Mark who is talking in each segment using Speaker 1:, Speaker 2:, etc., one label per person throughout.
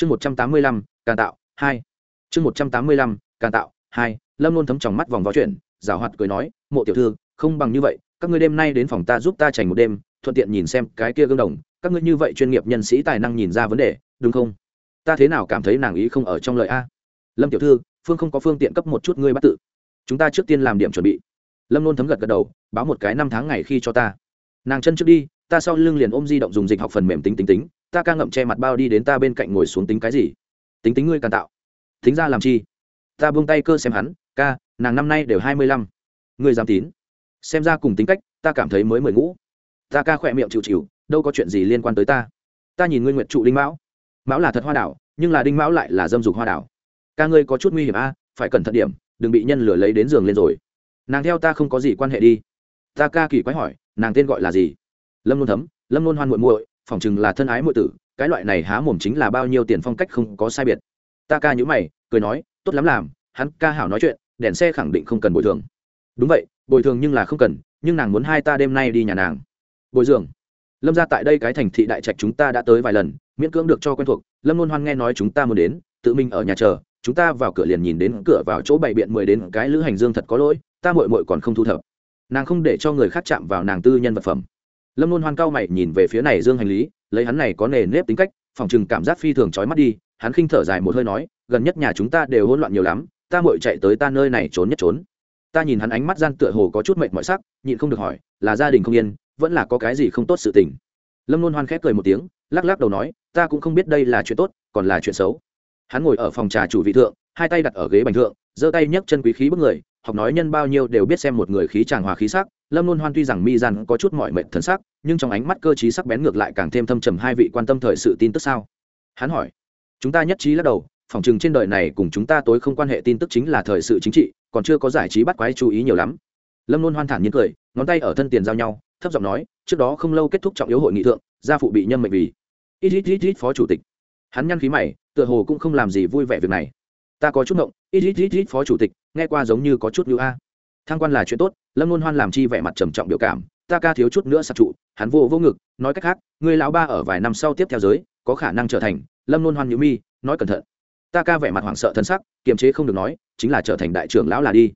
Speaker 1: chương một trăm tám mươi lăm, càn tạo, hai. Chương một trăm tám mươi lăm, càn tạo, hai. Lâm luôn thấm tròng mắt vòng vó chuyển rào hoạt cười nói, mộ tiểu thư, không bằng như vậy, các ngươi đêm nay đến phòng ta giúp ta trành một đêm, thuận tiện nhìn xem cái kia gương đồng, các ngươi như vậy chuyên nghiệp nhân sĩ tài năng nhìn ra vấn đề, đúng không? Ta thế nào cảm thấy nàng ý không ở trong lời a? Lâm tiểu thư, phương không có phương tiện cấp một chút ngươi bắt tự. Chúng ta trước tiên làm điểm chuẩn bị. Lâm luôn thấm gật gật đầu, báo một cái năm tháng ngày khi cho ta. Nàng chân trước đi ta sau lưng liền ôm di động dùng dịch học phần mềm tính tính tính, ta ca ngậm che mặt bao đi đến ta bên cạnh ngồi xuống tính cái gì? Tính tính ngươi càn tạo. Tính ra làm chi? Ta buông tay cơ xem hắn, ca, nàng năm nay đều hai mươi lăm. Ngươi dám tín? Xem ra cùng tính cách, ta cảm thấy mới mười ngũ. Ta ca khỏe miệng chịu chịu, đâu có chuyện gì liên quan tới ta. Ta nhìn ngươi nguyện trụ đinh mão. Mão là thật hoa đảo, nhưng là đinh mão lại là dâm dục hoa đảo. Ca ngươi có chút nguy hiểm a, phải cẩn thận điểm, đừng bị nhân lửa lấy đến giường lên rồi. Nàng theo ta không có gì quan hệ đi. Ta ca kỳ quái hỏi, nàng tên gọi là gì? Lâm nôn thấm, lâm nôn hoan muội muội, phỏng chừng là thân ái muội tử, cái loại này há mồm chính là bao nhiêu tiền phong cách không có sai biệt. Ta ca nhữ mày, cười nói, tốt lắm làm, hắn ca hảo nói chuyện, đèn xe khẳng định không cần bồi thường. Đúng vậy, bồi thường nhưng là không cần, nhưng nàng muốn hai ta đêm nay đi nhà nàng. Bồi dưỡng. Lâm ra tại đây cái thành thị đại trạch chúng ta đã tới vài lần, miễn cưỡng được cho quen thuộc, lâm luôn hoan nghe nói chúng ta muốn đến, tự mình ở nhà chờ, chúng ta vào cửa liền nhìn đến cửa vào chỗ bày biện mười đến cái lữ hành dương thật có lỗi, ta mội mội còn không thu thập. Nàng không để cho người khác chạm vào nàng tư nhân vật phẩm lâm luôn hoan cao mày nhìn về phía này dương hành lý, lấy hắn này có nề nếp tính cách, phòng chừng cảm giác phi thường trói mắt đi, hắn khinh thở dài một hơi nói, gần nhất nhà chúng ta đều hỗn loạn nhiều lắm, ta mội chạy tới ta nơi này trốn nhất trốn. Ta nhìn hắn ánh mắt gian tựa hồ có chút mệt mỏi sắc, nhịn không được hỏi, là gia đình không yên, vẫn là có cái gì không tốt sự tình. Lâm luôn hoan khép cười một tiếng, lắc lắc đầu nói, ta cũng không biết đây là chuyện tốt, còn là chuyện xấu. Hắn ngồi ở phòng trà chủ vị thượng, hai tay đặt ở ghế bành thượng, giơ tay nhấc chân quý khí bức người học nói nhân bao nhiêu đều biết xem một người khí tràng hòa khí sắc. Lâm luôn hoan tuy rằng mi gian có chút mọi mệnh thần sắc, nhưng trong ánh mắt cơ chí sắc bén ngược lại càng thêm thâm trầm hai vị quan tâm thời sự tin tức sao? Hắn hỏi. Chúng ta nhất trí lắc đầu, phòng chừng trên đời này cùng chúng ta tối không quan hệ tin tức chính là thời sự chính trị, còn chưa có giải trí bắt quái chú ý nhiều lắm. Lâm luôn hoan thản nhiên cười, ngón tay ở thân tiền giao nhau, thấp giọng nói, trước đó không lâu kết thúc trọng yếu hội nghị thượng, gia phụ bị nhân mệnh vì. Ít ít ít ít phó chủ tịch. Hắn nhăn khí mày, tựa hồ cũng không làm gì vui vẻ việc này. Ta có chút ngộng, ít ít ít ít phó chủ tịch nghe qua giống như có chút như a. Thăng quan là chuyện tốt, lâm luôn hoan làm chi vẻ mặt trầm trọng biểu cảm, ta ca thiếu chút nữa sạc trụ, hắn vô vô ngực, nói cách khác, người lão ba ở vài năm sau tiếp theo giới, có khả năng trở thành lâm luôn hoan nhữ mi, nói cẩn thận. Ta ca vẻ mặt hoảng sợ thân sắc, kiềm chế không được nói, chính là trở thành đại trưởng lão là đi.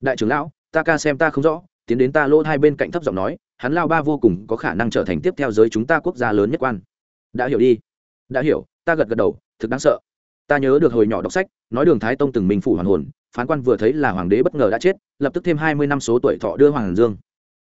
Speaker 1: Đại trưởng lão, ta ca xem ta không rõ, tiến đến ta lỗ hai bên cạnh thấp giọng nói, hắn lao ba vô cùng có khả năng trở thành tiếp theo giới chúng ta quốc gia lớn nhất quan. Đã hiểu đi. Đã hiểu, ta gật gật đầu, thực đáng sợ. Ta nhớ được hồi nhỏ đọc sách, nói đường thái tông từng minh phủ hoàn hồn phán quan vừa thấy là hoàng đế bất ngờ đã chết, lập tức thêm hai mươi năm số tuổi thọ đưa hoàng dương.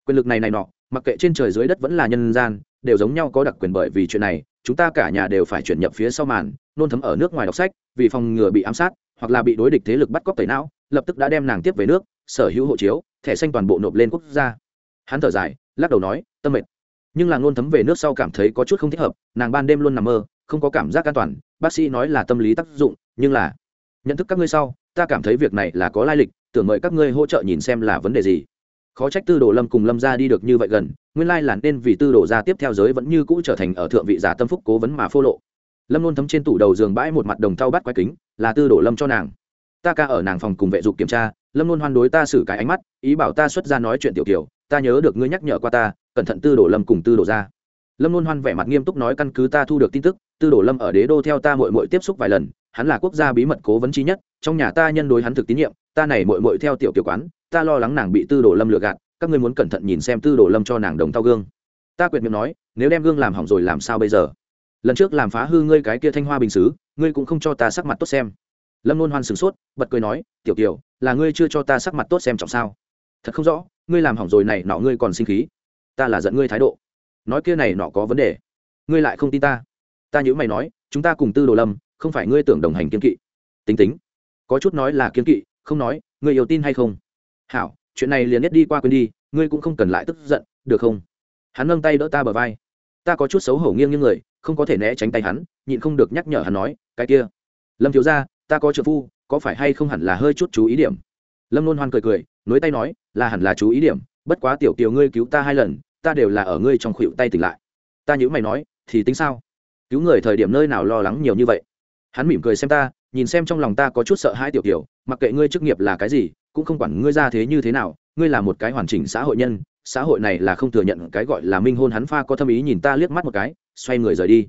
Speaker 1: Quyền lực này này nọ, mặc kệ trên trời dưới đất vẫn là nhân gian, đều giống nhau có đặc quyền bởi vì chuyện này, chúng ta cả nhà đều phải chuyển nhập phía sau màn, nôn thấm ở nước ngoài đọc sách, vì phòng ngừa bị ám sát, hoặc là bị đối địch thế lực bắt cóc tẩy não, lập tức đã đem nàng tiếp về nước, sở hữu hộ chiếu, thẻ xanh toàn bộ nộp lên quốc gia. Hắn thở dài, lắc đầu nói, tâm mệt. Nhưng là nôn thấm về nước sau cảm thấy có chút không thích hợp, nàng ban đêm luôn nằm mơ, không có cảm giác an toàn, bác sĩ nói là tâm lý tác dụng, nhưng là nhận thức các ngươi sau, ta cảm thấy việc này là có lai lịch, tưởng mời các ngươi hỗ trợ nhìn xem là vấn đề gì. Khó trách tư đồ lâm cùng lâm ra đi được như vậy gần, nguyên lai là nên vì tư đồ ra tiếp theo giới vẫn như cũ trở thành ở thượng vị giả tâm phúc cố vấn mà phô lộ. Lâm luôn thấm trên tủ đầu giường bãi một mặt đồng thau bắt quái kính, là tư đồ lâm cho nàng. Ta ca ở nàng phòng cùng vệ dục kiểm tra, lâm luôn hoan đối ta xử cái ánh mắt, ý bảo ta xuất ra nói chuyện tiểu kiểu, ta nhớ được ngươi nhắc nhở qua ta, cẩn thận tư đồ lâm cùng tư đồ ra lâm luôn hoan vẻ mặt nghiêm túc nói căn cứ ta thu được tin tức, tư đồ lâm ở đế đô theo ta mội mội tiếp xúc vài lần hắn là quốc gia bí mật cố vấn trí nhất, trong nhà ta nhân đối hắn thực tín nhiệm, ta này mội mội theo tiểu kiểu quán, ta lo lắng nàng bị tư đồ lâm lừa gạt, các ngươi muốn cẩn thận nhìn xem tư đồ lâm cho nàng đồng tao gương. Ta quyệt miệng nói, nếu đem gương làm hỏng rồi làm sao bây giờ? Lần trước làm phá hư ngươi cái kia thanh hoa bình xứ, ngươi cũng không cho ta sắc mặt tốt xem. Lâm nôn hoan sửng sốt, bật cười nói, tiểu kiều là ngươi chưa cho ta sắc mặt tốt xem trọng sao? Thật không rõ, ngươi làm hỏng rồi này nọ ngươi còn sinh khí. Ta là giận ngươi thái độ. Nói kia này nọ có vấn đề. Ngươi lại không tin ta. Ta nhữ mày nói, chúng ta cùng tư đồ lâm không phải ngươi tưởng đồng hành kiên kỵ. Tính tính. Có chút nói là kiên kỵ, không nói, ngươi yêu tin hay không? Hảo, chuyện này liền nhất đi qua quên đi, ngươi cũng không cần lại tức giận, được không? Hắn nâng tay đỡ ta bờ vai. Ta có chút xấu hổ nghiêng như người, không có thể né tránh tay hắn, nhịn không được nhắc nhở hắn nói, cái kia, lâm thiếu ra ta có trợ phu, có phải hay không hẳn là hơi chút chú ý điểm? Lâm luôn hoan cười cười, nối tay nói, là hẳn là chú ý điểm, bất quá tiểu kiều ngươi cứu ta hai lần, ta đều là ở ngươi trong khuỵu tay tỉnh lại. Ta nhữ mày nói, thì tính sao? Cứu người thời điểm nơi nào lo lắng nhiều như vậy? Hắn mỉm cười xem ta, nhìn xem trong lòng ta có chút sợ hai tiểu tiểu. mặc kệ ngươi chức nghiệp là cái gì, cũng không quản ngươi ra thế như thế nào, ngươi là một cái hoàn chỉnh xã hội nhân, xã hội này là không thừa nhận cái gọi là minh hôn hắn pha có thâm ý nhìn ta liếc mắt một cái, xoay người rời đi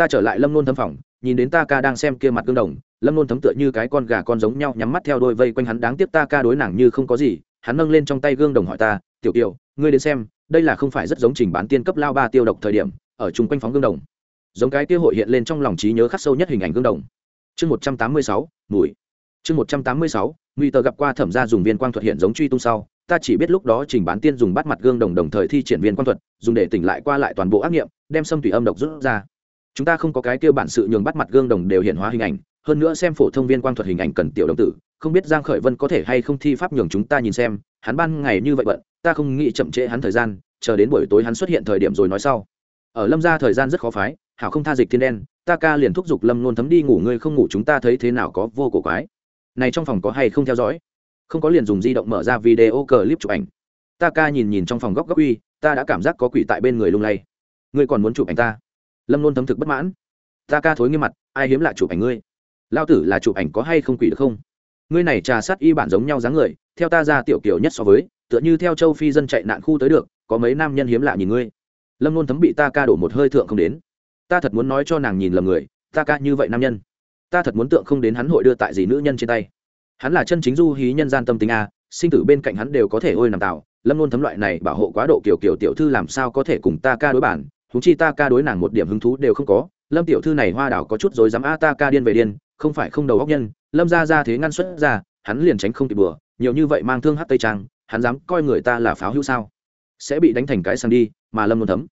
Speaker 1: ta trở lại lâm nôn thâm phòng, nhìn đến ta ca đang xem kia mặt gương đồng, lâm nôn thấm tựa như cái con gà con giống nhau nhắm mắt theo đôi vây quanh hắn đáng tiếc ta ca đối nàng như không có gì, hắn nâng lên trong tay gương đồng hỏi ta, tiểu kiều ngươi đến xem, đây là không phải rất giống trình bán tiên cấp lao ba tiêu độc thời điểm, ở chung quanh phóng gương đồng giống cái kia hội hiện lên trong lòng trí nhớ khắc sâu nhất hình ảnh gương đồng. Chương một trăm tám mươi sáu, mùi. Chương một trăm tám mươi sáu nguy tờ gặp qua thẩm gia dùng viên quang thuật hiện giống truy tung sau, ta chỉ biết lúc đó trình bán tiên dùng bắt mặt gương đồng đồng thời thi triển viên quang thuật, dùng để tỉnh lại qua lại toàn bộ ác nghiệm, đem xâm thủy âm độc rút ra. Chúng ta không có cái kia bản sự nhường bắt mặt gương đồng đều hiện hóa hình ảnh, hơn nữa xem phổ thông viên quang thuật hình ảnh cần tiểu đồng tử, không biết giang khởi vân có thể hay không thi pháp nhường chúng ta nhìn xem, hắn ban ngày như vậy bận, ta không nghĩ chậm trễ hắn thời gian, chờ đến buổi tối hắn xuất hiện thời điểm rồi nói sau. Ở lâm gia thời gian rất khó phái hảo không tha dịch thiên đen, ta ca liền thúc giục lâm nôn thấm đi ngủ, ngươi không ngủ chúng ta thấy thế nào có vô cổ quái. Này trong phòng có hay không theo dõi? Không có liền dùng di động mở ra video clip chụp ảnh. Ta ca nhìn nhìn trong phòng góc góc uy, ta đã cảm giác có quỷ tại bên người lung lay. Ngươi còn muốn chụp ảnh ta? Lâm nôn thấm thực bất mãn. Ta ca thối nghiêm mặt, ai hiếm lạ chụp ảnh ngươi? Lao tử là chụp ảnh có hay không quỷ được không? Ngươi này trà sát y bản giống nhau dáng người, theo ta ra tiểu kiểu nhất so với, tựa như theo châu phi dân chạy nạn khu tới được, có mấy nam nhân hiếm lạ nhìn ngươi. Lâm nôn thấm bị ta ca đổ một hơi thượng không đến ta thật muốn nói cho nàng nhìn lầm người, ta ca như vậy nam nhân. Ta thật muốn tượng không đến hắn hội đưa tại gì nữ nhân trên tay. Hắn là chân chính du hí nhân gian tâm tính a, sinh tử bên cạnh hắn đều có thể ôi nằm tạo. Lâm luôn thấm loại này bảo hộ quá độ kiểu kiểu tiểu thư làm sao có thể cùng ta ca đối bản húng chi ta ca đối nàng một điểm hứng thú đều không có. Lâm tiểu thư này hoa đảo có chút rồi dám a, ta ca điên về điên, không phải không đầu góc nhân. Lâm ra ra thế ngăn xuất ra, hắn liền tránh không kịp bừa. Nhiều như vậy mang thương hát tây trang, hắn dám coi người ta là pháo hữu sao? Sẽ bị đánh thành cái sang đi, mà lâm luôn thấm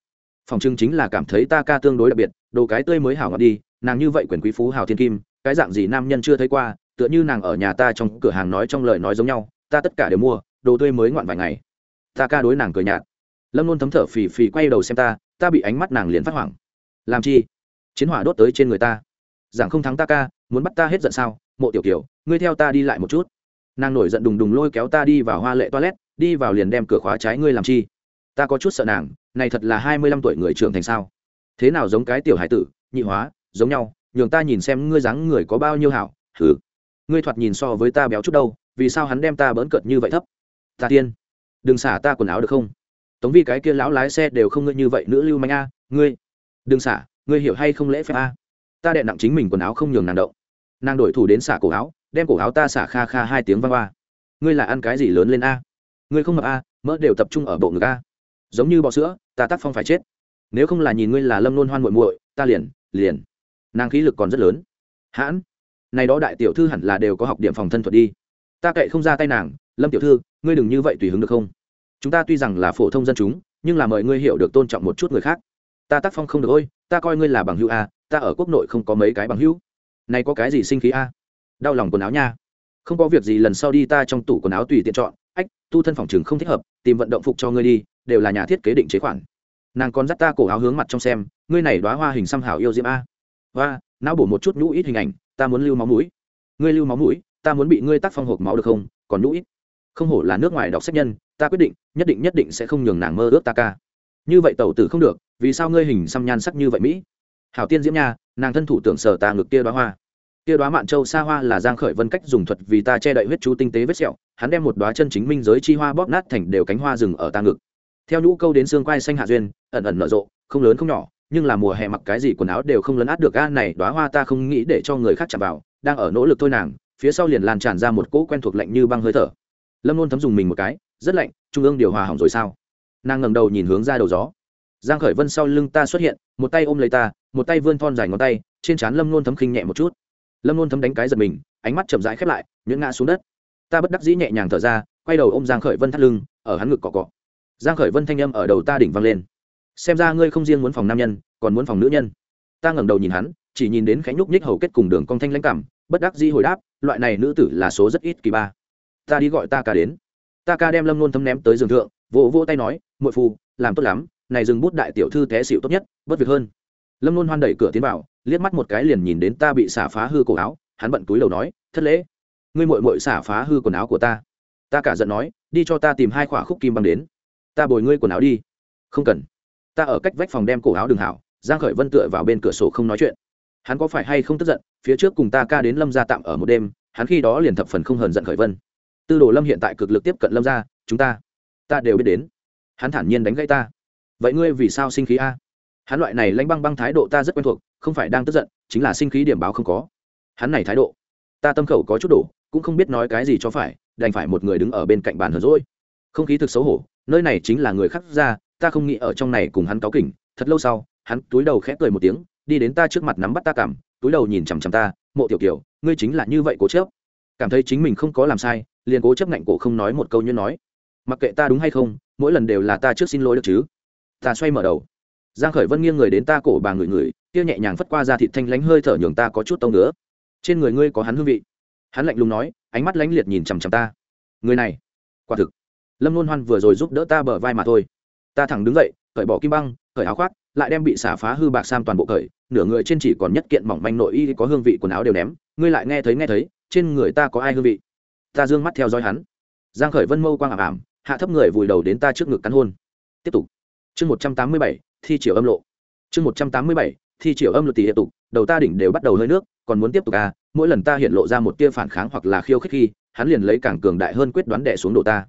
Speaker 1: phòng trưng chính là cảm thấy ta ca tương đối đặc biệt, đồ cái tươi mới hảo ngọt đi, nàng như vậy quyền quý phú hào thiên kim, cái dạng gì nam nhân chưa thấy qua, tựa như nàng ở nhà ta trong cửa hàng nói trong lời nói giống nhau, ta tất cả đều mua, đồ tươi mới ngoạn vài ngày. Ta ca đối nàng cười nhạt. Lâm luôn thấm thở phì phì quay đầu xem ta ta bị ánh mắt nàng liền phát hoảng. Làm chi? Chiến hỏa đốt tới trên người ta. Giảng không thắng ta ca, muốn bắt ta hết giận sao? Mộ tiểu kiều, ngươi theo ta đi lại một chút. Nàng nổi giận đùng đùng lôi kéo ta đi vào hoa lệ toilet, đi vào liền đem cửa khóa trái ngươi làm chi? Ta có chút sợ nàng này thật là hai mươi lăm tuổi người trưởng thành sao? Thế nào giống cái tiểu hải tử, nhị hóa, giống nhau, nhường ta nhìn xem ngươi dáng người có bao nhiêu hảo thử ngươi thoạt nhìn so với ta béo chút đâu, vì sao hắn đem ta bỡn cợt như vậy thấp? Ta tiên, đừng xả ta quần áo được không? Tống vi cái kia lão lái xe đều không ngươi như vậy nữ lưu manh a, ngươi, đừng xả, ngươi hiểu hay không lễ phép a? Ta đệ nặng chính mình quần áo không nhường nàng động. Nàng đổi thủ đến xả cổ áo, đem cổ áo ta xả kha kha hai tiếng vang ba ngươi là ăn cái gì lớn lên a? Ngươi không mập a, mỡ đều tập trung ở bộ ngực a giống như bọ sữa, ta tác phong phải chết. Nếu không là nhìn ngươi là lâm nôn hoan muội muội, ta liền liền. Nàng khí lực còn rất lớn. Hãn, này đó đại tiểu thư hẳn là đều có học điểm phòng thân thuật đi. Ta cậy không ra tay nàng, lâm tiểu thư, ngươi đừng như vậy tùy hứng được không? Chúng ta tuy rằng là phổ thông dân chúng, nhưng là mời ngươi hiểu được tôn trọng một chút người khác. Ta tác phong không được ôi, ta coi ngươi là bằng hữu a, ta ở quốc nội không có mấy cái bằng hữu. Này có cái gì sinh khí a? Đau lòng quần áo nha. Không có việc gì lần sau đi ta trong tủ quần áo tùy tiện chọn. Ách, tu thân phòng trường không thích hợp, tìm vận động phục cho ngươi đi đều là nhà thiết kế định chế khoản. Nàng còn dắt ta cổ áo hướng mặt trong xem, ngươi này đoá hoa hình xăm hảo yêu diễm a. Hoa, não bổ một chút nhũ ít hình ảnh, ta muốn lưu máu mũi. Ngươi lưu máu mũi, ta muốn bị ngươi tác phong hộp máu được không? Còn nhũ ít. Không hổ là nước ngoài đọc sách nhân, ta quyết định, nhất định nhất định sẽ không nhường nàng mơ ước ta ca. Như vậy tẩu tử không được, vì sao ngươi hình xăm nhan sắc như vậy mỹ? Hảo tiên diễm nha, nàng thân thủ tưởng sở ta ngực kia đoá hoa. Kia đoá mạn châu xa hoa là giang khởi vân cách dùng thuật vì ta che đậy huyết chú tinh tế vết sẹo, hắn đem một đoá chân chính minh giới chi hoa bóp nát thành đều cánh hoa rừng ở ta ngực theo nhũ câu đến xương quai xanh hạ duyên, ẩn ẩn nở rộ, không lớn không nhỏ, nhưng là mùa hè mặc cái gì quần áo đều không lấn át được ga này đoá hoa ta không nghĩ để cho người khác chạm vào, đang ở nỗ lực thôi nàng, phía sau liền lan tràn ra một cỗ quen thuộc lạnh như băng hơi thở. Lâm luôn thấm dùng mình một cái, rất lạnh, trung ương điều hòa hỏng rồi sao? Nàng ngẩng đầu nhìn hướng ra đầu gió. Giang khởi vân sau lưng ta xuất hiện, một tay ôm lấy ta, một tay vươn thon dài ngón tay, trên trán lâm luôn thấm khinh nhẹ một chút. Lâm luôn thấm đánh cái giật mình, ánh mắt chậm rãi khép lại, nhuyễn ngã xuống đất. Ta bất đắc dĩ nhẹ nhàng thở ra, quay đầu ôm giang khởi vân thắt lưng, ở hắn ngực cọ cọ giang khởi vân thanh âm ở đầu ta đỉnh vang lên. Xem ra ngươi không riêng muốn phòng nam nhân, còn muốn phòng nữ nhân. Ta ngẩng đầu nhìn hắn, chỉ nhìn đến khánh nhúc nhích hầu kết cùng đường cong thanh lãnh cảm, bất đắc dĩ hồi đáp, loại này nữ tử là số rất ít kỳ ba. Ta đi gọi ta ca đến. Ta ca đem lâm luôn thấm ném tới giường thượng, vỗ vỗ tay nói, muội phu, làm tốt lắm, này dừng bút đại tiểu thư té xỉu tốt nhất bất việc hơn. Lâm luôn hoan đẩy cửa tiến vào, liếc mắt một cái liền nhìn đến ta bị xả phá hư cổ áo, hắn bận túi đầu nói, thất lễ. Ngươi muội muội xả phá hư quần áo của ta. Ta cả giận nói, đi cho ta tìm hai khỏa khúc kim băng đến ta bồi ngươi quần áo đi. Không cần. Ta ở cách vách phòng đem cổ áo đường hảo giang khởi vân tựa vào bên cửa sổ không nói chuyện. Hắn có phải hay không tức giận phía trước cùng ta ca đến lâm gia tạm ở một đêm hắn khi đó liền thập phần không hờn giận khởi vân. Tư đồ lâm hiện tại cực lực tiếp cận lâm gia chúng ta ta đều biết đến. Hắn thản nhiên đánh gãy ta. Vậy ngươi vì sao sinh khí a? Hắn loại này lãnh băng băng thái độ ta rất quen thuộc không phải đang tức giận chính là sinh khí điểm báo không có. Hắn này thái độ ta tâm khẩu có chút đủ, cũng không biết nói cái gì cho phải đành phải một người đứng ở bên cạnh bàn hờ dỗi. Không khí thực xấu hổ nơi này chính là người khác ra, ta không nghĩ ở trong này cùng hắn cáu kỉnh. Thật lâu sau, hắn túi đầu khẽ cười một tiếng, đi đến ta trước mặt nắm bắt ta cảm, túi đầu nhìn chằm chằm ta, mộ tiểu kiều, ngươi chính là như vậy cố chấp. Cảm thấy chính mình không có làm sai, liền cố chấp ngạnh cổ không nói một câu như nói. Mặc kệ ta đúng hay không, mỗi lần đều là ta trước xin lỗi được chứ. Ta xoay mở đầu. Giang khởi vân nghiêng người đến ta cổ bà người người kia nhẹ nhàng phất qua ra thịt thanh lánh hơi thở nhường ta có chút tông nữa trên người ngươi có hắn hương vị. Hắn lạnh lùng nói, ánh mắt lánh liệt nhìn chằm chằm ta. Người này, quả thực lâm luôn hoan vừa rồi giúp đỡ ta bờ vai mà thôi. Ta thẳng đứng dậy, cởi bỏ kim băng, cởi áo khoác, lại đem bị xả phá hư bạc sam toàn bộ cởi, nửa người trên chỉ còn nhất kiện mỏng manh nội y có hương vị quần áo đều ném, ngươi lại nghe thấy nghe thấy, trên người ta có ai hương vị? Ta dương mắt theo dõi hắn. Giang khởi vân mâu quang ảm ảm, hạ thấp người vùi đầu đến ta trước ngực cắn hôn. Tiếp tục. Chương một trăm tám mươi bảy, thi triều âm lộ. Chương một trăm tám mươi bảy, thi triều âm lộ tỷ hệ tục, đầu ta đỉnh đều bắt đầu hơi nước, còn muốn tiếp tục à mỗi lần ta hiện lộ ra một tia phản kháng hoặc là khiêu khích khi, hắn liền lấy càng cường đại hơn quyết đoán đẻ xuống độ ta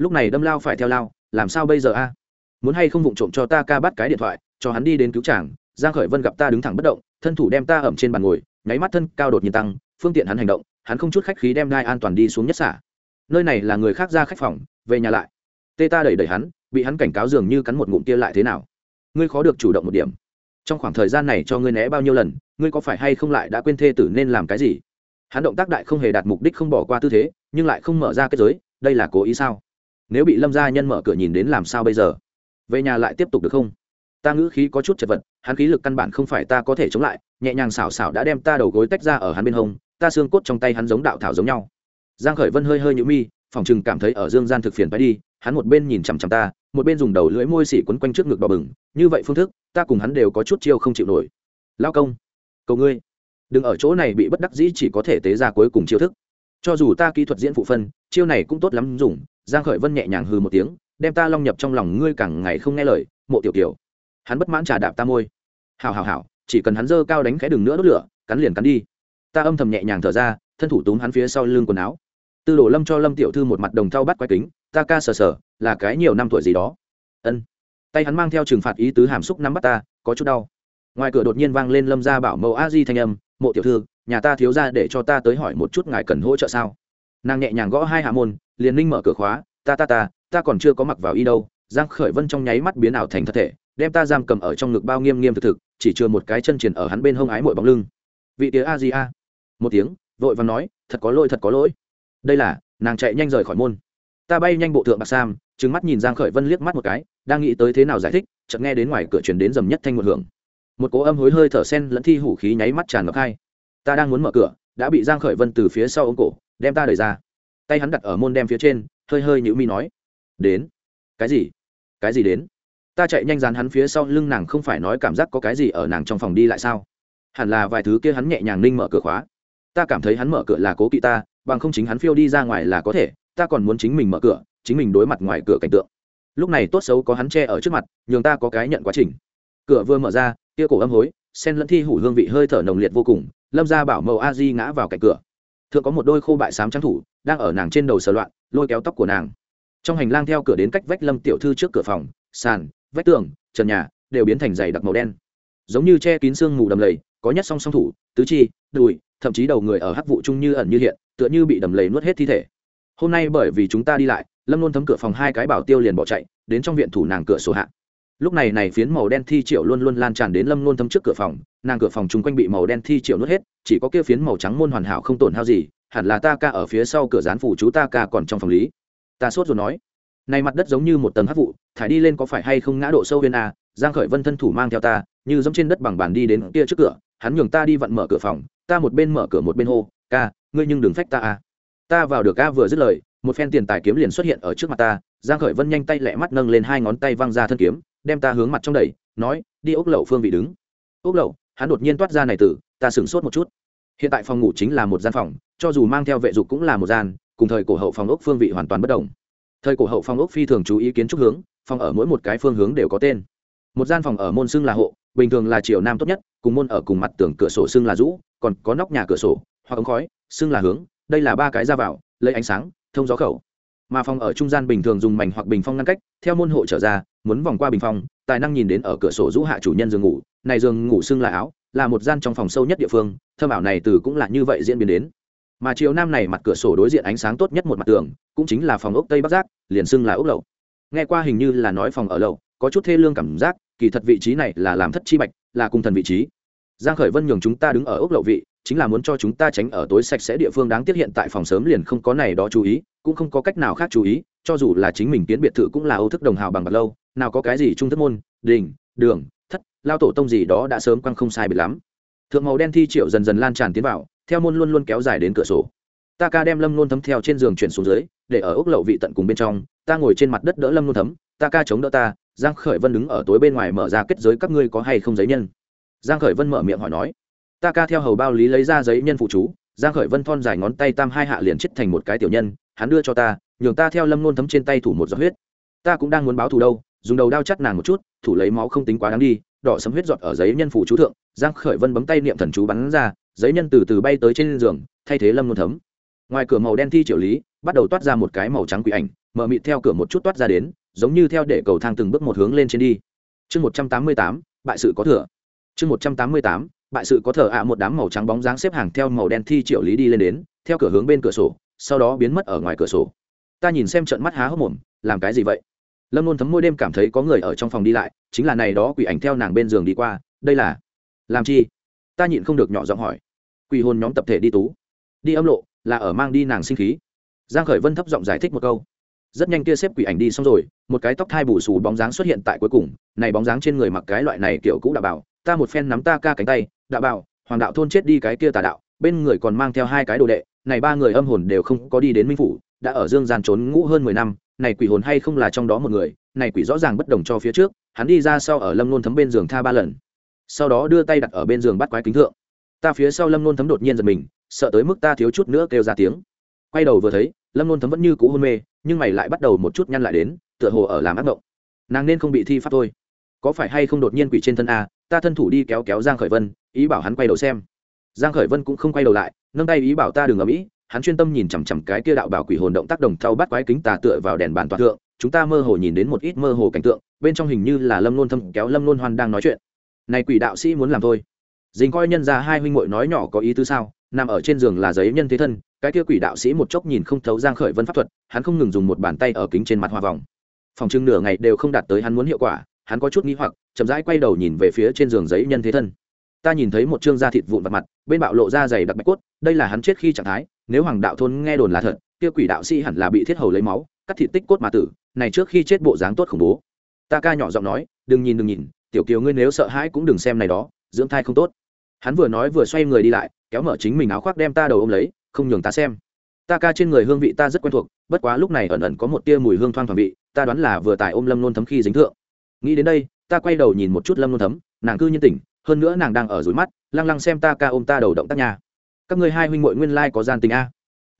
Speaker 1: lúc này đâm lao phải theo lao, làm sao bây giờ a? Muốn hay không vụng trộm cho ta ca bắt cái điện thoại, cho hắn đi đến cứu chàng, giang khởi vân gặp ta đứng thẳng bất động, thân thủ đem ta ẩm trên bàn ngồi, nháy mắt thân cao đột nhiên tăng, phương tiện hắn hành động, hắn không chút khách khí đem ngai an toàn đi xuống nhất xả. Nơi này là người khác ra khách phòng, về nhà lại. Tê ta đẩy đẩy hắn, bị hắn cảnh cáo dường như cắn một ngụm kia lại thế nào? Ngươi khó được chủ động một điểm. Trong khoảng thời gian này cho ngươi né bao nhiêu lần, ngươi có phải hay không lại đã quên thê tử nên làm cái gì? Hắn động tác đại không hề đạt mục đích không bỏ qua tư thế, nhưng lại không mở ra kết giới, đây là cố ý sao? Nếu bị lâm gia nhân mở cửa nhìn đến làm sao bây giờ? Về nhà lại tiếp tục được không? Ta ngữ khí có chút chật vật, hắn khí lực căn bản không phải ta có thể chống lại, nhẹ nhàng xảo xảo đã đem ta đầu gối tách ra ở hắn bên hông, ta xương cốt trong tay hắn giống đạo thảo giống nhau. Giang khởi vân hơi hơi nhũ mi, phòng chừng cảm thấy ở dương gian thực phiền phải đi, hắn một bên nhìn chằm chằm ta, một bên dùng đầu lưỡi môi xỉ quấn quanh trước ngực đỏ bừng, như vậy phương thức, ta cùng hắn đều có chút chiêu không chịu nổi. Lao công, cầu ngươi, đừng ở chỗ này bị bất đắc dĩ chỉ có thể tế ra cuối cùng chiêu thức. Cho dù ta kỹ thuật diễn phụ phân, chiêu này cũng tốt lắm dùng giang khởi vân nhẹ nhàng hừ một tiếng, đem ta long nhập trong lòng ngươi càng ngày không nghe lời, mộ tiểu kiều. Hắn bất mãn trà đạp ta môi. Hảo hảo hảo, chỉ cần hắn dơ cao đánh khẽ đừng nữa đốt lửa, cắn liền cắn đi. Ta âm thầm nhẹ nhàng thở ra, thân thủ túm hắn phía sau lưng quần áo. Tư đồ lâm cho lâm tiểu thư một mặt đồng thau bắt quái kính, ta ca sờ sờ, là cái nhiều năm tuổi gì đó. Ân. Tay hắn mang theo trừng phạt ý tứ hàm xúc nắm bắt ta, có chút đau. Ngoài cửa đột nhiên vang lên lâm gia bảo mẫu a di thanh âm, mộ tiểu thư, nhà ta thiếu ra để cho ta tới hỏi một chút ngài cần hỗ trợ sao? Nàng nhẹ nhàng gõ hai hạ môn liền ninh mở cửa khóa, ta ta ta ta còn chưa có mặc vào y đâu. Giang khởi vân trong nháy mắt biến ảo thành thật thể, đem ta giam cầm ở trong ngực bao nghiêm nghiêm thực thực, chỉ chưa một cái chân triển ở hắn bên hông ái mội bóng lưng. Vị tía a di a. Một tiếng, vội vàng nói, thật có lỗi, thật có lỗi. Đây là, nàng chạy nhanh rời khỏi môn. Ta bay nhanh bộ thượng bạc sam, trừng mắt nhìn giang khởi vân liếc mắt một cái, đang nghĩ tới thế nào giải thích, chợt nghe đến ngoài cửa truyền đến dầm nhất thanh một hưởng. Một cỗ âm hối hơi thở sen lẫn thi hủ khí nháy mắt tràn ngập hai. Ta đang muốn mở cửa, đã bị giang khởi vân từ phía sau ống cổ, đem ta đẩy ra tay hắn đặt ở môn đem phía trên, hơi hơi nhữ mi nói, đến. Cái gì? Cái gì đến? Ta chạy nhanh dán hắn phía sau lưng, nàng không phải nói cảm giác có cái gì ở nàng trong phòng đi lại sao? Hẳn là vài thứ kia hắn nhẹ nhàng ninh mở cửa khóa. Ta cảm thấy hắn mở cửa là cố kỵ ta, bằng không chính hắn phiêu đi ra ngoài là có thể, ta còn muốn chính mình mở cửa, chính mình đối mặt ngoài cửa cảnh tượng. Lúc này tốt xấu có hắn che ở trước mặt, nhường ta có cái nhận quá trình. Cửa vừa mở ra, kia cổ âm hối, sen lẫn thi hủ hương vị hơi thở nồng liệt vô cùng, lâm ra bảo mẫu a di ngã vào cạnh cửa. Thượng có một đôi khô bại sám trắng thủ đang ở nàng trên đầu sờ loạn, lôi kéo tóc của nàng. Trong hành lang theo cửa đến cách vách lâm tiểu thư trước cửa phòng, sàn, vách tường, trần nhà đều biến thành dày đặc màu đen. Giống như che kín xương mù đầm lầy, có nhất song song thủ, tứ chi, đùi, thậm chí đầu người ở hắc vụ chung như ẩn như hiện, tựa như bị đầm lầy nuốt hết thi thể. Hôm nay bởi vì chúng ta đi lại, lâm luôn thấm cửa phòng hai cái bảo tiêu liền bỏ chạy, đến trong viện thủ nàng cửa sổ hạ. Lúc này này phiến màu đen thi triệu luôn luôn lan tràn đến lâm luôn thấm trước cửa phòng, nàng cửa phòng chung quanh bị màu đen thi triệu nuốt hết, chỉ có kia phiến màu trắng môn hoàn hảo không tổn hao gì hẳn là ta ca ở phía sau cửa gián phủ chú ta ca còn trong phòng lý. Ta sốt rồi nói. Này mặt đất giống như một tầng hắc vụ, thải đi lên có phải hay không ngã độ sâu bên a à? giang khởi vân thân thủ mang theo ta, như giống trên đất bằng bàn đi đến kia trước cửa, hắn nhường ta đi vặn mở cửa phòng, ta một bên mở cửa một bên hô, ca, ngươi nhưng đừng phách ta a ta vào được ca vừa dứt lời, một phen tiền tài kiếm liền xuất hiện ở trước mặt ta. Giang khởi vân nhanh tay lẹ mắt nâng lên hai ngón tay văng ra thân kiếm, đem ta hướng mặt trong đẩy, nói, đi ốc lậu phương vị đứng. Ốc lậu? Hắn đột nhiên toát ra này tử, ta sửng sốt một chút hiện tại phòng ngủ chính là một gian phòng, cho dù mang theo vệ dục cũng là một gian, cùng thời cổ hậu phòng ốc phương vị hoàn toàn bất đồng. Thời cổ hậu phòng ốc phi thường chú ý kiến trúc hướng, phòng ở mỗi một cái phương hướng đều có tên. Một gian phòng ở môn xưng là hộ, bình thường là chiều nam tốt nhất, cùng môn ở cùng mặt tường cửa sổ xưng là rũ, còn có nóc nhà cửa sổ, hoặc ống khói, xưng là hướng, đây là ba cái ra vào, lấy ánh sáng, thông gió khẩu. Mà phòng ở trung gian bình thường dùng mảnh hoặc bình phong ngăn cách, theo môn hộ trở ra, muốn vòng qua bình phong, tài năng nhìn đến ở cửa sổ rũ hạ chủ nhân giường ngủ, này giường ngủ xưng là áo là một gian trong phòng sâu nhất địa phương thơm ảo này từ cũng là như vậy diễn biến đến. Mà chiều nam này mặt cửa sổ đối diện ánh sáng tốt nhất một mặt tường, cũng chính là phòng ốc tây bắc giác, liền xưng là ốc lậu. Nghe qua hình như là nói phòng ở lậu, có chút thê lương cảm giác, kỳ thật vị trí này là làm thất chi bạch, là cung thần vị trí. Giang khởi vân nhường chúng ta đứng ở ốc lậu vị, chính là muốn cho chúng ta tránh ở tối sạch sẽ địa phương đáng tiếc hiện tại phòng sớm liền không có này đó chú ý, cũng không có cách nào khác chú ý, cho dù là chính mình tiến biệt thự cũng là âu thức đồng hào bằng bạc lâu, nào có cái gì trung thức môn, đình, đường thất, lao tổ tông gì đó đã sớm quăng không sai bị lắm. Thượng màu đen thi triệu dần dần lan tràn tiến vào, theo môn luôn luôn kéo dài đến cửa sổ. Ta ca đem lâm luôn thấm theo trên giường chuyển xuống dưới, để ở ốc lậu vị tận cùng bên trong, ta ngồi trên mặt đất đỡ lâm luôn thấm, ta ca chống đỡ ta, giang khởi vân đứng ở tối bên ngoài mở ra kết giới các ngươi có hay không giấy nhân. Giang khởi vân mở miệng hỏi nói. Ta ca theo hầu bao lý lấy ra giấy nhân phụ chú, giang khởi vân thon dài ngón tay tam hai hạ liền chết thành một cái tiểu nhân, hắn đưa cho ta, nhường ta theo lâm nôn thấm trên tay thủ một giọt huyết. Ta cũng đang muốn báo thù đâu dùng đầu đao chắt nàng một chút, thủ lấy máu không tính quá đáng đi, đỏ sấm huyết giọt ở giấy nhân phủ chú thượng, giang khởi vân bấm tay niệm thần chú bắn ra, giấy nhân từ từ bay tới trên giường, thay thế lâm nôn thấm. Ngoài cửa màu đen thi triệu lý, bắt đầu toát ra một cái màu trắng quỷ ảnh, mở mịt theo cửa một chút toát ra đến, giống như theo để cầu thang từng bước một hướng lên trên đi. Chương một trăm tám mươi tám, bại sự có thừa. Chương một trăm tám mươi tám, bại sự có thờ ạ, một đám màu trắng bóng dáng xếp hàng theo màu đen thi triệu lý đi lên đến, theo cửa hướng bên cửa sổ, sau đó biến mất ở ngoài cửa sổ. Ta nhìn xem trận mắt há hốc mồm, làm cái gì vậy? Lâm nôn thấm môi đêm cảm thấy có người ở trong phòng đi lại chính là này đó quỷ ảnh theo nàng bên giường đi qua đây là làm chi ta nhịn không được nhỏ giọng hỏi quỷ hồn nhóm tập thể đi tú đi âm lộ là ở mang đi nàng sinh khí giang khởi vân thấp giọng giải thích một câu rất nhanh kia xếp quỷ ảnh đi xong rồi một cái tóc thai bù xù bóng dáng xuất hiện tại cuối cùng này bóng dáng trên người mặc cái loại này kiểu cũ đạo bảo ta một phen nắm ta ca cánh tay đạo bảo hoàng đạo thôn chết đi cái kia tà đạo bên người còn mang theo hai cái đồ đệ này ba người âm hồn đều không có đi đến minh phủ đã ở dương gian trốn ngũ hơn mười năm này quỷ hồn hay không là trong đó một người, này quỷ rõ ràng bất đồng cho phía trước, hắn đi ra sau ở lâm nôn thấm bên giường tha ba lần. Sau đó đưa tay đặt ở bên giường bắt quái kính thượng. Ta phía sau lâm nôn thấm đột nhiên giật mình, sợ tới mức ta thiếu chút nữa kêu ra tiếng. Quay đầu vừa thấy, lâm nôn thấm vẫn như cũ hôn mê, nhưng mày lại bắt đầu một chút nhăn lại đến, tựa hồ ở làm ác mộng. Nàng nên không bị thi pháp thôi. Có phải hay không đột nhiên quỷ trên thân a, ta thân thủ đi kéo kéo giang khởi vân, ý bảo hắn quay đầu xem. Giang khởi vân cũng không quay đầu lại, nâng tay ý bảo ta đừng ở mỹ hắn chuyên tâm nhìn chằm chằm cái kia đạo bảo quỷ hồn động tác đồng thau bắt quái kính tà tựa vào đèn bàn toàn thượng, chúng ta mơ hồ nhìn đến một ít mơ hồ cảnh tượng, bên trong hình như là lâm nôn thâm kéo lâm nôn hoan đang nói chuyện. Này quỷ đạo sĩ muốn làm thôi. Dính coi nhân ra hai huynh muội nói nhỏ có ý tứ sao, nằm ở trên giường là giấy nhân thế thân, cái kia quỷ đạo sĩ một chốc nhìn không thấu giang khởi vân pháp thuật, hắn không ngừng dùng một bàn tay ở kính trên mặt hoa vòng. Phòng trưng nửa ngày đều không đạt tới hắn muốn hiệu quả, hắn có chút nghi hoặc, chậm rãi quay đầu nhìn về phía trên giường giấy nhân thế thân. Ta nhìn thấy một trương da thịt vụn vặt mặt, bên bạo lộ da dày đặc bạch cốt, đây là hắn chết khi trạng thái nếu hoàng đạo thôn nghe đồn là thật, kia quỷ đạo sĩ hẳn là bị thiết hầu lấy máu, cắt thịt tích cốt mà tử, này trước khi chết bộ dáng tốt khủng bố. Ta ca nhỏ giọng nói, đừng nhìn đừng nhìn, tiểu kiều ngươi nếu sợ hãi cũng đừng xem này đó, dưỡng thai không tốt. Hắn vừa nói vừa xoay người đi lại, kéo mở chính mình áo khoác đem ta đầu ôm lấy, không nhường ta xem. Ta ca trên người hương vị ta rất quen thuộc, bất quá lúc này ẩn ẩn có một tia mùi hương thoang thoảng vị, ta đoán là vừa tại ôm lâm nôn thấm khi dính thượng. Nghĩ đến đây, ta quay đầu nhìn một chút lâm nôn thấm, nàng cư nhiên tỉnh, hơn nữa nàng đang ở dưới mắt, lăng lăng xem ta ca ôm ta đầu động tác nhà các ngươi hai huynh muội nguyên lai có gian tình a.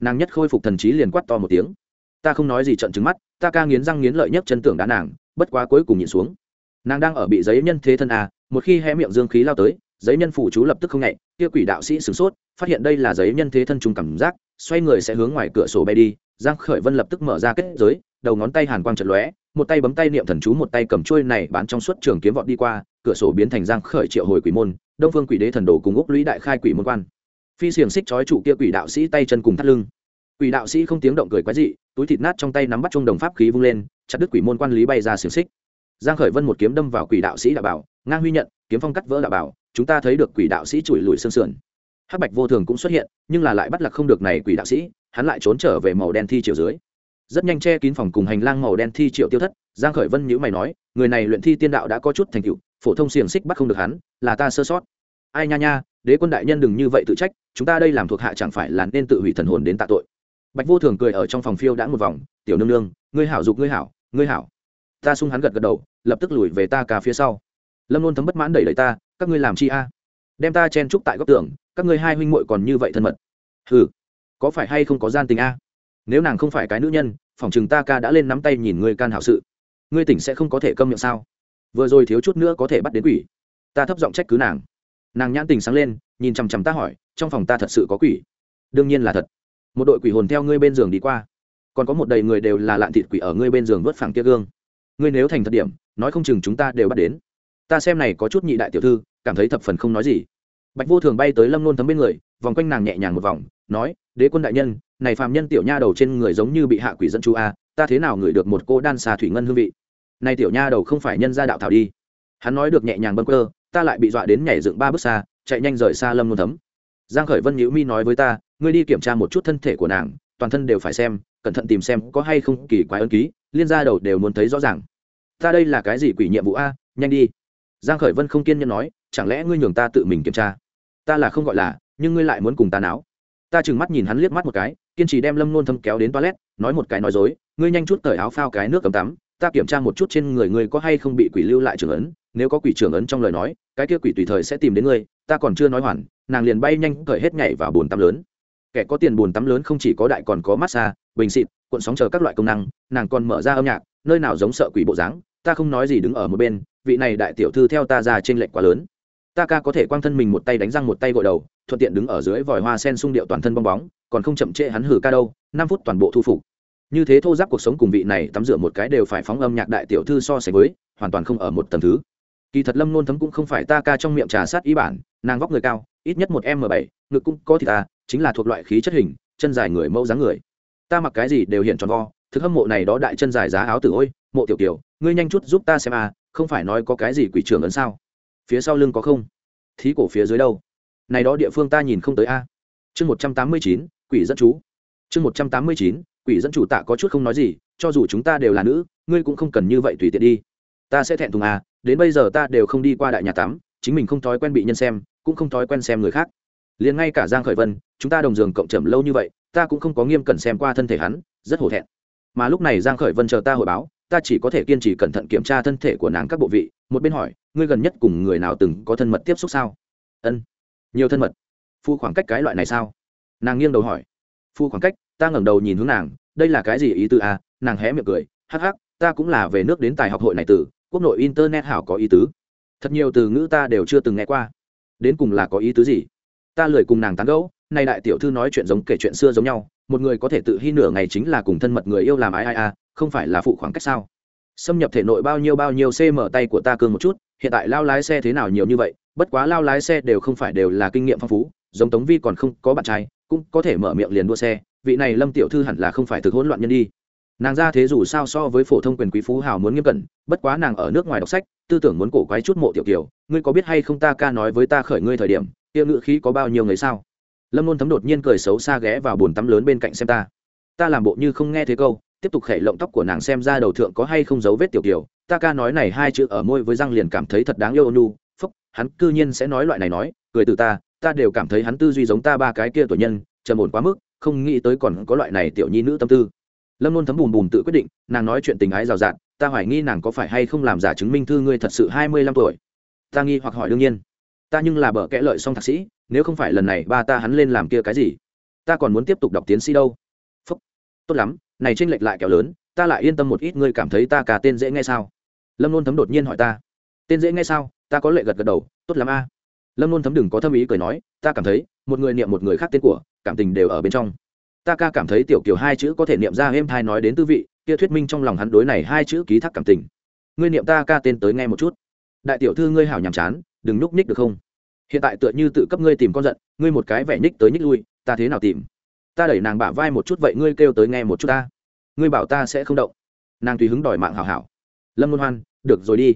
Speaker 1: Nàng nhất khôi phục thần trí liền quát to một tiếng. Ta không nói gì trận trứng mắt, ta ca nghiến răng nghiến lợi nhất chân tưởng đá nàng, bất quá cuối cùng nhìn xuống. Nàng đang ở bị giấy nhân thế thân a, một khi hé miệng dương khí lao tới, giấy nhân phủ chú lập tức không nhẹ, kia quỷ đạo sĩ sửng sốt, phát hiện đây là giấy nhân thế thân trùng cảm giác, xoay người sẽ hướng ngoài cửa sổ bay đi, giang khởi vân lập tức mở ra kết giới, đầu ngón tay hàn quang chật lóe, một tay bấm tay niệm thần chú, một tay cầm chuôi này bán trong suốt trường kiếm vọt đi qua, cửa sổ biến thành giang khởi triệu hồi quỷ môn, đông phương quỷ đế thần đồ cùng úc lũy đại khai quỷ môn quan phi xiềng xích chói trụ kia quỷ đạo sĩ tay chân cùng thắt lưng. Quỷ đạo sĩ không tiếng động cười quái dị, túi thịt nát trong tay nắm bắt chung đồng pháp khí vung lên, chặt đứt quỷ môn quan lý bay ra xiềng xích. Giang khởi vân một kiếm đâm vào quỷ đạo sĩ đạo bảo, ngang huy nhận, kiếm phong cắt vỡ đạo bảo, chúng ta thấy được quỷ đạo sĩ chùi lùi xương sườn. Hắc bạch vô thường cũng xuất hiện, nhưng là lại bắt lạc không được này quỷ đạo sĩ, hắn lại trốn trở về màu đen thi chiều dưới. Rất nhanh che kín phòng cùng hành lang màu đen thi triệu tiêu thất, giang khởi vân nhíu mày nói, người này luyện thi tiên đạo đã có chút thành tựu, phổ thông xiềng xích bắt không được hắn, là ta sơ sót. Ai nha nha, đế quân đại nhân đừng như vậy tự trách chúng ta đây làm thuộc hạ chẳng phải là nên tự hủy thần hồn đến tạ tội. Bạch vô thường cười ở trong phòng phiêu đã một vòng, tiểu nương nương, ngươi hảo dục ngươi hảo ngươi hảo. Ta sung hắn gật gật đầu, lập tức lùi về ta cả phía sau. Lâm luôn thấm bất mãn đẩy đẩy ta, các ngươi làm chi a? Đem ta chen trúc tại góc tường, các ngươi hai huynh muội còn như vậy thân mật. Ừ có phải hay không có gian tình a? Nếu nàng không phải cái nữ nhân, phòng chừng ta ca đã lên nắm tay nhìn ngươi can hảo sự. Ngươi tỉnh sẽ không có thể câm miệng sao? Vừa rồi thiếu chút nữa có thể bắt đến quỷ. Ta thấp giọng trách cứ nàng. Nàng nhãn tình sáng lên nhìn chằm chằm ta hỏi, trong phòng ta thật sự có quỷ? Đương nhiên là thật. Một đội quỷ hồn theo ngươi bên giường đi qua. Còn có một đầy người đều là lạn thịt quỷ ở ngươi bên giường vớt phẳng kia gương. Ngươi nếu thành thật điểm, nói không chừng chúng ta đều bắt đến. Ta xem này có chút nhị đại tiểu thư, cảm thấy thập phần không nói gì. Bạch vô thường bay tới lâm nôn thấm bên người, vòng quanh nàng nhẹ nhàng một vòng, nói, đế quân đại nhân, này phàm nhân tiểu nha đầu trên người giống như bị hạ quỷ dẫn chú a, ta thế nào ngửi được một cô đan xà thủy ngân hương vị? Này tiểu nha đầu không phải nhân gia đạo thảo đi. Hắn nói được nhẹ nhàng bâng cơ ta lại bị dọa đến nhảy dựng ba bước xa, chạy nhanh rời xa lâm nôn thấm. Giang khởi vân nhữ mi nói với ta, ngươi đi kiểm tra một chút thân thể của nàng, toàn thân đều phải xem, cẩn thận tìm xem có hay không kỳ quái ân ký, liên gia đầu đều muốn thấy rõ ràng. Ta đây là cái gì quỷ nhiệm vụ a? Nhanh đi. Giang khởi vân không kiên nhẫn nói, chẳng lẽ ngươi nhường ta tự mình kiểm tra? Ta là không gọi là, nhưng ngươi lại muốn cùng ta náo. Ta chừng mắt nhìn hắn liếc mắt một cái, kiên trì đem lâm nôn thâm kéo đến toilet, nói một cái nói dối, ngươi nhanh chút cởi áo phao cái nước cầm tắm ta kiểm tra một chút trên người ngươi có hay không bị quỷ lưu lại trưởng ấn, nếu có quỷ trưởng ấn trong lời nói, cái kia quỷ tùy thời sẽ tìm đến ngươi, ta còn chưa nói hoàn, nàng liền bay nhanh cởi hết nhảy vào bồn tắm lớn. Kẻ có tiền bồn tắm lớn không chỉ có đại còn có massage bình xịt, cuộn sóng chờ các loại công năng, nàng còn mở ra âm nhạc, nơi nào giống sợ quỷ bộ dáng, ta không nói gì đứng ở một bên, vị này đại tiểu thư theo ta ra trên lệnh quá lớn. Ta ca có thể quang thân mình một tay đánh răng một tay gội đầu, thuận tiện đứng ở dưới vòi hoa sen sung điệu toàn thân bong bóng, còn không chậm trễ hắn hử ca đâu, năm phút toàn bộ thu phục như thế thô giáp cuộc sống cùng vị này tắm rửa một cái đều phải phóng âm nhạc đại tiểu thư so sánh với hoàn toàn không ở một tầng thứ. Kỳ thật lâm nôn thấm cũng không phải ta ca trong miệng trà sát ý bản nàng vóc người cao ít nhất một m bảy ngực cũng có thì ta à, chính là thuộc loại khí chất hình chân dài người mẫu dáng người. Ta mặc cái gì đều hiện tròn vo thực hâm mộ này đó đại chân dài giá áo tử ôi mộ tiểu tiểu, ngươi nhanh chút giúp ta xem à không phải nói có cái gì quỷ trưởng ấn sao? Phía sau lưng có không? Thí cổ phía dưới đâu? Này đó địa phương ta nhìn không tới a. Chương một trăm tám mươi chín quỷ dẫn chú. Chương một trăm tám mươi chín quỷ dẫn chủ tạ có chút không nói gì, cho dù chúng ta đều là nữ, ngươi cũng không cần như vậy tùy tiện đi. Ta sẽ thẹn thùng à đến bây giờ ta đều không đi qua đại nhà tắm, chính mình không thói quen bị nhân xem, cũng không thói quen xem người khác. Liền ngay cả giang khởi vân, chúng ta đồng giường cộng trầm lâu như vậy, ta cũng không có nghiêm cẩn xem qua thân thể hắn, rất hổ thẹn. Mà lúc này giang khởi vân chờ ta hồi báo, ta chỉ có thể kiên trì cẩn thận kiểm tra thân thể của nàng các bộ vị, một bên hỏi, ngươi gần nhất cùng người nào từng có thân mật tiếp xúc sao? Ân, nhiều thân mật. Phu khoảng cách cái loại này sao? Nàng nghiêng đầu hỏi phu khoảng cách ta ngẩng đầu nhìn hướng nàng đây là cái gì ý tư à? Nàng hé miệng cười hắc hắc ta cũng là về nước đến tài học hội này từ quốc nội internet hảo có ý tứ. Thật nhiều từ ngữ ta đều chưa từng nghe qua. Đến cùng là có ý tứ gì? Ta lười cùng nàng tán gẫu nay đại tiểu thư nói chuyện giống kể chuyện xưa giống nhau một người có thể tự hy nửa ngày chính là cùng thân mật người yêu làm ai ai à, không phải là phụ khoảng cách sao? Xâm nhập thể nội bao nhiêu bao nhiêu cm tay của ta cương một chút hiện tại lao lái xe thế nào nhiều như vậy bất quá lao lái xe đều không phải đều là kinh nghiệm phong phú giống tống vi còn không có bạn trai cũng có thể mở miệng liền đua xe, vị này lâm tiểu thư hẳn là không phải thực hỗn loạn nhân đi. Nàng ra thế dù sao so với phổ thông quyền quý phú hào muốn nghiêm cẩn, bất quá nàng ở nước ngoài đọc sách, tư tưởng muốn cổ quái chút mộ tiểu kiều, ngươi có biết hay không ta ca nói với ta khởi ngươi thời điểm, kia ngự khí có bao nhiêu người sao? Lâm luôn thấm đột nhiên cười xấu xa ghé vào bồn tắm lớn bên cạnh xem ta. Ta làm bộ như không nghe thế câu, tiếp tục khẩy lộng tóc của nàng xem ra đầu thượng có hay không dấu vết tiểu kiều. Ta ca nói này hai chữ ở môi với răng liền cảm thấy thật đáng yêu nu phúc, hắn cư nhiên sẽ nói loại này nói, cười từ ta ta đều cảm thấy hắn tư duy giống ta ba cái kia tuổi nhân, trầm ổn quá mức, không nghĩ tới còn có loại này tiểu nhi nữ tâm tư. Lâm luôn thấm bùm bùm tự quyết định, nàng nói chuyện tình ái rào rạt, ta hoài nghi nàng có phải hay không làm giả chứng minh thư ngươi thật sự hai mươi lăm tuổi. Ta nghi hoặc hỏi đương nhiên. Ta nhưng là bở kẽ lợi song thạc sĩ, nếu không phải lần này ba ta hắn lên làm kia cái gì? Ta còn muốn tiếp tục đọc tiến sĩ đâu. Phúc. Tốt lắm, này tranh lệch lại kéo lớn, ta lại yên tâm một ít, ngươi cảm thấy ta cả tên dễ nghe sao? Lâm luôn thấm đột nhiên hỏi ta. Tên dễ nghe sao? Ta có lệ gật gật đầu, tốt lắm a lâm luôn thấm đừng có thâm ý cười nói, ta cảm thấy, một người niệm một người khác tên của, cảm tình đều ở bên trong. Ta ca cảm thấy tiểu kiều hai chữ có thể niệm ra êm thai nói đến tư vị, kia thuyết minh trong lòng hắn đối này hai chữ ký thác cảm tình. Ngươi niệm ta ca tên tới nghe một chút. Đại tiểu thư ngươi hảo nhàm chán, đừng núp ních được không? Hiện tại tựa như tự cấp ngươi tìm con giận, ngươi một cái vẻ nhích tới nhích lui, ta thế nào tìm? Ta đẩy nàng bả vai một chút vậy ngươi kêu tới nghe một chút ta. Ngươi bảo ta sẽ không động. Nàng tùy hứng đòi mạng hảo hảo. Lâm Luôn hoan, được rồi đi.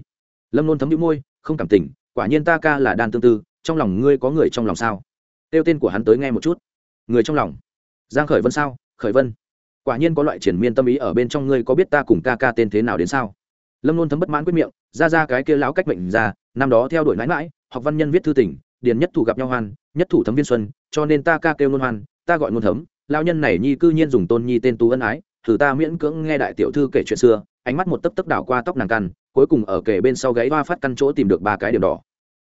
Speaker 1: Lâm Luôn thấm đĩu môi, không cảm tình quả nhiên ta ca là đan tương tư, trong lòng ngươi có người trong lòng sao? Kêu tên của hắn tới nghe một chút. Người trong lòng. Giang khởi vân sao? Khởi vân. Quả nhiên có loại triển miên tâm ý ở bên trong ngươi có biết ta cùng ca ca tên thế nào đến sao? Lâm luôn thấm bất mãn quyết miệng, ra ra cái kia lão cách mệnh ra, năm đó theo đuổi mãi mãi, học văn nhân viết thư tình, điền nhất thủ gặp nhau hoan, nhất thủ thấm viên xuân, cho nên ta ca kêu luôn hoan, ta gọi luôn thấm. Lão nhân này nhi cư nhiên dùng tôn nhi tên tú ân ái, thử ta miễn cưỡng nghe đại tiểu thư kể chuyện xưa, ánh mắt một tấc tấc đảo qua tóc nàng căn cuối cùng ở kề bên sau gáy hoa phát căn chỗ tìm được ba cái điểm đỏ.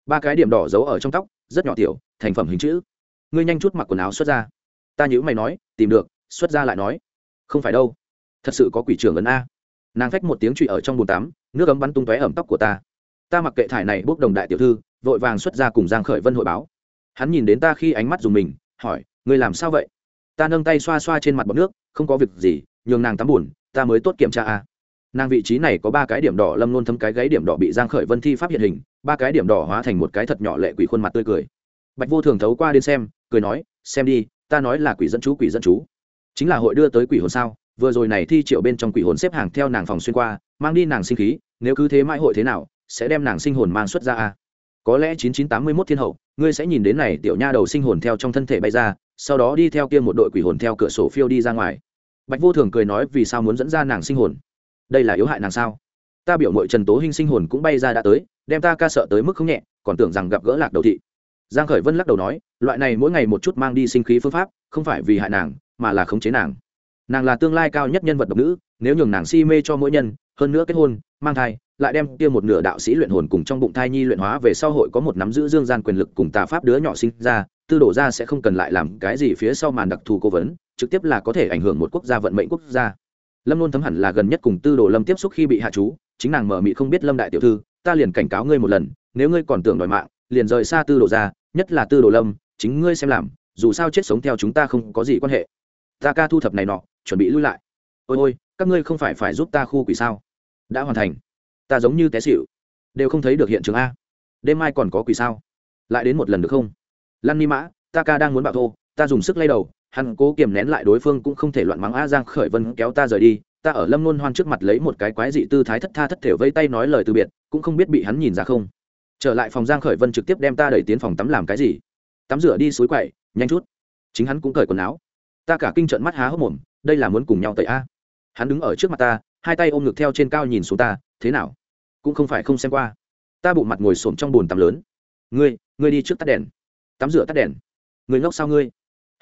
Speaker 1: Ba cái điểm đỏ giấu ở trong tóc, rất nhỏ tiểu, thành phẩm hình chữ. Ngươi nhanh chút mặc quần áo xuất ra. Ta nhữ mày nói, tìm được, xuất ra lại nói. Không phải đâu. Thật sự có quỷ trưởng ấn a. Nàng phách một tiếng trụy ở trong bồn tắm, nước ấm bắn tung tóe ẩm tóc của ta. Ta mặc kệ thải này bốc đồng đại tiểu thư, vội vàng xuất ra cùng giang khởi vân hội báo. Hắn nhìn đến ta khi ánh mắt dùng mình, hỏi, ngươi làm sao vậy? Ta nâng tay xoa xoa trên mặt bọt nước, không có việc gì, nhường nàng tắm buồn ta mới tốt kiểm tra a nàng vị trí này có ba cái điểm đỏ, lâm luôn thấm cái gáy điểm đỏ bị giang khởi vân thi pháp hiện hình, ba cái điểm đỏ hóa thành một cái thật nhỏ lệ quỷ khuôn mặt tươi cười. Bạch vô thường thấu qua đến xem, cười nói, xem đi, ta nói là quỷ dẫn chú, quỷ dẫn chú. Chính là hội đưa tới quỷ hồn sao? Vừa rồi này thi triệu bên trong quỷ hồn xếp hàng theo nàng phòng xuyên qua, mang đi nàng sinh khí, nếu cứ thế mãi hội thế nào, sẽ đem nàng sinh hồn mang xuất ra à có lẽ chín chín tám mươi mốt thiên hậu, ngươi sẽ nhìn đến này tiểu nha đầu sinh hồn theo trong thân thể bay ra, sau đó đi theo kia một đội quỷ hồn theo cửa sổ phiêu đi ra ngoài. Bạch vô thường cười nói, vì sao muốn dẫn ra nàng sinh hồn? Đây là yếu hại nàng sao? Ta biểu mội trần tố hinh sinh hồn cũng bay ra đã tới, đem ta ca sợ tới mức không nhẹ, còn tưởng rằng gặp gỡ lạc đầu thị. Giang khởi vân lắc đầu nói, loại này mỗi ngày một chút mang đi sinh khí phương pháp, không phải vì hại nàng, mà là khống chế nàng. Nàng là tương lai cao nhất nhân vật độc nữ, nếu nhường nàng si mê cho mỗi nhân, hơn nữa kết hôn, mang thai, lại đem kia một nửa đạo sĩ luyện hồn cùng trong bụng thai nhi luyện hóa về sau hội có một nắm giữ dương gian quyền lực cùng tà pháp đứa nhỏ sinh ra, tư đổ ra sẽ không cần lại làm cái gì phía sau màn đặc thù cố vấn, trực tiếp là có thể ảnh hưởng một quốc gia vận mệnh quốc gia lâm nôn thấm hẳn là gần nhất cùng tư đồ lâm tiếp xúc khi bị hạ chú, chính nàng mở mị không biết lâm đại tiểu thư, ta liền cảnh cáo ngươi một lần, nếu ngươi còn tưởng đòi mạng, liền rời xa tư đồ ra, nhất là tư đồ lâm, chính ngươi xem làm, dù sao chết sống theo chúng ta không có gì quan hệ. Ta ca thu thập này nọ, chuẩn bị lui lại. Ôi ôi, các ngươi không phải phải giúp ta khu quỷ sao? Đã hoàn thành. Ta giống như té xịu đều không thấy được hiện trường a. Đêm mai còn có quỷ sao? Lại đến một lần được không? Lăn ni mã, ta ca đang muốn bạo thô, ta dùng sức lay đầu hắn cố kiềm nén lại đối phương cũng không thể loạn mắng a giang khởi vân kéo ta rời đi, ta ở lâm luôn hoan trước mặt lấy một cái quái dị tư thái thất tha thất thể vây tay nói lời từ biệt, cũng không biết bị hắn nhìn ra không. Trở lại phòng giang khởi vân trực tiếp đem ta đẩy tiến phòng tắm làm cái gì? Tắm rửa đi suối quậy, nhanh chút. Chính hắn cũng cởi quần áo. Ta cả kinh trợn mắt há hốc mồm, đây là muốn cùng nhau tẩy a. Hắn đứng ở trước mặt ta, hai tay ôm ngực theo trên cao nhìn xuống ta, thế nào? Cũng không phải không xem qua. Ta bụng mặt ngồi xổm trong bồn tắm lớn. Ngươi ngươi đi trước tắt đèn. Tắm rửa tắt đèn. Người ngốc sao ngươi?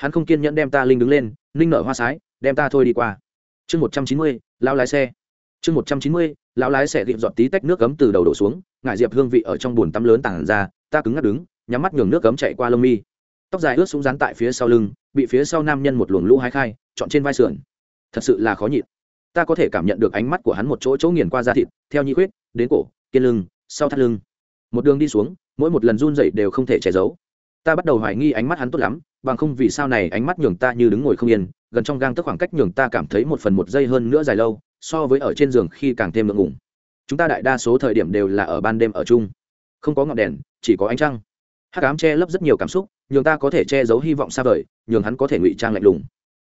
Speaker 1: Hắn không kiên nhẫn đem ta linh đứng lên, ninh nở hoa sái, đem ta thôi đi qua. Chương một trăm chín mươi lao lái xe. Chương một trăm chín mươi, lão lái xe gịm dọn tí tách nước cấm từ đầu đổ xuống ngại diệp hương vị ở trong bồn tắm lớn tản ra, ta cứng ngắt đứng, nhắm mắt nhường nước cấm chạy qua lông mi. Tóc dài ướt súng rán tại phía sau lưng, bị phía sau nam nhân một luồng lũ hái khai, chọn trên vai sườn. Thật sự là khó nhịn. Ta có thể cảm nhận được ánh mắt của hắn một chỗ chỗ nghiền qua da thịt, theo nhị khuyết đến cổ, kiên lưng, sau thắt lưng. Một đường đi xuống, mỗi một lần run dậy đều không thể che giấu. Ta bắt đầu hoài nghi ánh mắt hắn tốt lắm bằng không vì sao này ánh mắt nhường ta như đứng ngồi không yên, gần trong gang tức khoảng cách nhường ta cảm thấy một phần một giây hơn nữa dài lâu, so với ở trên giường khi càng thêm ngượng ngùng. Chúng ta đại đa số thời điểm đều là ở ban đêm ở chung. Không có ngọn đèn, chỉ có ánh trăng. Hắc ám che lấp rất nhiều cảm xúc, nhường ta có thể che giấu hy vọng xa vời, nhường hắn có thể ngụy trang lạnh lùng.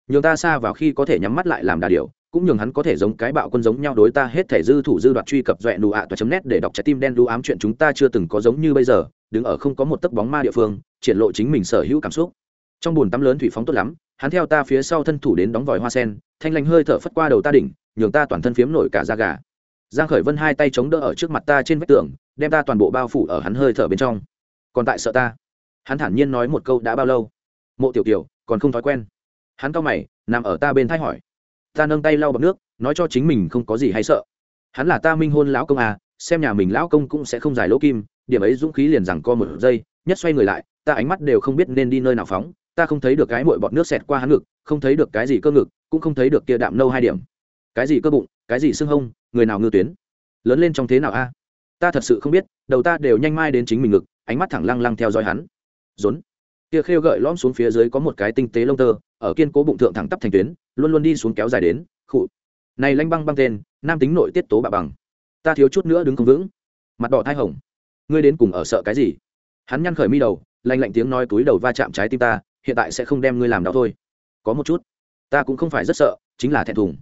Speaker 1: Nhường ta xa vào khi có thể nhắm mắt lại làm đà điều cũng nhường hắn có thể giống cái bạo quân giống nhau đối ta hết thể dư thủ dư đoạt truy cập doẹ nụ ạ toa chấm nét để đọc trái tim đen đu ám chuyện chúng ta chưa từng có giống như bây giờ, đứng ở không có một tấc bóng ma địa phương, triển lộ chính mình sở hữu cảm xúc trong bồn tắm lớn thủy phóng tốt lắm, hắn theo ta phía sau thân thủ đến đóng vòi hoa sen, thanh lành hơi thở phất qua đầu ta đỉnh, nhường ta toàn thân phiếm nổi cả da gà. Giang khởi vân hai tay chống đỡ ở trước mặt ta trên vách tường, đem ta toàn bộ bao phủ ở hắn hơi thở bên trong. Còn tại sợ ta? Hắn thản nhiên nói một câu đã bao lâu? Mộ tiểu tiểu còn không thói quen. Hắn cao mày, nằm ở ta bên thái hỏi. Ta nâng tay lau bọc nước, nói cho chính mình không có gì hay sợ. Hắn là ta minh hôn lão công à xem nhà mình lão công cũng sẽ không giải lỗ kim, điểm ấy dũng khí liền rằng co một giây, nhất xoay người lại, ta ánh mắt đều không biết nên đi nơi nào phóng ta không thấy được cái mội bọt nước xẹt qua hắn ngực, không thấy được cái gì cơ ngực, cũng không thấy được kia đạm nâu hai điểm. Cái gì cơ bụng, cái gì xương hông, người nào ngư tuyến? Lớn lên trong thế nào a? À? Ta thật sự không biết, đầu ta đều nhanh mai đến chính mình ngực, ánh mắt thẳng lăng lăng theo dõi hắn. Rốn. Kia khêu gợi lõm xuống phía dưới có một cái tinh tế lông tơ, ở kiên cố bụng thượng thẳng tắp thành tuyến, luôn luôn đi xuống kéo dài đến, khụ. Này lanh băng băng tên, nam tính nội tiết tố bạ bằng. Ta thiếu chút nữa đứng không vững. Mặt đỏ thai hồng. Ngươi đến cùng ở sợ cái gì? Hắn nhăn khởi mi đầu lanh lạnh tiếng nói túi đầu va chạm trái tim ta hiện tại sẽ không đem ngươi làm đau thôi. Có một chút, ta cũng không phải rất sợ, chính là thẹn thùng.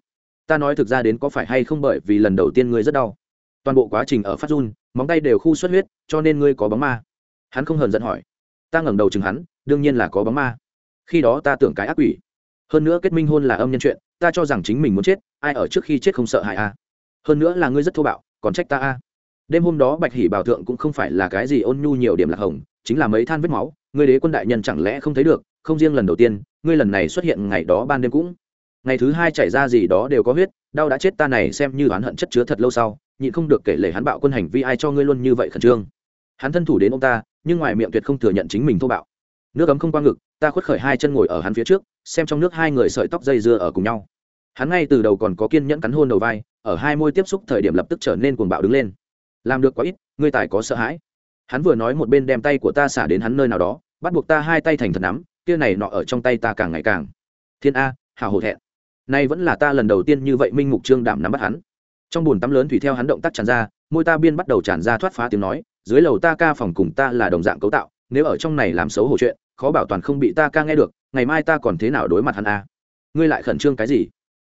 Speaker 1: Ta nói thực ra đến có phải hay không bởi vì lần đầu tiên ngươi rất đau. Toàn bộ quá trình ở phát run, móng tay đều khu xuất huyết, cho nên ngươi có bóng ma. Hắn không hờn giận hỏi. Ta ngẩng đầu chừng hắn, đương nhiên là có bóng ma. Khi đó ta tưởng cái ác quỷ. Hơn nữa kết minh hôn là âm nhân chuyện, ta cho rằng chính mình muốn chết, ai ở trước khi chết không sợ hại a. Hơn nữa là ngươi rất thô bạo, còn trách ta a. Đêm hôm đó bạch hỷ bảo thượng cũng không phải là cái gì ôn nhu nhiều điểm lạc hồng, chính là mấy than vết máu, ngươi đế quân đại nhân chẳng lẽ không thấy được không riêng lần đầu tiên, ngươi lần này xuất hiện ngày đó ban đêm cũng. Ngày thứ hai chảy ra gì đó đều có huyết, đau đã chết ta này xem như oán hận chất chứa thật lâu sau, nhịn không được kể lể hắn bạo quân hành vi ai cho ngươi luôn như vậy khẩn trương. Hắn thân thủ đến ông ta, nhưng ngoài miệng tuyệt không thừa nhận chính mình thô bạo. Nước ấm không qua ngực, ta khuất khởi hai chân ngồi ở hắn phía trước, xem trong nước hai người sợi tóc dây dưa ở cùng nhau. Hắn ngay từ đầu còn có kiên nhẫn cắn hôn đầu vai, ở hai môi tiếp xúc thời điểm lập tức trở nên cuồng bạo đứng lên. Làm được quá ít, ngươi tài có sợ hãi. Hắn vừa nói một bên đem tay của ta xả đến hắn nơi nào đó, bắt buộc ta hai tay thành thật nắm kia này nọ ở trong tay ta càng ngày càng. Thiên a hào hổ thẹn. Nay vẫn là ta lần đầu tiên như vậy minh mục trương đảm nắm bắt hắn. Trong bùn tắm lớn thủy theo hắn động tác tràn ra, môi ta biên bắt đầu tràn ra thoát phá tiếng nói, dưới lầu ta ca phòng cùng ta là đồng dạng cấu tạo, nếu ở trong này làm xấu hổ chuyện, khó bảo toàn không bị ta ca nghe được, ngày mai ta còn thế nào đối mặt hắn a. Ngươi lại khẩn trương cái gì?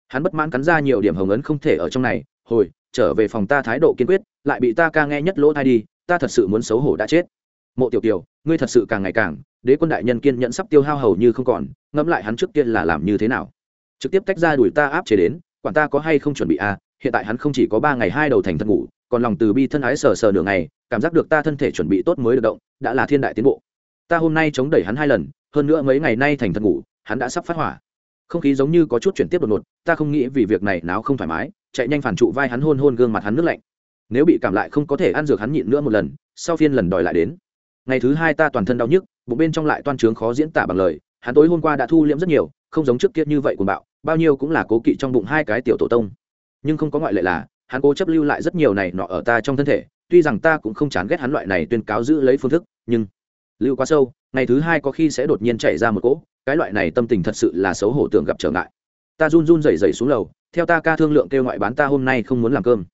Speaker 1: Hắn bất mãn cắn ra nhiều điểm hồng ấn không thể ở trong này, hồi, trở về phòng ta thái độ kiên quyết, lại bị ta ca nghe nhất lỗ thai đi, ta thật sự muốn xấu hổ đã chết. Mộ tiểu tiểu ngươi thật sự càng ngày càng đế quân đại nhân kiên nhận sắp tiêu hao hầu như không còn, ngẫm lại hắn trước kia là làm như thế nào. Trực tiếp tách ra đuổi ta áp chế đến, quản ta có hay không chuẩn bị a hiện tại hắn không chỉ có ba ngày hai đầu thành thân ngủ, còn lòng từ bi thân ái sờ sờ nửa ngày, cảm giác được ta thân thể chuẩn bị tốt mới được động, đã là thiên đại tiến bộ. Ta hôm nay chống đẩy hắn hai lần, hơn nữa mấy ngày nay thành thân ngủ, hắn đã sắp phát hỏa. Không khí giống như có chút chuyển tiếp đột ngột, ta không nghĩ vì việc này nào không thoải mái, chạy nhanh phản trụ vai hắn hôn hôn gương mặt hắn nước lạnh. Nếu bị cảm lại không có thể ăn dược hắn nhịn nữa một lần, sau phiên lần đòi lại đến. Ngày thứ hai ta toàn thân đau nhức bụng bên trong lại toan trướng khó diễn tả bằng lời, hắn tối hôm qua đã thu liễm rất nhiều, không giống trước kia như vậy của bạo, bao nhiêu cũng là cố kỵ trong bụng hai cái tiểu tổ tông. Nhưng không có ngoại lệ là, hắn cố chấp lưu lại rất nhiều này nọ ở ta trong thân thể, tuy rằng ta cũng không chán ghét hắn loại này tuyên cáo giữ lấy phương thức, nhưng lưu quá sâu, ngày thứ hai có khi sẽ đột nhiên chạy ra một cỗ, cái loại này tâm tình thật sự là xấu hổ tưởng gặp trở ngại. Ta run run rẩy rẩy xuống lầu, theo ta ca thương lượng kêu ngoại bán ta hôm nay không muốn làm cơm.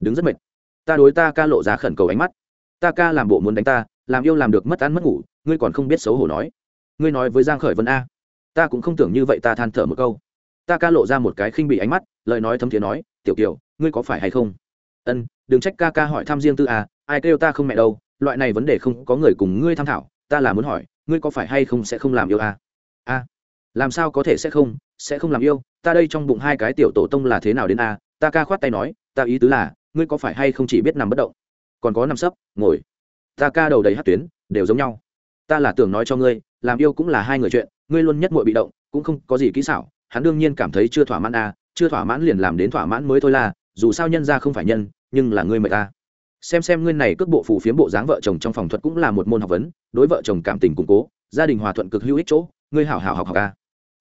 Speaker 1: Đứng rất mệt. Ta đối ta ca lộ ra khẩn cầu ánh mắt. Ta ca làm bộ muốn đánh ta, làm yêu làm được mất ăn mất ngủ ngươi còn không biết xấu hổ nói. Ngươi nói với giang khởi vân a. Ta cũng không tưởng như vậy, ta than thở một câu. Ta ca lộ ra một cái khinh bị ánh mắt, lời nói thấm thiế nói, tiểu kiều, ngươi có phải hay không? Ân, đừng trách ca ca hỏi thăm riêng tư à ai kêu ta không mẹ đâu, loại này vấn đề không có người cùng ngươi tham thảo ta là muốn hỏi, ngươi có phải hay không sẽ không làm yêu à? A, làm sao có thể sẽ không sẽ không làm yêu, ta đây trong bụng hai cái tiểu tổ tông là thế nào đến a ta ca khoát tay nói, ta ý tứ là, ngươi có phải hay không chỉ biết nằm bất động? Còn có nằm sấp, ngồi. Ta ca đầu đầy hát tuyến, đều giống nhau ta là tưởng nói cho ngươi, làm yêu cũng là hai người chuyện, ngươi luôn nhất muội bị động, cũng không có gì kỹ xảo, hắn đương nhiên cảm thấy chưa thỏa mãn a chưa thỏa mãn liền làm đến thỏa mãn mới thôi là, dù sao nhân ra không phải nhân, nhưng là ngươi mời ta à. xem xem ngươi này cước bộ phù phiếm bộ dáng vợ chồng trong phòng thuật cũng là một môn học vấn, đối vợ chồng cảm tình củng cố, gia đình hòa thuận cực hữu ích chỗ, ngươi hảo hảo học học a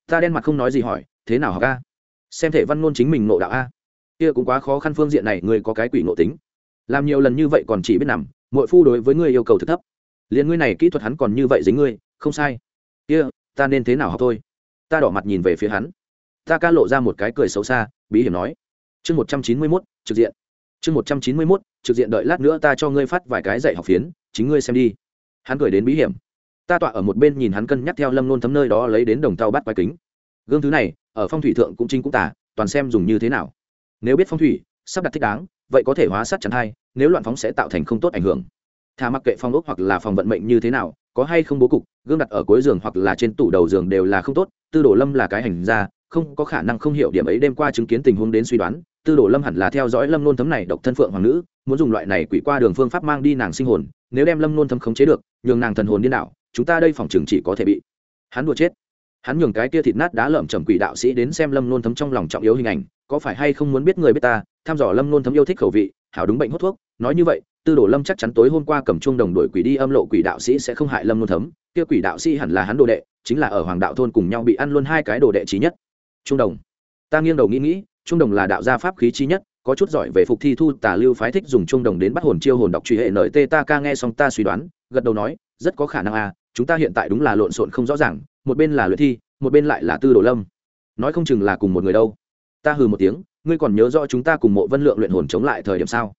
Speaker 1: ta đen mặt không nói gì hỏi, thế nào học a xem thể văn ngôn chính mình nộ đạo a kia cũng quá khó khăn phương diện này, ngươi có cái quỷ nộ tính. Làm nhiều lần như vậy còn chỉ biết nằm mọi phu đối với ngươi yêu cầu thực thấp liền ngươi này kỹ thuật hắn còn như vậy dính ngươi, không sai. Kia, ta nên thế nào học thôi? Ta đỏ mặt nhìn về phía hắn. Ta ca lộ ra một cái cười xấu xa, bí hiểm nói. Chương một trăm chín mươi mốt, trực diện. Chương một trăm chín mươi mốt, trực diện đợi lát nữa ta cho ngươi phát vài cái dạy học phiến, chính ngươi xem đi. Hắn cười đến bí hiểm. Ta tọa ở một bên nhìn hắn cân nhắc theo lâm nôn thấm nơi đó lấy đến đồng tàu bắt quái kính. Gương thứ này, ở phong thủy thượng cũng chính cũng tả toàn xem dùng như thế nào. Nếu biết phong thủy, sắp đặt thích đáng, vậy có thể hóa sát chẳng hay nếu loạn phóng sẽ tạo thành không tốt ảnh hưởng thà mặc kệ phòng ốc hoặc là phòng vận mệnh như thế nào, có hay không bố cục, gương đặt ở cuối giường hoặc là trên tủ đầu giường đều là không tốt, tư đồ lâm là cái hành ra không có khả năng không hiểu điểm ấy đêm qua chứng kiến tình huống đến suy đoán, tư đồ lâm hẳn là theo dõi lâm nôn thấm này độc thân phượng hoàng nữ, muốn dùng loại này quỷ qua đường phương pháp mang đi nàng sinh hồn, nếu đem lâm nôn thấm khống chế được, nhường nàng thần hồn điên nào? chúng ta đây phòng trường chỉ có thể bị hắn đùa chết hắn nhường cái kia thịt nát đá lởm chầm quỷ đạo sĩ đến xem lâm nôn thấm trong lòng trọng yếu hình ảnh, có phải hay không muốn biết người biết ta, thăm dò lâm nôn thấm yêu thích khẩu vị, hảo đúng bệnh hút thuốc, nói như vậy tư đồ lâm chắc chắn tối hôm qua cầm chuông đồng đội quỷ đi âm lộ quỷ đạo sĩ sẽ không hại lâm nôn thấm, kia quỷ đạo sĩ hẳn là hắn đồ đệ, chính là ở hoàng đạo thôn cùng nhau bị ăn luôn hai cái đồ đệ trí nhất. Trung đồng. Ta nghiêng đầu nghĩ nghĩ trung đồng là đạo gia pháp khí trí nhất, có chút giỏi về phục thi thu tả lưu phái thích dùng trung đồng đến bắt hồn chiêu hồn đọc truy hệ nợ tê ta ca nghe xong ta suy đoán, gật đầu nói, rất có khả năng à chúng ta hiện tại đúng là lộn xộn không rõ ràng, một bên là luyện thi, một bên lại là tư đồ lâm. Nói không chừng là cùng một người đâu. Ta hừ một tiếng, ngươi còn nhớ rõ chúng ta cùng mộ vân lượng luyện hồn chống lại thời điểm sao?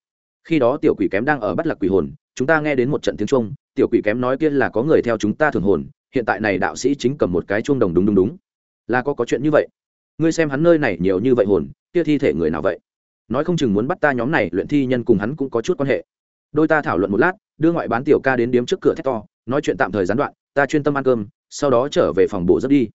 Speaker 1: Khi đó tiểu quỷ kém đang ở bắt lạc quỷ hồn, chúng ta nghe đến một trận tiếng trung tiểu quỷ kém nói kia là có người theo chúng ta thường hồn, hiện tại này đạo sĩ chính cầm một cái chuông đồng đúng đúng đúng. Là có có chuyện như vậy. Ngươi xem hắn nơi này nhiều như vậy hồn, kia thi thể người nào vậy? Nói không chừng muốn bắt ta nhóm này, luyện thi nhân cùng hắn cũng có chút quan hệ. Đôi ta thảo luận một lát, đưa ngoại bán tiểu ca đến điếm trước cửa thét to, nói chuyện tạm thời gián đoạn, ta chuyên tâm ăn cơm, sau đó trở về phòng bộ giấc đi.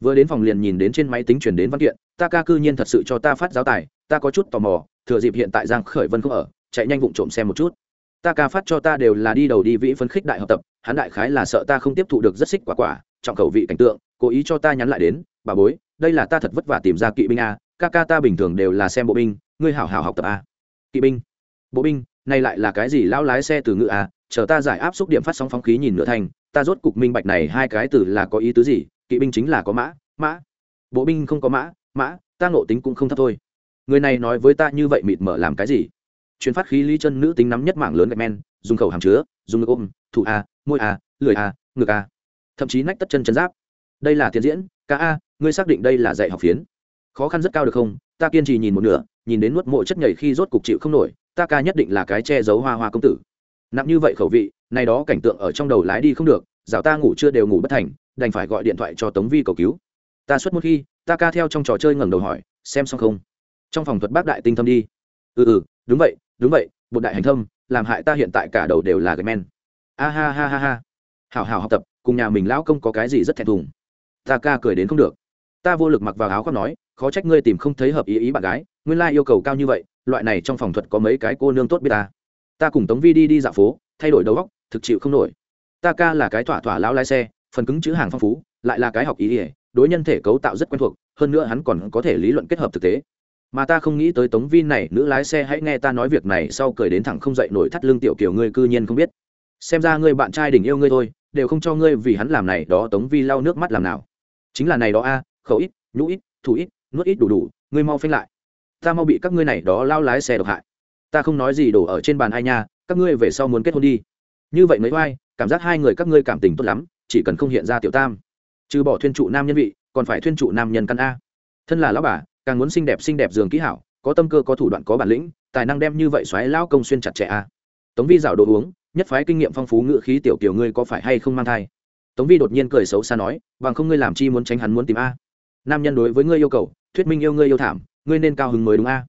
Speaker 1: Vừa đến phòng liền nhìn đến trên máy tính chuyển đến văn kiện, ta ca cư nhiên thật sự cho ta phát giáo tài, ta có chút tò mò, thừa dịp hiện tại giang khởi vân không ở chạy nhanh vụng trộm xem một chút. Ta ca phát cho ta đều là đi đầu đi vĩ phấn khích đại học tập, hắn đại khái là sợ ta không tiếp thụ được rất xích quả quả, trọng khẩu vị cảnh tượng, cố ý cho ta nhắn lại đến, bà bối, đây là ta thật vất vả tìm ra kỵ binh a, ca ca ta bình thường đều là xem bộ binh, ngươi hảo hảo học tập a. Kỵ binh? Bộ binh? Này lại là cái gì lão lái xe từ ngữ a, chờ ta giải áp xúc điểm phát sóng phóng khí nhìn nửa thành, ta rốt cục minh bạch này hai cái từ là có ý tứ gì, kỵ binh chính là có mã mã. Bộ binh không có mã mã, ta ngộ tính cũng không thấp thôi. Người này nói với ta như vậy mịt mở làm cái gì? Chuyên phát khí lý chân nữ tính nắm nhất mảng lớn gạch men, dùng khẩu hàm chứa, dùng ngực ôm, thủ a, môi a lười a, ngực a. Thậm chí nách tất chân chân giáp. Đây là tiền diễn, ca a, ngươi xác định đây là dạy học phiến. Khó khăn rất cao được không? Ta kiên trì nhìn một nửa, nhìn đến nuốt mộ chất nhảy khi rốt cục chịu không nổi, ta ca nhất định là cái che giấu hoa hoa công tử. Nặng như vậy khẩu vị, này đó cảnh tượng ở trong đầu lái đi không được, dạo ta ngủ chưa đều ngủ bất thành, đành phải gọi điện thoại cho tống vi cầu cứu. Ta xuất một khi, ta ca theo trong trò chơi ngẩng đầu hỏi, xem xong không? Trong phòng thuật bác đại tinh thâm đi. Ừ ừ đúng vậy đúng vậy bột đại hành thâm, làm hại ta hiện tại cả đầu đều là gạch men. A ha ha ha ha. Hảo hảo học tập, cùng nhà mình lão công có cái gì rất thẹn thùng. Ta ca cười đến không được. Ta vô lực mặc vào áo khoác nói, khó trách ngươi tìm không thấy hợp ý ý bạn gái, nguyên lai yêu cầu cao như vậy, loại này trong phòng thuật có mấy cái cô nương tốt biết ta. Ta cùng tống vi đi đi dạo phố, thay đổi đầu góc thực chịu không nổi. Ta ca là cái thỏa thỏa lão lái xe, phần cứng chữ hàng phong phú, lại là cái học ý ỉa đối nhân thể cấu tạo rất quen thuộc, hơn nữa hắn còn có thể lý luận kết hợp thực tế mà ta không nghĩ tới tống vi này, nữ lái xe hãy nghe ta nói việc này, sau cười đến thẳng không dậy nổi thắt lưng tiểu kiểu ngươi cư nhiên không biết. Xem ra ngươi bạn trai đình yêu ngươi thôi, đều không cho ngươi vì hắn làm này, đó tống vi lau nước mắt làm nào. Chính là này đó a, khẩu ít, nhũ ít, thủ ít, nuốt ít đủ đủ, ngươi mau phanh lại. Ta mau bị các ngươi này đó lao lái xe độc hại. Ta không nói gì đổ ở trên bàn ai nha, các ngươi về sau muốn kết hôn đi. Như vậy mới oai, cảm giác hai người các ngươi cảm tình tốt lắm, chỉ cần không hiện ra tiểu tam. Trừ bỏ thuyên trụ nam nhân vị, còn phải thuyên trụ nam nhân căn a. Thân là lão bà càng muốn xinh đẹp xinh đẹp giường kỹ hảo, có tâm cơ có thủ đoạn có bản lĩnh, tài năng đem như vậy xoáy lao công xuyên chặt chẽ a tống vi rào đồ uống, nhất phái kinh nghiệm phong phú ngự khí tiểu kiểu ngươi có phải hay không mang thai? Tống vi đột nhiên cười xấu xa nói, bằng không ngươi làm chi muốn tránh hắn muốn tìm a. Nam nhân đối với ngươi yêu cầu, thuyết minh yêu ngươi yêu thảm, ngươi nên cao hứng mới đúng a.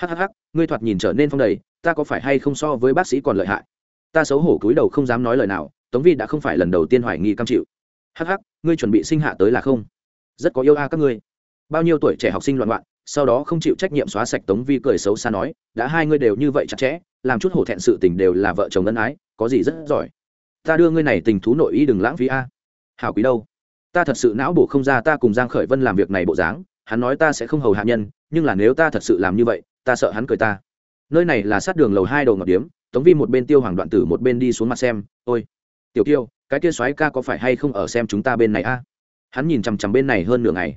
Speaker 1: Hhh ngươi thoạt nhìn trở nên phong đầy, ta có phải hay không so với bác sĩ còn lợi hại? Ta xấu hổ cúi đầu không dám nói lời nào, tống vi đã không phải lần đầu tiên hoài nghi cam chịu. Hh ngươi chuẩn bị sinh hạ tới là không? Rất có yêu a các ngươi bao nhiêu tuổi trẻ học sinh loạn loạn sau đó không chịu trách nhiệm xóa sạch tống vi cười xấu xa nói đã hai ngươi đều như vậy chặt chẽ làm chút hổ thẹn sự tình đều là vợ chồng ân ái có gì rất giỏi. Ta đưa ngươi này tình thú nội ý đừng lãng phí a. Hảo quý đâu? Ta thật sự não bổ không ra ta cùng giang khởi vân làm việc này bộ dáng hắn nói ta sẽ không hầu hạ nhân nhưng là nếu ta thật sự làm như vậy ta sợ hắn cười ta. Nơi này là sát đường lầu hai đầu ngọc điếm tống vi một bên tiêu hoàng đoạn tử một bên đi xuống mặt xem ôi tiểu tiêu, cái kia soái ca có phải hay không ở xem chúng ta bên này a? Hắn nhìn chằm chằm bên này hơn nửa ngày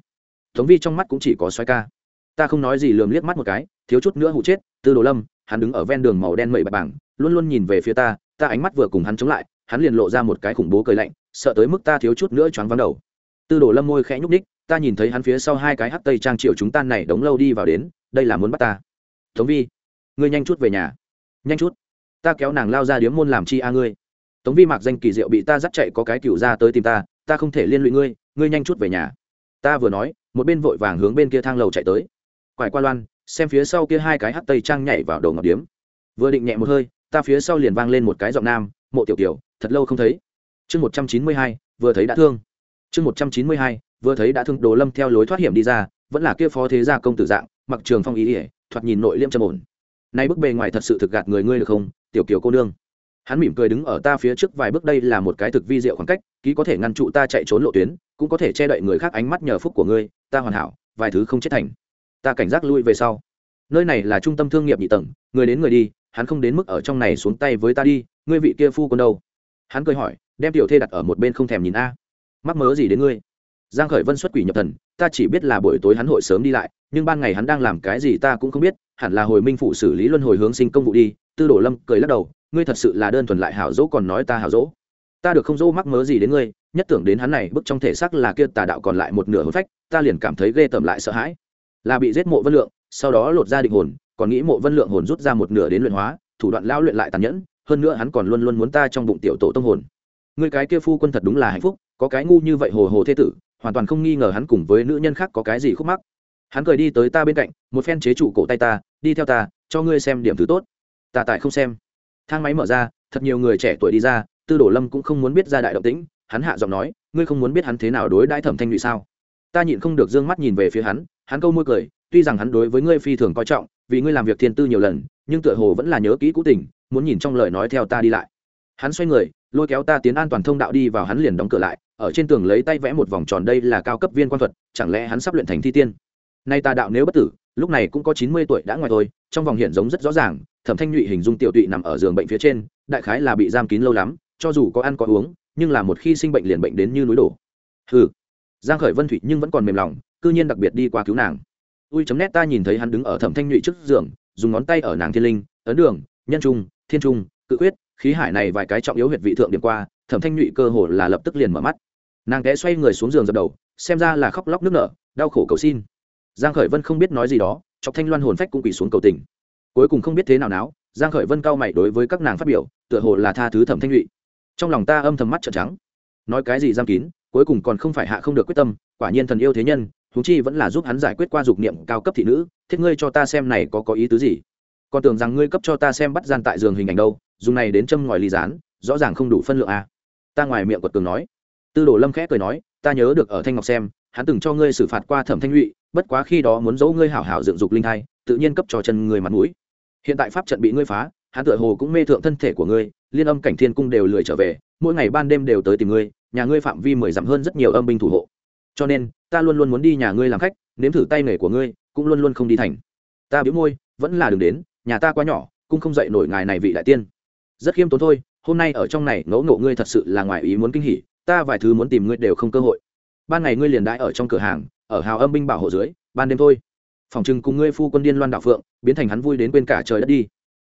Speaker 1: tống vi trong mắt cũng chỉ có xoay ca. Ta không nói gì lườm liếc mắt một cái, thiếu chút nữa hụ chết, tư đồ lâm, hắn đứng ở ven đường màu đen mẩy bạch bảng, luôn luôn nhìn về phía ta ta ánh mắt vừa cùng hắn chống lại, hắn liền lộ ra một cái khủng bố cười lạnh, sợ tới mức ta thiếu chút nữa choáng vắng đầu. Tư đồ lâm môi khẽ nhúc ních ta nhìn thấy hắn phía sau hai cái hắt tây trang triệu chúng ta này đống lâu đi vào đến, đây là muốn bắt ta. Tống vi, ngươi nhanh chút về nhà. Nhanh chút. Ta kéo nàng lao ra điếm môn làm chi a ngươi. Tống vi mặc danh kỳ diệu bị ta dắt chạy có cái cựu ra tới tìm ta ta không thể liên lụy ngươi ngươi nhanh chút về nhà. Ta vừa nói một bên vội vàng hướng bên kia thang lầu chạy tới. Quải qua loan xem phía sau kia hai cái hắt tây trang nhảy vào đầu ngọc điếm. Vừa định nhẹ một hơi ta phía sau liền vang lên một cái giọng nam mộ tiểu tiểu, thật lâu không thấy. Chương một trăm chín mươi hai vừa thấy đã thương. Chương một trăm chín mươi hai vừa thấy đã thương đồ lâm theo lối thoát hiểm đi ra vẫn là kia phó thế gia công tử dạng mặc trường phong ý ỉa thoạt nhìn nội liêm trầm ổn. Nay bức bề ngoài thật sự thực gạt người ngươi được không tiểu kiều cô nương? Hắn mỉm cười đứng ở ta phía trước vài bước, đây là một cái thực vi diệu khoảng cách, ký có thể ngăn trụ ta chạy trốn lộ tuyến, cũng có thể che đậy người khác ánh mắt nhờ phúc của ngươi, ta hoàn hảo, vài thứ không chết thành. Ta cảnh giác lui về sau. Nơi này là trung tâm thương nghiệp nhị tầng, người đến người đi, hắn không đến mức ở trong này xuống tay với ta đi, ngươi vị kia phu còn đâu? Hắn cười hỏi, đem tiểu thê đặt ở một bên không thèm nhìn a. Mắc mớ gì đến ngươi? Giang khởi vân xuất quỷ nhập thần, ta chỉ biết là buổi tối hắn hội sớm đi lại, nhưng ban ngày hắn đang làm cái gì ta cũng không biết, hẳn là hồi minh phụ xử lý luân hồi hướng sinh công vụ đi, tư đổ lâm cười lắc đầu ngươi thật sự là đơn thuần lại hảo dỗ còn nói ta hảo dỗ. Ta được không dỗ mắc mớ gì đến ngươi, nhất tưởng đến hắn này, bức trong thể xác là kia tà đạo còn lại một nửa hồn phách, ta liền cảm thấy ghê tởm lại sợ hãi. Là bị giết mộ vân lượng, sau đó lột ra định hồn, còn nghĩ mộ vân lượng hồn rút ra một nửa đến luyện hóa, thủ đoạn lao luyện lại tàn nhẫn, hơn nữa hắn còn luôn luôn muốn ta trong bụng tiểu tổ tông hồn. Người cái kia phu quân thật đúng là hạnh phúc, có cái ngu như vậy hồ hồ thế tử, hoàn toàn không nghi ngờ hắn cùng với nữ nhân khác có cái gì khúc mắc. Hắn cười đi tới ta bên cạnh, một phen chế trụ cổ tay ta, đi theo ta, cho ngươi xem điểm thứ tốt. Ta tại không xem thang máy mở ra, thật nhiều người trẻ tuổi đi ra, tư đổ lâm cũng không muốn biết ra đại động tĩnh, hắn hạ giọng nói, ngươi không muốn biết hắn thế nào đối đãi thẩm thanh nhụy sao? Ta nhịn không được d ư ơ n g mắt nhìn về phía hắn hắn câu môi cười, tuy rằng hắn đối với ngươi phi thường coi trọng, vì ngươi làm việc thiên tư nhiều lần, nhưng tựa hồ vẫn là nhớ kỹ cũ tình, muốn nhìn trong lời nói theo ta đi lại. Hắn xoay người, lôi kéo ta tiến an toàn thông đạo đi vào hắn liền đóng cửa lại, ở trên tường lấy tay vẽ một vòng tròn đây là cao cấp viên quan thuật, chẳng lẽ hắn sắp luyện thành thi tiên? Nay ta đạo nếu bất tử, lúc này cũng có chín mươi tuổi đã ngoài thôi trong vòng hiện giống rất rõ ràng thẩm thanh nhụy hình dung tiểu tụy nằm ở giường bệnh phía trên, đại khái là bị giam kín lâu lắm, cho dù có ăn có uống, nhưng là một khi sinh bệnh liền bệnh đến như núi đổ. Hừ. Giang khởi vân thụy nhưng vẫn còn mềm lòng, cư nhiên đặc biệt đi qua cứu nàng. Ui chấm nét ta nhìn thấy hắn đứng ở thẩm thanh nhụy trước giường, dùng ngón tay ở nàng thiên linh, ấn đường, nhân trung, thiên trung, cự quyết khí hải này vài cái trọng yếu huyệt vị thượng điểm qua, thẩm thanh nhụy cơ hồ là lập tức liền mở mắt. Nàng té xoay người xuống giường dập đầu, xem ra là khóc lóc nước nở, đau khổ cầu xin. Giang khởi vân không biết nói gì đó, chọc thanh loan hồn phách cũng quỳ xuống cầu tình cuối cùng không biết thế nào náo, giang khởi vân cao mày đối với các nàng phát biểu, tựa hồ là tha thứ thẩm thanh nhụy. Trong lòng ta âm thầm mắt trợn trắng. Nói cái gì giam kín, cuối cùng còn không phải hạ không được quyết tâm, quả nhiên thần yêu thế nhân chúng chi vẫn là giúp hắn giải quyết qua dục niệm cao cấp thị nữ, thiết ngươi cho ta xem này có có ý tứ gì? Còn tưởng rằng ngươi cấp cho ta xem bắt gian tại giường hình ảnh đâu, dùng này đến châm ngòi ly rán rõ ràng không đủ phân lượng à. ta ngoài miệng quật cường nói. Tư đồ lâm khẽ cười nói, ta nhớ được ở thanh ngọc xem, hắn từng cho ngươi xử phạt qua thẩm thanh lụy bất quá khi đó muốn giấu ngươi hảo hảo dựng dục linh thai, tự nhiên cấp cho chân người mặt mũi hiện tại pháp trận bị ngươi phá, hắn tựa hồ cũng mê thượng thân thể của ngươi, liên âm cảnh thiên cung đều lười trở về, mỗi ngày ban đêm đều tới tìm ngươi, nhà ngươi phạm vi mười dặm hơn rất nhiều âm binh thủ hộ. Cho nên, ta luôn luôn muốn đi nhà ngươi làm khách, nếm thử tay nghề của ngươi, cũng luôn luôn không đi thành. Ta biếu môi, vẫn là đường đến, nhà ta quá nhỏ, cũng không dậy nổi ngài này vị đại tiên. Rất khiêm tốn thôi, hôm nay ở trong này ngẫu ngộ ngươi thật sự là ngoài ý muốn kinh hỉ, ta vài thứ muốn tìm ngươi đều không cơ hội. Ban ngày ngươi liền đãi ở trong cửa hàng, ở hào âm binh bảo hộ dưới, ban đêm thôi phòng trưng cùng ngươi phu quân điên loan đạo phượng, biến thành hắn vui đến quên cả trời đất đi.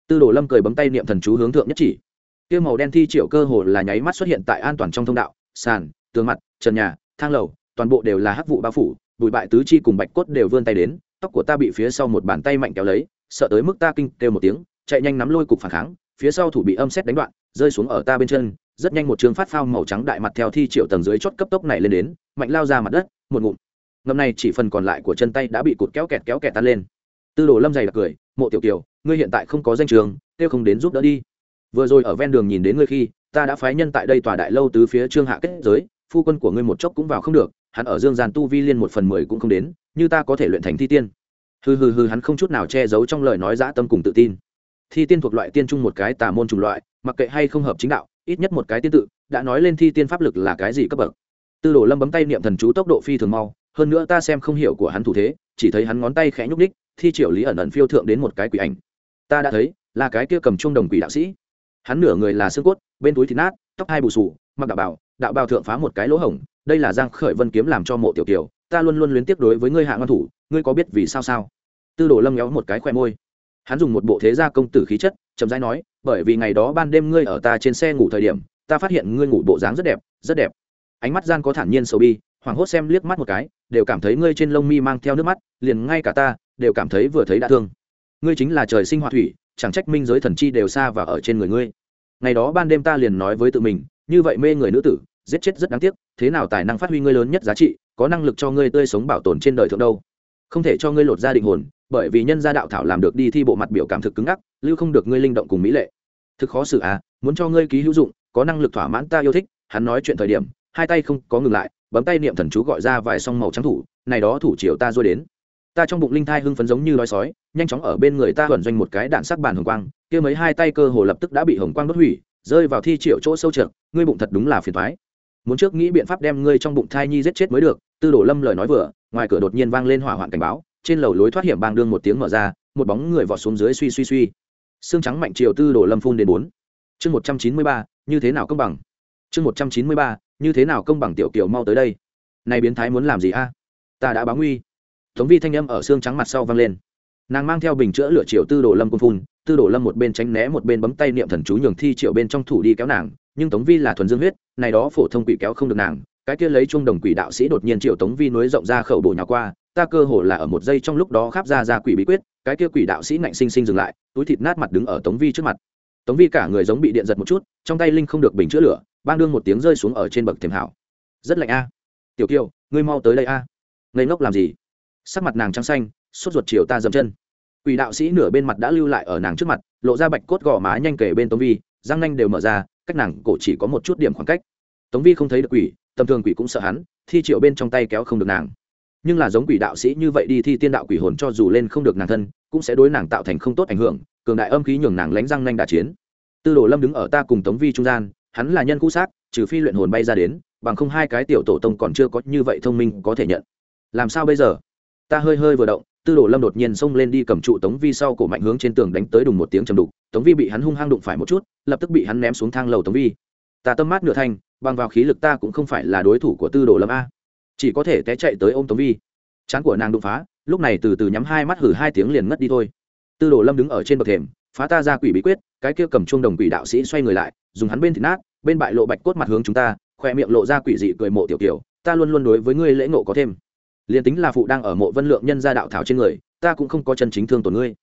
Speaker 1: Tư đồ lâm cười bấm tay niệm thần chú hướng thượng nhất chỉ. Tiêu màu đen thi triệu cơ hồ là nháy mắt xuất hiện tại an toàn trong thông đạo, sàn, tường mặt, trần nhà, thang lầu, toàn bộ đều là hắc vụ bao phủ, bụi bại tứ chi cùng bạch cốt đều vươn tay đến, tóc của ta bị phía sau một bàn tay mạnh kéo lấy, sợ tới mức ta kinh kêu một tiếng, chạy nhanh nắm lôi cục phản kháng, phía sau thủ bị âm xét đánh đoạn, rơi xuống ở ta bên chân, rất nhanh một trường phát phao màu trắng đại mặt theo thi triệu tầng dưới chót cấp tốc này lên đến, mạnh lao ra mặt đất, một ngụm ngầm này chỉ phần còn lại của chân tay đã bị cụt kéo kẹt kéo kẹt tan lên. Tư đồ lâm dày đặc cười, mộ tiểu kiều, ngươi hiện tại không có danh trường, kêu không đến giúp đỡ đi. Vừa rồi ở ven đường nhìn đến ngươi khi, ta đã phái nhân tại đây tòa đại lâu tứ phía trương hạ kết giới, phu quân của ngươi một chốc cũng vào không được, hắn ở dương gian tu vi liên một phần mười cũng không đến, như ta có thể luyện thành thi tiên. Hừ hừ hừ, hắn không chút nào che giấu trong lời nói dã tâm cùng tự tin. Thi tiên thuộc loại tiên trung một cái tà môn chủng loại, mặc kệ hay không hợp chính đạo, ít nhất một cái tiên tự, đã nói lên thi tiên pháp lực là cái gì cấp bậc. Tư đồ lâm bấm tay niệm thần chú tốc độ phi thường mau hơn nữa ta xem không hiểu của hắn thủ thế, chỉ thấy hắn ngón tay khẽ nhúc ních thi triệu lý ẩn ẩn phiêu thượng đến một cái quỷ ảnh. Ta đã thấy, là cái kia cầm chuông đồng quỷ đạo sĩ. Hắn nửa người là xương cốt, bên túi thịt nát, tóc hai bù sù mặc đạo bào đạo bào thượng phá một cái lỗ hổng. Đây là giang khởi vân kiếm làm cho mộ tiểu tiểu ta luôn luôn luyến tiếc đối với ngươi hạ ngon thủ, ngươi có biết vì sao sao? Tư đồ lâm nhéo một cái khoe môi. Hắn dùng một bộ thế gia công tử khí chất, chậm rãi nói, bởi vì ngày đó ban đêm ngươi ở ta trên xe ngủ thời điểm, ta phát hiện ngươi ngủ bộ dáng rất đẹp rất đẹp. Ánh mắt gian có thản nhiên sầu bi hoảng hốt xem liếc mắt một cái, đều cảm thấy ngươi trên lông mi mang theo nước mắt, liền ngay cả ta, đều cảm thấy vừa thấy đã thương. Ngươi chính là trời sinh hoạt thủy, chẳng trách minh giới thần chi đều xa và ở trên người ngươi. Ngày đó ban đêm ta liền nói với tự mình, như vậy mê người nữ tử, giết chết rất đáng tiếc, thế nào tài năng phát huy ngươi lớn nhất giá trị, có năng lực cho ngươi tươi sống bảo tồn trên đời thượng đâu? Không thể cho ngươi lột ra định hồn, bởi vì nhân gia đạo thảo làm được đi thi bộ mặt biểu cảm thực cứng ngắc, lưu không được ngươi linh động cùng mỹ lệ. Thực khó xử à muốn cho ngươi ký hữu dụng, có năng lực thỏa mãn ta yêu thích, hắn nói chuyện thời điểm, hai tay không có ngừng lại bấm tay niệm thần chú gọi ra vài song màu trắng thủ, này đó thủ chiều ta rồi đến. Ta trong bụng linh thai hưng phấn giống như nói sói, nhanh chóng ở bên người ta thuần doanh một cái đạn sắc bàn hồng quang, kia mấy hai tay cơ hồ lập tức đã bị hồng quang đốt hủy, rơi vào thi triệu chỗ sâu trượt, ngươi bụng thật đúng là phiền thoái muốn trước nghĩ biện pháp đem ngươi trong bụng thai nhi giết chết mới được, tư đồ lâm lời nói vừa, ngoài cửa đột nhiên vang lên hỏa hoạn cảnh báo, trên lầu lối thoát hiểm bang đương một tiếng mở ra, một bóng người vọt xuống dưới suy suy suy. Xương trắng mạnh triều tư đồ lâm phun đến bốn. Chương một trăm chín mươi ba, như thế nào công bằng? Chương một trăm chín mươi ba như thế nào công bằng tiểu kiều mau tới đây? Này biến thái muốn làm gì a? Ta đã báo nguy. Tống vi thanh âm ở xương trắng mặt sau vang lên. Nàng mang theo bình chữa lửa triệu tư đồ lâm cung phun, tư đồ lâm một bên tránh né một bên bấm tay niệm thần chú nhường thi triệu bên trong thủ đi kéo nàng, nhưng tống vi là thuần dương huyết, này đó phổ thông quỷ kéo không được nàng, cái kia lấy trung đồng quỷ đạo sĩ đột nhiên triệu tống vi nối rộng ra khẩu bổ nhà qua, ta cơ hồ là ở một giây trong lúc đó khắp ra ra quỷ bí quyết, cái kia quỷ đạo sĩ ngạnh sinh sinh dừng lại, túi thịt nát mặt đứng ở tống vi trước mặt tống vi cả người giống bị điện giật một chút, trong tay linh không được bình chữa lửa, bang đương một tiếng rơi xuống ở trên bậc thềm hảo. Rất lạnh a. Tiểu kiều, ngươi mau tới đây a. Ngây ngốc làm gì? Sắc mặt nàng trắng xanh, sốt ruột chiều ta dậm chân. Quỷ đạo sĩ nửa bên mặt đã lưu lại ở nàng trước mặt, lộ ra bạch cốt gò má nhanh kể bên tống vi, răng nanh đều mở ra, cách nàng cổ chỉ có một chút điểm khoảng cách. Tống vi không thấy được quỷ, tầm thường quỷ cũng sợ hắn, thi triệu bên trong tay kéo không được nàng. Nhưng là giống quỷ đạo sĩ như vậy đi thi tiên đạo quỷ hồn cho dù lên không được nàng thân, cũng sẽ đối nàng tạo thành không tốt ảnh hưởng cường đại âm khí nhường nàng lánh răng nhanh đà chiến. Tư đồ lâm đứng ở ta cùng tống vi trung gian, hắn là nhân cũ xác, trừ phi luyện hồn bay ra đến, bằng không hai cái tiểu tổ tông còn chưa có như vậy thông minh có thể nhận. Làm sao bây giờ? Ta hơi hơi vừa động, tư đồ lâm đột nhiên xông lên đi cầm trụ tống vi sau cổ mạnh hướng trên tường đánh tới đùng một tiếng chầm đục, tống vi bị hắn hung hăng đụng phải một chút, lập tức bị hắn ném xuống thang lầu tống vi. Ta tâm mát nửa thanh, bằng vào khí lực ta cũng không phải là đối thủ của tư đồ lâm a. Chỉ có thể té chạy tới ôm tống vi. Chán của nàng đụng phá, lúc này từ từ nhắm hai mắt hử hai tiếng liền ngất đi thôi tư đồ lâm đứng ở trên bậc thềm, phá ta ra quỷ bí quyết, cái kia cầm chuông đồng quỷ đạo sĩ xoay người lại, dùng hắn bên thịt nát, bên bại lộ bạch cốt mặt hướng chúng ta, khoe miệng lộ ra quỷ dị cười mộ tiểu kiểu ta luôn luôn đối với ngươi lễ ngộ có thêm. Liền tính là phụ đang ở mộ vân lượng nhân gia đạo thảo trên người, ta cũng không có chân chính thương tổn ngươi.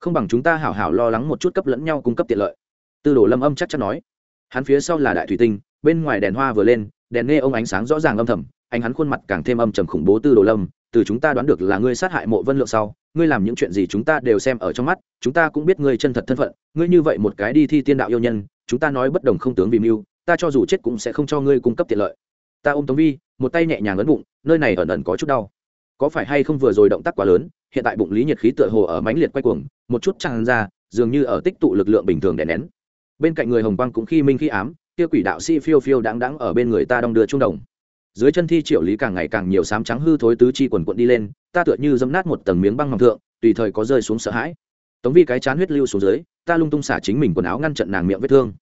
Speaker 1: Không bằng chúng ta hảo hảo lo lắng một chút cấp lẫn nhau cung cấp tiện lợi. Tư đồ lâm âm chắc chắn nói. Hắn phía sau là đại thủy tinh, bên ngoài đèn hoa vừa lên, đèn nghe ông ánh sáng rõ ràng âm thầm anh hắn khuôn mặt càng thêm âm trầm khủng bố tư đồ lâm từ chúng ta đoán được là ngươi sát hại mộ vân lượng sau, ngươi làm những chuyện gì chúng ta đều xem ở trong mắt, chúng ta cũng biết ngươi chân thật thân phận, ngươi như vậy một cái đi thi tiên đạo yêu nhân, chúng ta nói bất đồng không tướng vì mưu, ta cho dù chết cũng sẽ không cho ngươi cung cấp tiện lợi. Ta ôm tống vi, một tay nhẹ nhàng ấn bụng, nơi này ẩn ẩn có chút đau. Có phải hay không vừa rồi động tác quá lớn, hiện tại bụng lý nhiệt khí tựa hồ ở mãnh liệt quay cuồng, một chút tràn ra, dường như ở tích tụ lực lượng bình thường đè nén. Bên cạnh người hồng quang cũng khi minh khi ám, kia quỷ đạo sĩ phiêu phiêu đáng đáng ở bên người ta đong đưa trung đồng dưới chân thi triệu lý càng ngày càng nhiều sám trắng hư thối tứ chi quần quận đi lên, ta tựa như dấm nát một tầng miếng băng hoàng thượng, tùy thời có rơi xuống sợ hãi. Tống vi cái chán huyết lưu xuống dưới, ta lung tung xả chính mình quần áo ngăn trận nàng miệng vết thương.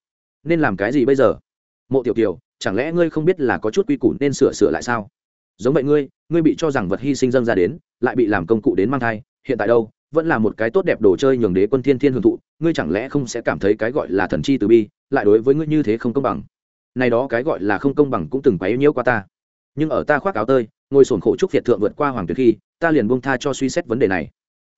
Speaker 1: Nên làm cái gì bây giờ? Mộ tiểu kiều, chẳng lẽ ngươi không biết là có chút quy củ nên sửa sửa lại sao? Giống vậy ngươi ngươi bị cho rằng vật hy sinh dâng ra đến, lại bị làm công cụ đến mang thai, hiện tại đâu, vẫn là một cái tốt đẹp đồ chơi nhường đế quân thiên thiên hưởng thụ, ngươi chẳng lẽ không sẽ cảm thấy cái gọi là thần chi từ bi, lại đối với ngươi như thế không công bằng? Này đó cái gọi là không công bằng cũng từng quấy nhiễu qua ta nhưng ở ta khoác áo tơi, ngồi sổn khổ trúc việt thượng vượt qua hoàng tuyền khi, ta liền buông tha cho suy xét vấn đề này.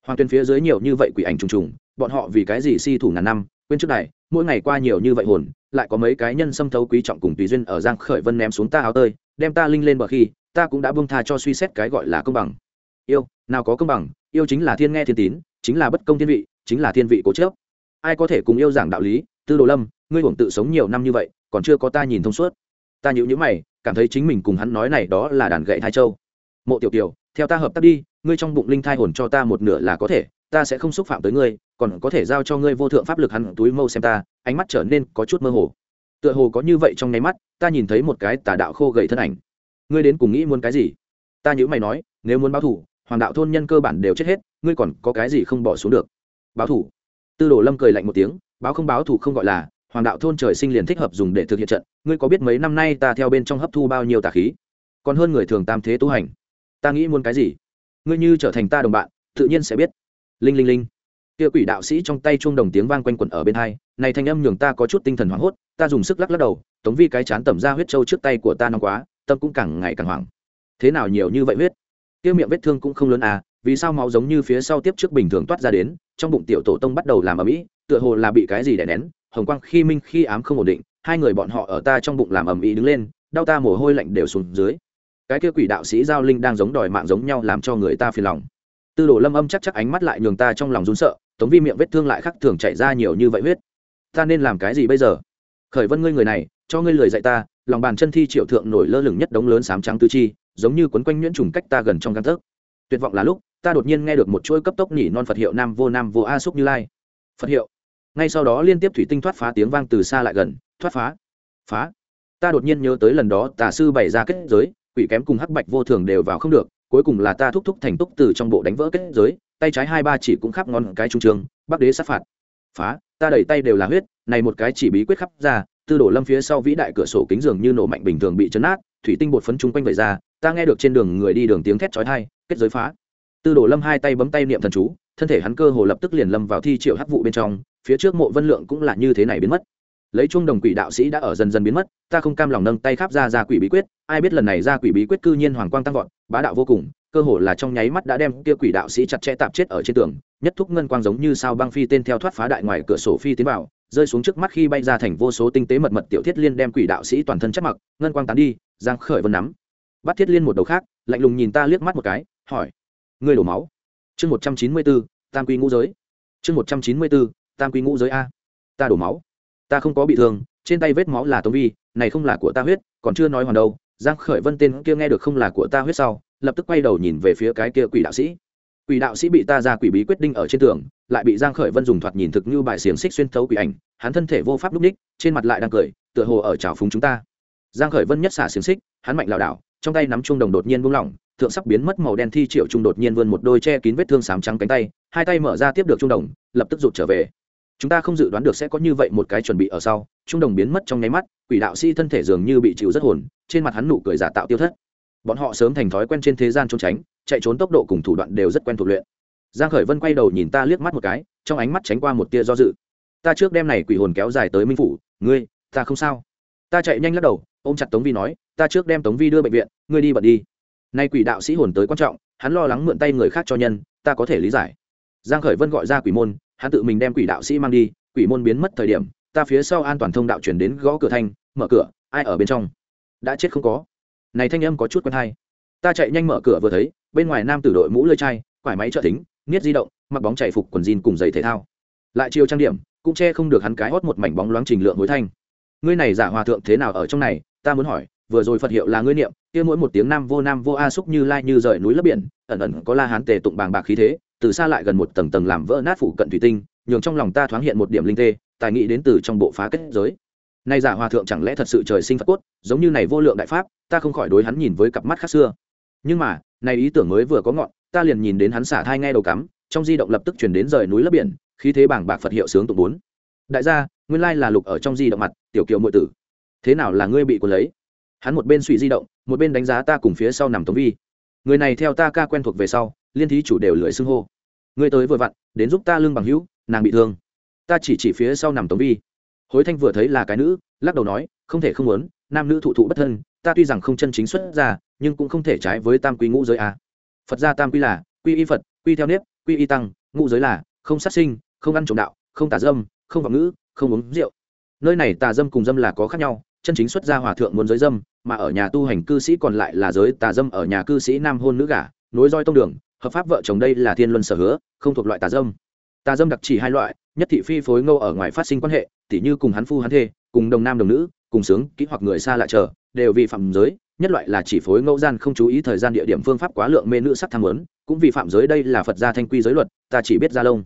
Speaker 1: Hoàng tuyến phía dưới nhiều như vậy quỷ ảnh trùng trùng, bọn họ vì cái gì si thủ ngàn năm, quên trước này mỗi ngày qua nhiều như vậy hồn, lại có mấy cái nhân xâm thấu quý trọng cùng tùy duyên ở giang khởi vân ném xuống ta áo tơi, đem ta linh lên bờ khi, ta cũng đã buông tha cho suy xét cái gọi là công bằng. Yêu, nào có công bằng, yêu chính là thiên nghe thiên tín, chính là bất công thiên vị, chính là thiên vị cố chấp ai có thể cùng yêu giảng đạo lý? Tư đồ lâm, ngươi hưởng tự sống nhiều năm như vậy, còn chưa có ta nhìn thông suốt. Ta nhíu nhữ mày cảm thấy chính mình cùng hắn nói này đó là đàn gậy thai châu. Mộ tiểu tiểu theo ta hợp tác đi, ngươi trong bụng linh thai hồn cho ta một nửa là có thể, ta sẽ không xúc phạm tới ngươi, còn có thể giao cho ngươi vô thượng pháp lực hắn túi mâu xem ta, ánh mắt trở nên có chút mơ hồ. Tựa hồ có như vậy trong nháy mắt, ta nhìn thấy một cái tà đạo khô gầy thân ảnh. Ngươi đến cùng nghĩ muốn cái gì? Ta nhữ mày nói, nếu muốn báo thủ, hoàng đạo thôn nhân cơ bản đều chết hết, ngươi còn có cái gì không bỏ xuống được? Báo thủ. Tư đồ lâm cười lạnh một tiếng, báo không báo thủ không gọi là hoàng đạo thôn trời sinh liền thích hợp dùng để thực hiện trận, ngươi có biết mấy năm nay ta theo bên trong hấp thu bao nhiêu tà khí? Còn hơn người thường tam thế tu hành. Ta nghĩ muốn cái gì? Ngươi như trở thành ta đồng bạn, tự nhiên sẽ biết. Linh linh linh. Kia quỷ đạo sĩ trong tay chuông đồng tiếng vang quanh quẩn ở bên hai, này thanh âm nhường ta có chút tinh thần hoảng hốt, ta dùng sức lắc lắc đầu, tống vi cái chán tẩm ra huyết trâu trước tay của ta nóng quá, tâm cũng càng ngày càng hoảng. Thế nào nhiều như vậy huyết? Kia miệng vết thương cũng không lớn à vì sao máu giống như phía sau tiếp trước bình thường toát ra đến, trong bụng tiểu tổ tông bắt đầu làm ở mỹ, tựa hồ là bị cái gì đè nén hồng quang khi minh khi ám không ổn định, hai người bọn họ ở ta trong bụng làm ầm ĩ đứng lên, đau ta mồ hôi lạnh đều xuống dưới. Cái kia quỷ đạo sĩ giao linh đang giống đòi mạng giống nhau làm cho người ta phiền lòng. Tư đồ lâm âm chắc chắc ánh mắt lại nhường ta trong lòng run sợ, tống vi miệng vết thương lại khắc thường chảy ra nhiều như vậy huyết. Ta nên làm cái gì bây giờ? Khởi vân ngươi người này, cho ngươi lời dạy ta, lòng bàn chân thi triệu thượng nổi lơ lửng nhất đống lớn sám trắng tư chi, giống như quấn quanh nhuyễn trùng cách ta gần trong căn tấc. Tuyệt vọng là lúc, ta đột nhiên nghe được một chuỗi cấp tốc nhỉ non phật hiệu nam vô nam vô a xúc như lai. Phật hiệu ngay sau đó liên tiếp thủy tinh thoát phá tiếng vang từ xa lại gần, thoát phá phá. Ta đột nhiên nhớ tới lần đó tà sư bày ra kết giới, quỷ kém cùng hắc bạch vô thường đều vào không được, cuối cùng là ta thúc thúc thành túc từ trong bộ đánh vỡ kết giới, tay trái hai ba chỉ cũng khắp ngon cái trung trường, bắc đế sát phạt. Phá, ta đẩy tay đều là huyết, này một cái chỉ bí quyết khắp ra, tư đổ lâm phía sau vĩ đại cửa sổ kính giường như nổ mạnh bình thường bị chấn nát, thủy tinh bột phấn chung quanh vẩy ra, ta nghe được trên đường người đi đường tiếng thét chói tai, kết giới phá. Tư đổ lâm hai tay bấm tay niệm thần chú thân thể hắn cơ hồ lập tức liền lâm vào thi triệu hắc vụ bên trong, phía trước mộ vân lượng cũng là như thế này biến mất. Lấy chung đồng quỷ đạo sĩ đã ở dần dần biến mất, ta không cam lòng nâng tay khắp ra ra quỷ bí quyết, ai biết lần này ra quỷ bí quyết cư nhiên hoàng quang tăng vọt, bá đạo vô cùng, cơ hồ là trong nháy mắt đã đem kia quỷ đạo sĩ chặt chẽ tạp chết ở trên tường, nhất thúc ngân quang giống như sao băng phi tên theo thoát phá đại ngoài cửa sổ phi tiến vào, rơi xuống trước mắt khi bay ra thành vô số tinh tế mật mật tiểu thiết liên đem quỷ đạo sĩ toàn thân chất mặc, ngân quang tán đi, giang khởi vân nắm. Bắt thiết liên một đầu khác, lạnh lùng nhìn ta liếc mắt một cái, hỏi, ngươi đổ máu? Chương một trăm chín mươi bốn tam quy ngũ giới. Chương một trăm chín mươi bốn tam quy ngũ giới a. Ta đổ máu. Ta không có bị thương, trên tay vết máu là tống vi, này không là của ta huyết, còn chưa nói hoàn đâu. Giang khởi vân tên kia nghe được không là của ta huyết sau, lập tức quay đầu nhìn về phía cái kia quỷ đạo sĩ. Quỷ đạo sĩ bị ta ra quỷ bí quyết định ở trên tường, lại bị giang khởi vân dùng thoạt nhìn thực như bài xiềng xích xuyên thấu quỷ ảnh, hắn thân thể vô pháp lúc ních trên mặt lại đang cười, tựa hồ ở trào phúng chúng ta. Giang khởi vân nhất xả xiềng xích, hắn mạnh lảo đảo, trong tay nắm chuông đồng đột nhiên buông lỏng thượng sắc biến mất màu đen thi triệu trung đột nhiên vươn một đôi che kín vết thương sám trắng cánh tay, hai tay mở ra tiếp được trung đồng, lập tức rụt trở về. Chúng ta không dự đoán được sẽ có như vậy một cái chuẩn bị ở sau, trung đồng biến mất trong nháy mắt, quỷ đạo sĩ thân thể dường như bị chịu rất hồn, trên mặt hắn nụ cười giả tạo tiêu thất. Bọn họ sớm thành thói quen trên thế gian trốn tránh, chạy trốn tốc độ cùng thủ đoạn đều rất quen thuộc luyện. Giang khởi vân quay đầu nhìn ta liếc mắt một cái, trong ánh mắt tránh qua một tia do dự. Ta trước đêm này quỷ hồn kéo dài tới minh phủ, ngươi, ta không sao. Ta chạy nhanh lắc đầu, ôm chặt tống vi nói, ta trước đem tống vi đưa bệnh viện, ngươi đi bận đi nay quỷ đạo sĩ hồn tới quan trọng hắn lo lắng mượn tay người khác cho nhân ta có thể lý giải. Giang khởi vân gọi ra quỷ môn hắn tự mình đem quỷ đạo sĩ mang đi quỷ môn biến mất thời điểm ta phía sau an toàn thông đạo chuyển đến gõ cửa thanh mở cửa ai ở bên trong? Đã chết không có. Này thanh âm có chút quen hay ta chạy nhanh mở cửa vừa thấy bên ngoài nam tử đội mũ lơi chai quải máy trợ thính, niết di động mặc bóng chạy phục quần jean cùng giày thể thao. Lại chiều trang điểm cũng che không được hắn cái hót một mảnh bóng loáng trình lượng hối thanh. Ngươi này giả hòa thượng thế nào ở trong này? Ta muốn hỏi vừa rồi phật hiệu là ngươi niệm, kia mỗi một tiếng nam vô nam vô a xúc như lai như rời núi lấp biển, ẩn ẩn có la hán tề tụng bàng bạc khí thế, từ xa lại gần một tầng tầng làm vỡ nát phủ cận thủy tinh, nhường trong lòng ta thoáng hiện một điểm linh tê, tài nghị đến từ trong bộ phá kết giới. Nay giả hòa thượng chẳng lẽ thật sự trời sinh phật cốt, giống như này vô lượng đại pháp, ta không khỏi đối hắn nhìn với cặp mắt khác xưa. Nhưng mà, này ý tưởng mới vừa có ngọn, ta liền nhìn đến hắn xả thai ngay đầu cắm, trong di động lập tức chuyển đến rời núi lấp biển, khí thế bảng bạc phật hiệu sướng tụng bốn. Đại gia, nguyên lai là lục ở trong di động mặt, tiểu kiều muội tử. Thế nào là ngươi bị cuốn lấy? Hắn một bên suy di động, một bên đánh giá ta cùng phía sau nằm tống vi. Người này theo ta ca quen thuộc về sau, liên thí chủ đều lưỡi xưng hô. Ngươi tới vừa vặn, đến giúp ta lưng bằng hữu, nàng bị thương. Ta chỉ chỉ phía sau nằm tống vi. Hối thanh vừa thấy là cái nữ, lắc đầu nói, không thể không muốn, nam nữ thụ thụ bất thân, ta tuy rằng không chân chính xuất ra nhưng cũng không thể trái với tam quy ngũ giới a. Phật gia tam quy là, quy y phật, quy theo nếp, quy y tăng, ngũ giới là, không sát sinh, không ăn trộm đạo, không tà dâm, không vọng ngữ, không uống rượu. Nơi này tà dâm cùng dâm là có khác nhau chân chính xuất gia hòa thượng muốn giới dâm mà ở nhà tu hành cư sĩ còn lại là giới tà dâm ở nhà cư sĩ nam hôn nữ gả nối roi tông đường hợp pháp vợ chồng đây là thiên luân sở hứa không thuộc loại tà dâm. Tà dâm đặc chỉ hai loại nhất thị phi phối ngâu ở ngoài phát sinh quan hệ tỉ như cùng hắn phu hắn thê cùng đồng nam đồng nữ cùng sướng kỹ hoặc người xa lạ chờ đều vi phạm giới nhất loại là chỉ phối ngẫu gian không chú ý thời gian địa điểm phương pháp quá lượng mê nữ sắc tham muốn, cũng vi phạm giới đây là phật gia thanh quy giới luật ta chỉ biết gia lông.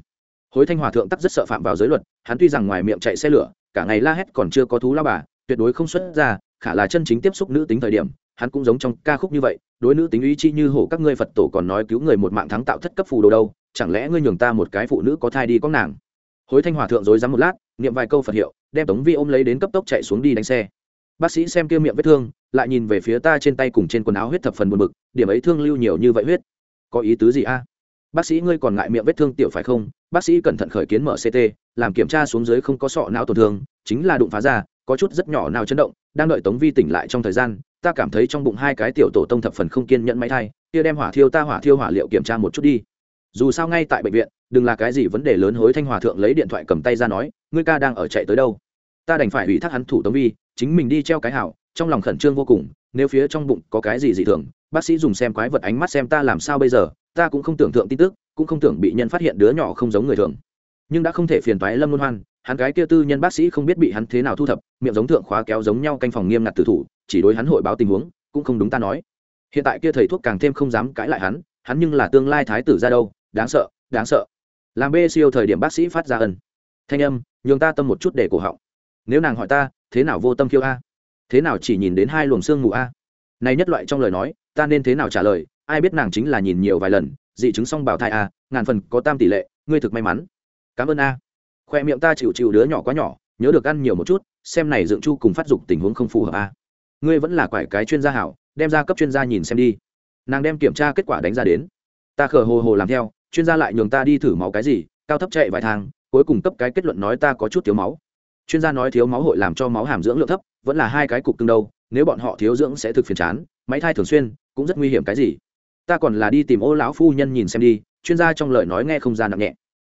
Speaker 1: Hối thanh hòa thượng tắc rất sợ phạm vào giới luật hắn tuy rằng ngoài miệng chạy xe lửa cả ngày la hét còn chưa có thú lao bà tuyệt đối không xuất ra, khả là chân chính tiếp xúc nữ tính thời điểm, hắn cũng giống trong ca khúc như vậy, đối nữ tính ý chi như hổ các ngươi phật tổ còn nói cứu người một mạng thắng tạo thất cấp phù đồ đâu, chẳng lẽ ngươi nhường ta một cái phụ nữ có thai đi có nàng? Hối thanh hòa thượng dối dám một lát, niệm vài câu phật hiệu, đem tống vi ôm lấy đến cấp tốc chạy xuống đi đánh xe. Bác sĩ xem kia miệng vết thương, lại nhìn về phía ta trên tay cùng trên quần áo huyết thập phần buồn bực, điểm ấy thương lưu nhiều như vậy huyết. Có ý tứ gì a? Bác sĩ ngươi còn ngại miệng vết thương tiểu phải không? Bác sĩ cẩn thận khởi kiến mở ct làm kiểm tra xuống dưới không có sọ não tổn thương, chính là đụng phá ra có chút rất nhỏ nào chấn động, đang đợi tống vi tỉnh lại trong thời gian, ta cảm thấy trong bụng hai cái tiểu tổ tông thập phần không kiên nhẫn máy thai kia đem hỏa thiêu ta hỏa thiêu hỏa liệu kiểm tra một chút đi. Dù sao ngay tại bệnh viện, đừng là cái gì vấn đề lớn hối thanh hòa thượng lấy điện thoại cầm tay ra nói, ngươi ca đang ở chạy tới đâu? Ta đành phải ủy thác hắn thủ tống vi, chính mình đi treo cái hảo, trong lòng khẩn trương vô cùng, nếu phía trong bụng có cái gì dị thường, bác sĩ dùng xem quái vật ánh mắt xem ta làm sao bây giờ, ta cũng không tưởng tượng tin tức, cũng không tưởng bị nhân phát hiện đứa nhỏ không giống người thường. Nhưng đã không thể phiền toái lâm luân hoan hắn gái kia tư nhân bác sĩ không biết bị hắn thế nào thu thập, miệng giống thượng khóa kéo giống nhau canh phòng nghiêm ngặt tử thủ, chỉ đối hắn hội báo tình huống, cũng không đúng ta nói. Hiện tại kia thầy thuốc càng thêm không dám cãi lại hắn hắn nhưng là tương lai thái tử ra đâu, đáng sợ đáng sợ. Làm bê siêu thời điểm bác sĩ phát ra ân. Thanh âm, nhường ta tâm một chút để cổ họng. Nếu nàng hỏi ta, thế nào vô tâm khiêu a? Thế nào chỉ nhìn đến hai luồng xương mù a? Này nhất loại trong lời nói, ta nên thế nào trả lời? Ai biết nàng chính là nhìn nhiều vài lần, dị chứng xong bảo thai a, ngàn phần có tam tỷ lệ, ngươi thực may mắn. Cảm ơn a khoe miệng ta chịu chịu đứa nhỏ quá nhỏ, nhớ được ăn nhiều một chút, xem này dựng chu cùng phát dục tình huống không phù hợp a ngươi vẫn là quải cái chuyên gia hảo, đem ra cấp chuyên gia nhìn xem đi. Nàng đem kiểm tra kết quả đánh ra đến. Ta khờ hồ hồ làm theo, chuyên gia lại nhường ta đi thử máu cái gì, cao thấp chạy vài thang, cuối cùng cấp cái kết luận nói ta có chút thiếu máu. Chuyên gia nói thiếu máu hội làm cho máu hàm dưỡng lượng thấp, vẫn là hai cái cục tương đâu, nếu bọn họ thiếu dưỡng sẽ thực phiền chán, máy thai thường xuyên, cũng rất nguy hiểm cái gì. Ta còn là đi tìm ô lão phu nhân nhìn xem đi, chuyên gia trong lời nói nghe không ra nặng nhẹ.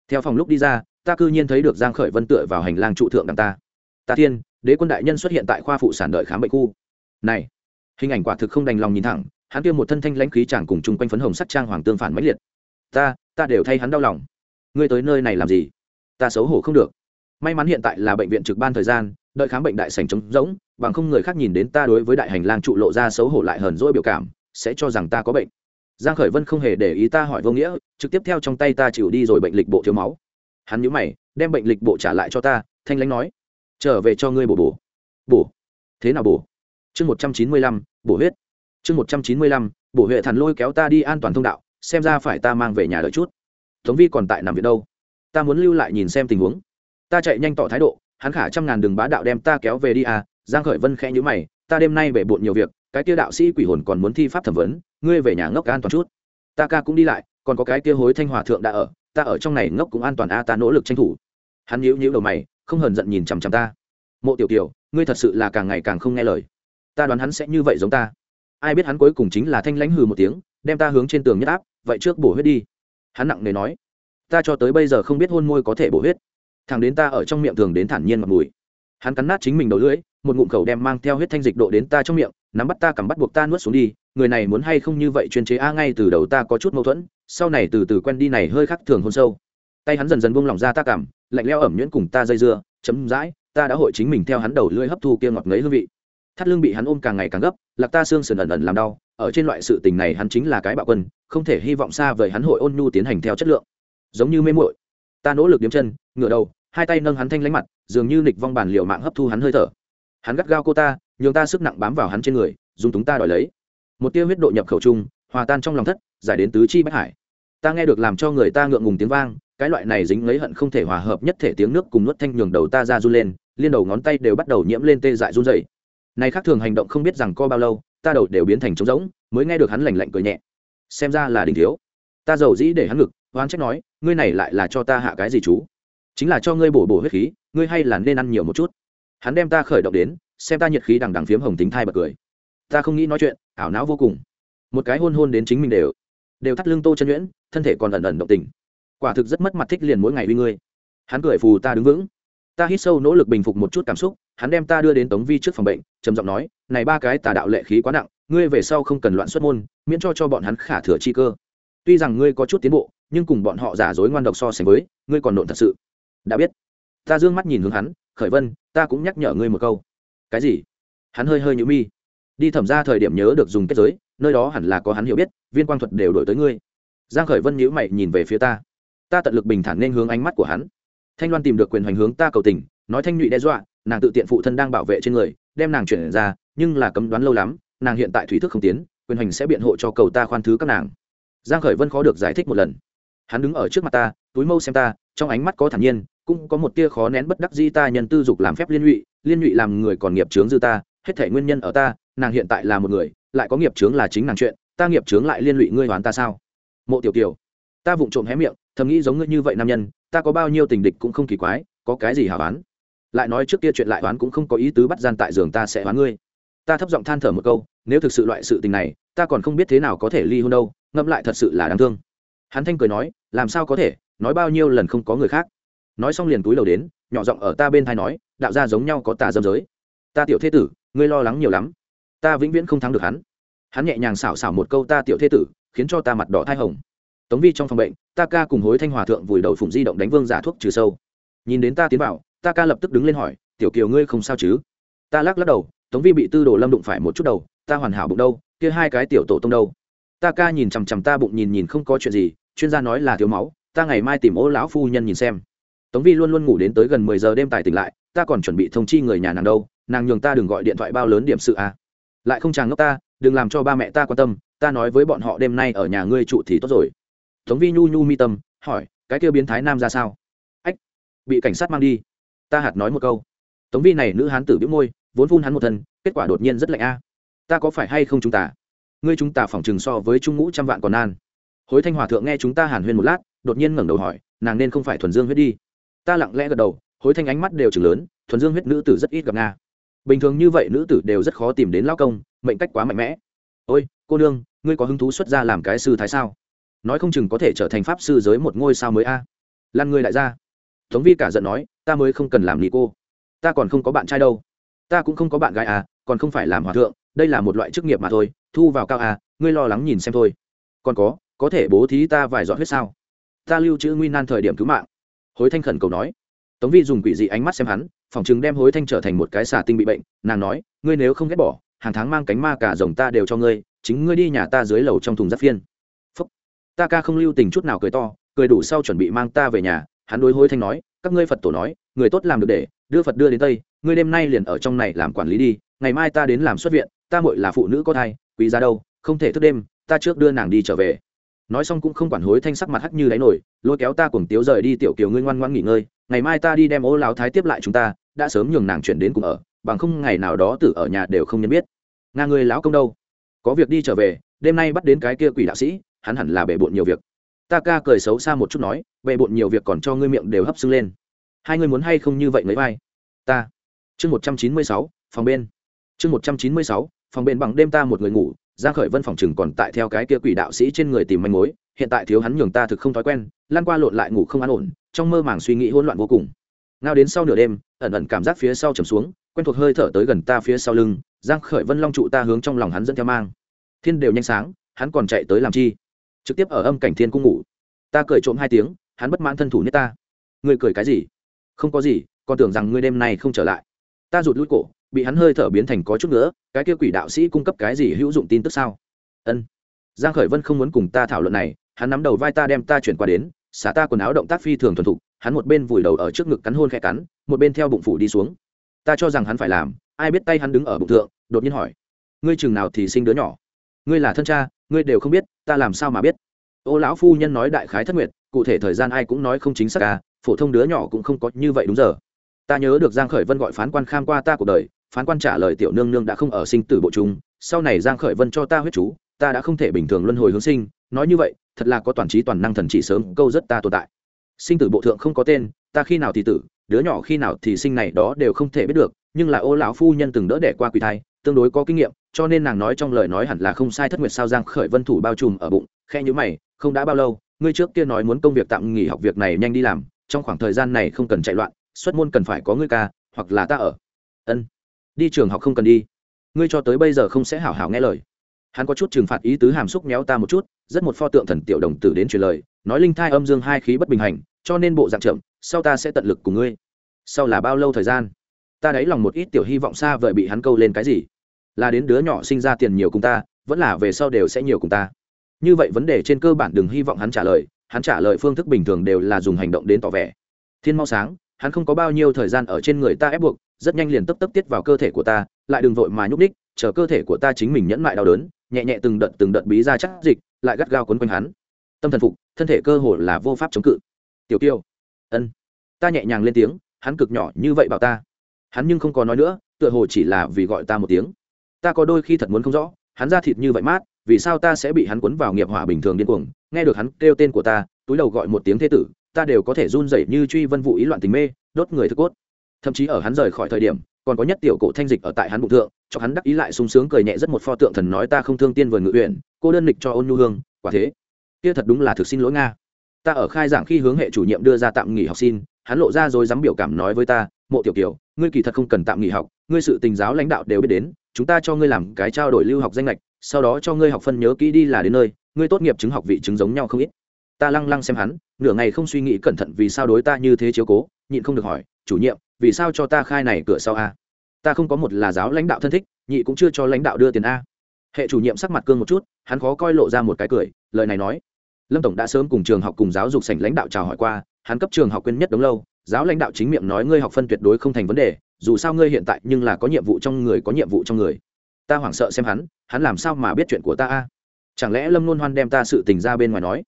Speaker 1: Theo phòng lúc đi ra ta cư nhiên thấy được giang khởi vân tựa vào hành lang trụ thượng đằng ta. Ta thiên, đế quân đại nhân xuất hiện tại khoa phụ sản đợi khám bệnh khu. Này, hình ảnh quả thực không đành lòng nhìn thẳng, hắn kia một thân thanh lãnh khí chàng cùng chung quanh phấn hồng sắc trang hoàng tương phản mãnh liệt. Ta ta đều thay hắn đau lòng. Ngươi tới nơi này làm gì? Ta xấu hổ không được. May mắn hiện tại là bệnh viện trực ban thời gian, đợi khám bệnh đại sành trống rỗng, bằng không người khác nhìn đến ta đối với đại hành lang trụ lộ ra xấu hổ lại hờn dỗi biểu cảm, sẽ cho rằng ta có bệnh. Giang khởi vân không hề để ý ta hỏi vô nghĩa, trực tiếp theo trong tay ta chịu đi rồi bệnh lịch bộ thiếu máu hắn nhíu mày, đem bệnh lịch bộ trả lại cho ta, thanh lãnh nói. Trở về cho ngươi bổ bổ. Bổ. Thế nào bổ? Chương một trăm chín mươi lăm, bổ huyết. Chương một trăm chín mươi lăm, bổ huệ thần lôi kéo ta đi an toàn thông đạo, xem ra phải ta mang về nhà đợi chút. Tống vi còn tại nằm viện đâu? Ta muốn lưu lại nhìn xem tình huống. Ta chạy nhanh tỏ thái độ, hắn khả trăm ngàn đường bá đạo đem ta kéo về đi à? Giang khởi vân khẽ nhíu mày, ta đêm nay bể bộn nhiều việc, cái kia đạo sĩ quỷ hồn còn muốn thi pháp thẩm vấn, ngươi về nhà ngốc an toàn chút. Ta ca cũng đi lại, còn có cái kia hối thanh hòa thượng đã ở ta ở trong này ngốc cũng an toàn a, ta nỗ lực tranh thủ. Hắn nhíu nhíu đầu mày, không hờn giận nhìn chằm chằm ta. Mộ tiểu tiểu ngươi thật sự là càng ngày càng không nghe lời. Ta đoán hắn sẽ như vậy giống ta. Ai biết hắn cuối cùng chính là thanh lãnh hừ một tiếng, đem ta hướng trên tường nhất áp, vậy trước bổ huyết đi. Hắn nặng nề nói, ta cho tới bây giờ không biết hôn môi có thể bổ huyết. Thằng đến ta ở trong miệng thường đến thản nhiên mặt mùi hắn cắn nát chính mình đầu lưỡi, một ngụm khẩu đem mang theo huyết thanh dịch độ đến ta trong miệng nắm bắt ta cầm bắt buộc ta nuốt xuống đi, người này muốn hay không như vậy chuyên chế a, ngay từ đầu ta có chút mâu thuẫn, sau này từ từ quen đi này hơi khác thường hôn sâu. Tay hắn dần dần buông lỏng ra ta cảm, lạnh leo ẩm nhuyễn cùng ta dây dưa, chấm dãi, ta đã hội chính mình theo hắn đầu lưỡi hấp thu kia ngọt ngấy hương vị. Thắt lưng bị hắn ôm càng ngày càng gấp, lạc ta xương sườn ẩn ẩn làm đau, ở trên loại sự tình này hắn chính là cái bạo quân, không thể hy vọng xa vời hắn hội ôn nhu tiến hành theo chất lượng. Giống như mê muội, ta nỗ lực điếm chân, ngửa đầu, hai tay nâng hắn thanh lánh mặt, dường như nịch vong bản liều mạng hấp thu hắn hơi thở hắn gắt gao cô ta, nhường ta sức nặng bám vào hắn trên người, dùng chúng ta đòi lấy. Một tia huyết độ nhập khẩu trung hòa tan trong lòng thất, giải đến tứ chi bách hải. Ta nghe được làm cho người ta ngượng ngùng tiếng vang, cái loại này dính lấy hận không thể hòa hợp nhất thể tiếng nước cùng nuốt thanh nhường đầu ta ra run lên, liên đầu ngón tay đều bắt đầu nhiễm lên tê dại run dày này khác thường hành động không biết rằng co bao lâu, ta đầu đều biến thành trống rỗng, mới nghe được hắn lành lạnh cười nhẹ. Xem ra là đình thiếu. Ta giàu dĩ để hắn ngực oan trách nói, ngươi này lại là cho ta hạ cái gì chú? Chính là cho ngươi bổ bổ huyết khí, ngươi hay là nên ăn nhiều một chút? Hắn đem ta khởi động đến, xem ta nhiệt khí đằng đằng phiếm hồng tính thai bật cười. Ta không nghĩ nói chuyện, ảo não vô cùng. Một cái hôn hôn đến chính mình đều đều thắt lưng tô chân nhuyễn, thân thể còn ẩn ẩn động tình. Quả thực rất mất mặt thích liền mỗi ngày uy ngươi. Hắn cười phù ta đứng vững. Ta hít sâu nỗ lực bình phục một chút cảm xúc, hắn đem ta đưa đến tống vi trước phòng bệnh, trầm giọng nói, này ba cái tà đạo lệ khí quá nặng, ngươi về sau không cần loạn xuất môn, miễn cho cho bọn hắn khả thừa chi cơ. Tuy rằng ngươi có chút tiến bộ, nhưng cùng bọn họ giả dối ngoan độc so sánh với, ngươi còn nộn thật sự. Đã biết. Ta d ư ơ n g mắt nhìn hướng hắn khởi vân, ta cũng nhắc nhở ngươi một câu. Cái gì? Hắn hơi hơi nhũ mi. Đi thẩm ra thời điểm nhớ được dùng kết giới, nơi đó hẳn là có hắn hiểu biết, viên quang thuật đều đổi tới ngươi. Giang khởi vân nhữ mày nhìn về phía ta. Ta tận lực bình thản nên hướng ánh mắt của hắn. Thanh loan tìm được quyền hành hướng ta cầu tình, nói thanh nhụy đe dọa, nàng tự tiện phụ thân đang bảo vệ trên người, đem nàng chuyển ra, nhưng là cấm đoán lâu lắm, nàng hiện tại thủy thức không tiến, quyền hành sẽ biện hộ cho cầu ta khoan thứ các nàng. Giang khởi vân khó được giải thích một lần. Hắn đứng ở trước mặt ta, túi mâu xem ta, trong ánh mắt có thản nhiên cũng có một tia khó nén bất đắc di ta nhân tư dục làm phép liên lụy liên lụy làm người còn nghiệp chướng dư ta hết thể nguyên nhân ở ta nàng hiện tại là một người lại có nghiệp chướng là chính nàng chuyện ta nghiệp chướng lại liên lụy ngươi hoán ta sao? Mộ tiểu tiểu, ta vụng trộm hé miệng thầm nghĩ giống ngươi như vậy nam nhân ta có bao nhiêu tình địch cũng không kỳ quái có cái gì hả oán? Lại nói trước kia chuyện lại oán cũng không có ý tứ bắt gian tại giường ta sẽ oán ngươi. Ta thấp giọng than thở một câu nếu thực sự loại sự tình này ta còn không biết thế nào có thể ly hôn đâu ngẫm lại thật sự là đáng thương. Hắn thanh cười nói làm sao có thể nói bao nhiêu lần không có người khác nói xong liền túi đầu đến, nhỏ giọng ở ta bên thai nói, đạo ra giống nhau có tà dâm giới. Ta tiểu thế tử, ngươi lo lắng nhiều lắm. Ta vĩnh viễn không thắng được hắn. Hắn nhẹ nhàng xảo xảo một câu ta tiểu thế tử, khiến cho ta mặt đỏ thai hồng. Tống vi trong phòng bệnh, ta ca cùng hối thanh hòa thượng vùi đầu phụng di động đánh vương giả thuốc trừ sâu. Nhìn đến ta tiến vào, ta ca lập tức đứng lên hỏi, tiểu kiều ngươi không sao chứ? Ta lắc lắc đầu, tống vi bị tư đồ lâm đụng phải một chút đầu, ta hoàn hảo bụng đâu, kia hai cái tiểu tổ tông đâu? Ta ca nhìn chằm chằm ta bụng nhìn nhìn không có chuyện gì, chuyên gia nói là thiếu máu, ta ngày mai tìm ô lão phu nhân nhìn xem tống vi luôn luôn ngủ đến tới gần mười giờ đêm tài tỉnh lại, ta còn chuẩn bị thông chi người nhà nàng đâu, nàng nhường ta đừng gọi điện thoại bao lớn điểm sự à. lại không chàng ngốc ta, đừng làm cho ba mẹ ta quan tâm, ta nói với bọn họ đêm nay ở nhà ngươi trụ thì tốt rồi. Tống vi nhu nhu mi tâm, hỏi, cái kia biến thái nam ra sao? Ách, bị cảnh sát mang đi. Ta hạt nói một câu. Tống vi này nữ hán tử biếu môi, vốn phun hắn một thân, kết quả đột nhiên rất lạnh a. Ta có phải hay không chúng ta? Ngươi chúng ta phỏng chừng so với trung ngũ trăm vạn còn nan. Hối thanh hòa thượng nghe chúng ta hàn huyên một lát, đột nhiên ngẩng đầu hỏi, nàng nên không phải thuần dương huyết đi ta lặng lẽ gật đầu, hối thanh ánh mắt đều chừng lớn, thuần dương huyết nữ tử rất ít gặp nga. Bình thường như vậy nữ tử đều rất khó tìm đến lao công, mệnh cách quá mạnh mẽ. Ôi, cô nương, ngươi có hứng thú xuất ra làm cái sư thái sao? Nói không chừng có thể trở thành pháp sư giới một ngôi sao mới a. À. lan ngươi lại ra. tống vi cả giận nói, ta mới không cần làm ni cô. Ta còn không có bạn trai đâu. Ta cũng không có bạn gái à còn không phải làm hòa thượng, đây là một loại chức nghiệp mà thôi, thu vào cao à ngươi lo lắng nhìn xem thôi. Còn có có thể bố thí ta vài dọn huyết sao? Ta lưu trữ nguy nan thời điểm cứu mạng hối thanh khẩn cầu nói. Tống vi dùng quỷ dị ánh mắt xem hắn, phòng chừng đem hối thanh trở thành một cái xà tinh bị bệnh, nàng nói, ngươi nếu không ghét bỏ, hàng tháng mang cánh ma cả rồng ta đều cho ngươi, chính ngươi đi nhà ta dưới lầu trong thùng giáp phiên. Phúc. ta ca không lưu tình chút nào cười to, cười đủ sau chuẩn bị mang ta về nhà, hắn đối hối thanh nói, các ngươi phật tổ nói, người tốt làm được để, đưa phật đưa đến tây, ngươi đêm nay liền ở trong này làm quản lý đi, ngày mai ta đến làm xuất viện, ta muội là phụ nữ có thai, quý giá đâu, không thể thức đêm, ta trước đưa nàng đi trở về nói xong cũng không quản hối thanh sắc mặt hắt như đáy nổi, lôi kéo ta cùng tiếu rời đi tiểu kiều ngươi ngoan ngoan nghỉ ngơi, ngày mai ta đi đem ô lão thái tiếp lại chúng ta, đã sớm nhường nàng chuyển đến cùng ở, bằng không ngày nào đó tử ở nhà đều không nhận biết. Nga ngươi lão công đâu? Có việc đi trở về, đêm nay bắt đến cái kia quỷ đạo sĩ, hắn hẳn là bề bộn nhiều việc. Ta ca cười xấu xa một chút nói bề bộn nhiều việc còn cho ngươi miệng đều hấp sưng lên. Hai ngươi muốn hay không như vậy mấy vai? Ta. Chương một trăm chín mươi sáu, phòng bên. Chương một trăm chín mươi sáu, phòng bên bằng đêm ta một người ngủ giang khởi vân phòng chừng còn tại theo cái kia quỷ đạo sĩ trên người tìm manh mối, hiện tại thiếu hắn nhường ta thực không thói quen, lan qua lộn lại ngủ không an ổn, trong mơ màng suy nghĩ hỗn loạn vô cùng. Ngao đến sau nửa đêm, ẩn ẩn cảm giác phía sau trầm xuống, quen thuộc hơi thở tới gần ta phía sau lưng, giang khởi vân long trụ ta hướng trong lòng hắn dẫn theo mang. Thiên đều nhanh sáng, hắn còn chạy tới làm chi? Trực tiếp ở âm cảnh thiên cung ngủ. Ta cười trộm hai tiếng, hắn bất mãn thân thủ nhất ta. Ngươi cười cái gì? Không có gì, còn tưởng rằng ngươi đêm nay không trở lại. Ta rụt lui cổ bị hắn hơi thở biến thành có chút nữa cái kia quỷ đạo sĩ cung cấp cái gì hữu dụng tin tức sao? Ân. Giang khởi vân không muốn cùng ta thảo luận này hắn nắm đầu vai ta đem ta chuyển qua đến xả ta quần áo động tác phi thường thuần thục hắn một bên vùi đầu ở trước ngực cắn hôn khẽ cắn một bên theo bụng phủ đi xuống. Ta cho rằng hắn phải làm ai biết tay hắn đứng ở bụng thượng đột nhiên hỏi. Ngươi chừng nào thì sinh đứa nhỏ? Ngươi là thân cha ngươi đều không biết ta làm sao mà biết? Ô lão phu nhân nói đại khái thất nguyệt cụ thể thời gian ai cũng nói không chính xác cả, phổ thông đứa nhỏ cũng không có như vậy đúng giờ. Ta nhớ được giang khởi vân gọi phán quan kham qua ta cuộc đời phán quan trả lời tiểu nương nương đã không ở sinh tử bộ trung sau này giang khởi vân cho ta huyết chú, ta đã không thể bình thường luân hồi hướng sinh, nói như vậy, thật là có toàn trí toàn năng thần chỉ sớm, câu rất ta tồn tại. Sinh tử bộ thượng không có tên, ta khi nào thì tử, đứa nhỏ khi nào thì sinh này đó đều không thể biết được, nhưng là ô lão phu nhân từng đỡ đẻ qua quỷ thai, tương đối có kinh nghiệm, cho nên nàng nói trong lời nói hẳn là không sai thất nguyệt sao giang khởi vân thủ bao trùm ở bụng khe như mày, không đã bao lâu, ngươi trước kia nói muốn công việc tạm nghỉ học việc này nhanh đi làm, trong khoảng thời gian này không cần chạy loạn, xuất môn cần phải có ngươi ca, hoặc là ta ở. Ân đi trường học không cần đi. Ngươi cho tới bây giờ không sẽ hảo hảo nghe lời. Hắn có chút trừng phạt ý tứ hàm xúc méo ta một chút, rất một pho tượng thần tiểu đồng tử đến truyền lời, nói linh thai âm dương hai khí bất bình hành, cho nên bộ dạng chậm sau ta sẽ tận lực cùng ngươi. Sau là bao lâu thời gian? Ta đáy lòng một ít tiểu hy vọng xa vời bị hắn câu lên cái gì? Là đến đứa nhỏ sinh ra tiền nhiều cùng ta, vẫn là về sau đều sẽ nhiều cùng ta. Như vậy vấn đề trên cơ bản đừng hy vọng hắn trả lời, hắn trả lời phương thức bình thường đều là dùng hành động đến tỏ vẻ. Thiên mau sáng hắn không có bao nhiêu thời gian ở trên người ta ép buộc rất nhanh liền tấp tấp tiết vào cơ thể của ta lại đừng vội mà nhúc ních chờ cơ thể của ta chính mình nhẫn mại đau đớn nhẹ nhẹ từng đợt từng đợt bí ra chắc dịch lại gắt gao quấn quanh hắn. Tâm thần phục thân thể cơ hồ là vô pháp chống cự. Tiểu tiêu, ân. Ta nhẹ nhàng lên tiếng hắn cực nhỏ như vậy bảo ta. Hắn nhưng không có nói nữa tựa hồ chỉ là vì gọi ta một tiếng. Ta có đôi khi thật muốn không rõ hắn ra thịt như vậy mát vì sao ta sẽ bị hắn cuốn vào nghiệp hỏa bình thường điên cuồng? Nghe được hắn kêu tên của ta túi đầu gọi một tiếng thế tử ta đều có thể run rẩy như truy vân vụ ý loạn tình mê, đốt người thức cốt. Thậm chí ở hắn rời khỏi thời điểm, còn có nhất tiểu cổ thanh dịch ở tại hắn bụng thượng, cho hắn đắc ý lại sung sướng cười nhẹ rất một pho tượng thần nói ta không thương tiên vườn ngự huyện cô đơn lịch cho ôn nhu hương, quả thế. Kia thật đúng là thực xin lỗi nga. Ta ở khai giảng khi hướng hệ chủ nhiệm đưa ra tạm nghỉ học xin, hắn lộ ra rồi dám biểu cảm nói với ta, mộ tiểu kiều, ngươi kỳ thật không cần tạm nghỉ học, ngươi sự tình giáo lãnh đạo đều biết đến, chúng ta cho ngươi làm cái trao đổi lưu học danh lệch sau đó cho ngươi học phân nhớ kỹ đi là đến nơi, ngươi tốt nghiệp chứng học vị chứng giống nhau không ít ta lăng lăng xem hắn, nửa ngày không suy nghĩ cẩn thận vì sao đối ta như thế chiếu cố, nhịn không được hỏi, chủ nhiệm, vì sao cho ta khai này cửa sau a? Ta không có một là giáo lãnh đạo thân thích, nhị cũng chưa cho lãnh đạo đưa tiền a. Hệ chủ nhiệm sắc mặt cương một chút, hắn khó coi lộ ra một cái cười, lời này nói. Lâm tổng đã sớm cùng trường học cùng giáo dục sảnh lãnh đạo chào hỏi qua, hắn cấp trường học quên nhất đống lâu, giáo lãnh đạo chính miệng nói ngươi học phân tuyệt đối không thành vấn đề, dù sao ngươi hiện tại nhưng là có nhiệm vụ trong người có nhiệm vụ trong người. Ta hoảng sợ xem hắn hắn làm sao mà biết chuyện của ta a? Chẳng lẽ lâm luôn hoan đem ta sự tình ra bên ngoài nói?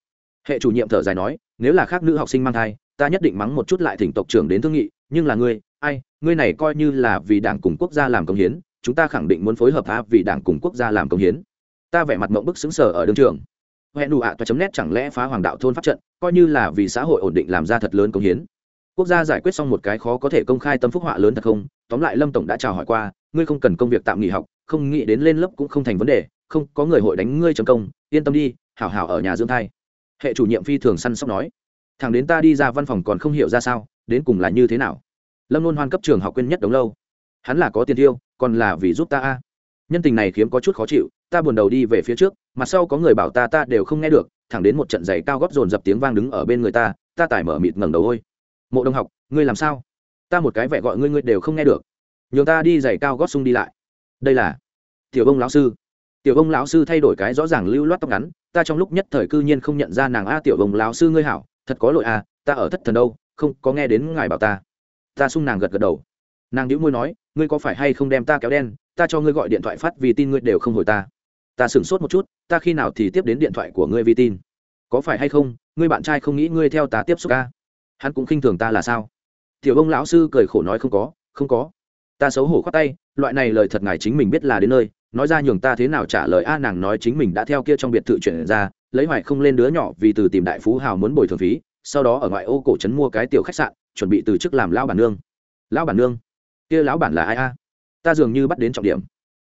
Speaker 1: Hệ chủ nhiệm thở dài nói, nếu là khác nữ học sinh mang thai, ta nhất định mắng một chút lại thỉnh tộc trưởng đến thương nghị, nhưng là ngươi, ai, ngươi này coi như là vì đảng cùng quốc gia làm công hiến, chúng ta khẳng định muốn phối hợp tha vì đảng cùng quốc gia làm công hiến. Ta vẻ mặt mộng bức xứng sở ở đương trường. Hẹn đủ ạ toa chấm nét chẳng lẽ phá hoàng đạo thôn pháp trận, coi như là vì xã hội ổn định làm ra thật lớn công hiến. Quốc gia giải quyết xong một cái khó có thể công khai tâm phúc họa lớn thật không? Tóm lại lâm tổng đã chào hỏi qua, ngươi không cần công việc tạm nghỉ học, không nghĩ đến lên lớp cũng không thành vấn đề, không, có người hội đánh ngươi chấm công, yên tâm đi, hảo hảo ở nhà dưỡng thai hệ chủ nhiệm phi thường săn sóc nói, thằng đến ta đi ra văn phòng còn không hiểu ra sao, đến cùng là như thế nào? Lâm luôn hoan cấp trường học quên nhất đống lâu. Hắn là có tiền tiêu, còn là vì giúp ta a? Nhân tình này khiếm có chút khó chịu, ta buồn đầu đi về phía trước mặt sau có người bảo ta ta đều không nghe được, thẳng đến một trận giày cao góp dồn dập tiếng vang đứng ở bên người ta ta tải mở mịt ngẩng đầu ôi. Mộ đồng học, ngươi làm sao? Ta một cái vẻ gọi ngươi ngươi đều không nghe được. Nhường ta đi giày cao gót sung đi lại. Đây là tiểu ông lão sư. Tiểu ông lão sư thay đổi cái rõ ràng lưu loát tóc ngắn ta trong lúc nhất thời cư nhiên không nhận ra nàng a tiểu ông lão sư ngươi hảo thật có lỗi à, ta ở thất thần đâu không có nghe đến ngài bảo ta. Ta sung nàng gật gật đầu. Nàng đĩu môi nói ngươi có phải hay không đem ta kéo đen ta cho ngươi gọi điện thoại phát vì tin ngươi đều không hồi ta. Ta sửng sốt một chút ta khi nào thì tiếp đến điện thoại của ngươi vì tin? Có phải hay không ngươi bạn trai không nghĩ ngươi theo ta tiếp xúc ca hắn cũng khinh thường ta là sao? Tiểu ông lão sư cười khổ nói không có không có. Ta xấu hổ khoát tay loại này lời thật ngài chính mình biết là đến nơi nói ra nhường ta thế nào trả lời a, nàng nói chính mình đã theo kia trong biệt thự chuyển ra, lấy hoài không lên đứa nhỏ vì từ tìm đại phú hào muốn bồi thường phí, sau đó ở ngoại ô cổ trấn mua cái tiểu khách sạn, chuẩn bị từ chức làm lão bản nương. Lão bản nương? Kia lão bản là ai a? Ta dường như bắt đến trọng điểm.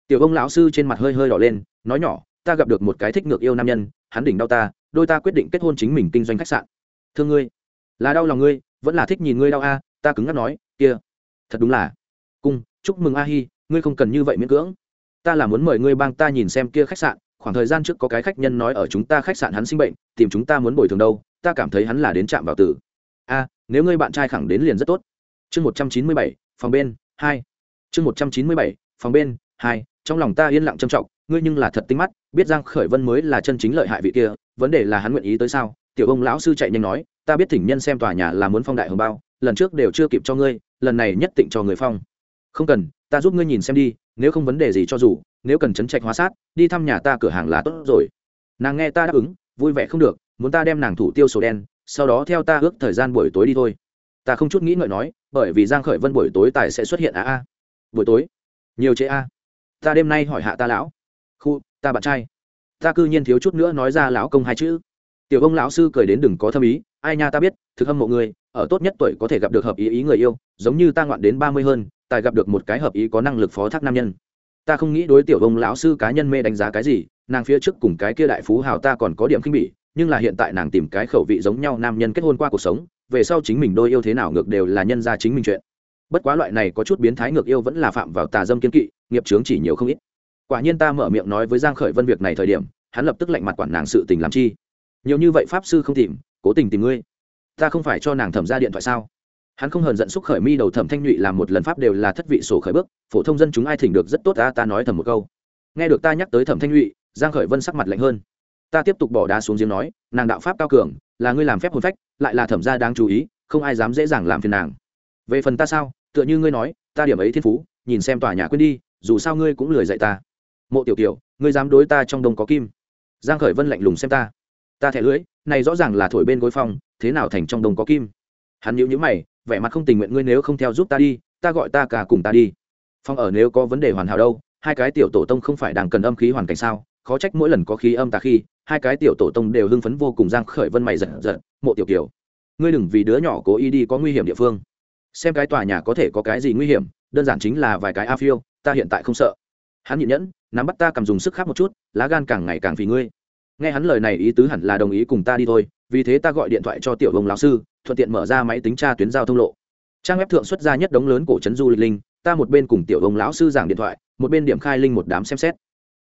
Speaker 1: Tiểu ông lão sư trên mặt hơi hơi đỏ lên, nói nhỏ, ta gặp được một cái thích ngược yêu nam nhân, hắn đỉnh đau ta, đôi ta quyết định kết hôn chính mình kinh doanh khách sạn. Thương ngươi. Là đau lòng ngươi, vẫn là thích nhìn ngươi đau a, ta cứng ngắc nói, kia. Thật đúng là. Cung, chúc mừng a hi, ngươi không cần như vậy miễn cưỡng ta là muốn mời ngươi bang ta nhìn xem kia khách sạn, khoảng thời gian trước có cái khách nhân nói ở chúng ta khách sạn hắn sinh bệnh, tìm chúng ta muốn bồi thường đâu, ta cảm thấy hắn là đến trạm vào tử. A, nếu ngươi bạn trai khẳng đến liền rất tốt. Chương một trăm chín mươi bảy, phòng bên, hai. Chương một trăm chín mươi bảy, phòng bên, hai. Trong lòng ta yên lặng trầm trọng, ngươi nhưng là thật tinh mắt, biết giang khởi vân mới là chân chính lợi hại vị kia, vấn đề là hắn nguyện ý tới sao? Tiểu ông lão sư chạy nhanh nói, ta biết thỉnh nhân xem tòa nhà là muốn phong đại hồng bao, lần trước đều chưa kịp cho ngươi, lần này nhất định cho người phong. Không cần, ta giúp ngươi nhìn xem đi nếu không vấn đề gì cho dù, nếu cần chấn trạch hóa sát, đi thăm nhà ta cửa hàng là tốt rồi. Nàng nghe ta đáp ứng, vui vẻ không được, muốn ta đem nàng thủ tiêu sổ đen, sau đó theo ta ước thời gian buổi tối đi thôi. Ta không chút nghĩ ngợi nói, bởi vì giang khởi vân buổi tối tài sẽ xuất hiện a a buổi tối? Nhiều chế a ta đêm nay hỏi hạ ta lão. Khu, ta bạn trai. Ta cư nhiên thiếu chút nữa nói ra lão công hai chữ. Tiểu ông lão sư cười đến đừng có thâm ý, ai nha ta biết, thực hâm mộ người, ở tốt nhất tuổi có thể gặp được hợp ý ý người yêu, giống như ta ngoạn đến ba mươi hơn tài gặp được một cái hợp ý có năng lực phó thác nam nhân. Ta không nghĩ đối tiểu ông lão sư cá nhân mê đánh giá cái gì, nàng phía trước cùng cái kia đại phú hào ta còn có điểm khinh bỉ, nhưng là hiện tại nàng tìm cái khẩu vị giống nhau nam nhân kết hôn qua cuộc sống, về sau chính mình đôi yêu thế nào ngược đều là nhân ra chính mình chuyện. Bất quá loại này có chút biến thái ngược yêu vẫn là phạm vào tà dâm kiên kỵ, nghiệp chướng chỉ nhiều không ít. Quả nhiên ta mở miệng nói với giang khởi vân việc này thời điểm, hắn lập tức lạnh mặt quản nàng sự tình làm chi. Nhiều như vậy pháp sư không tìm, cố tình tìm ngươi. Ta không phải cho nàng thẩm ra điện thoại sao? Hắn không hờn giận xúc khởi mi đầu thẩm thanh nhụy làm một lần pháp đều là thất vị sổ khởi bước, phổ thông dân chúng ai thỉnh được rất tốt ta ta nói thầm một câu. Nghe được ta nhắc tới thẩm thanh nhụy, giang khởi vân sắc mặt lạnh hơn. Ta tiếp tục bỏ đá xuống giếng nói, nàng đạo pháp cao cường, là ngươi làm phép hồn phách, lại là thẩm gia đáng chú ý, không ai dám dễ dàng làm phiền nàng. Về phần ta sao? Tựa như ngươi nói, ta điểm ấy thiên phú, nhìn xem tòa nhà quên đi, dù sao ngươi cũng lười dạy ta. Mộ tiểu tiểu ngươi dám đối ta trong đông có kim? Giang khởi vân lạnh lùng xem ta. Ta thẻ lưới này rõ ràng là thổi bên gối phong, thế nào thành trong đông có kim? Hắn nhíu nhíu mày, vẻ mặt không tình nguyện ngươi nếu không theo giúp ta đi, ta gọi ta cả cùng ta đi. Phong ở nếu có vấn đề hoàn hảo đâu, hai cái tiểu tổ tông không phải đang cần âm khí hoàn cảnh sao? Khó trách mỗi lần có khí âm tà khi, hai cái tiểu tổ tông đều hưng phấn vô cùng, giang khởi vân mày giật giật, mộ tiểu kiều, ngươi đừng vì đứa nhỏ cố ý đi có nguy hiểm địa phương. Xem cái tòa nhà có thể có cái gì nguy hiểm, đơn giản chính là vài cái a phiêu, ta hiện tại không sợ. Hắn nhịn nhẫn, nắm bắt ta cầm dùng sức khác một chút, lá gan càng ngày càng vì ngươi. Nghe hắn lời này ý tứ hẳn là đồng ý cùng ta đi thôi vì thế ta gọi điện thoại cho tiểu ông lão sư, thuận tiện mở ra máy tính tra tuyến giao thông lộ. Trang web thượng xuất ra nhất đống lớn cổ trấn du lịch linh, ta một bên cùng tiểu ông lão sư giảng điện thoại, một bên điểm khai linh một đám xem xét.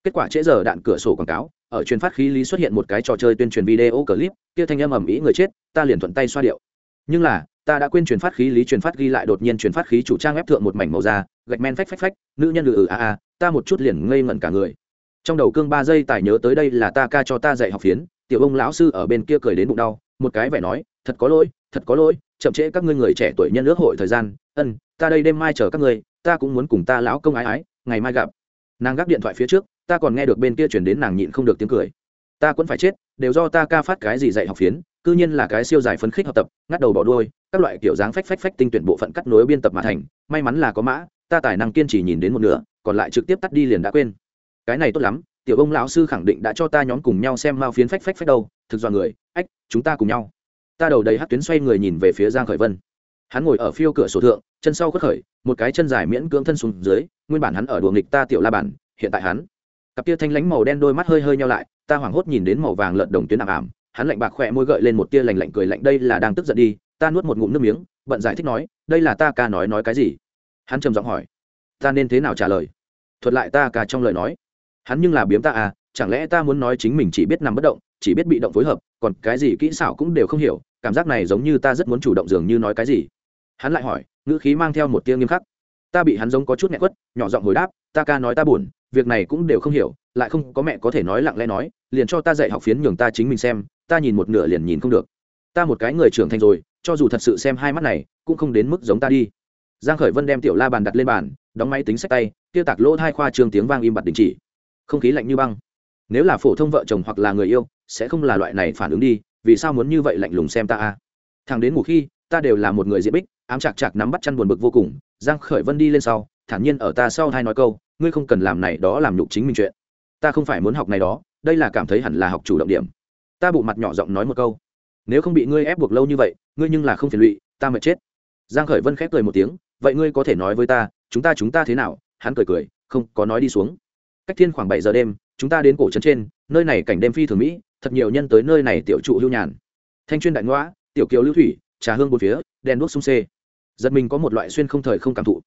Speaker 1: Kết quả trễ giờ đạn cửa sổ quảng cáo, ở truyền phát khí lý xuất hiện một cái trò chơi tuyên truyền video clip, kia thanh âm ầm ĩ người chết, ta liền thuận tay xoa điệu. Nhưng là, ta đã quên truyền phát khí lý truyền phát ghi lại đột nhiên truyền phát khí chủ trang ép thượng một mảnh màu da, gạch men phách phách phách, nữ nhân lừ ừ a a, ta một chút liền ngây ngẩn cả người. Trong đầu cương ba giây tài nhớ tới đây là ta ca cho ta dạy học phiến tiểu ông lão sư ở bên kia cười đến bụng đau, một cái vẻ nói, thật có lỗi, thật có lỗi, chậm trễ các ngươi người trẻ tuổi nhân ước hội thời gian, ân, ta đây đêm mai chờ các ngươi, ta cũng muốn cùng ta lão công ái ái, ngày mai gặp. Nàng gác điện thoại phía trước, ta còn nghe được bên kia chuyển đến nàng nhịn không được tiếng cười. Ta cũng phải chết, đều do ta ca phát cái gì dạy học phiến, cư nhiên là cái siêu dài phấn khích học tập, ngắt đầu bỏ đuôi, các loại kiểu dáng phách phách phách tinh tuyển bộ phận cắt nối biên tập mà thành, may mắn là có mã, ta tài năng kiên trì nhìn đến một nửa, còn lại trực tiếp tắt đi liền đã quên. Cái này tốt lắm tiểu ông lão sư khẳng định đã cho ta nhóm cùng nhau xem mao phiến phách phách phách đâu, thực dọa người, ách, chúng ta cùng nhau. Ta đầu đầy hát tuyến xoay người nhìn về phía giang khởi vân. Hắn ngồi ở phiêu cửa sổ thượng, chân sau khất khởi, một cái chân dài miễn cưỡng thân xuống dưới, nguyên bản hắn ở đùa nghịch ta tiểu la bản, hiện tại hắn. Cặp tia thanh lánh màu đen đôi mắt hơi hơi nhau lại, ta hoảng hốt nhìn đến màu vàng lợn đồng tuyến ảm ảm, hắn lạnh bạc khỏe môi gợi lên một tia lạnh lạnh cười lạnh, đây là đang tức giận đi, ta nuốt một ngụm nước miếng, bận giải thích nói, đây là ta ca nói nói cái gì? Hắn trầm giọng hỏi, ta nên thế nào trả lời? Thuật lại ta ca trong lời nói hắn nhưng là biếm ta à chẳng lẽ ta muốn nói chính mình chỉ biết nằm bất động, chỉ biết bị động phối hợp, còn cái gì kỹ xảo cũng đều không hiểu, cảm giác này giống như ta rất muốn chủ động dường như nói cái gì. Hắn lại hỏi, ngữ khí mang theo một tia nghiêm khắc. Ta bị hắn giống có chút nghẹn quất, nhỏ giọng hồi đáp, ta ca nói ta buồn, việc này cũng đều không hiểu, lại không có mẹ có thể nói lặng lẽ nói, liền cho ta dạy học phiến nhường ta chính mình xem, ta nhìn một nửa liền nhìn không được. Ta một cái người trưởng thành rồi, cho dù thật sự xem hai mắt này, cũng không đến mức giống ta đi. Giang khởi vân đem tiểu la bàn đặt lên bàn, đóng máy tính sách tay tiêu tạc lỗ hai khoa trường tiếng vang im bặt đình chỉ không khí lạnh như băng. Nếu là phổ thông vợ chồng hoặc là người yêu, sẽ không là loại này phản ứng đi, vì sao muốn như vậy lạnh lùng xem ta a thằng đến ngủ khi, ta đều là một người diễn bích, ám chạc chạc nắm bắt chăn buồn bực vô cùng, giang khởi vân đi lên sau, thản nhiên ở ta sau hai nói câu, ngươi không cần làm này đó làm nhục chính mình chuyện. Ta không phải muốn học này đó, đây là cảm thấy hẳn là học chủ động điểm. Ta bụ mặt nhỏ giọng nói một câu, nếu không bị ngươi ép buộc lâu như vậy, ngươi nhưng là không phiền lụy, ta mệt chết. Giang khởi vân khép cười một tiếng, vậy ngươi có thể nói với ta, chúng ta chúng ta thế nào? Hắn cười cười, không, có nói đi xuống cách thiên khoảng bảy giờ đêm, chúng ta đến cổ trấn trên, nơi này cảnh đêm phi thường mỹ, thật nhiều nhân tới nơi này tiểu trụ hưu nhàn. Thanh chuyên đại ngoã, tiểu kiều lưu thủy, trà hương bốn phía, đèn đuốc sung xê giật mình có một loại xuyên không thời không cảm thụ.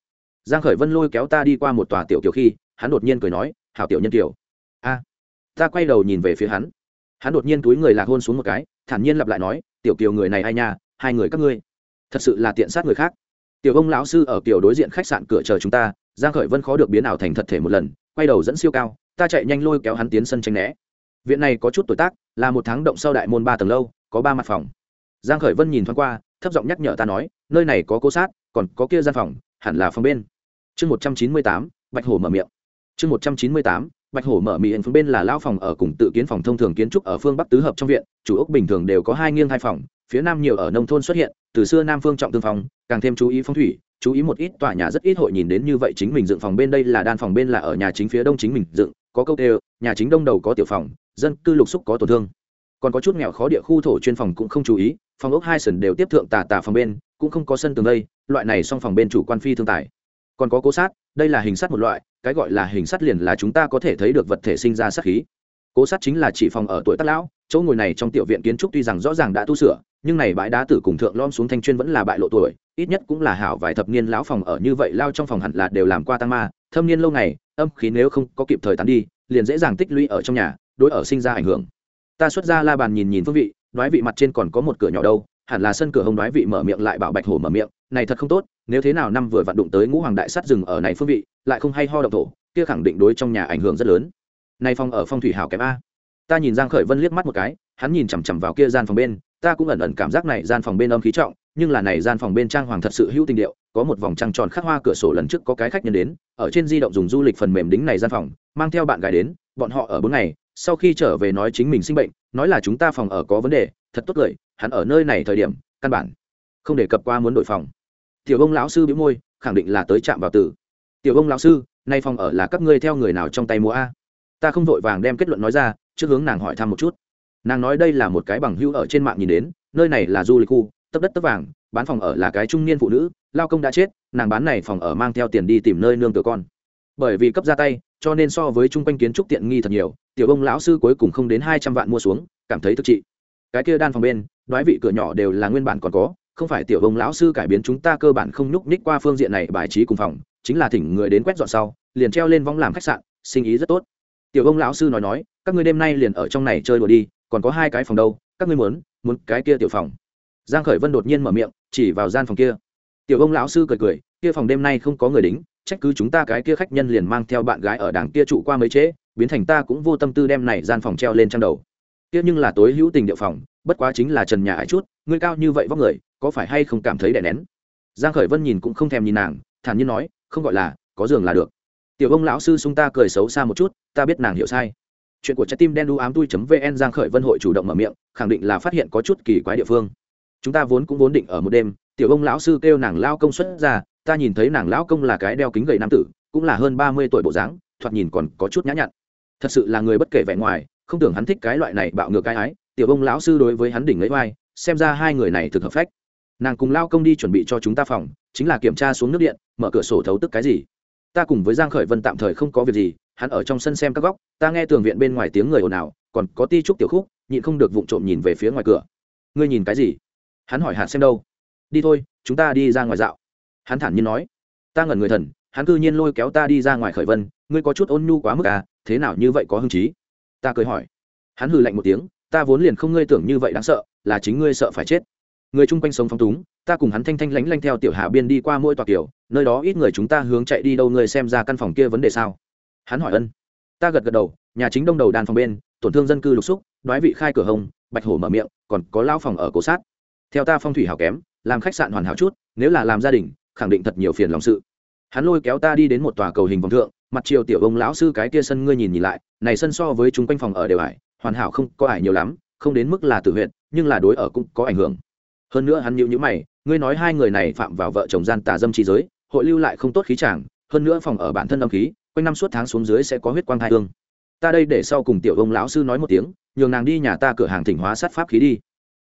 Speaker 1: Giang khởi vân lôi kéo ta đi qua một tòa tiểu kiều khi, hắn đột nhiên cười nói, hảo tiểu nhân kiều. A. Ta quay đầu nhìn về phía hắn. Hắn đột nhiên túi người lạc hôn xuống một cái, thản nhiên lặp lại nói, tiểu kiều người này ai nha, hai người các ngươi. Thật sự là tiện sát người khác. Tiểu ông lão sư ở kiểu đối diện khách sạn cửa chờ chúng ta giang khởi vân khó được biến ảo thành thật thể một lần, quay đầu dẫn siêu cao, ta chạy nhanh lôi kéo hắn tiến sân tranh né. Viện này có chút tuổi tác, là một tháng động sau đại môn ba tầng lâu, có ba mặt phòng. Giang khởi vân nhìn thoáng qua, thấp giọng nhắc nhở ta nói, nơi này có cố sát, còn có kia gian phòng, hẳn là phòng bên. Chương một trăm chín mươi tám, bạch hổ mở miệng. Chương một trăm chín mươi tám, bạch hổ mở miệng phương bên là lao phòng ở cùng tự kiến phòng thông thường kiến trúc ở phương bắc tứ hợp trong viện, chủ ốc bình thường đều có hai nghiêng hai phòng, phía nam nhiều ở nông thôn xuất hiện, từ xưa nam phương trọng tương phòng, càng thêm chú ý phong thủy chú ý một ít tòa nhà rất ít hội nhìn đến như vậy chính mình dựng phòng bên đây là đan phòng bên là ở nhà chính phía đông chính mình dựng, có câu đều nhà chính đông đầu có tiểu phòng, dân cư lục xúc có tổn thương. Còn có chút nghèo khó địa khu thổ chuyên phòng cũng không chú ý, phòng ốc hai sần đều tiếp thượng tà tà phòng bên, cũng không có sân tường đây, loại này song phòng bên chủ quan phi thương tài. Còn có cố sát, đây là hình sắt một loại, cái gọi là hình sắt liền là chúng ta có thể thấy được vật thể sinh ra sát khí cố sát chính là chỉ phòng ở tuổi tác lão, chỗ ngồi này trong tiểu viện kiến trúc tuy rằng rõ ràng đã tu sửa, nhưng này bãi đá tử cùng thượng lom xuống thanh chuyên vẫn là bại lộ tuổi, ít nhất cũng là hảo vài thập niên lão phòng ở như vậy lao trong phòng hẳn là đều làm qua tăng ma, thâm niên lâu ngày, âm khí nếu không có kịp thời tán đi, liền dễ dàng tích lũy ở trong nhà, đối ở sinh ra ảnh hưởng. Ta xuất ra la bàn nhìn nhìn phương vị nói vị mặt trên còn có một cửa nhỏ đâu, hẳn là sân cửa hông đoái vị mở miệng lại bảo bạch hổ mở miệng, này thật không tốt, nếu thế nào năm vừa vặn đụng tới ngũ hoàng đại sắt rừng ở này phương vị, lại không hay ho động thổ, kia khẳng định đối trong nhà ảnh hưởng rất lớn nay phong ở phong thủy hảo kém a. Ta nhìn giang khởi vân liếc mắt một cái, hắn nhìn chằm chằm vào kia gian phòng bên, ta cũng ẩn ẩn cảm giác này gian phòng bên âm khí trọng, nhưng là này gian phòng bên trang hoàng thật sự hữu tình điệu, có một vòng trăng tròn khắc hoa cửa sổ lần trước có cái khách nhân đến, ở trên di động dùng du lịch phần mềm đính này gian phòng, mang theo bạn gái đến, bọn họ ở bốn ngày, sau khi trở về nói chính mình sinh bệnh, nói là chúng ta phòng ở có vấn đề, thật tốt cười, hắn ở nơi này thời điểm, căn bản không đề cập qua muốn đổi phòng. Tiểu ông lão sư bĩu môi, khẳng định là tới chạm vào tử. Tiểu ông lão sư, nay phòng ở là các ngươi theo người nào trong tay mua a? Ta không vội vàng đem kết luận nói ra, trước hướng nàng hỏi thăm một chút. Nàng nói đây là một cái bằng hữu ở trên mạng nhìn đến, nơi này là du lịch khu, tấp đất tấp vàng, bán phòng ở là cái trung niên phụ nữ, lao công đã chết, nàng bán này phòng ở mang theo tiền đi tìm nơi nương tựa con. Bởi vì cấp ra tay, cho nên so với chung quanh kiến trúc tiện nghi thật nhiều, tiểu bông lão sư cuối cùng không đến hai trăm vạn mua xuống, cảm thấy thực trị. Cái kia đan phòng bên, đoái vị cửa nhỏ đều là nguyên bản còn có, không phải tiểu bông lão sư cải biến chúng ta cơ bản không nhúc nhích qua phương diện này bài trí cùng phòng, chính là thỉnh người đến quét dọn sau, liền treo lên vong làm khách sạn, sinh ý rất tốt tiểu ông lão sư nói nói, các ngươi đêm nay liền ở trong này chơi đùa đi, còn có hai cái phòng đâu, các ngươi muốn muốn cái kia tiểu phòng. Giang khởi vân đột nhiên mở miệng, chỉ vào gian phòng kia. Tiểu ông lão sư cười cười, kia phòng đêm nay không có người đính, trách cứ chúng ta cái kia khách nhân liền mang theo bạn gái ở đảng kia trụ qua mấy chế, biến thành ta cũng vô tâm tư đem này gian phòng treo lên trang đầu. Kia nhưng là tối hữu tình địa phòng, bất quá chính là trần nhà ấy chút, ngươi cao như vậy vóc người, có phải hay không cảm thấy đè nén? Giang khởi vân nhìn cũng không thèm nhìn nàng, thản nhiên nói, không gọi là, có giường là được tiểu ông lão sư sung ta cười xấu xa một chút, ta biết nàng hiểu sai. Chuyện của trái tim đen đu ám tui vn giang khởi vân hội chủ động mở miệng, khẳng định là phát hiện có chút kỳ quái địa phương. Chúng ta vốn cũng vốn định ở một đêm, tiểu ông lão sư kêu nàng lao công xuất ra, ta nhìn thấy nàng lão công là cái đeo kính gầy nam tử, cũng là hơn ba mươi tuổi bộ dáng, thoạt nhìn còn có chút nhã nhặn. Thật sự là người bất kể vẻ ngoài, không tưởng hắn thích cái loại này bạo ngược cái ái, tiểu ông lão sư đối với hắn đỉnh lấy vai, xem ra hai người này thực hợp phách. Nàng cùng lao công đi chuẩn bị cho chúng ta phòng, chính là kiểm tra xuống nước điện, mở cửa sổ thấu tức cái gì ta cùng với giang khởi vân tạm thời không có việc gì, hắn ở trong sân xem các góc, ta nghe tường viện bên ngoài tiếng người ồn ào, còn có ti trúc tiểu khúc, nhịn không được vụng trộm nhìn về phía ngoài cửa. Ngươi nhìn cái gì? Hắn hỏi hạt xem đâu. Đi thôi, chúng ta đi ra ngoài dạo. Hắn thản nhiên nói. Ta ngẩn người thần, hắn cư nhiên lôi kéo ta đi ra ngoài khởi vân, ngươi có chút ôn nhu quá mức à thế nào như vậy có hứng chí? Ta cười hỏi. Hắn hừ lạnh một tiếng, ta vốn liền không ngươi tưởng như vậy đáng sợ, là chính ngươi sợ phải chết người chung quanh sống phong túng ta cùng hắn thanh thanh lánh lanh theo tiểu hạ biên đi qua mỗi tòa kiểu nơi đó ít người chúng ta hướng chạy đi đâu ngươi xem ra căn phòng kia vấn đề sao? Hắn hỏi ân. Ta gật gật đầu nhà chính đông đầu đàn phòng bên tổn thương dân cư lục xúc đoái vị khai cửa hồng, bạch hổ mở miệng còn có lao phòng ở cổ sát. Theo ta phong thủy hảo kém làm khách sạn hoàn hảo chút nếu là làm gia đình khẳng định thật nhiều phiền lòng sự. Hắn lôi kéo ta đi đến một tòa cầu hình vòng thượng mặt chiều tiểu ông lão sư cái kia sân ngươi nhìn nhìn lại này sân so với chúng quanh phòng ở đều ải hoàn hảo không có ải nhiều lắm không đến mức là tử huyện nhưng là đối ở cũng có ảnh hưởng hơn nữa hắn nhịu nhữ mày, ngươi nói hai người này phạm vào vợ chồng gian tà dâm trí giới, hội lưu lại không tốt khí chàng, hơn nữa phòng ở bản thân âm khí, quanh năm suốt tháng xuống dưới sẽ có huyết quang hai hương. Ta đây để sau cùng tiểu ông lão sư nói một tiếng, nhường nàng đi nhà ta cửa hàng thỉnh hóa sát pháp khí đi.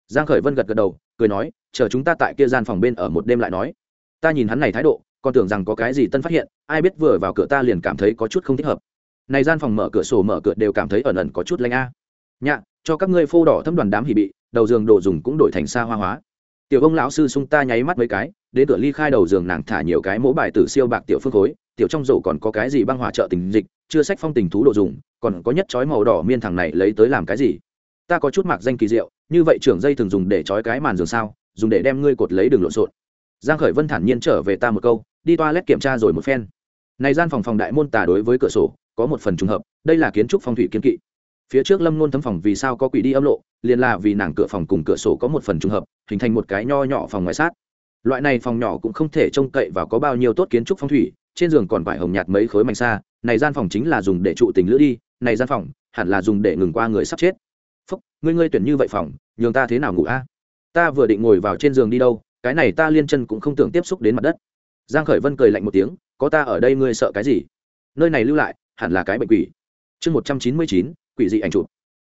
Speaker 1: Giang khởi vân gật gật đầu, cười nói, chờ chúng ta tại kia gian phòng bên ở một đêm lại nói. Ta nhìn hắn này thái độ, còn tưởng rằng có cái gì tân phát hiện, ai biết vừa vào cửa ta liền cảm thấy có chút không thích hợp. Này gian phòng mở cửa sổ mở cửa đều cảm thấy ẩn ẩn có chút lanh a. À. nhạ, cho các ngươi phô đỏ thâm đoàn đám hỉ bị, đầu giường đồ dùng cũng đổi thành xa hoa hóa tiểu ông lão sư sung ta nháy mắt mấy cái, đến cửa ly khai đầu giường nàng thả nhiều cái mẫu bài tử siêu bạc tiểu phương khối, tiểu trong rổ còn có cái gì băng hỏa trợ tình dịch, chưa sách phong tình thú đồ dùng, còn có nhất chói màu đỏ miên thằng này lấy tới làm cái gì? Ta có chút mặc danh kỳ diệu, như vậy trưởng dây thường dùng để trói cái màn giường sao, dùng để đem ngươi cột lấy đường lộn xộn. Giang khởi vân thản nhiên trở về ta một câu, đi toilet kiểm tra rồi một phen. Này gian phòng phòng đại môn tà đối với cửa sổ, có một phần trùng hợp, đây là kiến trúc phong thủy kiến kỵ phía trước lâm nôn thấm phòng vì sao có quỷ đi âm lộ liền là vì nàng cửa phòng cùng cửa sổ có một phần trùng hợp hình thành một cái nho nhỏ phòng ngoại sát. Loại này phòng nhỏ cũng không thể trông cậy và có bao nhiêu tốt kiến trúc phong thủy trên giường còn vải hồng nhạt mấy khối mảnh xa này gian phòng chính là dùng để trụ tình lữ đi này gian phòng hẳn là dùng để ngừng qua người sắp chết. Phúc ngươi ngươi tuyển như vậy phòng nhường ta thế nào ngủ a? Ta vừa định ngồi vào trên giường đi đâu cái này ta liên chân cũng không tưởng tiếp xúc đến mặt đất. Giang khởi vân cười lạnh một tiếng có ta ở đây ngươi sợ cái gì? Nơi này lưu lại hẳn là cái bệnh quỷ. Chương 199, quỷ dị ảnh chụp.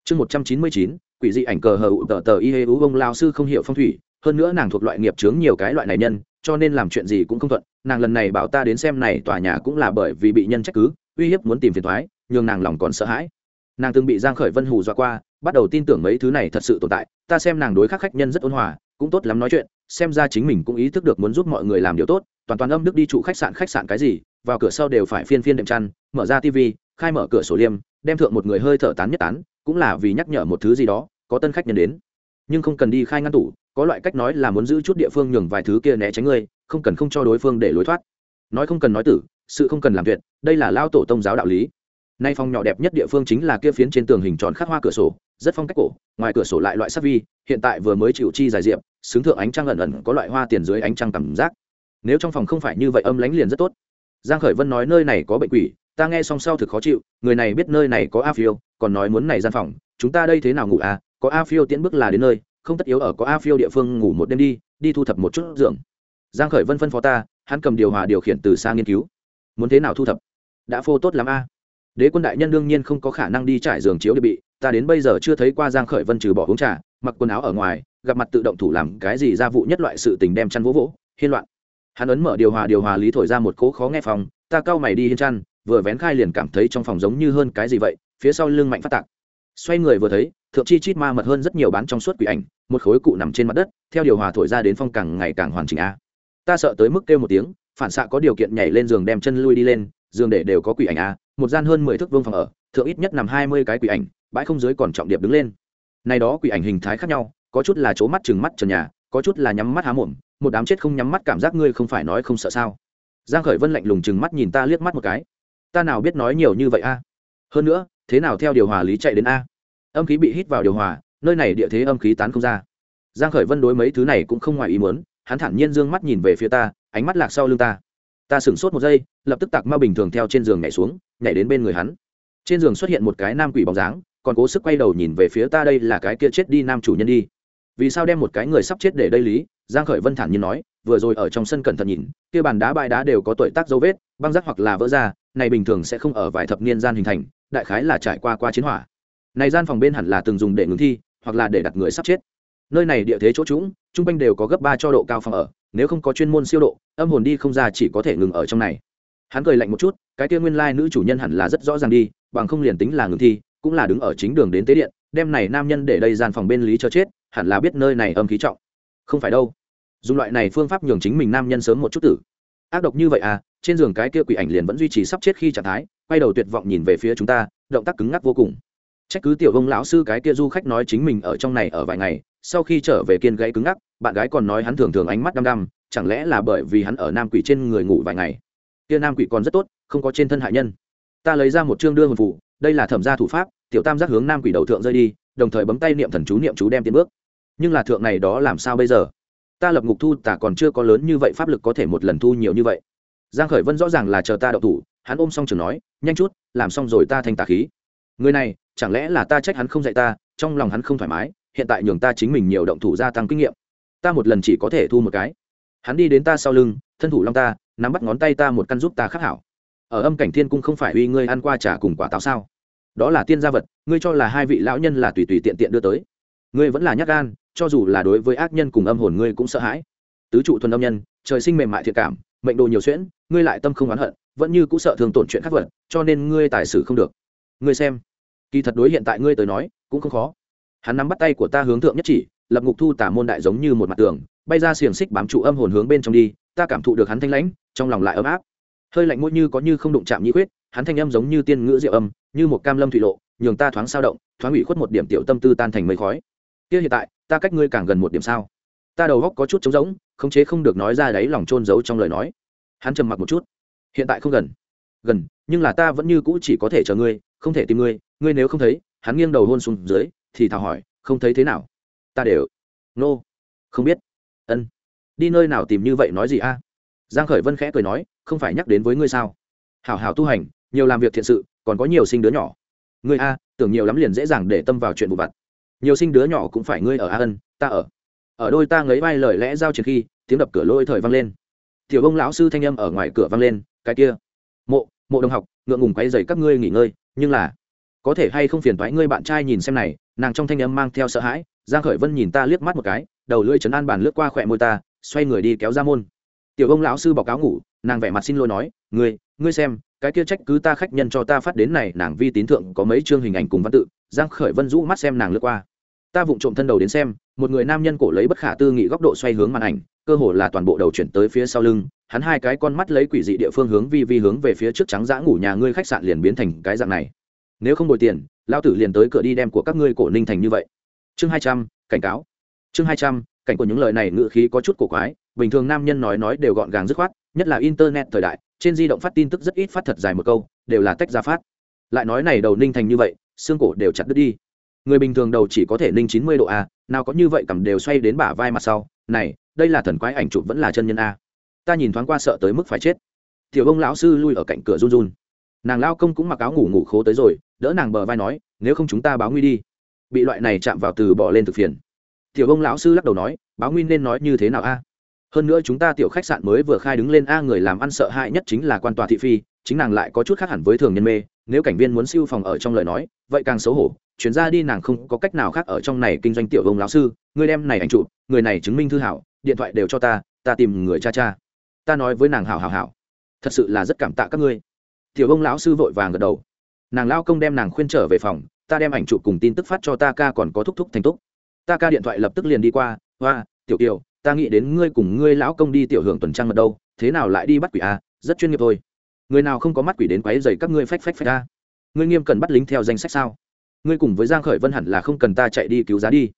Speaker 1: Chương một trăm chín mươi chín, quỷ dị ảnh cờ hờ ụ tờ tờ y hê ú, ông lao sư không hiểu phong thủy. Hơn nữa nàng thuộc loại nghiệp chướng nhiều cái loại này nhân, cho nên làm chuyện gì cũng không thuận. Nàng lần này bảo ta đến xem này tòa nhà cũng là bởi vì bị nhân trách cứ, uy hiếp muốn tìm phiền thoái nhưng nàng lòng còn sợ hãi. Nàng từng bị giang khởi vân hù dọa qua, bắt đầu tin tưởng mấy thứ này thật sự tồn tại. Ta xem nàng đối khắc khách nhân rất ôn hòa, cũng tốt lắm nói chuyện, xem ra chính mình cũng ý thức được muốn giúp mọi người làm điều tốt. Toàn toàn âm đức đi trụ khách sạn khách sạn cái gì, vào cửa sau đều phải phiên phiên đệm chăn, mở ra tivi khai mở cửa sổ liêm đem thượng một người hơi thở tán nhất tán, cũng là vì nhắc nhở một thứ gì đó, có tân khách nhân đến. Nhưng không cần đi khai ngăn tủ, có loại cách nói là muốn giữ chút địa phương nhường vài thứ kia né tránh ngươi, không cần không cho đối phương để lối thoát. Nói không cần nói tử, sự không cần làm tuyệt đây là lao tổ tông giáo đạo lý. Nay phòng nhỏ đẹp nhất địa phương chính là kia phiến trên tường hình tròn khắc hoa cửa sổ, rất phong cách cổ, ngoài cửa sổ lại loại sắc vi, hiện tại vừa mới chịu chi dài diệp, xứng thượng ánh trăng ẩn ẩn có loại hoa tiền dưới ánh trăng cảm giác. Nếu trong phòng không phải như vậy, âm lánh liền rất tốt. Giang khởi vân nói nơi này có bệnh quỷ ta nghe xong sau thực khó chịu, người này biết nơi này có a phiêu, còn nói muốn này gian phòng, chúng ta đây thế nào ngủ à có a phiêu tiễn bước là đến nơi, không tất yếu ở có a phiêu địa phương ngủ một đêm đi đi thu thập một chút giường. Giang khởi vân phân phó ta, hắn cầm điều hòa điều khiển từ xa nghiên cứu. Muốn thế nào thu thập? Đã phô tốt lắm a. Đế quân đại nhân đương nhiên không có khả năng đi trải giường chiếu để bị, ta đến bây giờ chưa thấy qua giang khởi vân trừ bỏ uống trà, mặc quần áo ở ngoài, gặp mặt tự động thủ làm cái gì ra vụ nhất loại sự tình đem chăn vỗ vỗ, hiên loạn. Hắn ấn mở điều hòa điều hòa lý thổi ra một cỗ khó nghe phòng, ta cao mày đi hiên chăn vừa vén khai liền cảm thấy trong phòng giống như hơn cái gì vậy, phía sau lưng mạnh phát tạc. Xoay người vừa thấy, thượng chi chít ma mật hơn rất nhiều bán trong suốt quỷ ảnh, một khối cụ nằm trên mặt đất, theo điều hòa thổi ra đến phong càng ngày càng hoàn chỉnh a. Ta sợ tới mức kêu một tiếng, phản xạ có điều kiện nhảy lên giường đem chân lui đi lên, giường để đều có quỷ ảnh a, một gian hơn mười thước vương phòng ở, thượng ít nhất nằm hai mươi cái quỷ ảnh, bãi không dưới còn trọng điệp đứng lên. Này đó quỷ ảnh hình thái khác nhau, có chút là chỗ mắt chừng mắt trần nhà, có chút là nhắm mắt há mồm, một đám chết không nhắm mắt cảm giác ngươi không phải nói không sợ sao. Giang khởi vân lạnh lùng chừng mắt nhìn ta liếc mắt một cái ta nào biết nói nhiều như vậy a? Hơn nữa, thế nào theo điều hòa lý chạy đến a? Âm khí bị hít vào điều hòa, nơi này địa thế âm khí tán không ra. Giang khởi vân đối mấy thứ này cũng không ngoài ý muốn, hắn thản nhiên dương mắt nhìn về phía ta, ánh mắt lạc sau lưng ta. Ta sửng sốt một giây, lập tức tạc ma bình thường theo trên giường nhảy xuống, nhảy đến bên người hắn. Trên giường xuất hiện một cái nam quỷ bóng dáng, còn cố sức quay đầu nhìn về phía ta, đây là cái kia chết đi nam chủ nhân đi. Vì sao đem một cái người sắp chết để đây lý? Giang khởi vân thản nhiên nói, vừa rồi ở trong sân cẩn thận nhìn, kia bàn đá bãi đá đều có tuổi tác dấu vết, băng rác hoặc là vỡ ra này bình thường sẽ không ở vài thập niên gian hình thành, đại khái là trải qua qua chiến hỏa. Này gian phòng bên hẳn là từng dùng để ngừng thi, hoặc là để đặt người sắp chết. Nơi này địa thế chỗ trũng, trung quanh đều có gấp ba cho độ cao phòng ở, nếu không có chuyên môn siêu độ, âm hồn đi không ra chỉ có thể ngừng ở trong này. Hắn cười lạnh một chút, cái kia nguyên lai nữ chủ nhân hẳn là rất rõ ràng đi, bằng không liền tính là ngừng thi, cũng là đứng ở chính đường đến tế điện, đem này nam nhân để đây gian phòng bên lý cho chết, hẳn là biết nơi này âm khí trọng. Không phải đâu. Dùng loại này phương pháp nhường chính mình nam nhân sớm một chút tử. Ác độc như vậy à trên giường cái kia quỷ ảnh liền vẫn duy trì sắp chết khi trạng thái, quay đầu tuyệt vọng nhìn về phía chúng ta, động tác cứng ngắc vô cùng. Trách cứ tiểu vông lão sư cái kia du khách nói chính mình ở trong này ở vài ngày, sau khi trở về kiên gãy cứng ngắc, bạn gái còn nói hắn thường thường ánh mắt đăm đăm, chẳng lẽ là bởi vì hắn ở nam quỷ trên người ngủ vài ngày? Kia nam quỷ còn rất tốt, không có trên thân hại nhân. Ta lấy ra một chương đưa hồn phụ, đây là thẩm gia thủ pháp, tiểu tam giác hướng nam quỷ đầu thượng rơi đi, đồng thời bấm tay niệm thần chú niệm chú đem tiến bước. Nhưng là thượng này đó làm sao bây giờ? Ta lập ngục thu tả còn chưa có lớn như vậy, pháp lực có thể một lần thu nhiều như vậy giang khởi vân rõ ràng là chờ ta đậu thủ, hắn ôm xong trường nói, nhanh chút, làm xong rồi ta thành tà khí. Người này, chẳng lẽ là ta trách hắn không dạy ta, trong lòng hắn không thoải mái, hiện tại nhường ta chính mình nhiều động thủ gia tăng kinh nghiệm. Ta một lần chỉ có thể thu một cái. Hắn đi đến ta sau lưng, thân thủ long ta, nắm bắt ngón tay ta một căn giúp ta khắc hảo. Ở âm cảnh thiên cung không phải uy ngươi ăn qua trà cùng quả táo sao? Đó là tiên gia vật, ngươi cho là hai vị lão nhân là tùy tùy tiện tiện đưa tới. Ngươi vẫn là nhát gan, cho dù là đối với ác nhân cùng âm hồn ngươi cũng sợ hãi. Tứ trụ thuần âm nhân, trời sinh mềm mại thiệt cảm mệnh đồ nhiều xuyễn, ngươi lại tâm không oán hận, vẫn như cũng sợ thường tổn chuyện khác vật, cho nên ngươi tài xử không được. Ngươi xem, kỳ thật đối hiện tại ngươi tới nói, cũng không khó. Hắn nắm bắt tay của ta hướng thượng nhất chỉ, lập ngục thu tả môn đại giống như một mặt tường, bay ra xiềng xích bám trụ âm hồn hướng bên trong đi, ta cảm thụ được hắn thanh lãnh, trong lòng lại ấm áp. Hơi lạnh mũi như có như không đụng chạm nhĩ khuyết, hắn thanh âm giống như tiên ngữ diệu âm, như một cam lâm thủy lộ, nhường ta thoáng sao động, thoáng ủy khuất một điểm tiểu tâm tư tan thành mây khói. Kia hiện tại, ta cách ngươi càng gần một điểm sao? Ta đầu góc có chút trống rỗng, khống chế không được nói ra đấy lòng trôn giấu trong lời nói. Hắn trầm mặc một chút. Hiện tại không gần. Gần, nhưng là ta vẫn như cũ chỉ có thể chờ ngươi, không thể tìm ngươi. Ngươi nếu không thấy, hắn nghiêng đầu hôn xuống dưới, thì thào hỏi, không thấy thế nào? Ta đều. Nô、no. không biết. Ân. Đi nơi nào tìm như vậy nói gì a? Giang khởi vân khẽ cười nói, không phải nhắc đến với ngươi sao? Hảo hảo tu hành, nhiều làm việc thiện sự, còn có nhiều sinh đứa nhỏ. Ngươi a, tưởng nhiều lắm liền dễ dàng để tâm vào chuyện vụ vặt. Nhiều sinh đứa nhỏ cũng phải ngươi ở a ân, ta ở ở đôi ta ngấy vai lời lẽ giao chiến khi, tiếng đập cửa lôi thời vang lên. Tiểu ông lão sư thanh âm ở ngoài cửa vang lên, cái kia, mộ mộ đồng học, ngượng ngùng quay dày các ngươi nghỉ ngơi, nhưng là, có thể hay không phiền thoái ngươi bạn trai nhìn xem này? Nàng trong thanh âm mang theo sợ hãi, giang khởi vân nhìn ta liếc mắt một cái, đầu lưỡi chấn an bàn lướt qua khỏe môi ta, xoay người đi kéo ra môn. Tiểu ông lão sư báo cáo ngủ, nàng vẻ mặt xin lỗi nói, ngươi ngươi xem, cái kia trách cứ ta khách nhân cho ta phát đến này, nàng vi tín thượng có mấy chương hình ảnh cùng văn tự. Giang khởi vân rũ mắt xem nàng lướt qua. Ta vụng trộm thân đầu đến xem một người nam nhân cổ lấy bất khả tư nghị góc độ xoay hướng màn ảnh, cơ hồ là toàn bộ đầu chuyển tới phía sau lưng, hắn hai cái con mắt lấy quỷ dị địa phương hướng vi vi hướng về phía trước trắng dã ngủ nhà ngươi khách sạn liền biến thành cái dạng này. Nếu không bồi tiền lao tử liền tới cửa đi đem của các ngươi cổ ninh thành như vậy. Chương hai trăm, cảnh cáo. Chương hai trăm, cảnh của những lời này ngự khí có chút cổ quái, bình thường nam nhân nói nói đều gọn gàng dứt khoát, nhất là internet thời đại, trên di động phát tin tức rất ít phát thật dài một câu, đều là tách ra phát. Lại nói này đầu ninh thành như vậy, xương cổ đều chặt đứt đi. Người bình thường đầu chỉ có thể ninh chín mươi độ a nào có như vậy cầm đều xoay đến bả vai mặt sau, này, đây là thần quái ảnh chụp vẫn là chân nhân a? Ta nhìn thoáng qua sợ tới mức phải chết. Tiểu ông lão sư lui ở cạnh cửa run run. Nàng lao công cũng mặc áo ngủ ngủ khố tới rồi, đỡ nàng bờ vai nói, nếu không chúng ta báo nguy đi. Bị loại này chạm vào từ bỏ lên thực phiền. Tiểu ông lão sư lắc đầu nói, báo nguy nên nói như thế nào a? Hơn nữa chúng ta tiểu khách sạn mới vừa khai đứng lên a, người làm ăn sợ hãi nhất chính là quan tòa thị phi, chính nàng lại có chút khác hẳn với thường nhân mê, nếu cảnh viên muốn siêu phòng ở trong lời nói, vậy càng xấu hổ chuyển ra đi nàng không có cách nào khác ở trong này kinh doanh tiểu vông lão sư người đem này ảnh chụp, người này chứng minh thư hảo, điện thoại đều cho ta ta tìm người cha cha. Ta nói với nàng hảo hảo hảo. Thật sự là rất cảm tạ các ngươi. Tiểu vông lão sư vội vàng gật đầu. Nàng lao công đem nàng khuyên trở về phòng, ta đem ảnh chụp cùng tin tức phát cho ta ca còn có thúc thúc thành túc ta ca điện thoại lập tức liền đi qua hoa tiểu kiều, ta nghĩ đến ngươi cùng ngươi lão công đi tiểu hưởng tuần trăng mật đâu, thế nào lại đi bắt quỷ a rất chuyên nghiệp thôi. Người nào không có mắt quỷ đến quấy dày các ngươi phách phách phách a ngươi nghiêm cần bắt lính theo danh sách sao? Ngươi cùng với giang khởi vân hẳn là không cần ta chạy đi cứu giá đi.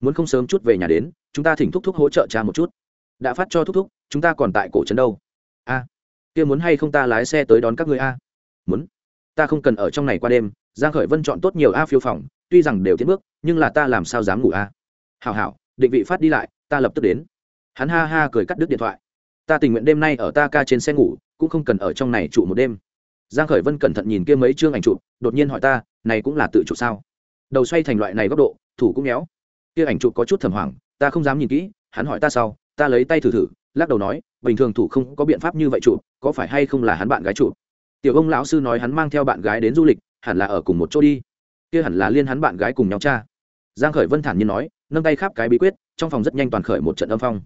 Speaker 1: Muốn không sớm chút về nhà đến, chúng ta thỉnh thúc thúc hỗ trợ cha một chút. Đã phát cho thúc thúc, chúng ta còn tại cổ trấn đâu? A, kia muốn hay không ta lái xe tới đón các ngươi a? Muốn. Ta không cần ở trong này qua đêm, giang khởi vân chọn tốt nhiều a phiêu phòng, tuy rằng đều tiến bước, nhưng là ta làm sao dám ngủ a? Hảo hảo, định vị phát đi lại, ta lập tức đến. Hắn ha ha cười cắt đứt điện thoại. Ta tình nguyện đêm nay ở ta ca trên xe ngủ, cũng không cần ở trong này trụ một đêm. Giang khởi vân cẩn thận nhìn kia mấy chương ảnh chụp, đột nhiên hỏi ta này cũng là tự chụp sao? Đầu xoay thành loại này góc độ, thủ cũng méo. Kia ảnh chụp có chút thầm hoảng, ta không dám nhìn kỹ, hắn hỏi ta sau, ta lấy tay thử thử, lắc đầu nói, bình thường thủ không có biện pháp như vậy chụp, có phải hay không là hắn bạn gái chụp? Tiểu ông lão sư nói hắn mang theo bạn gái đến du lịch, hẳn là ở cùng một chỗ đi. Kia hẳn là liên hắn bạn gái cùng nhau cha. Giang khởi vân thản nhiên nói, nâng tay khắp cái bí quyết, trong phòng rất nhanh toàn khởi một trận âm phong.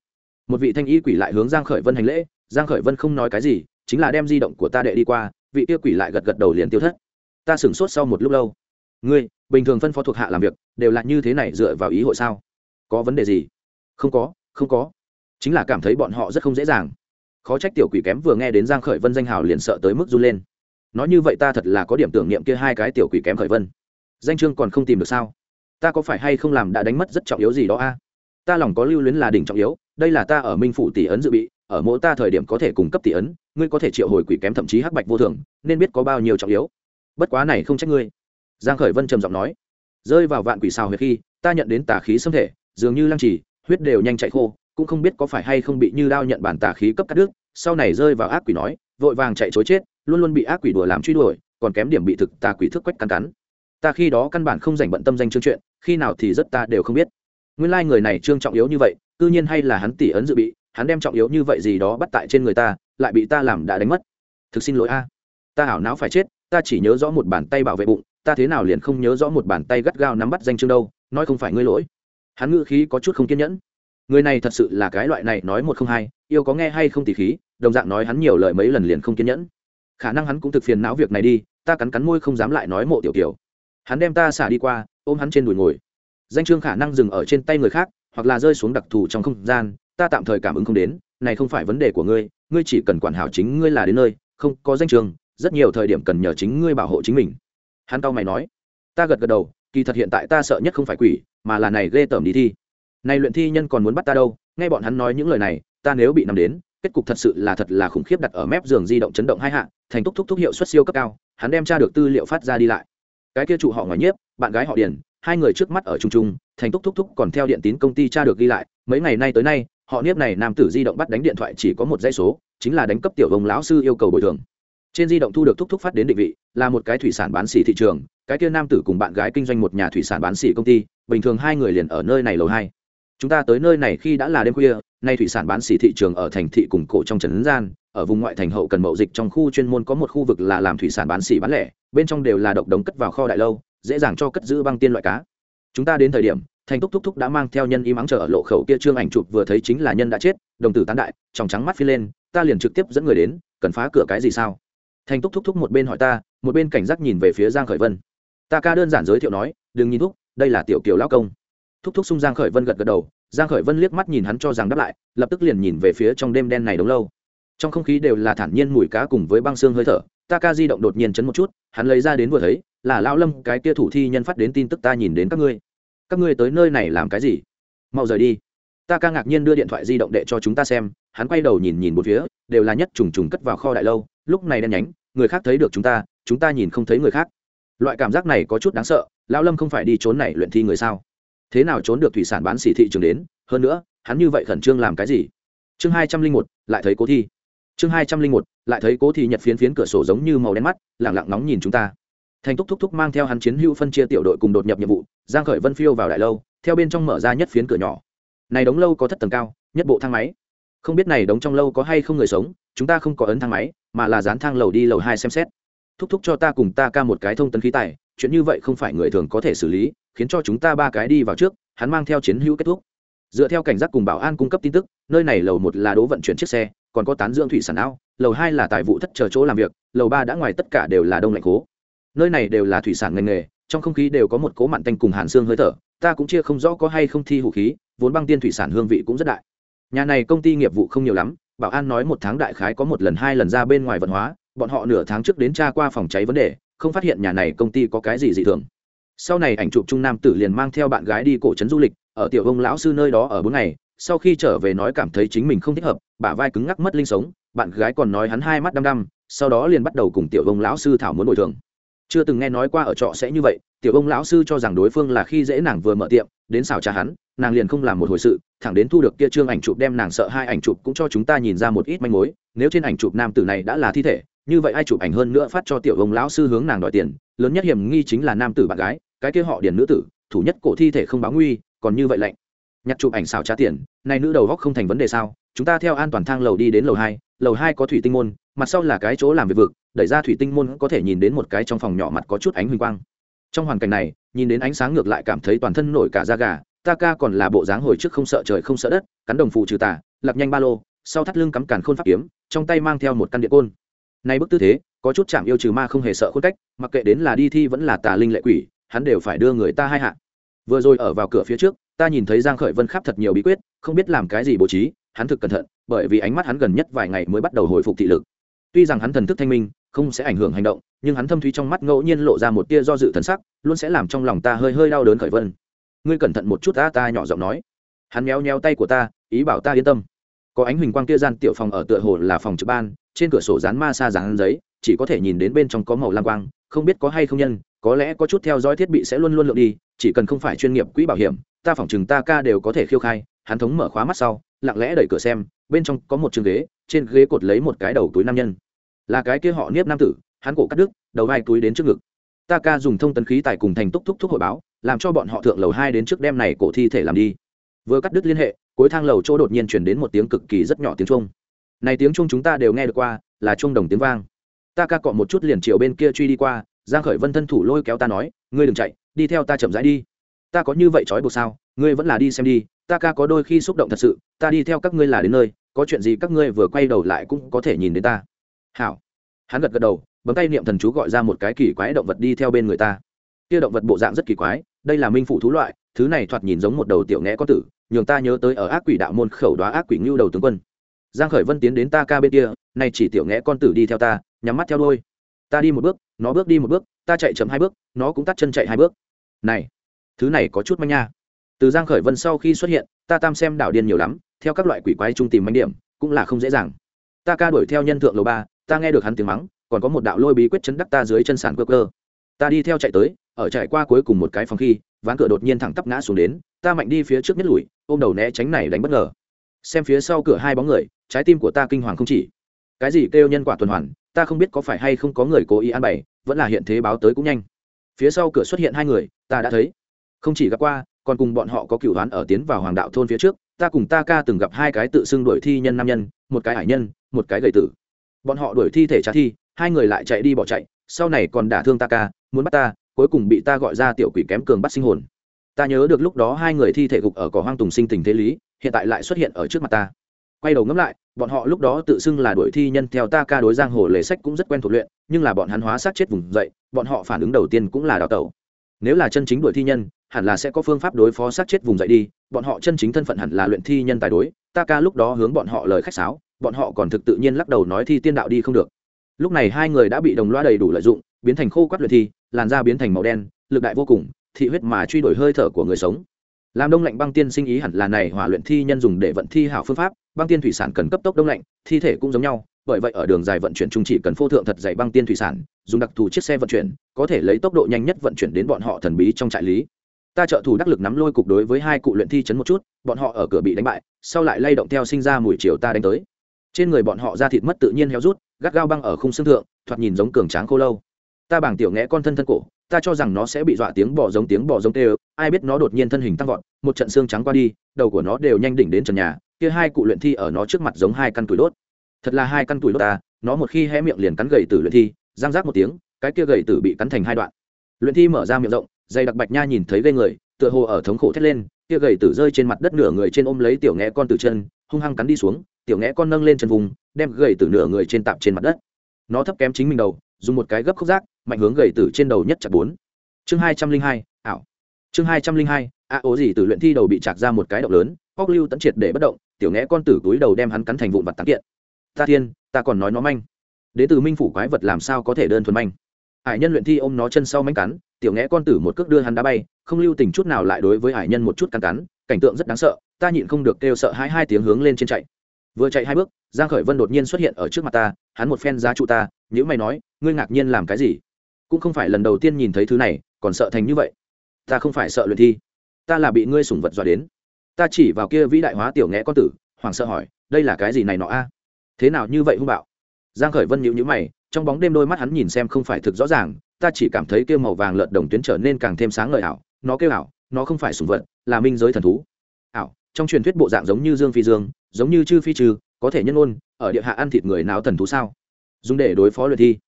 Speaker 1: Một vị thanh y quỷ lại hướng giang khởi vân hành lễ, giang khởi vân không nói cái gì, chính là đem di động của ta đệ đi qua, vị kia quỷ lại gật gật đầu liền tiêu thất ta sửng sốt sau một lúc lâu. Ngươi, bình thường phân phó thuộc hạ làm việc, đều là như thế này dựa vào ý hội sao? Có vấn đề gì? Không có không có. Chính là cảm thấy bọn họ rất không dễ dàng. Khó trách tiểu quỷ kém vừa nghe đến giang khởi vân danh hào liền sợ tới mức run lên. Nói như vậy ta thật là có điểm tưởng niệm kia hai cái tiểu quỷ kém khởi vân. Danh chương còn không tìm được sao? Ta có phải hay không làm đã đánh mất rất trọng yếu gì đó a? Ta lòng có lưu luyến là đỉnh trọng yếu, đây là ta ở minh phủ tỷ ấn dự bị, ở mỗi ta thời điểm có thể cung cấp tỷ ấn, ngươi có thể triệu hồi quỷ kém thậm chí hắc bạch vô thường, nên biết có bao nhiêu trọng yếu bất quá này không trách ngươi. Giang khởi vân trầm giọng nói, rơi vào vạn quỷ xào huyệt khi, ta nhận đến tà khí xâm thể, dường như lăng trì, huyết đều nhanh chạy khô, cũng không biết có phải hay không bị như đao nhận bản tà khí cấp cắt đứt, sau này rơi vào ác quỷ nói, vội vàng chạy trối chết, luôn luôn bị ác quỷ đùa làm truy đuổi, còn kém điểm bị thực tà quỷ thức quách cắn cắn. Ta khi đó căn bản không dành bận tâm danh chương chuyện, khi nào thì rất ta đều không biết. Nguyên lai người này trương trọng yếu như vậy tự nhiên hay là hắn tỷ ấn dự bị, hắn đem trọng yếu như vậy gì đó bắt tại trên người ta, lại bị ta làm đã đánh mất. Thực xin lỗi a. Ta hảo não phải chết ta chỉ nhớ rõ một bàn tay bảo vệ bụng, ta thế nào liền không nhớ rõ một bàn tay gắt gao nắm bắt danh chương đâu, nói không phải ngươi lỗi. Hắn ngữ khí có chút không kiên nhẫn. Người này thật sự là cái loại này nói một không hai, yêu có nghe hay không tỉ khí, đồng dạng nói hắn nhiều lời mấy lần liền không kiên nhẫn. Khả năng hắn cũng thực phiền não việc này đi, ta cắn cắn môi không dám lại nói mộ tiểu kiểu. Hắn đem ta xả đi qua, ôm hắn trên đùi ngồi. Danh chương khả năng dừng ở trên tay người khác, hoặc là rơi xuống đặc thù trong không gian, ta tạm thời cảm ứng không đến, này không phải vấn đề của ngươi ngươi chỉ cần quản hảo chính ngươi là đến nơi, không có danh trường rất nhiều thời điểm cần nhờ chính ngươi bảo hộ chính mình. Hắn tao mày nói, ta gật gật đầu, kỳ thật hiện tại ta sợ nhất không phải quỷ, mà là này ghê tởm đi thi. Này luyện thi nhân còn muốn bắt ta đâu? Nghe bọn hắn nói những lời này, ta nếu bị nằm đến, kết cục thật sự là thật là khủng khiếp đặt ở mép giường di động chấn động hai hạ, thành túc thúc thúc hiệu suất siêu cấp cao, hắn đem tra được tư liệu phát ra đi lại. Cái kia trụ họ ngoài nhiếp, bạn gái họ điền, hai người trước mắt ở trung trung thành túc thúc thúc còn theo điện tín công ty tra được ghi lại, mấy ngày nay tới nay, họ niếp này nam tử di động bắt đánh điện thoại chỉ có một dãy số, chính là đánh cấp tiểu vông lão sư yêu cầu bồi thường trên di động thu được thúc thúc phát đến định vị, là một cái thủy sản bán xỉ thị trường, cái kia nam tử cùng bạn gái kinh doanh một nhà thủy sản bán xỉ công ty, bình thường hai người liền ở nơi này lầu hai. Chúng ta tới nơi này khi đã là đêm khuya, nay thủy sản bán xỉ thị trường ở thành thị cùng cổ trong trấn gian, ở vùng ngoại thành hậu cần mậu dịch trong khu chuyên môn có một khu vực là làm thủy sản bán xỉ bán lẻ, bên trong đều là độc đống cất vào kho đại lâu, dễ dàng cho cất giữ băng tiên loại cá. Chúng ta đến thời điểm, thành túc thúc thúc đã mang theo nhân y mắng chờ ở lộ khẩu kia trương ảnh chụp vừa thấy chính là nhân đã chết, đồng tử tán đại, trong trắng mắt phi lên, ta liền trực tiếp dẫn người đến, cần phá cửa cái gì sao? Thành túc thúc thúc một bên hỏi ta, một bên cảnh giác nhìn về phía giang khởi vân. Ta ca đơn giản giới thiệu nói, đừng nhìn thúc, đây là tiểu kiều lão công. Thúc thúc xung giang khởi vân gật gật đầu, giang khởi vân liếc mắt nhìn hắn cho rằng đáp lại, lập tức liền nhìn về phía trong đêm đen này đống lâu. Trong không khí đều là thản nhiên mùi cá cùng với băng xương hơi thở, ta ca di động đột nhiên chấn một chút, hắn lấy ra đến vừa thấy, là lão lâm, cái kia thủ thi nhân phát đến tin tức ta nhìn đến các ngươi. Các ngươi tới nơi này làm cái gì? Mau rời đi. Ta ca ngạc nhiên đưa điện thoại di động đệ cho chúng ta xem, hắn quay đầu nhìn nhìn một phía, đều là nhất trùng trùng cất vào kho đại lâu lúc này đen nhánh, người khác thấy được chúng ta chúng ta nhìn không thấy người khác. Loại cảm giác này có chút đáng sợ, lão lâm không phải đi trốn này luyện thi người sao? Thế nào trốn được thủy sản bán xỉ thị trường đến? Hơn nữa, hắn như vậy khẩn trương làm cái gì? Chương hai trăm linh một, lại thấy cố thi. Chương hai trăm linh một, lại thấy cố thi nhật phiến phiến cửa sổ giống như màu đen mắt lẳng lặng nóng nhìn chúng ta. Thành túc thúc thúc mang theo hắn chiến hữu phân chia tiểu đội cùng đột nhập nhiệm vụ, giang khởi vân phiêu vào đại lâu, theo bên trong mở ra nhất phiến cửa nhỏ. Này đóng lâu có thất tầng cao, nhất bộ thang máy. Không biết này đóng trong lâu có hay không người sống, chúng ta không có ấn thang máy mà là dán thang lầu đi lầu hai xem xét. Thúc thúc cho ta cùng ta ca một cái thông tấn khí tài, chuyện như vậy không phải người thường có thể xử lý, khiến cho chúng ta ba cái đi vào trước, hắn mang theo chiến hữu kết thúc. Dựa theo cảnh giác cùng bảo an cung cấp tin tức, nơi này lầu một là đỗ vận chuyển chiếc xe, còn có tán dưỡng thủy sản ao, lầu hai là tài vụ thất chờ chỗ làm việc, lầu ba đã ngoài tất cả đều là đông lạnh cố nơi này đều là thủy sản ngành nghề, trong không khí đều có một cố mặn tanh cùng hàn xương hơi thở, ta cũng chia không rõ có hay không thi hủ khí, vốn băng tiên thủy sản hương vị cũng rất đại. Nhà này công ty nghiệp vụ không nhiều lắm bảo an nói một tháng đại khái có một lần hai lần ra bên ngoài vận hóa, bọn họ nửa tháng trước đến tra qua phòng cháy vấn đề, không phát hiện nhà này công ty có cái gì dị thường. Sau này ảnh chụp trung nam tử liền mang theo bạn gái đi cổ trấn du lịch, ở tiểu ông lão sư nơi đó ở bốn ngày, sau khi trở về nói cảm thấy chính mình không thích hợp, bả vai cứng ngắc mất linh sống, bạn gái còn nói hắn hai mắt đăm đăm, sau đó liền bắt đầu cùng tiểu ông lão sư thảo muốn bồi thường. Chưa từng nghe nói qua ở trọ sẽ như vậy, tiểu ông lão sư cho rằng đối phương là khi dễ nàng vừa mở tiệm, đến xào trà hắn nàng liền không làm một hồi sự, thẳng đến thu được kia trương ảnh chụp đem nàng sợ hai ảnh chụp cũng cho chúng ta nhìn ra một ít manh mối, nếu trên ảnh chụp nam tử này đã là thi thể, như vậy ai chụp ảnh hơn nữa phát cho tiểu ông lão sư hướng nàng đòi tiền, lớn nhất hiểm nghi chính là nam tử bạn gái, cái kia họ điển nữ tử, thủ nhất cổ thi thể không báo nguy, còn như vậy lạnh. Nhặt chụp ảnh xào trả tiền này nữ đầu góc không thành vấn đề sao, chúng ta theo an toàn thang lầu đi đến lầu hai lầu hai có thủy tinh môn, mặt sau là cái chỗ làm việc vực, đẩy ra thủy tinh môn có thể nhìn đến một cái trong phòng nhỏ mặt có chút ánh huỳnh quang. Trong hoàn cảnh này, nhìn đến ánh sáng ngược lại cảm thấy toàn thân nổi cả da gà ta ca còn là bộ dáng hồi trước không sợ trời không sợ đất, cắn đồng phụ trừ tà lặp nhanh ba lô, sau thắt lưng cắm càn khôn pháp kiếm, trong tay mang theo một căn điện côn. Nay bức tư thế, có chút chạm yêu trừ ma không hề sợ khuôn cách, mặc kệ đến là đi thi vẫn là tà linh lệ quỷ, hắn đều phải đưa người ta hai hạ. Vừa rồi ở vào cửa phía trước, ta nhìn thấy giang khởi vân khắp thật nhiều bí quyết, không biết làm cái gì bố trí, hắn thực cẩn thận, bởi vì ánh mắt hắn gần nhất vài ngày mới bắt đầu hồi phục thị lực. Tuy rằng hắn thần thức thanh minh, không sẽ ảnh hưởng hành động, nhưng hắn thâm thúy trong mắt ngẫu nhiên lộ ra một tia do dự thần sắc, luôn sẽ làm trong lòng ta hơi hơi đau đớn khởi vân ngươi cẩn thận một chút ta ta nhỏ giọng nói. Hắn méo nheo tay của ta, ý bảo ta yên tâm. Có ánh huỳnh quang kia gian tiểu phòng ở tựa hồ là phòng trực ban, trên cửa sổ dán ma sa dán giấy, chỉ có thể nhìn đến bên trong có màu lam quang, không biết có hay không nhân, có lẽ có chút theo dõi thiết bị sẽ luôn luôn lượn đi, chỉ cần không phải chuyên nghiệp quỹ bảo hiểm, ta phỏng chừng ta ca đều có thể khiêu khai. Hắn thống mở khóa mắt sau, lặng lẽ đẩy cửa xem, bên trong có một trường ghế, trên ghế cột lấy một cái đầu túi nam nhân. Là cái kia họ niếp nam tử, hắn cổ cắt đứt, đầu vai túi đến trước ngực. Ta ca dùng thông tấn khí tại cùng thành túc thúc thúc hội báo làm cho bọn họ thượng lầu hai đến trước đêm này cổ thi thể làm đi. Vừa cắt đứt liên hệ, cuối thang lầu chỗ đột nhiên chuyển đến một tiếng cực kỳ rất nhỏ tiếng trung này tiếng trung chúng ta đều nghe được qua, là trung đồng tiếng vang. Ta ca cọ một chút liền chiều bên kia truy đi qua, giang khởi vân thân thủ lôi kéo ta nói, ngươi đừng chạy, đi theo ta chậm rãi đi. Ta có như vậy trói buộc sao? Ngươi vẫn là đi xem đi, ta ca có đôi khi xúc động thật sự, ta đi theo các ngươi là đến nơi, có chuyện gì các ngươi vừa quay đầu lại cũng có thể nhìn đến ta. Hảo. Hắn gật gật đầu, bấm tay niệm thần chú gọi ra một cái kỳ quái động vật đi theo bên người ta. Kia động vật bộ dạng rất kỳ quái đây là minh phụ thú loại, thứ này thoạt nhìn giống một đầu tiểu nghẽ có tử, nhường ta nhớ tới ở ác quỷ đạo môn khẩu đoá ác quỷ ngưu đầu tướng quân. Giang khởi vân tiến đến ta ca bên kia nay chỉ tiểu nghẽ con tử đi theo ta, nhắm mắt theo đôi ta đi một bước, nó bước đi một bước, ta chạy chậm hai bước, nó cũng tắt chân chạy hai bước. Này, thứ này có chút manh nha. Từ giang khởi vân sau khi xuất hiện, ta tam xem đảo điên nhiều lắm, theo các loại quỷ quái trung tìm manh điểm, cũng là không dễ dàng. Ta ca đuổi theo nhân thượng lầu ba, ta nghe được hắn tiếng mắng, còn có một đạo lôi bí quyết chấn đắc ta dưới chân sàn cơ cơ. Ta đi theo chạy tới ở trải qua cuối cùng một cái phòng khi, ván cửa đột nhiên thẳng tắp ngã xuống đến, ta mạnh đi phía trước nhất lùi, ôm đầu né tránh này đánh bất ngờ. Xem phía sau cửa hai bóng người, trái tim của ta kinh hoàng không chỉ. Cái gì kêu nhân quả tuần hoàn, ta không biết có phải hay không có người cố ý ăn bày, vẫn là hiện thế báo tới cũng nhanh. Phía sau cửa xuất hiện hai người, ta đã thấy. Không chỉ gặp qua, còn cùng bọn họ có cựu đoán ở tiến vào hoàng đạo thôn phía trước, ta cùng ta ca từng gặp hai cái tự xưng đuổi thi nhân nam nhân, một cái hải nhân, một cái gầy tử. Bọn họ đuổi thi thể trả thi, hai người lại chạy đi bỏ chạy, sau này còn đả thương ta ca, muốn bắt ta cuối cùng bị ta gọi ra tiểu quỷ kém cường bắt sinh hồn. Ta nhớ được lúc đó hai người thi thể gục ở cỏ hoang tùng sinh tình thế lý, hiện tại lại xuất hiện ở trước mặt ta. Quay đầu ngẫm lại, bọn họ lúc đó tự xưng là đuổi thi nhân theo ta ca đối giang hồ lề sách cũng rất quen thuộc luyện, nhưng là bọn hắn hóa sát chết vùng dậy, bọn họ phản ứng đầu tiên cũng là đào tẩu. Nếu là chân chính đuổi thi nhân, hẳn là sẽ có phương pháp đối phó sát chết vùng dậy đi, bọn họ chân chính thân phận hẳn là luyện thi nhân tài đối, ta ca lúc đó hướng bọn họ lời khách sáo, bọn họ còn thực tự nhiên lắc đầu nói thi tiên đạo đi không được. Lúc này hai người đã bị đồng loa đầy đủ lợi dụng biến thành khô quát luyện thi, làn da biến thành màu đen, lực đại vô cùng, thị huyết mà truy đuổi hơi thở của người sống. Làm đông lạnh băng tiên sinh ý hẳn là này hỏa luyện thi nhân dùng để vận thi hảo phương pháp, băng tiên thủy sản cần cấp tốc đông lạnh, thi thể cũng giống nhau, bởi vậy ở đường dài vận chuyển trung chỉ cần phô thượng thật dày băng tiên thủy sản, dùng đặc thù chiếc xe vận chuyển, có thể lấy tốc độ nhanh nhất vận chuyển đến bọn họ thần bí trong trại lý. Ta trợ thủ đắc lực nắm lôi cục đối với hai cụ luyện thi chấn một chút, bọn họ ở cửa bị đánh bại, sau lại lay động theo sinh ra mùi chiều ta đánh tới. Trên người bọn họ da thịt mất tự nhiên héo rút, gắt gao băng ở khung xương thượng, thoạt nhìn giống cường tráng khô lâu ta bảng tiểu ngẽ con thân thân cổ, ta cho rằng nó sẽ bị dọa tiếng bò giống tiếng bò giống tê ơ, ai biết nó đột nhiên thân hình tăng vọt, một trận xương trắng qua đi, đầu của nó đều nhanh đỉnh đến trần nhà, kia hai cụ luyện thi ở nó trước mặt giống hai căn tuổi đốt. Thật là hai căn tuổi đốt ta, nó một khi hé miệng liền cắn gậy tử luyện thi giang rác một tiếng, cái kia gậy tử bị cắn thành hai đoạn. Luyện thi mở ra miệng rộng dây đặc bạch nha nhìn thấy gây người, tựa hồ ở thống khổ thét lên, kia gậy tử rơi trên mặt đất nửa người trên ôm lấy tiểu ngẽ con từ chân, hung hăng cắn đi xuống, tiểu ngẽ con nâng lên chân vùng, đem gậy tử nửa người trên tạm trên mặt đất. Nó thấp kém chính mình đầu dùng một cái gấp khúc rác, mạnh hướng gầy tử trên đầu nhất chặt bốn. Chương hai trăm linh hai, ảo. Chương hai trăm linh hai, a ố gì từ luyện thi đầu bị chạc ra một cái động lớn hóc lưu tận triệt để bất động, tiểu nghẽ con tử túi đầu đem hắn cắn thành vụn vặt tán kiện. Ta thiên, ta còn nói nó manh. Đế từ minh phủ quái vật làm sao có thể đơn thuần manh? Hải nhân luyện thi ôm nó chân sau manh cắn, tiểu nghẽ con tử một cước đưa hắn đá bay, không lưu tình chút nào lại đối với hải nhân một chút cắn cắn, cảnh tượng rất đáng sợ, ta nhịn không được kêu sợ hai hai tiếng hướng lên trên chạy. Vừa chạy hai bước, giang khởi vân đột nhiên xuất hiện ở trước mặt ta hắn một phen giá trụ ta, nhữ mày nói, ngươi ngạc nhiên làm cái gì? Cũng không phải lần đầu tiên nhìn thấy thứ này, còn sợ thành như vậy. Ta không phải sợ luyện thi. Ta là bị ngươi sủng vật dọa đến. Ta chỉ vào kia vĩ đại hóa tiểu nghẽ con tử hoàng sợ hỏi, đây là cái gì này nọ a? Thế nào như vậy hung bạo? Giang khởi vân nhíu nhíu mày, trong bóng đêm đôi mắt hắn nhìn xem không phải thực rõ ràng, ta chỉ cảm thấy kêu màu vàng lợn đồng tuyến trở nên càng thêm sáng ngời ảo, nó kêu ảo, nó không phải sủng vật, là minh giới thần thú. Ảo, trong truyền thuyết bộ dạng giống như dương phi dương, giống như chư phi trừ có thể nhân ôn, ở địa hạ ăn thịt người nào thần thú sao? Dùng để đối phó luyện thi.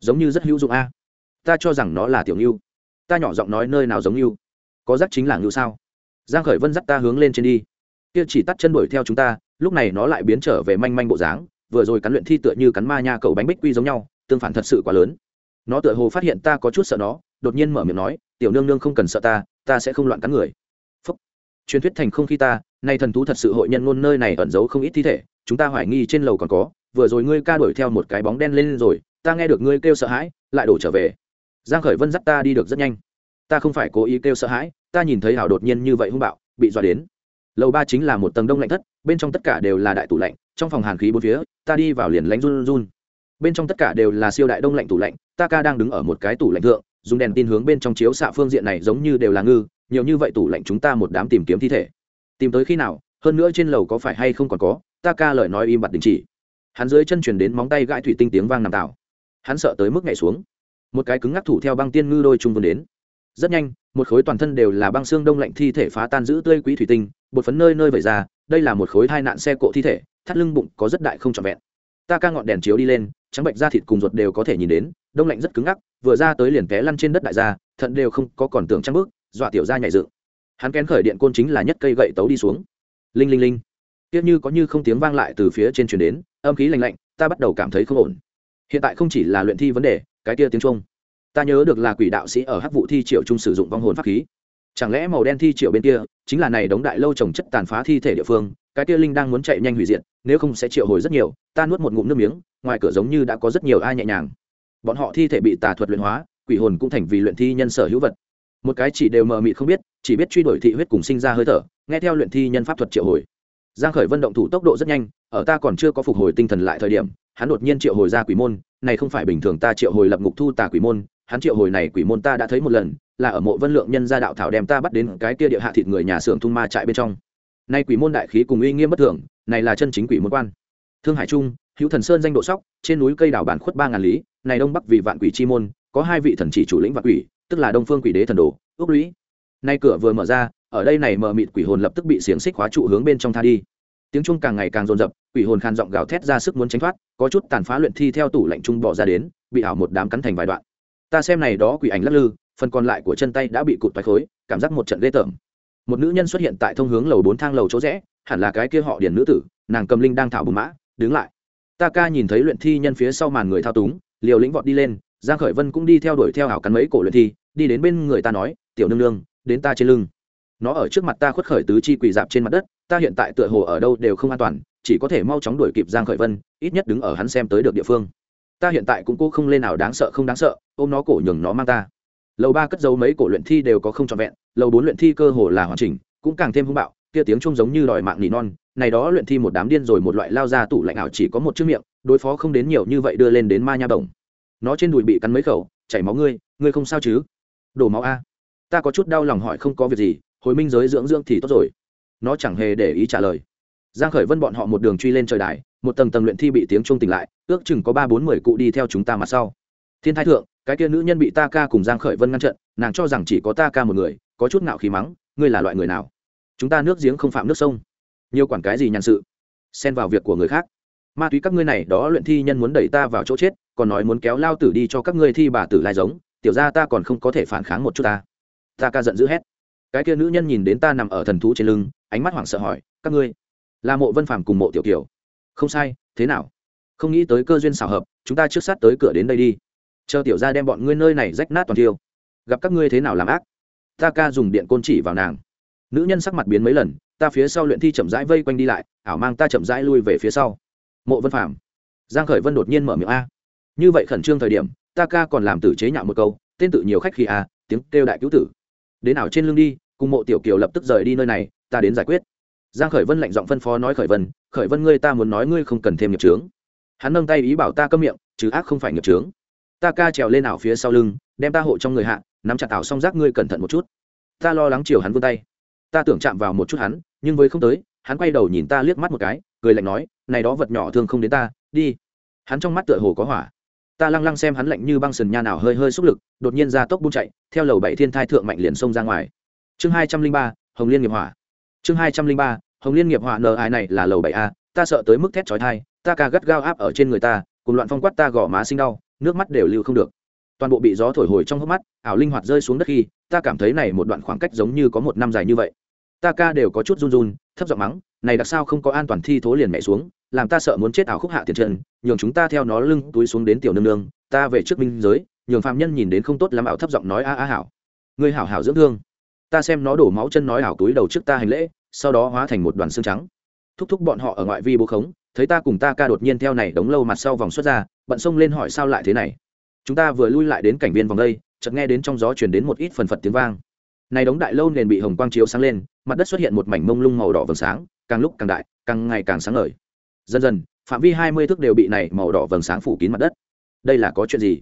Speaker 1: Giống như rất hữu dụng a. Ta cho rằng nó là tiểu ngưu ta nhỏ giọng nói nơi nào giống ngưu có rắc chính là ngưu sao? Giang khởi vân dắt ta hướng lên trên đi. Kia chỉ tắt chân đuổi theo chúng ta, lúc này nó lại biến trở về manh manh bộ dáng, vừa rồi cắn luyện thi tựa như cắn ma nha cầu bánh bích quy giống nhau, tương phản thật sự quá lớn. Nó tựa hồ phát hiện ta có chút sợ nó, đột nhiên mở miệng nói, tiểu nương nương không cần sợ ta ta sẽ không loạn cắn người. Phúc. truyền thuyết thành không khi ta, nay thần thú thật sự hội nhân ngôn nơi này ẩn giấu không ít thi thể chúng ta hoài nghi trên lầu còn có, vừa rồi ngươi ca đuổi theo một cái bóng đen lên rồi, ta nghe được ngươi kêu sợ hãi, lại đổ trở về. Giang khởi vân dắt ta đi được rất nhanh. Ta không phải cố ý kêu sợ hãi, ta nhìn thấy hảo đột nhiên như vậy hung bạo, bị dọa đến. Lầu ba chính là một tầng đông lạnh thất, bên trong tất cả đều là đại tủ lạnh, trong phòng hàn khí bốn phía, ta đi vào liền lánh run run. Bên trong tất cả đều là siêu đại đông lạnh tủ lạnh, ta ca đang đứng ở một cái tủ lạnh thượng, dùng đèn tin hướng bên trong chiếu xạ phương diện này giống như đều là ngư, nhiều như vậy tủ lạnh chúng ta một đám tìm kiếm thi thể. Tìm tới khi nào, hơn nữa trên lầu có phải hay không còn có ta ca lời nói im bặt đình chỉ. Hắn dưới chân chuyển đến móng tay gãi thủy tinh tiếng vang nằm tạo. Hắn sợ tới mức nhảy xuống. Một cái cứng ngắc thủ theo băng tiên ngư đôi trung vươn đến. Rất nhanh, một khối toàn thân đều là băng xương đông lạnh thi thể phá tan giữ tươi quý thủy tinh, bột phấn nơi nơi vẩy ra, đây là một khối thai nạn xe cộ thi thể, thắt lưng bụng có rất đại không trọn vẹn. Ta ca ngọn đèn chiếu đi lên, trắng bệnh da thịt cùng ruột đều có thể nhìn đến, đông lạnh rất cứng ngắc, vừa ra tới liền té lăn trên đất đại gia, thận đều không có còn tưởng trăng bước, dọa tiểu ra nhảy dựng. Hắn kén khởi điện côn chính là nhất cây gậy tấu đi xuống. Linh linh linh tiếc như có như không tiếng vang lại từ phía trên truyền đến, âm khí lạnh lạnh, ta bắt đầu cảm thấy không ổn. Hiện tại không chỉ là luyện thi vấn đề, cái kia tiếng trung ta nhớ được là quỷ đạo sĩ ở hắc vụ thi triệu trung sử dụng vong hồn pháp khí. Chẳng lẽ màu đen thi triệu bên kia chính là này đống đại lâu trồng chất tàn phá thi thể địa phương, cái kia linh đang muốn chạy nhanh hủy diệt, nếu không sẽ triệu hồi rất nhiều, ta nuốt một ngụm nước miếng, ngoài cửa giống như đã có rất nhiều ai nhẹ nhàng. Bọn họ thi thể bị tà thuật luyện hóa, quỷ hồn cũng thành vì luyện thi nhân sở hữu vật. Một cái chỉ đều mờ mịt không biết, chỉ biết truy đuổi thị huyết cùng sinh ra hơi thở, nghe theo luyện thi nhân pháp thuật triệu hồi giang khởi vân động thủ tốc độ rất nhanh, ở ta còn chưa có phục hồi tinh thần lại thời điểm, hắn đột nhiên triệu hồi ra quỷ môn, này không phải bình thường ta triệu hồi lập ngục thu tà quỷ môn, hắn triệu hồi này quỷ môn ta đã thấy một lần, là ở mộ vân lượng nhân gia đạo thảo đem ta bắt đến cái kia địa hạ thịt người nhà xưởng thung ma trại bên trong. Nay quỷ môn đại khí cùng uy nghiêm bất thường, này là chân chính quỷ môn quan. Thương hải trung, hữu thần sơn danh độ sóc, trên núi cây đảo bản khuất ba ngàn lý, này đông bắc vì vạn quỷ chi môn, có hai vị thần chỉ chủ lĩnh vạn quỷ, tức là đông phương quỷ đế thần đồ, ước lũy. Nay cửa vừa mở ra ở đây này mờ mịt quỷ hồn lập tức bị xiềng xích khóa trụ hướng bên trong tha đi. Tiếng chuông càng ngày càng rồn rập, quỷ hồn khan giọng gào thét ra sức muốn tránh thoát, có chút tàn phá luyện thi theo tủ lạnh trung bỏ ra đến, bị ảo một đám cắn thành vài đoạn. Ta xem này đó quỷ ảnh lắc lư, phần còn lại của chân tay đã bị cụt toái khối, cảm giác một trận ghê tởm. Một nữ nhân xuất hiện tại thông hướng lầu bốn thang lầu chỗ rẽ, hẳn là cái kia họ điển nữ tử, nàng cầm linh đang thảo bùn mã, đứng lại. Ta ca nhìn thấy luyện thi nhân phía sau màn người thao túng, liều lĩnh vọt đi lên, giang khởi vân cũng đi theo đuổi theo hảo cắn mấy cổ luyện thi, đi đến bên người ta nói, tiểu nương nương, đến ta trên lưng nó ở trước mặt ta khuất khởi tứ chi quỳ dạp trên mặt đất, ta hiện tại tựa hồ ở đâu đều không an toàn, chỉ có thể mau chóng đuổi kịp giang khởi vân, ít nhất đứng ở hắn xem tới được địa phương. Ta hiện tại cũng cố không lên nào đáng sợ không đáng sợ, ôm nó cổ nhường nó mang ta. Lầu ba cất giấu mấy cổ luyện thi đều có không trọn vẹn, lầu bốn luyện thi cơ hồ là hoàn chỉnh, cũng càng thêm hung bạo, kia tiếng trung giống như đòi mạng nỉ non, này đó luyện thi một đám điên rồi một loại lao ra tủ lạnh ảo chỉ có một chiếc miệng, đối phó không đến nhiều như vậy đưa lên đến ma nha bổng. Nó trên đùi bị cắn mấy khẩu, chảy máu ngươi ngươi không sao chứ? Đổ máu a. Ta có chút đau lòng hỏi không có việc gì hồi minh giới dưỡng dưỡng thì tốt rồi. Nó chẳng hề để ý trả lời. Giang khởi vân bọn họ một đường truy lên trời đài, một tầng tầng luyện thi bị tiếng trung tỉnh lại, ước chừng có ba bốn mười cụ đi theo chúng ta mặt sau. Thiên thái thượng, cái kia nữ nhân bị ta ca cùng giang khởi vân ngăn trận nàng cho rằng chỉ có ta ca một người, có chút ngạo khí mắng, ngươi là loại người nào? Chúng ta nước giếng không phạm nước sông. Nhiều quản cái gì nhàn sự? Xen vào việc của người khác. Ma túy các ngươi này, đó luyện thi nhân muốn đẩy ta vào chỗ chết, còn nói muốn kéo lao tử đi cho các ngươi thi bà tử lai giống, tiểu ra ta còn không có thể phản kháng một chút ta. Ta ca giận dữ hét cái kia nữ nhân nhìn đến ta nằm ở thần thú trên lưng, ánh mắt hoảng sợ hỏi, các ngươi, là mộ vân phàm cùng mộ tiểu kiều? Không sai, thế nào? Không nghĩ tới cơ duyên xảo hợp, chúng ta trước sát tới cửa đến đây đi. Chờ tiểu ra đem bọn ngươi nơi này rách nát toàn thiêu. Gặp các ngươi thế nào làm ác? Ta ca dùng điện côn chỉ vào nàng. Nữ nhân sắc mặt biến mấy lần, ta phía sau luyện thi chậm rãi vây quanh đi lại, ảo mang ta chậm rãi lui về phía sau. Mộ vân phàm. Giang khởi vân đột nhiên mở miệng a. Như vậy khẩn trương thời điểm, ta ca còn làm tử chế nhạo một câu, tên tự nhiều khách khi a, tiếng kêu đại cứu tử. Đến nào trên lưng đi cùng mộ tiểu kiều lập tức rời đi nơi này, ta đến giải quyết. Giang khởi vân lạnh giọng phân phó nói, khởi vân khởi vân ngươi ta muốn nói ngươi không cần thêm nghiệp trướng hắn nâng tay ý bảo ta câm miệng, chứ ác không phải nghiệp trướng ta ca trèo lên ảo phía sau lưng, đem ta hộ trong người hạ, nắm chặt ảo song rác ngươi cẩn thận một chút. Ta lo lắng chiều hắn vươn tay. Ta tưởng chạm vào một chút hắn, nhưng với không tới, hắn quay đầu nhìn ta liếc mắt một cái, cười lạnh nói, này đó vật nhỏ thường không đến ta, đi. Hắn trong mắt tựa hồ có hỏa. Ta lăng lăng xem hắn lạnh như băng sần nha nào hơi hơi xúc lực, đột nhiên ra tốc buông chạy, theo lầu bảy thiên thai thượng mạnh liền xông ra ngoài chương hai trăm linh ba, hồng liên nghiệp hỏa. Chương hai trăm linh ba, hồng liên nghiệp hỏa nờ ai này là lầu bảy a, ta sợ tới mức thét trói thai ta ca gắt gao áp ở trên người ta, cùng loạn phong quát ta gõ má sinh đau, nước mắt đều lưu không được. Toàn bộ bị gió thổi hồi trong hốc mắt, ảo linh hoạt rơi xuống đất khi, ta cảm thấy này một đoạn khoảng cách giống như có một năm dài như vậy. Ta ca đều có chút run run, thấp giọng mắng, này đặc sao không có an toàn thi thố liền mẹ xuống, làm ta sợ muốn chết ảo khúc hạ tiền chân nhường chúng ta theo nó lưng túi xuống đến tiểu nương nương, ta về trước minh giới, nhường phạm nhân nhìn đến không tốt lắm ảo thấp giọng nói a a hảo. Người hảo hảo dưỡng thương ta xem nó đổ máu chân nói ảo túi đầu trước ta hành lễ, sau đó hóa thành một đoàn xương trắng. Thúc thúc bọn họ ở ngoại vi bố khống, thấy ta cùng ta ca đột nhiên theo này đống lâu mặt sau vòng xuất ra, bận xông lên hỏi sao lại thế này. Chúng ta vừa lui lại đến cảnh viên vòng đây, chợt nghe đến trong gió chuyển đến một ít phần phật tiếng vang. Này đống đại lâu nền bị hồng quang chiếu sáng lên, mặt đất xuất hiện một mảnh mông lung màu đỏ vầng sáng, càng lúc càng đại, càng ngày càng sáng ngời. Dần dần, phạm vi hai mươi thước đều bị này màu đỏ vầng sáng phủ kín mặt đất. Đây là có chuyện gì?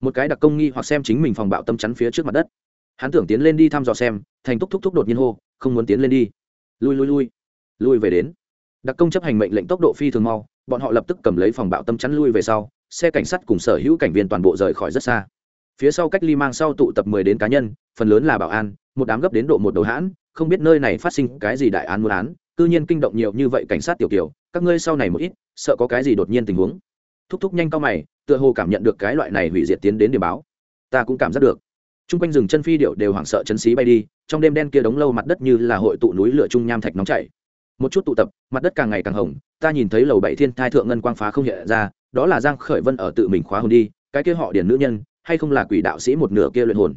Speaker 1: Một cái đặc công nghi hoặc xem chính mình phòng bạo tâm chắn phía trước mặt đất hắn tưởng tiến lên đi thăm dò xem, thành túc thúc thúc đột nhiên hô, không muốn tiến lên đi. Lui lui lui. Lui về đến. Đặc công chấp hành mệnh lệnh tốc độ phi thường mau, bọn họ lập tức cầm lấy phòng bạo tâm chắn lui về sau, xe cảnh sát cùng sở hữu cảnh viên toàn bộ rời khỏi rất xa. Phía sau cách ly mang sau tụ tập mười đến cá nhân, phần lớn là bảo an, một đám gấp đến độ một đầu hãn, không biết nơi này phát sinh cái gì đại án muốn án, cư nhiên kinh động nhiều như vậy cảnh sát tiểu tiểu các ngươi sau này một ít, sợ có cái gì đột nhiên tình huống. Thúc thúc nhanh cao mày, tựa hồ cảm nhận được cái loại này hủy diệt tiến đến điểm báo. Ta cũng cảm giác được t r u n g quanh rừng chân phi điệu đều hoảng sợ chấn xí bay đi, trong đêm đen kia đống lâu mặt đất như là hội tụ núi lửa trung nham thạch nóng chảy. Một chút tụ tập, mặt đất càng ngày càng hồng, ta nhìn thấy lầu bảy thiên thai thượng ngân quang phá không hiện ra, đó là giang khởi vân ở tự mình khóa hồn đi, cái kia họ điển nữ nhân, hay không là quỷ đạo sĩ một nửa kia luyện hồn.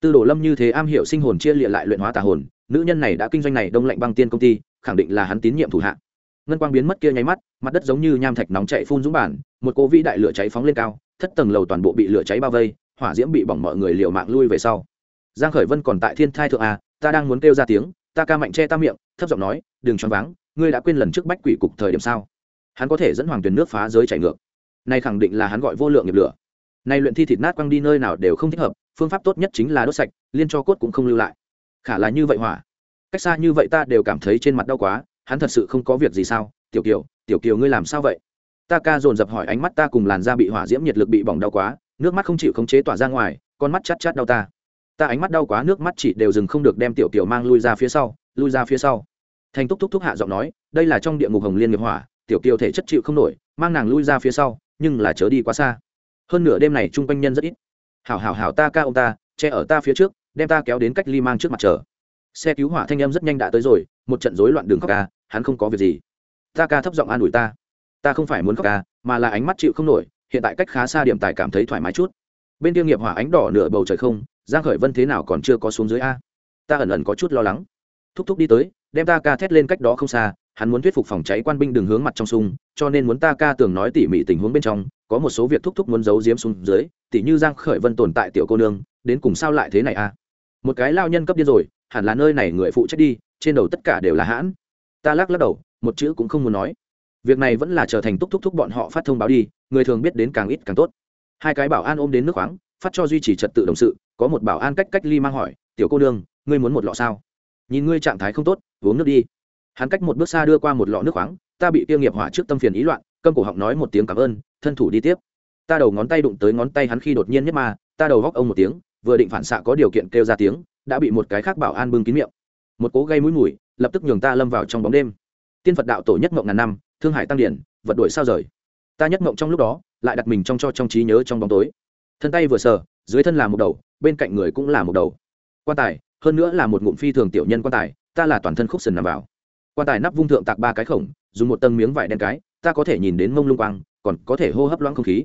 Speaker 1: Tư đồ lâm như thế am hiểu sinh hồn chia liệt lại luyện hóa tà hồn, nữ nhân này đã kinh doanh này đông lạnh băng tiên công ty, khẳng định là hắn tín nhiệm thủ hạ. Ngân quang biến mất kia nháy mắt, mặt đất giống như nham thạch nóng chạy phun dũng bản, một cô vĩ đại lửa cháy phóng lên cao, thất tầng lầu toàn bộ bị lửa cháy bao vây hỏa diễm bị bỏng mọi người liều mạng lui về sau. Giang khởi vân còn tại thiên thai thượng a, ta đang muốn kêu ra tiếng, ta ca mạnh che ta miệng, thấp giọng nói, đừng choáng váng, ngươi đã quên lần trước bách quỷ cục thời điểm sao? Hắn có thể dẫn hoàng tuyền nước phá giới chảy ngược. Này khẳng định là hắn gọi vô lượng nghiệp lửa. Này luyện thi thịt nát quăng đi nơi nào đều không thích hợp, phương pháp tốt nhất chính là đốt sạch, liên cho cốt cũng không lưu lại. Khả là như vậy hỏa. Cách xa như vậy ta đều cảm thấy trên mặt đau quá, hắn thật sự không có việc gì sao? Tiểu kiều tiểu kiều ngươi làm sao vậy? Ta ca dồn dập hỏi ánh mắt ta cùng làn da bị hỏa diễm nhiệt lực bị bỏng đau quá nước mắt không chịu khống chế tỏa ra ngoài, con mắt chát chát đau ta. Ta ánh mắt đau quá, nước mắt chỉ đều dừng không được đem tiểu tiểu mang lui ra phía sau, lui ra phía sau. Thành túc thúc thúc hạ giọng nói, đây là trong địa ngục hồng liên nghiệp hỏa, tiểu kiều thể chất chịu không nổi, mang nàng lui ra phía sau, nhưng là chớ đi quá xa. Hơn nửa đêm này chung quanh nhân rất ít. Hảo hảo hảo ta ca ông ta, che ở ta phía trước, đem ta kéo đến cách ly mang trước mặt chờ. Xe cứu hỏa thanh em rất nhanh đã tới rồi, một trận rối loạn đường khóc ca, hắn không có việc gì. Ta ca thấp giọng an ủi ta. Ta không phải muốn khóc ca, mà là ánh mắt chịu không nổi hiện tại cách khá xa điểm tài cảm thấy thoải mái chút. Bên kia nghiệp hỏa ánh đỏ nửa bầu trời không, giang khởi vân thế nào còn chưa có xuống dưới a? Ta ẩn ẩn có chút lo lắng. Thúc thúc đi tới, đem ta ca thét lên cách đó không xa, hắn muốn thuyết phục phòng cháy quan binh đừng hướng mặt trong sung, cho nên muốn ta ca tưởng nói tỉ mỉ tình huống bên trong, có một số việc thúc thúc muốn giấu giếm xuống dưới, tỉ như giang khởi vân tồn tại tiểu cô nương, đến cùng sao lại thế này a? Một cái lao nhân cấp điên rồi, hẳn là nơi này người phụ trách đi, trên đầu tất cả đều là hãn. Ta lắc lắc đầu, một chữ cũng không muốn nói việc này vẫn là trở thành túc thúc thúc bọn họ phát thông báo đi, người thường biết đến càng ít càng tốt. Hai cái bảo an ôm đến nước khoáng, phát cho duy trì trật tự đồng sự, có một bảo an cách cách ly mang hỏi, tiểu cô đương ngươi muốn một lọ sao? Nhìn ngươi trạng thái không tốt, uống nước đi. Hắn cách một bước xa đưa qua một lọ nước khoáng, ta bị tiêu nghiệp hỏa trước tâm phiền ý loạn, câm cổ họng nói một tiếng cảm ơn, thân thủ đi tiếp. Ta đầu ngón tay đụng tới ngón tay hắn khi đột nhiên nhất mà, ta đầu góc ông một tiếng, vừa định phản xạ có điều kiện kêu ra tiếng, đã bị một cái khác bảo an bưng kín miệng. Một cố gây mũi mùi, lập tức nhường ta lâm vào trong bóng đêm tiên phật đạo tổ nhất mộng ngàn năm, thương hải tăng điển, vật đổi sao rời. Ta nhất mộng trong lúc đó, lại đặt mình trong cho trong trí nhớ trong bóng tối. Thân tay vừa sờ, dưới thân là một đầu, bên cạnh người cũng là một đầu. Quan tài, hơn nữa là một ngụm phi thường tiểu nhân quan tài, ta là toàn thân khúc sần nằm vào. Quan tài nắp vung thượng tạc ba cái khổng, dùng một tầng miếng vải đen cái, ta có thể nhìn đến mông lung quang, còn có thể hô hấp loãng không khí.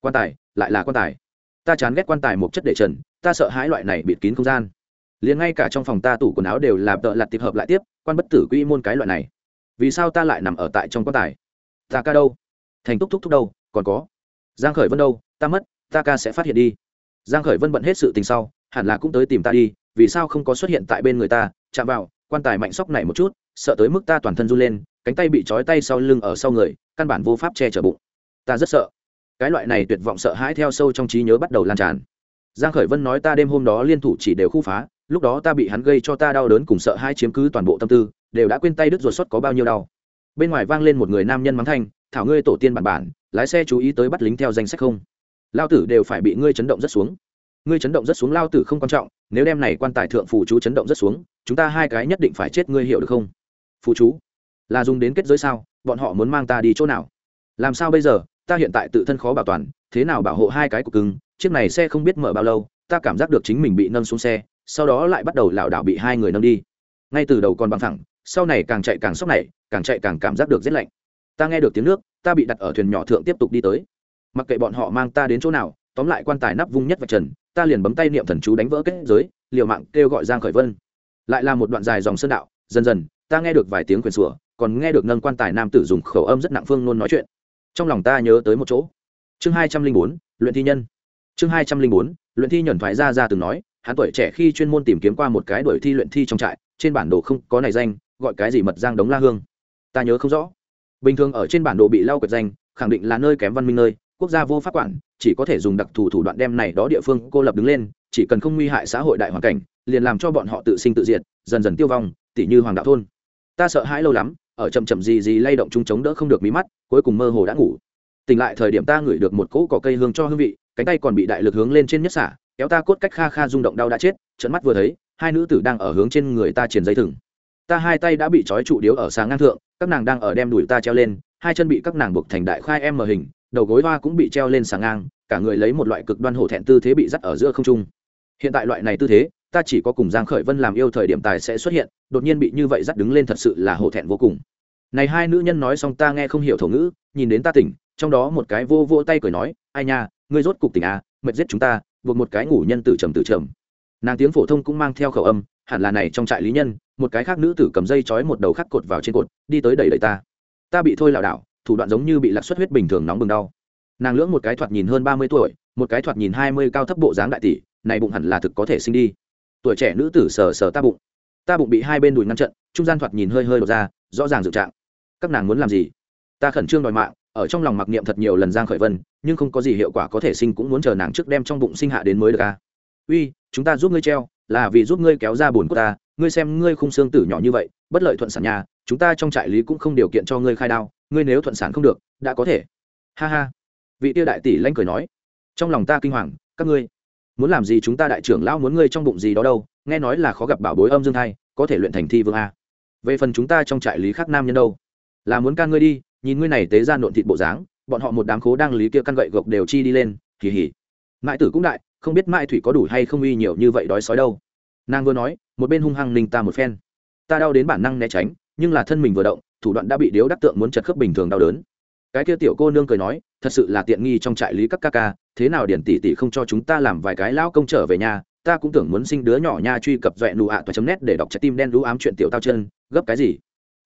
Speaker 1: Quan tài, lại là quan tài. Ta chán ghét quan tài một chất để trần, ta sợ hãi loại này bịt kín không gian. Liền ngay cả trong phòng ta tủ quần áo đều là tợ lặt tiệp hợp lại tiếp, quan bất tử quy môn cái loại này vì sao ta lại nằm ở tại trong quan tài? Ta ca đâu? Thành túc thúc thúc đâu? Còn có. Giang khởi vân đâu? Ta mất, ta ca sẽ phát hiện đi. Giang khởi vân bận hết sự tình sau, hẳn là cũng tới tìm ta đi, vì sao không có xuất hiện tại bên người ta? Chạm vào, quan tài mạnh sóc này một chút, sợ tới mức ta toàn thân run lên, cánh tay bị trói tay sau lưng ở sau người, căn bản vô pháp che chở bụng. Ta rất sợ. Cái loại này tuyệt vọng sợ hãi theo sâu trong trí nhớ bắt đầu lan tràn. Giang khởi vân nói ta đêm hôm đó liên thủ chỉ đều khu phá lúc đó ta bị hắn gây cho ta đau đớn cùng sợ hai chiếm cứ toàn bộ tâm tư, đều đã quên tay đứt ruột xuất có bao nhiêu đau. Bên ngoài vang lên một người nam nhân mắng thanh, thảo ngươi tổ tiên bản bản, lái xe chú ý tới bắt lính theo danh sách không? Lao tử đều phải bị ngươi chấn động rất xuống. Ngươi chấn động rất xuống lao tử không quan trọng, nếu đem này quan tài thượng phù chú chấn động rất xuống, chúng ta hai cái nhất định phải chết ngươi hiểu được không? Phù chú? Là dùng đến kết giới sao? Bọn họ muốn mang ta đi chỗ nào? Làm sao bây giờ? Ta hiện tại tự thân khó bảo toàn, thế nào bảo hộ hai cái cục cứng chiếc này xe không biết mở bao lâu, ta cảm giác được chính mình bị nâng xuống xe sau đó lại bắt đầu lảo đảo bị hai người nâng đi. Ngay từ đầu còn bằng thẳng, sau này càng chạy càng sốc này, càng chạy càng cảm giác được rét lạnh. Ta nghe được tiếng nước, ta bị đặt ở thuyền nhỏ thượng tiếp tục đi tới. Mặc kệ bọn họ mang ta đến chỗ nào, tóm lại quan tài nắp vung nhất và trần, ta liền bấm tay niệm thần chú đánh vỡ kết giới, liều mạng kêu gọi giang khởi vân. Lại là một đoạn dài dòng sơn đạo, dần dần, ta nghe được vài tiếng quyền sủa, còn nghe được nâng quan tài nam tử dùng khẩu âm rất nặng phương nôn nói chuyện. Trong lòng ta nhớ tới một chỗ. Chương hai trăm linh bốn, luyện thi nhân. Chương hai trăm linh bốn, luyện thi nhẫn thoại ra ra từng nói hắn tuổi trẻ khi chuyên môn tìm kiếm qua một cái đuổi thi luyện thi trong trại, trên bản đồ không có này danh, gọi cái gì mật giang đống la hương. Ta nhớ không rõ. Bình thường ở trên bản đồ bị lau quệt danh, khẳng định là nơi kém văn minh nơi, quốc gia vô pháp quản, chỉ có thể dùng đặc thù thủ đoạn đem này đó địa phương cô lập đứng lên, chỉ cần không nguy hại xã hội đại hoàn cảnh, liền làm cho bọn họ tự sinh tự diệt, dần dần tiêu vong, tỉ như hoàng đạo thôn. Ta sợ hãi lâu lắm, ở chậm chậm gì gì lay động chúng chống đỡ không được mí mắt, cuối cùng mơ hồ đã ngủ. Tỉnh lại thời điểm ta ngửi được một cỗ cỏ cây hương cho hương vị, cánh tay còn bị đại lực hướng lên trên nhất xả kéo ta cốt cách kha kha rung động đau đã chết trận mắt vừa thấy, hai nữ tử đang ở hướng trên người ta triển dây thừng. Ta hai tay đã bị trói trụ điếu ở sáng ngang thượng, các nàng đang ở đem đuổi ta treo lên, hai chân bị các nàng buộc thành đại khai em mờ hình, đầu gối hoa cũng bị treo lên sáng ngang, cả người lấy một loại cực đoan hổ thẹn tư thế bị dắt ở giữa không trung. Hiện tại loại này tư thế, ta chỉ có cùng giang khởi vân làm yêu thời điểm tài sẽ xuất hiện, đột nhiên bị như vậy dắt đứng lên thật sự là hổ thẹn vô cùng. Này hai nữ nhân nói xong ta nghe không hiểu thổ ngữ, nhìn đến ta tỉnh, trong đó một cái vô vô tay cười nói, ai nha, ngươi rốt cục tỉnh à mệt giết chúng ta buộc một cái ngủ nhân tử trầm tử trầm. Nàng tiếng phổ thông cũng mang theo khẩu âm, hẳn là này trong trại lý nhân, một cái khác nữ tử cầm dây trói một đầu khắc cột vào trên cột, đi tới đẩy đẩy ta. Ta bị thôi lảo đảo, thủ đoạn giống như bị lạc xuất huyết bình thường nóng bừng đau. Nàng lưỡng một cái thoạt nhìn hơn ba mươi tuổi, một cái thoạt nhìn hai mươi cao thấp bộ dáng đại tỷ, này bụng hẳn là thực có thể sinh đi. Tuổi trẻ nữ tử sờ sờ ta bụng. Ta bụng bị hai bên đùi ngăn trận trung gian thoạt nhìn hơi hơi đột ra, rõ ràng dự trạng. Các nàng muốn làm gì? Ta khẩn trương đòi mạng ở trong lòng mặc niệm thật nhiều lần giang khởi vân, nhưng không có gì hiệu quả có thể sinh cũng muốn chờ nàng trước đem trong bụng sinh hạ đến mới được a à. uy, chúng ta giúp ngươi treo, là vì giúp ngươi kéo ra buồn của ta, ngươi xem ngươi khung xương tử nhỏ như vậy, bất lợi thuận sản nhà, chúng ta trong trại lý cũng không điều kiện cho ngươi khai đao, ngươi nếu thuận sản không được, đã có thể. Ha ha. Vị tiêu đại tỷ lanh cười nói, trong lòng ta kinh hoàng, các ngươi, muốn làm gì chúng ta đại trưởng lão muốn ngươi trong bụng gì đó đâu, nghe nói là khó gặp bảo bối âm dương thai, có thể luyện thành thi vương a. Về phần chúng ta trong trại lý khác nam nhân đâu, là muốn can ngươi đi nhìn ngươi này tế ra nộn thịt bộ dáng, bọn họ một đám khố đang lý kia căn gậy gộc đều chi đi lên kỳ hỉ mãi tử cũng đại, không biết mãi thủy có đủ hay không uy nhiều như vậy đói sói đâu. Nàng vừa nói, một bên hung hăng ninh ta một phen. Ta đau đến bản năng né tránh, nhưng là thân mình vừa động, thủ đoạn đã bị điếu đắc tượng muốn chật khớp bình thường đau đớn. Cái kia tiểu cô nương cười nói, thật sự là tiện nghi trong trại lý các ca ca, thế nào điển tỷ tỷ không cho chúng ta làm vài cái lão công trở về nhà, ta cũng tưởng muốn sinh đứa nhỏ nha truy cập dọa nụ ạ toa chấm nét để đọc trái tim đen lũ ám chuyện tiểu tao chân, gấp cái gì?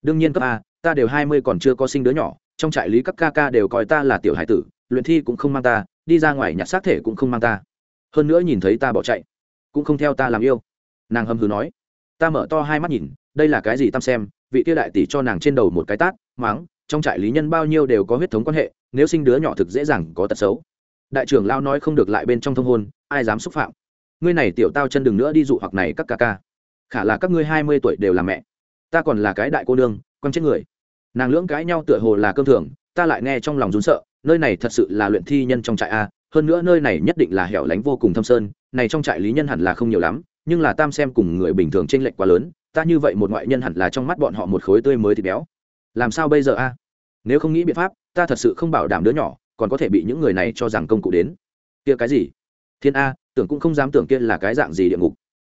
Speaker 1: Đương nhiên cấp a ta đều hai mươi còn chưa có sinh đứa nhỏ, trong trại lý các ca ca đều coi ta là tiểu hải tử, luyện thi cũng không mang ta, đi ra ngoài nhặt xác thể cũng không mang ta. Hơn nữa nhìn thấy ta bỏ chạy, cũng không theo ta làm yêu. Nàng hâm hừ nói. Ta mở to hai mắt nhìn, đây là cái gì tam xem, vị kia đại tỷ cho nàng trên đầu một cái tát mắng trong trại lý nhân bao nhiêu đều có huyết thống quan hệ, nếu sinh đứa nhỏ thực dễ dàng có tật xấu. Đại trưởng lao nói không được lại bên trong thông hôn, ai dám xúc phạm. Ngươi này tiểu tao chân đừng nữa đi dụ hoặc này các ca ca. Khả là các ngươi hai mươi tuổi đều là mẹ. Ta còn là cái đại cô nương, quăng chết người nàng lưỡng cãi nhau tựa hồ là cơm thường, ta lại nghe trong lòng rún sợ, nơi này thật sự là luyện thi nhân trong trại a, hơn nữa nơi này nhất định là hẻo lánh vô cùng thâm sơn, này trong trại lý nhân hẳn là không nhiều lắm, nhưng là tam xem cùng người bình thường t r ê n lệch quá lớn, ta như vậy một ngoại nhân hẳn là trong mắt bọn họ một khối tươi mới thịt béo. Làm sao bây giờ a? Nếu không nghĩ biện pháp, ta thật sự không bảo đảm đứa nhỏ, còn có thể bị những người này cho rằng công cụ đến. Kia cái gì? Thiên a, tưởng cũng không dám tưởng kia là cái dạng gì địa ngục.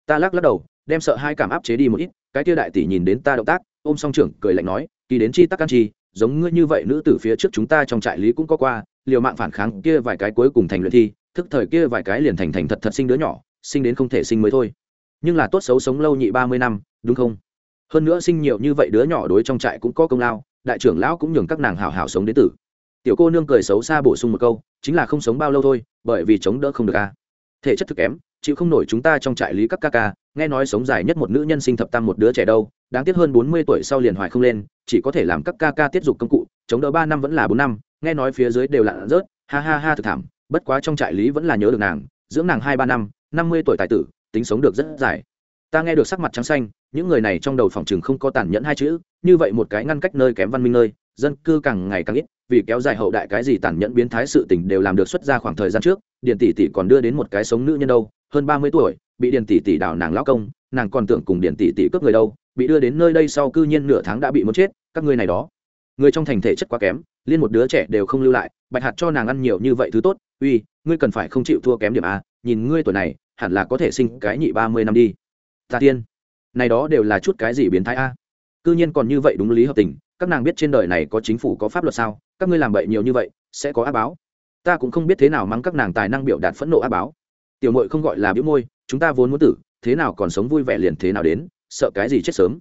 Speaker 1: Ta lắc lắc đầu, đem sợ hai cảm áp chế đi một ít, cái kia đại tỷ nhìn đến ta động tác ôm song trưởng, cười lạnh nói, kỳ đến chi tắc can chi, giống ngươi như vậy nữ tử phía trước chúng ta trong trại lý cũng có qua, liều mạng phản kháng kia vài cái cuối cùng thành luyện thi, thức thời kia vài cái liền thành thành thật thật sinh đứa nhỏ, sinh đến không thể sinh mới thôi. Nhưng là tốt xấu sống lâu nhị ba mươi năm, đúng không? Hơn nữa sinh nhiều như vậy đứa nhỏ đối trong trại cũng có công lao, đại trưởng lão cũng nhường các nàng hảo hảo sống đến tử. Tiểu cô nương cười xấu xa bổ sung một câu, chính là không sống bao lâu thôi, bởi vì chống đỡ không được a. Thể chất thực kém, chịu không nổi chúng ta trong trại lý các ca ca, nghe nói sống dài nhất một nữ nhân sinh thập tam một đứa trẻ đâu đáng tiếc hơn bốn mươi tuổi sau liền hoài không lên, chỉ có thể làm các ca ca tiết dục công cụ, chống đỡ ba năm vẫn là bốn năm, nghe nói phía dưới đều lặn rớt, ha ha ha thực thảm, bất quá trong trại lý vẫn là nhớ được nàng, dưỡng nàng hai ba năm năm mươi tuổi tài tử, tính sống được rất dài. Ta nghe được sắc mặt trắng xanh, những người này trong đầu phòng chừng không có tàn nhẫn hai chữ, như vậy một cái ngăn cách nơi kém văn minh nơi, dân cư càng ngày càng ít, vì kéo dài hậu đại cái gì tàn nhẫn biến thái sự tình đều làm được xuất ra khoảng thời gian trước, điền tỷ tỷ còn đưa đến một cái sống nữ nhân đâu, hơn ba mươi tuổi, bị điền tỷ tỷ đào nàng lão công, nàng còn tưởng cùng điền tỷ tỷ cướp người đâu bị đưa đến nơi đây sau cư nhiên nửa tháng đã bị muốn chết, các ngươi này đó. Người trong thành thể chất quá kém, liên một đứa trẻ đều không lưu lại, bạch hạt cho nàng ăn nhiều như vậy thứ tốt, uy, ngươi cần phải không chịu thua kém điểm a, nhìn ngươi tuổi này, hẳn là có thể sinh cái nhị ba mươi năm đi. Ta tiên, này đó đều là chút cái gì biến thái a? Cư nhiên còn như vậy đúng lý hợp tình, các nàng biết trên đời này có chính phủ có pháp luật sao? Các ngươi làm bậy nhiều như vậy, sẽ có áp báo? Ta cũng không biết thế nào mắng các nàng tài năng biểu đạt phẫn nộ áp báo. Tiểu mội không gọi là biểu môi, chúng ta vốn muốn tử, thế nào còn sống vui vẻ liền thế nào đến? Sợ cái gì chết sớm.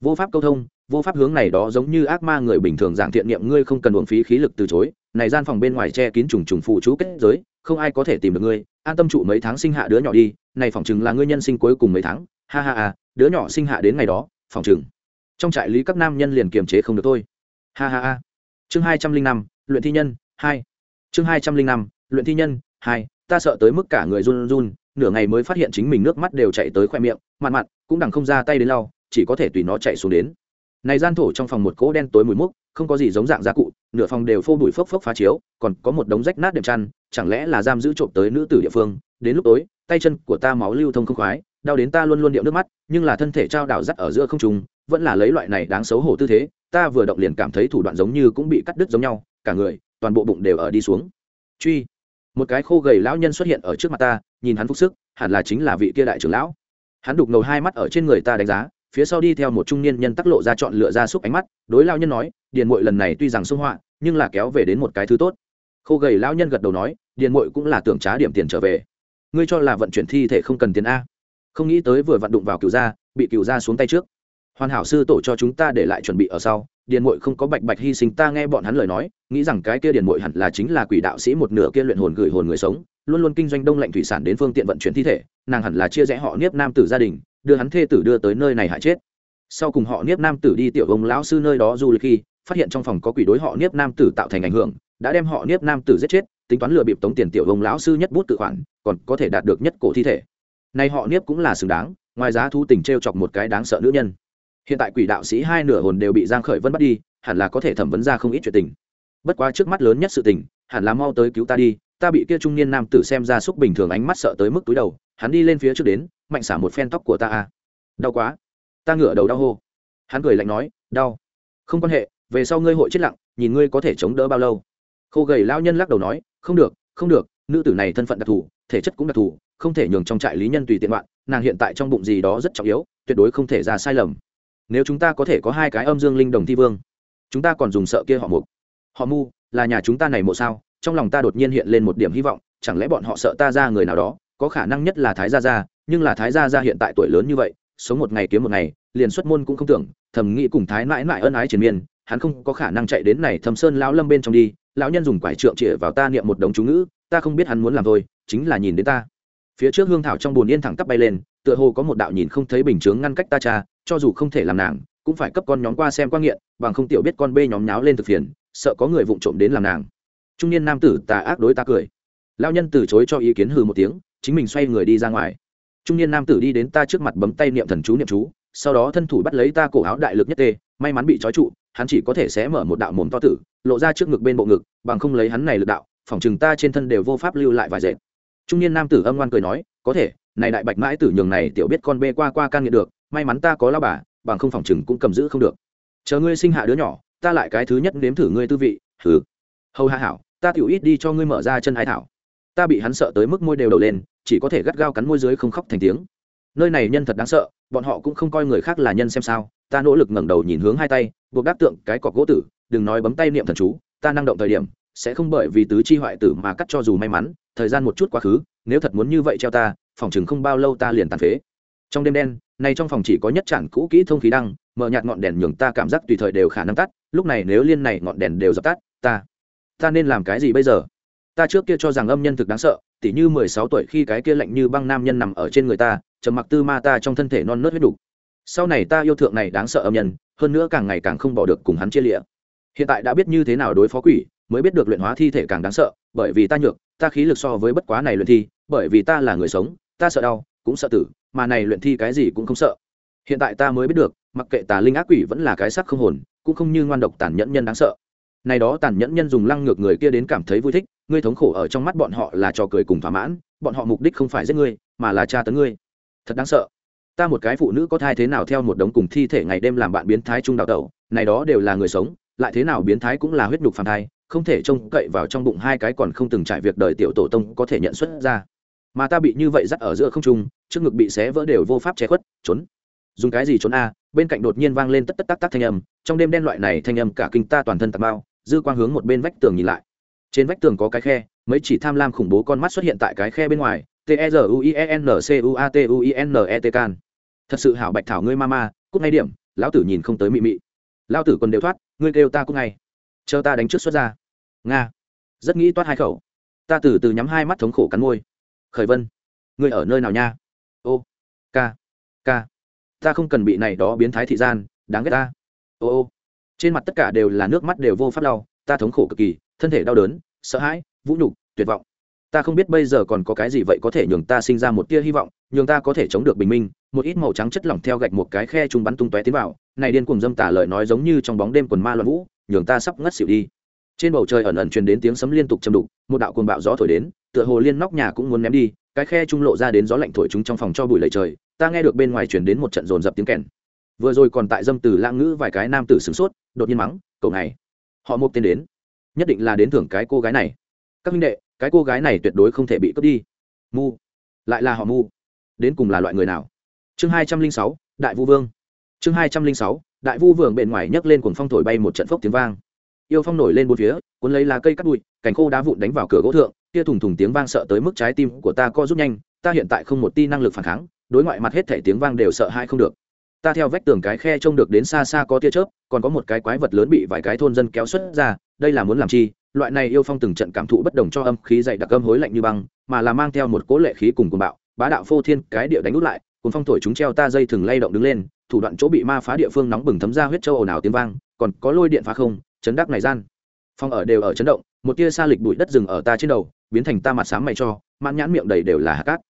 Speaker 1: Vô pháp câu thông, vô pháp hướng này đó giống như ác ma người bình thường dạng thiện niệm ngươi không cần uổng phí khí lực từ chối. Này gian phòng bên ngoài che kín trùng trùng phụ chú kết giới, không ai có thể tìm được ngươi. An tâm trụ mấy tháng sinh hạ đứa nhỏ đi, này phòng chừng là ngươi nhân sinh cuối cùng mấy tháng. Ha ha ha, đứa nhỏ sinh hạ đến ngày đó, phòng chừng. Trong trại lý các nam nhân liền kiềm chế không được thôi. Ha ha ha. Chương hai trăm linh năm, luyện thi nhân, hai. Chương hai trăm linh năm, luyện thi nhân, hai. Ta sợ tới mức cả người run run nửa ngày mới phát hiện chính mình nước mắt đều chạy tới khoe miệng mặn mặn cũng đằng không ra tay đến lau, chỉ có thể tùy nó chạy xuống đến. Này gian thổ trong phòng một cỗ đen tối mùi múc không có gì giống dạng gia cụ, nửa phòng đều phô bụi phốc phốc phá chiếu, còn có một đống rách nát đệm chăn, chẳng lẽ là giam giữ trộm tới nữ tử địa phương? Đến lúc tối, tay chân của ta máu lưu thông không khoái, đau đến ta luôn luôn điệu nước mắt, nhưng là thân thể trao đảo dắt ở giữa không trùng vẫn là lấy loại này đáng xấu hổ tư thế, ta vừa động liền cảm thấy thủ đoạn giống như cũng bị cắt đứt giống nhau, cả người, toàn bộ bụng đều ở đi xuống. Truy một cái khô gầy lão nhân xuất hiện ở trước mặt ta, nhìn hắn phúc sức, hẳn là chính là vị kia đại trưởng lão. Hắn đục ngầu hai mắt ở trên người ta đánh giá, phía sau đi theo một trung niên nhân tắc lộ ra chọn lựa ra xúc ánh mắt, đối lao nhân nói, điền mội lần này tuy rằng xung họa, nhưng là kéo về đến một cái thứ tốt. Khô gầy lão nhân gật đầu nói, điền mội cũng là tưởng trá điểm tiền trở về. Ngươi cho là vận chuyển thi thể không cần tiền a? Không nghĩ tới vừa vận đụng vào cựu gia, bị cựu gia xuống tay trước. Hoàn hảo sư tổ cho chúng ta để lại chuẩn bị ở sau điền mội không có bạch bạch hy sinh, ta nghe bọn hắn lời nói, nghĩ rằng cái kia điền mội hẳn là chính là quỷ đạo sĩ một nửa kia luyện hồn gửi hồn người sống, luôn luôn kinh doanh đông lạnh thủy sản đến phương tiện vận chuyển thi thể, nàng hẳn là chia rẽ họ niếp nam tử gia đình, đưa hắn thê tử đưa tới nơi này hại chết. Sau cùng họ niếp nam tử đi tiểu ông lão sư nơi đó du lịch khi, phát hiện trong phòng có quỷ đối họ niếp nam tử tạo thành ảnh hưởng, đã đem họ niếp nam tử giết chết, tính toán lừa bịp tống tiền tiểu ông lão sư nhất bút tự khoản, còn có thể đạt được nhất cổ thi thể. Nay họ niếp cũng là xứng đáng, ngoài giá thu tình t chọc một cái đáng sợ nữ nhân hiện tại quỷ đạo sĩ hai nửa hồn đều bị giang khởi vân bắt đi, hẳn là có thể thẩm vấn ra không ít chuyện tình. Bất quá trước mắt lớn nhất sự tình, hẳn là mau tới cứu ta đi, ta bị kia trung niên nam tử xem ra xúc bình thường ánh mắt sợ tới mức túi đầu, hắn đi lên phía trước đến, mạnh xả một phen tóc của ta à. Đau quá. Ta ngửa đầu đau hô. Hắn cười lạnh nói, đau. Không quan hệ, về sau ngươi hội chết lặng, nhìn ngươi có thể chống đỡ bao lâu. Khô gầy lao nhân lắc đầu nói, không được không được, nữ tử này thân phận đặc thù, thể chất cũng đặc thù, không thể nhường trong trại lý nhân tùy tiện bạn nàng hiện tại trong bụng gì đó rất trọng yếu, tuyệt đối không thể ra sai lầm nếu chúng ta có thể có hai cái âm dương linh đồng thi vương, chúng ta còn dùng sợ kia họ mục. Họ mu, là nhà chúng ta này mộ sao? Trong lòng ta đột nhiên hiện lên một điểm hy vọng, chẳng lẽ bọn họ sợ ta ra người nào đó? Có khả năng nhất là thái gia gia, nhưng là thái gia gia hiện tại tuổi lớn như vậy, sống một ngày kiếm một ngày, liền xuất môn cũng không tưởng, thầm nghĩ cùng thái mãi mãi ân ái triền miên, hắn không có khả năng chạy đến này thầm sơn lão lâm bên trong đi. Lão nhân dùng quải trượng chĩa vào ta niệm một đống chú ngữ, ta không biết hắn muốn làm thôi, chính là nhìn đến ta. Phía trước hương thảo trong bồn yên thẳng tắp bay lên tựa hồ có một đạo nhìn không thấy bình chướng ngăn cách ta cha, cho dù không thể làm nàng, cũng phải cấp con nhóm qua xem quan nghiện, bằng không tiểu biết con bê nhóm nháo lên thực phiền, sợ có người vụng trộm đến làm nàng. Trung niên nam tử tà ác đối ta cười. Lao nhân từ chối cho ý kiến hừ một tiếng, chính mình xoay người đi ra ngoài. Trung niên nam tử đi đến ta trước mặt bấm tay niệm thần chú niệm chú, sau đó thân thủ bắt lấy ta cổ áo đại lực nhất tê, may mắn bị trói trụ, hắn chỉ có thể xé mở một đạo mồm to tử, lộ ra trước ngực bên bộ ngực, bằng không lấy hắn này lực đạo, phỏng chừng ta trên thân đều vô pháp lưu lại vài dệt. Trung niên nam tử âm ngoan cười nói, có thể này đại bạch mãi tử nhường này tiểu biết con bê qua qua can nghiện được, may mắn ta có lao bà, bằng không phòng chừng cũng cầm giữ không được. Chờ ngươi sinh hạ đứa nhỏ, ta lại cái thứ nhất nếm thử ngươi tư vị thử hầu hạ hảo, ta tiểu ít đi cho ngươi mở ra chân ái thảo. Ta bị hắn sợ tới mức môi đều đầu lên, chỉ có thể gắt gao cắn môi dưới không khóc thành tiếng. Nơi này nhân thật đáng sợ, bọn họ cũng không coi người khác là nhân xem sao, ta nỗ lực ngẩng đầu nhìn hướng hai tay, buộc đáp tượng cái cọc gỗ tử, đừng nói bấm tay niệm thần chú, ta năng động thời điểm, sẽ không bởi vì tứ chi hoại tử mà cắt cho dù may mắn, thời gian một chút quá khứ, nếu thật muốn như vậy treo ta phòng chừng không bao lâu ta liền tàn phế. Trong đêm đen nay trong phòng chỉ có nhất trạng cũ kỹ thông khí đăng, mở nhạt ngọn đèn nhường ta cảm giác tùy thời đều khả năng tắt, lúc này nếu liên này ngọn đèn đều dập tắt, ta ta nên làm cái gì bây giờ? Ta trước kia cho rằng âm nhân thực đáng sợ, tỉ như mười sáu tuổi khi cái kia lạnh như băng nam nhân nằm ở trên người ta, trầm mặc tư ma ta trong thân thể non nớt huyết đục sau này ta yêu thượng này đáng sợ âm nhân, hơn nữa càng ngày càng không bỏ được cùng hắn chia lịa. Hiện tại đã biết như thế nào đối phó quỷ, mới biết được luyện hóa thi thể càng đáng sợ, bởi vì ta nhược, ta khí lực so với bất quá này luyện thi, bởi vì ta là người sống ta sợ đau, cũng sợ tử, mà này luyện thi cái gì cũng không sợ. Hiện tại ta mới biết được, mặc kệ tà linh ác quỷ vẫn là cái sắc không hồn, cũng không như ngoan độc tàn nhẫn nhân đáng sợ. Này đó tàn nhẫn nhân dùng lăng ngược người kia đến cảm thấy vui thích, ngươi thống khổ ở trong mắt bọn họ là trò cười cùng thỏa mãn, bọn họ mục đích không phải giết ngươi, mà là tra tấn ngươi. Thật đáng sợ. Ta một cái phụ nữ có thai thế nào theo một đống cùng thi thể ngày đêm làm bạn biến thái trung đào tẩu, này đó đều là người sống, lại thế nào biến thái cũng là huyết nhục phàm thai, không thể trông cậy vào trong bụng hai cái còn không từng trải việc đời tiểu tổ tông có thể nhận xuất ra mà ta bị như vậy dắt ở giữa không trung, trước ngực bị xé vỡ đều vô pháp che khuất, trốn. Dùng cái gì trốn a? Bên cạnh đột nhiên vang lên tất tất tắc tắc thanh âm, trong đêm đen loại này thanh âm cả kinh ta toàn thân tạc bao dư quang hướng một bên vách tường nhìn lại. Trên vách tường có cái khe, mấy chỉ tham lam khủng bố con mắt xuất hiện tại cái khe bên ngoài, t e r u i e n c u a t u i n e t can thật sự hảo bạch thảo ngươi ma ma cúc ngay điểm, lão tử nhìn không tới mị mị. Lão tử còn đều thoát, ngươi kêu ta cúc ngay. Chờ ta đánh trước xuất ra. Nga. Rất nghĩ toát hai khẩu. Ta từ từ nhắm hai mắt thống khổ cắn môi khởi vân, ngươi ở nơi nào nha? Ô, ca ca, ta không cần bị này đó biến thái thị gian, đáng ghét ta. Ô ô, trên mặt tất cả đều là nước mắt đều vô pháp đau ta thống khổ cực kỳ, thân thể đau đớn, sợ hãi, vũ nhục, tuyệt vọng. Ta không biết bây giờ còn có cái gì vậy có thể nhường ta sinh ra một tia hy vọng, nhường ta có thể chống được bình minh, một ít màu trắng chất lỏng theo gạch một cái khe trung bắn tung tóe tiến vào, này điên cùng dâm tả lời nói giống như trong bóng đêm quần ma loạn vũ, nhường ta sắp ngất xỉu đi trên bầu trời ẩn ẩn truyền đến tiếng sấm liên tục châm đục, một đạo cuồng bạo gió thổi đến, tựa hồ liên nóc nhà cũng muốn ném đi, cái khe trung lộ ra đến gió lạnh thổi chúng trong phòng cho bụi lầy trời, ta nghe được bên ngoài truyền đến một trận rồn rập tiếng kèn. Vừa rồi còn tại dâm từ lãng ngữ vài cái nam tử sửng sốt, đột nhiên mắng, cậu này, họ một tên đến, nhất định là đến thưởng cái cô gái này. Các minh đệ, cái cô gái này tuyệt đối không thể bị cướp đi. Mu, lại là họ mu. Đến cùng là loại người nào? Chương hai trăm linh sáu, đại vu vương. Chương hai trăm linh sáu, đại vu vương bên ngoài nhấc lên cuồng phong thổi bay một trận phốc tiếng vang yêu phong nổi lên bốn phía, cuốn lấy lá cây cắt bụi, cành khô đá vụn đánh vào cửa gỗ thượng, kia thùng thùng tiếng vang sợ tới mức trái tim của ta co rút nhanh, ta hiện tại không một ti năng lực phản kháng, đối ngoại mặt hết thể tiếng vang đều sợ hai không được. Ta theo vách tường cái khe trông được đến xa xa có tia chớp, còn có một cái quái vật lớn bị vài cái thôn dân kéo xuất ra, đây là muốn làm chi? Loại này yêu phong từng trận cảm thụ bất đồng cho âm khí dày đặc âm hối lạnh như băng, mà là mang theo một cố lệ khí cùng cuồng bạo, bá đạo phô thiên cái địa đánh út lại cùng phong thổi chúng treo ta dây thừng lay động đứng lên, thủ đoạn chỗ bị ma phá địa phương nóng bừng thấm ra huyết châu ồn ào tiếng vang, còn có lôi điện phá không chấn đắc này gian. Phòng ở đều ở chấn động, một tia xa lịch bụi đất rừng ở ta trên đầu, biến thành ta mặt sáng mày cho, mãn nhãn miệng đầy đều là hạt cát.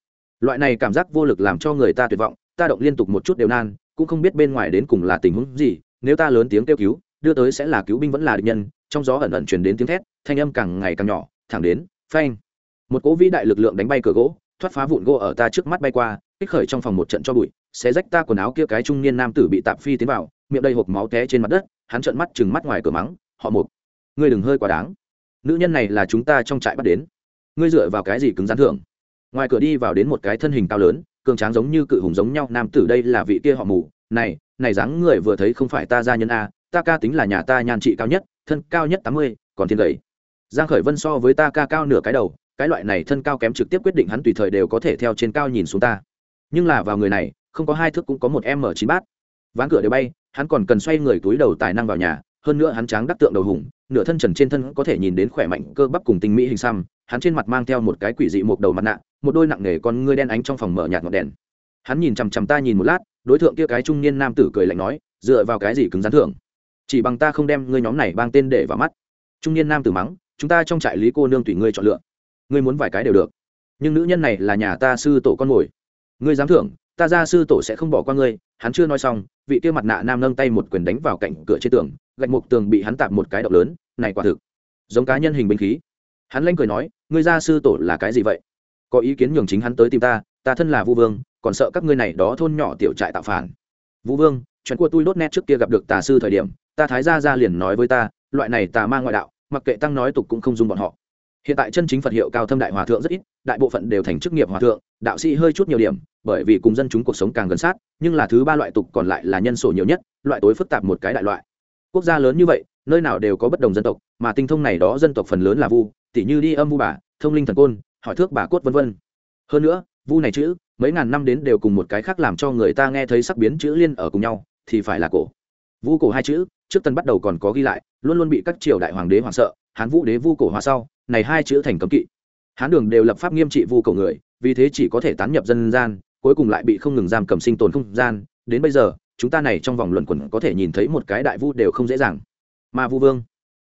Speaker 1: Loại này cảm giác vô lực làm cho người ta tuyệt vọng, ta động liên tục một chút đều nan, cũng không biết bên ngoài đến cùng là tình huống gì, nếu ta lớn tiếng kêu cứu, đưa tới sẽ là cứu binh vẫn là địch nhân, trong gió ẩn ẩn truyền đến tiếng thét, thanh âm càng ngày càng nhỏ, thẳng đến, phanh. Một cỗ vĩ đại lực lượng đánh bay cửa gỗ, thoát phá vụn gỗ ở ta trước mắt bay qua, kích khởi trong phòng một trận cho bụi, xé rách ta quần áo kia cái trung niên nam tử bị tạp phi tiến vào, miệng đầy hộp máu té trên mặt đất hắn trợn mắt chừng mắt ngoài cửa mắng, họ mục, ngươi đừng hơi quá đáng. Nữ nhân này là chúng ta trong trại bắt đến. Ngươi dựa vào cái gì cứng rắn thưởng? Ngoài cửa đi vào đến một cái thân hình cao lớn, cường tráng giống như cự hùng giống nhau, nam tử đây là vị kia họ mù này này dáng người vừa thấy không phải ta gia nhân a, ta ca tính là nhà ta nhan trị cao nhất, thân cao nhất tám mươi, còn thiên gầy. Giang khởi vân so với ta ca cao nửa cái đầu, cái loại này thân cao kém trực tiếp quyết định hắn tùy thời đều có thể theo trên cao nhìn xuống ta. Nhưng là vào người này, không có hai thước cũng có một m chín bát. Ván cửa đều bay hắn còn cần xoay người túi đầu tài năng vào nhà, hơn nữa hắn tráng đắc tượng đầu hùng, nửa thân trần trên thân có thể nhìn đến khỏe mạnh cơ bắp cùng tinh mỹ hình xăm, hắn trên mặt mang theo một cái quỷ dị một đầu mặt nạ, một đôi nặng nề con ngươi đen ánh trong phòng mở nhạt ngọn đèn. Hắn nhìn chằm chằm ta nhìn một lát, đối tượng kia cái trung niên nam tử cười lạnh nói, dựa vào cái gì cứng rắn thưởng chỉ bằng ta không đem ngươi nhóm này bang tên để vào mắt. Trung niên nam tử mắng, chúng ta trong trại lý cô nương tùy ngươi chọn lựa. Ngươi muốn vài cái đều được. Nhưng nữ nhân này là nhà ta sư tổ con mồi ngươi dám thưởng, ta ra sư tổ sẽ không bỏ qua ngươi hắn chưa nói xong, vị kia mặt nạ nam nâng tay một quyền đánh vào cạnh cửa trên tường, gạch mục tường bị hắn tạp một cái động lớn, này quả thực giống cá nhân hình binh khí. Hắn lanh cười nói, ngươi gia sư tổ là cái gì vậy? Có ý kiến nhường chính hắn tới tìm ta ta thân là vu vương, còn sợ các ngươi này đó thôn nhỏ tiểu trại tạo phản. Vũ vương, chuyện của tôi đốt nét trước kia gặp được tà sư thời điểm, ta thái gia ra liền nói với ta, loại này tà ma ngoại đạo, mặc kệ tăng nói tục cũng không dung bọn họ. Hiện tại chân chính phật hiệu cao thâm đại hòa thượng rất ít, đại bộ phận đều thành chức nghiệp hòa thượng, đạo sĩ hơi chút nhiều điểm bởi vì cùng dân chúng cuộc sống càng gần sát, nhưng là thứ ba loại tục còn lại là nhân sổ nhiều nhất, loại tối phức tạp một cái đại loại. Quốc gia lớn như vậy, nơi nào đều có bất đồng dân tộc, mà tinh thông này đó dân tộc phần lớn là vu, tỉ như đi âm vu bà, thông linh thần côn, hỏi thước bà cốt vân vân. Hơn nữa, vu này chữ, mấy ngàn năm đến đều cùng một cái khác làm cho người ta nghe thấy sắc biến chữ liên ở cùng nhau, thì phải là cổ. Vu cổ hai chữ, trước tân bắt đầu còn có ghi lại, luôn luôn bị các triều đại hoàng đế hoảng sợ, hán vũ đế vu cổ hóa sau, này hai chữ thành cấm kỵ. Hán đường đều lập pháp nghiêm trị vu cổ người, vì thế chỉ có thể tán nhập dân gian cuối cùng lại bị không ngừng giam cầm sinh tồn không gian. Đến bây giờ, chúng ta này trong vòng luận quẩn có thể nhìn thấy một cái đại vu đều không dễ dàng. Mà vu vương,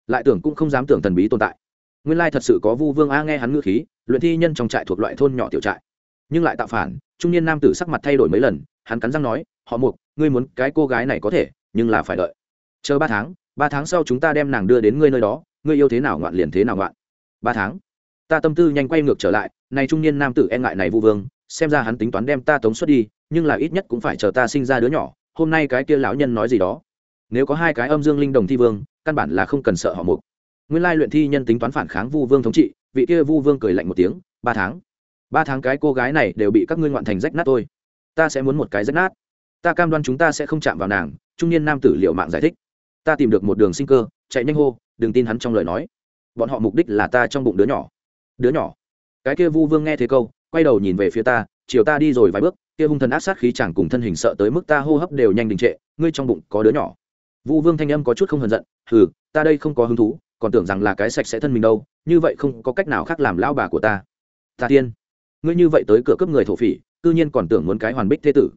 Speaker 1: lại tưởng cũng không dám tưởng thần bí tồn tại. Nguyên lai thật sự có vu vương a nghe hắn ngữ khí, luyện thi nhân trong trại thuộc loại thôn nhỏ tiểu trại. Nhưng lại tạo phản, trung niên nam tử sắc mặt thay đổi mấy lần, hắn cắn răng nói, họ mục, ngươi muốn cái cô gái này có thể, nhưng là phải đợi. Chờ ba tháng ba tháng sau chúng ta đem nàng đưa đến ngươi nơi đó, ngươi yêu thế nào ngoạn liền thế nào ngoạn. Ba tháng, ta tâm tư nhanh quay ngược trở lại, này trung niên nam tử e ngại này vu vương xem ra hắn tính toán đem ta tống xuất đi, nhưng là ít nhất cũng phải chờ ta sinh ra đứa nhỏ, hôm nay cái kia lão nhân nói gì đó. Nếu có hai cái âm dương linh đồng thi vương, căn bản là không cần sợ họ mục. Nguyên lai luyện thi nhân tính toán phản kháng vu vương thống trị, vị kia vu vương cười lạnh một tiếng, ba tháng ba tháng cái cô gái này đều bị các ngươi ngoạn thành rách nát tôi ta sẽ muốn một cái rách nát. Ta cam đoan chúng ta sẽ không chạm vào nàng, trung niên nam tử liệu mạng giải thích. Ta tìm được một đường sinh cơ, chạy nhanh hô, đừng tin hắn trong lời nói. Bọn họ mục đích là ta trong bụng đứa nhỏ. Đứa nhỏ. Cái kia vu vương nghe thế câu quay đầu nhìn về phía ta, chiều ta đi rồi vài bước, kia hung thần áp sát khí chẳng cùng thân hình sợ tới mức ta hô hấp đều nhanh đình trệ, ngươi trong bụng có đứa nhỏ. Vu vương thanh âm có chút không hờn giận, hừ, ta đây không có hứng thú, còn tưởng rằng là cái sạch sẽ thân mình đâu, như vậy không có cách nào khác làm lao bà của ta. Ta tiên, ngươi như vậy tới cửa cấp người thổ phỉ, cư nhiên còn tưởng muốn cái hoàn bích thế tử.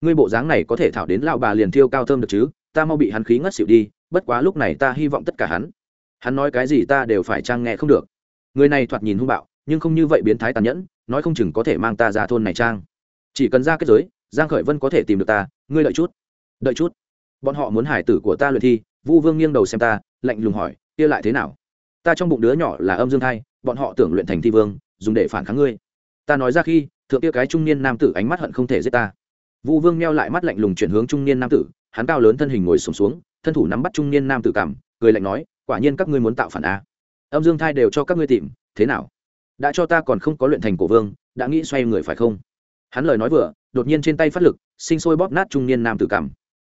Speaker 1: Ngươi bộ dáng này có thể thảo đến lao bà liền thiêu cao thơm được chứ, ta mau bị hắn khí ngất xỉu đi, bất quá lúc này ta hy vọng tất cả hắn. Hắn nói cái gì ta đều phải trang nghe không được. Người này thoạt nhìn hung bạo, nhưng không như vậy biến thái tàn nhẫn nói không chừng có thể mang ta ra thôn này trang. Chỉ cần ra kết giới giang khởi vân có thể tìm được ta ngươi đợi chút. Đợi chút. Bọn họ muốn hải tử của ta luyện thi vu vương nghiêng đầu xem ta lạnh lùng hỏi kia lại thế nào? Ta trong bụng đứa nhỏ là âm dương thai bọn họ tưởng luyện thành thi vương dùng để phản kháng ngươi. Ta nói ra khi thượng kia cái trung niên nam tử ánh mắt hận không thể giết ta. Vu vương meo lại mắt lạnh lùng chuyển hướng trung niên nam tử hắn cao lớn thân hình ngồi sùng xuống, xuống thân thủ nắm bắt trung niên nam tử cảm cười lạnh nói quả nhiên các ngươi muốn tạo phản á âm dương thai đều cho các ngươi tìm thế nào? Đã cho ta còn không có luyện thành cổ vương, đã nghĩ xoay người phải không? Hắn lời nói vừa, đột nhiên trên tay phát lực, sinh sôi bóp nát trung niên nam tử cảm.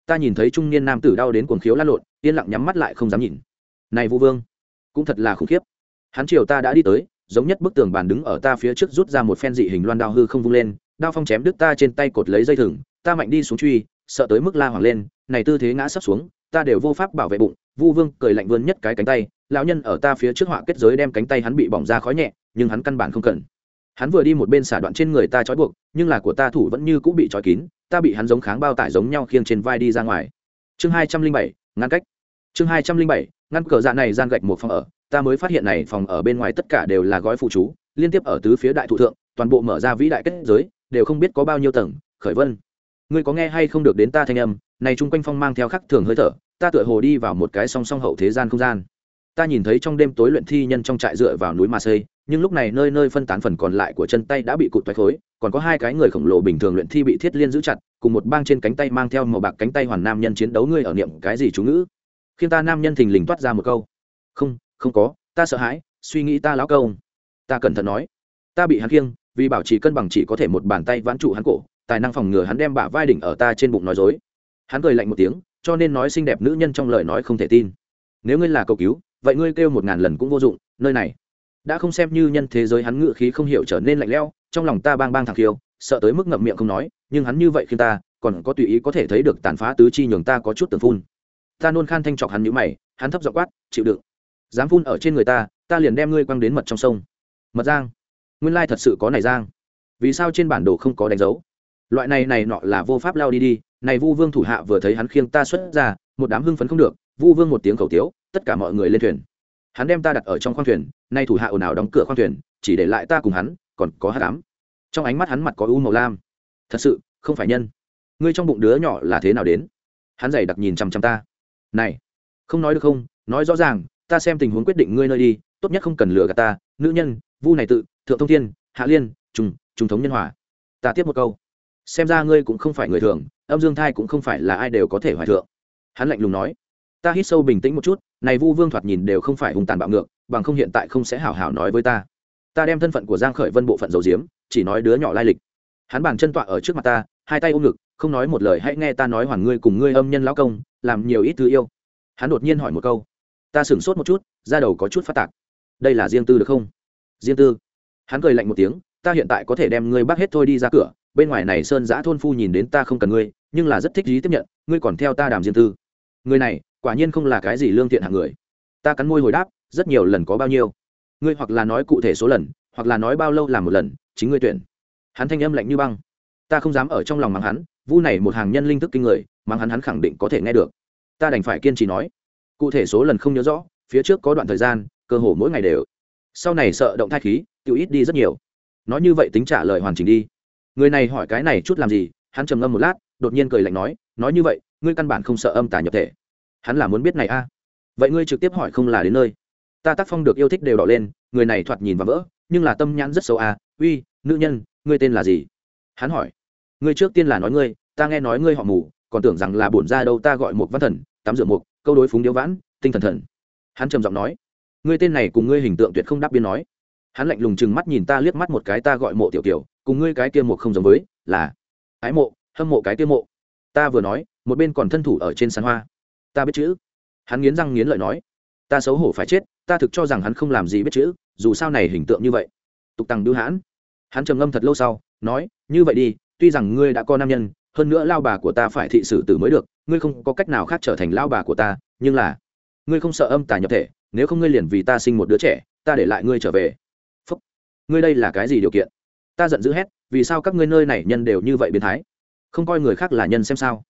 Speaker 1: Ta nhìn thấy trung niên nam tử đau đến cuồng khiếu lăn lộn, yên lặng nhắm mắt lại không dám nhìn. Này vũ vương, cũng thật là khủng khiếp. Hắn chiều ta đã đi tới, giống nhất bức tường bàn đứng ở ta phía trước rút ra một phen dị hình loan đao hư không vung lên, đao phong chém đứt ta trên tay cột lấy dây thừng, ta mạnh đi xuống truy, sợ tới mức la hoàng lên, này tư thế ngã sắp xuống, ta đều vô pháp bảo vệ bụng vu vương cười lạnh vươn nhất cái cánh tay, lão nhân ở ta phía trước họa kết giới đem cánh tay hắn bị bỏng ra khói nhẹ, nhưng hắn căn bản không cần. Hắn vừa đi một bên xả đoạn trên người ta trói buộc, nhưng là của ta thủ vẫn như cũng bị trói kín, ta bị hắn giống kháng bao tải giống nhau khiêng trên vai đi ra ngoài. Chương hai trăm linh bảy, ngăn cách. Chương hai trăm linh bảy, ngăn cờ dạ này gian gạch một phòng ở, ta mới phát hiện này phòng ở bên ngoài tất cả đều là gói phụ chú, liên tiếp ở tứ phía đại thụ thượng, toàn bộ mở ra vĩ đại kết giới, đều không biết có bao nhiêu tầng, khởi vân. Ngươi có nghe hay không được đến ta thanh âm, này chung quanh phong mang theo khắc thường hơi thở ta tựa hồ đi vào một cái song song hậu thế gian không gian. Ta nhìn thấy trong đêm tối luyện thi nhân trong trại dựa vào núi mà xây, nhưng lúc này nơi nơi phân tán phần còn lại của chân tay đã bị cụt toái khối, còn có hai cái người khổng lồ bình thường luyện thi bị thiết liên giữ chặt, cùng một bang trên cánh tay mang theo màu bạc cánh tay hoàn nam nhân chiến đấu ngươi ở niệm cái gì chú ngữ? Khiến ta nam nhân thình lình toát ra một câu. Không không có, ta sợ hãi, suy nghĩ ta lão câu ta cẩn thận nói. Ta bị hắn khiêng, vì bảo trì cân bằng chỉ có thể một bàn tay vãn trụ hắn cổ, tài năng phòng ngừa hắn đem bả vai đỉnh ở ta trên bụng nói dối. Hắn cười lạnh một tiếng cho nên nói xinh đẹp nữ nhân trong lời nói không thể tin. Nếu ngươi là cầu cứu, vậy ngươi kêu một ngàn lần cũng vô dụng, nơi này. Đã không xem như nhân thế giới hắn ngự khí không hiểu trở nên lạnh lẽo, trong lòng ta bang bang thằng khiêu, sợ tới mức ngậm miệng không nói, nhưng hắn như vậy khi ta, còn có tùy ý có thể thấy được tàn phá tứ chi nhường ta có chút tưởng phun. Ta nôn khan thanh chọc hắn nhũ mày, hắn thấp giọng quát, chịu đựng. Dám phun ở trên người ta ta liền đem ngươi quăng đến mật trong sông. Mật giang. Nguyên lai thật sự có này giang. Vì sao trên bản đồ không có đánh dấu? Loại này này nọ là vô pháp lao đi đi này vu vương thủ hạ vừa thấy hắn khiêng ta xuất ra, một đám hưng phấn không được, vu vương một tiếng khẩu tiếu, tất cả mọi người lên thuyền. Hắn đem ta đặt ở trong khoang thuyền, nay thủ hạ ồn ào đóng cửa khoang thuyền, chỉ để lại ta cùng hắn, còn có hát đám. Trong ánh mắt hắn mặt có u màu lam. Thật sự, không phải nhân. Ngươi trong bụng đứa nhỏ là thế nào đến? Hắn giày đặc nhìn chằm chằm ta. Này, không nói được không, nói rõ ràng, ta xem tình huống quyết định ngươi nơi đi, tốt nhất không cần lừa gạt ta. Nữ nhân, vu này tự, thượng thông thiên, hạ liên, trùng trùng thống nhân hòa. Ta tiếp một câu xem ra ngươi cũng không phải người thường, âm dương thai cũng không phải là ai đều có thể hoài thượng. Hắn lạnh lùng nói, ta hít sâu bình tĩnh một chút, này vu vương thoạt nhìn đều không phải hung tàn bạo ngược, bằng không hiện tại không sẽ hảo hảo nói với ta. Ta đem thân phận của giang khởi vân bộ phận dầu diếm chỉ nói đứa nhỏ lai lịch. Hắn bàn chân tọa ở trước mặt ta, hai tay ôm ngực, không nói một lời, hãy nghe ta nói hoàn ngươi cùng ngươi âm nhân lão công, làm nhiều ít thứ yêu. Hắn đột nhiên hỏi một câu, ta sửng sốt một chút ra đầu có chút phát tạc. Đây là riêng tư được không? Riêng tư. Hắn cười lạnh một tiếng, ta hiện tại có thể đem ngươi bắt hết thôi đi ra cửa bên ngoài này sơn giã thôn phu nhìn đến ta không cần ngươi, nhưng là rất thích ý tiếp nhận, ngươi còn theo ta đàm riêng tư người này, quả nhiên không là cái gì lương thiện hạng người. Ta cắn môi hồi đáp, rất nhiều lần có bao nhiêu? Ngươi hoặc là nói cụ thể số lần, hoặc là nói bao lâu làm một lần, chính ngươi tuyển. Hắn thanh âm lạnh như băng. Ta không dám ở trong lòng mắng hắn, vu này một hàng nhân linh thức kinh người, mắng hắn hắn khẳng định có thể nghe được. Ta đành phải kiên trì nói. Cụ thể số lần không nhớ rõ, phía trước có đoạn thời gian, cơ hồ mỗi ngày đều. Sau này sợ động thai khí tiêu ít đi rất nhiều. Nói như vậy tính trả lời hoàn chỉnh đi người này hỏi cái này chút làm gì? Hắn trầm ngâm một lát, đột nhiên cười lạnh nói nói như vậy, ngươi căn bản không sợ âm tà nhập thể. Hắn là muốn biết này a. À? vậy ngươi trực tiếp hỏi không là đến nơi. Ta tác phong được yêu thích đều đỏ lên, người này thoạt nhìn và vỡ, nhưng là tâm nhãn rất xấu a. Uy, nữ nhân, ngươi tên là gì? Hắn hỏi. Ngươi trước tiên là nói ngươi, ta nghe nói ngươi họ mù, còn tưởng rằng là bổn ra đâu ta gọi một văn thần, tắm rửa mục, câu đối phúng điếu vãn, tinh thần thần. Hắn trầm giọng nói. Ngươi tên này cùng ngươi hình tượng tuyệt không đáp biên nói. Hắn lạnh lùng chừng mắt nhìn ta, liếc mắt một cái ta gọi mộ tiểu kiểu cùng ngươi cái kia một không giống với, là, ái mộ, hâm mộ cái kia mộ. Ta vừa nói, một bên còn thân thủ ở trên sàn hoa. Ta biết chữ. Hắn nghiến răng nghiến lợi nói, ta xấu hổ phải chết, ta thực cho rằng hắn không làm gì biết chữ, dù sao này hình tượng như vậy. Tục tăng đưa hãn. Hắn trầm ngâm thật lâu sau, nói, như vậy đi, tuy rằng ngươi đã có nam nhân, hơn nữa lao bà của ta phải thị xử tử mới được, ngươi không có cách nào khác trở thành lao bà của ta, nhưng là, ngươi không sợ âm tà nhập thể, nếu không ngươi liền vì ta sinh một đứa trẻ, ta để lại ngươi trở về. Phúc. Ngươi đây là cái gì điều kiện? Ta giận dữ hét, vì sao các ngươi nơi này nhân đều như vậy biến thái? Không coi người khác là nhân xem sao?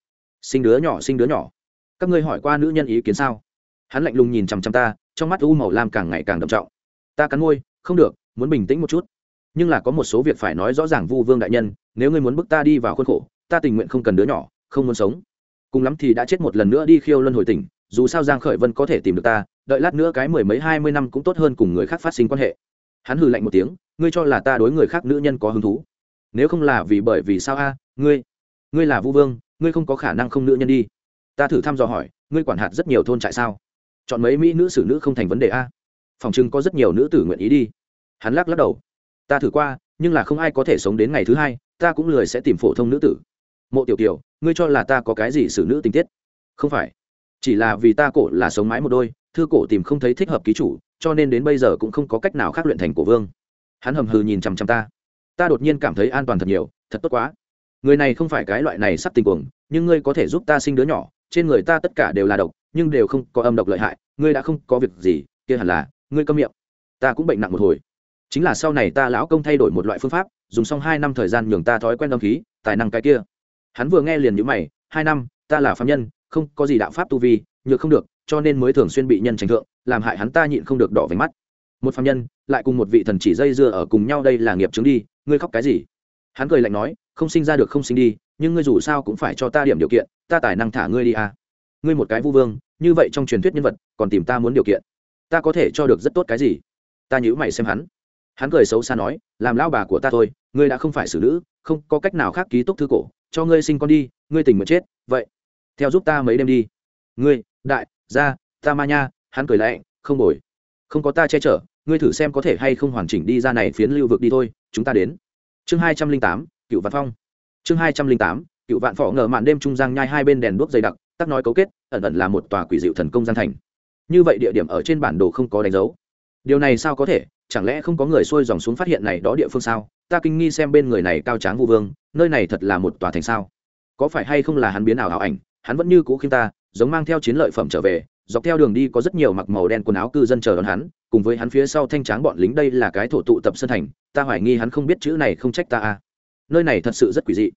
Speaker 1: Sinh đứa nhỏ, sinh đứa nhỏ. Các ngươi hỏi qua nữ nhân ý kiến sao? Hắn lạnh lùng nhìn chằm chằm ta, trong mắt u màu lam càng ngày càng đậm trọng. Ta cắn môi, không được, muốn bình tĩnh một chút. Nhưng là có một số việc phải nói rõ ràng vu vương đại nhân, nếu ngươi muốn bức ta đi vào khuôn khổ, ta tình nguyện không cần đứa nhỏ, không muốn sống. Cùng lắm thì đã chết một lần nữa đi khiêu luân hồi tỉnh, dù sao giang khởi vân có thể tìm được ta, đợi lát nữa cái mười mấy, hai mươi năm cũng tốt hơn cùng người khác phát sinh quan hệ. Hắn hừ lạnh một tiếng ngươi cho là ta đối người khác nữ nhân có hứng thú? Nếu không là vì bởi vì sao a? Ngươi ngươi là vu vương, ngươi không có khả năng không nữ nhân đi. Ta thử thăm dò hỏi, ngươi quản hạt rất nhiều thôn trại sao? Chọn mấy mỹ nữ xử nữ không thành vấn đề a? Phòng chừng có rất nhiều nữ tử nguyện ý đi. Hắn lắc lắc đầu. Ta thử qua, nhưng là không ai có thể sống đến ngày thứ hai, ta cũng lười sẽ tìm phổ thông nữ tử. Mộ tiểu kiều, ngươi cho là ta có cái gì xử nữ tình tiết? Không phải. Chỉ là vì ta cổ là sống mãi một đôi, thư cổ tìm không thấy thích hợp ký chủ, cho nên đến bây giờ cũng không có cách nào khác luyện thành cổ vương hắn hầm hừ nhìn chằm chằm ta. Ta đột nhiên cảm thấy an toàn thật nhiều, thật tốt quá. Người này không phải cái loại này sắp tình cuồng, nhưng ngươi có thể giúp ta sinh đứa nhỏ, trên người ta tất cả đều là độc, nhưng đều không có âm độc lợi hại, ngươi đã không có việc gì, kia hẳn là, ngươi câm miệng. Ta cũng bệnh nặng một hồi. Chính là sau này ta lão công thay đổi một loại phương pháp, dùng xong hai năm thời gian nhường ta thói quen đ khí, tài năng cái kia. Hắn vừa nghe liền nhữ mày, hai năm, ta là phạm nhân, không có gì đạo pháp tu vi, nhược không được, cho nên mới thường xuyên bị nhân tranh thượng, làm hại hắn ta nhịn không được đỏ váy mắt một phạm nhân, lại cùng một vị thần chỉ dây dưa ở cùng nhau đây là nghiệp chứng đi, ngươi khóc cái gì? Hắn cười lạnh nói, không sinh ra được không sinh đi, nhưng ngươi dù sao cũng phải cho ta điểm điều kiện, ta tài năng thả ngươi đi à. Ngươi một cái vu vương, như vậy trong truyền thuyết nhân vật, còn tìm ta muốn điều kiện. Ta có thể cho được rất tốt cái gì? Ta nhữ mày xem hắn. Hắn cười xấu xa nói, làm lao bà của ta thôi, ngươi đã không phải xử nữ, không có cách nào khác ký túc thư cổ, cho ngươi sinh con đi, ngươi tình nguyện chết, vậy, theo giúp ta mấy đêm đi. Ngươi, đại, gia, ta ma nha, hắn cười lạnh, không bồi. Không có ta che chở ngươi thử xem có thể hay không hoàn chỉnh đi ra này phiến lưu vực đi thôi, chúng ta đến. Chương hai trăm linh tám, cựu vạn phong. Chương hai trăm linh tám, cựu vạn phỏ ngờ màn đêm trung giang nhai hai bên đèn đuốc dày đặc, tắc nói cấu kết, ẩn ẩn là một tòa quỷ dịu thần công gian thành. Như vậy địa điểm ở trên bản đồ không có đánh dấu. Điều này sao có thể? Chẳng lẽ không có người xuôi dòng xuống phát hiện này đó địa phương sao? Ta kinh nghi xem bên người này cao tráng vu vương, nơi này thật là một tòa thành sao? Có phải hay không là hắn biến ảo ảo ảnh? Hắn vẫn như cũ khiêm ta, giống mang theo chiến lợi phẩm trở về dọc theo đường đi có rất nhiều mặc màu đen quần áo cư dân chờ đón hắn, cùng với hắn phía sau thanh tráng bọn lính đây là cái thổ tụ tập sân thành, ta hoài nghi hắn không biết chữ này không trách ta à. Nơi này thật sự rất quỷ dị.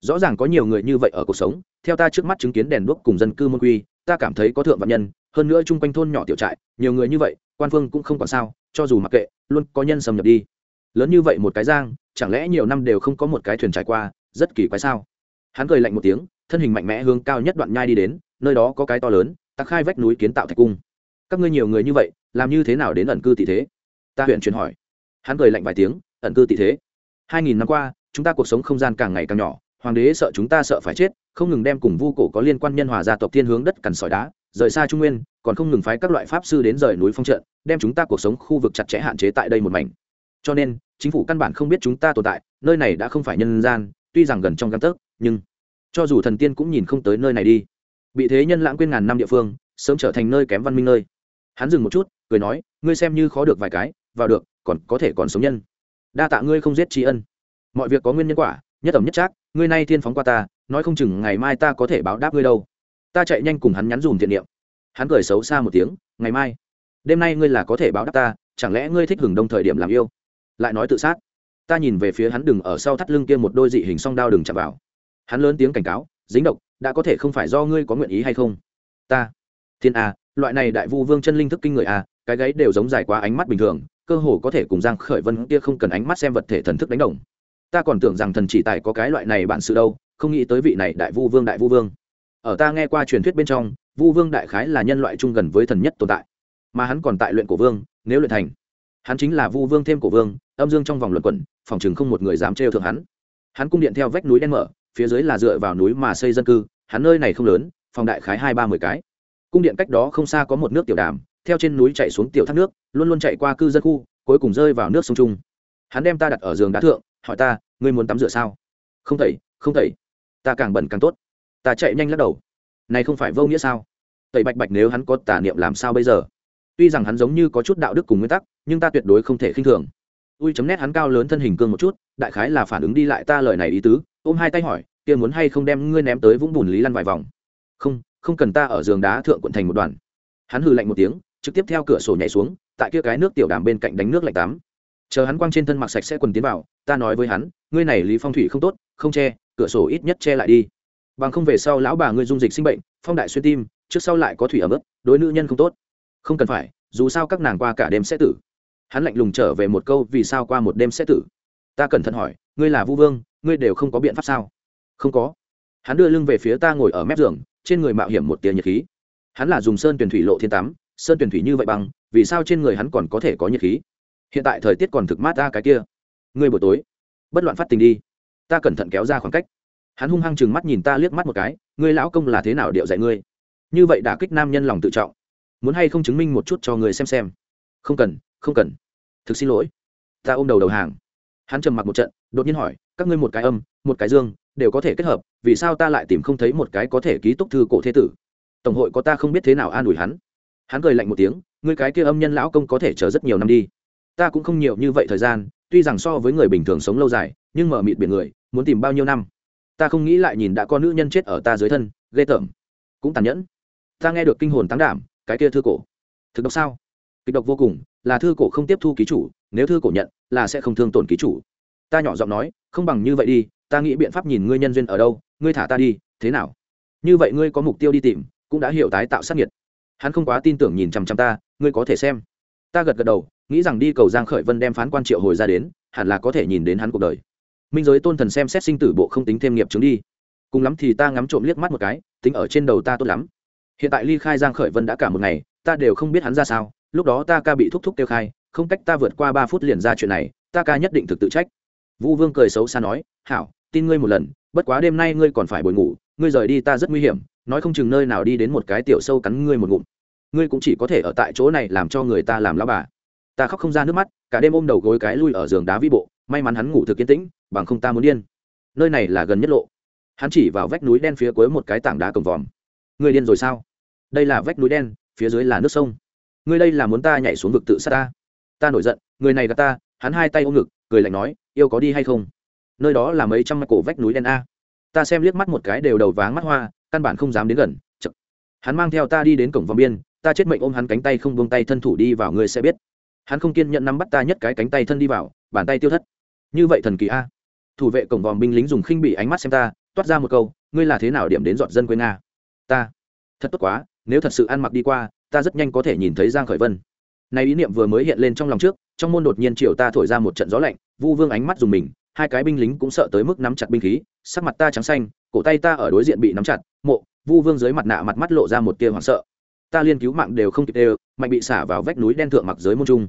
Speaker 1: Rõ ràng có nhiều người như vậy ở cuộc sống, theo ta trước mắt chứng kiến đèn đuốc cùng dân cư môn quy, ta cảm thấy có thượng vạn nhân, hơn nữa chung quanh thôn nhỏ tiểu trại, nhiều người như vậy, quan phương cũng không còn sao, cho dù mặc kệ, luôn có nhân xâm nhập đi. Lớn như vậy một cái giang, chẳng lẽ nhiều năm đều không có một cái thuyền trải qua, rất kỳ quái sao? Hắn cười lạnh một tiếng, thân hình mạnh mẽ hướng cao nhất đoạn nhai đi đến, nơi đó có cái to lớn tắc khai vách núi kiến tạo thạch cung. Các ngươi nhiều người như vậy, làm như thế nào đến ẩn cư tỷ thế? Ta huyện truyền hỏi. Hắn cười lạnh vài tiếng, ẩn cư tỷ thế. Hai nghìn năm qua, chúng ta cuộc sống không gian càng ngày càng nhỏ, hoàng đế sợ chúng ta sợ phải chết, không ngừng đem cùng vu cổ có liên quan nhân hòa gia tộc thiên hướng đất cằn sỏi đá, rời xa trung nguyên, còn không ngừng phái các loại pháp sư đến rời núi phong trận, đem chúng ta cuộc sống khu vực chặt chẽ hạn chế tại đây một mảnh. Cho nên, chính phủ căn bản không biết chúng ta tồn tại, nơi này đã không phải nhân gian, tuy rằng gần trong găng tấc, nhưng cho dù thần tiên cũng nhìn không tới nơi này đi bị thế nhân lãng quên ngàn năm địa phương, sớm trở thành nơi kém văn minh nơi. Hắn dừng một chút, cười nói, ngươi xem như khó được vài cái, vào được, còn có thể còn sống nhân. Đa tạ ngươi không giết tri ân. Mọi việc có nguyên nhân quả, nhất ẩm nhất trác, ngươi nay thiên phóng qua ta, nói không chừng ngày mai ta có thể báo đáp ngươi đâu. Ta chạy nhanh cùng hắn nhắn dùm thiện niệm. Hắn cười xấu xa một tiếng, ngày mai, đêm nay ngươi là có thể báo đáp ta, chẳng lẽ ngươi thích hưởng đông thời điểm làm yêu? Lại nói tự sát. Ta nhìn về phía hắn đừng ở sau thắt lưng kia một đôi dị hình song đao đừng chạm vào. Hắn lớn tiếng cảnh cáo, dính độc đã có thể không phải do ngươi có nguyện ý hay không? Ta. Thiên a, loại này đại vu vương chân linh thức kinh người a, cái gáy đều giống dài quá ánh mắt bình thường, cơ hồ có thể cùng giang khởi vân kia không cần ánh mắt xem vật thể thần thức đánh đồng. Ta còn tưởng rằng thần chỉ tài có cái loại này bản sự đâu, không nghĩ tới vị này đại vu vương đại vu vương. Ở ta nghe qua truyền thuyết bên trong, vu vương đại khái là nhân loại chung gần với thần nhất tồn tại. Mà hắn còn tại luyện cổ vương, nếu luyện thành, hắn chính là vu vương thêm cổ vương, âm dương trong vòng luận quẩn, phòng chừng không một người dám trêu thượng hắn. Hắn cung điện theo vách núi đen mở phía dưới là dựa vào núi mà xây dân cư, hắn nơi này không lớn, phòng đại khái hai ba mươi cái. Cung điện cách đó không xa có một nước tiểu đàm, theo trên núi chạy xuống tiểu thác nước, luôn luôn chạy qua cư dân khu, cuối cùng rơi vào nước sông trung. Hắn đem ta đặt ở giường đá thượng, hỏi ta, ngươi muốn tắm rửa sao? Không tẩy không tẩy. Ta càng bẩn càng tốt. Ta chạy nhanh lắc đầu. Này không phải vô nghĩa sao? Tẩy bạch bạch nếu hắn có tà niệm làm sao bây giờ? Tuy rằng hắn giống như có chút đạo đức cùng nguyên tắc, nhưng ta tuyệt đối không thể khinh thường. Ui chấm nét hắn cao lớn thân hình cương một chút, đại khái là phản ứng đi lại ta lời này ý tứ ôm hai tay hỏi, kia muốn hay không đem ngươi ném tới vũng bùn lý lăn vài vòng? Không không cần ta ở giường đá thượng quận thành một đoàn. Hắn hừ lạnh một tiếng, trực tiếp theo cửa sổ nhảy xuống, tại kia cái nước tiểu đàm bên cạnh đánh nước lạnh tắm. Chờ hắn quang trên thân mặc sạch sẽ quần tiến vào, ta nói với hắn, ngươi này lý phong thủy không tốt, không che, cửa sổ ít nhất che lại đi. Bằng không về sau lão bà ngươi dung dịch sinh bệnh, phong đại xuyên tim, trước sau lại có thủy ở mức đối nữ nhân không tốt. Không cần phải, dù sao các nàng qua cả đêm sẽ tử. Hắn lạnh lùng trở về một câu, vì sao qua một đêm sẽ tử? Ta cẩn thận hỏi, ngươi là vu vương ngươi đều không có biện pháp sao? Không có. Hắn đưa lưng về phía ta ngồi ở mép giường, trên người mạo hiểm một tia nhiệt khí. Hắn là dùng sơn tuyển thủy lộ thiên tắm, sơn tuyển thủy như vậy bằng, vì sao trên người hắn còn có thể có nhiệt khí? Hiện tại thời tiết còn thực mát ra cái kia. Ngươi buổi tối, bất loạn phát tình đi. Ta cẩn thận kéo ra khoảng cách. Hắn hung hăng chừng mắt nhìn ta liếc mắt một cái, ngươi lão công là thế nào điệu dạy ngươi? Như vậy đả kích nam nhân lòng tự trọng. Muốn hay không chứng minh một chút cho người xem xem? Không cần không cần. Thực xin lỗi. Ta ôm đầu đầu hàng. Hắn trầm mặc một trận đột nhiên hỏi, các ngươi một cái âm, một cái dương, đều có thể kết hợp, vì sao ta lại tìm không thấy một cái có thể ký túc thư cổ thế tử? Tổng hội có ta không biết thế nào an ủi hắn. Hắn cười lạnh một tiếng, ngươi cái kia âm nhân lão công có thể chờ rất nhiều năm đi. Ta cũng không nhiều như vậy thời gian, tuy rằng so với người bình thường sống lâu dài, nhưng mở mịt biển người, muốn tìm bao nhiêu năm? Ta không nghĩ lại nhìn đã có nữ nhân chết ở ta dưới thân, ghê tởm. Cũng tàn nhẫn. Ta nghe được kinh hồn tán đảm, cái kia thư cổ. Thực độc sao? Kịch độc vô cùng, là thư cổ không tiếp thu ký chủ, nếu thư cổ nhận, là sẽ không thương tổn ký chủ ta nhỏ giọng nói, không bằng như vậy đi, ta nghĩ biện pháp nhìn ngươi nhân duyên ở đâu, ngươi thả ta đi, thế nào? Như vậy ngươi có mục tiêu đi tìm, cũng đã hiểu tái tạo sát nhiệt hắn không quá tin tưởng nhìn chằm chằm ta, ngươi có thể xem. Ta gật gật đầu, nghĩ rằng đi cầu giang khởi vân đem phán quan triệu hồi ra đến, hẳn là có thể nhìn đến hắn cuộc đời. Minh giới tôn thần xem xét sinh tử bộ không tính thêm nghiệp chứng đi. Cùng lắm thì ta ngắm trộm liếc mắt một cái, tính ở trên đầu ta tốt lắm. Hiện tại ly khai giang khởi vân đã cả một ngày, ta đều không biết hắn ra sao, lúc đó ta ca bị thúc thúc tiêu khai, không cách ta vượt qua ba phút liền ra chuyện này, ta ca nhất định thực tự trách vũ vương cười xấu xa nói, hảo, tin ngươi một lần, bất quá đêm nay ngươi còn phải buổi ngủ, ngươi rời đi ta rất nguy hiểm, nói không chừng nơi nào đi đến một cái tiểu sâu cắn ngươi một ngụm. Ngươi cũng chỉ có thể ở tại chỗ này làm cho người ta làm lão bà. Ta khóc không ra nước mắt, cả đêm ôm đầu gối cái lui ở giường đá vi bộ, may mắn hắn ngủ thực kiên tĩnh, bằng không ta muốn điên. Nơi này là gần nhất lộ. Hắn chỉ vào vách núi đen phía cuối một cái tảng đá cầm vòm. Ngươi điên rồi sao? Đây là vách núi đen, phía dưới là nước sông. Ngươi đây là muốn ta nhảy xuống vực tự sát ta? Ta nổi giận, người này gạt ta, hắn hai tay ôm ngực, cười lạnh nói yêu có đi hay không? Nơi đó là mấy trăm mạch cổ vách núi đen a. Ta xem liếc mắt một cái đều đầu váng mắt hoa, căn bản không dám đến gần, Chật. hắn mang theo ta đi đến cổng vòng biên, ta chết mệnh ôm hắn cánh tay không buông tay thân thủ đi vào, ngươi sẽ biết. Hắn không kiên nhận nắm bắt ta nhất cái cánh tay thân đi vào, bàn tay tiêu thất. Như vậy thần kỳ a. Thủ vệ cổng vòm binh lính dùng khinh bị ánh mắt xem ta, toát ra một câu, ngươi là thế nào điểm đến dọn dân quê nga? Ta. Thật tốt quá, nếu thật sự ăn mặc đi qua, ta rất nhanh có thể nhìn thấy giang khởi vân. Này ý niệm vừa mới hiện lên trong lòng trước trong môn đột nhiên chiều ta thổi ra một trận gió lạnh, vu vương ánh mắt dùng mình, hai cái binh lính cũng sợ tới mức nắm chặt binh khí, sắc mặt ta trắng xanh, cổ tay ta ở đối diện bị nắm chặt, mộ, vu vương dưới mặt nạ mặt mắt lộ ra một tia hoảng sợ. Ta liên cứu mạng đều không kịp đều, mạnh bị xả vào vách núi đen thượng mặc giới môn trung.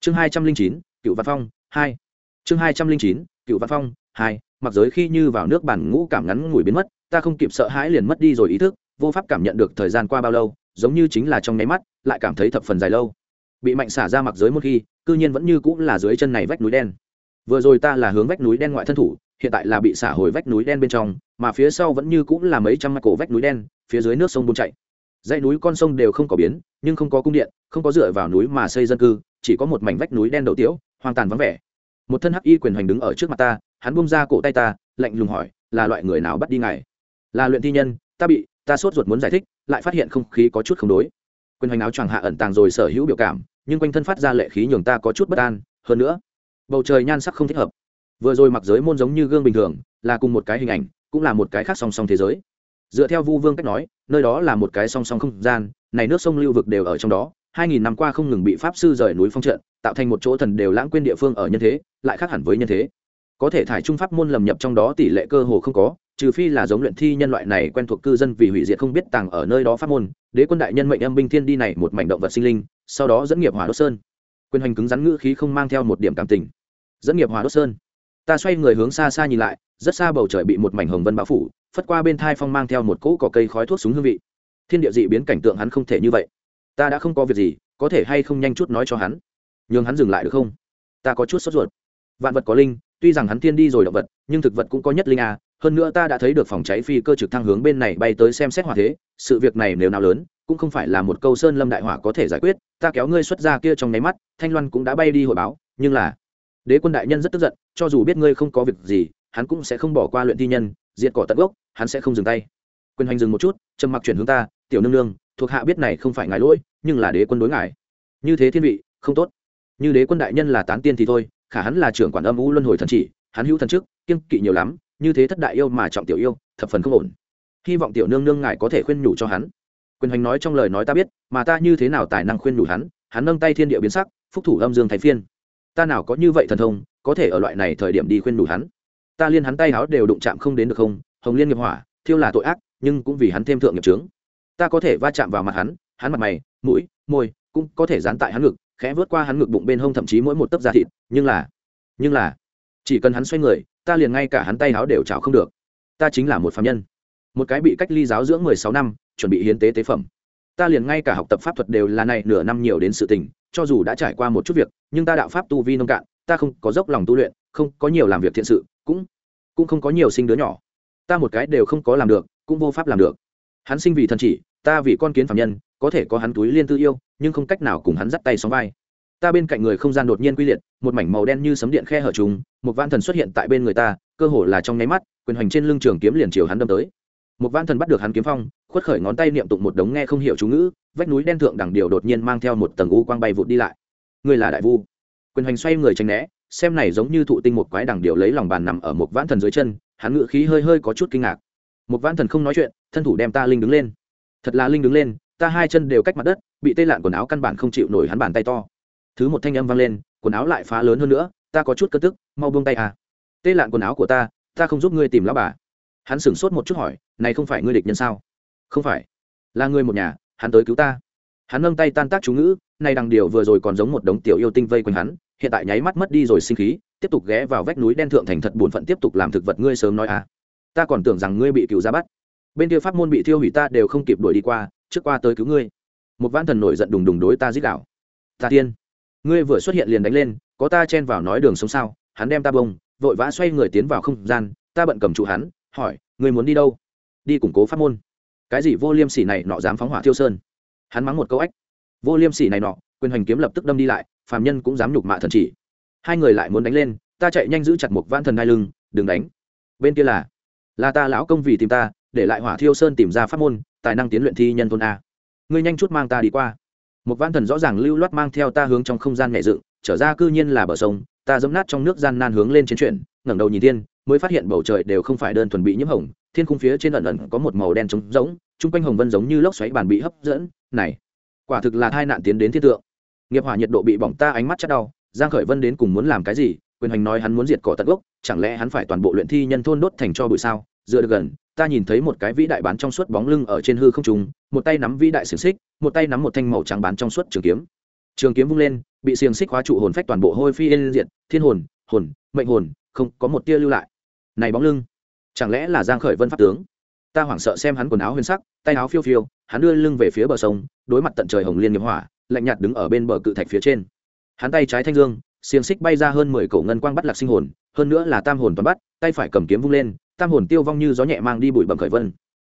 Speaker 1: Chương hai trăm linh chín, cựu văn phong, hai. Chương hai trăm linh chín, cựu văn phong, hai. Mặc giới khi như vào nước bản ngũ cảm ngắn ngủi biến mất, ta không kịp sợ hãi liền mất đi rồi ý thức, vô pháp cảm nhận được thời gian qua bao lâu, giống như chính là trong nháy mắt, lại cảm thấy thập phần dài lâu. Bị mạnh xả ra mặc giới một khi cư nhiên vẫn như cũng là dưới chân này vách núi đen. Vừa rồi ta là hướng vách núi đen ngoại thân thủ, hiện tại là bị xả hồi vách núi đen bên trong, mà phía sau vẫn như cũng là mấy trăm mét cổ vách núi đen, phía dưới nước sông bùn chạy. Dãy núi con sông đều không có biến, nhưng không có cung điện, không có dựa vào núi mà xây dân cư, chỉ có một mảnh vách núi đen đầu tiếu, hoang tàn vắng vẻ. Một thân hắc y quyền hành đứng ở trước mặt ta, hắn bung ra cổ tay ta, lạnh lùng hỏi, là loại người nào bắt đi ngài? Là luyện thi nhân, ta bị, ta sốt ruột muốn giải thích, lại phát hiện không khí có chút không đối. Quyền hành áo choàng hạ ẩn tàng rồi sở hữu biểu cảm nhưng quanh thân phát ra lệ khí nhường ta có chút bất an, hơn nữa, bầu trời nhan sắc không thích hợp. Vừa rồi mặc giới môn giống như gương bình thường, là cùng một cái hình ảnh, cũng là một cái khác song song thế giới. Dựa theo vu vương cách nói, nơi đó là một cái song song không gian, này nước sông lưu vực đều ở trong đó, hai nghìn năm qua không ngừng bị pháp sư rời núi phong trận, tạo thành một chỗ thần đều lãng quên địa phương ở nhân thế, lại khác hẳn với nhân thế. Có thể thải trung pháp môn lầm nhập trong đó tỷ lệ cơ hồ không có, trừ phi là giống luyện thi nhân loại này quen thuộc cư dân vì hủy diệt không biết tàng ở nơi đó pháp môn, đế quân đại nhân mệnh âm binh thiên đi này một mảnh động vật sinh linh sau đó dẫn nghiệp hỏa đốt sơn. Quyền hành cứng rắn ngữ khí không mang theo một điểm cảm tình. Dẫn nghiệp hỏa đốt sơn. Ta xoay người hướng xa xa nhìn lại, rất xa bầu trời bị một mảnh hồng vân bao phủ, phất qua bên thai phong mang theo một cỗ cỏ cây khói thuốc súng hương vị. Thiên địa dị biến cảnh tượng hắn không thể như vậy. Ta đã không có việc gì, có thể hay không nhanh chút nói cho hắn? Nhường hắn dừng lại được không? Ta có chút sốt ruột. Vạn vật có linh, tuy rằng hắn tiên đi rồi động vật, nhưng thực vật cũng có nhất linh à hơn nữa ta đã thấy được phòng cháy phi cơ trực thăng hướng bên này bay tới xem xét hỏa thế, sự việc này nếu nào lớn, cũng không phải là một câu sơn lâm đại hỏa có thể giải quyết, ta kéo ngươi xuất ra kia trong nháy mắt, thanh loan cũng đã bay đi hồi báo, nhưng là, đế quân đại nhân rất tức giận, cho dù biết ngươi không có việc gì, hắn cũng sẽ không bỏ qua luyện thi nhân, diệt cỏ tận gốc, hắn sẽ không dừng tay. Quyền hành dừng một chút, trầm mặc chuyển hướng ta, tiểu nương nương, thuộc hạ biết này không phải ngài lỗi, nhưng là đế quân đối ngài. Như thế thiên vị, không tốt. Như đế quân đại nhân là tán tiên thì thôi, khả hắn là trưởng quản âm u luân hồi thần chỉ hắn hữu thần trước kiên kỵ nhiều lắm, như thế thất đại yêu mà trọng tiểu yêu, thập phần không ổn. Hy vọng tiểu nương nương ngài có thể khuyên nhủ cho hắn. Quyền hành nói trong lời nói ta biết, mà ta như thế nào tài năng khuyên nhủ hắn hắn nâng tay thiên địa biến sắc, phúc thủ âm dương thái phiên. Ta nào có như vậy thần thông, có thể ở loại này thời điểm đi khuyên nhủ hắn. Ta liên hắn tay háo đều đụng chạm không đến được không, hồng liên nghiệp hỏa, thiêu là tội ác, nhưng cũng vì hắn thêm thượng nghiệp trướng ta có thể va chạm vào mặt hắn hắn mặt mày, mũi, môi, cũng có thể dán tại hắn ngực, khẽ vớt qua hắn ngực bụng bên hông thậm chí mỗi một tấc da thịt, nhưng là nhưng là chỉ cần hắn xoay người, ta liền ngay cả hắn tay áo đều chảo không được. Ta chính là một phạm nhân. Một cái bị cách ly giáo dưỡng mười sáu năm, chuẩn bị hiến tế tế phẩm. Ta liền ngay cả học tập pháp thuật đều là này nửa năm nhiều đến sự tình, cho dù đã trải qua một chút việc, nhưng ta đạo pháp tu vi nông cạn, ta không có dốc lòng tu luyện, không có nhiều làm việc thiện sự, cũng cũng không có nhiều sinh đứa nhỏ. Ta một cái đều không có làm được, cũng vô pháp làm được. Hắn sinh vì thần chỉ, ta vì con kiến phạm nhân, có thể có hắn túi liên tư yêu, nhưng không cách nào cùng hắn dắt tay sóng vai ta bên cạnh người không gian đột nhiên quy liệt, một mảnh màu đen như sấm điện khe hở trùng, một van thần xuất hiện tại bên người ta, cơ hồ là trong nháy mắt, quyền hoành trên lưng trường kiếm liền chiều hắn đâm tới. Một van thần bắt được hắn kiếm phong, khuất khởi ngón tay niệm tụng một đống nghe không hiểu chú ngữ, vách núi đen thượng đẳng điều đột nhiên mang theo một tầng u quang bay vụt đi lại. Người là đại vu. Quyền hoành xoay người tránh né, xem này giống như thụ tinh một quái đẳng điều lấy lòng bàn nằm ở một vãn thần dưới chân, hắn ngự khí hơi hơi có chút kinh ngạc. Một vãn thần không nói chuyện, thân thủ đem ta linh đứng lên. Thật là linh đứng lên, ta hai chân đều cách mặt đất, bị tê lạn quần áo căn bản không chịu nổi hắn bàn tay to thứ một thanh âm vang lên, quần áo lại phá lớn hơn nữa, ta có chút cơn tức, mau buông tay à. Tê lạn quần áo của ta ta không giúp ngươi tìm lão bà. Hắn sửng sốt một chút hỏi, này không phải ngươi địch nhân sao? Không phải. Là ngươi một nhà, hắn tới cứu ta. Hắn nâng tay tan tác chú ngữ, này đằng điều vừa rồi còn giống một đống tiểu yêu tinh vây quanh hắn, hiện tại nháy mắt mất đi rồi sinh khí, tiếp tục ghé vào vách núi đen thượng thành thật buồn phận tiếp tục làm thực vật ngươi sớm nói à. Ta còn tưởng rằng ngươi bị cựu ra bắt. Bên kia pháp môn bị thiêu hủy ta đều không kịp đuổi đi qua, trước qua tới cứu ngươi. Một vãn thần nổi giận đùng đùng đối ta giết đảo ta tiên ngươi vừa xuất hiện liền đánh lên, có ta chen vào nói đường sống sao? Hắn đem ta bông, vội vã xoay người tiến vào không gian, ta bận cầm trụ hắn, hỏi, ngươi muốn đi đâu? Đi củng cố pháp môn. Cái gì vô liêm sỉ này nọ dám phóng hỏa thiêu sơn? Hắn mắng một câu ách. Vô liêm sỉ này nọ, quyền hành kiếm lập tức đâm đi lại, phàm nhân cũng dám nhục mạ thần chỉ. Hai người lại muốn đánh lên, ta chạy nhanh giữ chặt một van thần đai lưng, đừng đánh. Bên kia là là ta lão công vì tìm ta, để lại hỏa thiêu sơn tìm ra pháp môn, tài năng tiến luyện thi nhân thôn a. Ngươi nhanh chút mang ta đi qua một văn thần rõ ràng lưu loát mang theo ta hướng trong không gian nhẹ dựng, trở ra cư nhiên là bờ sông, ta dẫm nát trong nước gian nan hướng lên chiến chuyển, ngẩng đầu nhìn thiên, mới phát hiện bầu trời đều không phải đơn thuần bị nhiễm hồng, thiên khung phía trên ẩn ẩn có một màu đen trống rỗng, chung quanh hồng vân giống như lốc xoáy bàn bị hấp dẫn, này, quả thực là hai nạn tiến đến thiên tượng. Nghiệp hỏa nhiệt độ bị bỏng ta ánh mắt chắc đau, giang khởi vân đến cùng muốn làm cái gì, quyền hành nói hắn muốn diệt cỏ tận gốc, chẳng lẽ hắn phải toàn bộ luyện thi nhân thôn đốt thành cho bụi sao, dựa được gần ta nhìn thấy một cái vĩ đại bán trong suốt bóng lưng ở trên hư không trung một tay nắm vĩ đại xiềng xích, một tay nắm một thanh màu trắng bán trong suốt trường kiếm. Trường kiếm vung lên, bị xiềng xích hóa trụ hồn phách toàn bộ hôi phi yên diện thiên hồn hồn, mệnh hồn, không có một tia lưu lại. Này bóng lưng, chẳng lẽ là giang khởi vân pháp tướng? Ta hoảng sợ xem hắn quần áo huyền sắc, tay áo phiêu phiêu, hắn đưa lưng về phía bờ sông, đối mặt tận trời hồng liên nghiệp hỏa, lạnh nhạt đứng ở bên bờ cự thạch phía trên. Hắn tay trái thanh dương, xiềng xích bay ra hơn mười cổ ngân quang bắt lạc sinh hồn, hơn nữa là tam hồn toàn bắt, tay phải cầm kiếm vung lên tam hồn tiêu vong như gió nhẹ mang đi bụi bẩm khởi vân.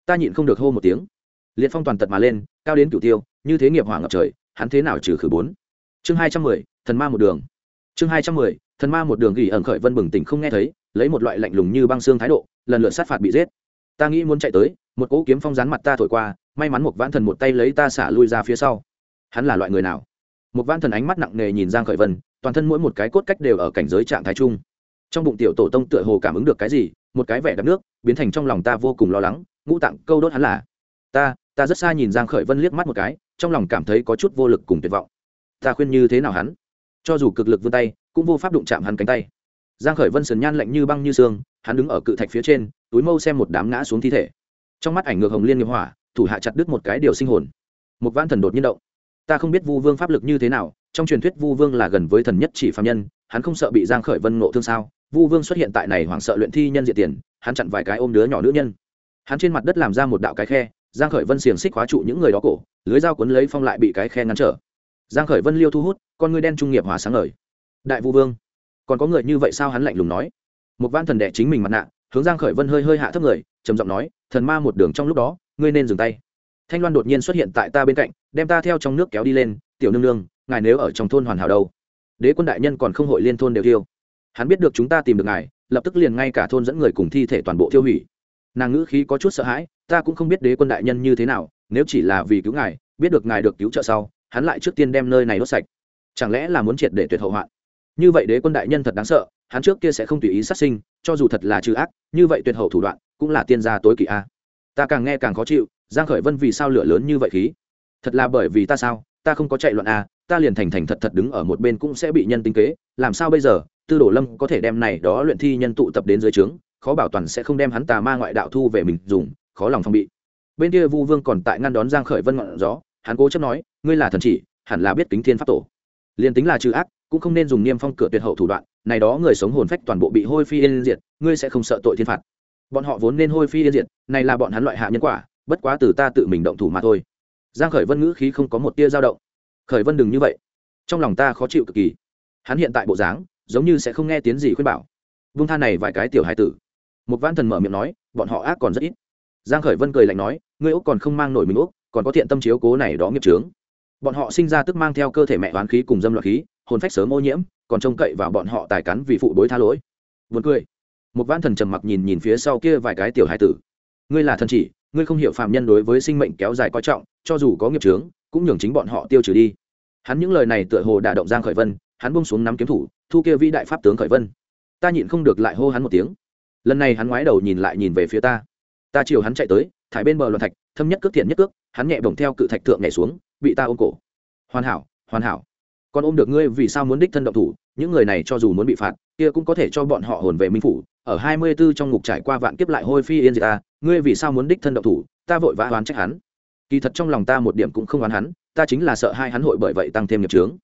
Speaker 1: Ta nhịn không được hô một tiếng. Liệt phong toàn tật mà lên, cao đến cửu tiêu, như thế nghiệp hỏa ngập trời, hắn thế nào trừ khử bốn? Chương hai trăm mười, thần ma một đường. Chương hai trăm mười, thần ma một đường gỉ ẩn khởi vân bừng tỉnh không nghe thấy, lấy một loại lạnh lùng như băng xương thái độ, lần lượt sát phạt bị giết. Ta nghĩ muốn chạy tới, một cỗ kiếm phong rán mặt ta thổi qua, may mắn một vãn thần một tay lấy ta xả lui ra phía sau. Hắn là loại người nào? Một vãn thần ánh mắt nặng nề nhìn giang khởi vân, toàn thân mỗi một cái cốt cách đều ở cảnh giới trạng thái chung. Trong bụng tiểu tổ tông tựa hồ cảm ứng được cái gì một cái vẻ đắp nước, biến thành trong lòng ta vô cùng lo lắng, ngũ tạng câu đốt hắn là. Ta ta rất xa nhìn giang khởi vân liếc mắt một cái, trong lòng cảm thấy có chút vô lực cùng tuyệt vọng. Ta khuyên như thế nào hắn? Cho dù cực lực vươn tay, cũng vô pháp đụng chạm hắn cánh tay. Giang khởi vân sườn nhan lạnh như băng như xương, hắn đứng ở cự thạch phía trên, túi mâu xem một đám ngã xuống thi thể. Trong mắt ảnh ngược hồng liên nghiệp hỏa, thủ hạ chặt đứt một cái điều sinh hồn. Một vãn thần đột nhiên động. Ta không biết vu vương pháp lực như thế nào, trong truyền thuyết vu vương là gần với thần nhất chỉ phạm nhân, hắn không sợ bị giang khởi vân ngộ thương sao? Vu vương xuất hiện tại này hoảng sợ luyện thi nhân diện tiền, hắn chặn vài cái ôm đứa nhỏ nữ nhân. Hắn trên mặt đất làm ra một đạo cái khe, giang khởi vân xiềng xích khóa trụ những người đó cổ, lưới dao cuốn lấy phong lại bị cái khe ngăn trở. Giang khởi vân liêu thu hút, con người đen trung nghiệp hỏa sáng ngời. Đại vu vương, còn có người như vậy sao hắn lạnh lùng nói? Một văn thần đệ chính mình mặt nạ, hướng giang khởi vân hơi hơi hạ thấp người, trầm giọng nói, thần ma một đường trong lúc đó, ngươi nên dừng tay. Thanh loan đột nhiên xuất hiện tại ta bên cạnh, đem ta theo trong nước kéo đi lên, tiểu nương nương, ngài nếu ở trong thôn hoàn hảo đâu? Đế quân đại nhân còn không hội liên thôn đều tiêu hắn biết được chúng ta tìm được ngài, lập tức liền ngay cả thôn dẫn người cùng thi thể toàn bộ tiêu hủy. Nàng ngữ khí có chút sợ hãi, ta cũng không biết đế quân đại nhân như thế nào, nếu chỉ là vì cứu ngài, biết được ngài được cứu trợ sau, hắn lại trước tiên đem nơi này đốt sạch. Chẳng lẽ là muốn triệt để tuyệt hậu hoạn? Như vậy đế quân đại nhân thật đáng sợ, hắn trước kia sẽ không tùy ý sát sinh, cho dù thật là trừ ác, như vậy tuyệt hậu thủ đoạn, cũng là tiên gia tối kỵ a. Ta càng nghe càng khó chịu, giang khởi vân vì sao lửa lớn như vậy khí? Thật là bởi vì ta sao, ta không có chạy loạn a, ta liền thành thành thật thật đứng ở một bên cũng sẽ bị nhân tính kế, làm sao bây giờ? Tư đồ lâm có thể đem này đó luyện thi nhân tụ tập đến dưới trướng, khó bảo toàn sẽ không đem hắn tà ma ngoại đạo thu về mình dùng, khó lòng phòng bị. Bên kia vu vương còn tại ngăn đón giang khởi vân ngọn gió, hắn cố chấp nói, ngươi là thần chỉ, hẳn là biết kính thiên pháp tổ. Liền tính là trừ ác, cũng không nên dùng niêm phong cửa tuyệt hậu thủ đoạn, này đó người sống hồn phách toàn bộ bị hôi phi yên diệt, ngươi sẽ không sợ tội thiên phạt. Bọn họ vốn nên hôi phi yên diệt, này là bọn hắn loại hạ nhân quả, bất quá từ ta tự mình động thủ mà thôi. Giang khởi vân ngữ khí không có một tia dao động. Khởi vân đừng như vậy. Trong lòng ta khó chịu cực kỳ. Hắn hiện tại bộ dáng giống như sẽ không nghe tiếng gì khuyên bảo. Vung tha này vài cái tiểu hải tử. Một văn thần mở miệng nói, bọn họ ác còn rất ít. Giang khởi vân cười lạnh nói, ngươi úc còn không mang nổi mình úc còn có thiện tâm chiếu cố này đó nghiệp chướng. Bọn họ sinh ra tức mang theo cơ thể mẹ oán khí cùng dâm loạn khí, hồn phách sớm ô nhiễm, còn trông cậy vào bọn họ tài cắn vì phụ bối tha lỗi. Buồn cười. Một văn thần trầm mặc nhìn nhìn phía sau kia vài cái tiểu hải tử. Ngươi là thần chỉ, ngươi không hiểu phạm nhân đối với sinh mệnh kéo dài coi trọng, cho dù có nghiệp trướng cũng nhường chính bọn họ tiêu trừ đi. Hắn những lời này tựa hồ đả động giang khởi vân hắn buông xuống nắm kiếm thủ, thu kia vĩ đại pháp tướng khởi vân. Ta nhịn không được lại hô hắn một tiếng. Lần này hắn ngoái đầu nhìn lại nhìn về phía ta. Ta chiều hắn chạy tới, thải bên bờ loạn thạch, thâm nhất cước thiện nhất cước, hắn nhẹ bổng theo cự thạch thượng nhảy xuống, bị ta ôm cổ. Hoàn hảo hoàn hảo. Con ôm được ngươi vì sao muốn đích thân động thủ? Những người này cho dù muốn bị phạt, kia cũng có thể cho bọn họ hồn về minh phủ. Ở hai mươi 24 trong ngục trải qua vạn kiếp lại hôi phi yên diệt ta, ngươi vì sao muốn đích thân động thủ? Ta vội vã oán trách hắn. Kỳ thật trong lòng ta một điểm cũng không oán hắn, ta chính là sợ hai hắn hội bởi vậy tăng thêm nghiệp trướng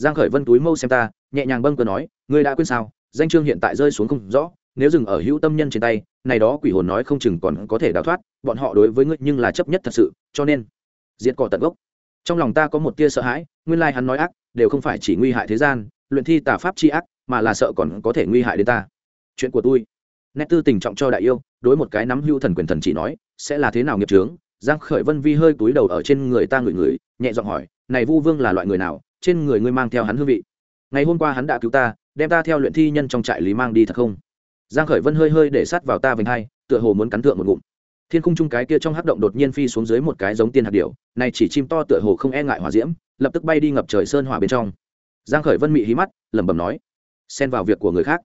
Speaker 1: giang khởi vân túi mâu xem ta, nhẹ nhàng bâng cơ nói, ngươi đã quên sao? Danh chương hiện tại rơi xuống không rõ, nếu dừng ở hữu tâm nhân trên tay, này đó quỷ hồn nói không chừng còn có thể đào thoát, bọn họ đối với ngươi nhưng là chấp nhất thật sự, cho nên, diệt cỏ tận gốc. Trong lòng ta có một tia sợ hãi, nguyên lai hắn nói ác, đều không phải chỉ nguy hại thế gian, luyện thi tà pháp chi ác, mà là sợ còn có thể nguy hại đến ta. Chuyện của tôi. Nét tư tình trọng cho đại yêu, đối một cái nắm hưu thần quyền thần chỉ nói, sẽ là thế nào nghiệp trướng giang khởi vân vi hơi túi đầu ở trên người ta ngửi ngửi, nhẹ giọng hỏi, này vu vương là loại người nào? Trên người ngươi mang theo hắn hương vị. Ngày hôm qua hắn đã cứu ta, đem ta theo luyện thi nhân trong trại lý mang đi thật không? Giang khởi vân hơi hơi để sát vào ta vành hai, tựa hồ muốn cắn thượng một ngụm. Thiên khung chung cái kia trong hắc động đột nhiên phi xuống dưới một cái giống tiên hạt điểu, này chỉ chim to tựa hồ không e ngại hỏa diễm, lập tức bay đi ngập trời sơn hỏa bên trong. Giang khởi vân mị hí mắt, lẩm bẩm nói, xen vào việc của người khác.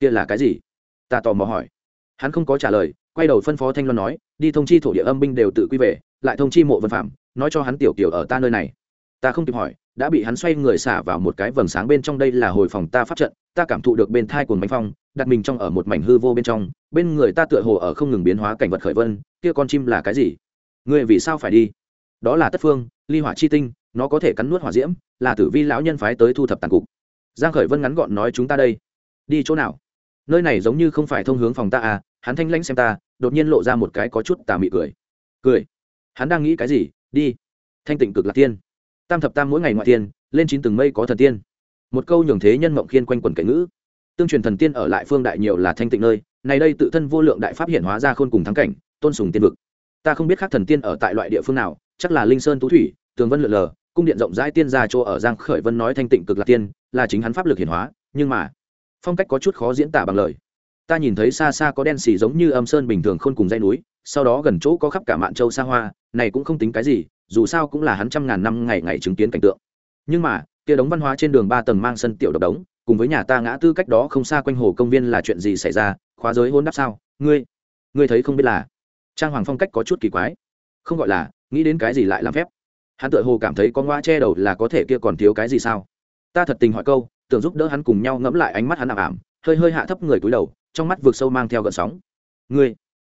Speaker 1: Kia là cái gì? Ta tò mò hỏi. Hắn không có trả lời, quay đầu phân phó thanh loan nói, đi thông chi thổ địa âm binh đều tự quy về, lại thông chi mộ vân phạm, nói cho hắn tiểu tiểu ở ta nơi này. Ta không kịp hỏi đã bị hắn xoay người xả vào một cái vầng sáng bên trong đây là hồi phòng ta phát trận, ta cảm thụ được bên thai cồn bánh phong, đặt mình trong ở một mảnh hư vô bên trong, bên người ta tựa hồ ở không ngừng biến hóa cảnh vật khởi vân, kia con chim là cái gì? Người vì sao phải đi? Đó là tất phương, ly hỏa chi tinh, nó có thể cắn nuốt hỏa diễm, là tử vi lão nhân phái tới thu thập tàn cục. Giang khởi vân ngắn gọn nói chúng ta đây. Đi chỗ nào? Nơi này giống như không phải thông hướng phòng ta à hắn thanh lãnh xem ta, đột nhiên lộ ra một cái có chút tà mị cười. Cười? Hắn đang nghĩ cái gì? Đi. Thanh tịnh cực lạc tiên tam thập tam mỗi ngày ngoại tiên, lên chín từng mây có thần tiên. Một câu nhường thế nhân mộng khiên quanh quần cảnh ngữ. Tương truyền thần tiên ở lại phương đại nhiều là thanh tịnh nơi này đây tự thân vô lượng đại pháp hiện hóa ra khôn cùng thắng cảnh, tôn sùng tiên vực. Ta không biết khác thần tiên ở tại loại địa phương nào, chắc là linh sơn tú thủy, tường vân lượn lờ, cung điện rộng rãi tiên gia chỗ ở giang khởi vân nói thanh tịnh cực lạc tiên, là chính hắn pháp lực hiển hóa, nhưng mà, phong cách có chút khó diễn tả bằng lời. Ta nhìn thấy xa xa có đen xì giống như âm sơn bình thường khôn cùng dây núi, sau đó gần chỗ có khắp cả mạn châu xa hoa, này cũng không tính cái gì dù sao cũng là hắn trăm ngàn năm ngày ngày chứng kiến cảnh tượng. Nhưng mà, kia đống văn hóa trên đường ba tầng mang sân tiểu độc đống, cùng với nhà ta ngã tư cách đó không xa quanh hồ công viên là chuyện gì xảy ra, khóa giới hôn đáp sao? Ngươi ngươi thấy không biết là? Trang hoàng phong cách có chút kỳ quái. Không gọi là, nghĩ đến cái gì lại làm phép. Hắn tự hồ cảm thấy con ngoa che đầu là có thể kia còn thiếu cái gì sao? Ta thật tình hỏi câu, tưởng giúp đỡ hắn cùng nhau ngẫm lại ánh mắt hắn ảm ảm, hơi hơi hạ thấp người túi đầu, trong mắt vượt sâu mang theo gợn sóng. Ngươi,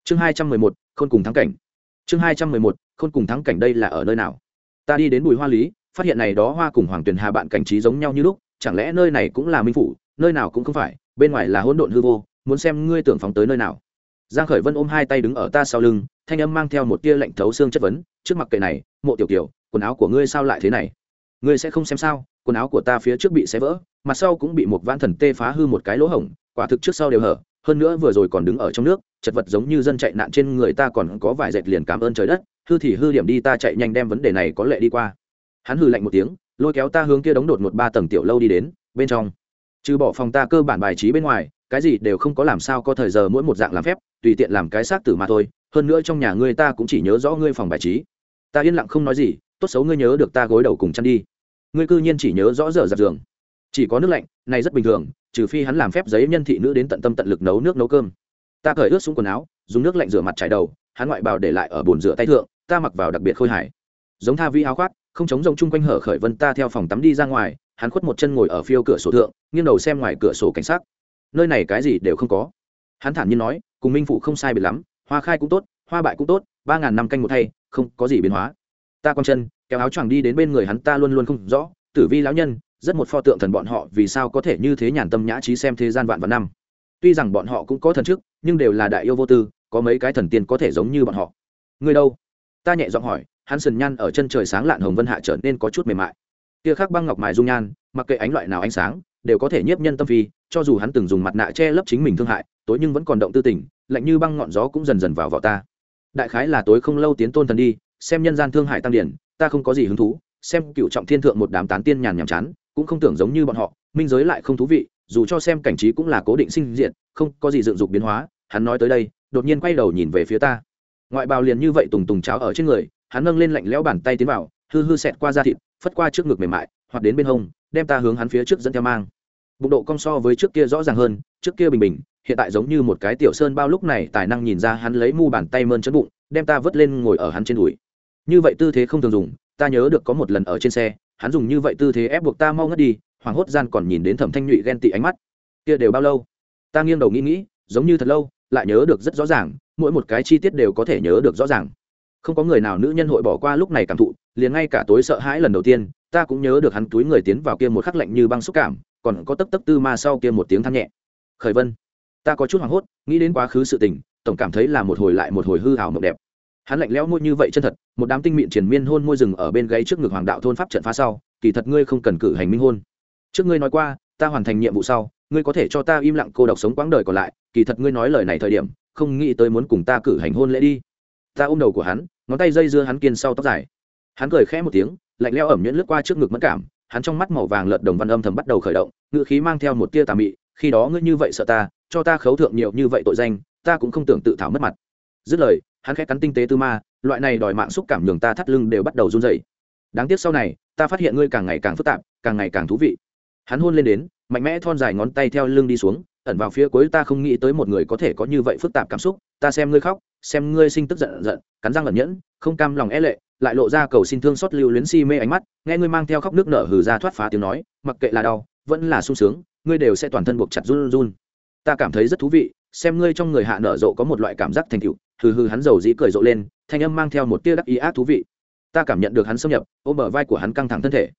Speaker 1: chương hai trăm mười một, khôn cùng thắng cảnh chương hai trăm mười một, khôn cùng thắng cảnh đây là ở nơi nào? Ta đi đến bùi hoa lý, phát hiện này đó hoa cùng hoàng tuyền hà bạn cảnh trí giống nhau như lúc, chẳng lẽ nơi này cũng là minh phủ, nơi nào cũng không phải, bên ngoài là hỗn độn hư vô, muốn xem ngươi tưởng phóng tới nơi nào. Giang khởi vân ôm hai tay đứng ở ta sau lưng, thanh âm mang theo một tia lạnh thấu xương chất vấn, trước mặt kệ này, mộ tiểu tiểu, quần áo của ngươi sao lại thế này? Ngươi sẽ không xem sao, quần áo của ta phía trước bị xé vỡ, mặt sau cũng bị một vãn thần tê phá hư một cái lỗ hổng, quả thực trước sau đều hở, hơn nữa vừa rồi còn đứng ở trong nước chật vật giống như dân chạy nạn trên người ta còn có vài dệt liền cảm ơn trời đất, hư thì hư điểm đi ta chạy nhanh đem vấn đề này có lệ đi qua. Hắn hư lạnh một tiếng, lôi kéo ta hướng kia đóng đột một ba tầng tiểu lâu đi đến, bên trong. Trừ bỏ phòng ta cơ bản bài trí bên ngoài, cái gì đều không có làm sao có thời giờ mỗi một dạng làm phép, tùy tiện làm cái xác tử mà thôi, hơn nữa trong nhà ngươi ta cũng chỉ nhớ rõ ngươi phòng bài trí. Ta yên lặng không nói gì, tốt xấu ngươi nhớ được ta gối đầu cùng chăn đi. Ngươi cư nhiên chỉ nhớ rõ giờ giặt giường. Chỉ có nước lạnh, này rất bình thường, trừ phi hắn làm phép giấy nhân thị nữ đến tận tâm tận lực nấu nước nấu cơm ta cởi ướt xuống quần áo, dùng nước lạnh rửa mặt trải đầu, hắn ngoại bào để lại ở bồn rửa tay thượng, ta mặc vào đặc biệt khôi hài. Giống tha vi áo khoác, không chống rồng chung quanh hở khởi vân ta theo phòng tắm đi ra ngoài, hắn khuất một chân ngồi ở phiêu cửa sổ thượng, nghiêng đầu xem ngoài cửa sổ cảnh sát nơi này cái gì đều không có. Hắn thản nhiên nói, cùng minh phụ không sai biệt lắm, hoa khai cũng tốt, hoa bại cũng tốt, ba ngàn năm canh một thay, không có gì biến hóa. Ta con chân, kéo áo choàng đi đến bên người hắn ta luôn luôn không rõ, tử vi lão nhân, rất một pho tượng thần bọn họ vì sao có thể như thế nhàn tâm nhã trí xem thế gian vạn vạn năm tuy rằng bọn họ cũng có thần chức, nhưng đều là đại yêu vô tư, có mấy cái thần tiên có thể giống như bọn họ. Người đâu? Ta nhẹ giọng hỏi, hắn sần nhan ở chân trời sáng lạn hồng vân hạ trở nên có chút mềm mại. Tia khắc băng ngọc mài dung nhan, mặc kệ ánh loại nào ánh sáng, đều có thể nhiếp nhân tâm phi, cho dù hắn từng dùng mặt nạ che lấp chính mình thương hại, tối nhưng vẫn còn động tư tình, lạnh như băng ngọn gió cũng dần dần vào vào ta. Đại khái là tối không lâu tiến tôn thần đi, xem nhân gian thương hại tăng điển, ta không có gì hứng thú, xem cựu trọng thiên thượng một đám tán tiên nhàn nhàm chán, cũng không tưởng giống như bọn họ, minh giới lại không thú vị dù cho xem cảnh trí cũng là cố định sinh diện không có gì dựng dục biến hóa, hắn nói tới đây, đột nhiên quay đầu nhìn về phía ta. Ngoại bào liền như vậy tùng tùng cháo ở trên người, hắn nâng lên lạnh lẽo bàn tay tiến vào, hư hư xẹt qua da thịt, phất qua trước ngực mềm mại, hoặc đến bên hông, đem ta hướng hắn phía trước dẫn theo mang. Bụng độ cong so với trước kia rõ ràng hơn, trước kia bình bình, hiện tại giống như một cái tiểu sơn bao lúc này tài năng nhìn ra hắn lấy mu bàn tay mơn trớn bụng, đem ta vớt lên ngồi ở hắn trên đùi. Như vậy tư thế không thường dùng, ta nhớ được có một lần ở trên xe, hắn dùng như vậy tư thế ép buộc ta mau ngất đi hoảng hốt gian còn nhìn đến thẩm thanh nhụy ghen tị ánh mắt. Kia đều bao lâu? Ta nghiêng đầu nghĩ nghĩ, giống như thật lâu, lại nhớ được rất rõ ràng, mỗi một cái chi tiết đều có thể nhớ được rõ ràng. Không có người nào nữ nhân hội bỏ qua lúc này cảm thụ, liền ngay cả tối sợ hãi lần đầu tiên, ta cũng nhớ được hắn túi người tiến vào kia một khắc lạnh như băng xúc cảm, còn có tấp tấp tư ma sau kia một tiếng than nhẹ. Khởi vân, ta có chút hoảng hốt, nghĩ đến quá khứ sự tình, tổng cảm thấy là một hồi lại một hồi hư hào mộng đẹp. Hắn lạnh lẽo môi như vậy chân thật, một đám tinh mịn triển miên hôn môi rừng ở bên gáy trước ngực hoàng đạo thôn pháp trận phá sau, kỳ thật ngươi không cần cử hành minh hôn trước ngươi nói qua, ta hoàn thành nhiệm vụ sau, ngươi có thể cho ta im lặng cô độc sống quãng đời còn lại, kỳ thật ngươi nói lời này thời điểm, không nghĩ tới muốn cùng ta cử hành hôn lễ đi. Ta ôm đầu của hắn, ngón tay dây dưa hắn kiên sau tóc dài. Hắn cười khẽ một tiếng, lạnh leo ẩm nhuyễn lướt qua trước ngực mất cảm, hắn trong mắt màu vàng lợt đồng văn âm thầm bắt đầu khởi động ngự khí mang theo một tia tà mị, khi đó ngươi như vậy sợ ta, cho ta khấu thượng nhiều như vậy tội danh, ta cũng không tưởng tự thảo mất mặt. Dứt lời, hắn khẽ cắn tinh tế tư ma, loại này đòi mạng xúc cảm nhường ta thắt lưng đều bắt đầu run dày đáng tiếc sau này, ta phát hiện ngươi càng ngày càng phức tạp, càng ngày càng thú vị hắn hôn lên đến, mạnh mẽ thon dài ngón tay theo lưng đi xuống, ẩn vào phía cuối ta không nghĩ tới một người có thể có như vậy phức tạp cảm xúc, ta xem ngươi khóc, xem ngươi sinh tức giận giận, cắn răng ẩn nhẫn, không cam lòng e lệ, lại lộ ra cầu xin thương xót lưu luyến si mê ánh mắt, nghe ngươi mang theo khóc nước nở hừ ra thoát phá tiếng nói, mặc kệ là đau, vẫn là sung sướng, ngươi đều sẽ toàn thân buộc chặt run run ta cảm thấy rất thú vị, xem ngươi trong người hạ nở rộ có một loại cảm giác thành tựu, hừ hừ hắn dầu dĩ cười rộ lên, thanh âm mang theo một tia đắc ý ác thú vị. Ta cảm nhận được hắn xâm nhập, ôm bờ vai của hắn căng thẳng thân thể.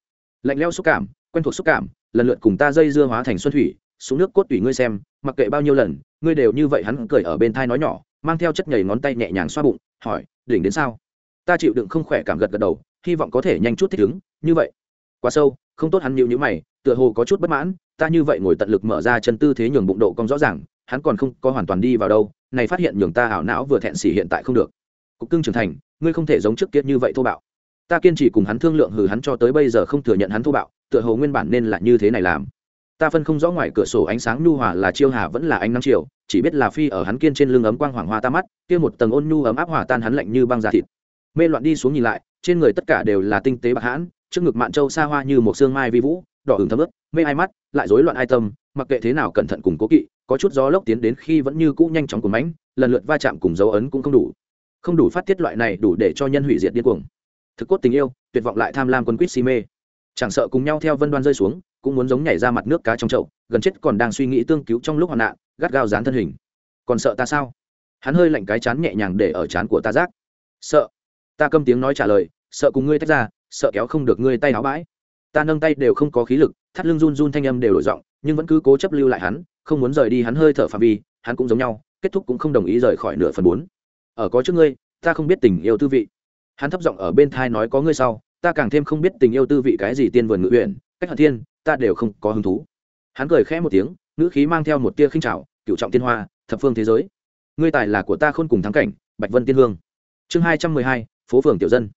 Speaker 1: Lạnh leo xúc cảm, quen thuộc xúc cảm lần lượt cùng ta dây dưa hóa thành xuân thủy, xuống nước cốt tủy ngươi xem, mặc kệ bao nhiêu lần, ngươi đều như vậy hắn cười ở bên thai nói nhỏ, mang theo chất nhảy ngón tay nhẹ nhàng xoa bụng, hỏi, đỉnh đến sao? Ta chịu đựng không khỏe cảm gật gật đầu, hy vọng có thể nhanh chút thích ứng, như vậy. Quá sâu, không tốt hắn nhịu nhữ mày, tựa hồ có chút bất mãn, ta như vậy ngồi tận lực mở ra chân tư thế nhường bụng độ cong rõ ràng, hắn còn không có hoàn toàn đi vào đâu, này phát hiện nhường ta ảo não vừa thẹn xỉ hiện tại không được. Cục cưng trưởng thành, ngươi không thể giống trước kia như vậy thô bạo ta kiên trì cùng hắn thương lượng hừ hắn cho tới bây giờ không thừa nhận hắn thô bạo, tựa hồ nguyên bản nên là như thế này làm. Ta phân không rõ ngoài cửa sổ ánh sáng nhu hòa là chiêu hà vẫn là ánh nắng chiều, chỉ biết là phi ở hắn kiên trên lưng ấm quang hoàng hoa ta mắt, kia một tầng ôn nhu ấm áp hòa tan hắn lạnh như băng da thịt. Mê loạn đi xuống nhìn lại, trên người tất cả đều là tinh tế bạc hãn, trước ngực mạn châu xa hoa như một xương mai vi vũ, đỏ hừng thấm ướt, mê ai mắt, lại rối loạn ai tâm, mặc kệ thế nào cẩn thận cùng cố kỵ, có chút gió lốc tiến đến khi vẫn như cũ nhanh chóng của mánh lần lượt va chạm cùng dấu ấn cũng không đủ. Không đủ phát tiết loại này đủ để cho nhân hủy diệt điên cuồng thực cốt tình yêu, tuyệt vọng lại tham lam quân quýt si mê. Chẳng sợ cùng nhau theo vân đoan rơi xuống, cũng muốn giống nhảy ra mặt nước cá trong chậu, gần chết còn đang suy nghĩ tương cứu trong lúc hoạn nạn, gắt gao dán thân hình. Còn sợ ta sao? Hắn hơi lạnh cái chán nhẹ nhàng để ở chán của ta rác. Sợ. Ta câm tiếng nói trả lời, sợ cùng ngươi tách ra, sợ kéo không được ngươi tay áo bãi. Ta nâng tay đều không có khí lực, thắt lưng run run thanh âm đều đổi giọng, nhưng vẫn cứ cố chấp lưu lại hắn, không muốn rời đi hắn hơi thở phạm vi, hắn cũng giống nhau, kết thúc cũng không đồng ý rời khỏi nửa phần bốn. Ở có trước ngươi, ta không biết tình yêu tư vị hắn thấp giọng ở bên thai nói có ngươi sau, ta càng thêm không biết tình yêu tư vị cái gì tiên vườn ngự huyện cách hận thiên, ta đều không có hứng thú. Hắn cười khẽ một tiếng, ngữ khí mang theo một tia khinh trào cựu trọng tiên hoa, thập phương thế giới. Ngươi tài là của ta khôn cùng thắng cảnh, bạch vân tiên hương. Chương hai trăm mười hai, phố phường tiểu dân.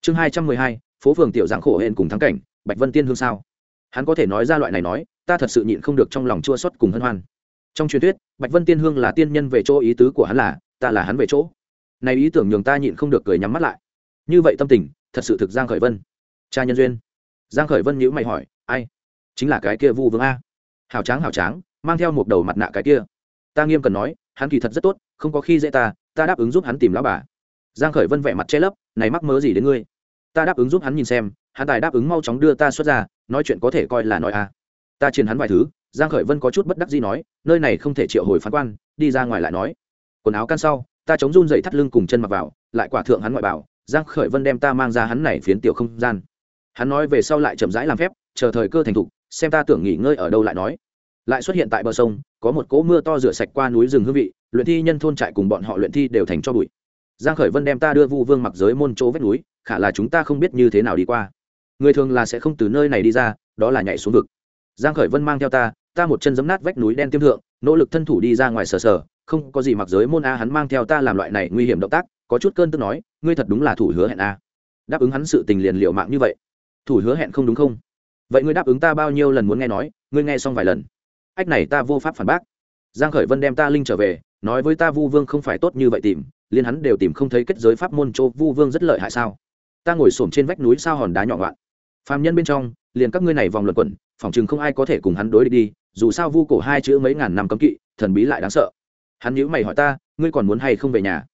Speaker 1: Chương hai trăm mười hai, phố phường tiểu giảng khổ hên cùng thắng cảnh, bạch vân tiên hương sao? Hắn có thể nói ra loại này nói, ta thật sự nhịn không được trong lòng chua xót cùng hân hoan. Trong truyền thuyết, bạch vân tiên hương là tiên nhân về chỗ ý tứ của hắn là, ta là hắn về chỗ. Này ý tưởng nhường ta nhịn không được cười nhắm mắt lại như vậy tâm tình, thật sự thực giang khởi vân. Cha nhân duyên. Giang khởi vân nhíu mày hỏi, ai? Chính là cái kia vu vương a? Hào tráng hào tráng, mang theo một đầu mặt nạ cái kia. Ta nghiêm cần nói, hắn kỳ thật rất tốt, không có khi dễ ta ta đáp ứng giúp hắn tìm lão bà. Giang khởi vân vẻ mặt che lấp, này mắc mớ gì đến ngươi? Ta đáp ứng giúp hắn nhìn xem, hắn tài đáp ứng mau chóng đưa ta xuất ra, nói chuyện có thể coi là nói a. Ta truyền hắn vài thứ, giang khởi vân có chút bất đắc dĩ nói, nơi này không thể triệu hồi phán quan, đi ra ngoài lại nói. Quần áo can sau, ta chống run dậy thắt lưng cùng chân mặc vào, lại quả thượng hắn ngoại bảo giang khởi vân đem ta mang ra hắn này phiến tiểu không gian. Hắn nói về sau lại chậm rãi làm phép, chờ thời cơ thành thục, xem ta tưởng nghỉ ngơi ở đâu lại nói. Lại xuất hiện tại bờ sông, có một cỗ mưa to rửa sạch qua núi rừng hương vị, luyện thi nhân thôn trại cùng bọn họ luyện thi đều thành cho bụi. Giang khởi vân đem ta đưa vu vương mặc giới môn chỗ vách núi, khả là chúng ta không biết như thế nào đi qua. Người thường là sẽ không từ nơi này đi ra, đó là nhảy xuống vực. Giang khởi vân mang theo ta ta một chân giấm nát vách núi đen tiêm thượng, nỗ lực thân thủ đi ra ngoài sờ sờ, không có gì mặc giới môn a, hắn mang theo ta làm loại này nguy hiểm động tác, có chút cơn tức nói ngươi thật đúng là thủ hứa hẹn a đáp ứng hắn sự tình liền liệu mạng như vậy. Thủ hứa hẹn không đúng không? Vậy ngươi đáp ứng ta bao nhiêu lần muốn nghe nói, ngươi nghe xong vài lần. Ách này ta vô pháp phản bác. Giang khởi vân đem ta linh trở về, nói với ta vu vương không phải tốt như vậy tìm liên hắn đều tìm không thấy kết giới pháp môn chỗ vu vương rất lợi hại sao? Ta ngồi xổm trên vách núi sao hòn đá nhỏ ngoạn. Phàm nhân bên trong, liền các ngươi này vòng luận quẩn phỏng chừng không ai có thể cùng hắn đối địch đi, dù sao vu cổ hai chữ mấy ngàn năm cấm kỵ, thần bí lại đáng sợ. Hắn nhíu mày hỏi ta, ngươi còn muốn hay không về nhà?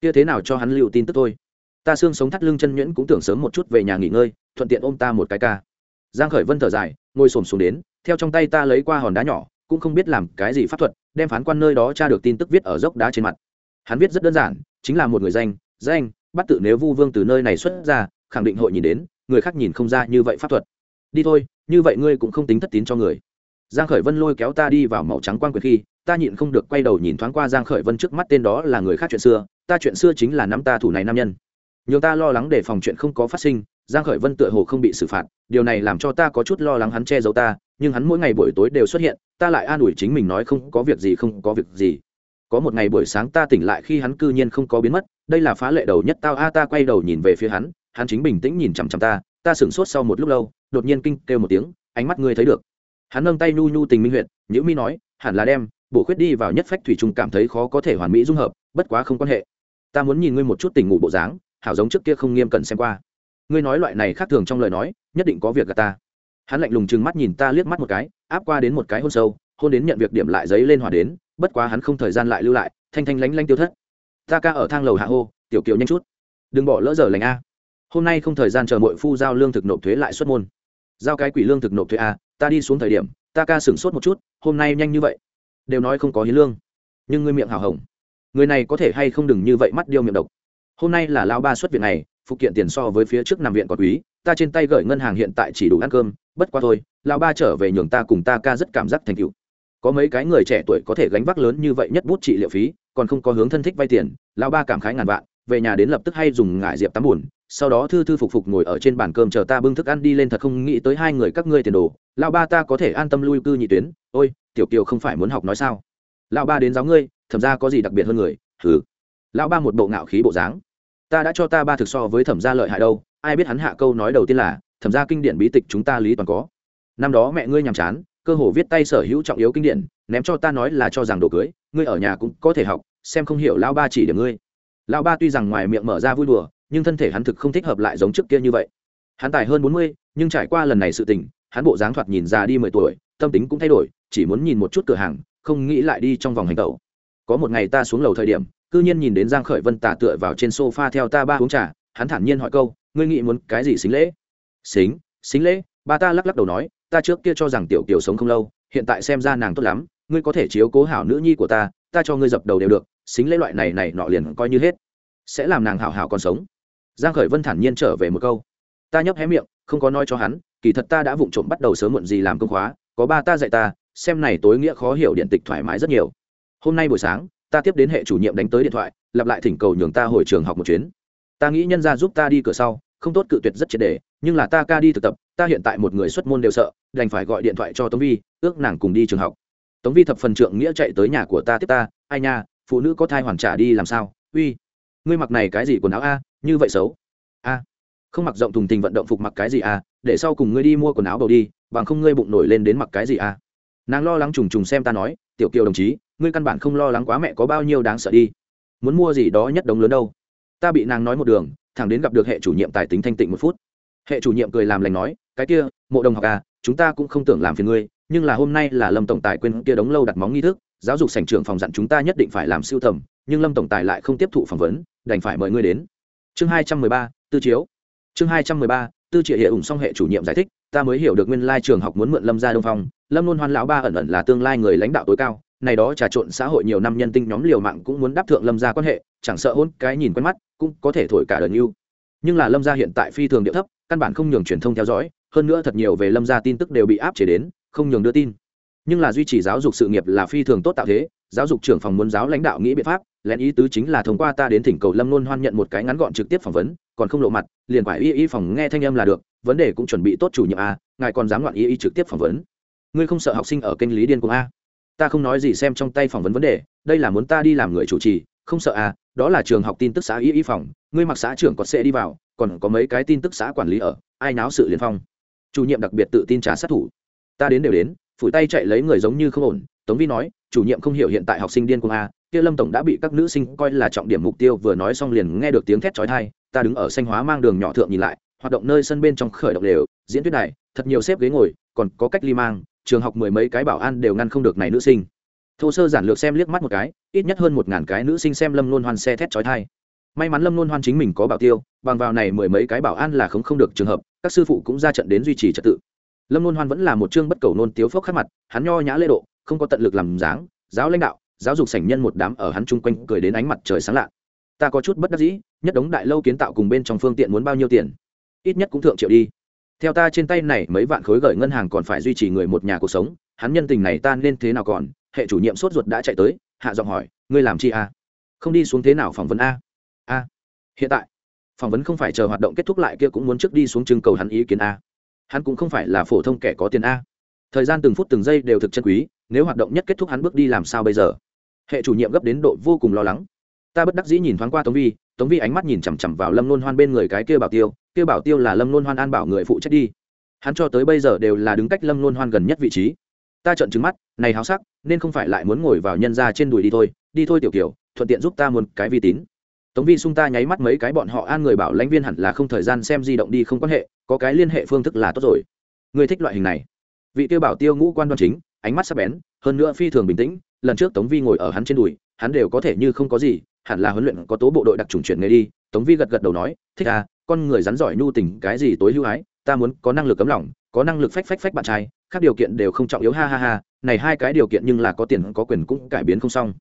Speaker 1: Kia thế nào cho hắn lưu tin tức thôi. Ta xương sống thắt lưng chân nhuyễn cũng tưởng sớm một chút về nhà nghỉ ngơi, thuận tiện ôm ta một cái ca. Giang khởi vân thở dài, ngồi xổm xuống đến, theo trong tay ta lấy qua hòn đá nhỏ, cũng không biết làm cái gì pháp thuật, đem phán quan nơi đó tra được tin tức viết ở dốc đá trên mặt. Hắn viết rất đơn giản, chính là một người danh danh, bắt tự nếu vu vương từ nơi này xuất ra, khẳng định hội nhìn đến, người khác nhìn không ra như vậy pháp thuật. Đi thôi, như vậy ngươi cũng không tính thất tín cho người. Giang khởi vân lôi kéo ta đi vào màu trắng quan quyền khi ta nhịn không được quay đầu nhìn thoáng qua giang khởi vân trước mắt tên đó là người khác chuyện xưa, ta chuyện xưa chính là nắm ta thủ này nam nhân. Nhiều ta lo lắng để phòng chuyện không có phát sinh, giang khởi vân tựa hồ không bị xử phạt, điều này làm cho ta có chút lo lắng hắn che giấu ta, nhưng hắn mỗi ngày buổi tối đều xuất hiện, ta lại an ủi chính mình nói không có việc gì, không có việc gì. Có một ngày buổi sáng ta tỉnh lại khi hắn cư nhiên không có biến mất, đây là phá lệ đầu nhất tao a, ta quay đầu nhìn về phía hắn hắn chính bình tĩnh nhìn chằm chằm ta ta sửng sốt sau một lúc lâu, đột nhiên kinh kêu một tiếng, ánh mắt ngươi thấy được. Hắn nâng tay nhu nhu tình minh huyện nhữ mi nói, hẳn là đem bổ khuyết đi vào nhất phách thủy trung cảm thấy khó có thể hoàn mỹ dung hợp, bất quá không quan hệ. Ta muốn nhìn ngươi một chút tình ngủ bộ dáng, hảo giống trước kia không nghiêm cẩn xem qua. Ngươi nói loại này khác thường trong lời nói, nhất định có việc gạt ta. Hắn lạnh lùng chừng mắt nhìn ta liếc mắt một cái, áp qua đến một cái hôn sâu, hôn đến nhận việc điểm lại giấy lên hỏa đến, bất quá hắn không thời gian lại lưu lại, thanh thanh lánh lánh tiêu thất. Ta ca ở thang lầu hạ hô, tiểu kiều nhanh chút. Đừng bỏ lỡ giờ lành a. Hôm nay không thời gian chờ mội phu giao lương thực nộp thuế lại xuất môn. Giao cái quỷ lương thực nộp thuế a ta đi xuống thời điểm, ta ca sửng sốt một chút, hôm nay nhanh như vậy đều nói không có hiến lương. Nhưng ngươi miệng hào hồng. Người này có thể hay không đừng như vậy mắt điêu miệng độc. Hôm nay là lao ba xuất viện này, phụ kiện tiền so với phía trước nằm viện còn quý, ta trên tay gửi ngân hàng hiện tại chỉ đủ ăn cơm, bất quá thôi lao ba trở về nhường ta cùng ta ca rất cảm giác thành cựu có mấy cái người trẻ tuổi có thể gánh vác lớn như vậy nhất bút trị liệu phí, còn không có hướng thân thích vay tiền lao ba cảm khái ngàn vạn, về nhà đến lập tức hay dùng ngải diệp tắm buồn sau đó thư thư phục phục ngồi ở trên bàn cơm chờ ta bưng thức ăn đi lên thật không nghĩ tới hai người các ngươi tiền đồ lão ba ta có thể an tâm lui cư nhị tuyến. Ôi, tiểu kiều không phải muốn học nói sao? Lão ba đến giáo ngươi, thẩm ra có gì đặc biệt hơn người? Thử lão ba một bộ ngạo khí bộ dáng. Ta đã cho ta ba thực so với thẩm gia lợi hại đâu, ai biết hắn hạ câu nói đầu tiên là, thẩm gia kinh điển bí tịch chúng ta lý toàn có. Năm đó mẹ ngươi nhàm chán, cơ hồ viết tay sở hữu trọng yếu kinh điển, ném cho ta nói là cho rằng đồ cưới, ngươi ở nhà cũng có thể học, xem không hiểu lão ba chỉ điểm ngươi. Lão ba tuy rằng ngoài miệng mở ra vui đùa, nhưng thân thể hắn thực không thích hợp lại giống trước kia như vậy. Hắn tài hơn bốn mươi, nhưng trải qua lần này sự tình hắn bộ dáng thoạt nhìn già đi mười tuổi, tâm tính cũng thay đổi, chỉ muốn nhìn một chút cửa hàng, không nghĩ lại đi trong vòng hành tẩu. Có một ngày ta xuống lầu thời điểm, cư nhiên nhìn đến giang khởi vân tả tựa vào trên sofa theo ta ba uống trà, hắn thản nhiên hỏi câu, ngươi nghĩ muốn cái gì xính lễ? Xính xính lễ? Ba ta lắc lắc đầu nói, ta trước kia cho rằng tiểu kiều sống không lâu, hiện tại xem ra nàng tốt lắm, ngươi có thể chiếu cố hảo nữ nhi của ta ta cho ngươi dập đầu đều được, xính lễ loại này này nọ liền coi như hết, sẽ làm nàng hảo hảo còn sống. Giang khởi vân thản nhiên trở về một câu. Ta nhấp hé miệng, không có nói cho hắn kỳ thật ta đã vụng trộm bắt đầu sớm muộn gì làm công khóa, có ba ta dạy ta, xem này tối nghĩa khó hiểu điện tịch thoải mái rất nhiều. Hôm nay buổi sáng, ta tiếp đến hệ chủ nhiệm đánh tới điện thoại, lặp lại thỉnh cầu nhường ta hồi trường học một chuyến. Ta nghĩ nhân ra giúp ta đi cửa sau, không tốt cự tuyệt rất triệt đề nhưng là ta ca đi thực tập, ta hiện tại một người xuất môn đều sợ, đành phải gọi điện thoại cho tống vi, ước nàng cùng đi trường học. Tống vi thập phần trượng nghĩa chạy tới nhà của ta tiếp ta, ai nha, phụ nữ có thai hoàn trả đi làm sao? Uy, ngươi mặc này cái gì quần áo a? Như vậy xấu. A. Không mặc rộng thùng tình vận động phục mặc cái gì a? Để sau cùng ngươi đi mua quần áo bầu đi, bằng không ngươi bụng nổi lên đến mặc cái gì à? nàng lo lắng trùng trùng xem ta nói, tiểu kiều đồng chí, ngươi căn bản không lo lắng quá mẹ có bao nhiêu đáng sợ đi. Muốn mua gì đó nhất đống lớn đâu. Ta bị nàng nói một đường, thẳng đến gặp được hệ chủ nhiệm tài tính thanh tịnh một phút. Hệ chủ nhiệm cười làm lành nói, cái kia, mộ đồng học à chúng ta cũng không tưởng làm phiền ngươi, nhưng là hôm nay là lâm tổng tài quên kia đống lâu đặt móng nghi thức, giáo dục sảnh trưởng phòng dặn chúng ta nhất định phải làm siêu thẩm, nhưng lâm tổng tài lại không tiếp thụ phỏng vấn, đành phải mời ngươi đến. Chương hai trăm mười ba, tư chiếu. Chương hai trăm mười ba tư triệu hệ ủng xong hệ chủ nhiệm giải thích, ta mới hiểu được nguyên lai trường học muốn mượn lâm ra đông phong, lâm luôn hoan lão ba ẩn ẩn là tương lai người lãnh đạo tối cao, này đó trà trộn xã hội nhiều năm nhân tinh nhóm liều mạng cũng muốn đáp thượng lâm gia quan hệ, chẳng sợ hôn cái nhìn quen mắt, cũng có thể thổi cả đời yêu nhưng là lâm gia hiện tại phi thường địa thấp, căn bản không nhường truyền thông theo dõi, hơn nữa thật nhiều về lâm gia tin tức đều bị áp chế đến, không nhường đưa tin. Nhưng là duy trì giáo dục sự nghiệp là phi thường tốt tạo thế giáo dục trưởng phòng muốn giáo lãnh đạo nghĩ biện pháp, lén ý tứ chính là thông qua ta đến thỉnh cầu lâm luôn hoan nhận một cái ngắn gọn trực tiếp phỏng vấn, còn không lộ mặt, liền phải y y phòng nghe thanh âm là được, vấn đề cũng chuẩn bị tốt chủ nhiệm a, ngài còn dám loạn y y trực tiếp phỏng vấn. Ngươi không sợ học sinh ở kênh lý điên cuồng a? Ta không nói gì xem trong tay phỏng vấn vấn đề, đây là muốn ta đi làm người chủ trì, không sợ à đó là trường học tin tức xã y y phòng, ngươi mặc xã trưởng còn sẽ đi vào, còn có mấy cái tin tức xã quản lý ở, ai náo sự liên phong. Chủ nhiệm đặc biệt tự tin trả sát thủ. Ta đến đều đến, phủi tay chạy lấy người giống như không ổn, tống vi nói chủ nhiệm không hiểu hiện tại học sinh điên cuồng a, kia lâm tổng đã bị các nữ sinh coi là trọng điểm mục tiêu, vừa nói xong liền nghe được tiếng thét chói tai, ta đứng ở xanh hóa mang đường nhỏ thượng nhìn lại, hoạt động nơi sân bên trong khởi động đều, diễn thuyết này thật nhiều xếp ghế ngồi, còn có cách ly mang, trường học mười mấy cái bảo an đều ngăn không được này nữ sinh. Thô sơ giản lược xem liếc mắt một cái, ít nhất hơn một ngàn cái nữ sinh xem lâm luôn hoan xe thét chói tai. May mắn lâm luôn hoan chính mình có bảo tiêu, bằng vào này mười mấy cái bảo an là không không được trường hợp, các sư phụ cũng ra trận đến duy trì trật tự lâm Nôn hoan vẫn là một chương bất cầu nôn tiếu phốc khắc mặt, hắn nho nhã lễ độ, không có tận lực làm dáng, giáo lãnh đạo, giáo dục sảnh nhân một đám ở hắn chung quanh cười đến ánh mặt trời sáng lạ. Ta có chút bất đắc dĩ, nhất đống đại lâu kiến tạo cùng bên trong phương tiện muốn bao nhiêu tiền? Ít nhất cũng thượng triệu đi. Theo ta trên tay này, mấy vạn khối gửi ngân hàng còn phải duy trì người một nhà cuộc sống, hắn nhân tình này ta nên thế nào còn? Hệ chủ nhiệm sốt ruột đã chạy tới, hạ giọng hỏi, ngươi làm chi a? Không đi xuống thế nào phỏng vấn a? A. Hiện tại, phỏng vấn không phải chờ hoạt động kết thúc lại kia cũng muốn trước đi xuống trưng cầu hắn ý kiến a hắn cũng không phải là phổ thông kẻ có tiền a. Thời gian từng phút từng giây đều thực chân quý, nếu hoạt động nhất kết thúc hắn bước đi làm sao bây giờ? Hệ chủ nhiệm gấp đến độ vô cùng lo lắng. Ta bất đắc dĩ nhìn thoáng qua tống vi tống vi ánh mắt nhìn chằm chằm vào lâm nôn hoan bên người cái kia bảo tiêu, kia bảo tiêu là lâm nôn hoan an bảo người phụ trách đi. Hắn cho tới bây giờ đều là đứng cách lâm nôn hoan gần nhất vị trí. Ta trợn trứng mắt, này háo sắc, nên không phải lại muốn ngồi vào nhân ra trên đùi đi thôi đi thôi tiểu kiểu, thuận tiện giúp ta muốn cái vi tín tống vi sung ta nháy mắt mấy cái bọn họ an người bảo lãnh viên hẳn là không thời gian xem di động đi không quan hệ, có cái liên hệ phương thức là tốt rồi. Người thích loại hình này. Vị tiêu bảo tiêu ngũ quan đoan chính, ánh mắt sắc bén, hơn nữa phi thường bình tĩnh, lần trước tống vi ngồi ở hắn trên đùi, hắn đều có thể như không có gì, hẳn là huấn luyện có tố bộ đội đặc trùng chuyển nghề đi, tống vi gật gật đầu nói, thích à con người rắn giỏi nhu tình, cái gì tối hưu ái, ta muốn có năng lực cấm lòng, có năng lực phách phách phách bạn trai các điều kiện đều không trọng yếu, ha ha ha, này hai cái điều kiện nhưng là có tiền có quyền cũng cải biến không xong.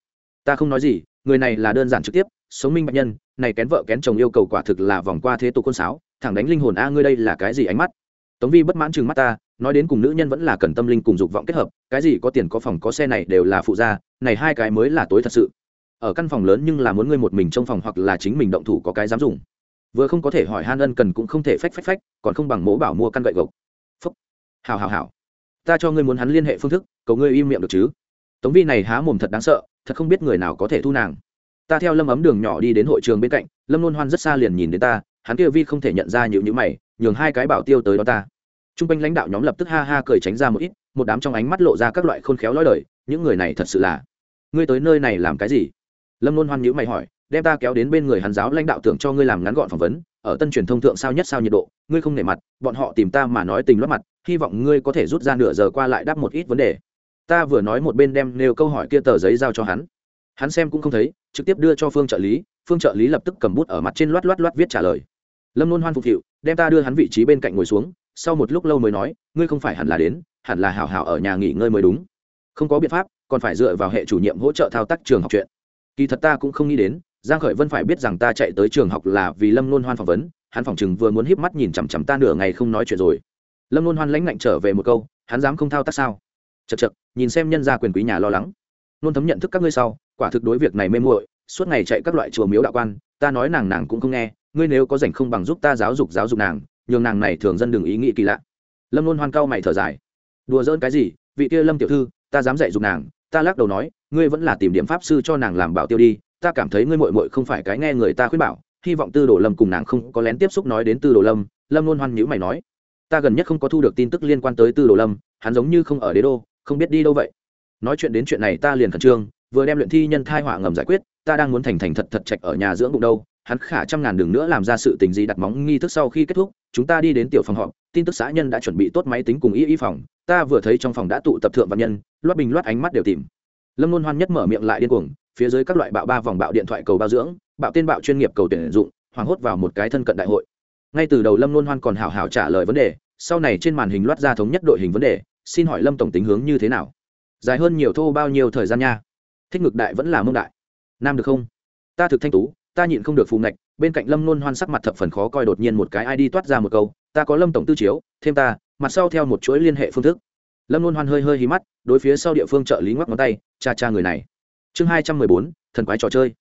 Speaker 1: Ta không nói gì, người này là đơn giản trực tiếp sống minh bạch nhân, này kén vợ kén chồng yêu cầu quả thực là vòng qua thế tục quân sáo, thẳng đánh linh hồn a ngươi đây là cái gì ánh mắt? Tống vi bất mãn chừng mắt ta, nói đến cùng nữ nhân vẫn là cần tâm linh cùng dục vọng kết hợp, cái gì có tiền có phòng có xe này đều là phụ gia, này hai cái mới là tối thật sự. Ở căn phòng lớn nhưng là muốn ngươi một mình trong phòng hoặc là chính mình động thủ có cái dám dùng. Vừa không có thể hỏi han ân cần cũng không thể phách phách phách, còn không bằng mỗ bảo mua căn gậy gộc. Phúc. Hào hào hào ta cho ngươi muốn hắn liên hệ phương thức, cầu ngươi im miệng được chứ? Tống vi này há mồm thật đáng sợ, thật không biết người nào có thể thu nàng ta theo lâm ấm đường nhỏ đi đến hội trường bên cạnh, lâm luôn hoan rất xa liền nhìn đến ta, hắn kia vi không thể nhận ra nhịu nhữ mày, nhường hai cái bảo tiêu tới đó ta. T r u n g quanh lãnh đạo nhóm lập tức ha ha cười tránh ra một ít, một đám trong ánh mắt lộ ra các loại khôn khéo lói đời, những người này thật sự là. Ngươi tới nơi này làm cái gì? Lâm luôn hoan nhữ mày hỏi, đem ta kéo đến bên người hắn giáo lãnh đạo tưởng cho ngươi làm ngắn gọn phỏng vấn, ở tân truyền thông thượng sao nhất sao nhiệt độ, ngươi không nể mặt, bọn họ tìm ta mà nói tình lót mặt, hy vọng ngươi có thể rút ra nửa giờ qua lại đáp một ít vấn đề. Ta vừa nói một bên đem nêu câu hỏi kia tờ giấy giao cho hắn hắn xem cũng không thấy, trực tiếp đưa cho phương trợ lý, phương trợ lý lập tức cầm bút ở mặt trên loát loát loát viết trả lời. Lâm luôn hoan phục hiệu, đem ta đưa hắn vị trí bên cạnh ngồi xuống, sau một lúc lâu mới nói, ngươi không phải hẳn là đến, hẳn là hảo hảo ở nhà nghỉ ngơi mới đúng. Không có biện pháp, còn phải dựa vào hệ chủ nhiệm hỗ trợ thao tác trường học chuyện. Kỳ thật ta cũng không nghĩ đến, giang khởi vân phải biết rằng ta chạy tới trường học là vì lâm luôn hoan phỏng vấn, hắn phỏng chừng vừa muốn híp mắt nhìn chằm chằm ta nửa ngày không nói chuyện rồi. Lâm luôn hoan lãnh ngạnh trở về một câu, hắn dám không thao tác sao? Chật chật nhìn xem nhân gia quyền quý nhà lo lắng. Luôn thấm nhận thức các ngươi sau quả thực đối việc này mê muội, suốt ngày chạy các loại chùa miếu đạo quan, ta nói nàng nàng cũng không nghe, ngươi nếu có rảnh không bằng giúp ta giáo dục giáo dục nàng, nhường nàng này thường dân đừng ý nghĩ kỳ lạ. Lâm luôn hoan cao mày thở dài. Đùa dỡn cái gì, vị kia lâm tiểu thư, ta dám dạy dục nàng, ta lắc đầu nói, ngươi vẫn là tìm điểm pháp sư cho nàng làm bảo tiêu đi, ta cảm thấy ngươi mội mội không phải cái nghe người ta khuyên bảo, hy vọng tư đồ lâm cùng nàng không có lén tiếp xúc nói đến tư đồ lâm lâm luôn hoan nhữ mày nói. Ta gần nhất không có thu được tin tức liên quan tới tư đồ lâm, hắn giống như không ở đế đô, không biết đi đâu vậy. Nói chuyện đến chuyện này ta liền khẩn trương vừa đem luyện thi nhân thai họa ngầm giải quyết, ta đang muốn thành thành thật thật trạch ở nhà dưỡng bụng đâu, hắn khả trăm ngàn đường nữa làm ra sự tình gì đặt móng nghi thức sau khi kết thúc, chúng ta đi đến tiểu phòng họp, tin tức xã nhân đã chuẩn bị tốt máy tính cùng y y phòng, ta vừa thấy trong phòng đã tụ tập thượng văn nhân, loát bình loát ánh mắt đều tìm. Lâm luôn hoan nhất mở miệng lại điên cuồng, phía dưới các loại bạo ba vòng bạo điện thoại cầu bao dưỡng, bạo tên bạo chuyên nghiệp cầu tuyển dụng, hoảng hốt vào một cái thân cận đại hội. Ngay từ đầu lâm luôn hoan còn hào hào trả lời vấn đề, sau này trên màn hình loát ra thống nhất đội hình vấn đề, xin hỏi lâm tổng tính hướng như thế nào? Dài hơn nhiều thô bao nhiêu thời gian nha? Thích ngực đại vẫn là mông đại. Nam được không? Ta thực thanh tú, ta nhịn không được phù ngạch, bên cạnh lâm nôn hoan sắc mặt thập phần khó coi đột nhiên một cái ai đi toát ra một câu, ta có lâm tổng tư chiếu, thêm ta, mặt sau theo một chuỗi liên hệ phương thức. Lâm nôn hoan hơi hơi hí mắt, đối phía sau địa phương trợ lý ngoắc ngón tay, cha cha người này. Chương hai trăm mười bốn, thần quái trò chơi.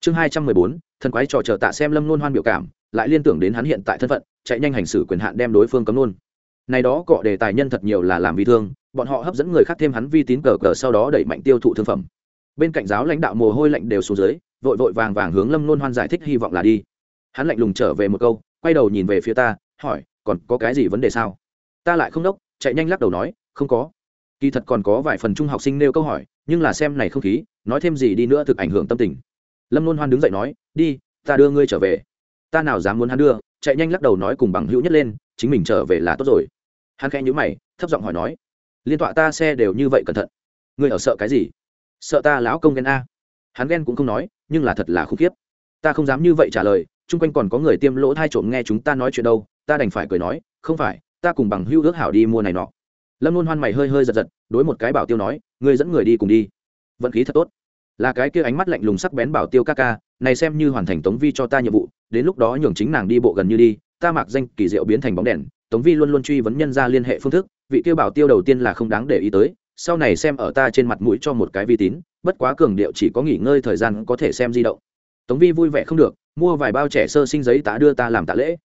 Speaker 1: Chương hai trăm mười bốn, thần quái trò chờ tạ xem lâm nôn hoan biểu cảm, lại liên tưởng đến hắn hiện tại thân phận, chạy nhanh hành xử quyền hạn đem đối phương cấm nôn này đó cọ đề tài nhân thật nhiều là làm vi thương, bọn họ hấp dẫn người khác thêm hắn vi tín cờ cờ sau đó đẩy mạnh tiêu thụ thương phẩm bên cạnh giáo lãnh đạo mồ hôi lạnh đều xuống dưới, vội vội vàng vàng hướng lâm nôn hoan giải thích hy vọng là đi. Hắn lạnh lùng trở về một câu, quay đầu nhìn về phía ta, hỏi, còn có cái gì vấn đề sao? Ta lại không đốc, chạy nhanh lắc đầu nói, không có. Kỳ thật còn có vài phần trung học sinh nêu câu hỏi, nhưng là xem này không khí, nói thêm gì đi nữa thực ảnh hưởng tâm tình. Lâm nôn hoan đứng dậy nói, đi, ta đưa ngươi trở về. Ta nào dám muốn hắn đưa, chạy nhanh lắc đầu nói cùng bằng hữu nhất lên, chính mình trở về là tốt rồi. Hắn khẽ nhữ mày, thấp giọng hỏi nói, liên tọa ta xe đều như vậy cẩn thận. Ngươi ở sợ cái gì? Sợ ta lão công ghen a. Hắn ghen cũng không nói, nhưng là thật là khủng khiếp. Ta không dám như vậy trả lời, chung quanh còn có người tiêm lỗ thai trộm nghe chúng ta nói chuyện đâu, ta đành phải cười nói, không phải, ta cùng bằng hữu ước hảo đi mua này nọ. Lâm luôn hoan mày hơi hơi giật giật, đối một cái bảo tiêu nói, ngươi dẫn người đi cùng đi. Vận khí thật tốt. Là cái kia ánh mắt lạnh lùng sắc bén bảo tiêu ca ca, này xem như hoàn thành tống vi cho ta nhiệm vụ, đến lúc đó nhường chính nàng đi bộ gần như đi, ta mặc danh kỳ diệu biến thành bóng đèn, tống vi luôn luôn truy vấn nhân ra liên hệ phương thức, vị kia bảo tiêu đầu tiên là không đáng để ý tới sau này xem ở ta trên mặt mũi cho một cái vi tín, bất quá cường điệu chỉ có nghỉ ngơi thời gian có thể xem di động. Tống vi vui vẻ không được, mua vài bao trẻ sơ sinh giấy tá đưa ta làm tạ lễ.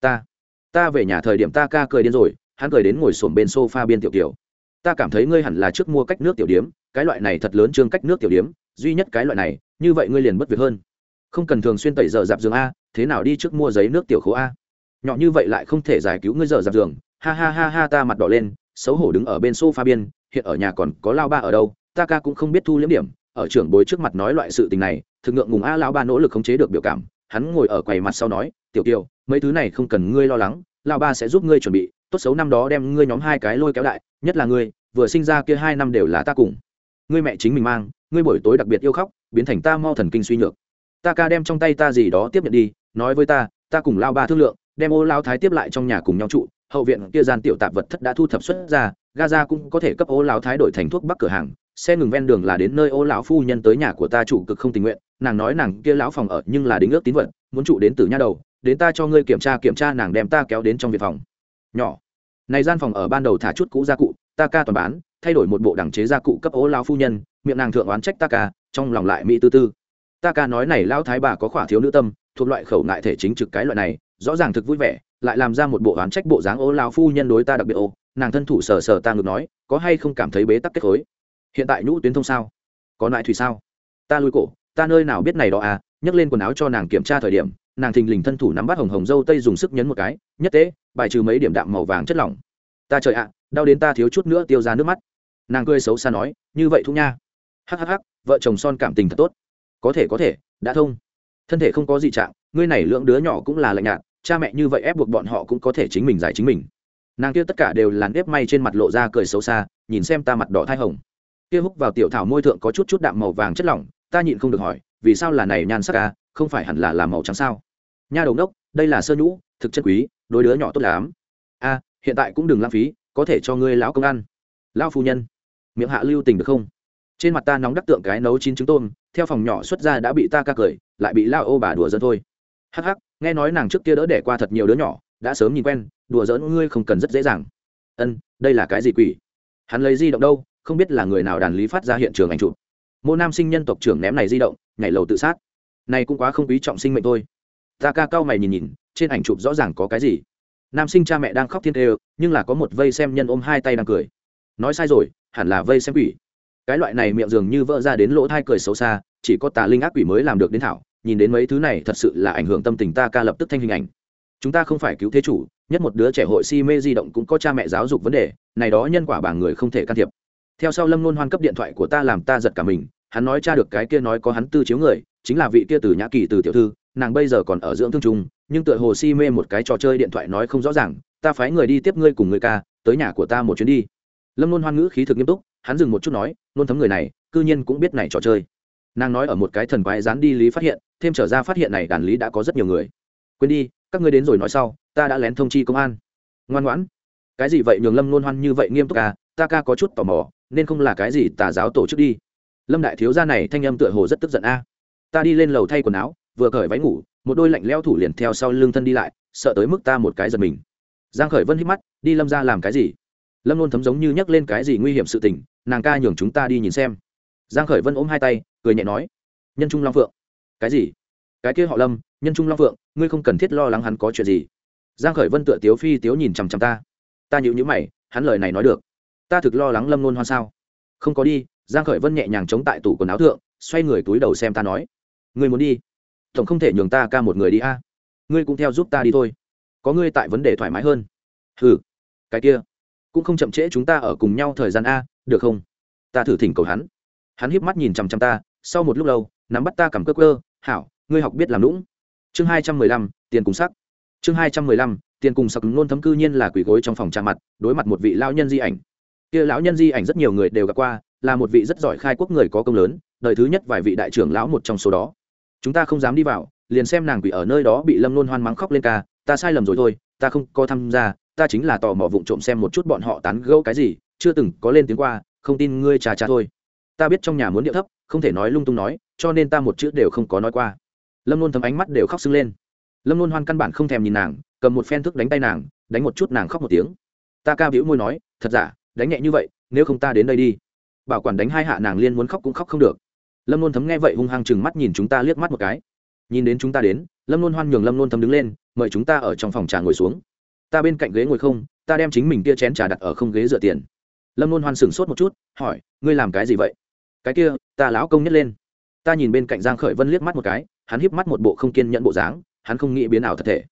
Speaker 1: Ta ta về nhà thời điểm ta ca cười điên rồi, hắn cười đến ngồi xổm bên sofa biên tiểu tiểu ta cảm thấy ngươi hẳn là trước mua cách nước tiểu điếm, cái loại này thật lớn chương cách nước tiểu điếm, duy nhất cái loại này, như vậy ngươi liền bất việc hơn. Không cần thường xuyên tẩy giờ dạp giường a, thế nào đi trước mua giấy nước tiểu khố a? Nhỏ như vậy lại không thể giải cứu ngươi giờ dạp giường. Ha ha ha ha ta mặt đỏ lên xấu hổ đứng ở bên sofa biên, hiện ở nhà còn có lao ba ở đâu? Ta ca cũng không biết thu liếm điểm. Ở trưởng bối trước mặt nói loại sự tình này, thực ngượng ngùng a lao ba nỗ lực khống chế được biểu cảm, hắn ngồi ở quầy mặt sau nói, tiểu kiều, mấy thứ này không cần ngươi lo lắng lao ba sẽ giúp ngươi chuẩn bị, tốt xấu năm đó đem ngươi nhóm hai cái lôi kéo đại, nhất là ngươi, vừa sinh ra kia hai năm đều là ta cùng. Ngươi mẹ chính mình mang, ngươi buổi tối đặc biệt yêu khóc, biến thành ta mau thần kinh suy nhược. Ta ca đem trong tay ta gì đó tiếp nhận đi, nói với ta ta cùng lao ba thương lượng, đem ô lao thái tiếp lại trong nhà cùng nhau trụ hậu viện kia gian tiểu tạp vật thất đã thu thập xuất ra, gaza cũng có thể cấp ô lão thái đổi thành thuốc bắc cửa hàng, xe ngừng ven đường là đến nơi ô lão phu nhân tới nhà của ta chủ cực không tình nguyện, nàng nói nàng kia lão phòng ở nhưng là đính ước tín vật, muốn trụ đến từ nha đầu, đến ta cho ngươi kiểm tra kiểm tra nàng đem ta kéo đến trong viện phòng. Nhỏ. Này gian phòng ở ban đầu thả chút cũ gia cụ, ta ca toàn bán, thay đổi một bộ đẳng chế gia cụ cấp ô lão phu nhân, miệng nàng thượng oán trách ta ca, trong lòng lại mỹ tư tư. Ta ca nói này lão thái bà có khỏa thiếu nữ tâm, thuộc loại khẩu ngại thể chính trực cái loại này, rõ ràng thực vui vẻ lại làm ra một bộ oán trách bộ dáng ô lao phu nhân đối ta đặc biệt ô, nàng thân thủ sờ sờ ta ngược nói, có hay không cảm thấy bế tắc kết khối hiện tại nhũ tuyến thông sao? Có loại thủy sao? Ta lui cổ, ta nơi nào biết này đó à nhấc lên quần áo cho nàng kiểm tra thời điểm, nàng thình lình thân thủ nắm bắt hồng hồng dâu tây dùng sức nhấn một cái, nhất tế, bài trừ mấy điểm đạm màu vàng chất lỏng. Ta trời ạ, đau đến ta thiếu chút nữa tiêu ra nước mắt. Nàng cười xấu xa nói, như vậy thú nha. Hhh vợ chồng son cảm tình thật tốt. Có thể có thể, đã thông. Thân thể không có gì trạng, ngươi này lượng đứa nhỏ cũng là lạnh nhạt cha mẹ như vậy ép buộc bọn họ cũng có thể chính mình giải chính mình. Nàng kia tất cả đều làn ép may trên mặt lộ ra cười xấu xa, nhìn xem ta mặt đỏ thai hồng. Kia hút vào tiểu thảo môi thượng có chút chút đạm màu vàng chất lỏng, ta nhịn không được hỏi, vì sao là này nhan sắc ca không phải hẳn là làm màu trắng sao? Nha đầu đốc đây là sơ nhũ, thực chất quý đôi đứa nhỏ tốt lắm. A hiện tại cũng đừng lãng phí, có thể cho ngươi lão công ăn. Lão phu nhân, miệng hạ lưu tình được không? Trên mặt ta nóng đắc tượng cái nấu chín trứng tôm, theo phòng nhỏ xuất ra đã bị ta ca cười, lại bị lao ô bà đùa dân thôi. Hắc hắc nghe nói nàng trước kia đỡ đẻ qua thật nhiều đứa nhỏ, đã sớm nhìn quen, đùa giỡn ngươi không cần rất dễ dàng. Ân, đây là cái gì quỷ? Hắn lấy di động đâu, không biết là người nào đàn lý phát ra hiện trường ảnh chụp. Mô nam sinh nhân tộc trưởng ném này di động, nhảy lầu tự sát. Này cũng quá không quý trọng sinh mệnh thôi. Ta ca cao mày nhìn nhìn, trên ảnh chụp rõ ràng có cái gì? Nam sinh cha mẹ đang khóc thiên tê nhưng là có một vây xem nhân ôm hai tay đang cười. Nói sai rồi, hẳn là vây xem quỷ. Cái loại này miệng dường như vỡ ra đến lỗ thai cười xấu xa, chỉ có tà linh ác quỷ mới làm được đến thảo nhìn đến mấy thứ này thật sự là ảnh hưởng tâm tình ta ca lập tức thanh hình ảnh. Chúng ta không phải cứu thế chủ, nhất một đứa trẻ hội si mê di động cũng có cha mẹ giáo dục vấn đề, này đó nhân quả bảng người không thể can thiệp. Theo sau lâm luôn hoan cấp điện thoại của ta làm ta giật cả mình, hắn nói cha được cái kia nói có hắn tư chiếu người, chính là vị kia từ nhã kỳ từ tiểu thư, nàng bây giờ còn ở dưỡng thương trung, nhưng tựa hồ si mê một cái trò chơi điện thoại nói không rõ ràng, ta phái người đi tiếp ngươi cùng người ca, tới nhà của ta một chuyến đi. Lâm luôn hoan ngữ khí thực nghiêm túc, hắn dừng một chút nói luôn thấm người này, cư nhiên cũng biết này trò chơi nàng nói ở một cái thần quái dán đi lý phát hiện, thêm trở ra phát hiện này đàn lý đã có rất nhiều người. Quên đi, các ngươi đến rồi nói sau, ta đã lén thông chi công an. Ngoan ngoãn. Cái gì vậy, nhường lâm luôn hoan như vậy nghiêm túc à? Ta ca có chút tò mò, nên không là cái gì tà giáo tổ chức đi. Lâm đại thiếu gia này thanh âm tựa hồ rất tức giận a. Ta đi lên lầu thay quần áo, vừa cởi váy ngủ, một đôi lạnh leo thủ liền theo sau lưng thân đi lại, sợ tới mức ta một cái giật mình. Giang khởi vân hít mắt, đi lâm ra làm cái gì? Lâm luôn thấm giống như nhắc lên cái gì nguy hiểm sự tình, nàng ca nhường chúng ta đi nhìn xem. Giang khởi vân ôm hai tay cười nhẹ nói, nhân trung long phượng. Cái gì? Cái kia họ lâm, nhân trung long phượng, ngươi không cần thiết lo lắng hắn có chuyện gì. Giang khởi vân tựa tiếu phi tiếu nhìn chằm chằm ta. Ta nhíu nhíu mày, hắn lời này nói được. Ta thực lo lắng lâm luôn hoa sao? Không có đi. Giang khởi vân nhẹ nhàng chống tại tủ quần áo thượng, xoay người túi đầu xem ta nói, ngươi muốn đi? Tổng không thể nhường ta ca một người đi a. Ngươi cũng theo giúp ta đi thôi. Có ngươi tại vấn đề thoải mái hơn. Hừ, cái kia cũng không chậm trễ chúng ta ở cùng nhau thời gian a, được không? Ta thử thỉnh cầu hắn. Hắn híp mắt nhìn chằm chằm ta sau một lúc lâu, nắm bắt ta cầm cơ cơ, hảo, ngươi học biết làm lũng chương hai trăm mười lăm, tiền cùng sắc. Chương hai trăm mười lăm, tiền cùng sắc nôn thấm cư nhiên là quỷ gối trong phòng trà mặt, đối mặt một vị lão nhân di ảnh. Kia lão nhân di ảnh rất nhiều người đều gặp qua, là một vị rất giỏi khai quốc người có công lớn, đời thứ nhất vài vị đại trưởng lão một trong số đó. Chúng ta không dám đi vào, liền xem nàng quỷ ở nơi đó bị lâm nôn hoan mắng khóc lên ca, ta sai lầm rồi thôi, ta không có tham gia, ta chính là tò mò vụng trộm xem một chút bọn họ tán gẫu cái gì, chưa từng có lên tiếng qua, không tin ngươi trà trà thôi ta biết trong nhà muốn điệu thấp, không thể nói lung tung nói, cho nên ta một chữ đều không có nói qua. Lâm luôn thấm ánh mắt đều khóc sưng lên. Lâm luôn hoan căn bản không thèm nhìn nàng, cầm một phen thức đánh tay nàng, đánh một chút nàng khóc một tiếng. Ta ca bĩu môi nói, thật giả, đánh nhẹ như vậy, nếu không ta đến đây đi. Bảo quản đánh hai hạ nàng liên muốn khóc cũng khóc không được. Lâm luôn thấm nghe vậy hung hăng chừng mắt nhìn chúng ta liếc mắt một cái. Nhìn đến chúng ta đến, lâm luôn hoan nhường lâm luôn thấm đứng lên, mời chúng ta ở trong phòng trà ngồi xuống. Ta bên cạnh ghế ngồi không, ta đem chính mình kia chén trà đặt ở không ghế dựa tiền. Lâm luôn hoan sửng sốt một chút, hỏi, ngươi làm cái gì vậy? Cái kia, ta lão công nhất lên. Ta nhìn bên cạnh giang khởi vân liếc mắt một cái, hắn híp mắt một bộ không kiên nhẫn bộ dáng, hắn không nghĩ biến ảo thật thể.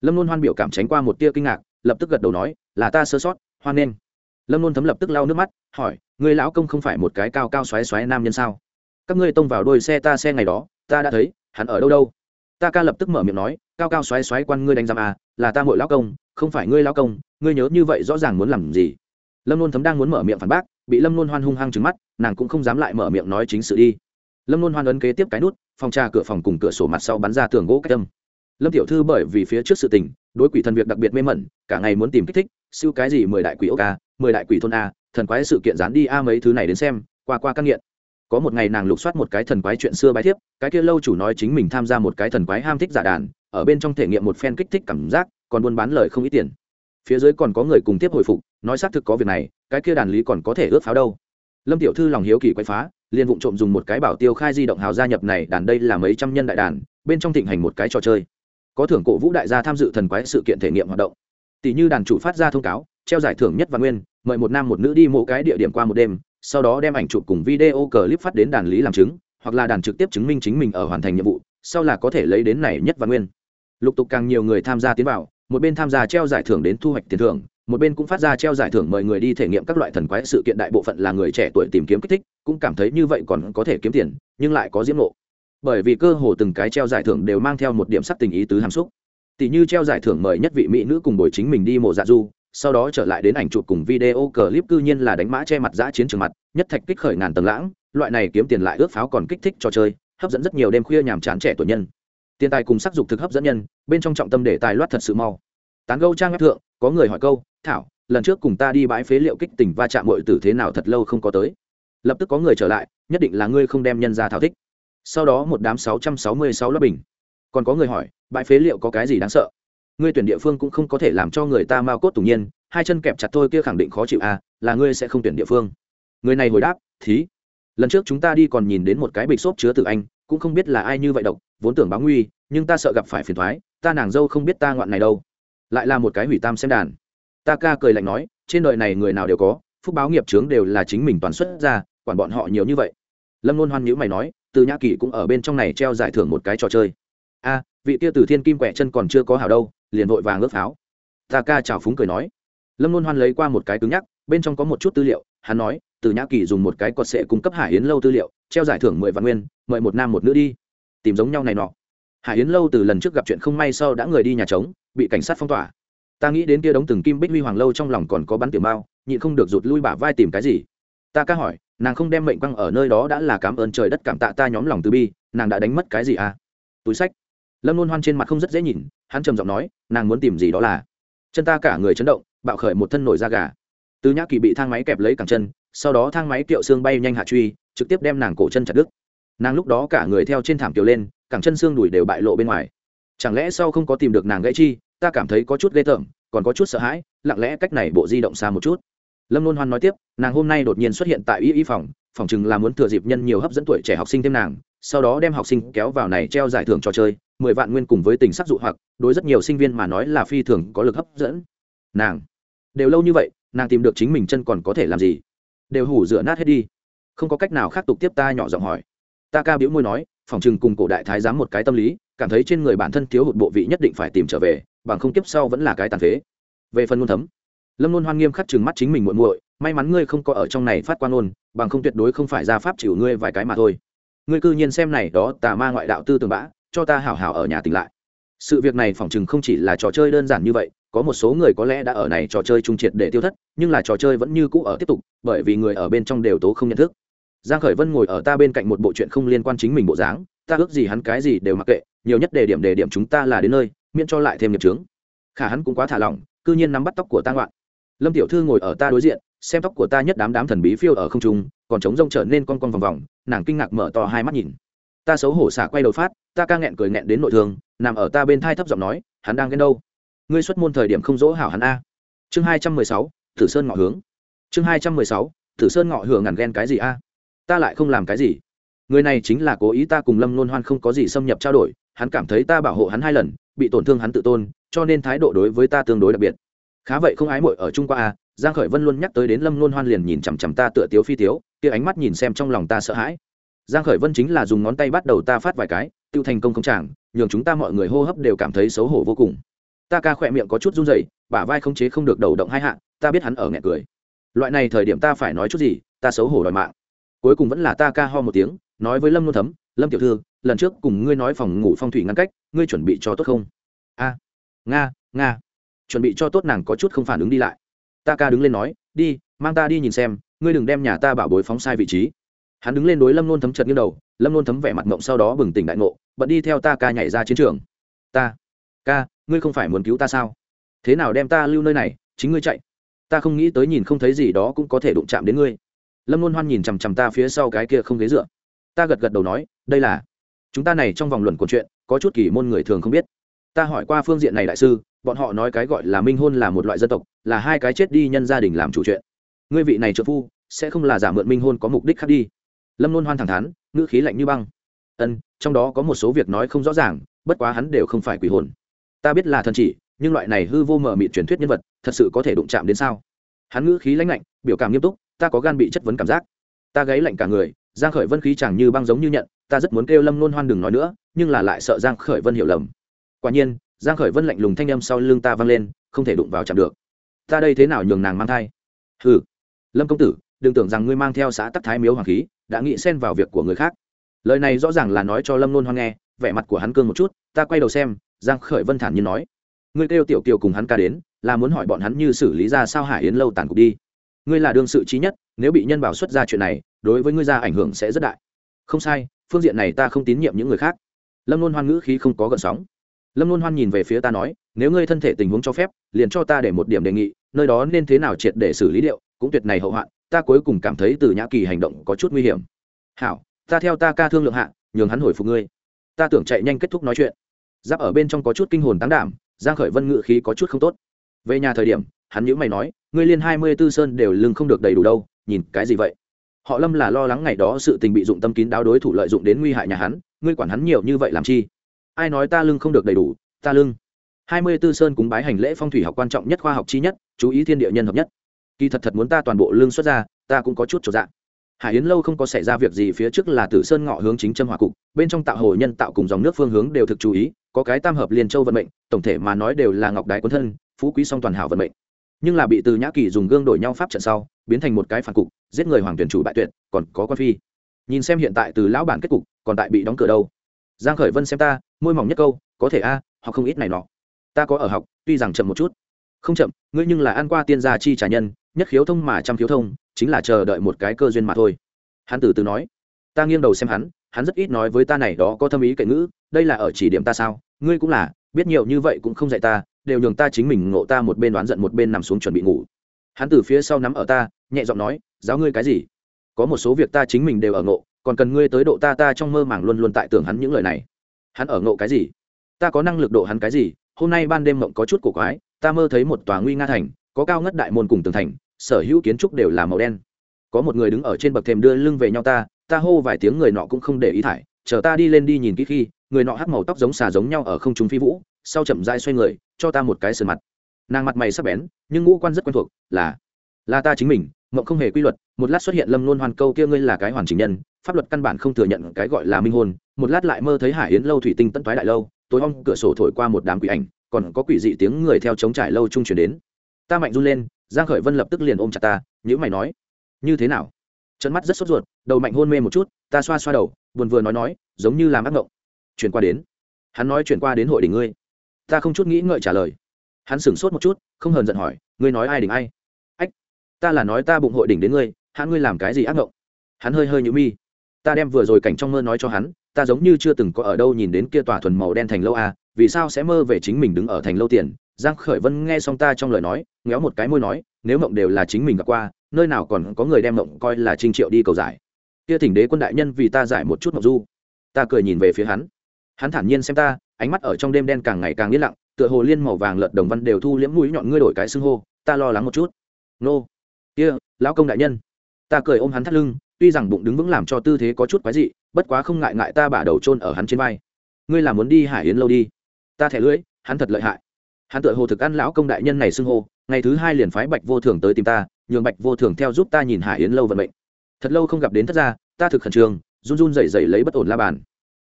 Speaker 1: Lâm Luân hoan biểu cảm tránh qua một tia kinh ngạc, lập tức gật đầu nói, là ta sơ sót, hoan nên lâm Luân thấm lập tức lau nước mắt, hỏi người lão công không phải một cái cao cao xoáy xoáy nam nhân sao? Các ngươi tông vào đôi xe ta xe ngày đó, ta đã thấy, hắn ở đâu đâu? Ta ca lập tức mở miệng nói, cao cao xoáy xoáy quan ngươi đánh giam à là ta mội lão công, không phải ngươi lão công, ngươi nhớ như vậy rõ ràng muốn làm gì? Lâm Luân thấm đang muốn mở miệng phản bác bị lâm nôn hoan hung hăng trứng mắt, nàng cũng không dám lại mở miệng nói chính sự đi. Lâm nôn hoan ấn kế tiếp cái nút, phòng trà cửa phòng cùng cửa sổ mặt sau bắn ra tường gỗ cách tâm lâm tiểu thư bởi vì phía trước sự tình, đối quỷ thần việc đặc biệt mê mẩn, cả ngày muốn tìm kích thích, siêu cái gì mười đại quỷ ốc a mười đại quỷ thôn a, thần quái sự kiện dán đi a mấy thứ này đến xem, qua qua căn nghiện. Có một ngày nàng lục soát một cái thần quái chuyện xưa bái thiếp, cái kia lâu chủ nói chính mình tham gia một cái thần quái ham thích giả đàn, ở bên trong thể nghiệm một phen kích thích cảm giác, còn buôn bán lời không ít tiền phía dưới còn có người cùng tiếp hồi phục, nói xác thực có việc này, cái kia đàn lý còn có thể ướt pháo đâu. Lâm tiểu thư lòng hiếu kỳ quay phá, liền vụng trộm dùng một cái bảo tiêu khai di động hào gia nhập này, đàn đây là mấy trăm nhân đại đàn, bên trong thịnh hành một cái trò chơi. Có thưởng cổ vũ đại gia tham dự thần quái sự kiện thể nghiệm hoạt động. Tỷ như đàn chủ phát ra thông cáo, treo giải thưởng nhất và nguyên, mời một nam một nữ đi mỗi cái địa điểm qua một đêm, sau đó đem ảnh chụp cùng video clip phát đến đàn lý làm chứng, hoặc là đàn trực tiếp chứng minh chính mình ở hoàn thành nhiệm vụ, sau là có thể lấy đến này nhất và nguyên. Lục tục càng nhiều người tham gia tiến vào một bên tham gia treo giải thưởng đến thu hoạch tiền thưởng, một bên cũng phát ra treo giải thưởng mời người đi thể nghiệm các loại thần quái sự kiện đại bộ phận là người trẻ tuổi tìm kiếm kích thích, cũng cảm thấy như vậy còn có thể kiếm tiền, nhưng lại có diễm lộ bởi vì cơ hồ từng cái treo giải thưởng đều mang theo một điểm sắc tình ý tứ hàm xúc. Tỷ như treo giải thưởng mời nhất vị mỹ nữ cùng bồi chính mình đi mộ dạ du, sau đó trở lại đến ảnh chụp cùng video clip cư nhiên là đánh mã che mặt giã chiến trường mặt, nhất thạch kích khởi ngàn tầng lãng, loại này kiếm tiền lại ước pháo còn kích thích trò chơi, hấp dẫn rất nhiều đêm khuya nhàm chán trẻ tuổi nhân tiền tài cùng sắc dục thực hấp dẫn nhân, bên trong trọng tâm để tài loát thật sự mau. Tán gâu trang ngắt thượng, có người hỏi câu, thảo, lần trước cùng ta đi bãi phế liệu kích tỉnh va chạm mọi tử thế nào thật lâu không có tới? Lập tức có người trở lại, nhất định là ngươi không đem nhân ra thảo thích. Sau đó một đám sáu trăm sáu mươi sáu lớp bình. Còn có người hỏi, bãi phế liệu có cái gì đáng sợ? Ngươi tuyển địa phương cũng không có thể làm cho người ta mau cốt tủng nhiên, hai chân kẹp chặt thôi kia khẳng định khó chịu à là ngươi sẽ không tuyển địa phương. Người này hồi đáp, thí, lần trước chúng ta đi còn nhìn đến một cái bịch xốp chứa từ anh, cũng không biết là ai như vậy độc vốn tưởng báo nguy, nhưng ta sợ gặp phải phiền thoái, ta nàng dâu không biết ta ngoạn này đâu. Lại là một cái hủy tam xem đàn. Ta ca cười lạnh nói, trên đời này người nào đều có, phúc báo nghiệp chướng đều là chính mình toàn xuất ra, quản bọn họ nhiều như vậy. Lâm luôn hoan nhữ mày nói, từ nhã kỳ cũng ở bên trong này treo giải thưởng một cái trò chơi. A, vị tia từ thiên kim quẹ chân còn chưa có hảo đâu, liền vội vàng ướp pháo. Ta ca chào phúng cười nói. Lâm luôn hoan lấy qua một cái cứng nhắc, bên trong có một chút tư liệu, hắn nói, từ nhã kỳ dùng một cái cọt sệ cung cấp hải yến lâu tư liệu, treo giải thưởng mười vạn nguyên, mời một nam một nữ đi tìm giống nhau này nọ. Hải yến lâu từ lần trước gặp chuyện không may sau đã người đi nhà trống, bị cảnh sát phong tỏa. Ta nghĩ đến kia đống từng kim bích huy hoàng lâu trong lòng còn có bắn tiểu mao, nhịn không được rụt lui bả vai tìm cái gì. Ta ca hỏi, nàng không đem mệnh quăng ở nơi đó đã là cảm ơn trời đất cảm tạ ta nhóm lòng từ bi, nàng đã đánh mất cái gì à? Túi sách. Lâm luôn hoan trên mặt không rất dễ nhìn, hắn trầm giọng nói, nàng muốn tìm gì đó là. Chân ta cả người chấn động, bạo khởi một thân nổi da gà. Từ nhã kỳ bị thang máy kẹp lấy cẳng chân, sau đó thang máy kiệu xương bay nhanh hạ truy, trực tiếp đem nàng cổ chân chặt đứt nàng lúc đó cả người theo trên thảm kiều lên, cẳng chân xương đùi đều bại lộ bên ngoài. Chẳng lẽ sau không có tìm được nàng gãy chi, ta cảm thấy có chút ghê tởm, còn có chút sợ hãi, lặng lẽ cách này bộ di động xa một chút. Lâm luôn hoan nói tiếp, nàng hôm nay đột nhiên xuất hiện tại y y phòng phòng chừng là muốn thừa dịp nhân nhiều hấp dẫn tuổi trẻ học sinh thêm nàng, sau đó đem học sinh kéo vào này treo giải thưởng trò chơi, mười vạn nguyên cùng với tình sắc dụ hoặc, đối rất nhiều sinh viên mà nói là phi thường có lực hấp dẫn. Nàng, đều lâu như vậy, nàng tìm được chính mình chân còn có thể làm gì? Đều hủ rửa nát hết đi. Không có cách nào khác tục tiếp ta nhỏ giọng hỏi ta ca biễu môi nói, phòng chừng cùng cổ đại thái giám một cái tâm lý, cảm thấy trên người bản thân thiếu hụt bộ vị nhất định phải tìm trở về, bằng không tiếp sau vẫn là cái tàn phế. Về phần ngôn thấm, lâm luôn hoan nghiêm khắc chừng mắt chính mình muội muội, may mắn ngươi không có ở trong này phát quan ôn bằng không tuyệt đối không phải ra pháp chịu ngươi vài cái mà thôi. Ngươi cư nhiên xem này đó tà ma ngoại đạo tư tưởng bã, cho ta hảo hảo ở nhà tỉnh lại. Sự việc này phỏng chừng không chỉ là trò chơi đơn giản như vậy, có một số người có lẽ đã ở này trò chơi trung triệt để tiêu thất, nhưng là trò chơi vẫn như cũ ở tiếp tục, bởi vì người ở bên trong đều tố không nhận thức giang khởi vân ngồi ở ta bên cạnh một bộ chuyện không liên quan chính mình bộ dáng, ta ước gì hắn cái gì đều mặc kệ, nhiều nhất đề điểm đề điểm chúng ta là đến nơi, miễn cho lại thêm nghiệp trướng khả hắn cũng quá thả lỏng, cư nhiên nắm bắt tóc của ta ngoạn. Lâm tiểu thư ngồi ở ta đối diện, xem tóc của ta nhất đám đám thần bí phiêu ở không trung, còn trống rông trở nên con con vòng vòng, nàng kinh ngạc mở to hai mắt nhìn. Ta xấu hổ xả quay đầu phát, ta ca nghẹn cười nghẹn đến nội thương, nằm ở ta bên thai thấp giọng nói, hắn đang ghen đâu? Ngươi xuất môn thời điểm không dỗ hảo hắn a. Chương hai trăm mười sáu thử sơn ngọ hướng. Chương hai trăm mười sáu thử sơn ngọ hưởng ngàn ghen cái gì a? Ta lại không làm cái gì. Người này chính là cố ý ta cùng lâm nôn hoan không có gì xâm nhập trao đổi, hắn cảm thấy ta bảo hộ hắn hai lần, bị tổn thương hắn tự tôn, cho nên thái độ đối với ta tương đối đặc biệt. Khá vậy không ái mội ở trung qua a giang khởi vân luôn nhắc tới đến lâm nôn hoan liền nhìn chằm chằm ta tựa tiếu phi tiếu, kia ánh mắt nhìn xem trong lòng ta sợ hãi. Giang khởi vân chính là dùng ngón tay bắt đầu ta phát vài cái, tiêu thành công không chàng, nhường chúng ta mọi người hô hấp đều cảm thấy xấu hổ vô cùng. Ta ca khỏe miệng có chút run rẩy, bả vai không chế không được đầu động hai hạ, ta biết hắn ở nghẹn cười. Loại này thời điểm ta phải nói chút gì, ta xấu hổ đòi mạng cuối cùng vẫn là ta ca ho một tiếng, nói với lâm nôn thấm, lâm tiểu thư, lần trước cùng ngươi nói phòng ngủ phong thủy ngăn cách, ngươi chuẩn bị cho tốt không? A, nga nga, chuẩn bị cho tốt nàng có chút không phản ứng đi lại. Ta ca đứng lên nói, đi, mang ta đi nhìn xem, ngươi đừng đem nhà ta bảo bối phóng sai vị trí. Hắn đứng lên đối lâm nôn thấm chật như đầu, lâm nôn thấm vẻ mặt mộng sau đó bừng tỉnh đại ngộ, bận đi theo ta ca nhảy ra chiến trường. Ta, ca, ngươi không phải muốn cứu ta sao? Thế nào đem ta lưu nơi này, chính ngươi chạy. Ta không nghĩ tới nhìn không thấy gì đó cũng có thể đụng chạm đến ngươi lâm luôn hoan nhìn chằm chằm ta phía sau cái kia không ghế dựa. Ta gật gật đầu nói, đây là, chúng ta này trong vòng luận cuộc chuyện, có chút kỳ môn người thường không biết. Ta hỏi qua phương diện này đại sư, bọn họ nói cái gọi là minh hôn là một loại dân tộc, là hai cái chết đi nhân gia đình làm chủ chuyện. Ngươi vị này trợ phu, sẽ không là giả mượn minh hôn có mục đích khác đi. Lâm luôn hoan thẳng thắn, ngữ khí lạnh như băng. Ân, trong đó có một số việc nói không rõ ràng, bất quá hắn đều không phải quỷ hồn. Ta biết là thần chỉ, nhưng loại này hư vô mờ mịt truyền thuyết nhân vật, thật sự có thể đụng chạm đến sao? Hắn ngữ khí lãnh lạnh, biểu cảm nghiêm túc ta có gan bị chất vấn cảm giác. Ta gáy lạnh cả người, giang khởi vân khí chẳng như băng giống như nhận, ta rất muốn kêu lâm nôn hoan đừng nói nữa, nhưng là lại sợ giang khởi vân hiểu lầm. Quả nhiên, giang khởi vân lạnh lùng thanh âm sau lưng ta vang lên, không thể đụng vào chạm được. Ta đây thế nào nhường nàng mang thai? Hừ. Lâm công tử, đừng tưởng rằng ngươi mang theo xã tắc thái miếu hoàng khí, đã nghĩ xen vào việc của người khác. Lời này rõ ràng là nói cho lâm nôn hoan nghe, vẻ mặt của hắn cương một chút, ta quay đầu xem, giang khởi vân thản nhiên nói. Ngươi kêu tiểu kiều cùng hắn ca đến, là muốn hỏi bọn hắn như xử lý ra sao hải yến lâu tàn cục đi ngươi là đương sự trí nhất, nếu bị nhân bảo xuất ra chuyện này, đối với ngươi ra ảnh hưởng sẽ rất đại. Không sai, phương diện này ta không tín nhiệm những người khác. Lâm luôn hoan ngữ khí không có gợn sóng. Lâm luôn hoan nhìn về phía ta nói, nếu ngươi thân thể tình huống cho phép, liền cho ta để một điểm đề nghị, nơi đó nên thế nào triệt để xử lý điệu cũng tuyệt này hậu hoạn, ta cuối cùng cảm thấy từ nhã kỳ hành động có chút nguy hiểm. Hảo, ta theo ta ca thương lượng hạ, nhường hắn hồi phục ngươi. Ta tưởng chạy nhanh kết thúc nói chuyện. Giáp ở bên trong có chút kinh hồn tán đảm, giang khởi vân ngự khí có chút không tốt. Về nhà thời điểm, hắn nhữ mày nói ngươi liên hai mươi tư sơn đều lưng không được đầy đủ đâu, nhìn cái gì vậy? Họ lâm là lo lắng ngày đó sự tình bị dụng tâm kín đáo đối thủ lợi dụng đến nguy hại nhà hắn, ngươi quản hắn nhiều như vậy làm chi? Ai nói ta lưng không được đầy đủ, ta lưng. Hai mươi tư sơn cúng bái hành lễ phong thủy học quan trọng nhất, khoa học chi nhất, chú ý thiên địa nhân hợp nhất. Kỳ thật thật muốn ta toàn bộ lưng xuất ra, ta cũng có chút trọn dạng hải yến lâu không có xảy ra việc gì phía trước là tử sơn ngọ hướng chính châm hỏa cục, bên trong tạo hồ nhân tạo cùng dòng nước phương hướng đều thực chú ý, có cái tam hợp liên châu vận mệnh, tổng thể mà nói đều là ngọc đái quân thân, phú quý song toàn hảo vận mệnh nhưng là bị từ nhã kỳ dùng gương đổi nhau pháp trận sau biến thành một cái phản cục giết người hoàng tuyển chủ bại tuyệt còn có quan phi. Nhìn xem hiện tại từ lão bản kết cục còn tại bị đóng cửa đâu. Giang khởi vân xem ta môi mỏng nhất câu có thể a à, học không ít này nọ. Ta có ở học tuy rằng chậm một chút. Không chậm ngươi nhưng là ăn qua tiên gia chi trả nhân nhất khiếu thông mà trăm khiếu thông chính là chờ đợi một cái cơ duyên mà thôi. Hắn từ từ nói. Ta nghiêng đầu xem hắn hắn rất ít nói với ta này đó có thâm ý kệ ngữ đây là ở chỉ điểm ta sao? Ngươi cũng là biết nhiều như vậy cũng không dạy ta đều nhường ta chính mình ngộ ta một bên đoán giận một bên nằm xuống chuẩn bị ngủ. Hắn từ phía sau nắm ở ta, nhẹ giọng nói, giáo ngươi cái gì? Có một số việc ta chính mình đều ở ngộ, còn cần ngươi tới độ ta ta trong mơ màng luôn luôn tại tưởng hắn những lời này. Hắn ở ngộ cái gì? Ta có năng lực độ hắn cái gì? Hôm nay ban đêm mộng có chút cổ quái, ta mơ thấy một tòa nguy nga thành, có cao ngất đại môn cùng tường thành, sở hữu kiến trúc đều là màu đen. Có một người đứng ở trên bậc thềm đưa lưng về nhau ta ta hô vài tiếng người nọ cũng không để ý thải, chờ ta đi lên đi nhìn kỹ khi, người nọ hắc màu tóc giống xà giống nhau ở không trung phi vũ, sau chậm dai xoay người cho ta một cái sườn mặt. Nàng mặt mày sắp bén, nhưng ngũ quan rất quen thuộc, là là ta chính mình, mộng không hề quy luật, một lát xuất hiện lâm luôn hoàn câu kia ngươi là cái hoàn chỉnh nhân, pháp luật căn bản không thừa nhận cái gọi là minh hôn một lát lại mơ thấy hải yến lâu thủy tinh tận thoái đại lâu, tối om cửa sổ thổi qua một đám quỷ ảnh, còn có quỷ dị tiếng người theo chống trải lâu trung chuyển đến. Ta mạnh run lên, giang khởi vân lập tức liền ôm chặt ta nhữ mày nói, như thế nào? Trận mắt rất sốt ruột, đầu mạnh hôn mê một chút, ta xoa xoa đầu, buồn vừa nói nói, giống như làm ác ngộng. Chuyển qua đến, hắn nói chuyển qua đến hội đỉnh ngươi ta không chút nghĩ ngợi trả lời. Hắn sửng sốt một chút không hờn giận hỏi ngươi nói ai đỉnh ai? Ách ta là nói ta bụng hội đỉnh đến ngươi hắn ngươi làm cái gì ác ngộng? Hắn hơi hơi nhũ mi. Ta đem vừa rồi cảnh trong mơ nói cho hắn ta giống như chưa từng có ở đâu nhìn đến kia tòa thuần màu đen thành lâu à, vì sao sẽ mơ về chính mình đứng ở thành lâu tiền? Giang khởi vân nghe xong ta trong lời nói ngéo một cái môi nói nếu mộng đều là chính mình gặp qua nơi nào còn có người đem mộng coi là trinh triệu đi cầu giải? Kia thỉnh đế quân đại nhân vì ta giải một chút mộng du. Ta cười nhìn về phía hắn. Hắn thản nhiên xem ta ánh mắt ở trong đêm đen càng ngày càng yên lặng, tựa hồ liên màu vàng lợt đồng văn đều thu liễm mũi nhọn ngươi đổi cái xưng hô, ta lo lắng một chút. Nô. Kia, lão công đại nhân. Ta cười ôm hắn thắt lưng, tuy rằng bụng đứng vững làm cho tư thế có chút quái dị, bất quá không ngại ngại ta bả đầu trôn ở hắn trên vai. Ngươi là muốn đi hải yến lâu đi. Ta thẻ lưỡi, hắn thật lợi hại. Hắn tựa hồ thực ăn lão công đại nhân này xưng hô, ngày thứ hai liền phái bạch vô thường tới tìm ta, nhường bạch vô thường theo giúp ta nhìn hải yến lâu vận mệnh. Thật lâu không gặp đến thất gia, ta thực khẩn trương, run run rẩy rẩy lấy bất ổn la bàn.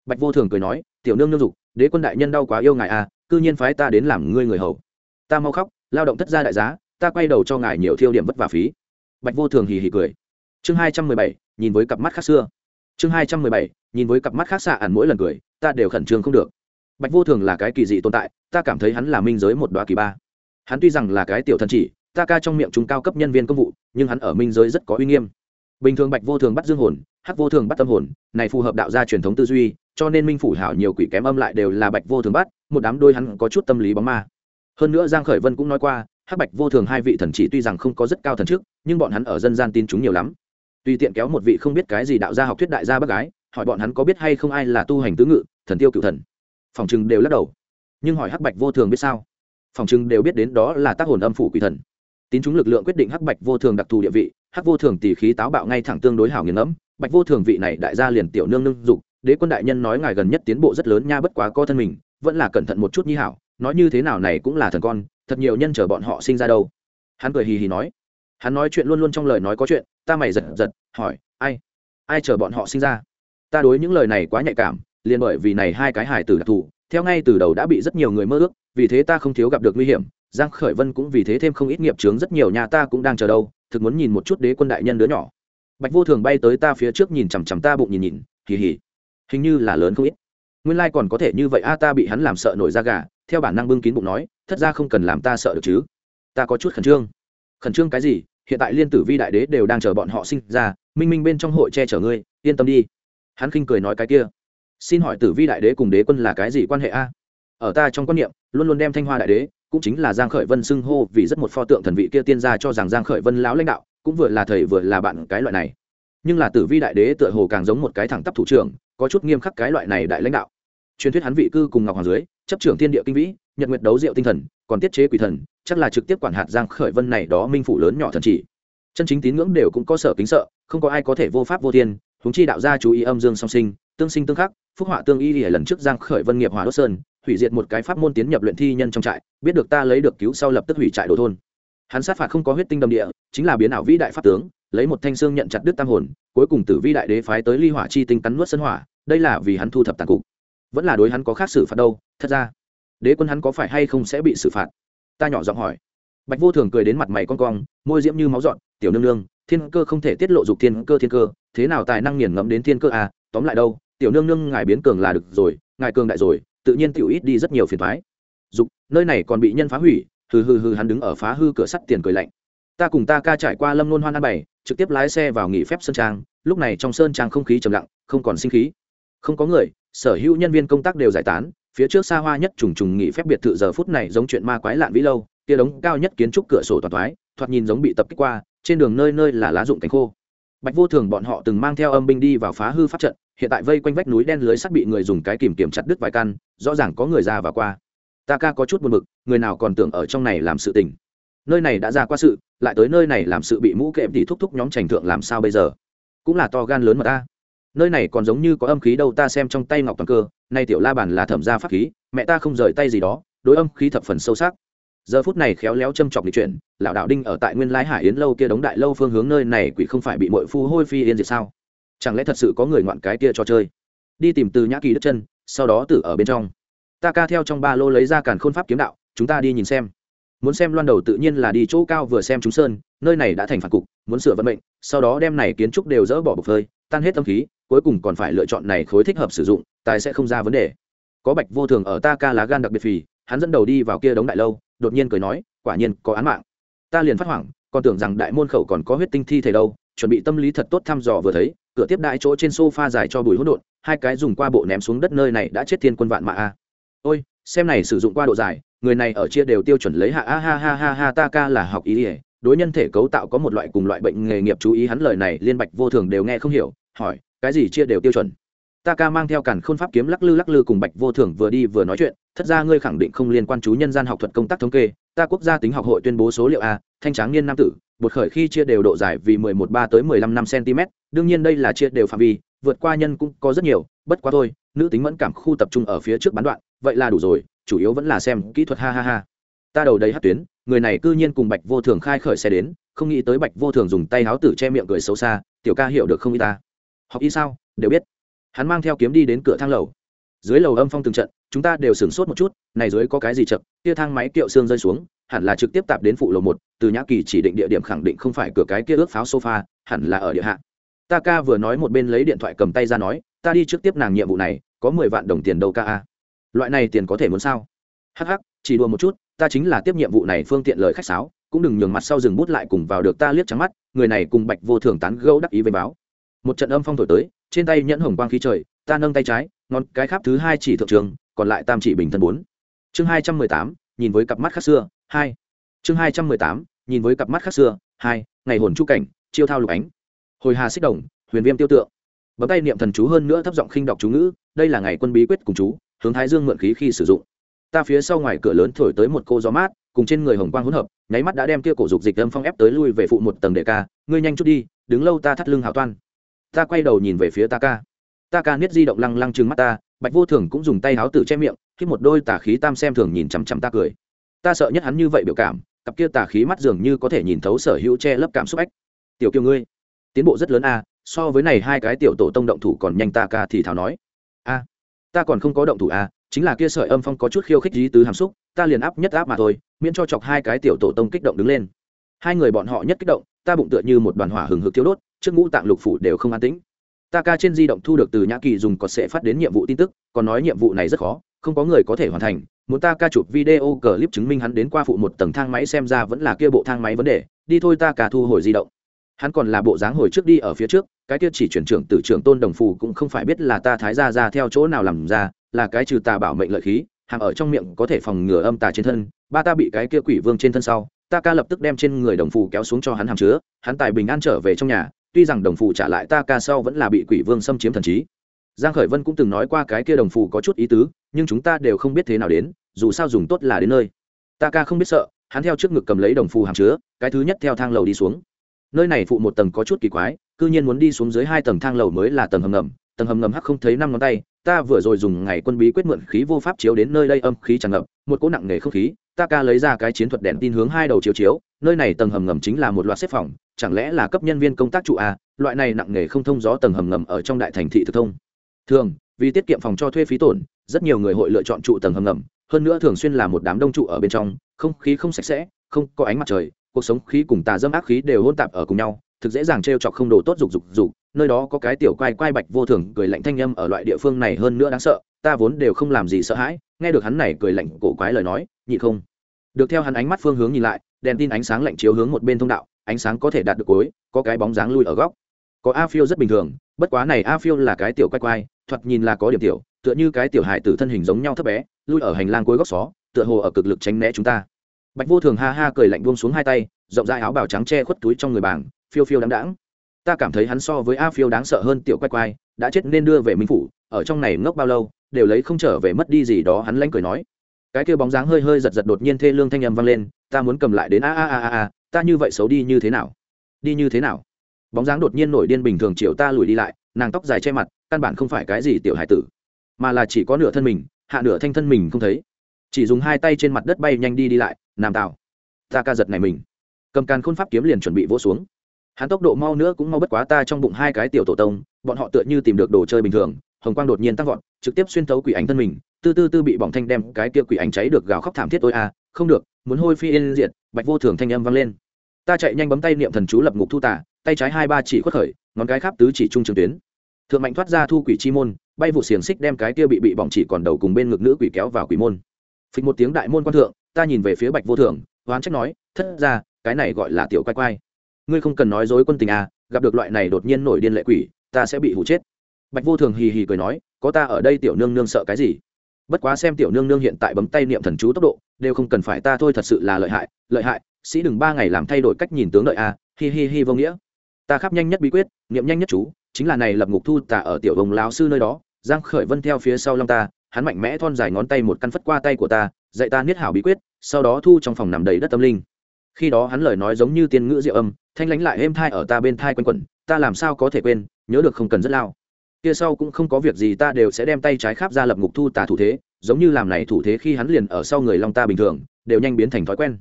Speaker 1: Bạch vô thường cười nói, tiểu nương nương dục đế quân đại nhân đau quá yêu ngài à cư nhiên phái ta đến làm ngươi người hầu. Ta mau khóc, lao động thất gia đại giá, ta quay đầu cho ngài nhiều thiêu điểm vất vả phí. Bạch vô thường hì hì cười. Chương hai trăm mười bảy, nhìn với cặp mắt khác xưa. Chương hai trăm mười bảy, nhìn với cặp mắt khác xạ ẩn mỗi lần cười, ta đều khẩn trương không được. Bạch vô thường là cái kỳ dị tồn tại, ta cảm thấy hắn là minh giới một đoá kỳ ba. Hắn tuy rằng là cái tiểu thần chỉ, ta ca trong miệng chúng cao cấp nhân viên công vụ, nhưng hắn ở minh giới rất có uy nghiêm. Bình thường bạch vô thường bắt dương hồn, hắc vô thường bắt tâm hồn, này phù hợp đạo gia truyền thống tư duy cho nên minh phủ hảo nhiều quỷ kém âm lại đều là bạch vô thường bắt, một đám đôi hắn có chút tâm lý bóng ma. Hơn nữa giang khởi vân cũng nói qua, hắc bạch vô thường hai vị thần chỉ tuy rằng không có rất cao thần trước, nhưng bọn hắn ở dân gian tin chúng nhiều lắm. Tùy tiện kéo một vị không biết cái gì đạo gia học thuyết đại gia bác gái, hỏi bọn hắn có biết hay không ai là tu hành tứ ngự, thần tiêu cựu thần. Phòng chừng đều lắc đầu. Nhưng hỏi hắc bạch vô thường biết sao? Phòng chừng đều biết đến đó là tác hồn âm phủ quỷ thần. Tín chúng lực lượng quyết định hắc bạch vô thường đặc thù địa vị, hắc vô thường tỷ khí táo bạo ngay thẳng tương đối hảo nghiền ngẫm, bạch vô thường vị này đại gia liền tiểu nương nương dục đế quân đại nhân nói ngài gần nhất tiến bộ rất lớn nha, bất quá co thân mình, vẫn là cẩn thận một chút nhi hảo, nói như thế nào này cũng là thần con, thật nhiều nhân chờ bọn họ sinh ra đâu. Hắn cười hì hì nói. Hắn nói chuyện luôn luôn trong lời nói có chuyện, ta mày giật giật, hỏi, ai ai chờ bọn họ sinh ra? Ta đối những lời này quá nhạy cảm, liền bởi vì này hai cái hài tử đặc thù, theo ngay từ đầu đã bị rất nhiều người mơ ước, vì thế ta không thiếu gặp được nguy hiểm, giang khởi vân cũng vì thế thêm không ít nghiệp chướng rất nhiều nhà ta cũng đang chờ đâu, thực muốn nhìn một chút đế quân đại nhân đứa nhỏ. Bạch vô thường bay tới ta phía trước nhìn chằm chằm ta bụng nhìn nhìn, hì hì hình như là lớn không ít. Nguyên lai còn có thể như vậy, a, ta bị hắn làm sợ nổi da gà, theo bản năng bưng kín bụng nói thất ra không cần làm ta sợ được chứ. Ta có chút khẩn trương. Khẩn trương cái gì? Hiện tại liên tử vi đại đế đều đang chờ bọn họ sinh ra, minh minh bên trong hội che chở ngươi, yên tâm đi. Hắn khinh cười nói cái kia. Xin hỏi tử vi đại đế cùng đế quân là cái gì quan hệ a? Ở ta trong quan niệm, luôn luôn đem thanh hoa đại đế, cũng chính là giang khởi vân xưng hô vì rất một pho tượng thần vị kia tiên gia cho rằng giang khởi vân lão lãnh đạo, cũng vừa là thầy vừa là bạn cái loại này nhưng là tử vi đại đế tựa hồ càng giống một cái thẳng tắp thủ trưởng, có chút nghiêm khắc cái loại này đại lãnh đạo. Truyền thuyết hắn vị cư cùng ngọc hoàng dưới, chấp trưởng thiên địa kinh vĩ, nhật nguyệt đấu diệu tinh thần, còn tiết chế quỷ thần, chắc là trực tiếp quản hạt giang khởi vân này đó minh phủ lớn nhỏ thần chỉ. Chân chính tín ngưỡng đều cũng có sở kính sợ, không có ai có thể vô pháp vô thiên chúng chi đạo gia chú ý âm dương song sinh, tương sinh tương khắc, phúc họa tương y lìa lần trước giang khởi vân nghiệp hỏa đốt sơn, hủy diệt một cái pháp môn tiến nhập luyện thi nhân trong trại, biết được ta lấy được cứu sau lập tức hủy trại đồ thôn. Hắn sát phạt không có huyết tinh đầm địa, chính là biến ảo vĩ đại pháp tướng lấy một thanh xương nhận chặt đứt tam hồn, cuối cùng tử vi đại đế phái tới ly hỏa chi tinh cắn nuốt sân hỏa, đây là vì hắn thu thập tàn cục. Vẫn là đối hắn có khác xử phạt đâu, thật ra, đế quân hắn có phải hay không sẽ bị xử phạt? Ta nhỏ giọng hỏi. Bạch vô thường cười đến mặt mày con cong, môi diễm như máu dọn tiểu nương nương, thiên cơ không thể tiết lộ dục thiên cơ thiên cơ, thế nào tài năng nghiền ngẫm đến thiên cơ à tóm lại đâu, tiểu nương nương ngài biến cường là được rồi, ngài cường đại rồi, tự nhiên tiểu ít đi rất nhiều phiền thoái dục, nơi này còn bị nhân phá hủy. Hừ hừ hừ, hắn đứng ở phá hư cửa sắt tiền cười lạnh ta cùng ta ca trải qua lâm nôn hoan an bảy trực tiếp lái xe vào nghỉ phép sơn trang. Lúc này trong sơn trang không khí trầm lặng, không còn sinh khí. Không có người, sở hữu nhân viên công tác đều giải tán. Phía trước xa hoa nhất trùng trùng nghỉ phép biệt thự giờ phút này giống chuyện ma quái lạn vĩ lâu. Tia đống cao nhất kiến trúc cửa sổ toàn thoái, thoạt nhìn giống bị tập kích qua, trên đường nơi nơi là lá dụng cánh khô. Bạch vô thường bọn họ từng mang theo âm binh đi vào phá hư pháp trận, hiện tại vây quanh vách núi đen lưới sắt bị người dùng cái kìm kiểm chặt đứt vài căn, rõ ràng có người ra và qua. Ta ca có chút buồn bực, người nào còn tưởng ở trong này làm sự tình nơi này đã ra qua sự, lại tới nơi này làm sự bị mũ kệm thì thúc thúc nhóm trành thượng làm sao bây giờ? Cũng là to gan lớn mà ta. Nơi này còn giống như có âm khí đâu, ta xem trong tay ngọc toàn cơ, nay tiểu la bàn là thẩm gia pháp khí, mẹ ta không rời tay gì đó, đối âm khí thập phần sâu sắc. Giờ phút này khéo léo châm chọc lịch chuyển lão đạo đinh ở tại nguyên lai hải yến lâu kia đóng đại lâu phương hướng nơi này quỷ không phải bị mội phu hôi phi yên diệt sao? Chẳng lẽ thật sự có người ngoạn cái kia cho chơi? Đi tìm từ nhã kỳ đất chân, sau đó tử ở bên trong. Ta ca theo trong ba lô lấy ra càn khôn pháp kiếm đạo, chúng ta đi nhìn xem muốn xem loan đầu tự nhiên là đi chỗ cao vừa xem chúng sơn, nơi này đã thành phản cục, muốn sửa vận mệnh, sau đó đem này kiến trúc đều dỡ bỏ bục phơi, tan hết tâm khí, cuối cùng còn phải lựa chọn này khối thích hợp sử dụng, tài sẽ không ra vấn đề. Có bạch vô thường ở ta ca lá gan đặc biệt phì, hắn dẫn đầu đi vào kia đống đại lâu, đột nhiên cười nói, quả nhiên, có án mạng. Ta liền phát hoảng, còn tưởng rằng đại môn khẩu còn có huyết tinh thi thể đâu, chuẩn bị tâm lý thật tốt thăm dò vừa thấy, cửa tiếp đại chỗ trên sofa dài cho bùi hỗn độn, hai cái dùng qua bộ ném xuống đất nơi này đã chết thiên quân vạn mạ a. Ôi xem này sử dụng qua độ dài, người này ở chia đều tiêu chuẩn lấy hạ a ha ha ha ha, ta ca là học ý ỉa đối nhân thể cấu tạo có một loại cùng loại bệnh nghề nghiệp chú ý, hắn lời này liên bạch vô thường đều nghe không hiểu, hỏi, cái gì chia đều tiêu chuẩn? Ta ca mang theo cản khôn pháp kiếm lắc lư lắc lư cùng bạch vô thường vừa đi vừa nói chuyện, thật ra ngươi khẳng định không liên quan chú nhân gian học thuật công tác thống kê, ta quốc gia tính học hội tuyên bố số liệu a, thanh tráng niên nam tử bột khởi khi chia đều độ dài vì mười một ba tới mười lăm năm cm đương nhiên đây là chia đều phạm vi, vượt qua nhân cũng có rất nhiều, bất quá thôi, nữ tính mẫn cảm khu tập trung ở phía trước bán đoạn vậy là đủ rồi, chủ yếu vẫn là xem kỹ thuật, ha ha ha. Ta đầu đầy hát tuyến, người này cư nhiên cùng bạch vô thường khai khởi xe đến, không nghĩ tới bạch vô thường dùng tay háo tử che miệng cười xấu xa, tiểu ca hiểu được không y ta. Học y sao, đều biết. Hắn mang theo kiếm đi đến cửa thang lầu. Dưới lầu âm phong từng trận, chúng ta đều sửng sốt một chút, này dưới có cái gì chậm, kia thang máy kiệu xương rơi xuống, hẳn là trực tiếp tạp đến phụ lầu một, từ nhã kỳ chỉ định địa điểm khẳng định không phải cửa cái kia ước pháo sofa, hẳn là ở địa hạ. Ta ca vừa nói một bên lấy điện thoại cầm tay ra nói, ta đi trước tiếp nàng nhiệm vụ này, có mười vạn đồng tiền đâu ca a loại này tiền có thể muốn sao? Hh chỉ đùa một chút, ta chính là tiếp nhiệm vụ này phương tiện lời khách sáo, cũng đừng nhường mặt sau dừng bút lại cùng vào được ta liếc trắng mắt, người này cùng bạch vô thường tán gẫu đắc ý với báo. Một trận âm phong thổi tới, trên tay nhẫn hồng quang khí trời, ta nâng tay trái, ngón cái khắp thứ hai chỉ thượng trường, còn lại tam chỉ bình thân bốn. Chương hai trăm mười tám, nhìn với cặp mắt khác xưa, hai. Chương hai trăm mười tám, nhìn với cặp mắt khác xưa, hai, ngày hồn chu cảnh, chiêu thao lục ánh. Hồi hà xích đồng, huyền viêm tiêu tượng. Bấm tay niệm thần chú hơn nữa thấp giọng khinh đọc chú ngữ, đây là ngày quân bí quyết cùng chú hướng thái dương mượn khí khi sử dụng. Ta phía sau ngoài cửa lớn thổi tới một cô gió mát, cùng trên người hồng quang hỗn hợp, nháy mắt đã đem kia cổ dục dịch âm phong ép tới lui về phụ một tầng đệ ca, ngươi nhanh chút đi, đứng lâu ta thắt lưng hào toan. Ta quay đầu nhìn về phía ta ca. Ta ca niết di động lăng lăng trừng mắt ta, bạch vô thường cũng dùng tay háo tử che miệng, khi một đôi tà khí tam xem thường nhìn chằm chằm ta cười. Ta sợ nhất hắn như vậy biểu cảm, cặp kia tà khí mắt dường như có thể nhìn thấu sở hữu che lấp cảm xúc ách. Tiểu kiều ngươi, tiến bộ rất lớn a, so với này hai cái tiểu tổ tông động thủ còn nhanh ta ca thì thảo nói. A ta còn không có động thủ à? chính là kia sợi âm phong có chút khiêu khích dí tứ hàm xúc, ta liền áp nhất áp mà thôi, miễn cho chọc hai cái tiểu tổ tông kích động đứng lên hai người bọn họ nhất kích động, ta bụng tựa như một đoàn hỏa hừng hực thiếu đốt, trước ngũ tạng lục phủ đều không an tĩnh ta ca trên di động thu được từ nhã kỳ dùng có sẽ phát đến nhiệm vụ tin tức, còn nói nhiệm vụ này rất khó, không có người có thể hoàn thành, muốn ta ca chụp video clip chứng minh hắn đến qua phụ một tầng thang máy xem ra vẫn là kia bộ thang máy vấn đề, đi thôi ta ca thu hồi di động hắn còn là bộ dáng hồi trước đi ở phía trước cái kia chỉ chuyển trưởng từ trưởng tôn đồng phù cũng không phải biết là ta thái ra ra theo chỗ nào làm ra, là cái trừ tà bảo mệnh lợi khí hàng ở trong miệng có thể phòng ngừa âm tà trên thân, ba ta bị cái kia quỷ vương trên thân sau, ta ca lập tức đem trên người đồng phù kéo xuống cho hắn hàm chứa, hắn tài bình an trở về trong nhà, tuy rằng đồng phù trả lại ta ca sau vẫn là bị quỷ vương xâm chiếm thần trí. Giang khởi vân cũng từng nói qua cái kia đồng phù có chút ý tứ, nhưng chúng ta đều không biết thế nào đến, dù sao dùng tốt là đến nơi. Ta ca không biết sợ, hắn theo trước ngực cầm lấy đồng phù hàm chứa, cái thứ nhất theo thang lầu đi xuống. Nơi này phụ một tầng có chút kỳ quái cư nhiên muốn đi xuống dưới hai tầng thang lầu mới là tầng hầm ngầm, tầng hầm ngầm hắc không thấy năm ngón tay, ta vừa rồi dùng ngày quân bí quyết mượn khí vô pháp chiếu đến nơi đây âm khí tràn ngập, một cỗ nặng nề không khí, ta ca lấy ra cái chiến thuật đèn tin hướng hai đầu chiếu chiếu, nơi này tầng hầm ngầm chính là một loạt xếp phòng, chẳng lẽ là cấp nhân viên công tác trụ a loại này nặng nề không thông gió tầng hầm ngầm ở trong đại thành thị thực thông. Thường, vì tiết kiệm phòng cho thuê phí tổn, rất nhiều người hội lựa chọn trụ tầng hầm ngầm, hơn nữa thường xuyên là một đám đông trụ ở bên trong, không khí không sạch sẽ, không có ánh mặt trời, cuộc sống khí cùng tà dâm ác khí đều hôn tạp ở cùng nhau thực dễ dàng t r e o chọc không đồ tốt dục dục dục, nơi đó có cái tiểu quai quai bạch vô thường cười lạnh thanh â m ở loại địa phương này hơn nữa đáng sợ, ta vốn đều không làm gì sợ hãi, nghe được hắn này cười lạnh cổ quái lời nói, nhị không. Được theo hắn ánh mắt phương hướng nhìn lại, đèn tin ánh sáng lạnh chiếu hướng một bên thông đạo, ánh sáng có thể đạt được cối có cái bóng dáng lui ở góc. Có a phiêu rất bình thường, bất quá này a phiêu là cái tiểu quay quay thoạt nhìn là có điểm tiểu, tựa như cái tiểu hải tử thân hình giống nhau thấp bé, lui ở hành lang cuối góc xó, tựa hồ ở cực lực tránh né chúng ta. Bạch vô thường ha ha cười lạnh buông xuống hai tay, rộng rãi áo bào trắng che khuất túi trong người bảng phiêu phiêu đáng đáng. Ta cảm thấy hắn so với a phiêu đáng sợ hơn tiểu quay quay đã chết nên đưa về minh phủ, ở trong này ngốc bao lâu, đều lấy không trở về mất đi gì đó, hắn lanh cười nói. Cái kia bóng dáng hơi hơi giật giật đột nhiên thê lương thanh âm vang lên, ta muốn cầm lại đến, a a a a a, ta như vậy xấu đi như thế nào? Đi như thế nào? Bóng dáng đột nhiên nổi điên bình thường chiều ta lùi đi lại, nàng tóc dài che mặt, căn bản không phải cái gì tiểu hải tử, mà là chỉ có nửa thân mình, hạ nửa thanh thân mình không thấy. Chỉ dùng hai tay trên mặt đất bay nhanh đi đi lại làm tạo ta ca giật này mình. Cầm càn khôn pháp kiếm liền chuẩn bị vỗ xuống hắn tốc độ mau nữa cũng mau bất quá ta trong bụng hai cái tiểu tổ tông, bọn họ tựa như tìm được đồ chơi bình thường, hồng quang đột nhiên tăng vọt, trực tiếp xuyên thấu quỷ ảnh thân mình, tư tư tư bị bỏng thanh đem cái kia quỷ ảnh cháy được gào khóc thảm thiết tôi a không được, muốn hôi phi yên diệt, bạch vô thường thanh âm vang lên. Ta chạy nhanh bấm tay niệm thần chú lập ngục thu tả tay trái hai ba chỉ khuất khởi, ngón cái khắp tứ chỉ trung trường tuyến. Thượng mạnh thoát ra thu quỷ chi môn, bay vụ xiềng xích đem cái kia bị bị bỏng chỉ còn đầu cùng bên ngực nữ quỷ kéo vào quỷ môn. Phịch một tiếng đại môn quan thượng, ta nhìn về phía bạch vô thường, oán trách nói, thất ra cái này gọi là tiểu quay quay ngươi không cần nói dối quân tình à gặp được loại này đột nhiên nổi điên lệ quỷ, ta sẽ bị hụ chết. Bạch vô thường hì hì cười nói, có ta ở đây tiểu nương nương sợ cái gì? Bất quá xem tiểu nương nương hiện tại bấm tay niệm thần chú tốc độ, đều không cần phải ta thôi thật sự là lợi hại lợi hại, sĩ đừng ba ngày làm thay đổi cách nhìn tướng lợi a à, hi hi hi vô nghĩa. Ta khắp nhanh nhất bí quyết, niệm nhanh nhất chú, chính là này lập ngục thu tả ở tiểu đồng lão sư nơi đó, giang khởi vân theo phía sau long ta, hắn mạnh mẽ thon dài ngón tay một căn phất qua tay của ta, dạy ta niết hảo bí quyết, sau đó thu trong phòng nằm đầy đất tâm linh khi đó hắn lời nói giống như tiên ngữ diệu âm, thanh lãnh lại êm thai ở ta bên thai quanh quẩn, ta làm sao có thể quên, nhớ được không cần rất lao. Kia sau cũng không có việc gì ta đều sẽ đem tay trái kháp ra lập ngục thu tả thủ thế, giống như làm này thủ thế khi hắn liền ở sau người long ta bình thường, đều nhanh biến thành thói quen.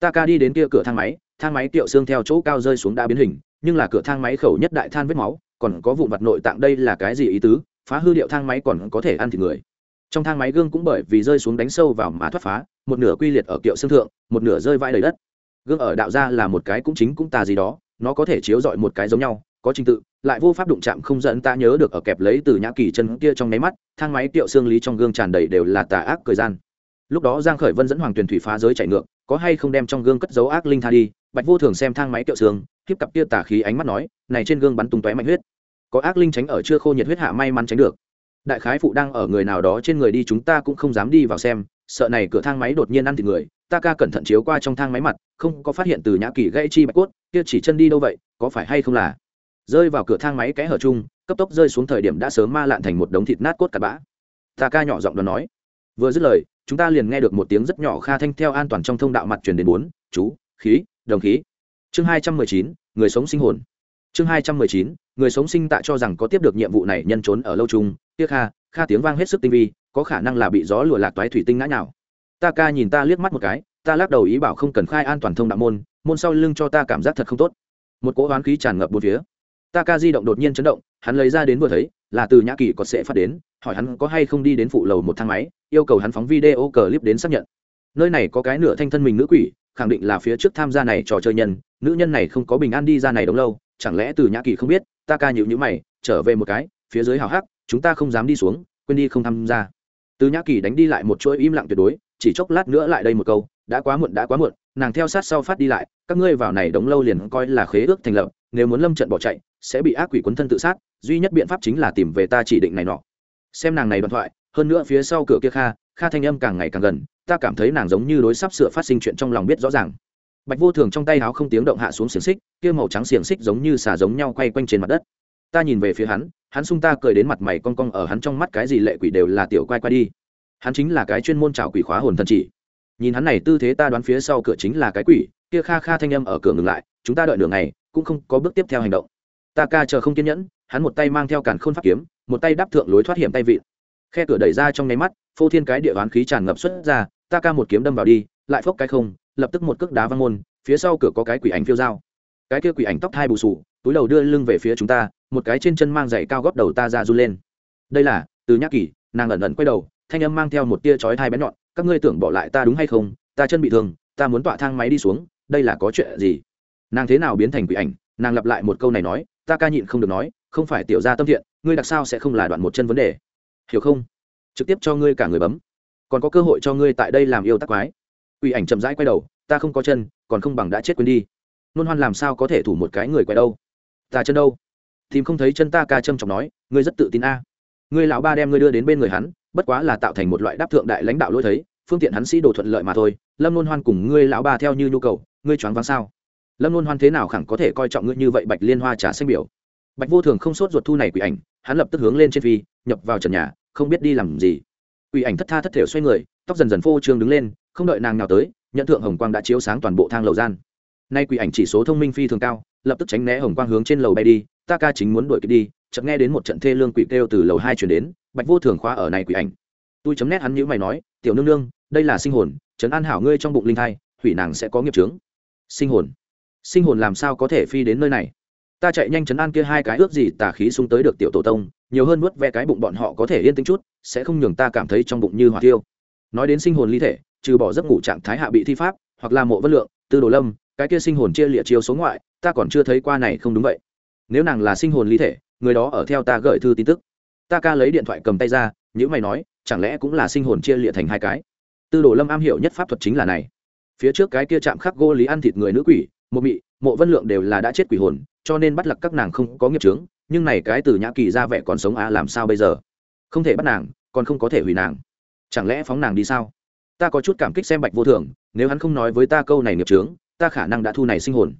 Speaker 1: Ta ca đi đến kia cửa thang máy thang máy tiệu xương theo chỗ cao rơi xuống đã biến hình, nhưng là cửa thang máy khẩu nhất đại than vết máu, còn có vụn vặt nội tạng đây là cái gì ý tứ? Phá hư điệu thang máy còn có thể ăn thịt người. Trong thang máy gương cũng bởi vì rơi xuống đánh sâu vào mà thoát phá, một nửa quy liệt ở kiệu xương thượng, một nửa rơi vãi đầy đất gương ở đạo gia là một cái cũng chính cũng tà gì đó, nó có thể chiếu dọi một cái giống nhau, có trình tự, lại vô pháp đụng chạm không dẫn ta nhớ được ở kẹp lấy từ nhã kỳ chân kia trong nháy mắt, thang máy tiệu xương lý trong gương tràn đầy đều là tà ác cười gian. Lúc đó giang khởi vân dẫn hoàng tuyền thủy phá giới chạy ngược, có hay không đem trong gương cất dấu ác linh tha đi, bạch vô thường xem thang máy tiệu xương khiếp cặp kia tà khí ánh mắt nói, này trên gương bắn tung tóe mạnh huyết. Có ác linh tránh ở chưa khô nhiệt huyết hạ may mắn tránh được. Đại khái phụ đang ở người nào đó trên người đi chúng ta cũng không dám đi vào xem, sợ này cửa thang máy đột nhiên ăn thịt người ta ca cẩn thận chiếu qua trong thang máy mặt, không có phát hiện từ nhã kỳ gãy chi bạch cốt, kia chỉ chân đi đâu vậy, có phải hay không là? Rơi vào cửa thang máy kẽ hở chung, cấp tốc rơi xuống thời điểm đã sớm ma lạn thành một đống thịt nát cốt cặn bã. Ta ca nhỏ giọng đoán nói. Vừa dứt lời, chúng ta liền nghe được một tiếng rất nhỏ kha thanh theo an toàn trong thông đạo mặt truyền đến bốn, chú, khí, đồng khí. Chương hai trăm mười chín, người sống sinh hồn. Chương hai trăm mười chín, người sống sinh tạ cho rằng có tiếp được nhiệm vụ này nhân trốn ở lâu trung tiếc kha kha tiếng vang hết sức tinh vi, có khả năng là bị gió lùa lạc toái thủy tinh ngã nào ta ca nhìn ta liếc mắt một cái, ta lắc đầu ý bảo không cần khai an toàn thông đạo môn môn sau lưng cho ta cảm giác thật không tốt. Một cỗ hoán khí tràn ngập bốn phía. Ta ca di động đột nhiên chấn động, hắn lấy ra đến vừa thấy, là từ nhã kỳ có sẽ phát đến, hỏi hắn có hay không đi đến phụ lầu một thang máy, yêu cầu hắn phóng video clip đến xác nhận. Nơi này có cái nửa thanh thân mình nữ quỷ, khẳng định là phía trước tham gia này trò chơi nhân, nữ nhân này không có bình an đi ra này đống lâu, chẳng lẽ từ nhã kỳ không biết, ta ca nhịu nhữ mày, trở về một cái, phía dưới hào hắc, chúng ta không dám đi xuống, quên đi không tham gia. Từ nhã kỳ đánh đi lại một chuỗi im lặng tuyệt đối chỉ chốc lát nữa lại đây một câu, đã quá muộn, đã quá muộn, nàng theo sát sau phát đi lại, các ngươi vào này đóng lâu liền coi là khế ước thành lập, nếu muốn lâm trận bỏ chạy, sẽ bị ác quỷ quấn thân tự sát, duy nhất biện pháp chính là tìm về ta chỉ định này nọ. Xem nàng này đoạn thoại, hơn nữa phía sau cửa kia kha kha thanh âm càng ngày càng gần, ta cảm thấy nàng giống như đối sắp sửa phát sinh chuyện trong lòng biết rõ ràng. Bạch vô thường trong tay áo không tiếng động hạ xuống xiềng xích, kia màu trắng xiềng xích giống như xà giống nhau quay quanh trên mặt đất. Ta nhìn về phía hắn hắn sung ta cười đến mặt mày cong cong ở hắn trong mắt cái gì lệ quỷ đều là tiểu quay quay đi hắn chính là cái chuyên môn trào quỷ khóa hồn thần chỉ. Nhìn hắn này tư thế ta đoán phía sau cửa chính là cái quỷ kia kha kha thanh âm ở cửa ngừng lại chúng ta đợi nửa ngày cũng không có bước tiếp theo hành động. Ta ca chờ không kiên nhẫn hắn một tay mang theo càn khôn pháp kiếm một tay đáp thượng lối thoát hiểm tay vịn. Khe cửa đẩy ra trong nháy mắt phô thiên cái địa đoán khí tràn ngập xuất ra ta ca một kiếm đâm vào đi lại phốc cái không lập tức một cước đá văng môn phía sau cửa có cái quỷ ảnh phiêu dao. Cái kia quỷ ảnh tóc hai bù sù túi đầu đưa lưng về phía chúng ta một cái trên chân mang giày cao góp đầu ta ra run lên. Đây là từ nhắc kỷ, nàng ẩn ẩn quay đầu thanh âm mang theo một tia chói thai bén nhọn, các ngươi tưởng bỏ lại ta đúng hay không? Ta chân bị thương, ta muốn tọa thang máy đi xuống, đây là có chuyện gì? Nàng thế nào biến thành quỷ ảnh? Nàng lặp lại một câu này nói, ta ca nhịn không được nói, không phải tiểu gia tâm thiện, ngươi đặc sao sẽ không là đoạn một chân vấn đề? Hiểu không? Trực tiếp cho ngươi cả người bấm. Còn có cơ hội cho ngươi tại đây làm yêu tắc quái. Quỷ ảnh chậm rãi quay đầu, ta không có chân, còn không bằng đã chết quên đi. Nôn hoan làm sao có thể thủ một cái người quay đâu? Ta chân đâu? Tìm không thấy chân ta ca châm trọng nói, ngươi rất tự tin a. Ngươi lão ba đem ngươi đưa đến bên người hắn bất quá là tạo thành một loại đáp thượng đại lãnh đạo lỗi thấy, phương tiện hắn sĩ đồ thuận lợi mà thôi. Lâm luôn hoan cùng ngươi lão ba theo như nhu cầu, ngươi choáng váng sao? Lâm luôn hoan thế nào khẳng có thể coi trọng ngươi như vậy bạch liên hoa trà xanh biểu? Bạch vô thường không sốt ruột thu này quỷ ảnh, hắn lập tức hướng lên trên phi, nhập vào trần nhà, không biết đi làm gì. Quỷ ảnh thất tha thất thểu xoay người, tóc dần dần phô trương đứng lên, không đợi nàng nào tới, nhận thượng hồng quang đã chiếu sáng toàn bộ thang lầu gian nay quỷ ảnh chỉ số thông minh phi thường cao, lập tức tránh né hồng quang hướng trên lầu bay đi, ta ca chính muốn đuổi kịp đi, chợt nghe đến một trận thê lương quỷ kêu từ lầu hai chuyển đến, bạch vô thường khóa ở này quỷ ảnh. Tôi chấm nét hắn nhữ mày nói, tiểu nương nương, đây là sinh hồn trấn an hảo ngươi trong bụng linh thai, hủy nàng sẽ có nghiệp trướng sinh hồn? Sinh hồn làm sao có thể phi đến nơi này? Ta chạy nhanh chấn an kia hai cái ước gì tà khí xuống tới được tiểu tổ tông, nhiều hơn nuốt ve cái bụng bọn họ có thể yên tĩnh chút, sẽ không nhường ta cảm thấy trong bụng như hỏa tiêu nói đến sinh hồn ly thể, trừ bỏ giấc ngủ trạng thái hạ bị thi pháp, hoặc là mộ vân lượng, tư đồ lâm cái kia sinh hồn chia lịa chiêu số ngoại, ta còn chưa thấy qua này không đúng vậy. Nếu nàng là sinh hồn ly thể, người đó ở theo ta gửi thư tin tức. Ta ca lấy điện thoại cầm tay ra những mày nói, chẳng lẽ cũng là sinh hồn chia lịa thành hai cái? Tư đồ lâm am hiểu nhất pháp thuật chính là này. Phía trước cái kia chạm khắc gô lý ăn thịt người nữ quỷ mộ mị, mộ vân lượng đều là đã chết quỷ hồn, cho nên bắt lặc các nàng không có nghiệp trướng nhưng này cái từ nhã kỳ ra vẻ còn sống à làm sao bây giờ? Không thể bắt nàng, còn không có thể hủy nàng. Chẳng lẽ phóng nàng đi sao? Ta có chút cảm kích xem bạch vô thường, nếu hắn không nói với ta câu này nghiệp trướng ta khả năng đã thu này sinh hồn.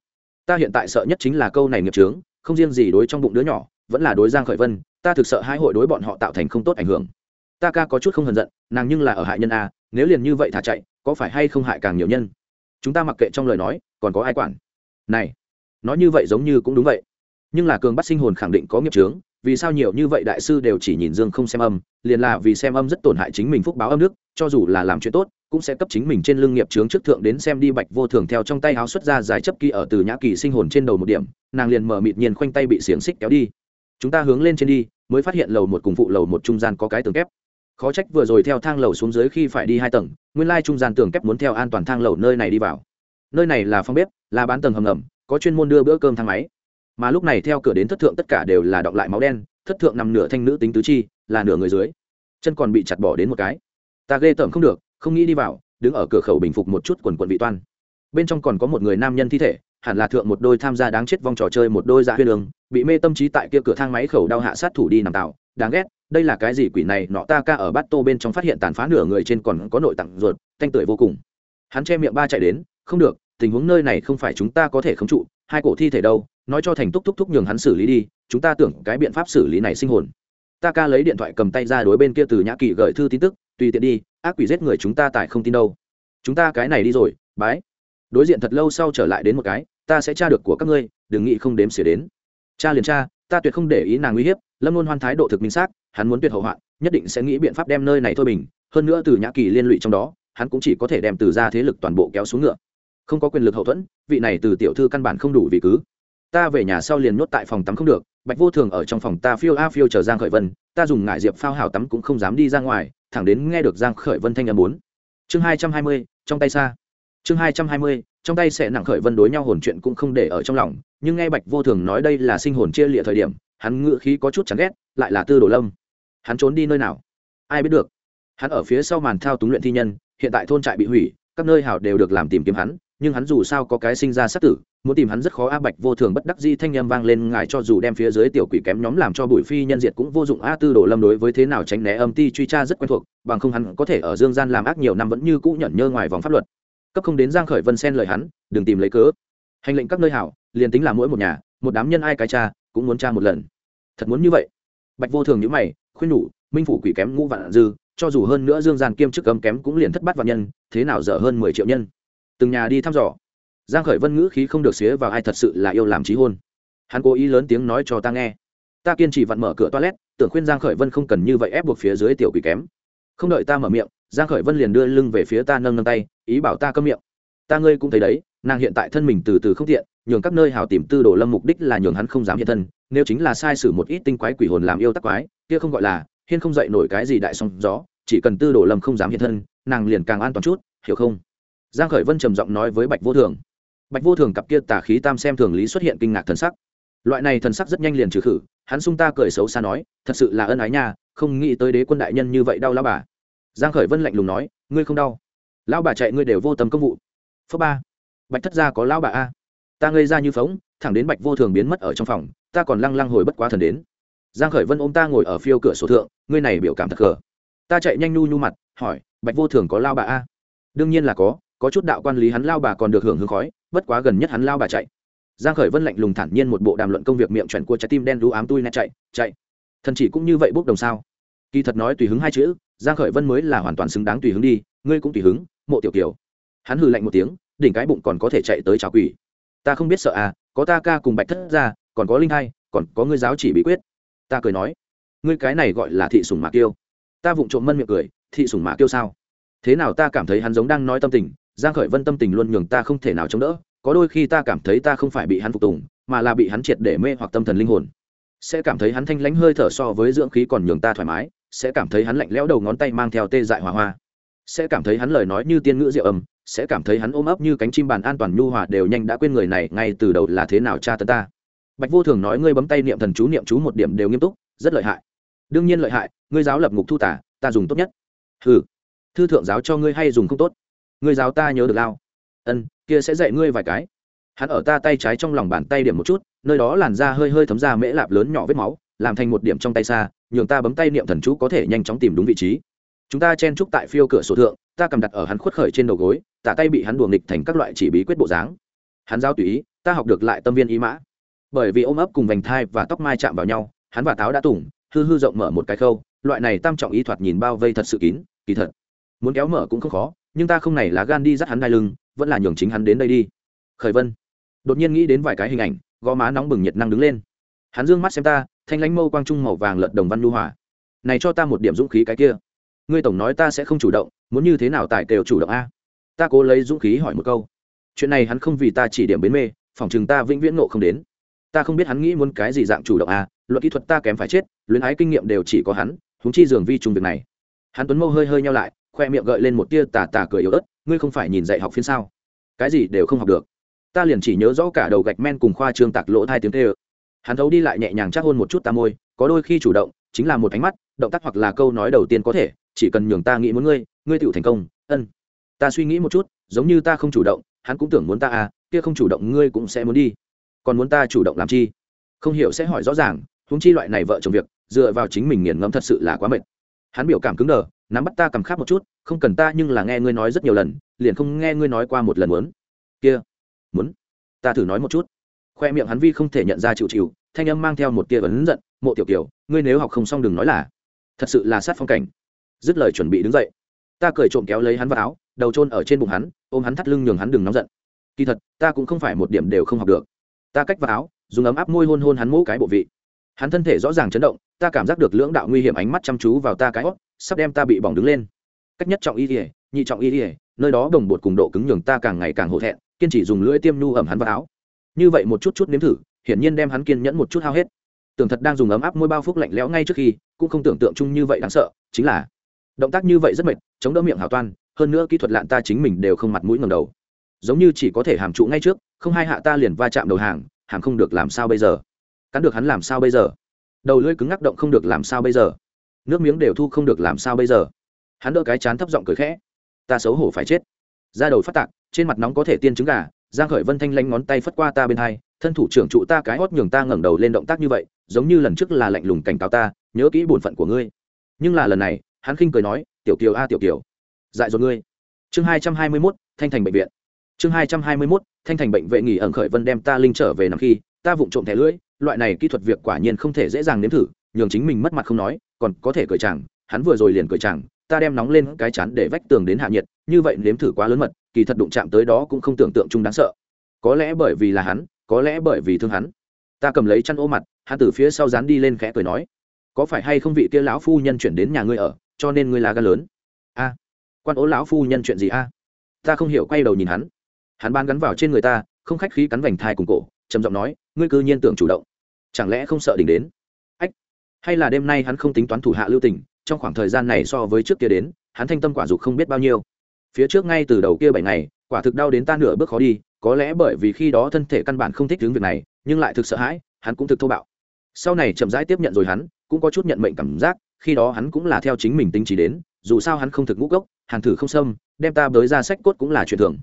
Speaker 1: Ta hiện tại sợ nhất chính là câu này nghiệp trướng không riêng gì đối trong bụng đứa nhỏ, vẫn là đối giang khởi vân, ta thực sợ hai hội đối bọn họ tạo thành không tốt ảnh hưởng. Ta ca có chút không hờn giận, nàng nhưng là ở hại nhân a, nếu liền như vậy thả chạy, có phải hay không hại càng nhiều nhân? Chúng ta mặc kệ trong lời nói, còn có ai quản? Này, nói như vậy giống như cũng đúng vậy. Nhưng là cường bắt sinh hồn khẳng định có nghiệp chướng, vì sao nhiều như vậy đại sư đều chỉ nhìn dương không xem âm, liền là vì xem âm rất tổn hại chính mình phúc báo âm nước, cho dù là làm chuyện tốt cũng sẽ cấp chính mình trên lưng nghiệp chướng trước thượng đến xem đi bạch vô thường theo trong tay áo xuất ra giải chấp kỳ ở từ nhã kỳ sinh hồn trên đầu một điểm, nàng liền mở mịt nhiên khoanh tay bị xiềng xích kéo đi. Chúng ta hướng lên trên đi, mới phát hiện lầu một cùng phụ lầu một trung gian có cái tường kép. Khó trách vừa rồi theo thang lầu xuống dưới khi phải đi hai tầng, nguyên lai trung gian tường kép muốn theo an toàn thang lầu nơi này đi vào. Nơi này là phòng bếp, là bán tầng hầm ngầm có chuyên môn đưa bữa cơm thang máy. Mà lúc này theo cửa đến thất thượng tất cả đều là đọng lại máu đen, thất thượng nằm nửa thanh nữ tính tứ chi, là nửa người dưới. Chân còn bị chặt bỏ đến một cái. Ta ghê tởm không được không nghĩ đi vào, đứng ở cửa khẩu bình phục một chút quần quần vị toan. Bên trong còn có một người nam nhân thi thể, hẳn là thượng một đôi tham gia đáng chết vong trò chơi một đôi dạ huyên đường bị mê tâm trí tại kia cửa thang máy khẩu đau hạ sát thủ đi nằm tạo. Đáng ghét, đây là cái gì quỷ này, nọ ta ca ở bát tô bên trong phát hiện tàn phá nửa người trên còn có nội tặng ruột, thanh tưởi vô cùng. Hắn che miệng ba chạy đến, không được, tình huống nơi này không phải chúng ta có thể khống trụ, hai cổ thi thể đâu, nói cho thành túc túc túc nhường hắn xử lý đi, chúng ta tưởng cái biện pháp xử lý này sinh hồn. Ta ca lấy điện thoại cầm tay ra đối bên kia từ nhã kỳ gửi thư tin tức, tùy tiện đi ác quỷ giết người chúng ta tại không tin đâu. Chúng ta cái này đi rồi, bái. Đối diện thật lâu sau trở lại đến một cái, ta sẽ tra được của các ngươi, đừng nghĩ không đếm xỉa đến. Cha liền cha ta tuyệt không để ý nàng uy hiếp, lâm luôn hoan thái độ thực minh xác, hắn muốn tuyệt hậu hoạn, nhất định sẽ nghĩ biện pháp đem nơi này thôi bình, hơn nữa từ nhã kỳ liên lụy trong đó, hắn cũng chỉ có thể đem từ ra thế lực toàn bộ kéo xuống ngựa. Không có quyền lực hậu thuẫn, vị này từ tiểu thư căn bản không đủ vì cứ. Ta về nhà sau liền nhốt tại phòng tắm không được, bạch vô thường ở trong phòng ta phiêu a phiêu chờ giang khởi vân ta dùng ngải diệp phao hào tắm cũng không dám đi ra ngoài, thẳng đến nghe được giang khởi vân thanh âm bốn. Chương hai trăm hai mươi, trong tay xa. Chương hai trăm hai mươi, trong tay sẽ nặng khởi vân đối nhau hồn chuyện cũng không để ở trong lòng, nhưng nghe bạch vô thường nói đây là sinh hồn chia lịa thời điểm, hắn ngự khí có chút chán ghét, lại là tư đồ lâm. Hắn trốn đi nơi nào? Ai biết được. Hắn ở phía sau màn thao túng luyện thi nhân, hiện tại thôn trại bị hủy, các nơi hào đều được làm tìm kiếm hắn nhưng hắn dù sao có cái sinh ra sát tử, muốn tìm hắn rất khó a bạch vô thường bất đắc di thanh â vang lên ngài cho dù đem phía dưới tiểu quỷ kém nhóm làm cho bụi phi nhân diệt cũng vô dụng a tư đồ lâm đối với thế nào tránh né âm ti truy tra rất quen thuộc, bằng không hắn có thể ở dương gian làm ác nhiều năm vẫn như cũ nhận nhơ ngoài vòng pháp luật. Cấp không đến giang khởi vân xen lời hắn, đừng tìm lấy cớ. Hành lệnh các nơi hảo, liền tính là mỗi một nhà, một đám nhân ai cái cha, cũng muốn cha một lần. Thật muốn như vậy? Bạch vô thường nhíu mày, khuyên nhủ, minh phủ quỷ kém ngũ vạn dư, cho dù hơn nữa dương gian kiêm chức âm kém cũng liền thất bát vạn nhân, thế nào dở hơn mười triệu nhân? Từng nhà đi thăm dò. Giang khởi vân ngữ khí không được xía vào ai thật sự là yêu làm trí hôn. Hắn cố ý lớn tiếng nói cho ta nghe. Ta kiên trì vặn mở cửa toilet, tưởng khuyên giang khởi vân không cần như vậy ép buộc phía dưới tiểu quỷ kém. Không đợi ta mở miệng, giang khởi vân liền đưa lưng về phía ta nâng nâng tay, ý bảo ta câm miệng. Ta ngươi cũng thấy đấy, nàng hiện tại thân mình từ từ không tiện, nhường các nơi hào tìm tư đồ lâm mục đích là nhường hắn không dám hiện thân, nếu chính là sai sử một ít tinh quái quỷ hồn làm yêu tắc quái, kia không gọi là, hiên không dậy nổi cái gì đại song gió, chỉ cần tư đồ lâm không dám hiện thân, nàng liền càng an toàn chút, hiểu không? Giang khởi vân trầm giọng nói với bạch vô thường. Bạch vô thường cặp kia tà khí tam xem thường lý xuất hiện kinh ngạc thần sắc. Loại này thần sắc rất nhanh liền trừ khử, hắn sung ta cười xấu xa nói, thật sự là ân ái nha, không nghĩ tới đế quân đại nhân như vậy đau lão bà. Giang khởi vân lạnh lùng nói, ngươi không đau. Lão bà chạy ngươi đều vô tâm công vụ. Phớ ba. Bạch thất gia có lão bà a. Ta ngây ra như phóng thẳng đến bạch vô thường biến mất ở trong phòng, ta còn lăng lăng hồi bất quá thần đến. Giang khởi vân ôm ta ngồi ở phiêu cửa sổ thượng, ngươi này biểu cảm thật cờ ta chạy nhanh nu nhu mặt, hỏi, bạch vô thường có lao bà a? Đương nhiên là có có chút đạo quan lý hắn lao bà còn được hưởng hương khói, bất quá gần nhất hắn lao bà chạy. Giang khởi vân lạnh lùng thản nhiên một bộ đàm luận công việc miệng chuẩn của trái tim đen đu ám tui nét chạy chạy. Thần chỉ cũng như vậy bốc đồng sao? Kỳ thật nói tùy hứng hai chữ, giang khởi vân mới là hoàn toàn xứng đáng tùy hứng đi, ngươi cũng tùy hứng, mộ tiểu kiều. Hắn hừ lạnh một tiếng, đỉnh cái bụng còn có thể chạy tới chào quỷ. Ta không biết sợ à có ta ca cùng bạch thất ra, còn có linh hai, còn có ngươi giáo chỉ bí quyết. Ta cười nói, ngươi cái này gọi là thị sủng mạc kiêu. Ta vụng trộm mân miệng cười, thị sủng mạc kiêu sao? Thế nào ta cảm thấy hắn giống đang nói tâm tình giang khởi vân tâm tình luôn nhường ta không thể nào chống đỡ, có đôi khi ta cảm thấy ta không phải bị hắn phục tùng, mà là bị hắn triệt để mê hoặc tâm thần linh hồn. Sẽ cảm thấy hắn thanh lãnh hơi thở so với dưỡng khí còn nhường ta thoải mái, sẽ cảm thấy hắn lạnh lẽo đầu ngón tay mang theo tê dại hòa hoa. Sẽ cảm thấy hắn lời nói như tiên ngữ diệu âm, sẽ cảm thấy hắn ôm ấp như cánh chim bàn an toàn nhu hòa đều nhanh đã quên người này ngay từ đầu là thế nào cha tấn ta. Bạch vô thường nói ngươi bấm tay niệm thần chú niệm chú một điểm đều nghiêm túc, rất lợi hại. Đương nhiên lợi hại, ngươi giáo lập ngục thu tả ta dùng tốt nhất. Ừ thư thượng giáo cho ngươi hay dùng không tốt ngươi giáo ta nhớ được lao. Ân, kia sẽ dạy ngươi vài cái. Hắn ở ta tay trái trong lòng bàn tay điểm một chút, nơi đó làn da hơi hơi thấm ra mễ lạp lớn nhỏ vết máu, làm thành một điểm trong tay xa, nhường ta bấm tay niệm thần chú có thể nhanh chóng tìm đúng vị trí. Chúng ta chen trúc tại phiêu cửa sổ thượng, ta cầm đặt ở hắn khuất khởi trên đầu gối, tả tay bị hắn đùa nghịch thành các loại chỉ bí quyết bộ dáng. Hắn giao tùy ý, ta học được lại tâm viên ý mã. Bởi vì ôm ấp cùng vành thai và tóc mai chạm vào nhau, hắn và táo đã tủng hư hư rộng mở một cái khâu, loại này tam trọng ý thoạt nhìn bao vây thật sự kín, kỳ thật. Muốn kéo mở cũng không khó nhưng ta không này là gan đi dắt hắn hai lưng, vẫn là nhường chính hắn đến đây đi. Khởi vân đột nhiên nghĩ đến vài cái hình ảnh, gò má nóng bừng nhiệt năng đứng lên. Hắn dương mắt xem ta, thanh lãnh mâu quang trung màu vàng lợn đồng văn lưu hỏa. Này cho ta một điểm dũng khí cái kia. Ngươi tổng nói ta sẽ không chủ động, muốn như thế nào tài kêu chủ động a? Ta cố lấy dũng khí hỏi một câu. Chuyện này hắn không vì ta chỉ điểm bến mê, phỏng chừng ta vĩnh viễn nộ không đến. Ta không biết hắn nghĩ muốn cái gì dạng chủ động a luật kỹ thuật ta kém phải chết luyến ái kinh nghiệm đều chỉ có hắn húng chi dường vi trùng việc này. Hắn tuấn mâu hơi hơi nhau lại khoe miệng gợi lên một tia tà tà cười yếu ớt, ngươi không phải nhìn dạy học phiên sao? Cái gì đều không học được. Ta liền chỉ nhớ rõ cả đầu gạch men cùng khoa trương tạc lỗ hai tiếng tê ơ hắn thấu đi lại nhẹ nhàng chắc hôn một chút ta môi, có đôi khi chủ động, chính là một ánh mắt, động tác hoặc là câu nói đầu tiên có thể, chỉ cần nhường ta nghĩ muốn ngươi ngươi tựu thành công, ân. Ta suy nghĩ một chút, giống như ta không chủ động, hắn cũng tưởng muốn ta à kia không chủ động ngươi cũng sẽ muốn đi. Còn muốn ta chủ động làm chi? Không hiểu sẽ hỏi rõ ràng húng chi loại này vợ chồng việc, dựa vào chính mình nghiền ngẫm thật sự là quá mệt hắn biểu cảm cứng đờ, nắm bắt ta cầm khác một chút, không cần ta nhưng là nghe ngươi nói rất nhiều lần, liền không nghe ngươi nói qua một lần muốn. Kia, muốn. Ta thử nói một chút. Khoe miệng hắn vi không thể nhận ra chịu chịu, thanh âm mang theo một tia vấn giận, mộ tiểu kiều, ngươi nếu học không xong đừng nói là. Thật sự là sát phong cảnh. Dứt lời chuẩn bị đứng dậy. Ta cười trộm kéo lấy hắn vào áo, đầu trôn ở trên bụng hắn, ôm hắn thắt lưng nhường hắn đừng nóng giận. Kỳ thật, ta cũng không phải một điểm đều không học được. Ta cách vào áo, dùng ấm áp môi hôn hôn hắn mỗ cái bộ vị hắn thân thể rõ ràng chấn động, ta cảm giác được lưỡng đạo nguy hiểm ánh mắt chăm chú vào ta cái hót sắp đem ta bị bỏng đứng lên. Cách nhất trọng y ỉa nhị trọng y ỉa nơi đó đồng bột cùng độ cứng nhường ta càng ngày càng hổ thẹn, kiên chỉ dùng lưỡi tiêm nhu ẩm hắn vào áo. Như vậy một chút chút nếm thử, hiển nhiên đem hắn kiên nhẫn một chút hao hết. Tưởng thật đang dùng ấm áp môi bao phúc lạnh lẽo ngay trước khi, cũng không tưởng tượng chung như vậy đáng sợ, chính là động tác như vậy rất mệt, chống đỡ miệng hào toan, hơn nữa kỹ thuật lạn ta chính mình đều không mặt mũi ngầm đầu. Giống như chỉ có thể hàm trụ ngay trước, không hai hạ ta liền va chạm đầu hàng hàng không được làm sao bây giờ cắn được hắn làm sao bây giờ? Đầu lưỡi cứng ngắc động không được làm sao bây giờ? Nước miếng đều thu không được làm sao bây giờ? Hắn đỡ cái chán thấp giọng cười khẽ. Ta xấu hổ phải chết. Da đầu phát tạc trên mặt nóng có thể tiên trứng gà giang khởi vân thanh lanh ngón tay phất qua ta bên hai thân thủ trưởng trụ ta cái hót nhường ta ngẩng đầu lên động tác như vậy giống như lần trước là lạnh lùng cảnh cáo ta nhớ kỹ bổn phận của ngươi. Nhưng là lần này hắn khinh cười nói tiểu kiều a tiểu kiều dại dột ngươi. Chương hai trăm hai mươi 221, thanh thành bệnh viện. Chương hai trăm hai mươi 221, thanh thành bệnh vệ nghỉ ẩn khởi vân đem ta linh trở về nằm khi ta vụng trộm thẻ lưỡi, loại này kỹ thuật việc quả nhiên không thể dễ dàng nếm thử, nhường chính mình mất mặt không nói, còn có thể cười chàng, hắn vừa rồi liền cười chàng, ta đem nóng lên cái chán để vách tường đến hạ nhiệt, như vậy nếm thử quá lớn mật, kỳ thật đụng chạm tới đó cũng không tưởng tượng chung đáng sợ. Có lẽ bởi vì là hắn, có lẽ bởi vì thương hắn. Ta cầm lấy chăn ô mặt, hắn từ phía sau dán đi lên khẽ cười nói, có phải hay không vị kia lão phu nhân chuyển đến nhà ngươi ở, cho nên ngươi là ga lớn? A, quan ố lão phu nhân chuyện gì a? Ta không hiểu quay đầu nhìn hắn. Hắn ban gắn vào trên người ta, không khách khí cắn vành thai cùng cổ trầm giọng nói, ngươi cư nhiên tưởng chủ động. Chẳng lẽ không sợ đỉnh đến? Ách, hay là đêm nay hắn không tính toán thủ hạ lưu tình, trong khoảng thời gian này so với trước kia đến, hắn thanh tâm quả dục không biết bao nhiêu. Phía trước ngay từ đầu kia bảy ngày, quả thực đau đến ta nửa bước khó đi, có lẽ bởi vì khi đó thân thể căn bản không thích hướng việc này, nhưng lại thực sợ hãi, hắn cũng thực thô bạo. Sau này chậm rãi tiếp nhận rồi hắn, cũng có chút nhận mệnh cảm giác, khi đó hắn cũng là theo chính mình tính chỉ đến, dù sao hắn không thực ngũ gốc hàng thử không xâm, đem ta bới ra sách cốt cũng là chuyện thường.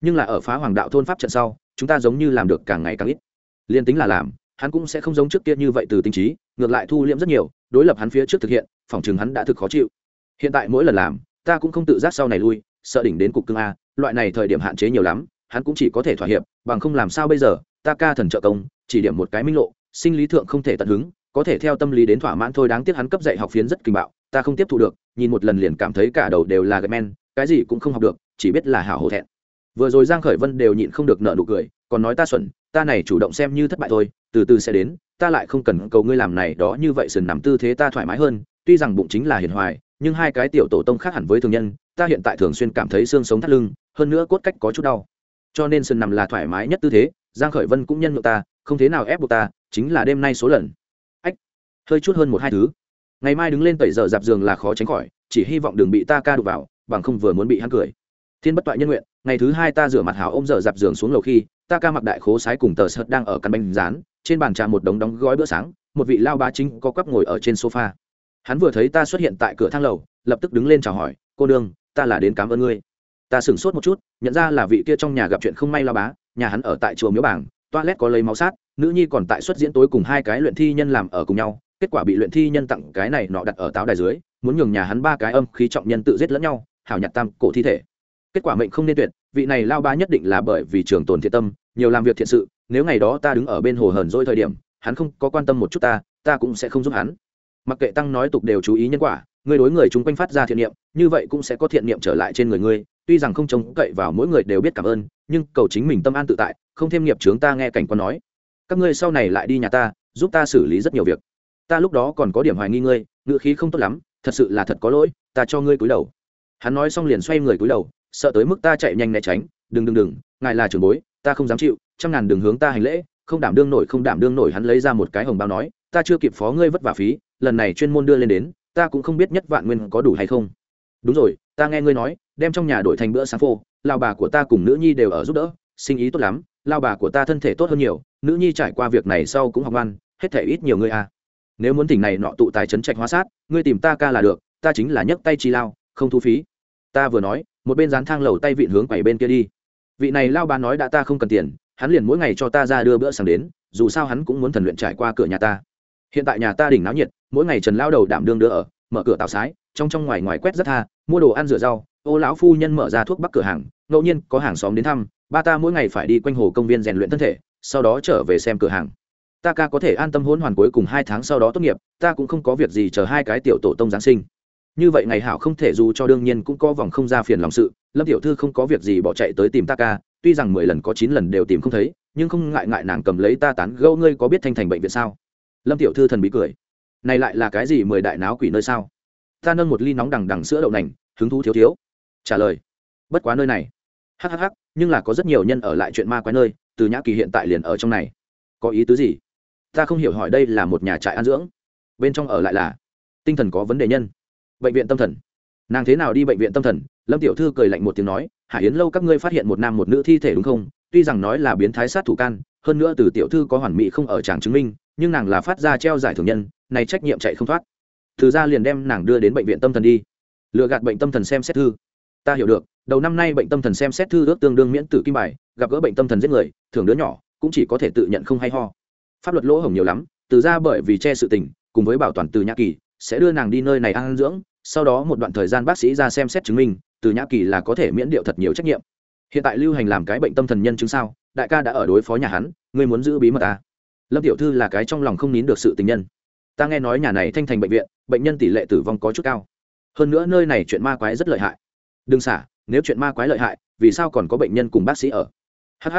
Speaker 1: Nhưng là ở phá hoàng đạo thôn pháp trận sau chúng ta giống như làm được càng ngày càng ít. Liên tính là làm, hắn cũng sẽ không giống trước kia như vậy từ tinh trí, ngược lại thu liễm rất nhiều, đối lập hắn phía trước thực hiện, phòng chừng hắn đã thực khó chịu. Hiện tại mỗi lần làm, ta cũng không tự giác sau này lui, sợ đỉnh đến cục cưng a, loại này thời điểm hạn chế nhiều lắm, hắn cũng chỉ có thể thỏa hiệp, bằng không làm sao bây giờ, ta ca thần trợ công, chỉ điểm một cái minh lộ, sinh lý thượng không thể tận hứng, có thể theo tâm lý đến thỏa mãn thôi, đáng tiếc hắn cấp dạy học phiến rất kinh bạo, ta không tiếp thu được, nhìn một lần liền cảm thấy cả đầu đều là gậy men, cái gì cũng không học được, chỉ biết là hảo hổ thẹn vừa rồi giang khởi vân đều nhịn không được nợ nụ cười, còn nói ta xuẩn, ta này chủ động xem như thất bại thôi, từ từ sẽ đến, ta lại không cần cầu ngươi làm này đó như vậy sườn nằm tư thế ta thoải mái hơn, tuy rằng bụng chính là hiền hoài, nhưng hai cái tiểu tổ tông khác hẳn với thường nhân, ta hiện tại thường xuyên cảm thấy xương sống thắt lưng, hơn nữa cốt cách có chút đau. Cho nên sườn nằm là thoải mái nhất tư thế, giang khởi vân cũng nhân nhượng ta, không thế nào ép buộc ta, chính là đêm nay số lần. Ách, hơi chút hơn một hai thứ. Ngày mai đứng lên tẩy giờ dạp giường là khó tránh khỏi, chỉ hy vọng đừng bị ta ca đụng vào, bằng không vừa muốn bị hắn cười thiên bất toại nhân nguyện, ngày thứ hai ta rửa mặt hảo ôm dở dạp giường xuống lầu khi, ta ca mặc đại khố sái cùng tờ sợt đang ở căn bánh rán, trên bàn trà một đống đóng gói bữa sáng, một vị lao bá chính có quắp ngồi ở trên sofa. Hắn vừa thấy ta xuất hiện tại cửa thang lầu, lập tức đứng lên chào hỏi, cô đương ta là đến cảm ơn ngươi. Ta sửng sốt một chút, nhận ra là vị kia trong nhà gặp chuyện không may lao bá, nhà hắn ở tại chùa miếu bảng, toilet có lấy máu sát, nữ nhi còn tại xuất diễn tối cùng hai cái luyện thi nhân làm ở cùng nhau, kết quả bị luyện thi nhân tặng cái này nọ đặt ở táo đài dưới, muốn nhường nhà hắn ba cái âm khí trọng nhân tự giết lẫn nhau, hảo nhặt tam cổ thi thể kết quả mệnh không nên tuyệt, vị này lao ba nhất định là bởi vì trường tồn thiện tâm, nhiều làm việc thiện sự, nếu ngày đó ta đứng ở bên hồ hờn dỗi thời điểm, hắn không có quan tâm một chút ta ta cũng sẽ không giúp hắn. Mặc kệ tăng nói tục đều chú ý nhân quả, người đối người chúng quanh phát ra thiện niệm, như vậy cũng sẽ có thiện niệm trở lại trên người ngươi, tuy rằng không trông cậy vào mỗi người đều biết cảm ơn, nhưng cầu chính mình tâm an tự tại, không thêm nghiệp chướng ta nghe cảnh quan nói. Các ngươi sau này lại đi nhà ta, giúp ta xử lý rất nhiều việc. Ta lúc đó còn có điểm hoài nghi ngươi ngự khí không tốt lắm, thật sự là thật có lỗi, ta cho ngươi cúi đầu. Hắn nói xong liền xoay người cúi đầu sợ tới mức ta chạy nhanh né tránh, đừng đừng đừng, ngài là trưởng bối, ta không dám chịu, trăm ngàn đường hướng ta hành lễ, không đảm đương nổi, không đảm đương nổi, hắn lấy ra một cái hồng bao nói, ta chưa kịp phó ngươi vất vả phí, lần này chuyên môn đưa lên đến, ta cũng không biết nhất vạn nguyên có đủ hay không. Đúng rồi, ta nghe ngươi nói, đem trong nhà đổi thành bữa sáng phô lao bà của ta cùng nữ nhi đều ở giúp đỡ, sinh ý tốt lắm lao bà của ta thân thể tốt hơn nhiều, nữ nhi trải qua việc này sau cũng học ăn hết thể ít nhiều ngươi à. Nếu muốn tỉnh này nọ tụ tài trấn trạch hóa sát, ngươi tìm ta ca là được, ta chính là nhấc tay chi lao, không thu phí. Ta vừa nói một bên dán thang lầu tay vịn hướng quẩy bên kia đi. Vị này lao bà nói đã ta không cần tiền, hắn liền mỗi ngày cho ta ra đưa bữa sáng đến, dù sao hắn cũng muốn thần luyện trải qua cửa nhà ta. Hiện tại nhà ta đỉnh náo nhiệt, mỗi ngày trần lao đầu đảm đương đưa ở, mở cửa tạo sái, trong trong ngoài ngoài quét rất tha, mua đồ ăn rửa rau, ô lão phu nhân mở ra thuốc bắc cửa hàng, ngẫu nhiên có hàng xóm đến thăm, ba ta mỗi ngày phải đi quanh hồ công viên rèn luyện thân thể, sau đó trở về xem cửa hàng. Ta ca có thể an tâm hôn hoàn cuối cùng hai tháng sau đó tốt nghiệp, ta cũng không có việc gì chờ hai cái tiểu tổ tông giáng sinh như vậy ngày hảo không thể dù cho đương nhiên cũng có vòng không ra phiền lòng sự, lâm tiểu thư không có việc gì bỏ chạy tới tìm ta ca, tuy rằng mười lần có chín lần đều tìm không thấy, nhưng không ngại ngại nàng cầm lấy ta tán gâu ngươi có biết thanh thành bệnh viện sao? Lâm tiểu thư thần bí cười. Này lại là cái gì mười đại náo quỷ nơi sao? Ta nâng một ly nóng đằng đằng sữa đậu nành, hứng thú thiếu thiếu. Trả lời. Bất quá nơi này. Hhh nhưng là có rất nhiều nhân ở lại chuyện ma quái nơi, từ nhã kỳ hiện tại liền ở trong này. Có ý tứ gì? Ta không hiểu hỏi đây là một nhà trại an dưỡng. Bên trong ở lại là tinh thần có vấn đề nhân bệnh viện tâm thần. Nàng thế nào đi bệnh viện tâm thần? Lâm tiểu thư cười lạnh một tiếng nói, hải yến lâu các ngươi phát hiện một nam một nữ thi thể đúng không? Tuy rằng nói là biến thái sát thủ can, hơn nữa từ tiểu thư có hoàn mỹ không ở tràng chứng minh, nhưng nàng là phát ra treo giải thưởng nhân, này trách nhiệm chạy không thoát. Từ ra liền đem nàng đưa đến bệnh viện tâm thần đi. Lựa gạt bệnh tâm thần xem xét thư. Ta hiểu được, đầu năm nay bệnh tâm thần xem xét thư ước tương đương miễn tử kim bài, gặp gỡ bệnh tâm thần giết người thường đứa nhỏ, cũng chỉ có thể tự nhận không hay ho. Pháp luật lỗ hổng nhiều lắm, từ ra bởi vì che sự tình, cùng với bảo toàn từ nhã kỳ sẽ đưa nàng đi nơi này ăn dưỡng, sau đó một đoạn thời gian bác sĩ ra xem xét chứng minh, từ nhã kỳ là có thể miễn điệu thật nhiều trách nhiệm. Hiện tại lưu hành làm cái bệnh tâm thần nhân chứng sao, đại ca đã ở đối phó nhà hắn, ngươi muốn giữ bí mật ta lâm tiểu thư là cái trong lòng không nín được sự tình nhân. Ta nghe nói nhà này thanh thành bệnh viện, bệnh nhân tỷ lệ tử vong có chút cao. Hơn nữa nơi này chuyện ma quái rất lợi hại. Đừng xả, nếu chuyện ma quái lợi hại, vì sao còn có bệnh nhân cùng bác sĩ ở? Hh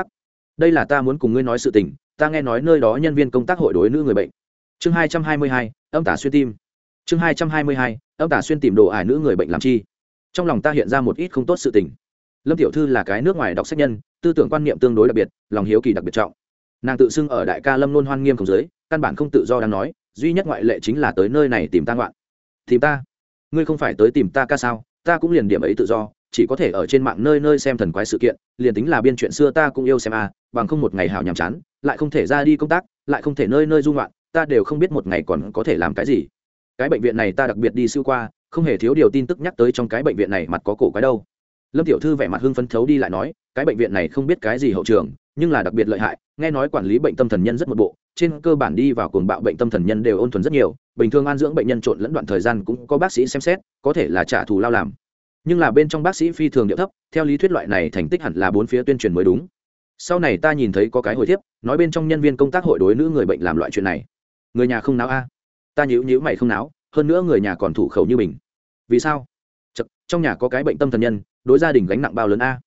Speaker 1: đây là ta muốn cùng ngươi nói sự tình, ta nghe nói nơi đó nhân viên công tác hội đối nữ người bệnh. Chương hai trăm hai mươi hai, âm tả xuyên tim chương hai trăm hai mươi hai ông tả xuyên tìm đồ ải nữ người bệnh làm chi. Trong lòng ta hiện ra một ít không tốt sự tình. Lâm tiểu thư là cái nước ngoài đọc sách nhân, tư tưởng quan niệm tương đối đặc biệt, lòng hiếu kỳ đặc biệt trọng. Nàng tự xưng ở đại ca lâm luôn hoan nghiêm không giới căn bản không tự do đang nói, duy nhất ngoại lệ chính là tới nơi này tìm ta ngoạn. Tìm ta? Ngươi không phải tới tìm ta ca sao? Ta cũng liền điểm ấy tự do, chỉ có thể ở trên mạng nơi nơi xem thần quái sự kiện, liền tính là biên chuyện xưa ta cũng yêu xem à bằng không một ngày hào nhàm chán, lại không thể ra đi công tác, lại không thể nơi nơi dung loạn ta đều không biết một ngày còn có thể làm cái gì cái bệnh viện này ta đặc biệt đi siêu qua, không hề thiếu điều tin tức nhắc tới trong cái bệnh viện này mặt có cổ cái đâu. Lâm tiểu thư vẻ mặt hưng phấn thấu đi lại nói, cái bệnh viện này không biết cái gì hậu trường, nhưng là đặc biệt lợi hại, nghe nói quản lý bệnh tâm thần nhân rất một bộ, trên cơ bản đi vào cuồng bạo bệnh tâm thần nhân đều ôn thuần rất nhiều, bình thường an dưỡng bệnh nhân trộn lẫn đoạn thời gian cũng có bác sĩ xem xét, có thể là trả thù lao làm. Nhưng là bên trong bác sĩ phi thường điệu thấp, theo lý thuyết loại này thành tích hẳn là bốn phía tuyên truyền mới đúng. Sau này ta nhìn thấy có cái hồi thiếp, nói bên trong nhân viên công tác hội đối nữ người bệnh làm loại chuyện này. Người nhà không náo a ta nhữ nhữ mày không náo hơn nữa người nhà còn thủ khẩu như mình. Vì sao? Chật, trong nhà có cái bệnh tâm thần nhân đối gia đình gánh nặng bao lớn a?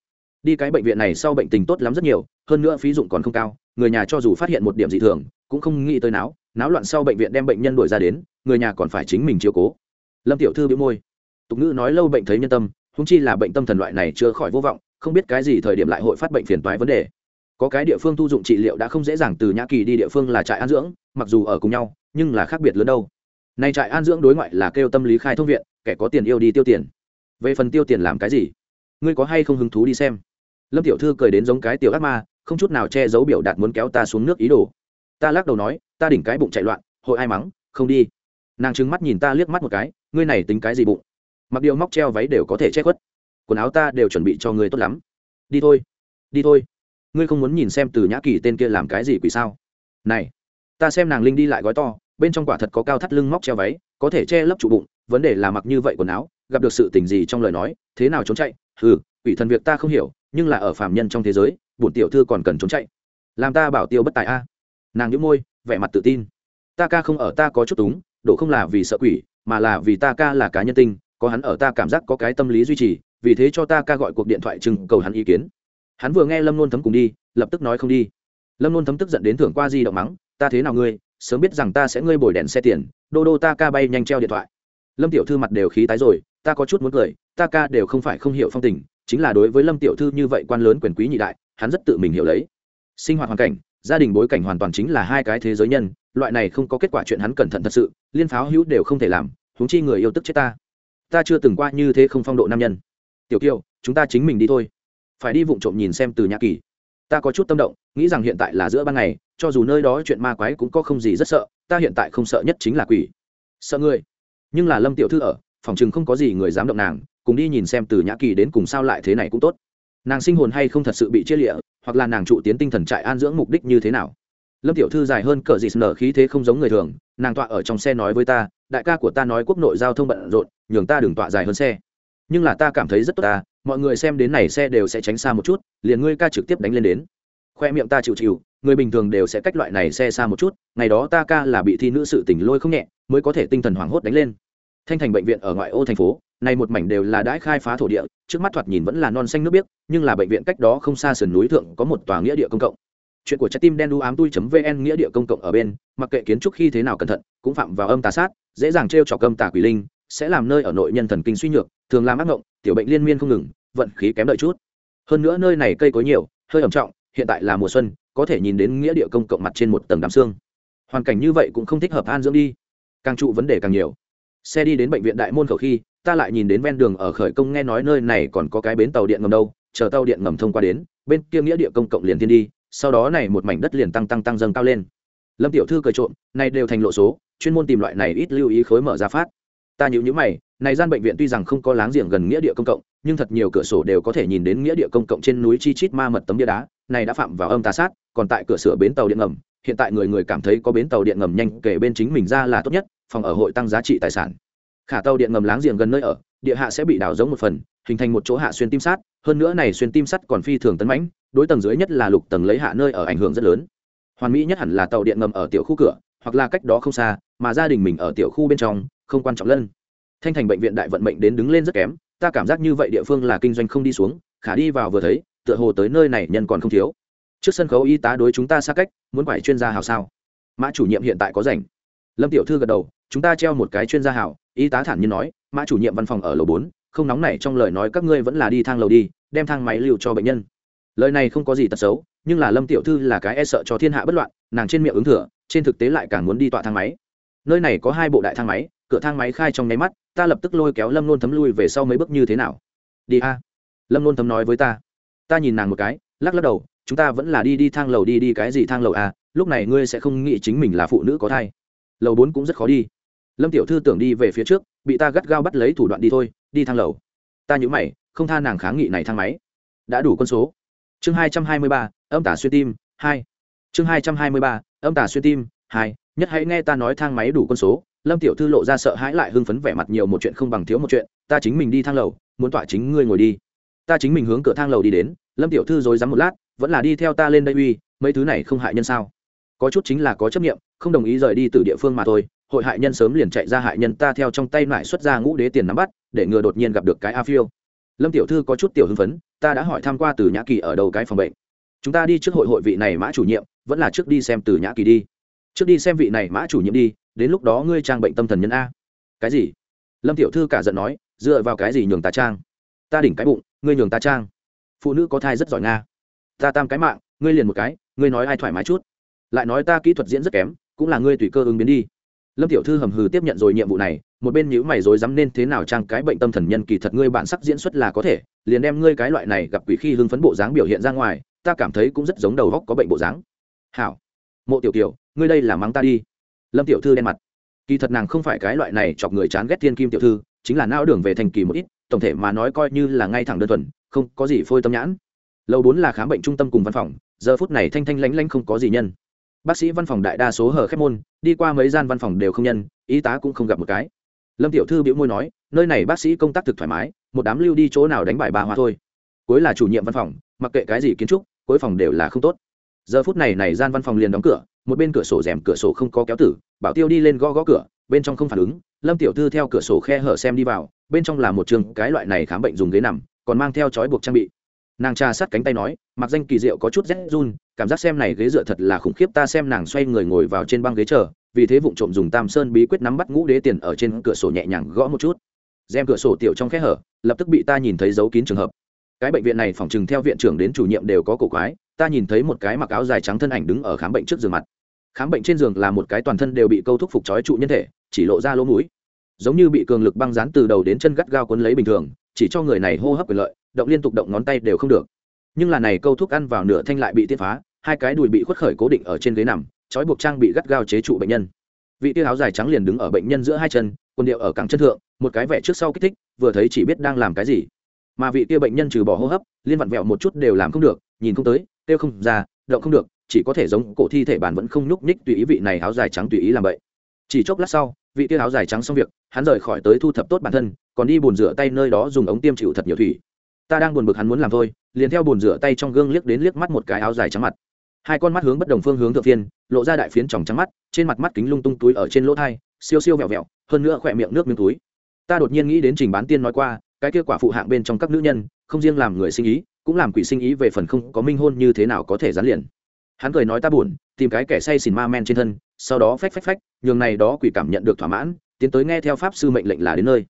Speaker 1: Đi cái bệnh viện này sau bệnh tình tốt lắm rất nhiều hơn nữa phí dụng còn không cao người nhà cho dù phát hiện một điểm dị thường cũng không nghĩ tới náo. Náo loạn sau bệnh viện đem bệnh nhân đổi ra đến người nhà còn phải chính mình chiếu cố. Lâm tiểu thư bị môi. Tục ngữ nói lâu bệnh thấy nhân tâm húng chi là bệnh tâm thần loại này chưa khỏi vô vọng không biết cái gì thời điểm lại hội phát bệnh phiền toái vấn đề có cái địa phương thu dụng trị liệu đã không dễ dàng từ nhã kỳ đi địa phương là trại an dưỡng, mặc dù ở cùng nhau, nhưng là khác biệt lớn đâu. Nay trại an dưỡng đối ngoại là kêu tâm lý khai thông viện, kẻ có tiền yêu đi tiêu tiền. Về phần tiêu tiền làm cái gì? Ngươi có hay không hứng thú đi xem? Lâm tiểu thư cười đến giống cái tiểu ác ma, không chút nào che giấu biểu đạt muốn kéo ta xuống nước ý đồ. Ta lắc đầu nói, ta đỉnh cái bụng chạy loạn, hội ai mắng, không đi. Nàng trừng mắt nhìn ta liếc mắt một cái, ngươi này tính cái gì bụng? Mặc điều móc treo váy đều có thể che khuất. Quần áo ta đều chuẩn bị cho ngươi tốt lắm. Đi thôi. Đi thôi ngươi không muốn nhìn xem từ nhã kỳ tên kia làm cái gì quỷ sao? Này, ta xem nàng linh đi lại gói to, bên trong quả thật có cao thắt lưng móc treo váy, có thể che lấp trụ bụng, vấn đề là mặc như vậy quần áo, gặp được sự tình gì trong lời nói, thế nào trốn chạy? Ừ quỷ thần việc ta không hiểu, nhưng là ở phàm nhân trong thế giới, bổn tiểu thư còn cần trốn chạy. Làm ta bảo tiêu bất tài a. Nàng nhũ môi, vẻ mặt tự tin. Ta ca không ở ta có chút túng độ không là vì sợ quỷ, mà là vì ta ca là cá nhân tinh, có hắn ở ta cảm giác có cái tâm lý duy trì, vì thế cho ta ca gọi cuộc điện thoại chừng cầu hắn ý kiến hắn vừa nghe lâm nôn thấm cùng đi, lập tức nói không đi. Lâm nôn thấm tức giận đến thưởng qua di động mắng, ta thế nào ngươi? Sớm biết rằng ta sẽ ngươi bồi đèn xe tiền, đô đô ta ca bay nhanh treo điện thoại. Lâm tiểu thư mặt đều khí tái rồi, ta có chút muốn cười, ta ca đều không phải không hiểu phong tình, chính là đối với lâm tiểu thư như vậy quan lớn quyền quý nhị đại, hắn rất tự mình hiểu lấy. Sinh hoạt hoàn cảnh, gia đình bối cảnh hoàn toàn chính là hai cái thế giới nhân, loại này không có kết quả chuyện hắn cẩn thận thật sự, liên pháo hữu đều không thể làm, huống chi người yêu tức chết ta. Ta chưa từng qua như thế không phong độ nam nhân. Tiểu kiều, chúng ta chính mình đi thôi phải đi vụng trộm nhìn xem từ nhã kỳ. Ta có chút tâm động, nghĩ rằng hiện tại là giữa ban ngày, cho dù nơi đó chuyện ma quái cũng có không gì rất sợ, ta hiện tại không sợ nhất chính là quỷ. Sợ ngươi? Nhưng là lâm tiểu thư ở, phòng chừng không có gì người dám động nàng, cùng đi nhìn xem từ nhã kỳ đến cùng sao lại thế này cũng tốt. Nàng sinh hồn hay không thật sự bị chia lịa, hoặc là nàng trụ tiến tinh thần trại an dưỡng mục đích như thế nào? Lâm tiểu thư dài hơn cờ dịt nở khí thế không giống người thường, nàng tọa ở trong xe nói với ta, đại ca của ta nói quốc nội giao thông bận rộn, nhường ta đừng tọa dài hơn xe. Nhưng là ta cảm thấy rất tốt ta mọi người xem đến này xe đều sẽ tránh xa một chút, liền ngươi ca trực tiếp đánh lên đến. Khoe miệng ta chịu chịu, người bình thường đều sẽ cách loại này xe xa một chút, ngày đó ta ca là bị thi nữ sự tỉnh lôi không nhẹ, mới có thể tinh thần hoảng hốt đánh lên. Thanh thành bệnh viện ở ngoại ô thành phố này một mảnh đều là đãi khai phá thổ địa, trước mắt thoạt nhìn vẫn là non xanh nước biếc, nhưng là bệnh viện cách đó không xa sườn núi thượng có một tòa nghĩa địa công cộng. Chuyện của trái tim đen đu ám tui vn nghĩa địa công cộng ở bên, mặc kệ kiến trúc khi thế nào cẩn thận, cũng phạm vào âm tà sát, dễ dàng t r e o trọc âm tà quỷ linh sẽ làm nơi ở nội nhân thần kinh suy nhược, thường làm ác ngộng, tiểu bệnh liên miên không ngừng, vận khí kém đợi chút. Hơn nữa nơi này cây có nhiều, hơi ẩm trọng, hiện tại là mùa xuân, có thể nhìn đến nghĩa địa công cộng mặt trên một tầng đám xương. Hoàn cảnh như vậy cũng không thích hợp an dưỡng đi. Càng trụ vấn đề càng nhiều. Xe đi đến bệnh viện đại môn khẩu khi, ta lại nhìn đến ven đường ở khởi công nghe nói nơi này còn có cái bến tàu điện ngầm đâu, chờ tàu điện ngầm thông qua đến, bên kia nghĩa địa công cộng liền thiên đi, sau đó này một mảnh đất liền tăng tăng tăng dâng cao lên. Lâm tiểu thư cười trộm, này đều thành lộ số, chuyên môn tìm loại này ít lưu ý khối mở ra phát ta nhíu nhíu mày, này gian bệnh viện tuy rằng không có láng giềng gần nghĩa địa công cộng, nhưng thật nhiều cửa sổ đều có thể nhìn đến nghĩa địa công cộng trên núi chi chít ma mật tấm bia đá, này đã phạm vào âm tà sát, còn tại cửa sửa bến tàu điện ngầm, hiện tại người người cảm thấy có bến tàu điện ngầm nhanh kể bên chính mình ra là tốt nhất, phòng ở hội tăng giá trị tài sản. Khả tàu điện ngầm láng giềng gần nơi ở, địa hạ sẽ bị đào giống một phần, hình thành một chỗ hạ xuyên tim sát, hơn nữa này xuyên tim sắt còn phi thường tấn mãnh, đối tầng dưới nhất là lục tầng lấy hạ nơi ở ảnh hưởng rất lớn. Hoàn mỹ nhất hẳn là tàu điện ngầm ở tiểu khu cửa, hoặc là cách đó không xa, mà gia đình mình ở tiểu khu bên trong không quan trọng lân. Thanh thành bệnh viện đại vận mệnh đến đứng lên rất kém, ta cảm giác như vậy địa phương là kinh doanh không đi xuống, khả đi vào vừa thấy, tựa hồ tới nơi này nhân còn không thiếu. Trước sân khấu y tá đối chúng ta xa cách, muốn phải chuyên gia hào sao? Mã chủ nhiệm hiện tại có rảnh. Lâm tiểu thư gật đầu, chúng ta treo một cái chuyên gia hảo, y tá thản nhiên nói, mã chủ nhiệm văn phòng ở lầu bốn, không nóng này trong lời nói các ngươi vẫn là đi thang lầu đi, đem thang máy lưu cho bệnh nhân. Lời này không có gì tật xấu, nhưng là lâm tiểu thư là cái e sợ cho thiên hạ bất loạn, nàng trên miệng ứng thừa, trên thực tế lại càng muốn đi tọa thang máy. Nơi này có hai bộ đại thang máy cửa thang máy khai trong nháy mắt, ta lập tức lôi kéo lâm nôn thấm lui về sau mấy bước như thế nào? Đi a. Lâm nôn thấm nói với ta. Ta nhìn nàng một cái, lắc lắc đầu, chúng ta vẫn là đi đi thang lầu đi đi cái gì thang lầu à. lúc này ngươi sẽ không nghĩ chính mình là phụ nữ có thai. Lầu bốn cũng rất khó đi. Lâm tiểu thư tưởng đi về phía trước, bị ta gắt gao bắt lấy thủ đoạn đi thôi, đi thang lầu. Ta nhữ mày, không tha nàng kháng nghị này thang máy. Đã đủ con số. Chương hai trăm hai mươi ba, âm tả xuyên tim, hai. Chương hai trăm hai mươi ba, âm tả xuyên tim, hai nhất hãy nghe ta nói thang máy đủ con số, lâm tiểu thư lộ ra sợ hãi lại hưng phấn vẻ mặt nhiều một chuyện không bằng thiếu một chuyện, ta chính mình đi thang lầu, muốn tỏa chính ngươi ngồi đi. Ta chính mình hướng cửa thang lầu đi đến, lâm tiểu thư dối dám một lát, vẫn là đi theo ta lên đây uy, mấy thứ này không hại nhân sao? Có chút chính là có chấp nghiệm không đồng ý rời đi từ địa phương mà thôi, hội hại nhân sớm liền chạy ra hại nhân ta theo trong tay lại xuất ra ngũ đế tiền nắm bắt, để ngừa đột nhiên gặp được cái a phiêu. Lâm tiểu thư có chút tiểu hưng phấn, ta đã hỏi tham q u a từ nhã kỳ ở đầu cái phòng bệnh. Chúng ta đi trước hội hội vị này mã chủ nhiệm, vẫn là trước đi xem từ nhã kỳ đi trước đi xem vị này mã chủ nhiệm đi, đến lúc đó ngươi trang bệnh tâm thần nhân a. Cái gì? Lâm tiểu thư cả giận nói, dựa vào cái gì nhường ta trang? Ta đỉnh cái bụng, ngươi nhường ta trang. Phụ nữ có thai rất giỏi nga. Ta tam cái mạng, ngươi liền một cái, ngươi nói ai thoải mái chút. Lại nói ta kỹ thuật diễn rất kém, cũng là ngươi tùy cơ ứng biến đi. Lâm tiểu thư hầm hừ tiếp nhận rồi nhiệm vụ này, một bên nhữ mày rồi dám nên thế nào trang cái bệnh tâm thần nhân kỳ thật ngươi bản sắc diễn xuất là có thể, liền đem ngươi cái loại này gặp quỷ khi hưng phấn bộ dáng biểu hiện ra ngoài, ta cảm thấy cũng rất giống đầu góc có bệnh bộ dáng. Hảo mộ tiểu kiều, ngươi đây là mắng ta đi. Lâm tiểu thư đen mặt. Kỳ thật nàng không phải cái loại này chọc người chán ghét thiên kim tiểu thư, chính là não đường về thành kỳ một ít, tổng thể mà nói coi như là ngay thẳng đơn thuần, không có gì phôi tâm nhãn. Lầu bốn là khám bệnh trung tâm cùng văn phòng, giờ phút này thanh thanh lánh lánh không có gì nhân. Bác sĩ văn phòng đại đa số hở khép môn, đi qua mấy gian văn phòng đều không nhân, y tá cũng không gặp một cái. Lâm tiểu thư biểu môi nói, nơi này bác sĩ công tác thực thoải mái, một đám lưu đi chỗ nào đánh bài bà hoa thôi. Cuối là chủ nhiệm văn phòng, mặc kệ cái gì kiến trúc, cuối phòng đều là không tốt giờ phút này này gian văn phòng liền đóng cửa, một bên cửa sổ rèm cửa sổ không có kéo tử, bảo tiêu đi lên gõ gõ cửa, bên trong không phản ứng, lâm tiểu thư theo cửa sổ khe hở xem đi vào, bên trong là một trường cái loại này khám bệnh dùng ghế nằm, còn mang theo chói buộc trang bị. Nàng trà sát cánh tay nói, mặc danh kỳ diệu có chút rét run, cảm giác xem này ghế dựa thật là khủng khiếp, ta xem nàng xoay người ngồi vào trên băng ghế chờ, vì thế vụng trộm dùng tam sơn bí quyết nắm bắt ngũ đế tiền ở trên cửa sổ nhẹ nhàng gõ một chút. Rèm cửa sổ tiểu trong khe hở, lập tức bị ta nhìn thấy dấu kín trường hợp. Cái bệnh viện này phòng trừng theo viện trưởng đến chủ nhiệm đều có cổ quái ta nhìn thấy một cái mặc áo dài trắng thân ảnh đứng ở khám bệnh trước giường mặt. Khám bệnh trên giường là một cái toàn thân đều bị câu thúc phục trói trụ nhân thể, chỉ lộ ra lỗ mũi. Giống như bị cường lực băng dán từ đầu đến chân gắt gao quấn lấy bình thường, chỉ cho người này hô hấp quyền lợi, động liên tục động ngón tay đều không được. Nhưng là này câu thuốc ăn vào nửa thanh lại bị tiết phá, hai cái đùi bị khuất khởi cố định ở trên ghế nằm, trói buộc trang bị gắt gao chế trụ bệnh nhân. Vị tiêu áo dài trắng liền đứng ở bệnh nhân giữa hai chân, quần điệu ở cẳng chân thượng, một cái vẻ trước sau kích thích, vừa thấy chỉ biết đang làm cái gì. Mà vị kia bệnh nhân trừ bỏ hô hấp, liên vặn vẹo một chút đều làm không được, nhìn không tới tiêu không ra, động không được, chỉ có thể giống cổ thi thể bản vẫn không nhúc nhích tùy ý vị này áo dài trắng tùy ý làm vậy. Chỉ chốc lát sau, vị tiêu áo dài trắng xong việc, hắn rời khỏi tới thu thập tốt bản thân, còn đi bồn rửa tay nơi đó dùng ống tiêm chịu thật nhiều thủy. Ta đang buồn bực hắn muốn làm thôi, liền theo bồn rửa tay trong gương liếc đến liếc mắt một cái áo dài trắng mặt. Hai con mắt hướng bất đồng phương hướng thượng phiên, lộ ra đại phiến tròng trắng mắt, trên mặt mắt kính lung tung túi ở trên lỗ thai, siêu siêu vẹo vẹo, hơn nữa khỏe miệng nước miếng túi. Ta đột nhiên nghĩ đến trình bán tiên nói qua, cái kia quả phụ hạng bên trong các nữ nhân, không riêng làm người sinh ý cũng làm quỷ sinh ý về phần không có minh hôn như thế nào có thể dán liền. Hắn cười nói ta buồn, tìm cái kẻ say xỉn ma men trên thân, sau đó phách phách phách, nhường này đó quỷ cảm nhận được thỏa mãn, tiến tới nghe theo pháp sư mệnh lệnh là đến nơi.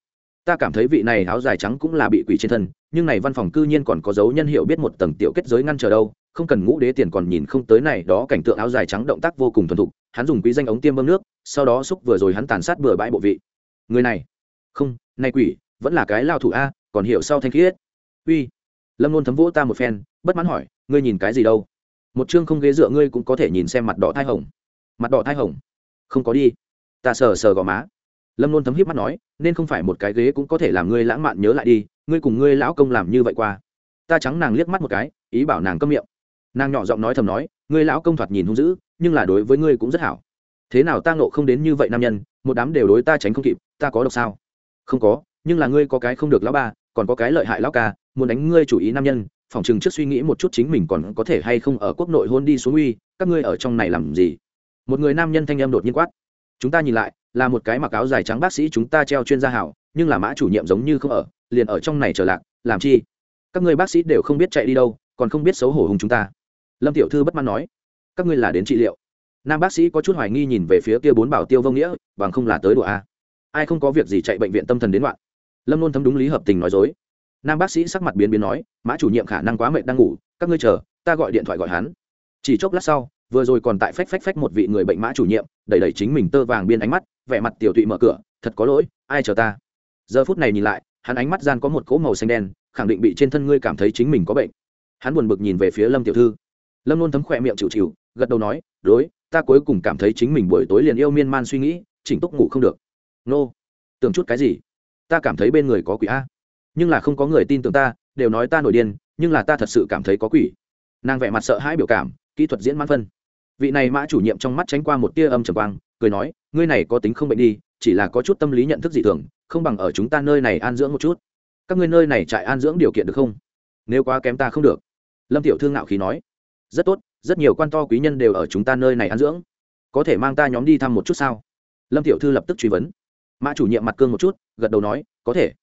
Speaker 1: Ta cảm thấy vị này áo dài trắng cũng là bị quỷ trên thân, nhưng này văn phòng cư nhiên còn có dấu nhân hiệu biết một tầng tiểu kết giới ngăn chờ đâu, không cần ngũ đế tiền còn nhìn không tới này đó cảnh tượng áo dài trắng động tác vô cùng thuần thục, hắn dùng quý danh ống tiêm bơm nước, sau đó xúc vừa rồi hắn tàn sát bừa bãi bộ vị. Người này, không nay quỷ, vẫn là cái lao thủ a, còn hiểu sau thanh khiết. Uy lâm luôn thấm vỗ ta một phen, bất mãn hỏi, ngươi nhìn cái gì đâu? Một chương không ghế dựa ngươi cũng có thể nhìn xem mặt đỏ thai hồng. Mặt đỏ thai hồng? Không có đi. Ta sờ sờ gò má. Lâm luôn thấm hiếp mắt nói, nên không phải một cái ghế cũng có thể làm ngươi lãng mạn nhớ lại đi, ngươi cùng ngươi lão công làm như vậy qua. Ta trắng nàng liếc mắt một cái, ý bảo nàng câm miệng. Nàng nhỏ giọng nói thầm nói, ngươi lão công thoạt nhìn hung dữ, nhưng là đối với ngươi cũng rất hảo. Thế nào ta ngộ không đến như vậy nam nhân, một đám đều đối ta tránh không kịp, ta có độc sao? Không có, nhưng là ngươi có cái không được lão ba, còn có cái lợi hại lão ca muốn đánh ngươi chủ ý nam nhân phòng chừng trước suy nghĩ một chút chính mình còn có thể hay không ở quốc nội hôn đi xuống uy, các ngươi ở trong này làm gì? Một người nam nhân thanh em đột nhiên quát. Chúng ta nhìn lại, là một cái mặc áo dài trắng bác sĩ chúng ta treo chuyên gia hảo, nhưng là mã chủ nhiệm giống như không ở, liền ở trong này trở lạc, làm chi? Các người bác sĩ đều không biết chạy đi đâu, còn không biết xấu hổ hùng chúng ta. Lâm tiểu thư bất mãn nói. Các ngươi là đến trị liệu. Nam bác sĩ có chút hoài nghi nhìn về phía kia bốn bảo tiêu vông nghĩa, bằng không là tới đùa a ai không có việc gì chạy bệnh viện tâm thần đến loạn? Lâm luôn thấm đúng lý hợp tình nói dối nam bác sĩ sắc mặt biến biến nói, mã chủ nhiệm khả năng quá mệt đang ngủ, các ngươi chờ, ta gọi điện thoại gọi hắn. Chỉ chốc lát sau, vừa rồi còn tại phách phách phách một vị người bệnh mã chủ nhiệm, đẩy đẩy chính mình tơ vàng biên ánh mắt, vẻ mặt tiểu tụy mở cửa, thật có lỗi, ai chờ ta? Giờ phút này nhìn lại, hắn ánh mắt gian có một cỗ màu xanh đen, khẳng định bị trên thân ngươi cảm thấy chính mình có bệnh. Hắn buồn bực nhìn về phía lâm tiểu thư. Lâm luôn thấm khỏe miệng chịu chịu, gật đầu nói, đối, ta cuối cùng cảm thấy chính mình buổi tối liền yêu miên man suy nghĩ, chỉnh túc ngủ không được. Nô, tưởng chút cái gì? Ta cảm thấy bên người có quỷ a nhưng là không có người tin tưởng ta, đều nói ta nổi điên, nhưng là ta thật sự cảm thấy có quỷ. Nàng vẻ mặt sợ hãi biểu cảm, kỹ thuật diễn mãn phân. Vị này mã chủ nhiệm trong mắt tránh qua một tia âm trầm quang, cười nói, ngươi này có tính không bệnh đi, chỉ là có chút tâm lý nhận thức dị thường, không bằng ở chúng ta nơi này an dưỡng một chút. Các ngươi nơi này trại an dưỡng điều kiện được không? Nếu quá kém ta không được. Lâm tiểu thương ngạo khí nói, rất tốt, rất nhiều quan to quý nhân đều ở chúng ta nơi này an dưỡng. Có thể mang ta nhóm đi thăm một chút sao? Lâm tiểu thư lập tức truy vấn. Mã chủ nhiệm mặt cương một chút, gật đầu nói, có thể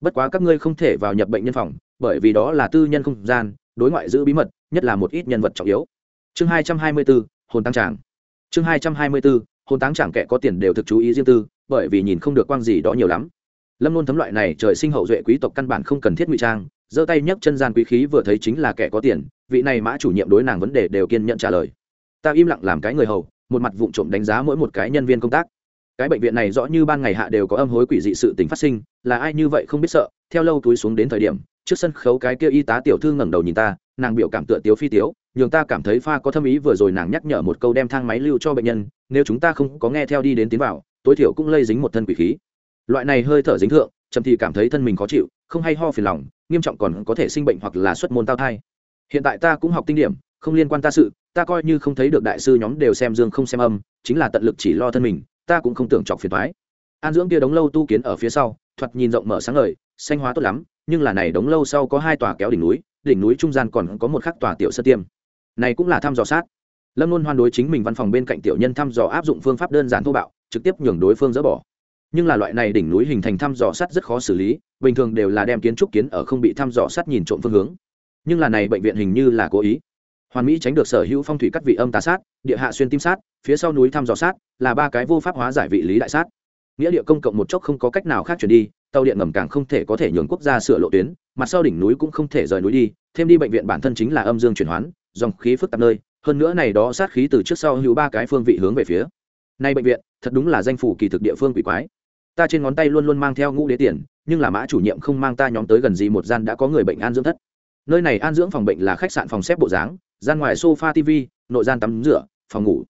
Speaker 1: bất quá các ngươi không thể vào nhập bệnh nhân phòng, bởi vì đó là tư nhân không gian, đối ngoại giữ bí mật, nhất là một ít nhân vật trọng yếu. Chương hai trăm hai mươi bốn hồn tăng tràng. Chương hai trăm hai mươi bốn hồn táng chẳng kẻ có tiền đều thực chú ý riêng tư, bởi vì nhìn không được quang gì đó nhiều lắm. Lâm luôn thấm loại này trời sinh hậu duệ quý tộc căn bản không cần thiết ngụy trang, giơ tay nhấc chân gian quý khí vừa thấy chính là kẻ có tiền, vị này mã chủ nhiệm đối nàng vấn đề đều kiên nhận trả lời. Ta im lặng làm cái người hầu, một mặt vụng trộm đánh giá mỗi một cái nhân viên công tác cái bệnh viện này rõ như ban ngày hạ đều có âm hối quỷ dị sự tình phát sinh, là ai như vậy không biết sợ, theo lâu túi xuống đến thời điểm, trước sân khấu cái kia y tá tiểu thư ngẩng đầu nhìn ta, nàng biểu cảm tựa tiếu phi tiếu, nhường ta cảm thấy pha có thâm ý vừa rồi nàng nhắc nhở một câu đem thang máy lưu cho bệnh nhân, nếu chúng ta không có nghe theo đi đến tiến vào, tối thiểu cũng lây dính một thân quỷ khí. Loại này hơi thở dính thượng trầm thì cảm thấy thân mình khó chịu, không hay ho phiền lòng, nghiêm trọng còn có thể sinh bệnh hoặc là xuất môn tao thai. Hiện tại ta cũng học tinh điểm, không liên quan ta sự, ta coi như không thấy được đại sư nhóm đều xem dương không xem âm, chính là tận lực chỉ lo thân mình ta cũng không tưởng chọc phiền thoái. An dưỡng kia đống lâu tu kiến ở phía sau, thoạt nhìn rộng mở sáng ngời, xanh hóa tốt lắm, nhưng là này đống lâu sau có hai tòa kéo đỉnh núi đỉnh núi trung gian còn có một khắc tòa tiểu sơ tiêm. Này cũng là thăm dò sát. Lâm luôn hoan đối chính mình văn phòng bên cạnh tiểu nhân thăm dò áp dụng phương pháp đơn giản thô bạo, trực tiếp nhường đối phương dỡ bỏ. Nhưng là loại này đỉnh núi hình thành thăm dò sắt rất khó xử lý, bình thường đều là đem kiến trúc kiến ở không bị thăm dò sắt nhìn trộm phương hướng. Nhưng là này bệnh viện hình như là cố ý hoàn mỹ tránh được sở hữu phong thủy các vị âm tà sát, địa hạ xuyên tim sát, phía sau núi thăm dò sát, là ba cái vô pháp hóa giải vị lý đại sát. Nghĩa địa công cộng một chốc không có cách nào khác chuyển đi, tàu điện ngầm càng không thể có thể nhường quốc gia sửa lộ tuyến, mặt sau đỉnh núi cũng không thể rời núi đi, thêm đi bệnh viện bản thân chính là âm dương chuyển hoán, dòng khí phức tạp nơi, hơn nữa này đó sát khí từ trước sau hữu ba cái phương vị hướng về phía. Nay bệnh viện, thật đúng là danh phủ kỳ thực địa phương quỷ quái. Ta trên ngón tay luôn luôn mang theo ngũ đế tiền, nhưng là mã chủ nhiệm không mang ta nhóm tới gần gì một gian đã có người bệnh an dưỡng thất. Nơi này an dưỡng phòng bệnh là khách sạn phòng xếp bộ dáng gian ngoài sofa tv, nội gian tắm rửa, phòng ngủ.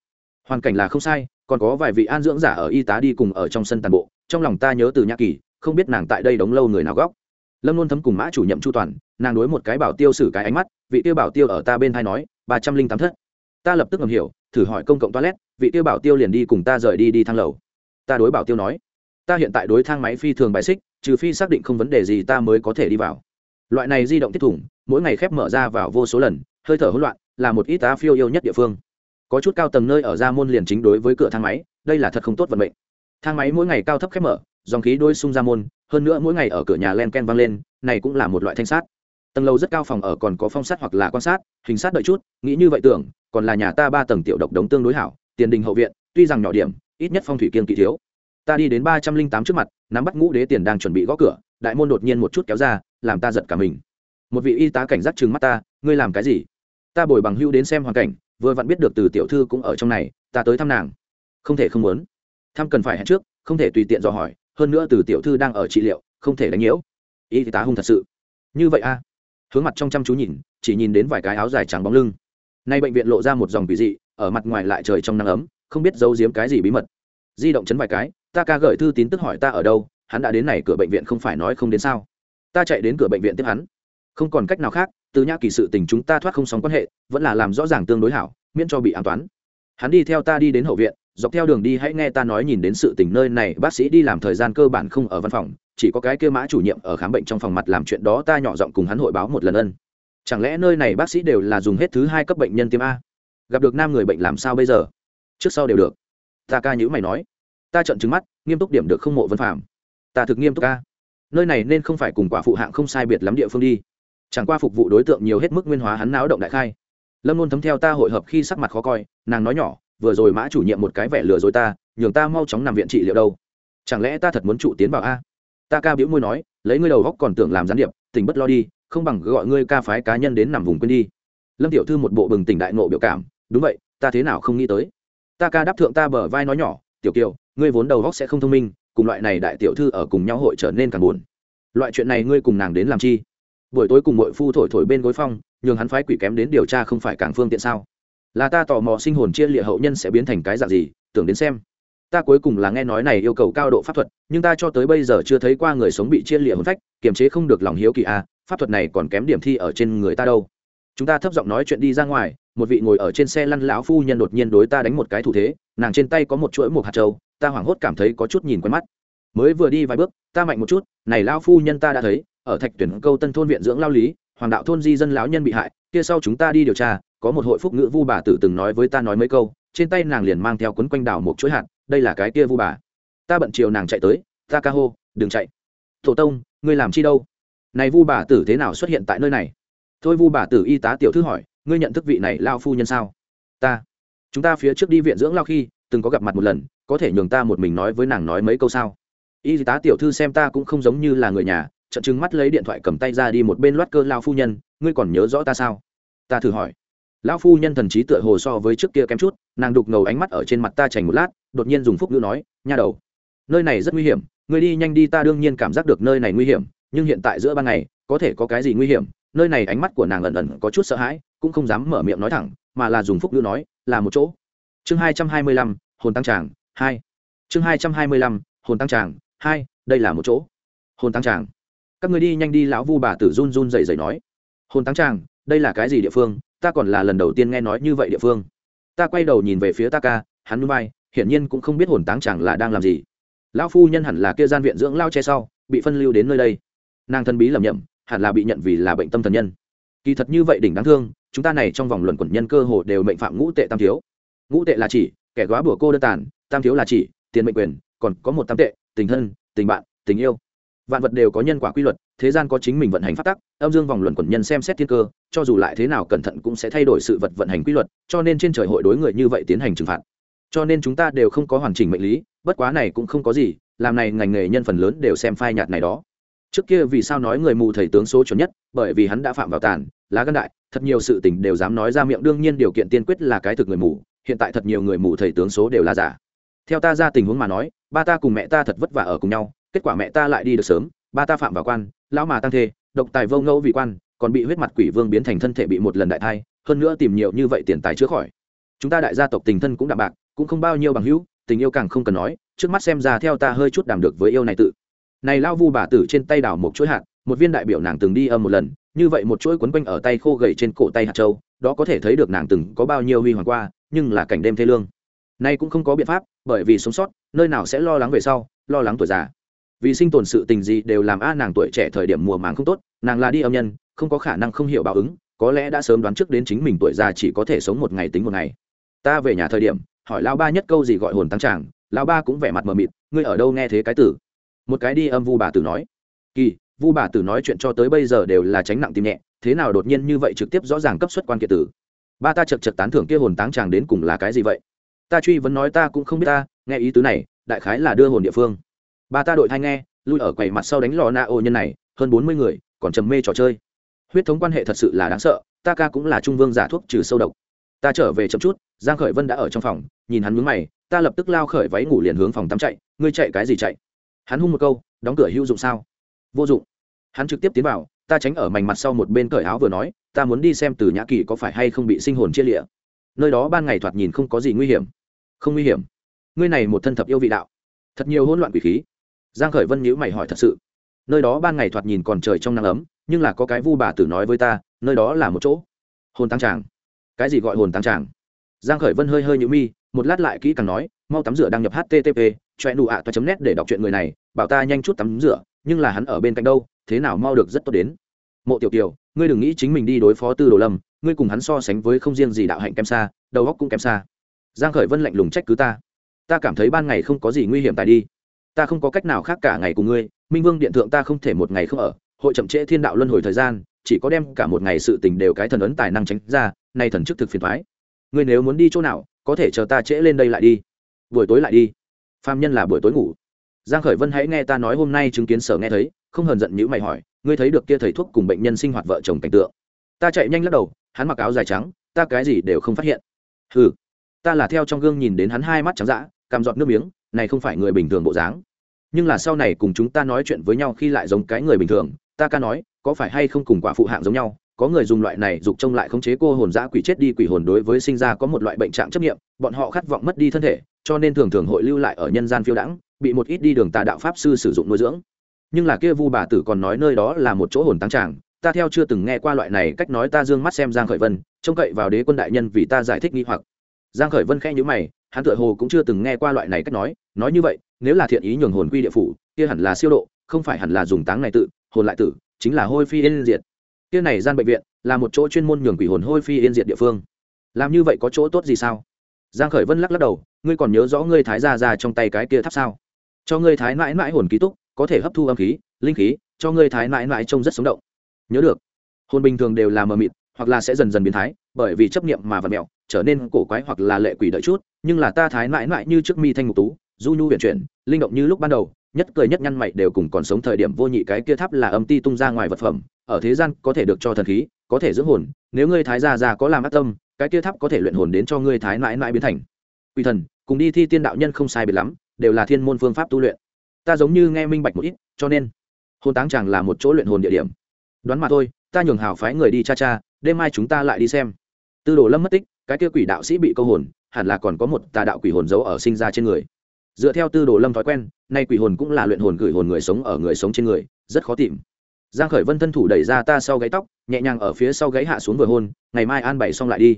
Speaker 1: Hoàn cảnh là không sai, còn có vài vị an dưỡng giả ở y tá đi cùng ở trong sân tàn bộ, trong lòng ta nhớ từ nhã kỳ, không biết nàng tại đây đóng lâu người nào góc. Lâm luôn thấm cùng mã chủ nhiệm chu toàn, nàng đối một cái bảo tiêu xử cái ánh mắt, vị tiêu bảo tiêu ở ta bên thai nói, ba trăm linh tám thất. Ta lập tức ngầm hiểu, thử hỏi công cộng toilet, vị tiêu bảo tiêu liền đi cùng ta rời đi đi thang lầu. Ta đối bảo tiêu nói, ta hiện tại đối thang máy phi thường bài xích, trừ phi xác định không vấn đề gì ta mới có thể đi vào. Loại này di động tiết thủng, mỗi ngày khép mở ra vào vô số lần hơi thở hỗn loạn, là một ít tá phiêu yêu nhất địa phương. Có chút cao tầng nơi ở ra môn liền chính đối với cửa thang máy, đây là thật không tốt vận mệnh. Thang máy mỗi ngày cao thấp khép mở, dòng khí đôi sung ra môn, hơn nữa mỗi ngày ở cửa nhà len ken vang lên, này cũng là một loại thanh sát. Tầng lầu rất cao phòng ở còn có phong sát hoặc là quan sát, hình sát đợi chút, nghĩ như vậy tưởng, còn là nhà ta ba tầng tiểu độc đống tương đối hảo, tiền đình hậu viện, tuy rằng nhỏ điểm, ít nhất phong thủy kiên kỵ thiếu. Ta đi đến ba trăm linh tám trước mặt, nắm bắt ngũ đế tiền đang chuẩn bị gõ cửa, đại môn đột nhiên một chút kéo ra, làm ta giật cả mình. Một vị y tá cảnh giác trừng mắt ta, ngươi làm cái gì? Ta bồi bằng hưu đến xem hoàn cảnh, vừa vặn biết được từ tiểu thư cũng ở trong này, ta tới thăm nàng. Không thể không muốn. Thăm cần phải hẹn trước, không thể tùy tiện dò hỏi, hơn nữa từ tiểu thư đang ở trị liệu, không thể đánh nhiễu. Y tá hung thật sự. Như vậy a? Hướng mặt trong chăm chú nhìn, chỉ nhìn đến vài cái áo dài trắng bóng lưng. Nay bệnh viện lộ ra một dòng quỷ dị, ở mặt ngoài lại trời trong nắng ấm, không biết giấu giếm cái gì bí mật. Di động chấn vài cái, ta ca gửi thư tín tức hỏi ta ở đâu, hắn đã đến này, cửa bệnh viện không phải nói không đến sao? Ta chạy đến cửa bệnh viện tiếp hắn. Không còn cách nào khác từ nhã kỳ sự tình chúng ta thoát không sóng quan hệ, vẫn là làm rõ ràng tương đối hảo, miễn cho bị an toán. Hắn đi theo ta đi đến hậu viện, dọc theo đường đi hãy nghe ta nói nhìn đến sự tình nơi này, bác sĩ đi làm thời gian cơ bản không ở văn phòng, chỉ có cái kia mã chủ nhiệm ở khám bệnh trong phòng mặt làm chuyện đó, ta nhỏ giọng cùng hắn hội báo một lần ân. Chẳng lẽ nơi này bác sĩ đều là dùng hết thứ hai cấp bệnh nhân tiêm a? Gặp được nam người bệnh làm sao bây giờ? Trước sau đều được. Ta ca nhữ mày nói. Ta trận trứng mắt, nghiêm túc điểm được không mộ vân phạm ta thực nghiêm túc ca nơi này nên không phải cùng quả phụ hạng không sai biệt lắm địa phương đi chẳng qua phục vụ đối tượng nhiều hết mức nguyên hóa hắn náo động đại khai. Lâm luôn thấm theo ta hội hợp khi sắc mặt khó coi, nàng nói nhỏ, vừa rồi mã chủ nhiệm một cái vẻ lừa dối ta, nhường ta mau chóng nằm viện trị liệu đâu. Chẳng lẽ ta thật muốn trụ tiến vào a? Ta ca biểu môi nói, lấy ngươi đầu góc còn tưởng làm gián điệp, tỉnh bất lo đi, không bằng gọi ngươi ca phái cá nhân đến nằm vùng quên đi. Lâm tiểu thư một bộ bừng tỉnh đại nộ biểu cảm, đúng vậy, ta thế nào không nghĩ tới. Ta ca đáp thượng ta bờ vai nói nhỏ, tiểu kiều, ngươi vốn đầu góc sẽ không thông minh, cùng loại này đại tiểu thư ở cùng nhau hội trở nên càng buồn. Loại chuyện này ngươi cùng nàng đến làm chi? Buổi tối cùng mội phu thổi thổi bên gối phong nhường hắn phái quỷ kém đến điều tra không phải càng phương tiện sao? Là ta tò mò sinh hồn chia lịa hậu nhân sẽ biến thành cái dạng gì tưởng đến xem. Ta cuối cùng là nghe nói này yêu cầu cao độ pháp thuật nhưng ta cho tới bây giờ chưa thấy qua người sống bị chia lịa hồn phách kiềm chế không được lòng hiếu kỳ a à, pháp thuật này còn kém điểm thi ở trên người ta đâu. Chúng ta thấp giọng nói chuyện đi ra ngoài một vị ngồi ở trên xe lăn lão phu nhân đột nhiên đối ta đánh một cái thủ thế nàng trên tay có một chuỗi một hạt trâu ta hoảng hốt cảm thấy có chút nhìn quen mắt. Mới vừa đi vài bước ta mạnh một chút này lão phu nhân ta đã thấy ở thạch tuyển câu tân thôn viện dưỡng lao lý, hoàng đạo thôn di dân lão nhân bị hại, kia sau chúng ta đi điều tra, có một hội phúc ngữ vu bà tử từng nói với ta nói mấy câu, trên tay nàng liền mang theo quấn quanh đảo một chuỗi hạt, đây là cái kia vu bà. Ta bận chiều nàng chạy tới, ta ca hô, đừng chạy. Thổ tông, ngươi làm chi đâu? Này vu bà tử thế nào xuất hiện tại nơi này? Thôi vu bà tử y tá tiểu thư hỏi, ngươi nhận thức vị này lao phu nhân sao? Ta. Chúng ta phía trước đi viện dưỡng lao khi, từng có gặp mặt một lần, có thể nhường ta một mình nói với nàng nói mấy câu sao? Y tá tiểu thư xem ta cũng không giống như là người nhà trận trừng mắt lấy điện thoại cầm tay ra đi một bên loát cơ lao phu nhân, ngươi còn nhớ rõ ta sao? Ta thử hỏi. Lão phu nhân thần trí tựa hồ so với trước kia kém chút, nàng đục ngầu ánh mắt ở trên mặt ta chành một lát, đột nhiên dùng phúc ngữ nói, nha đầu, nơi này rất nguy hiểm, ngươi đi nhanh đi ta đương nhiên cảm giác được nơi này nguy hiểm, nhưng hiện tại giữa ban ngày, có thể có cái gì nguy hiểm? Nơi này ánh mắt của nàng ẩn ẩn có chút sợ hãi, cũng không dám mở miệng nói thẳng, mà là dùng phúc ngữ nói, là một chỗ. Chương hai trăm hai mươi lăm, hồn tăng tràng, hai. Chương hai trăm hai mươi lăm, hồn tăng tràng, hai, đây là một chỗ. Hồn tăng tràng các người đi nhanh đi, lão vu bà tử run run dậy dậy nói. Hồn táng tràng, đây là cái gì địa phương? Ta còn là lần đầu tiên nghe nói như vậy địa phương. Ta quay đầu nhìn về phía ta ca hắn núi bay hiển nhiên cũng không biết hồn táng chàng là đang làm gì. Lão phu nhân hẳn là kia gian viện dưỡng lao che sau, bị phân lưu đến nơi đây. Nàng thân bí lầm nhậm hẳn là bị nhận vì là bệnh tâm thần nhân. Kỳ thật như vậy đỉnh đáng thương, chúng ta này trong vòng luận quẩn nhân cơ hồ đều mệnh phạm ngũ tệ tam thiếu. Ngũ tệ là chỉ, kẻ góa bùa cô đơn tàn, tam thiếu là chỉ, tiền mệnh quyền, còn có một tam tệ, tình thân, tình bạn, tình yêu vạn vật đều có nhân quả quy luật, thế gian có chính mình vận hành phát tắc, âm dương vòng luận quẩn nhân xem xét thiên cơ, cho dù lại thế nào cẩn thận cũng sẽ thay đổi sự vật vận hành quy luật, cho nên trên trời hội đối người như vậy tiến hành trừng phạt. Cho nên chúng ta đều không có hoàn chỉnh mệnh lý, bất quá này cũng không có gì, làm này ngành nghề nhân phần lớn đều xem phai nhạt này đó. Trước kia vì sao nói người mù thầy tướng số chuẩn nhất, bởi vì hắn đã phạm vào tàn, lá gân đại, thật nhiều sự tình đều dám nói ra miệng, đương nhiên điều kiện tiên quyết là cái thực người mù, hiện tại thật nhiều người mù thầy tướng số đều là giả. Theo ta ra tình huống mà nói, ba ta cùng mẹ ta thật vất vả ở cùng nhau kết quả mẹ ta lại đi được sớm, ba ta phạm vào quan, lão mà tăng thê, độc tài vô ngẫu vì quan, còn bị huyết mặt quỷ vương biến thành thân thể bị một lần đại thai, hơn nữa tìm nhiều như vậy tiền tài chữa khỏi. Chúng ta đại gia tộc tình thân cũng đạm bạc, cũng không bao nhiêu bằng hữu, tình yêu càng không cần nói, trước mắt xem ra theo ta hơi chút đàm được với yêu này tự. Này lao vu bà tử trên tay đào một chuỗi hạt, một viên đại biểu nàng từng đi âm một lần, như vậy một chuỗi quấn quanh ở tay khô gầy trên cổ tay hạt châu, đó có thể thấy được nàng từng có bao nhiêu huy hoàng qua, nhưng là cảnh đêm thê lương. Nay cũng không có biện pháp, bởi vì sống sót, nơi nào sẽ lo lắng về sau, lo lắng tuổi già vì sinh tồn sự tình gì đều làm a nàng tuổi trẻ thời điểm mùa màng không tốt, nàng là đi âm nhân, không có khả năng không hiểu báo ứng, có lẽ đã sớm đoán trước đến chính mình tuổi già chỉ có thể sống một ngày tính một ngày. Ta về nhà thời điểm, hỏi lão ba nhất câu gì gọi hồn tăng tràng, lão ba cũng vẻ mặt mờ mịt, ngươi ở đâu nghe thế cái tử? Một cái đi âm vu bà tử nói. Kỳ, vu bà tử nói chuyện cho tới bây giờ đều là tránh nặng tim nhẹ, thế nào đột nhiên như vậy trực tiếp rõ ràng cấp xuất quan kiệt tử? Ba ta chật chật tán thưởng kia hồn táng tràng đến cùng là cái gì vậy? Ta truy vấn nói ta cũng không biết ta, nghe ý tứ này, đại khái là đưa hồn địa phương bà ta đội thay nghe, lui ở quầy mặt sau đánh lò na ô nhân này, hơn bốn mươi người, còn trầm mê trò chơi. Huyết thống quan hệ thật sự là đáng sợ, ta ca cũng là trung vương giả thuốc trừ sâu độc. Ta trở về chậm chút, giang khởi vân đã ở trong phòng, nhìn hắn mướn mày, ta lập tức lao khởi váy ngủ liền hướng phòng tắm chạy, ngươi chạy cái gì chạy? Hắn hung một câu, đóng cửa hữu dụng sao? Vô dụng. Hắn trực tiếp tiến vào, ta tránh ở mảnh mặt sau một bên cởi áo vừa nói, ta muốn đi xem từ nhã kỳ có phải hay không bị sinh hồn chia lịa. Nơi đó ban ngày thoạt nhìn không có gì nguy hiểm. Không nguy hiểm. Ngươi này một thân thập yêu vị đạo. Thật nhiều hỗn loạn quỷ khí giang khởi vân nhíu mày hỏi thật sự. Nơi đó ban ngày thoạt nhìn còn trời trong nắng ấm, nhưng là có cái vu bà tử nói với ta, nơi đó là một chỗ. Hồn tăng tràng. Cái gì gọi hồn tăng tràng? Giang khởi vân hơi hơi nhíu mi, một lát lại kỹ càng nói, mau tắm rửa đăng nhập http choe nụ ạ toa chấm nét để đọc chuyện người này, bảo ta nhanh chút tắm rửa, nhưng là hắn ở bên cạnh đâu, thế nào mau được rất tốt đến. Mộ tiểu tiểu ngươi đừng nghĩ chính mình đi đối phó tư đồ lâm, ngươi cùng hắn so sánh với không riêng gì đạo hạnh kém xa, đầu óc cũng kém xa. Giang khởi vân lạnh lùng trách cứ ta. Ta cảm thấy ban ngày không có gì nguy hiểm tại đi ta không có cách nào khác cả ngày cùng ngươi, minh vương điện thượng ta không thể một ngày không ở, hội chậm trễ thiên đạo luân hồi thời gian, chỉ có đem cả một ngày sự tình đều cái thần ấn tài năng tránh ra, nay thần chức thực phiền thoái ngươi nếu muốn đi chỗ nào, có thể chờ ta trễ lên đây lại đi. Buổi tối lại đi. Phạm nhân là buổi tối ngủ. Giang khởi vân hãy nghe ta nói hôm nay chứng kiến sở nghe thấy, không hờn giận nhữ mày hỏi, ngươi thấy được kia thầy thuốc cùng bệnh nhân sinh hoạt vợ chồng cảnh tượng. Ta chạy nhanh lắc đầu, hắn mặc áo dài trắng, ta cái gì đều không phát hiện. Hừ. Ta là theo trong gương nhìn đến hắn hai mắt trắng dã cảm giọt nước miếng này không phải người bình thường bộ dáng. Nhưng là sau này cùng chúng ta nói chuyện với nhau khi lại giống cái người bình thường, ta ca nói, có phải hay không cùng quả phụ hạng giống nhau, có người dùng loại này dục trông lại khống chế cô hồn dã quỷ chết đi quỷ hồn đối với sinh ra có một loại bệnh trạng chấp nghiệm bọn họ khát vọng mất đi thân thể, cho nên thường thường hội lưu lại ở nhân gian phiêu đãng, bị một ít đi đường tà đạo pháp sư sử dụng nuôi dưỡng. Nhưng là kia vu bà tử còn nói nơi đó là một chỗ hồn tăng tràng, ta theo chưa từng nghe qua loại này cách nói ta dương mắt xem giang khởi vân, trông cậy vào đế quân đại nhân vì ta giải thích nghi hoặc. Giang khởi vân khẽ nhíu mày hắn tựa hồ cũng chưa từng nghe qua loại này cách nói nói như vậy, nếu là thiện ý nhường hồn quy địa phủ, kia hẳn là siêu độ, không phải hẳn là dùng táng này tự, hồn lại tử, chính là hôi phi yên diệt. Kia này gian bệnh viện, là một chỗ chuyên môn nhường quỷ hồn hôi phi yên diệt địa phương. Làm như vậy có chỗ tốt gì sao? Giang khởi vân lắc lắc đầu, ngươi còn nhớ rõ ngươi thái gia ra trong tay cái kia tháp sao? Cho ngươi thái mãi mãi hồn ký túc, có thể hấp thu âm khí, linh khí, cho ngươi thái mãi mãi trông rất sống động. Nhớ được. Hồn bình thường đều là mờ mịt, hoặc là sẽ dần dần biến thái, bởi vì chấp niệm mà vật mèo trở nên cổ quái hoặc là lệ quỷ đợi chút, nhưng là ta thái mãi mãi như trước mi thanh ngục tú, du nhu huyền chuyển, linh động như lúc ban đầu, nhất cười nhất nhăn mày đều cùng còn sống thời điểm vô nhị cái kia tháp là âm ti tung ra ngoài vật phẩm, ở thế gian có thể được cho thần khí, có thể dưỡng hồn, nếu ngươi thái gia già có làm ác tâm, cái kia tháp có thể luyện hồn đến cho ngươi thái mãi mãi biến thành. Quỷ thần, cùng đi thi tiên đạo nhân không sai biệt lắm, đều là thiên môn phương pháp tu luyện. Ta giống như nghe minh bạch một ít, cho nên hồn táng chàng là một chỗ luyện hồn địa điểm. Đoán mà thôi, ta nhường hào phái người đi cha cha, đêm mai chúng ta lại đi xem. Tư đồ lâm mất tích cái kia quỷ đạo sĩ bị câu hồn, hẳn là còn có một tà đạo quỷ hồn giấu ở sinh ra trên người. Dựa theo tư đồ lâm thói quen, nay quỷ hồn cũng là luyện hồn gửi hồn người sống ở người sống trên người, rất khó tìm. Giang khởi vân thân thủ đẩy ra ta sau gáy tóc, nhẹ nhàng ở phía sau gáy hạ xuống vừa hôn, ngày mai an bày xong lại đi.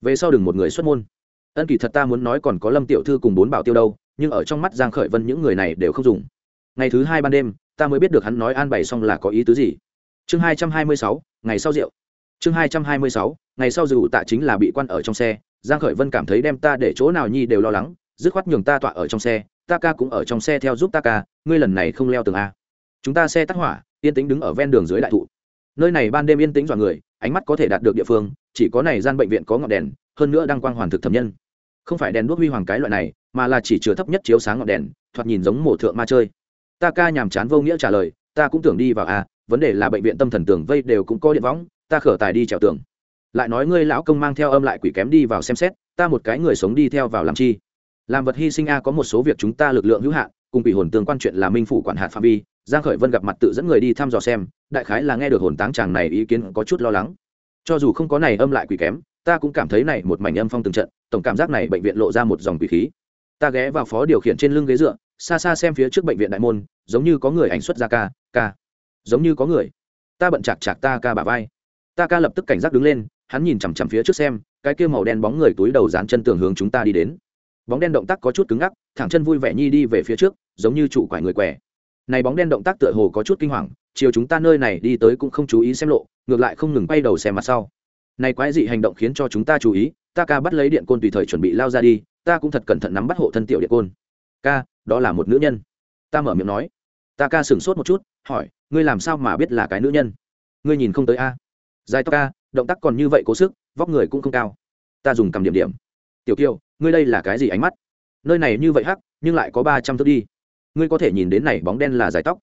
Speaker 1: Về sau đừng một người xuất môn. Ân kỳ thật ta muốn nói còn có lâm tiểu thư cùng bốn bảo tiêu đâu, nhưng ở trong mắt giang khởi vân những người này đều không dùng. Ngày thứ hai ban đêm, ta mới biết được hắn nói an bày xong là có ý tứ gì. Chương hai trăm hai mươi sáu, ngày sau rượu chương hai trăm hai mươi sáu, ngày sau dù tạ chính là bị quan ở trong xe, giang khởi vân cảm thấy đem ta để chỗ nào nhi đều lo lắng, dứt khoát nhường ta tọa ở trong xe, ta ca cũng ở trong xe theo giúp ta ca, ngươi lần này không leo tường a. Chúng ta xe tắt hỏa, yên tĩnh đứng ở ven đường dưới đại thụ. Nơi này ban đêm yên tĩnh dọa người, ánh mắt có thể đạt được địa phương, chỉ có này gian bệnh viện có ngọn đèn, hơn nữa đang quang hoàn thực thẩm nhân. Không phải đèn đuốc huy hoàng cái loại này, mà là chỉ chứa thấp nhất chiếu sáng ngọn đèn, thoạt nhìn giống mổ thượng ma chơi. Ta ca nhàm chán vô nghĩa trả lời, ta cũng tưởng đi vào a, vấn đề là bệnh viện tâm thần tường vây đều cũng có điện võng ta khở tài đi trèo tường. Lại nói ngươi lão công mang theo âm lại quỷ kém đi vào xem xét, ta một cái người sống đi theo vào làm chi? Làm vật hy sinh a, có một số việc chúng ta lực lượng hữu hạn, cùng quỷ hồn tương quan chuyện là minh phủ quản hạt phạm vi, giang khởi vân gặp mặt tự dẫn người đi thăm dò xem, đại khái là nghe được hồn táng chàng này ý kiến có chút lo lắng. Cho dù không có này âm lại quỷ kém, ta cũng cảm thấy này một mảnh âm phong từng trận, tổng cảm giác này bệnh viện lộ ra một dòng quỷ khí. Ta ghé vào phó điều khiển trên lưng ghế dựa, xa xa xem phía trước bệnh viện đại môn, giống như có người ảnh xuất ra ca ca. Giống như có người. Ta bận chạc chạc ta ca bả vai ta ca lập tức cảnh giác đứng lên, hắn nhìn chằm chằm phía trước xem, cái kia màu đen bóng người túi đầu dán chân tường hướng chúng ta đi đến. Bóng đen động tác có chút cứng ngắc, thẳng chân vui vẻ nhi đi về phía trước, giống như chủ quải người què. này bóng đen động tác tựa hồ có chút kinh hoàng, chiều chúng ta nơi này đi tới cũng không chú ý xem lộ, ngược lại không ngừng bay đầu xem mặt sau. Này quái dị hành động khiến cho chúng ta chú ý, ta ca bắt lấy điện côn tùy thời chuẩn bị lao ra đi, ta cũng thật cẩn thận nắm bắt hộ thân tiểu điện côn. Ca, đó là một nữ nhân. Ta mở miệng nói. Ta ca sửng sốt một chút, hỏi, ngươi làm sao mà biết là cái nữ nhân? Ngươi nhìn không tới a? Dài tóc ca, động tác còn như vậy cố sức, vóc người cũng không cao. Ta dùng cầm điểm điểm. Tiểu kiều, ngươi đây là cái gì ánh mắt? Nơi này như vậy hắc, nhưng lại có ba trăm thước đi. Ngươi có thể nhìn đến này bóng đen là dài tóc.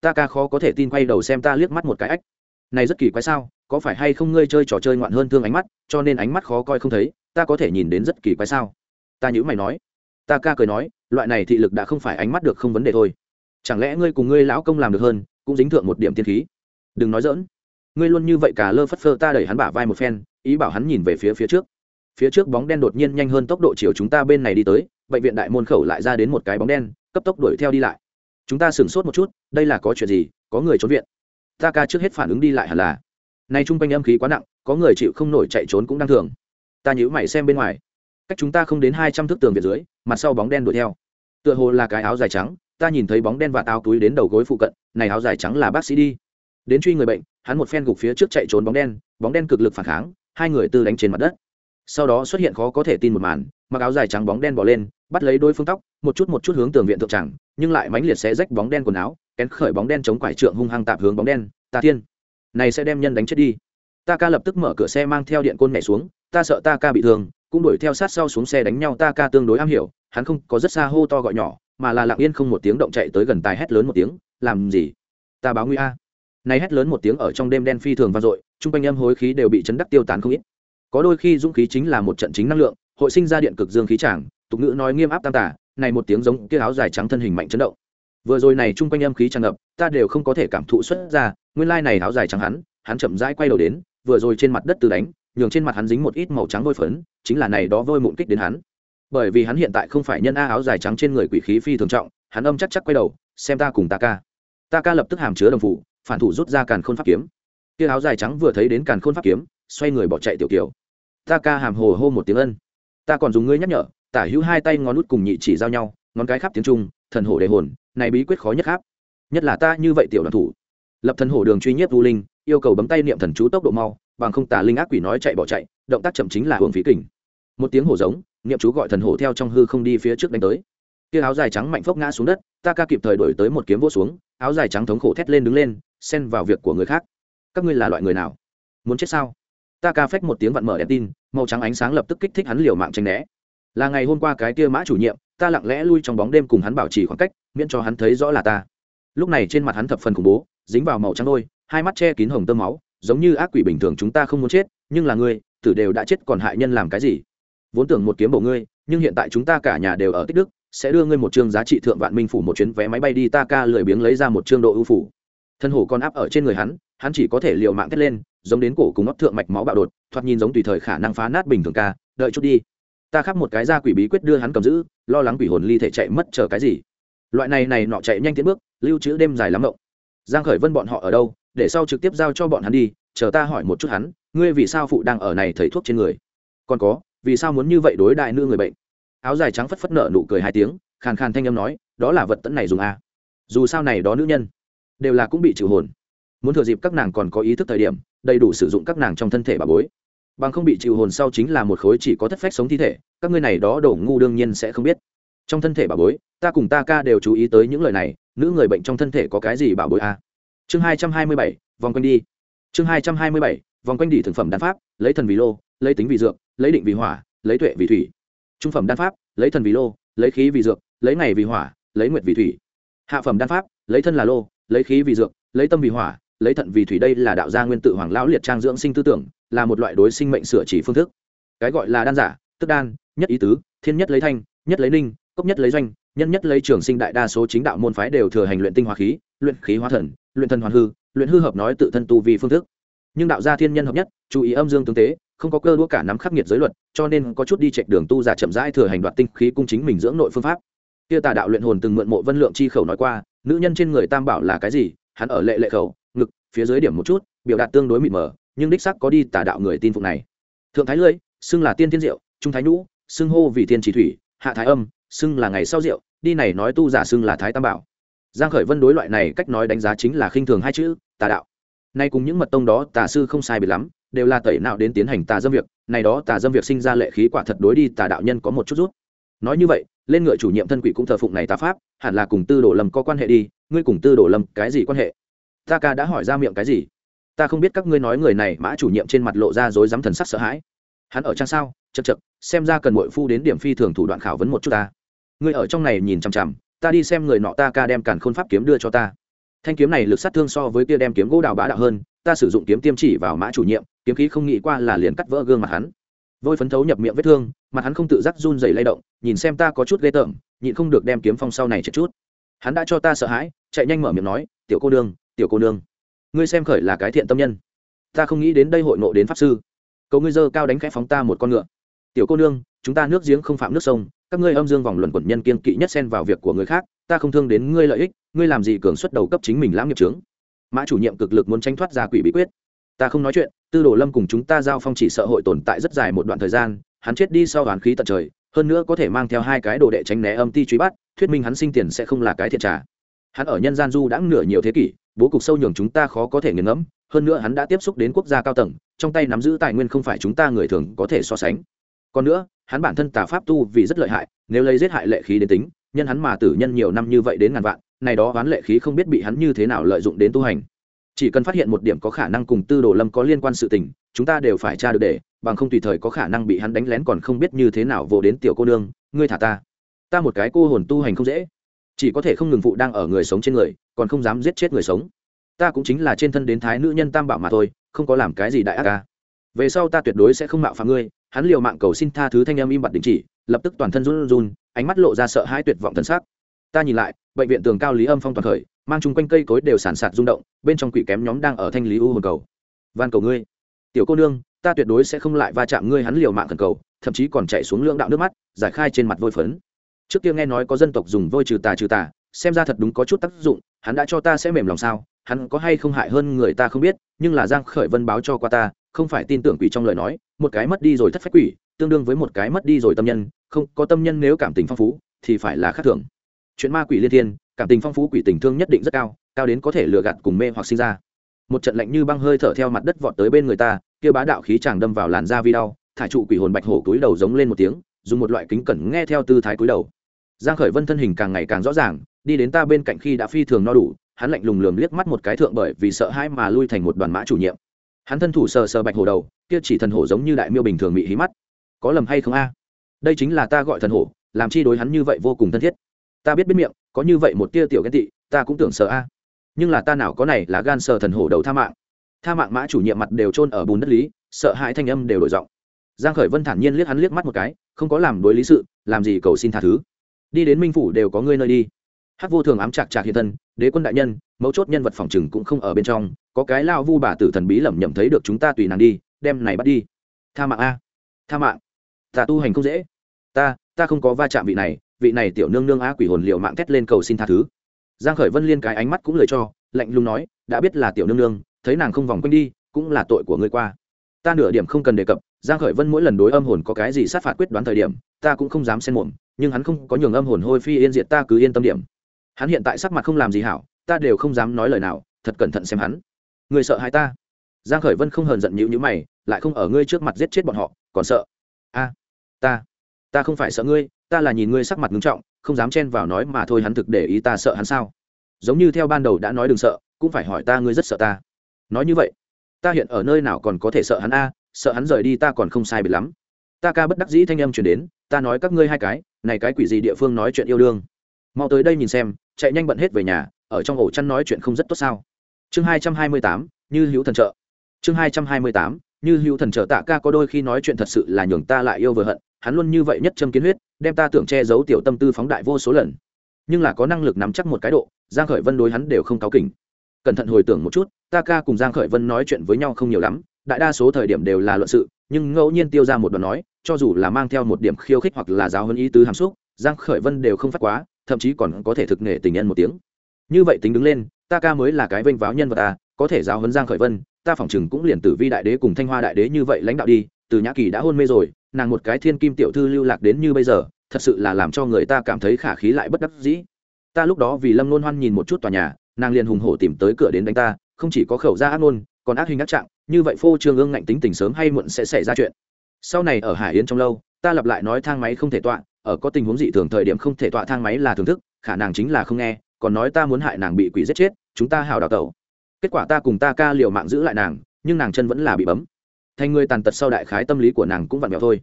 Speaker 1: Ta ca khó có thể tin quay đầu xem ta liếc mắt một cái ách. Này rất kỳ quái sao, có phải hay không ngươi chơi trò chơi ngoạn hơn thương ánh mắt, cho nên ánh mắt khó coi không thấy, ta có thể nhìn đến rất kỳ quái sao? Ta nhữ mày nói. Ta ca cười nói, loại này thị lực đã không phải ánh mắt được không vấn đề thôi. Chẳng lẽ ngươi cùng ngươi lão công làm được hơn, cũng dính thượng một điểm tiên khí? Đừng nói dỡn ngươi luôn như vậy cả lơ phất phơ ta đẩy hắn bả vai một phen, ý bảo hắn nhìn về phía phía trước. Phía trước bóng đen đột nhiên nhanh hơn tốc độ chiều chúng ta bên này đi tới, bệnh viện đại môn khẩu lại ra đến một cái bóng đen, cấp tốc đuổi theo đi lại. Chúng ta sửng sốt một chút, đây là có chuyện gì, có người trốn viện. Ta ca trước hết phản ứng đi lại hẳn là. Nay chung quanh âm khí quá nặng, có người chịu không nổi chạy trốn cũng đang thường. Ta nhíu mày xem bên ngoài. Cách chúng ta không đến hai trăm thước tường việt dưới, mặt sau bóng đen đuổi theo. Tựa hồ là cái áo dài trắng, ta nhìn thấy bóng đen và tao túi đến đầu gối phụ cận, này áo dài trắng là bác sĩ đi đến truy người bệnh hắn một phen gục phía trước chạy trốn bóng đen bóng đen cực lực phản kháng hai người tư đánh trên mặt đất. Sau đó xuất hiện khó có thể tin một màn mặc áo dài trắng bóng đen bỏ lên bắt lấy đôi phương tóc một chút một chút hướng tường viện thượng chẳng, nhưng lại mãnh liệt xé rách bóng đen quần áo kén khởi bóng đen chống quải trượng hung hăng tạp hướng bóng đen ta thiên này sẽ đem nhân đánh chết đi. Ta ca lập tức mở cửa xe mang theo điện côn nhảy xuống ta sợ ta ca bị thương cũng đuổi theo sát sau xuống xe đánh nhau ta ca tương đối am hiểu hắn không có rất xa hô to gọi nhỏ mà là lặng yên không một tiếng động chạy tới gần tài hét lớn một tiếng làm gì? Ta báo nguy a này hét lớn một tiếng ở trong đêm đen phi thường vang dội, chung quanh âm hối khí đều bị chấn đắc tiêu tán không ít. Có đôi khi dũng khí chính là một trận chính năng lượng, hội sinh ra điện cực dương khí tràng, tục ngữ nói nghiêm áp tam tả này một tiếng giống kia áo dài trắng thân hình mạnh chấn động. Vừa rồi này chung quanh âm khí tràn ngập, ta đều không có thể cảm thụ xuất ra, nguyên lai này áo dài trắng hắn hắn chậm rãi quay đầu đến, vừa rồi trên mặt đất từ đánh, nhường trên mặt hắn dính một ít màu trắng vôi phấn, chính là này đó vôi mụn kích đến hắn. Bởi vì hắn hiện tại không phải nhân a áo dài trắng trên người quỷ khí phi thường trọng, hắn âm chắc chắc quay đầu, xem ta cùng ta ca. Ta ca lập tức hàm chứa đồng phụ phản thủ rút ra càn khôn pháp kiếm. Kia áo dài trắng vừa thấy đến càn khôn pháp kiếm, xoay người bỏ chạy tiểu kiều. Ta ca hàm hồ hô một tiếng ân. Ta còn dùng ngươi nhắc nhở, tả hữu hai tay ngón nút cùng nhị chỉ giao nhau, ngón cái khắp tiếng trung, thần hổ đề hồn, này bí quyết khó nhất khắp nhất là ta như vậy tiểu đoàn thủ. Lập thần hổ đường truy nhiếp vu linh, yêu cầu bấm tay niệm thần chú tốc độ mau, bằng không tả linh ác quỷ nói chạy bỏ chạy, động tác chậm chính là hưởng phí kình. Một tiếng hổ giống, niệm chú gọi thần hổ theo trong hư không đi phía trước đánh tới. Kia áo dài trắng mạnh phốc ngã xuống đất, ta ca kịp thời đổi tới một kiếm vô xuống, áo dài trắng thống khổ thét lên đứng lên xen vào việc của người khác. Các ngươi là loại người nào? Muốn chết sao? Ta ca phách một tiếng vặn mở đèn tin, màu trắng ánh sáng lập tức kích thích hắn liều mạng tranh né. Là ngày hôm qua cái kia mã chủ nhiệm, ta lặng lẽ lui trong bóng đêm cùng hắn bảo trì khoảng cách, miễn cho hắn thấy rõ là ta. Lúc này trên mặt hắn thập phần khủng bố, dính vào màu trắng đôi, hai mắt che kín hồng tơ máu, giống như ác quỷ bình thường chúng ta không muốn chết, nhưng là ngươi, tử đều đã chết còn hại nhân làm cái gì? Vốn tưởng một kiếm bổ ngươi, nhưng hiện tại chúng ta cả nhà đều ở tích đức, sẽ đưa ngươi một chương giá trị thượng vạn minh phủ một chuyến vé máy bay đi, ta ca lười biếng lấy ra một chương độ ưu phủ thân hổ con áp ở trên người hắn hắn chỉ có thể liều mạng thét lên, giống đến cổ cùng óc thượng mạch máu bạo đột, thoạt nhìn giống tùy thời khả năng phá nát bình thường ca, đợi chút đi. Ta khắc một cái ra quỷ bí quyết đưa hắn cầm giữ, lo lắng quỷ hồn ly thể chạy mất chờ cái gì. Loại này này nọ chạy nhanh tiến bước, lưu trữ đêm dài lắm động giang khởi vân bọn họ ở đâu, để sau trực tiếp giao cho bọn hắn đi, chờ ta hỏi một chút hắn, ngươi vì sao phụ đang ở này thầy thuốc trên người? Còn có, vì sao muốn như vậy đối đại nữ người bệnh? Áo dài trắng phất phất nợ nụ cười hai tiếng, khàn khàn thanh âm nói, đó là vật tẫn này dùng à. dù sao này đó nữ nhân đều là cũng bị trừ hồn. Muốn thừa dịp các nàng còn có ý thức thời điểm, đầy đủ sử dụng các nàng trong thân thể bà bối. Bằng không bị trừ hồn sau chính là một khối chỉ có thất phách sống thi thể, các ngươi này đó đổ ngu đương nhiên sẽ không biết. Trong thân thể bà bối, ta cùng ta ca đều chú ý tới những lời này, nữ người bệnh trong thân thể có cái gì bảo bối a? À? chương hai trăm hai mươi bảy, vòng quanh đi. Chương hai trăm hai mươi bảy, vòng quanh đi thực phẩm đan pháp, lấy thần vì lô, lấy tính vì dược, lấy định vì hỏa, lấy tuệ vì thủy. Trung phẩm đan pháp, lấy thần vì lô, lấy khí vì dược, lấy ngày vì hỏa, lấy nguyệt vì thủy. Hạ phẩm đan pháp, lấy thân là lô lấy khí vì dược, lấy tâm vì hỏa, lấy thận vì thủy đây là đạo gia nguyên tự hoàng lão liệt trang dưỡng sinh tư tưởng, là một loại đối sinh mệnh sửa chỉ phương thức. Cái gọi là đan giả, tức đan, nhất ý tứ, thiên nhất lấy thanh, nhất lấy ninh, cốc nhất lấy doanh, nhân nhất lấy trường sinh đại đa số chính đạo môn phái đều thừa hành luyện tinh hóa khí, luyện khí hóa thần, luyện thần hoàn hư, luyện hư hợp nói tự thân tu vì phương thức. Nhưng đạo gia thiên nhân hợp nhất, chú ý âm dương tương tế, không có cơ đua cả nắm khắc nghiệt giới luật, cho nên có chút đi chạy đường tu giả chậm rãi thừa hành đoạt tinh khí cung chính mình dưỡng nội phương pháp. Kia tà đạo luyện hồn từng mượn mộ vân lượng chi khẩu nói qua nữ nhân trên người tam bảo là cái gì? Hắn ở lệ lệ khẩu, ngực, phía dưới điểm một chút, biểu đạt tương đối mịt mờ, nhưng đích sắc có đi tà đạo người tin phục này. Thượng thái lưỡi, xưng là tiên thiên diệu, trung thái nhũ, xưng hô vì tiên chỉ thủy, hạ thái âm, xưng là ngày sau rượu đi này nói tu giả xưng là thái tam bảo. Giang khởi vân đối loại này cách nói đánh giá chính là khinh thường hai chữ, tà đạo. Nay cùng những mật tông đó, tà sư không sai biệt lắm, đều là tẩy nào đến tiến hành tà dâm việc, này đó tà dâm việc sinh ra lệ khí quả thật đối đi tà đạo nhân có một chút rút. Nói như vậy lên ngựa chủ nhiệm thân quỷ cũng thờ phụng này tà pháp, hẳn là cùng tư đồ lâm có quan hệ đi. Ngươi cùng tư đồ lâm cái gì quan hệ? Ta ca đã hỏi ra miệng cái gì? Ta không biết các ngươi nói người này mã chủ nhiệm trên mặt lộ ra dối dám thần sắc sợ hãi. Hắn ở trang sao? Chật chật xem ra cần mội phu đến điểm phi thường thủ đoạn khảo vấn một chút ta. Ngươi ở trong này nhìn chằm chằm, ta đi xem người nọ ta ca đem càn khôn pháp kiếm đưa cho ta. Thanh kiếm này lực sát thương so với kia đem kiếm gỗ đào bá đạo hơn, ta sử dụng kiếm tiêm chỉ vào mã chủ nhiệm, kiếm khí không nghĩ qua là liền cắt vỡ gương mặt hắn. Vôi phấn thấu nhập miệng vết thương mặt hắn không tự giác run dày lay động, nhìn xem ta có chút ghê tởm, nhịn không được đem kiếm phong sau này chết chút. Hắn đã cho ta sợ hãi, chạy nhanh mở miệng nói, tiểu cô nương, tiểu cô nương, ngươi xem khởi là cái thiện tâm nhân. Ta không nghĩ đến đây hội nộ đến pháp sư. Cầu ngươi dơ cao đánh khẽ phóng ta một con ngựa. Tiểu cô nương, chúng ta nước giếng không phạm nước sông, các ngươi âm dương vòng luẩn quẩn nhân kiên kỵ nhất xen vào việc của người khác, ta không thương đến ngươi lợi ích, ngươi làm gì cường xuất đầu cấp chính mình lãm nghiệp trướng mã chủ nhiệm cực lực muốn tranh thoát ra quỷ bí quyết. Ta không nói chuyện, tư đồ lâm cùng chúng ta giao phong chỉ sợ hội tồn tại rất dài một đoạn thời gian hắn chết đi sau đoàn khí tận trời, hơn nữa có thể mang theo hai cái đồ đệ tránh né âm ti truy bắt, thuyết minh hắn sinh tiền sẽ không là cái thiệt trả. Hắn ở nhân gian du đã nửa nhiều thế kỷ, bố cục sâu nhường chúng ta khó có thể nghiền ngẫm, hơn nữa hắn đã tiếp xúc đến quốc gia cao tầng, trong tay nắm giữ tài nguyên không phải chúng ta người thường có thể so sánh. Còn nữa, hắn bản thân tà pháp tu vì rất lợi hại, nếu lấy giết hại lệ khí đến tính, nhân hắn mà tử nhân nhiều năm như vậy đến ngàn vạn, này đó oán lệ khí không biết bị hắn như thế nào lợi dụng đến tu hành. Chỉ cần phát hiện một điểm có khả năng cùng tư đồ lâm có liên quan sự tình, chúng ta đều phải tra được để bằng không tùy thời có khả năng bị hắn đánh lén còn không biết như thế nào vô đến tiểu cô nương, ngươi thả ta. Ta một cái cô hồn tu hành không dễ. Chỉ có thể không ngừng phụ đang ở người sống trên người, còn không dám giết chết người sống. Ta cũng chính là trên thân đến thái nữ nhân tam bảo mà thôi, không có làm cái gì đại ác ca. Về sau ta tuyệt đối sẽ không mạo phạm ngươi. Hắn liều mạng cầu xin tha thứ thanh em im bặt đình chỉ, lập tức toàn thân run run, ánh mắt lộ ra sợ hãi tuyệt vọng thân xác ta nhìn lại, bệnh viện tường cao lý âm phong toàn khởi, mang chung quanh cây cối đều sản sạt rung động, bên trong quỷ kém nhóm đang ở thanh lý u hồn cầu. Van cầu ngươi. Tiểu cô nương ta tuyệt đối sẽ không lại va chạm ngươi hắn liều mạng thần cầu, thậm chí còn chạy xuống lưỡng đạo nước mắt, giải khai trên mặt vôi phấn. Trước kia nghe nói có dân tộc dùng vôi trừ tà trừ tà, xem ra thật đúng có chút tác dụng, hắn đã cho ta sẽ mềm lòng sao, hắn có hay không hại hơn người ta không biết, nhưng là giang khởi vân báo cho qua ta, không phải tin tưởng quỷ trong lời nói, một cái mất đi rồi thất phách quỷ, tương đương với một cái mất đi rồi tâm nhân, không, có tâm nhân nếu cảm tình phong phú, thì phải là khác thường. Chuyện ma quỷ liên thiên, cảm tình phong phú quỷ tình thương nhất định rất cao cao đến có thể lừa gạt cùng mê hoặc sinh ra. Một trận lạnh như băng hơi thở theo mặt đất vọt tới bên người ta kia bá đạo khí chàng đâm vào làn da vi đau, thải trụ quỷ hồn bạch hổ túi đầu giống lên một tiếng, dùng một loại kính cẩn nghe theo tư thái cúi đầu. Giang khởi vân thân hình càng ngày càng rõ ràng, đi đến ta bên cạnh khi đã phi thường no đủ, hắn lạnh lùng lườm liếc mắt một cái thượng bởi vì sợ hãi mà lui thành một đoàn mã chủ nhiệm. Hắn thân thủ sờ sờ bạch hổ đầu, kia chỉ thần hổ giống như đại miêu bình thường bị hí mắt. Có lầm hay không a? Đây chính là ta gọi thần hổ, làm chi đối hắn như vậy vô cùng thân thiết. Ta biết biết miệng, có như vậy một tia tiểu ghen tị, ta cũng tưởng sợ a. Nhưng là ta nào có này là gan sờ thần hổ đầu tha mạng tha mạng mã chủ nhiệm mặt đều trôn ở bùn đất lý, sợ hãi thanh âm đều đổi giọng. Giang khởi vân thản nhiên liếc hắn liếc mắt một cái, không có làm đối lý sự, làm gì cầu xin tha thứ. Đi đến minh phủ đều có ngươi nơi đi. Hắc vô thường ám chặt chặt hiện thân, đế quân đại nhân, mấu chốt nhân vật phòng trừng cũng không ở bên trong, có cái lao vu bà tử thần bí lẩm nhẩm thấy được chúng ta tùy nàng đi, đem này bắt đi. Tha mạng a. Tha mạng. Ta tu hành không dễ. Ta ta không có va chạm vị này vị này tiểu nương nương á quỷ hồn liệu mạng thét lên cầu xin tha thứ. Giang khởi vân liên cái ánh mắt cũng lời cho, lạnh lùng nói, đã biết là tiểu nương nương thấy nàng không vòng quanh đi, cũng là tội của ngươi qua. Ta nửa điểm không cần đề cập, giang khởi vân mỗi lần đối âm hồn có cái gì sát phạt quyết đoán thời điểm, ta cũng không dám xen mồm, nhưng hắn không có nhường âm hồn hôi phi yên diệt ta cứ yên tâm điểm. Hắn hiện tại sắc mặt không làm gì hảo, ta đều không dám nói lời nào, thật cẩn thận xem hắn. Người sợ hại ta. Giang khởi vân không hờn giận nhíu nhíu mày, lại không ở ngươi trước mặt giết chết bọn họ, còn sợ. A, ta ta không phải sợ ngươi, ta là nhìn ngươi sắc mặt ngưng trọng, không dám chen vào nói mà thôi hắn thực để ý ta sợ hắn sao. Giống như theo ban đầu đã nói đừng sợ, cũng phải hỏi ta ngươi rất sợ ta nói như vậy, ta hiện ở nơi nào còn có thể sợ hắn a, sợ hắn rời đi ta còn không sai biệt lắm. Ta ca bất đắc dĩ thanh âm truyền đến, ta nói các ngươi hai cái, này cái quỷ gì địa phương nói chuyện yêu đương. Mau tới đây nhìn xem, chạy nhanh bận hết về nhà, ở trong ổ chăn nói chuyện không rất tốt sao. Chương hai trăm hai mươi tám, như hữu thần trợ. Chương hai trăm hai mươi tám, như hữu thần trợ tạ ca có đôi khi nói chuyện thật sự là nhường ta lại yêu vừa hận, hắn luôn như vậy nhất châm kiến huyết, đem ta tưởng che giấu tiểu tâm tư phóng đại vô số lần. Nhưng là có năng lực nắm chắc một cái độ, giang khởi vân đối hắn đều không cáo kỉnh cẩn thận hồi tưởng một chút, ta ca cùng giang khởi vân nói chuyện với nhau không nhiều lắm, đại đa số thời điểm đều là luận sự, nhưng ngẫu nhiên tiêu ra một đoạn nói, cho dù là mang theo một điểm khiêu khích hoặc là giáo huấn ý tứ hàm xúc, giang khởi vân đều không phát quá, thậm chí còn có thể thực nghệ tình nhân một tiếng. Như vậy tính đứng lên, ta ca mới là cái vênh váo nhân vật à có thể giáo huấn giang khởi vân, ta phỏng chừng cũng liền tử vi đại đế cùng thanh hoa đại đế như vậy lãnh đạo đi, từ nhã kỳ đã hôn mê rồi, nàng một cái thiên kim tiểu thư lưu lạc đến như bây giờ, thật sự là làm cho người ta cảm thấy khả khí lại bất đắc dĩ. Ta lúc đó vì lâm nôn hoan nhìn một chút tòa nhà nàng liền hùng hổ tìm tới cửa đến đánh ta không chỉ có khẩu ra ác ngôn, còn ác hình ác trạng như vậy phô trương ương ngạnh tính tình sớm hay muộn sẽ xảy ra chuyện. Sau này ở hải yến trong lâu ta lặp lại nói thang máy không thể tọa ở có tình huống dị thường thời điểm không thể tọa thang máy là thưởng thức khả năng chính là không nghe còn nói ta muốn hại nàng bị quỷ giết chết chúng ta hào đào tẩu. Kết quả ta cùng ta ca liều mạng giữ lại nàng nhưng nàng chân vẫn là bị bấm. Thành người tàn tật sau đại khái tâm lý của nàng cũng vặn vẹo thôi.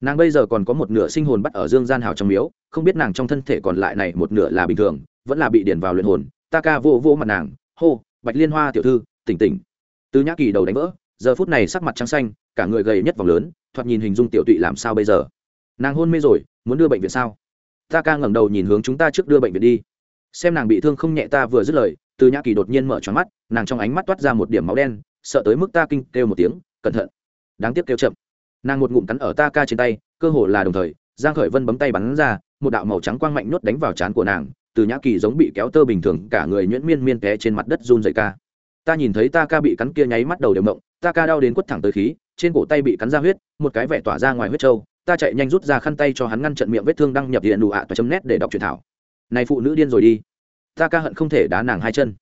Speaker 1: Nàng bây giờ còn có một nửa sinh hồn bắt ở dương gian hào trong miếu không biết nàng trong thân thể còn lại này một nửa là bình thường vẫn là bị điền vào luyện hồn ta ca vô vô mặt nàng, hô, bạch liên hoa tiểu thư, tỉnh tỉnh. Từ nhã kỳ đầu đánh vỡ, giờ phút này sắc mặt trắng xanh, cả người gầy nhất vòng lớn, thoạt nhìn hình dung tiểu tụy làm sao bây giờ? Nàng hôn mê rồi, muốn đưa bệnh viện sao? Ta ca ngẩng đầu nhìn hướng chúng ta trước đưa bệnh viện đi. Xem nàng bị thương không nhẹ ta vừa dứt lời, từ nhã kỳ đột nhiên mở tròn mắt, nàng trong ánh mắt toát ra một điểm máu đen, sợ tới mức ta kinh kêu một tiếng, cẩn thận. Đáng tiếc kêu chậm. Nàng một ngụm cắn ở ta ca trên tay, cơ hồ là đồng thời, giang khởi vân bấm tay bắn ra, một đạo màu trắng quang mạnh nhốt đánh vào trán của nàng từ nhã kỳ giống bị kéo tơ bình thường, cả người nhuyễn miên miên té trên mặt đất run rẩy ca. Ta nhìn thấy ta ca bị cắn kia nháy mắt đầu đều mộng, ta ca đau đến quất thẳng tới khí, trên cổ tay bị cắn ra huyết, một cái vẻ tỏa ra ngoài huyết trâu. Ta chạy nhanh rút ra khăn tay cho hắn ngăn trận miệng vết thương đăng nhập điện đủ ạ toa chấm nét để đọc truyền thảo. Này phụ nữ điên rồi đi. Ta ca hận không thể đá nàng hai chân.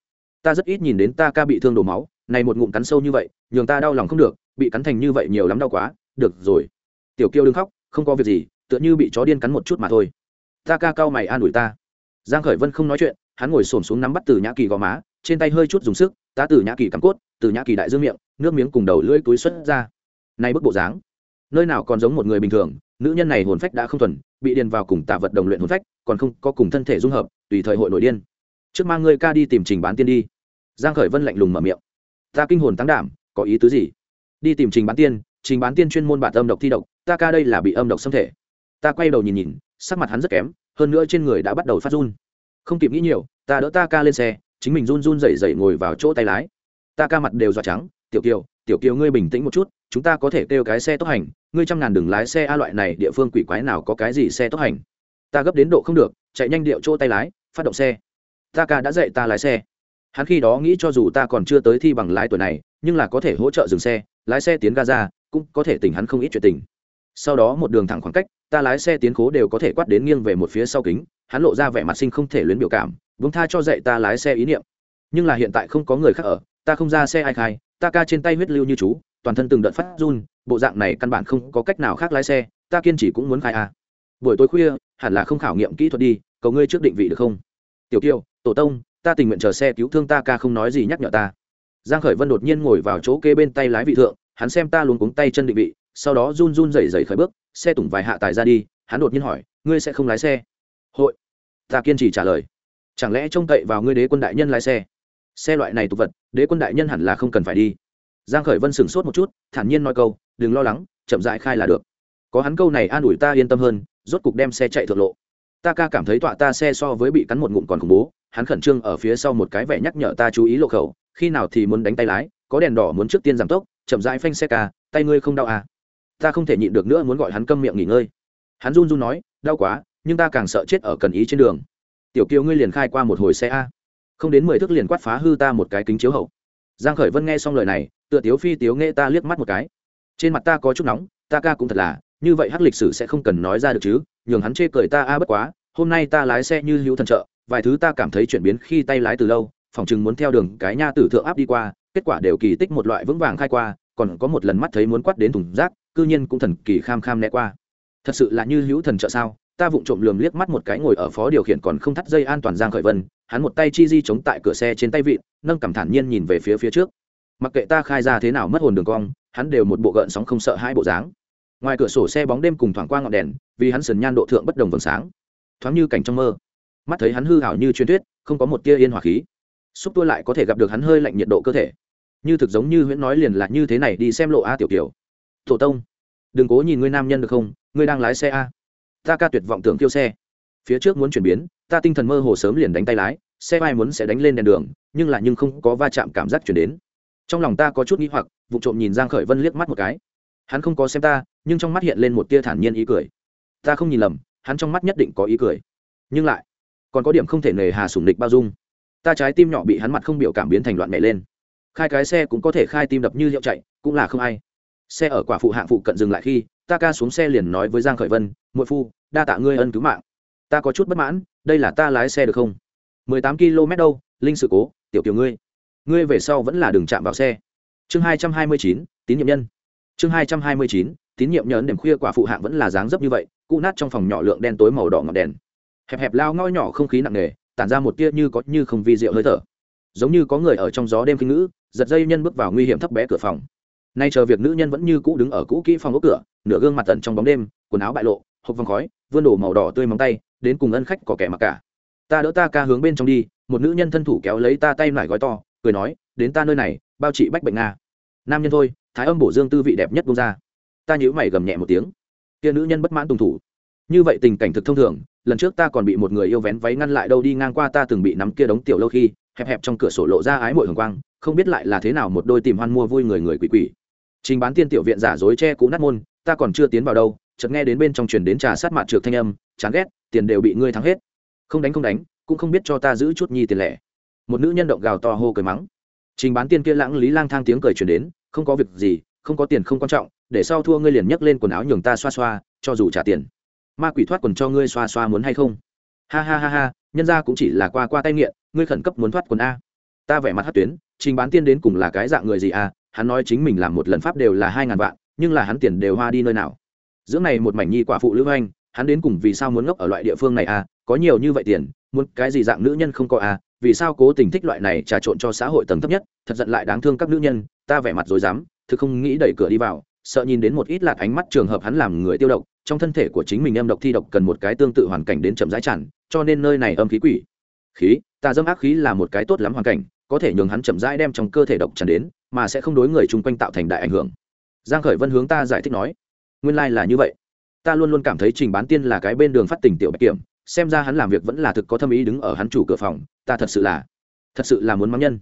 Speaker 1: Ta rất ít nhìn đến ta ca bị thương đổ máu, này một ngụm cắn sâu như vậy, nhường ta đau lòng không được, bị cắn thành như vậy nhiều lắm đau quá, được rồi. Tiểu kiêu đừng khóc, không có việc gì, tựa như bị chó điên cắn một chút mà thôi. Ta ca cao mày an ủi ta giang khởi vân không nói chuyện, hắn ngồi xổm xuống nắm bắt từ nhã kỳ gò má, trên tay hơi chút dùng sức ta từ nhã kỳ cắm cốt, từ nhã kỳ đại dương miệng, nước miếng cùng đầu lưỡi túi xuất ra. Nay bức bộ dáng, nơi nào còn giống một người bình thường, nữ nhân này hồn phách đã không thuần, bị điền vào cùng tạ vật đồng luyện hồn phách, còn không có cùng thân thể dung hợp, tùy thời hội nội điên. Trước mang ngươi ca đi tìm trình bán tiên đi. Giang khởi vân lạnh lùng mở miệng. Ta kinh hồn tăng đảm, có ý tứ gì? Đi tìm trình bán tiên, trình bán tiên chuyên môn bạt âm độc thi độc, ta ca đây là bị âm độc xâm thể. Ta quay đầu nhìn nhìn, sắc mặt hắn rất kém hơn nữa trên người đã bắt đầu phát run. Không kịp nghĩ nhiều, ta đỡ ta ca lên xe, chính mình run run rẩy rẩy ngồi vào chỗ tay lái. Ta ca mặt đều dọa trắng, tiểu kiều tiểu kiều ngươi bình tĩnh một chút, chúng ta có thể kêu cái xe tốc hành, ngươi trăm ngàn đừng lái xe a loại này địa phương quỷ quái nào có cái gì xe tốc hành? Ta gấp đến độ không được, chạy nhanh điệu chỗ tay lái, phát động xe. Ta ca đã dạy ta lái xe. Hắn khi đó nghĩ cho dù ta còn chưa tới thi bằng lái tuổi này, nhưng là có thể hỗ trợ dừng xe, lái xe tiến gaza cũng có thể tỉnh hắn không ít chuyện tình sau đó một đường thẳng khoảng cách, ta lái xe tiến cố đều có thể quát đến nghiêng về một phía sau kính, hắn lộ ra vẻ mặt sinh không thể luyến biểu cảm vung tha cho dạy ta lái xe ý niệm. Nhưng là hiện tại không có người khác ở, ta không ra xe ai khai, ta ca trên tay huyết lưu như chú, toàn thân từng đợt phát run, bộ dạng này căn bản không có cách nào khác lái xe, ta kiên trì cũng muốn khai a. Buổi tối khuya, hẳn là không khảo nghiệm kỹ thuật đi, cầu ngươi trước định vị được không? Tiểu kiều, tổ tông, ta tình nguyện chờ xe cứu thương ta ca không nói gì nhắc nhở ta. Giang khởi vân đột nhiên ngồi vào chỗ kê bên tay lái vị thượng, hắn xem ta luôn cuống tay chân định vị sau đó run run rẩy rẩy khởi bước, xe tủng vài hạ tài ra đi, hắn đột nhiên hỏi, ngươi sẽ không lái xe? Hội. Ta kiên trì trả lời. Chẳng lẽ trông cậy vào ngươi đế quân đại nhân lái xe? Xe loại này tục vật, đế quân đại nhân hẳn là không cần phải đi. Giang khởi vân sửng sốt một chút, thản nhiên nói câu, đừng lo lắng, chậm rãi khai là được. Có hắn câu này an ủi ta yên tâm hơn, rốt cục đem xe chạy thượng lộ. Ta ca cảm thấy tọa ta xe so với bị cắn một ngụm còn khủng bố, hắn khẩn trương ở phía sau một cái vẻ nhắc nhở ta chú ý lộ khẩu, khi nào thì muốn đánh tay lái, có đèn đỏ muốn trước tiên giảm tốc, chậm rãi phanh xe ca, tay ngươi không đau à ta không thể nhịn được nữa muốn gọi hắn câm miệng nghỉ ngơi. Hắn run run nói, đau quá, nhưng ta càng sợ chết ở cần ý trên đường. Tiểu kiều ngươi liền khai qua một hồi xe a. Không đến mười thước liền quát phá hư ta một cái kính chiếu hậu. Giang khởi vân nghe xong lời này, tựa tiếu phi tiếu nghe ta liếc mắt một cái. Trên mặt ta có chút nóng, ta ca cũng thật là, như vậy hắc lịch sử sẽ không cần nói ra được chứ, nhường hắn chê cười ta a bất quá, hôm nay ta lái xe như hữu thần trợ, vài thứ ta cảm thấy chuyển biến khi tay lái từ lâu, phòng chừng muốn theo đường cái nha tử thượng áp đi qua, kết quả đều kỳ tích một loại vững vàng khai qua, còn có một lần mắt thấy muốn quát đến thùng rác cư nhiên cũng thần kỳ kham kham né qua. Thật sự là như hữu thần trợ sao? Ta vụng trộm lườm liếc mắt một cái ngồi ở phó điều khiển còn không thắt dây an toàn giang khởi vân, hắn một tay chi di chống tại cửa xe trên tay vịn, nâng cảm thản nhiên nhìn về phía phía trước. Mặc kệ ta khai ra thế nào mất hồn đường cong, hắn đều một bộ gợn sóng không sợ hai bộ dáng. Ngoài cửa sổ xe bóng đêm cùng thoảng qua ngọn đèn, vì hắn sần nhan độ thượng bất đồng vầng sáng. Thoáng như cảnh trong mơ. Mắt thấy hắn hư hảo như truyền thuyết, không có một tia yên hòa khí. Xúc tua lại có thể gặp được hắn hơi lạnh nhiệt độ cơ thể. Như thực giống như huyễn nói liền là như thế này, đi xem lộ a tiểu kiều thổ tông. Đừng cố nhìn ngươi nam nhân được không? Ngươi đang lái xe a. Ta ca tuyệt vọng tưởng kêu xe. Phía trước muốn chuyển biến, ta tinh thần mơ hồ sớm liền đánh tay lái, xe vai muốn sẽ đánh lên đèn đường, nhưng là nhưng không có va chạm cảm giác chuyển đến. Trong lòng ta có chút nghĩ hoặc, vụ trộm nhìn giang khởi vân liếc mắt một cái. Hắn không có xem ta, nhưng trong mắt hiện lên một tia thản nhiên ý cười. Ta không nhìn lầm, hắn trong mắt nhất định có ý cười. Nhưng lại, còn có điểm không thể nề hà sủng địch bao dung. Ta trái tim nhỏ bị hắn mặt không biểu cảm biến thành loạn mẹ lên. Khai cái xe cũng có thể khai tim đập như hiệu chạy, cũng là không ai xe ở quả phụ hạng phụ cận dừng lại khi ta ca xuống xe liền nói với giang khởi vân muội phu đa tạ ngươi ân cứu mạng. Ta có chút bất mãn đây là ta lái xe được không? 18 km đâu linh sự cố tiểu tiểu ngươi. Ngươi về sau vẫn là đường chạm vào xe. Chương 229, tín nhiệm nhân. Chương 229, tín nhiệm nhấn điểm khuya quả phụ hạng vẫn là dáng dấp như vậy cụ nát trong phòng nhỏ lượng đen tối màu đỏ ngọn đèn. Hẹp hẹp lao ngõ nhỏ không khí nặng nề tản ra một tia như có như không vi diệu hơi thở. Giống như có người ở trong gió đêm kinh ngữ giật dây nhân bước vào nguy hiểm thấp bé cửa phòng nay chờ việc nữ nhân vẫn như cũ đứng ở cũ kỹ phòng ốc cửa, nửa gương mặt tận trong bóng đêm, quần áo bại lộ, hộp vòng khói, vươn đổ màu đỏ tươi móng tay, đến cùng ân khách có kẻ mặc cả. Ta đỡ ta ca hướng bên trong đi, một nữ nhân thân thủ kéo lấy ta tay lại gói to, cười nói, đến ta nơi này, bao trị bách bệnh nga nam nhân thôi, thái âm bổ dương tư vị đẹp nhất bông ra. Ta nhữ mày gầm nhẹ một tiếng. Kia nữ nhân bất mãn tùng thủ. Như vậy tình cảnh thực thông thường, lần trước ta còn bị một người yêu vén váy ngăn lại đâu đi ngang qua ta từng bị nắm kia đống tiểu lâu khi, hẹp hẹp trong cửa sổ lộ ra ái mội hồng quang, không biết lại là thế nào một đôi tìm hoan mua vui người người quỷ quỷ trình bán tiên tiểu viện giả dối che cũ nát môn, ta còn chưa tiến vào đâu, chợt nghe đến bên trong truyền đến trà sát mặt trượt thanh âm, chán ghét, tiền đều bị ngươi thắng hết. Không đánh không đánh, cũng không biết cho ta giữ chút nhi tiền lẻ. Một nữ nhân động gào to hô cười mắng. Trình bán tiên kia lãng lý lang thang tiếng cười truyền đến, không có việc gì, không có tiền không quan trọng, để sau thua ngươi liền nhấc lên quần áo nhường ta xoa xoa, cho dù trả tiền. Ma quỷ thoát quần cho ngươi xoa xoa muốn hay không? Ha ha ha ha, nhân ra cũng chỉ là qua qua tay nghiện, ngươi khẩn cấp muốn thoát quần a. Ta vẻ mặt hát tuyến, trình bán tiên đến cùng là cái dạng người gì à? Hắn nói chính mình làm một lần pháp đều là hai ngàn vạn, nhưng là hắn tiền đều hoa đi nơi nào dưỡng này một mảnh nhi quả phụ lữ anh hắn đến cùng vì sao muốn ngốc ở loại địa phương này à? có nhiều như vậy tiền, muốn cái gì dạng nữ nhân không có à? vì sao cố tình thích loại này trà trộn cho xã hội tầng thấp nhất thật giận lại đáng thương các nữ nhân, ta vẻ mặt rồi dám, thực không nghĩ đẩy cửa đi vào, sợ nhìn đến một ít lạc ánh mắt trường hợp hắn làm người tiêu độc, trong thân thể của chính mình âm độc thi độc cần một cái tương tự hoàn cảnh đến chậm rãi tràn, cho nên nơi này âm khí quỷ khí tà dâm ác khí là một cái tốt lắm hoàn cảnh, có thể nhường hắn chậm rãi đem trong cơ thể độc tràn đến mà sẽ không đối người chung quanh tạo thành đại ảnh hưởng. Giang khởi vân hướng ta giải thích nói, nguyên lai like là như vậy. Ta luôn luôn cảm thấy trình bán tiên là cái bên đường phát tình tiểu bạch kiểm, xem ra hắn làm việc vẫn là thực có thâm ý đứng ở hắn chủ cửa phòng, ta thật sự là, thật sự là muốn mắng nhân.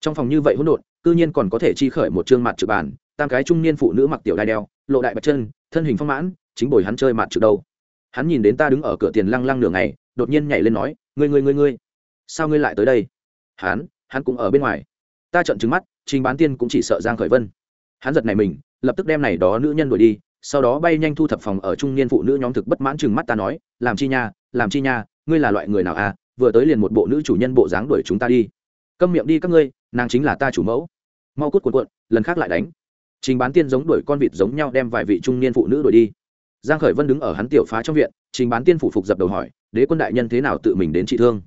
Speaker 1: Trong phòng như vậy hỗn độn, cư nhiên còn có thể chi khởi một trương mặt trực bàn, tam cái trung niên phụ nữ mặc tiểu đai đeo, lộ đại bạch chân, thân hình phong mãn, chính bồi hắn chơi mặt trực đâu. Hắn nhìn đến ta đứng ở cửa tiền lăng lăng nửa ngày, đột nhiên nhảy lên nói, ngươi ngươi ngươi ngươi, sao ngươi lại tới đây? Hắn hắn cũng ở bên ngoài. Ta trợn trừng mắt trình bán tiên cũng chỉ sợ giang khởi vân. Hắn giật này mình, lập tức đem này đó nữ nhân đuổi đi, sau đó bay nhanh thu thập phòng ở trung niên phụ nữ nhóm thực bất mãn chừng mắt ta nói, làm chi nha, làm chi nha, ngươi là loại người nào à? Vừa tới liền một bộ nữ chủ nhân bộ dáng đuổi chúng ta đi. Câm miệng đi các ngươi, nàng chính là ta chủ mẫu. Mau cút cuộn cuộn, lần khác lại đánh. Trình bán tiên giống đuổi con vịt giống nhau đem vài vị trung niên phụ nữ đuổi đi. Giang khởi vân đứng ở hắn tiểu phá trong viện, trình bán tiên phụ phục dập đầu hỏi, đế quân đại nhân thế nào tự mình đến trị thương?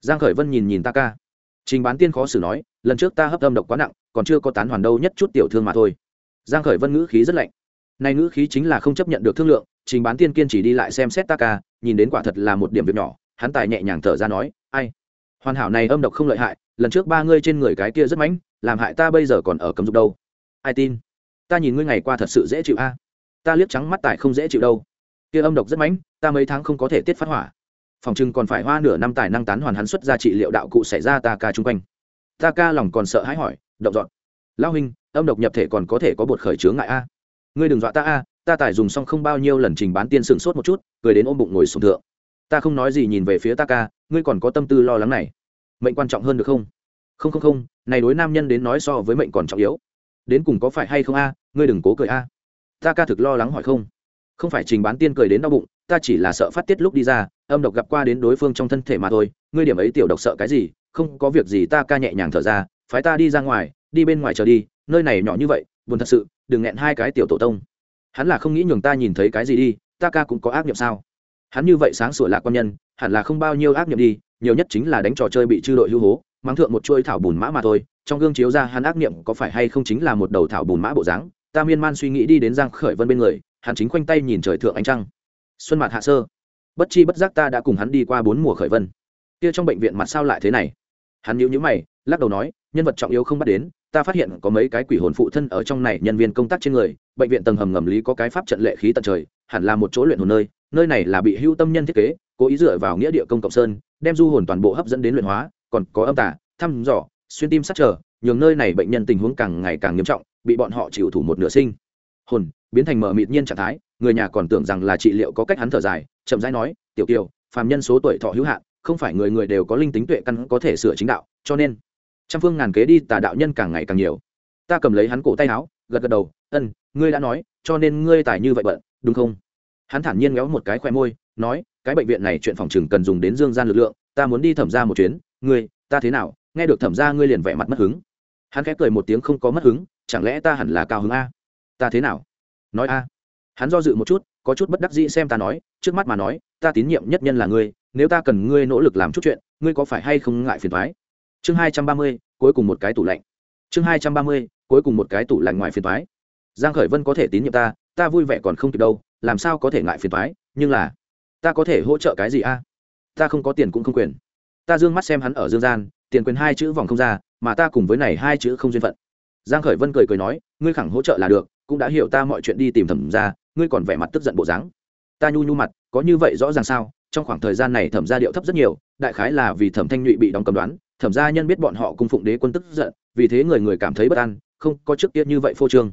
Speaker 1: Giang khởi vân nhìn nhìn ta ca. Trình bán tiên khó xử nói lần trước ta hấp âm độc quá nặng, còn chưa có tán hoàn đâu, nhất chút tiểu thương mà thôi. Giang khởi vân ngữ khí rất lạnh. Này ngữ khí chính là không chấp nhận được thương lượng, trình bán tiên kiên chỉ đi lại xem xét ta ca, nhìn đến quả thật là một điểm việc nhỏ, hắn tài nhẹ nhàng thở ra nói, ai, hoàn hảo này âm độc không lợi hại, lần trước ba ngươi trên người cái kia rất mãnh, làm hại ta bây giờ còn ở cấm dục đâu? Ai tin? Ta nhìn ngươi ngày qua thật sự dễ chịu a. Ta liếc trắng mắt tài không dễ chịu đâu. Kia âm độc rất mãnh, ta mấy tháng không có thể tiết phát hỏa. Phòng trưng còn phải hoa nửa năm tài năng tán hoàn hắn xuất ra trị liệu đạo cụ xảy ra ta ca chung quanh ta ca lòng còn sợ hãi hỏi, động dọn. Lao hình âm độc nhập thể còn có thể có bột khởi chướng ngại a. Ngươi đừng dọa ta a, ta tải dùng xong không bao nhiêu lần trình bán tiên sừng sốt một chút, cười đến ôm bụng ngồi sùng thượng. Ta không nói gì nhìn về phía ta ca, ngươi còn có tâm tư lo lắng này. Mệnh quan trọng hơn được không? Không không không, này đối nam nhân đến nói so với mệnh còn trọng yếu. Đến cùng có phải hay không a, ngươi đừng cố cười a. Ta ca thực lo lắng hỏi không? Không phải trình bán tiên cười đến đau bụng, ta chỉ là sợ phát tiết lúc đi ra, âm độc gặp qua đến đối phương trong thân thể mà thôi, ngươi điểm ấy tiểu độc sợ cái gì không có việc gì ta ca nhẹ nhàng thở ra, phái ta đi ra ngoài, đi bên ngoài chờ đi, nơi này nhỏ như vậy, buồn thật sự, đừng nghẹn hai cái tiểu tổ tông. Hắn là không nghĩ nhường ta nhìn thấy cái gì đi, ta ca cũng có ác nghiệm sao? Hắn như vậy sáng sủa lạc quan nhân, hẳn là không bao nhiêu ác nghiệm đi, nhiều nhất chính là đánh trò chơi bị chư đội hưu hố, mắng thượng một chuôi thảo bùn mã mà thôi, trong gương chiếu ra hắn ác nghiệm có phải hay không chính là một đầu thảo bùn mã bộ dáng? Ta miên man suy nghĩ đi đến giang khởi vân bên người, hắn chính khoanh tay nhìn trời thượng ánh trăng. Xuân mặt hạ sơ. Bất chi bất giác ta đã cùng hắn đi qua bốn mùa khởi vân. Kia trong bệnh viện mặt sao lại thế này? Hắn nhíu nhíu mày, lắc đầu nói, nhân vật trọng yếu không bắt đến, ta phát hiện có mấy cái quỷ hồn phụ thân ở trong này nhân viên công tác trên người, bệnh viện tầng hầm ngầm lý có cái pháp trận lệ khí tận trời, hẳn là một chỗ luyện hồn nơi nơi này là bị hưu tâm nhân thiết kế, cố ý dựa vào nghĩa địa công cộng sơn, đem du hồn toàn bộ hấp dẫn đến luyện hóa, còn có âm tả thăm dò, xuyên tim sát trở nhường nơi này bệnh nhân tình huống càng ngày càng nghiêm trọng, bị bọn họ chịu thủ một nửa sinh. Hồn, biến thành mờ mịt nhiên trạng thái, người nhà còn tưởng rằng là trị liệu có cách hắn thở dài, chậm rãi nói, tiểu kiều, phàm nhân số tuổi thọ hữu hạn không phải người người đều có linh tính tuệ căn có thể sửa chính đạo, cho nên, trăm phương ngàn kế đi, tà đạo nhân càng ngày càng nhiều. Ta cầm lấy hắn cổ tay áo, gật gật đầu, ân, ngươi đã nói, cho nên ngươi tài như vậy bận, đúng không? Hắn thản nhiên ngéo một cái khoe môi, nói, cái bệnh viện này chuyện phòng chừng cần dùng đến dương gian lực lượng, ta muốn đi thẩm ra một chuyến. Ngươi, ta thế nào? Nghe được thẩm ra ngươi liền vẻ mặt mất hứng. Hắn khẽ cười một tiếng không có mất hứng, chẳng lẽ ta hẳn là cao hứng a? Ta thế nào? Nói a. Hắn do dự một chút, có chút bất đắc dĩ xem ta nói, trước mắt mà nói, ta tín nhiệm nhất nhân là ngươi nếu ta cần ngươi nỗ lực làm chút chuyện, ngươi có phải hay không ngại phiền thoái chương hai trăm ba mươi, cuối cùng một cái tủ lạnh. Chương hai trăm ba mươi, cuối cùng một cái tủ lạnh ngoài phiền thoái giang khởi vân có thể tín nhiệm ta ta vui vẻ còn không kịp đâu, làm sao có thể ngại phiền thoái nhưng là, ta có thể hỗ trợ cái gì a? Ta không có tiền cũng không quyền. Ta dương mắt xem hắn ở dương gian, tiền quyền hai chữ vòng không ra, mà ta cùng với này hai chữ không duyên phận. Giang khởi vân cười cười nói, ngươi khẳng hỗ trợ là được, cũng đã hiểu ta mọi chuyện đi tìm thẩm ra, ngươi còn vẻ mặt tức giận bộ dáng. Ta nhu nhu mặt, có như vậy rõ ràng sao? Trong khoảng thời gian này thẩm gia điệu thấp rất nhiều, đại khái là vì thẩm thanh nhụy bị đóng cầm đoán, thẩm gia nhân biết bọn họ cung phụng đế quân tức giận, vì thế người người cảm thấy bất an, không có trước tiết như vậy phô trương.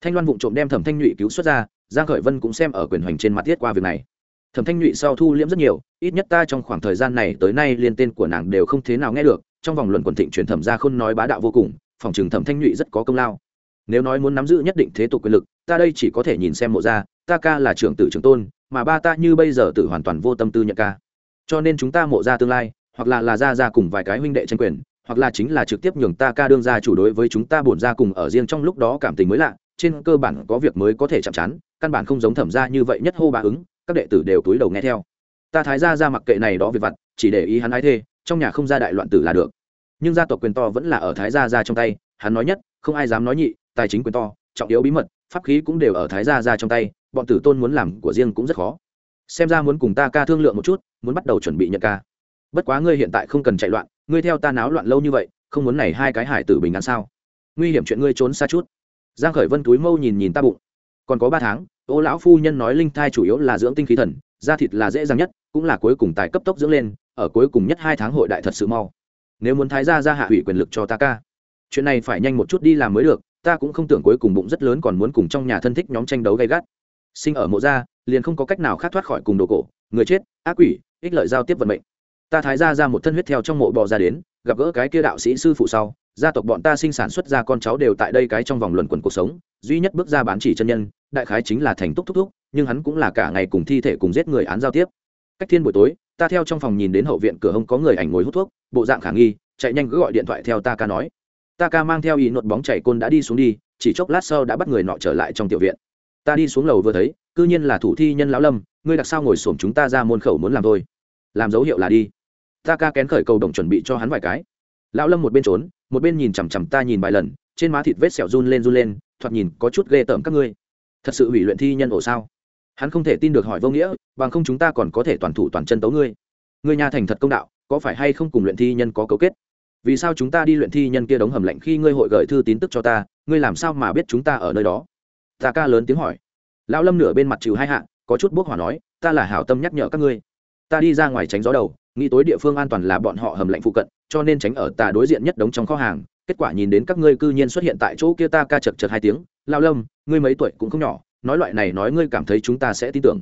Speaker 1: Thanh loan vụng trộm đem thẩm thanh nhụy cứu xuất ra, giang khởi vân cũng xem ở quyền hoành trên mặt tiết qua việc này. Thẩm thanh nhụy sau thu liễm rất nhiều, ít nhất ta trong khoảng thời gian này tới nay liên tên của nàng đều không thế nào nghe được, trong vòng luận quần thịnh truyền thẩm gia khôn nói bá đạo vô cùng, phòng trường thẩm thanh nhụy rất có công lao. Nếu nói muốn nắm giữ nhất định thế tục quyền lực, ta đây chỉ có thể nhìn xem mộ gia, ta ca là trưởng tử trưởng tôn mà ba ta như bây giờ tự hoàn toàn vô tâm tư nhận ca. Cho nên chúng ta mộ ra tương lai, hoặc là là ra ra cùng vài cái huynh đệ tranh quyền, hoặc là chính là trực tiếp nhường ta ca đương ra chủ đối với chúng ta bổn ra cùng ở riêng trong lúc đó cảm tình mới lạ, trên cơ bản có việc mới có thể chạm chán căn bản không giống thẩm ra như vậy nhất hô bà ứng, các đệ tử đều túi đầu nghe theo. Ta thái ra ra mặc kệ này đó về vặt, chỉ để ý hắn ái thê, trong nhà không ra đại loạn tử là được. Nhưng gia tộc quyền to vẫn là ở thái gia ra trong tay, hắn nói nhất, không ai dám nói nhị, tài chính quyền to, trọng yếu bí mật, pháp khí cũng đều ở thái gia ra trong tay bọn tử tôn muốn làm của riêng cũng rất khó. Xem ra muốn cùng ta ca thương lượng một chút, muốn bắt đầu chuẩn bị nhận ca. Bất quá ngươi hiện tại không cần chạy loạn, ngươi theo ta náo loạn lâu như vậy, không muốn này hai cái hải tử bình an sao? Nguy hiểm chuyện ngươi trốn xa chút. Giang khởi vân túi mâu nhìn nhìn ta bụng. Còn có ba tháng, ô lão phu nhân nói linh thai chủ yếu là dưỡng tinh khí thần, da thịt là dễ dàng nhất, cũng là cuối cùng tài cấp tốc dưỡng lên, ở cuối cùng nhất hai tháng hội đại thật sự mau. Nếu muốn thái gia ra hạ hủy quyền lực cho ta ca, chuyện này phải nhanh một chút đi làm mới được, ta cũng không tưởng cuối cùng bụng rất lớn còn muốn cùng trong nhà thân thích nhóm tranh đấu gay gắt sinh ở mộ gia, liền không có cách nào khác thoát khỏi cùng đồ cổ, người chết, ác quỷ, ích lợi giao tiếp vận mệnh. Ta thái ra ra một thân huyết theo trong mộ bò ra đến, gặp gỡ cái kia đạo sĩ sư phụ sau, gia tộc bọn ta sinh sản xuất ra con cháu đều tại đây cái trong vòng luẩn quẩn cuộc sống, duy nhất bước ra bán chỉ chân nhân, đại khái chính là thành túc thúc thúc, nhưng hắn cũng là cả ngày cùng thi thể cùng giết người án giao tiếp. Cách thiên buổi tối, ta theo trong phòng nhìn đến hậu viện cửa hông có người ảnh ngồi hút thuốc, bộ dạng khả nghi, chạy nhanh cứ gọi điện thoại theo ta ca nói. Ta ca mang theo ý nột bóng chảy côn đã đi xuống đi, chỉ chốc lát sau đã bắt người nọ trở lại trong tiểu viện ta đi xuống lầu vừa thấy, cư nhiên là thủ thi nhân lão lâm, ngươi đặc sao ngồi xổm chúng ta ra môn khẩu muốn làm thôi. Làm dấu hiệu là đi. Ta ca kén khởi cầu đồng chuẩn bị cho hắn vài cái. Lão lâm một bên trốn, một bên nhìn chằm chằm ta nhìn vài lần, trên má thịt vết sẹo run lên run lên, thoạt nhìn có chút ghê tởm các ngươi. Thật sự hủy luyện thi nhân ổ sao? Hắn không thể tin được hỏi vô nghĩa, bằng không chúng ta còn có thể toàn thủ toàn chân tấu ngươi. Ngươi nhà thành thật công đạo, có phải hay không cùng luyện thi nhân có cấu kết? Vì sao chúng ta đi luyện thi nhân kia đóng hầm lạnh khi ngươi hội gửi thư tín tức cho ta, ngươi làm sao mà biết chúng ta ở nơi đó? Ta ca lớn tiếng hỏi. Lão lâm nửa bên mặt trừ hai hạ, có chút bốc hỏa nói, ta là hảo tâm nhắc nhở các ngươi. Ta đi ra ngoài tránh gió đầu, nghĩ tối địa phương an toàn là bọn họ hầm lạnh phụ cận, cho nên tránh ở ta đối diện nhất đống trong kho hàng. Kết quả nhìn đến các ngươi cư nhiên xuất hiện tại chỗ kia ta ca chật chật hai tiếng, Lão lâm, ngươi mấy tuổi cũng không nhỏ, nói loại này nói ngươi cảm thấy chúng ta sẽ tin tưởng.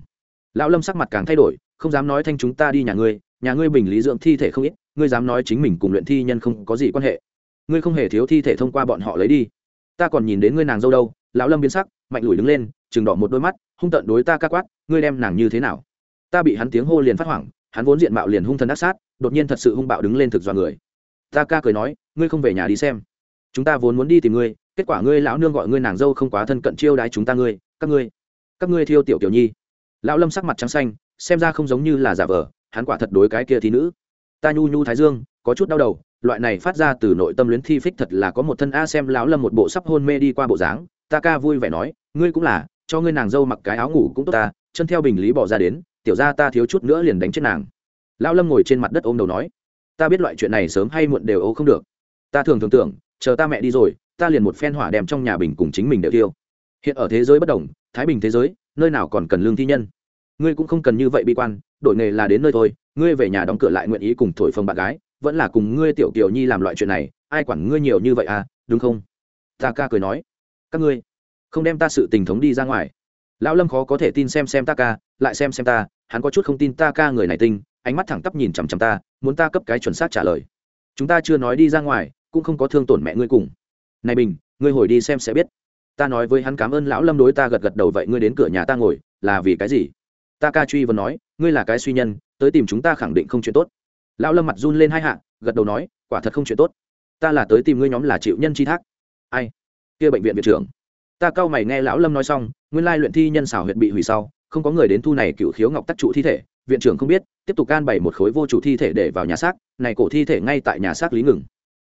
Speaker 1: Lão lâm sắc mặt càng thay đổi, không dám nói thanh chúng ta đi nhà ngươi nhà ngươi bình lý dưỡng thi thể không ít, ngươi dám nói chính mình cùng luyện thi nhân không có gì quan hệ. Ngươi không hề thiếu thi thể thông qua bọn họ lấy đi. Ta còn nhìn đến ngươi nàng dâu đâu lão lâm biến sắc, mạnh lùi đứng lên chừng đỏ một đôi mắt, hung tận đối ta ca quát, ngươi đem nàng như thế nào? Ta bị hắn tiếng hô liền phát hoảng, hắn vốn diện mạo liền hung thần đắc sát, đột nhiên thật sự hung bạo đứng lên thực dọa người. Ta ca cười nói, ngươi không về nhà đi xem. Chúng ta vốn muốn đi tìm ngươi, kết quả ngươi lão nương gọi ngươi nàng dâu không quá thân cận chiêu đái chúng ta ngươi, các ngươi các ngươi thiêu tiểu tiểu nhi. Lão lâm sắc mặt trắng xanh, xem ra không giống như là giả vờ, hắn quả thật đối cái kia thì nữ. Ta nhu nhu thái dương, có chút đau đầu, loại này phát ra từ nội tâm luyến thi phích thật là có một thân a xem lão lâm một bộ sắp hôn mê đi qua bộ dáng ta ca vui vẻ nói, ngươi cũng là, cho ngươi nàng dâu mặc cái áo ngủ cũng tốt ta, chân theo bình lý bỏ ra đến, tiểu ra ta thiếu chút nữa liền đánh chết nàng. Lão lâm ngồi trên mặt đất ôm đầu nói, ta biết loại chuyện này sớm hay muộn đều ấu không được. Ta thường thường tưởng, chờ ta mẹ đi rồi, ta liền một phen hỏa đem trong nhà bình cùng chính mình đều tiêu. Hiện ở thế giới bất đồng, thái bình thế giới, nơi nào còn cần lương thi nhân? Ngươi cũng không cần như vậy bi quan, đổi nghề là đến nơi thôi, ngươi về nhà đóng cửa lại nguyện ý cùng thổi phồng bạn gái, vẫn là cùng ngươi tiểu kiều nhi làm loại chuyện này, ai quản ngươi nhiều như vậy à đúng không? Ta ca cười nói các ngươi, không đem ta sự tình thống đi ra ngoài. Lão lâm khó có thể tin xem xem ta ca, lại xem xem ta, hắn có chút không tin ta ca người này tinh, ánh mắt thẳng tắp nhìn chằm chằm ta, muốn ta cấp cái chuẩn xác trả lời. Chúng ta chưa nói đi ra ngoài, cũng không có thương tổn mẹ ngươi cùng. Này bình, ngươi hồi đi xem sẽ biết. Ta nói với hắn cảm ơn lão lâm đối ta gật gật đầu vậy ngươi đến cửa nhà ta ngồi, là vì cái gì? Ta ca truy vấn nói, ngươi là cái suy nhân, tới tìm chúng ta khẳng định không chuyện tốt. Lão lâm mặt run lên hai hạ, gật đầu nói, quả thật không chuyện tốt. Ta là tới tìm ngươi nhóm là chịu nhân chi thác. Ai? Kia bệnh viện viện trưởng. Ta cao mày nghe lão lâm nói xong, nguyên lai luyện thi nhân xảo huyện bị hủy sau, không có người đến thu này cựu khiếu ngọc tắc trụ thi thể, viện trưởng không biết, tiếp tục can bày một khối vô chủ thi thể để vào nhà xác, này cổ thi thể ngay tại nhà xác lý ngừng.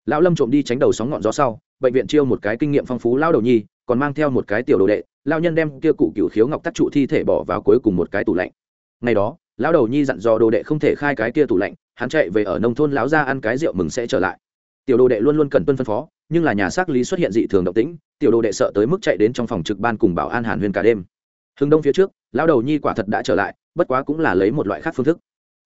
Speaker 1: Lão lâm trộm đi tránh đầu sóng ngọn gió sau, bệnh viện chiêu một cái kinh nghiệm phong phú lao đầu nhi, còn mang theo một cái tiểu đồ đệ lao nhân đem kia cụ cựu khiếu ngọc tắc trụ thi thể bỏ vào cuối cùng một cái tủ lạnh. Ngày đó, lão đầu nhi dặn dò đồ đệ không thể khai cái kia tủ lạnh, hắn chạy về ở nông thôn lão ra ăn cái rượu mừng sẽ trở lại. Tiểu đồ đệ luôn luôn cần tuân phân phó nhưng là nhà xác lý xuất hiện dị thường động tĩnh, tiểu đồ đệ sợ tới mức chạy đến trong phòng trực ban cùng bảo an hàn huyên cả đêm. Hướng đông phía trước, lão đầu nhi quả thật đã trở lại, bất quá cũng là lấy một loại khác phương thức.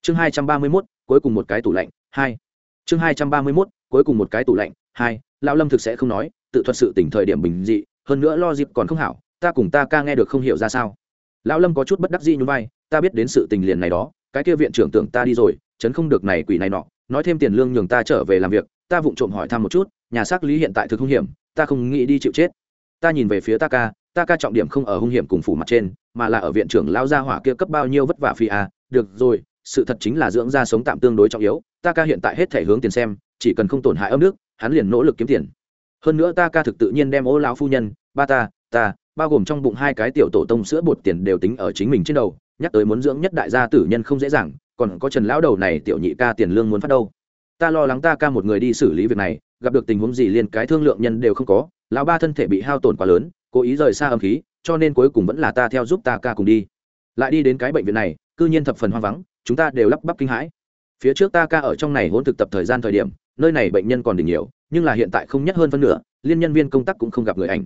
Speaker 1: Chương hai trăm ba mươi mốt, cuối cùng một cái tủ lạnh, hai. Chương hai trăm ba mươi mốt, cuối cùng một cái tủ lạnh, hai. Lão lâm thực sẽ không nói, tự thuật sự tỉnh thời điểm bình dị, hơn nữa lo dịp còn không hảo, ta cùng ta ca nghe được không hiểu ra sao. Lão lâm có chút bất đắc dĩ như vai, ta biết đến sự tình liền này đó, cái kia viện trưởng tưởng ta đi rồi, chấn không được này quỷ này nọ, nói thêm tiền lương nhường ta trở về làm việc, ta vụng trộm hỏi thăm một chút nhà xác lý hiện tại thực hung hiểm, ta không nghĩ đi chịu chết. Ta nhìn về phía ta ca ta ca trọng điểm không ở hung hiểm cùng phủ mặt trên, mà là ở viện trưởng lao gia hỏa kia cấp bao nhiêu vất vả phi à được rồi, sự thật chính là dưỡng ra sống tạm tương đối trọng yếu ta ca hiện tại hết thể hướng tiền xem, chỉ cần không tổn hại ấm nước, hắn liền nỗ lực kiếm tiền. Hơn nữa ta ca thực tự nhiên đem ô lão phu nhân, ba ta ta, bao gồm trong bụng hai cái tiểu tổ tông sữa bột tiền đều tính ở chính mình trên đầu, nhắc tới muốn dưỡng nhất đại gia tử nhân không dễ dàng, còn có trần lão đầu này tiểu nhị ca tiền lương muốn phát đâu. Ta lo lắng ta ca một người đi xử lý việc này gặp được tình huống gì liền cái thương lượng nhân đều không có, lão ba thân thể bị hao tổn quá lớn, cố ý rời xa âm khí, cho nên cuối cùng vẫn là ta theo giúp ta ca cùng đi. Lại đi đến cái bệnh viện này, cư nhiên thập phần hoang vắng, chúng ta đều lắp bắp kinh hãi. Phía trước ta ca ở trong này hôn thực tập thời gian thời điểm, nơi này bệnh nhân còn đỉnh nhiều, nhưng là hiện tại không nhất hơn phân nửa, liên nhân viên công tác cũng không gặp người ảnh.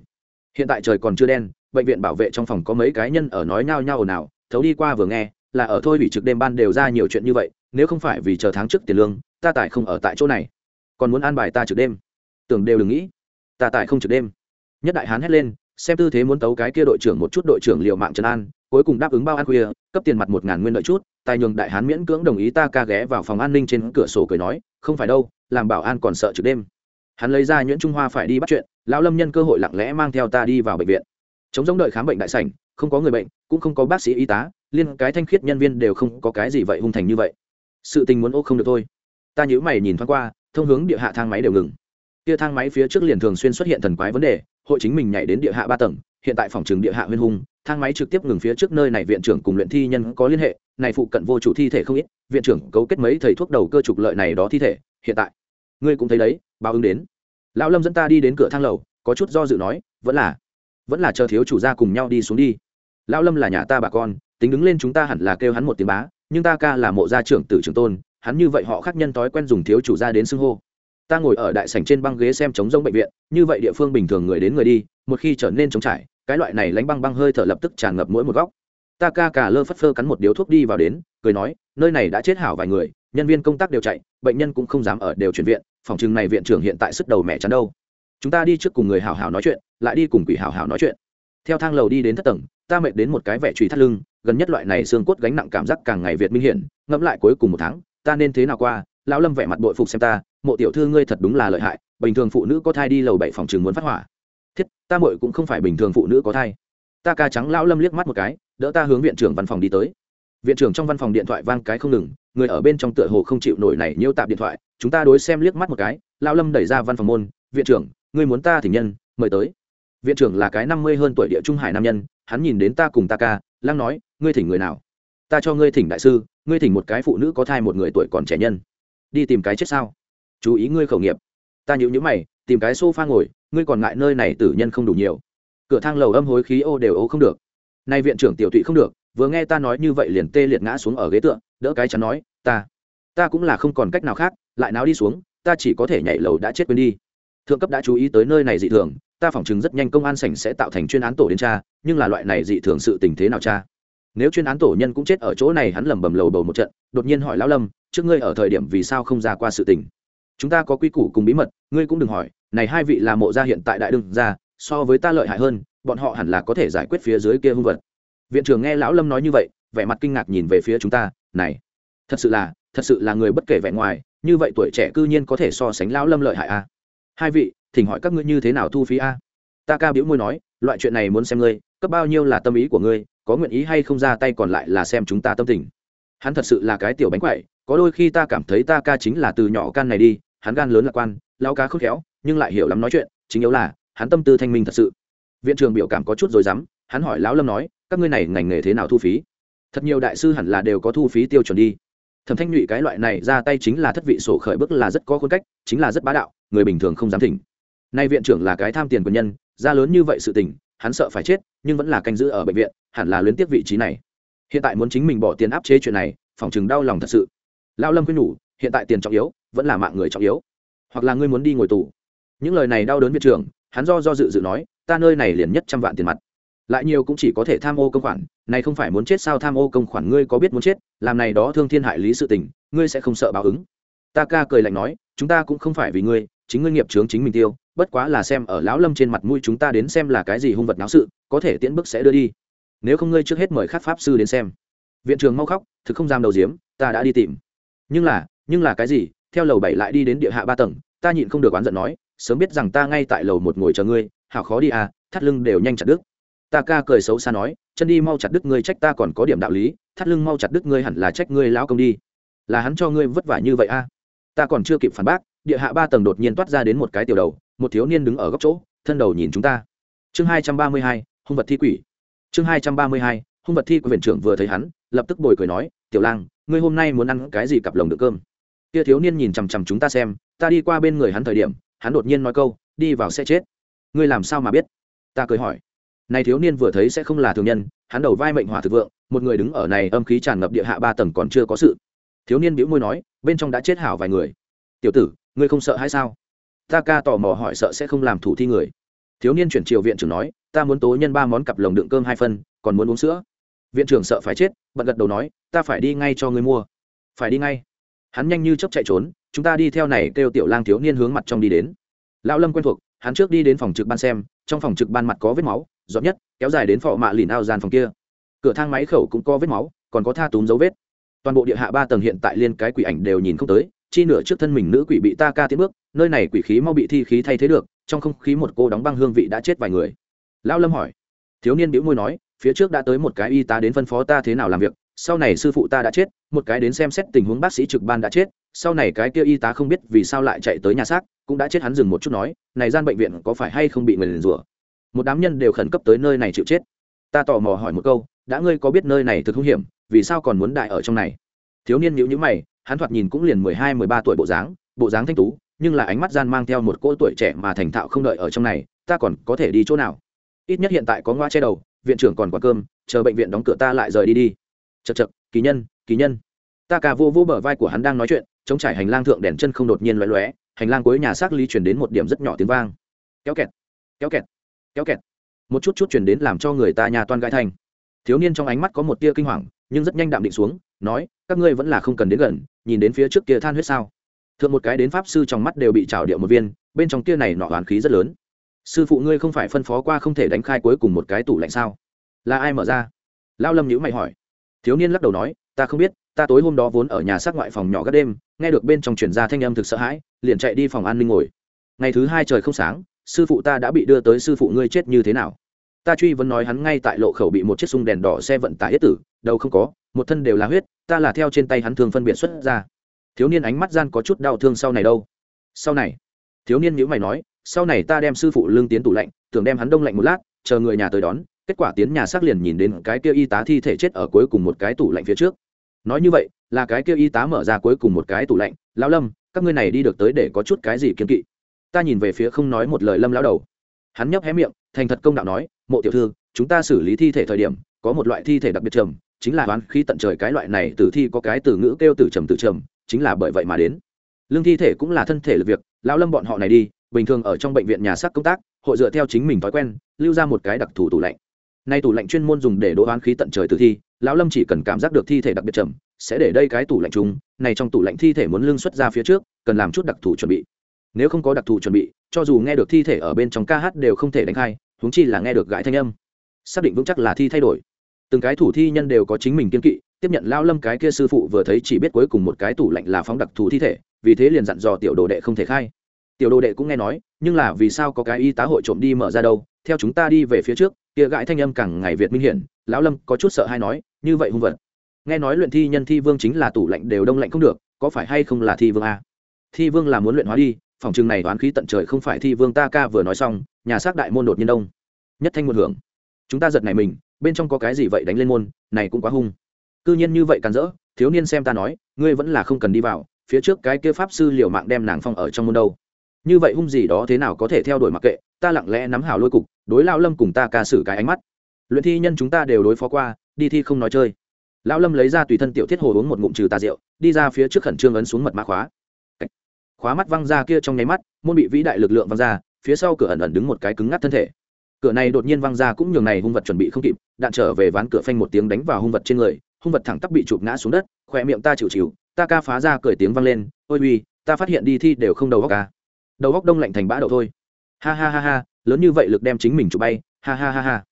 Speaker 1: Hiện tại trời còn chưa đen, bệnh viện bảo vệ trong phòng có mấy cái nhân ở nói nhao nhao ồn ào, thấu đi qua vừa nghe, là ở thôi bị trực đêm ban đều ra nhiều chuyện như vậy, nếu không phải vì chờ tháng trước tiền lương, ta tại không ở tại chỗ này còn muốn an bài ta trực đêm. Tưởng đều đừng nghĩ. Ta tại không trực đêm. Nhất đại hán hét lên, xem tư thế muốn tấu cái kia đội trưởng một chút đội trưởng liệu mạng trần an, cuối cùng đáp ứng bao ăn khuya, cấp tiền mặt một ngàn nguyên đợi chút, tài nhường đại hán miễn cưỡng đồng ý ta ca ghé vào phòng an ninh trên cửa sổ cười nói, không phải đâu, làm bảo an còn sợ trực đêm. Hắn lấy ra nhuyễn trung hoa phải đi bắt chuyện, lão lâm nhân cơ hội lặng lẽ mang theo ta đi vào bệnh viện. Chống giống đợi khám bệnh đại sảnh, không có người bệnh, cũng không có bác sĩ y tá, liên cái thanh khiết nhân viên đều không có cái gì vậy hung thành như vậy. Sự tình muốn ô không được thôi. Ta nhữ mày nhìn thoáng qua thông hướng địa hạ thang máy đều ngừng. Kia thang máy phía trước liền thường xuyên xuất hiện thần quái vấn đề, hội chính mình nhảy đến địa hạ ba tầng, hiện tại phòng trường địa hạ huyên hung, thang máy trực tiếp ngừng phía trước nơi này, viện trưởng cùng luyện thi nhân có liên hệ, này phụ cận vô chủ thi thể không ít, viện trưởng cấu kết mấy thầy thuốc đầu cơ trục lợi này đó thi thể, hiện tại. Ngươi cũng thấy đấy, báo ứng đến. Lão lâm dẫn ta đi đến cửa thang lầu, có chút do dự nói, vẫn là vẫn là chờ thiếu chủ gia cùng nhau đi xuống đi. Lão lâm là nhà ta bà con, tính đứng lên chúng ta hẳn là kêu hắn một tiếng bá, nhưng ta ca là mộ gia trưởng tử trưởng tôn hắn như vậy họ khác nhân thói quen dùng thiếu chủ gia đến xưng hô. Ta ngồi ở đại sảnh trên băng ghế xem chống rông bệnh viện, như vậy địa phương bình thường người đến người đi, một khi trở nên trống trải, cái loại này lánh băng băng hơi thở lập tức tràn ngập mỗi một góc. Ta ca cả lơ phất phơ cắn một điếu thuốc đi vào đến, cười nói, nơi này đã chết hảo vài người, nhân viên công tác đều chạy, bệnh nhân cũng không dám ở đều chuyển viện, phòng chừng này viện trưởng hiện tại sức đầu mẹ chắn đâu. Chúng ta đi trước cùng người hảo hảo nói chuyện, lại đi cùng quỷ hảo hảo nói chuyện. Theo thang lầu đi đến thất tầng, ta mệt đến một cái vẻ trùy thắt lưng, gần nhất loại này xương cốt gánh nặng cảm giác càng ngày việt minh hiển, ngẫm lại cuối cùng một tháng ta nên thế nào qua? Lão lâm vẻ mặt bội phục xem ta, mộ tiểu thư ngươi thật đúng là lợi hại, bình thường phụ nữ có thai đi lầu bảy phòng trường muốn phát hỏa. Thiết, ta mội cũng không phải bình thường phụ nữ có thai. Ta ca trắng lão lâm liếc mắt một cái, đỡ ta hướng viện trưởng văn phòng đi tới. Viện trưởng trong văn phòng điện thoại vang cái không ngừng, người ở bên trong tựa hồ không chịu nổi này nhiêu tạp điện thoại, chúng ta đối xem liếc mắt một cái, lão lâm đẩy ra văn phòng môn, viện trưởng, ngươi muốn ta thỉnh nhân, mời tới. Viện trưởng là cái năm mươi hơn tuổi địa trung hải nam nhân, hắn nhìn đến ta cùng ta ca, lăng nói, ngươi thỉnh người nào? Ta cho ngươi thỉnh đại sư ngươi thỉnh một cái phụ nữ có thai một người tuổi còn trẻ nhân. Đi tìm cái chết sao? Chú ý ngươi khẩu nghiệp. Ta nhịu nhữ mày, tìm cái s o f a ngồi, ngươi còn ngại nơi này tử nhân không đủ nhiều. Cửa thang lầu âm hối khí ô đều ô không được. Nay viện trưởng tiểu tụy không được, vừa nghe ta nói như vậy liền tê liệt ngã xuống ở ghế tựa, đỡ cái chắn nói, ta ta cũng là không còn cách nào khác, lại náo đi xuống, ta chỉ có thể nhảy lầu đã chết quên đi. Thượng cấp đã chú ý tới nơi này dị thường, ta phỏng chứng rất nhanh công an sảnh sẽ tạo thành chuyên án tổ đến cha nhưng là loại này dị thường sự tình thế nào cha nếu chuyên án tổ nhân cũng chết ở chỗ này, hắn lẩm bẩm lầu bầu một trận, đột nhiên hỏi lão lâm, trước ngươi ở thời điểm vì sao không ra qua sự tình? Chúng ta có quy củ cùng bí mật, ngươi cũng đừng hỏi, này hai vị là mộ gia hiện tại đại đương gia, so với ta lợi hại hơn, bọn họ hẳn là có thể giải quyết phía dưới kia hung vật. Viện trưởng nghe lão lâm nói như vậy, vẻ mặt kinh ngạc nhìn về phía chúng ta, này, thật sự là, thật sự là người bất kể vẻ ngoài, như vậy tuổi trẻ cư nhiên có thể so sánh lão lâm lợi hại a. Hai vị, thỉnh hỏi các ngươi như thế nào thu phí a? Ta ca biểu môi nói, loại chuyện này muốn xem ngươi, cấp bao nhiêu là tâm ý của ngươi có nguyện ý hay không ra tay còn lại là xem chúng ta tâm tình. Hắn thật sự là cái tiểu bánh quậy, có đôi khi ta cảm thấy ta ca chính là từ nhỏ can này đi, hắn gan lớn lạc quan lao cá khôn khéo, nhưng lại hiểu lắm nói chuyện, chính yếu là, hắn tâm tư thanh minh thật sự. Viện trưởng biểu cảm có chút rồi dám, hắn hỏi lão lâm nói, các ngươi này ngành nghề thế nào thu phí? Thật nhiều đại sư hẳn là đều có thu phí tiêu chuẩn đi. Thẩm thanh nhụy cái loại này ra tay chính là thất vị sổ khởi bước là rất có khuôn cách, chính là rất bá đạo, người bình thường không dám thỉnh. Nay viện trưởng là cái tham tiền của nhân, ra lớn như vậy sự tình hắn sợ phải chết, nhưng vẫn là canh giữ ở bệnh viện, hẳn là luyến tiếc vị trí này. Hiện tại muốn chính mình bỏ tiền áp chế chuyện này, phòng chừng đau lòng thật sự. Lao lâm khuyên nhủ, hiện tại tiền trọng yếu, vẫn là mạng người trọng yếu. Hoặc là ngươi muốn đi ngồi tù. Những lời này đau đớn viện trưởng, hắn do do dự dự nói, ta nơi này liền nhất trăm vạn tiền mặt. Lại nhiều cũng chỉ có thể tham ô công khoản, này không phải muốn chết sao tham ô công khoản ngươi có biết muốn chết, làm này đó thương thiên hại lý sự tình, ngươi sẽ không sợ báo ứng. Ta ca cười lạnh nói, chúng ta cũng không phải vì ngươi, chính ngươi nghiệp chướng chính mình tiêu bất quá là xem ở lão lâm trên mặt mũi chúng ta đến xem là cái gì hung vật náo sự, có thể tiễn bức sẽ đưa đi. Nếu không ngươi trước hết mời khắc pháp sư đến xem. Viện trường mau khóc, thực không dám đầu diếm ta đã đi tìm. Nhưng là nhưng là cái gì, theo lầu bảy lại đi đến địa hạ ba tầng, ta nhịn không được oán giận nói, sớm biết rằng ta ngay tại lầu một ngồi chờ ngươi Hào khó đi à thắt lưng đều nhanh chặt đứt. Ta ca cười xấu xa nói, chân đi mau chặt đứt ngươi trách ta còn có điểm đạo lý, thắt lưng mau chặt đứt ngươi hẳn là trách ngươi lão công đi. Là hắn cho ngươi vất vả như vậy à. Ta còn chưa kịp phản bác, địa hạ ba tầng đột nhiên toát ra đến một cái tiểu đầu một thiếu niên đứng ở góc chỗ, thân đầu nhìn chúng ta. Chương hai trăm ba mươi hai, hung vật thi quỷ. Chương hai trăm ba mươi hai, hung vật thi của viện trưởng vừa thấy hắn, lập tức bồi cười nói, tiểu lang, ngươi hôm nay muốn ăn cái gì cặp lồng đựng cơm? Kia thiếu niên nhìn chằm chằm chúng ta xem, ta đi qua bên người hắn thời điểm, hắn đột nhiên nói câu, đi vào sẽ chết. Ngươi làm sao mà biết? Ta cười hỏi. Này thiếu niên vừa thấy sẽ không là thường nhân, hắn đầu vai mệnh hỏa thực vượng, một người đứng ở này âm khí tràn ngập địa hạ ba tầng còn chưa có sự. Thiếu niên bĩu môi nói, bên trong đã chết hảo vài người. Tiểu tử, ngươi không sợ hay sao? Ta ca tò mò hỏi sợ sẽ không làm thủ thi người. Thiếu niên chuyển triều viện trưởng nói, ta muốn tố nhân ba món cặp lồng đựng cơm hai phân, còn muốn uống sữa. Viện trưởng sợ phải chết bận gật đầu nói, ta phải đi ngay cho người mua. Phải đi ngay. Hắn nhanh như chấp chạy trốn, chúng ta đi theo này kêu tiểu lang thiếu niên hướng mặt trong đi đến. Lão lâm quen thuộc, hắn trước đi đến phòng trực ban xem, trong phòng trực ban mặt có vết máu, rõ nhất, kéo dài đến phò mạ lìn ao gian phòng kia. Cửa thang máy khẩu cũng có vết máu, còn có tha túm dấu vết. Toàn bộ địa hạ ba tầng hiện tại liên cái quỷ ảnh đều nhìn không tới chi nửa trước thân mình nữ quỷ bị ta ca tiến bước, nơi này quỷ khí mau bị thi khí thay thế được, trong không khí một cô đóng băng hương vị đã chết vài người. Lão lâm hỏi. Thiếu niên bĩu môi nói, phía trước đã tới một cái y tá đến phân phó ta thế nào làm việc, sau này sư phụ ta đã chết, một cái đến xem xét tình huống bác sĩ trực ban đã chết, sau này cái kia y tá không biết vì sao lại chạy tới nhà xác, cũng đã chết hắn dừng một chút nói, này gian bệnh viện có phải hay không bị người liền rủa? Một đám nhân đều khẩn cấp tới nơi này chịu chết. Ta tò mò hỏi một câu, đã ngươi có biết nơi này thực hung hiểm, vì sao còn muốn đại ở trong này? Thiếu niên nhữ nhữ mày hắn thoạt nhìn cũng liền mười hai, mười ba tuổi bộ dáng bộ dáng thanh tú, nhưng là ánh mắt gian mang theo một cỗ tuổi trẻ mà thành thạo không đợi ở trong này, ta còn có thể đi chỗ nào? Ít nhất hiện tại có ngoa che đầu, viện trưởng còn quả cơm, chờ bệnh viện đóng cửa ta lại rời đi đi. Chật chật kỳ nhân kỳ nhân. Ta cả vô vô bờ vai của hắn đang nói chuyện, chống trải hành lang thượng đèn chân không đột nhiên loé loé hành lang cuối nhà xác ly truyền đến một điểm rất nhỏ tiếng vang. Kéo kẹt kéo kẹt kéo kẹt. Một chút chút truyền đến làm cho người ta nhà toan gãi thành. Thiếu niên trong ánh mắt có một tia kinh hoàng, nhưng rất nhanh đạm định xuống, nói, các ngươi vẫn là không cần đến gần nhìn đến phía trước kia than huyết sao? Thượng một cái đến pháp sư trong mắt đều bị trào điệu một viên, bên trong kia này nọ hoàn khí rất lớn. Sư phụ ngươi không phải phân phó qua không thể đánh khai cuối cùng một cái tủ lạnh sao? Là ai mở ra? Lao lâm nhữ mày hỏi. Thiếu niên lắc đầu nói, ta không biết, ta tối hôm đó vốn ở nhà sát ngoại phòng nhỏ các đêm, nghe được bên trong chuyển ra thanh âm thực sợ hãi, liền chạy đi phòng an ninh ngồi. Ngày thứ hai trời không sáng, sư phụ ta đã bị đưa tới sư phụ ngươi chết như thế nào? Ta truy vấn nói hắn ngay tại lộ khẩu bị một chiếc sung đèn đỏ xe vận tải yết tử, đâu không có, một thân đều là huyết, ta là theo trên tay hắn thường phân biệt xuất ra. Thiếu niên ánh mắt gian có chút đau thương sau này đâu? Sau này. Thiếu niên nhữ mày nói, sau này ta đem sư phụ lương tiến tủ lạnh, tưởng đem hắn đông lạnh một lát, chờ người nhà tới đón, kết quả tiến nhà xác liền nhìn đến cái kia y tá thi thể chết ở cuối cùng một cái tủ lạnh phía trước. Nói như vậy, là cái kia y tá mở ra cuối cùng một cái tủ lạnh, lão lâm, các ngươi này đi được tới để có chút cái gì kiên kỵ? Ta nhìn về phía không nói một lời lâm lão đầu. Hắn nhấp hé miệng, thành thật công đạo nói mộ tiểu thư, chúng ta xử lý thi thể thời điểm, có một loại thi thể đặc biệt trầm, chính là oán khí tận trời cái loại này tử thi có cái từ ngữ kêu từ trầm từ trầm, chính là bởi vậy mà đến. Lương thi thể cũng là thân thể lực việc, lão lâm bọn họ này đi, bình thường ở trong bệnh viện nhà xác công tác, hội dựa theo chính mình thói quen, lưu ra một cái đặc thù tủ lạnh. Nay tủ lạnh chuyên môn dùng để đỗ oán khí tận trời tử thi, lão lâm chỉ cần cảm giác được thi thể đặc biệt trầm, sẽ để đây cái tủ lạnh chung, này trong tủ lạnh thi thể muốn lương xuất ra phía trước, cần làm chút đặc thù chuẩn bị. Nếu không có đặc thù chuẩn bị, cho dù nghe được thi thể ở bên trong ca hát đều không thể đánh khai huống chi là nghe được gãi thanh âm. Xác định vững chắc là thi thay đổi. Từng cái thủ thi nhân đều có chính mình kiên kỵ, tiếp nhận lao lâm cái kia sư phụ vừa thấy chỉ biết cuối cùng một cái tủ lạnh là phóng đặc thù thi thể, vì thế liền dặn dò tiểu đồ đệ không thể khai. Tiểu đồ đệ cũng nghe nói, nhưng là vì sao có cái y tá hội trộm đi mở ra đâu, theo chúng ta đi về phía trước, kia gãi thanh âm càng ngày việt minh hiển, lão lâm có chút sợ hay nói, như vậy hung vật. Nghe nói luyện thi nhân thi vương chính là tủ lạnh đều đông lạnh không được, có phải hay không là thi vương a? Thi vương là muốn luyện hóa đi phòng trường này đoán khí tận trời không phải thi vương ta ca vừa nói xong, nhà xác đại môn đột nhiên đông. Nhất thanh một hưởng. Chúng ta giật này mình, bên trong có cái gì vậy đánh lên môn, này cũng quá hung. Cư nhiên như vậy càn rỡ, thiếu niên xem ta nói, ngươi vẫn là không cần đi vào, phía trước cái kia pháp sư liều mạng đem nàng phong ở trong môn đâu. Như vậy hung gì đó thế nào có thể theo đuổi mặc kệ, ta lặng lẽ nắm hảo lôi cục, đối lao lâm cùng ta ca xử cái ánh mắt. Luyện thi nhân chúng ta đều đối phó qua, đi thi không nói chơi. Lão lâm lấy ra tùy thân tiểu thiết hồ uống một ngụm trừ tà rượu, đi ra phía trước khẩn trương ấn xuống mật mã khóa khóa mắt văng ra kia trong nháy mắt, môn bị vĩ đại lực lượng văng ra, phía sau cửa ẩn ẩn đứng một cái cứng ngắt thân thể. Cửa này đột nhiên văng ra cũng nhường này hung vật chuẩn bị không kịp, đạn trở về ván cửa phanh một tiếng đánh vào hung vật trên người, hung vật thẳng tắp bị chụp ngã xuống đất khỏe miệng ta chịu chịu, ta ca phá ra cười tiếng vang lên, ôi uy, ta phát hiện đi thi đều không đầu góc ca à. đầu góc đông lạnh thành bã đậu thôi. Ha ha ha ha, lớn như vậy lực đem chính mình chụp bay, ha ha ha ha.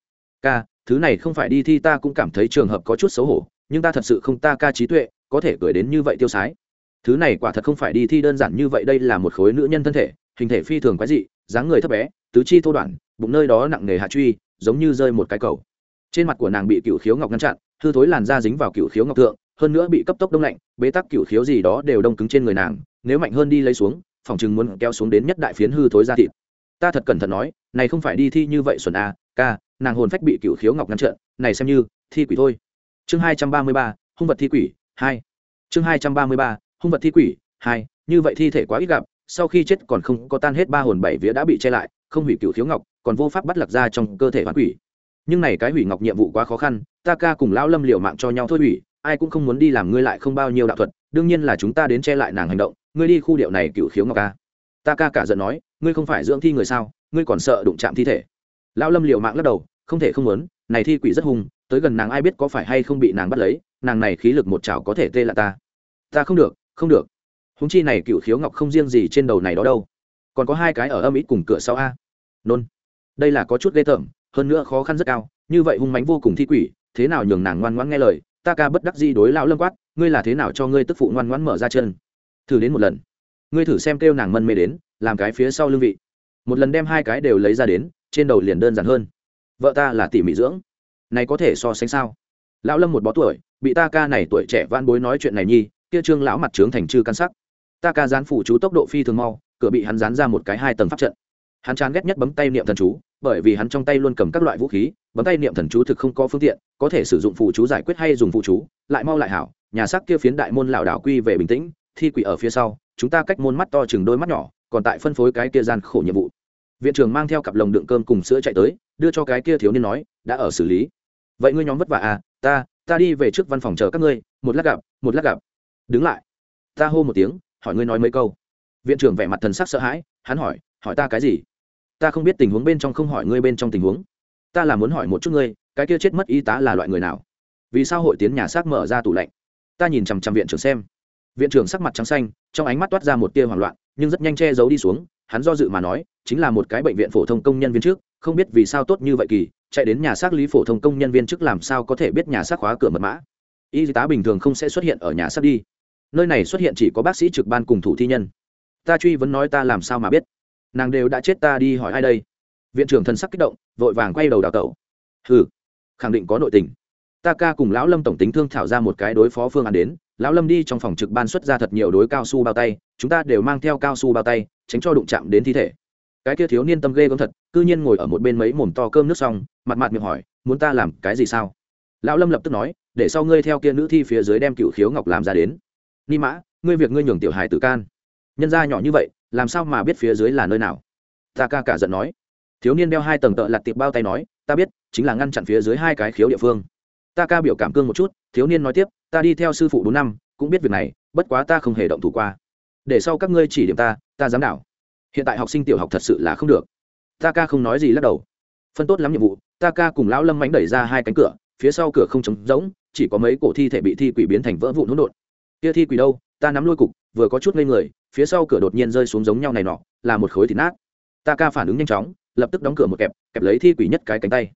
Speaker 1: Ca, thứ này không phải đi thi ta cũng cảm thấy trường hợp có chút xấu hổ, nhưng ta thật sự không, ta ca trí tuệ, có thể cười đến như vậy tiêu sái thứ này quả thật không phải đi thi đơn giản như vậy, đây là một khối nữ nhân thân thể, hình thể phi thường quái dị, dáng người thấp bé, tứ chi thô đoạn, bụng nơi đó nặng nề hạ truy, giống như rơi một cái cầu. Trên mặt của nàng bị cựu khiếu ngọc ngăn chặn, hư thối làn da dính vào cựu khiếu ngọc thượng, hơn nữa bị cấp tốc đông lạnh, bế tắc cựu khiếu gì đó đều đông cứng trên người nàng, nếu mạnh hơn đi lấy xuống, phòng chừng muốn kéo xuống đến nhất đại phiến hư thối ra thịt. Ta thật cẩn thận nói, này không phải đi thi như vậy xuân a à, ca, nàng hồn phách bị cựu khiếu ngọc ngăn chặn, này xem như thi quỷ thôi. Chương hai trăm ba mươi ba, hung vật thi quỷ, hai. Chương hai trăm ba mươi ba hung vật thi quỷ, hai, như vậy thi thể quá ít gặp, sau khi chết còn không có tan hết ba hồn bảy vía đã bị che lại, không hủy cựu khiếu ngọc, còn vô pháp bắt lạc ra trong cơ thể hoán quỷ. Nhưng này cái hủy ngọc nhiệm vụ quá khó khăn, ta ca cùng lão lâm liều mạng cho nhau thôi hủy, ai cũng không muốn đi làm ngươi lại không bao nhiêu đạo thuật, đương nhiên là chúng ta đến che lại nàng hành động, ngươi đi khu điệu này cựu khiếu ngọc ca. Ta ca cả giận nói, ngươi không phải dưỡng thi người sao, ngươi còn sợ đụng chạm thi thể. Lão lâm liều mạng lắc đầu, không thể không muốn, này thi quỷ rất hung, tới gần nàng ai biết có phải hay không bị nàng bắt lấy, nàng này khí lực một chảo có thể tê là ta. Ta không được không được. Húng chi này cựu khiếu ngọc không riêng gì trên đầu này đó đâu. Còn có hai cái ở âm ít cùng cửa sau a. Nôn. Đây là có chút ghê tởm, hơn nữa khó khăn rất cao, như vậy hung mánh vô cùng thi quỷ, thế nào nhường nàng ngoan ngoãn nghe lời, ta ca bất đắc di đối lão lâm quát, ngươi là thế nào cho ngươi tức phụ ngoan ngoãn mở ra chân? Thử đến một lần. Ngươi thử xem kêu nàng mân mê đến, làm cái phía sau lưng vị. Một lần đem hai cái đều lấy ra đến, trên đầu liền đơn giản hơn. Vợ ta là tỉ mỉ dưỡng. Này có thể so sánh sao? Lão lâm một bó tuổi, bị ta ca này tuổi trẻ van bối nói chuyện này nhi kia trương lão mặt trướng thành chư căn sắc. Ta ca gián phủ chú tốc độ phi thường mau, cửa bị hắn dán ra một cái hai tầng pháp trận. Hắn chán ghét nhất bấm tay niệm thần chú, bởi vì hắn trong tay luôn cầm các loại vũ khí, bấm tay niệm thần chú thực không có phương tiện, có thể sử dụng phủ chú giải quyết hay dùng phụ chú, lại mau lại hảo, nhà sắc kia phiến đại môn lảo đảo quy về bình tĩnh, thi quỷ ở phía sau, chúng ta cách môn mắt to chừng đôi mắt nhỏ, còn tại phân phối cái kia gian khổ nhiệm vụ. Viện trưởng mang theo cặp lồng đựng cơm cùng sữa chạy tới, đưa cho cái kia thiếu niên nói, đã ở xử lý. Vậy ngươi nhóm vất vả à? Ta ta đi về trước văn phòng chờ các ngươi, một lát gặp, một lát gặp đứng lại. Ta hô một tiếng, hỏi ngươi nói mấy câu. Viện trưởng vẻ mặt thần sắc sợ hãi, hắn hỏi hỏi ta cái gì? Ta không biết tình huống bên trong không hỏi ngươi bên trong tình huống. Ta là muốn hỏi một chút ngươi, cái kia chết mất y tá là loại người nào? Vì sao hội tiến nhà xác mở ra tủ lạnh? Ta nhìn chằm chằm viện trưởng xem. Viện trưởng sắc mặt trắng xanh, trong ánh mắt toát ra một tia hoảng loạn, nhưng rất nhanh che giấu đi xuống, hắn do dự mà nói, chính là một cái bệnh viện phổ thông công nhân viên trước, không biết vì sao tốt như vậy kỳ, chạy đến nhà xác lý phổ thông công nhân viên trước làm sao có thể biết nhà xác khóa cửa mật mã? Y tá bình thường không sẽ xuất hiện ở nhà xác đi nơi này xuất hiện chỉ có bác sĩ trực ban cùng thủ thi nhân. Ta truy vấn nói ta làm sao mà biết? Nàng đều đã chết ta đi hỏi ai đây? Viện trưởng thần sắc kích động, vội vàng quay đầu đào tẩu. Ừ khẳng định có nội tình. Ta ca cùng lão lâm tổng tính thương thảo ra một cái đối phó phương án đến. Lão lâm đi trong phòng trực ban xuất ra thật nhiều đối cao su bao tay, chúng ta đều mang theo cao su bao tay, tránh cho đụng chạm đến thi thể. Cái kia thiếu niên tâm ghê gớm thật, cư nhiên ngồi ở một bên mấy mồm to cơm nước xong, mặt mặt miệng hỏi, muốn ta làm cái gì sao? Lão lâm lập tức nói, để sau ngươi theo kia nữ thi phía dưới đem cựu khiếu ngọc làm ra đến ni mã, ngươi việc ngươi nhường tiểu hài tử can. Nhân gia nhỏ như vậy, làm sao mà biết phía dưới là nơi nào? Ta ca cả giận nói. Thiếu niên đeo hai tầng tợ lặt tiệp bao tay nói, ta biết, chính là ngăn chặn phía dưới hai cái khiếu địa phương. Ta ca biểu cảm cương một chút, thiếu niên nói tiếp, ta đi theo sư phụ bốn năm, cũng biết việc này, bất quá ta không hề động thủ qua. Để sau các ngươi chỉ điểm ta ta dám đảo. Hiện tại học sinh tiểu học thật sự là không được. Ta ca không nói gì lắc đầu. Phân tốt lắm nhiệm vụ, ta ca cùng lão lâm mánh đẩy ra hai cánh cửa, phía sau cửa không trống rỗng, chỉ có mấy cổ thi thể bị thi quỷ biến thành vỡ vụn hỗn độn kia thi quỷ đâu, ta nắm lôi cục, vừa có chút ngây người, phía sau cửa đột nhiên rơi xuống giống nhau này nọ, là một khối thịt nát. Ta ca phản ứng nhanh chóng, lập tức đóng cửa một kẹp kẹp lấy thi quỷ nhất cái cánh tay.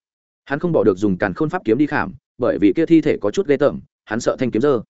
Speaker 1: Hắn không bỏ được dùng càn khôn pháp kiếm đi khảm, bởi vì kia thi thể có chút ghê tởm, hắn sợ thanh kiếm dơ.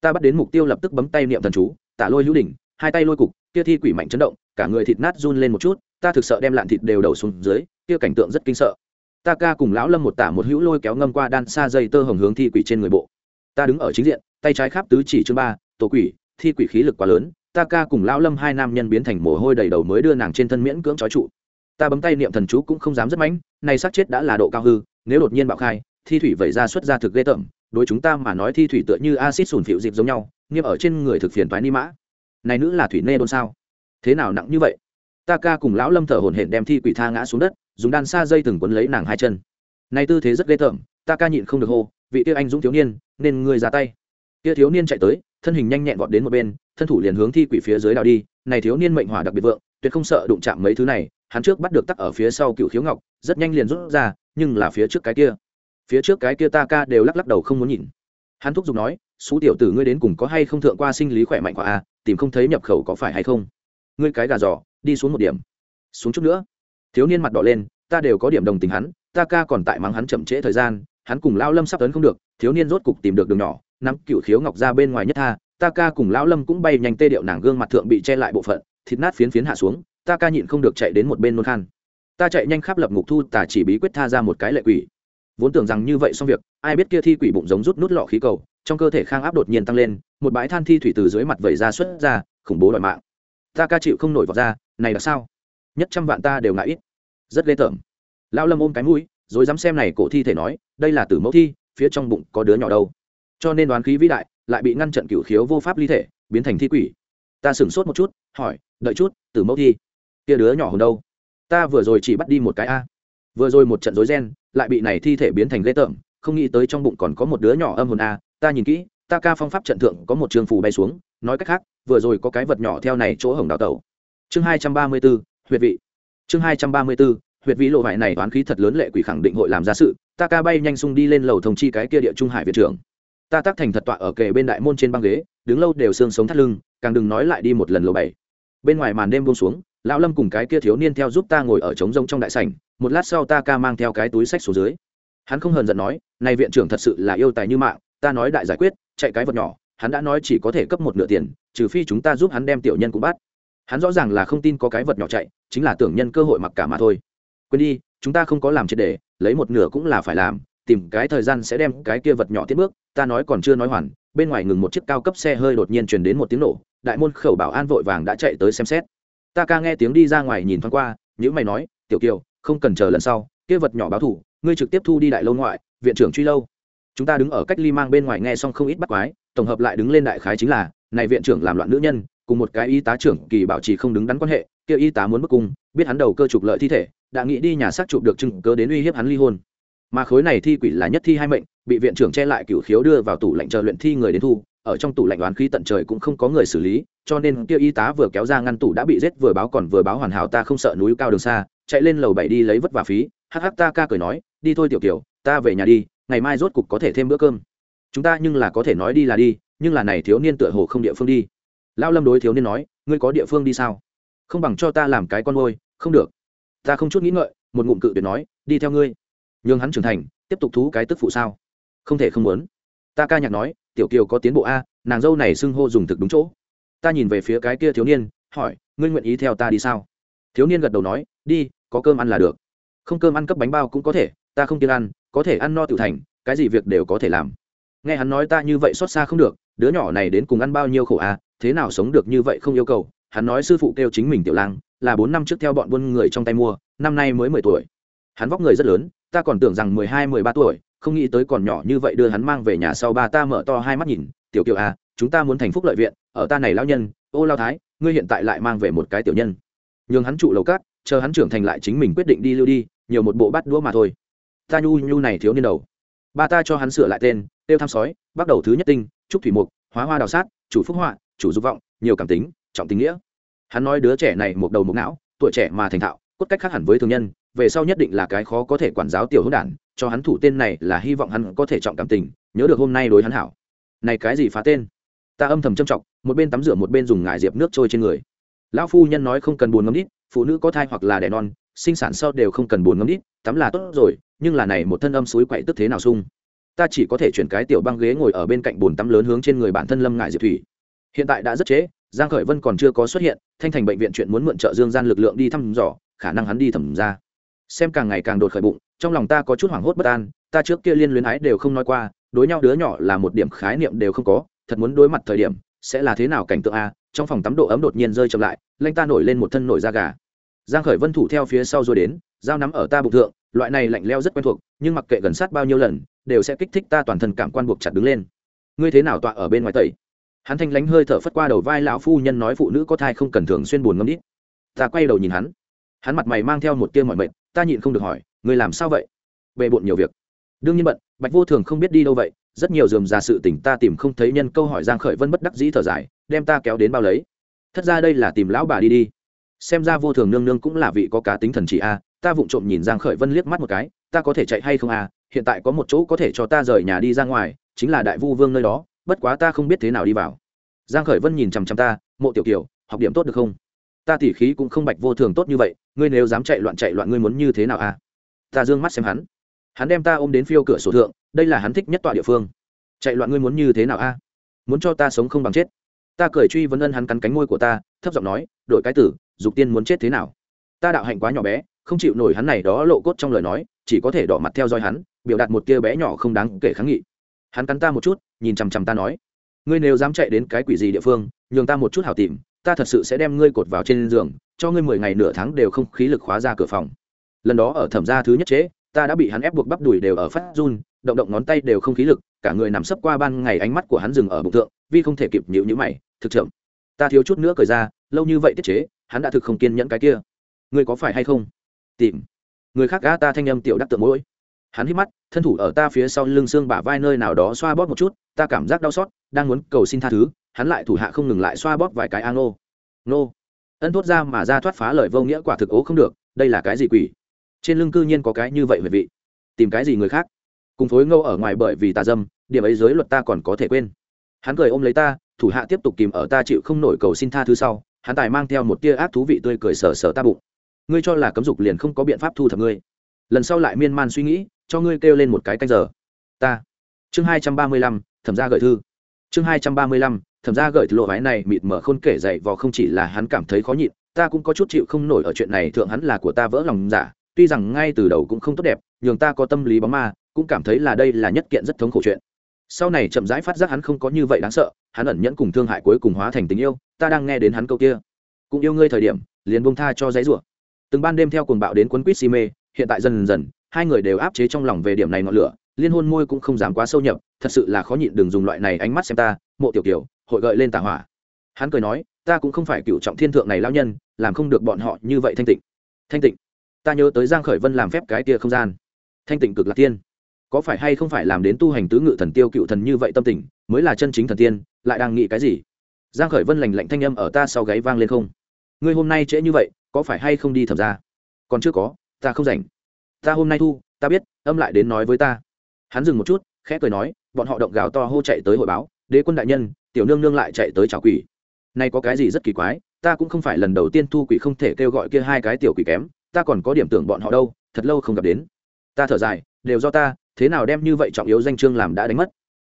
Speaker 1: Ta bắt đến mục tiêu lập tức bấm tay niệm thần chú, tả lôi hữu đỉnh, hai tay lôi cục, kia thi quỷ mạnh chấn động, cả người thịt nát run lên một chút, ta thực sợ đem lạn thịt đều đầu xuống dưới, kia cảnh tượng rất kinh sợ. Ta ca cùng lão lâm một tả một hữu lôi kéo ngâm qua đan xa dây tơ hồng hướng thi quỷ trên người bộ. Ta đứng ở chính diện, tay trái khắp tứ chỉ chương ba tổ quỷ, thi quỷ khí lực quá lớn, ta ca cùng lão lâm hai nam nhân biến thành mồ hôi đầy đầu mới đưa nàng trên thân miễn cưỡng trói trụ. Ta bấm tay niệm thần chú cũng không dám rất mãnh, này xác chết đã là độ cao hư, nếu đột nhiên bạo khai, thi thủy vẩy ra xuất ra thực ghê tởm, đối chúng ta mà nói thi thủy tựa như acid sùn phịu dịp giống nhau, nghiêm ở trên người thực phiền toái ni mã. Này nữ là thủy nê đôn sao? Thế nào nặng như vậy? Ta ca cùng lão lâm thở hổn hển đem thi quỷ tha ngã xuống đất, dùng đan xa dây từng quấn lấy nàng hai chân. Này tư thế rất ghê tởm, ta ca nhịn không được hô, vị tiêu anh dũng thiếu niên, nên người ra tay. Kia thiếu niên chạy tới thân hình nhanh nhẹn vọt đến một bên, thân thủ liền hướng thi quỷ phía dưới đào đi, này thiếu niên mệnh hỏa đặc biệt vượng, tuyệt không sợ đụng chạm mấy thứ này, hắn trước bắt được tắc ở phía sau cựu khiếu ngọc, rất nhanh liền rút ra, nhưng là phía trước cái kia, phía trước cái kia ta ca đều lắc lắc đầu không muốn nhìn. Hắn thúc giục nói xú tiểu tử ngươi đến cùng có hay không thượng qua sinh lý khỏe mạnh qua a à, tìm không thấy nhập khẩu có phải hay không? Ngươi cái gà giò, đi xuống một điểm. Xuống chút nữa, thiếu niên mặt đỏ lên, ta đều có điểm đồng tình hắn, ta ca còn tại mắng hắn chậm trễ thời gian hắn cùng lão lâm sắp tấn không được, thiếu niên rốt cục tìm được đường nhỏ, nắm cựu khiếu ngọc ra bên ngoài nhất tha, ta ca cùng lão lâm cũng bay nhanh tê điệu nàng gương mặt thượng bị che lại bộ phận, thịt nát phiến phiến hạ xuống, ta ca nhịn không được chạy đến một bên nôn khan. Ta chạy nhanh khắp lập ngục thu tà chỉ bí quyết tha ra một cái lệ quỷ. Vốn tưởng rằng như vậy xong việc, ai biết kia thi quỷ bụng giống rút nút lọ khí cầu, trong cơ thể khang áp đột nhiên tăng lên, một bãi than thi thủy từ dưới mặt vẩy ra xuất ra, khủng bố đòi mạng. Ta ca chịu không nổi vào ra, này là sao? Nhất trăm vạn ta đều ngại ít. Rất ghê tởm. Lão lâm ôm cái mũi rồi dám xem này cổ thi thể nói, đây là tử mẫu thi, phía trong bụng có đứa nhỏ đâu. Cho nên đoán khí vĩ đại, lại bị ngăn trận cửu khiếu vô pháp ly thể, biến thành thi quỷ. Ta sửng sốt một chút, hỏi, đợi chút, tử mẫu thi? Kia đứa nhỏ hồn đâu? Ta vừa rồi chỉ bắt đi một cái a. Vừa rồi một trận rối ren, lại bị này thi thể biến thành lê tởm, không nghĩ tới trong bụng còn có một đứa nhỏ âm hồn a. Ta nhìn kỹ, ta ca phong pháp trận thượng có một trường phù bay xuống, nói cách khác, vừa rồi có cái vật nhỏ theo này chỗ hồng đào tẩu. Chương hai trăm ba mươi huyệt vị. Chương hai trăm ba mươi b ố huyệt vị lộ vải này toán khí thật lớn lệ quỷ khẳng định hội làm ra sự, ta ca bay nhanh sung đi lên lầu thông chi cái kia địa trung hải viện trưởng. Ta tác thành thật tọa ở kề bên đại môn trên băng ghế, đứng lâu đều xương sống thắt lưng, càng đừng nói lại đi một lần lầu bảy. Bên ngoài màn đêm buông xuống, lão lâm cùng cái kia thiếu niên theo giúp ta ngồi ở trống rông trong đại sảnh, một lát sau ta ca mang theo cái túi sách xuống dưới. Hắn không hờn giận nói, này viện trưởng thật sự là yêu tài như mạng, ta nói đại giải quyết, chạy cái vật nhỏ, hắn đã nói chỉ có thể cấp một nửa tiền, trừ phi chúng ta giúp hắn đem tiểu nhân cũng bắt. Hắn rõ ràng là không tin có cái vật nhỏ chạy, chính là tưởng nhân cơ hội mặc cả mà thôi quên đi, chúng ta không có làm triệt để, lấy một nửa cũng là phải làm, tìm cái thời gian sẽ đem cái kia vật nhỏ tiếp bước, ta nói còn chưa nói hoàn, bên ngoài ngừng một chiếc cao cấp xe hơi đột nhiên truyền đến một tiếng nổ, đại môn khẩu bảo an vội vàng đã chạy tới xem xét. Ta ca nghe tiếng đi ra ngoài nhìn thoáng qua nhữ mày nói, tiểu kiều, không cần chờ lần sau, kia vật nhỏ báo thủ ngươi trực tiếp thu đi đại lâu ngoại, viện trưởng truy lâu. Chúng ta đứng ở cách ly mang bên ngoài nghe xong không ít bắt quái, tổng hợp lại đứng lên đại khái chính là, này viện trưởng làm loạn nữ nhân, cùng một cái y tá trưởng kỳ bảo trì không đứng đắn quan hệ kia y tá muốn bức cung, biết hắn đầu cơ trục lợi thi thể, đã nghĩ đi nhà xác chụp được chứng cớ đến uy hiếp hắn ly hôn. Mà khối này thi quỷ là nhất thi hai mệnh, bị viện trưởng che lại cửu khiếu đưa vào tủ lạnh chờ luyện thi người đến thu, ở trong tủ lạnh đoán khí tận trời cũng không có người xử lý, cho nên kia y tá vừa kéo ra ngăn tủ đã bị giết, vừa báo còn vừa báo hoàn hảo ta không sợ núi cao đường xa, chạy lên lầu bảy đi lấy vất vả phí, hắc hắc ta ca cười nói, đi thôi tiểu kiều, ta về nhà đi, ngày mai rốt cục có thể thêm bữa cơm. Chúng ta nhưng là có thể nói đi là đi, nhưng là này thiếu niên tựa hồ không địa phương đi. Lão lâm đối thiếu niên nói, ngươi có địa phương đi sao? Không bằng cho ta làm cái con môi không được. Ta không chút nghĩ ngợi, một ngụm cự tuyệt nói, đi theo ngươi. Nhưng hắn trưởng thành, tiếp tục thú cái tức phụ sao? Không thể không muốn. Ta ca nhạc nói, tiểu kiều có tiến bộ a, nàng dâu này xưng hô dùng thực đúng chỗ. Ta nhìn về phía cái kia thiếu niên, hỏi, ngươi nguyện ý theo ta đi sao? Thiếu niên gật đầu nói, đi, có cơm ăn là được. Không cơm ăn cấp bánh bao cũng có thể, ta không kiên ăn, có thể ăn no tự thành, cái gì việc đều có thể làm. Nghe hắn nói ta như vậy xót xa không được, đứa nhỏ này đến cùng ăn bao nhiêu khổ à thế nào sống được như vậy không yêu cầu hắn nói sư phụ kêu chính mình tiểu lang, là bốn năm trước theo bọn buôn người trong tay mua, năm nay mới mười tuổi. Hắn vóc người rất lớn, ta còn tưởng rằng mười hai, mười ba tuổi, không nghĩ tới còn nhỏ như vậy đưa hắn mang về nhà sau ba ta mở to hai mắt nhìn, tiểu kiều à chúng ta muốn thành phúc lợi viện, ở ta này lão nhân, ô lao thái, ngươi hiện tại lại mang về một cái tiểu nhân. Nhường hắn trụ lầu cát, chờ hắn trưởng thành lại chính mình quyết định đi lưu đi, nhiều một bộ bắt đũa mà thôi. Ta nhu nhu này thiếu niên đầu. Ba ta cho hắn sửa lại tên, tiêu tham sói, bắt đầu thứ nhất tinh, trúc thủy mục, hóa hoa đào sát, chủ phúc họa, chủ dục vọng, nhiều cảm tính trọng tình nghĩa. Hắn nói đứa trẻ này một đầu một não, tuổi trẻ mà thành thạo, cốt cách khác hẳn với thường nhân, về sau nhất định là cái khó có thể quản giáo tiểu hữu đản, cho hắn thủ tên này là hy vọng hắn có thể trọng cảm tình, nhớ được hôm nay đối hắn hảo. Này cái gì phá tên? Ta âm thầm châm trọng một bên tắm rửa một bên dùng ngải diệp nước trôi trên người. Lão phu nhân nói không cần buồn ngấm đít, phụ nữ có thai hoặc là đẻ non, sinh sản sau đều không cần buồn ngấm đít, tắm là tốt rồi, nhưng là này một thân âm suối quậy tức thế nào sung? Ta chỉ có thể chuyển cái tiểu băng ghế ngồi ở bên cạnh bồn tắm lớn hướng trên người bản thân lâm ngại diệp thủy. Hiện tại đã rất trễ giang khởi vân còn chưa có xuất hiện, thanh thành bệnh viện chuyện muốn mượn trợ dương gian lực lượng đi thăm dò, khả năng hắn đi thẩm ra. Xem càng ngày càng đột khởi bụng, trong lòng ta có chút hoảng hốt bất an, ta trước kia liên luyến ái đều không nói qua, đối nhau đứa nhỏ là một điểm khái niệm đều không có, thật muốn đối mặt thời điểm, sẽ là thế nào cảnh tượng a? Trong phòng tắm độ ấm đột nhiên rơi chậm lại, lanh ta nổi lên một thân nổi da gà. Giang khởi vân thủ theo phía sau rồi đến, dao nắm ở ta bụng thượng, loại này lạnh leo rất quen thuộc, nhưng mặc kệ gần sát bao nhiêu lần, đều sẽ kích thích ta toàn thân cảm quan buộc chặt đứng lên. Ngươi thế nào tọa ở bên ngoài tẩy? Hắn thanh lánh hơi thở phất qua đầu vai lão phu nhân nói phụ nữ có thai không cần thường xuyên buồn ngâm đít ta quay đầu nhìn hắn. Hắn mặt mày mang theo một tia mọi mệnh ta nhịn không được hỏi người làm sao vậy? Bề bộn nhiều việc. Đương nhiên bận, bạch vô thường không biết đi đâu vậy, rất nhiều dườm ra sự tỉnh ta tìm không thấy nhân câu hỏi giang khởi vân bất đắc dĩ thở dài, đem ta kéo đến bao lấy? Thất ra đây là tìm lão bà đi đi. Xem ra vô thường nương nương cũng là vị có cá tính thần chỉ a, ta vụng trộm nhìn giang khởi vân liếc mắt một cái, ta có thể chạy hay không a, hiện tại có một chỗ có thể cho ta rời nhà đi ra ngoài, chính là đại vu vương nơi đó bất quá ta không biết thế nào đi vào. Giang khởi vân nhìn chằm chằm ta, mộ tiểu kiều, học điểm tốt được không? Ta tỉ khí cũng không bạch vô thường tốt như vậy, ngươi nếu dám chạy loạn chạy loạn ngươi muốn như thế nào a ta dương mắt xem hắn. Hắn đem ta ôm đến phiêu cửa sổ thượng, đây là hắn thích nhất tọa địa phương. Chạy loạn ngươi muốn như thế nào a muốn cho ta sống không bằng chết? Ta cười truy vấn ân hắn cắn cánh môi của ta, thấp giọng nói đội cái tử, dục tiên muốn chết thế nào? Ta đạo hạnh quá nhỏ bé, không chịu nổi hắn này đó lộ cốt trong lời nói, chỉ có thể đỏ mặt theo dõi hắn, biểu đạt một tia bé nhỏ không đáng kể kháng nghị hắn cắn ta một chút, nhìn chằm chằm ta nói, ngươi nếu dám chạy đến cái quỷ gì địa phương, nhường ta một chút hảo tìm, ta thật sự sẽ đem ngươi cột vào trên giường, cho ngươi mười ngày nửa tháng đều không khí lực khóa ra cửa phòng. Lần đó ở thẩm gia thứ nhất chế, ta đã bị hắn ép buộc bắp đùi đều ở phát run, động động ngón tay đều không khí lực, cả người nằm sấp qua ban ngày ánh mắt của hắn dừng ở bụng thượng, vì không thể kịp nhịu nhữ mày, thực chậm, ta thiếu chút nữa cười ra, lâu như vậy tiết chế, hắn đã thực không kiên nhẫn cái kia. Ngươi có phải hay không? Tìm. Người khác gã ta thanh âm tiểu đắc tượng mỗi hắn hít mắt, thân thủ ở ta phía sau lưng xương bả vai nơi nào đó xoa bóp một chút, ta cảm giác đau xót, đang muốn cầu xin tha thứ, hắn lại thủ hạ không ngừng lại xoa bóp vài cái a nô nô ân thốt ra mà ra thoát phá lời vô nghĩa quả thực ố không được, đây là cái gì quỷ? Trên lưng cư nhiên có cái như vậy về vị. Tìm cái gì người khác? Cùng phối ngâu ở ngoài bởi vì ta dâm, điểm ấy giới luật ta còn có thể quên. Hắn cười ôm lấy ta, thủ hạ tiếp tục kìm ở ta chịu không nổi cầu xin tha thứ sau, hắn tài mang theo một tia ác thú vị tươi cười sờ sờ ta bụng. Ngươi cho là cấm dục liền không có biện pháp thu thập ngươi lần sau lại miên man suy nghĩ, cho ngươi kêu lên một cái canh giờ. Ta. Chương hai trăm ba mươi lăm, thẩm ra gợi thư. Chương hai trăm ba mươi lăm, thẩm ra gợi lộ váy này mịt mở khôn kể dậy vò không chỉ là hắn cảm thấy khó nhịn, ta cũng có chút chịu không nổi ở chuyện này, thượng hắn là của ta vỡ lòng giả, tuy rằng ngay từ đầu cũng không tốt đẹp, nhường ta có tâm lý bóng ma, cũng cảm thấy là đây là nhất kiện rất thống khổ chuyện. Sau này chậm rãi phát giác hắn không có như vậy đáng sợ, hắn ẩn nhẫn cùng thương hại cuối cùng hóa thành tình yêu, ta đang nghe đến hắn câu kia. Cũng yêu ngươi thời điểm, liền bông tha cho giấy rủa. Từng ban đêm theo cuồng bạo đến quấn quýt si mê hiện tại dần dần, hai người đều áp chế trong lòng về điểm này ngọn lửa, liên hôn môi cũng không dám quá sâu nhập, thật sự là khó nhịn, đừng dùng loại này ánh mắt xem ta, mộ tiểu kiểu hội gợi lên tà hỏa. Hắn cười nói, ta cũng không phải cựu trọng thiên thượng này lao nhân, làm không được bọn họ như vậy thanh tịnh. Thanh tịnh? Ta nhớ tới giang khởi vân làm phép cái kia không gian. Thanh tịnh cực lạc tiên. Có phải hay không phải làm đến tu hành tứ ngự thần tiêu cựu thần như vậy tâm tình, mới là chân chính thần tiên, lại đang nghĩ cái gì? Giang khởi vân lành lạnh thanh âm ở ta sau gáy vang lên không? Ngươi hôm nay trễ như vậy, có phải hay không đi thẩm ra? Còn chưa có ta không rảnh. Ta hôm nay thu, ta biết, âm lại đến nói với ta. Hắn dừng một chút, khẽ cười nói, bọn họ động gào to hô chạy tới hội báo, đế quân đại nhân, tiểu nương nương lại chạy tới chào quỷ. Nay có cái gì rất kỳ quái, ta cũng không phải lần đầu tiên thu quỷ không thể kêu gọi kia hai cái tiểu quỷ kém, ta còn có điểm tưởng bọn họ đâu, thật lâu không gặp đến. Ta thở dài, đều do ta, thế nào đem như vậy trọng yếu danh chương làm đã đánh mất.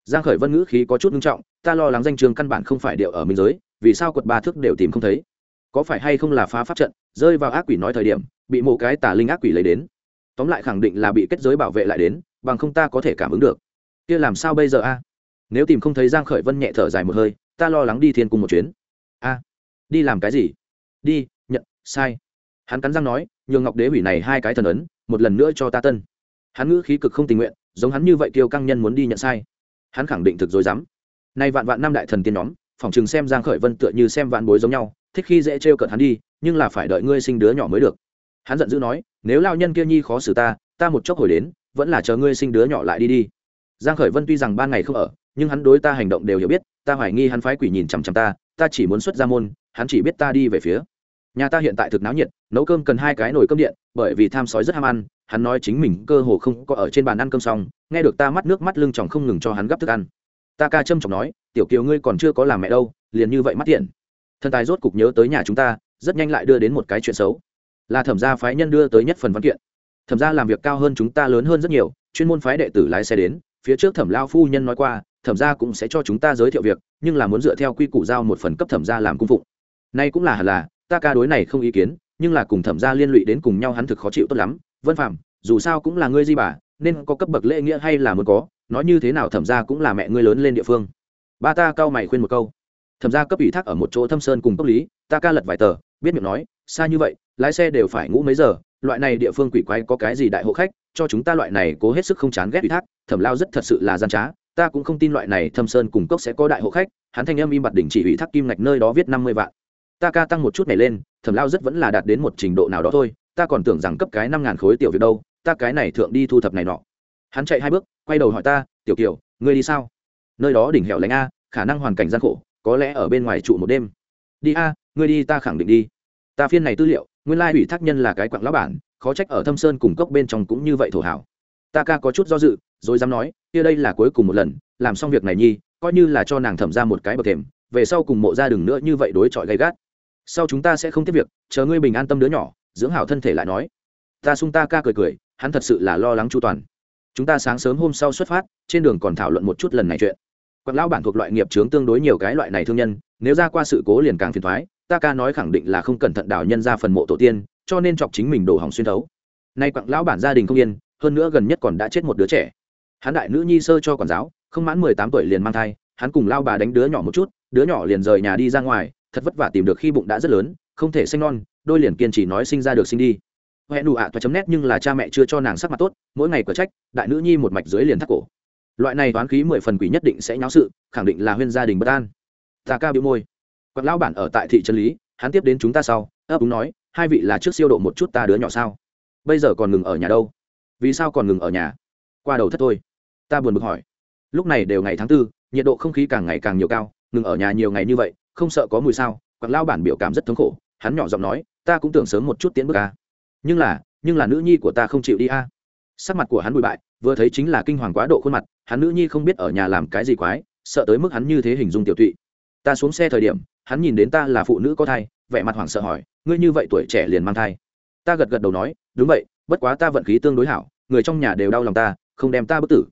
Speaker 1: Giang khởi vân ngữ khí có chút nghiêm trọng, ta lo lắng danh chương căn bản không phải điệu ở minh giới, vì sao quật ba thước đều tìm không thấy. Có phải hay không là phá pháp trận, rơi vào ác quỷ nói thời điểm bị một cái tà linh ác quỷ lấy đến. Tóm lại khẳng định là bị kết giới bảo vệ lại đến, bằng không ta có thể cảm ứng được. Kia làm sao bây giờ a? Nếu tìm không thấy giang khởi vân nhẹ thở dài một hơi, ta lo lắng đi thiên Cung một chuyến. A, đi làm cái gì? Đi, nhận, sai. Hắn cắn răng nói, nhường ngọc đế hủy này hai cái thần ấn, một lần nữa cho ta tân. Hắn ngữ khí cực không tình nguyện, giống hắn như vậy kiêu căng nhân muốn đi nhận sai. Hắn khẳng định thực dối dám. Nay vạn vạn năm đại thần tiên nhóm phỏng chừng xem giang khởi vân tựa như xem vạn bối giống nhau, thích khi dễ trêu cợt hắn đi, nhưng là phải đợi ngươi sinh đứa nhỏ mới được hắn giận dữ nói, nếu lao nhân kia nhi khó xử ta ta một chốc hồi đến, vẫn là chờ ngươi sinh đứa nhỏ lại đi đi. Giang khởi vân tuy rằng ban ngày không ở, nhưng hắn đối ta hành động đều hiểu biết, ta hoài nghi hắn phái quỷ nhìn chằm chằm ta ta chỉ muốn xuất ra môn, hắn chỉ biết ta đi về phía. Nhà ta hiện tại thực náo nhiệt, nấu cơm cần hai cái nồi cơm điện, bởi vì tham sói rất ham ăn, hắn nói chính mình cơ hồ không có ở trên bàn ăn cơm xong, nghe được ta mắt nước mắt lưng tròng không ngừng cho hắn gấp thức ăn. Ta ca châm chọc nói, tiểu kiều ngươi còn chưa có làm mẹ đâu, liền như vậy mắt tiện. Thần tài rốt cục nhớ tới nhà chúng ta, rất nhanh lại đưa đến một cái chuyện xấu là thẩm gia phái nhân đưa tới nhất phần văn kiện. Thẩm gia làm việc cao hơn chúng ta lớn hơn rất nhiều, chuyên môn phái đệ tử lái xe đến, phía trước thẩm lao phu nhân nói qua, thẩm gia cũng sẽ cho chúng ta giới thiệu việc, nhưng là muốn dựa theo quy củ giao một phần cấp thẩm gia làm cung phụng. Nay cũng là hẳn là, ta ca đối này không ý kiến, nhưng là cùng thẩm gia liên lụy đến cùng nhau hắn thực khó chịu tốt lắm. Vân phạm dù sao cũng là ngươi di bà, nên có cấp bậc lễ nghĩa hay là muốn có, nói như thế nào thẩm gia cũng là mẹ ngươi lớn lên địa phương. Ba ta cao mày khuyên một câu. Thẩm gia cấp ủy thác ở một chỗ thâm sơn cùng tốc lý, ta ca lật vài tờ biết miệng nói, xa như vậy, lái xe đều phải ngủ mấy giờ, loại này địa phương quỷ quái có cái gì đại hộ khách, cho chúng ta loại này cố hết sức không chán ghét ủy thác, thẩm lao rất thật sự là gian trá, ta cũng không tin loại này thâm sơn cùng cốc sẽ có đại hộ khách, hắn thanh âm im bặt đỉnh chỉ ủy thác kim ngạch nơi đó viết năm mươi vạn. Ta ca tăng một chút này lên, thẩm lao rất vẫn là đạt đến một trình độ nào đó thôi, ta còn tưởng rằng cấp cái năm ngàn khối tiểu việc đâu, ta cái này thượng đi thu thập này nọ. Hắn chạy hai bước, quay đầu hỏi ta, tiểu kiều, ngươi đi sao? Nơi đó đỉnh hẻo lánh a, khả năng hoàn cảnh gian khổ, có lẽ ở bên ngoài trụ một đêm. Đi a ngươi đi ta khẳng định đi. Ta phiên này tư liệu, nguyên lai ủy thác nhân là cái quặng lão bản, khó trách ở thâm sơn cùng cốc bên trong cũng như vậy thổ hảo. Ta ca có chút do dự, rồi dám nói, kia đây là cuối cùng một lần, làm xong việc này nhi, coi như là cho nàng thẩm ra một cái bậc thềm, về sau cùng mộ ra đừng nữa như vậy đối chọi gay gắt. Sau chúng ta sẽ không tiếp việc, chờ ngươi bình an tâm đứa nhỏ, dưỡng hảo thân thể lại nói. Ta sung ta ca cười cười, hắn thật sự là lo lắng chu toàn. Chúng ta sáng sớm hôm sau xuất phát, trên đường còn thảo luận một chút lần này chuyện. Quặng lão bản thuộc loại nghiệp chướng tương đối nhiều cái loại này thương nhân, nếu ra qua sự cố liền càng phiền thoái ta ca nói khẳng định là không cẩn thận đảo nhân ra phần mộ tổ tiên, cho nên chọc chính mình đổ hỏng xuyên thấu. Nay quặng lão bản gia đình không yên, hơn nữa gần nhất còn đã chết một đứa trẻ. Hắn đại nữ nhi sơ cho quản giáo, không mãn mười tám tuổi liền mang thai, hắn cùng lao bà đánh đứa nhỏ một chút, đứa nhỏ liền rời nhà đi ra ngoài, thật vất vả tìm được khi bụng đã rất lớn, không thể sinh non, đôi liền kiên trì nói sinh ra được sinh đi. Hẹn đủ ạ toa chấm nét nhưng là cha mẹ chưa cho nàng sắc mặt tốt, mỗi ngày cửa trách, đại nữ nhi một mạch dưới liền thắt cổ. Loại này toán khí mười phần quỷ nhất định sẽ nháo sự, khẳng định là huyên gia đình bất an. Ta ca biểu môi quạt lão bản ở tại thị trấn lý, hắn tiếp đến chúng ta sau, ấp úng nói, hai vị là trước siêu độ một chút ta đứa nhỏ sao? Bây giờ còn ngừng ở nhà đâu? Vì sao còn ngừng ở nhà? Qua đầu thất thôi. Ta buồn bực hỏi. Lúc này đều ngày tháng tư, nhiệt độ không khí càng ngày càng nhiều cao, ngừng ở nhà nhiều ngày như vậy, không sợ có mùi sao? Quạt lao bản biểu cảm rất thống khổ, hắn nhỏ giọng nói, ta cũng tưởng sớm một chút tiến bước ca nhưng là nhưng là nữ nhi của ta không chịu đi a. Sắc mặt của hắn bụi bại, vừa thấy chính là kinh hoàng quá độ khuôn mặt, hắn nữ nhi không biết ở nhà làm cái gì quái, sợ tới mức hắn như thế hình dung tiểu tụy. Ta xuống xe thời điểm hắn nhìn đến ta là phụ nữ có thai, vẻ mặt hoảng sợ hỏi, ngươi như vậy tuổi trẻ liền mang thai? Ta gật gật đầu nói, đúng vậy, bất quá ta vận khí tương đối hảo, người trong nhà đều đau lòng ta, không đem ta bất tử.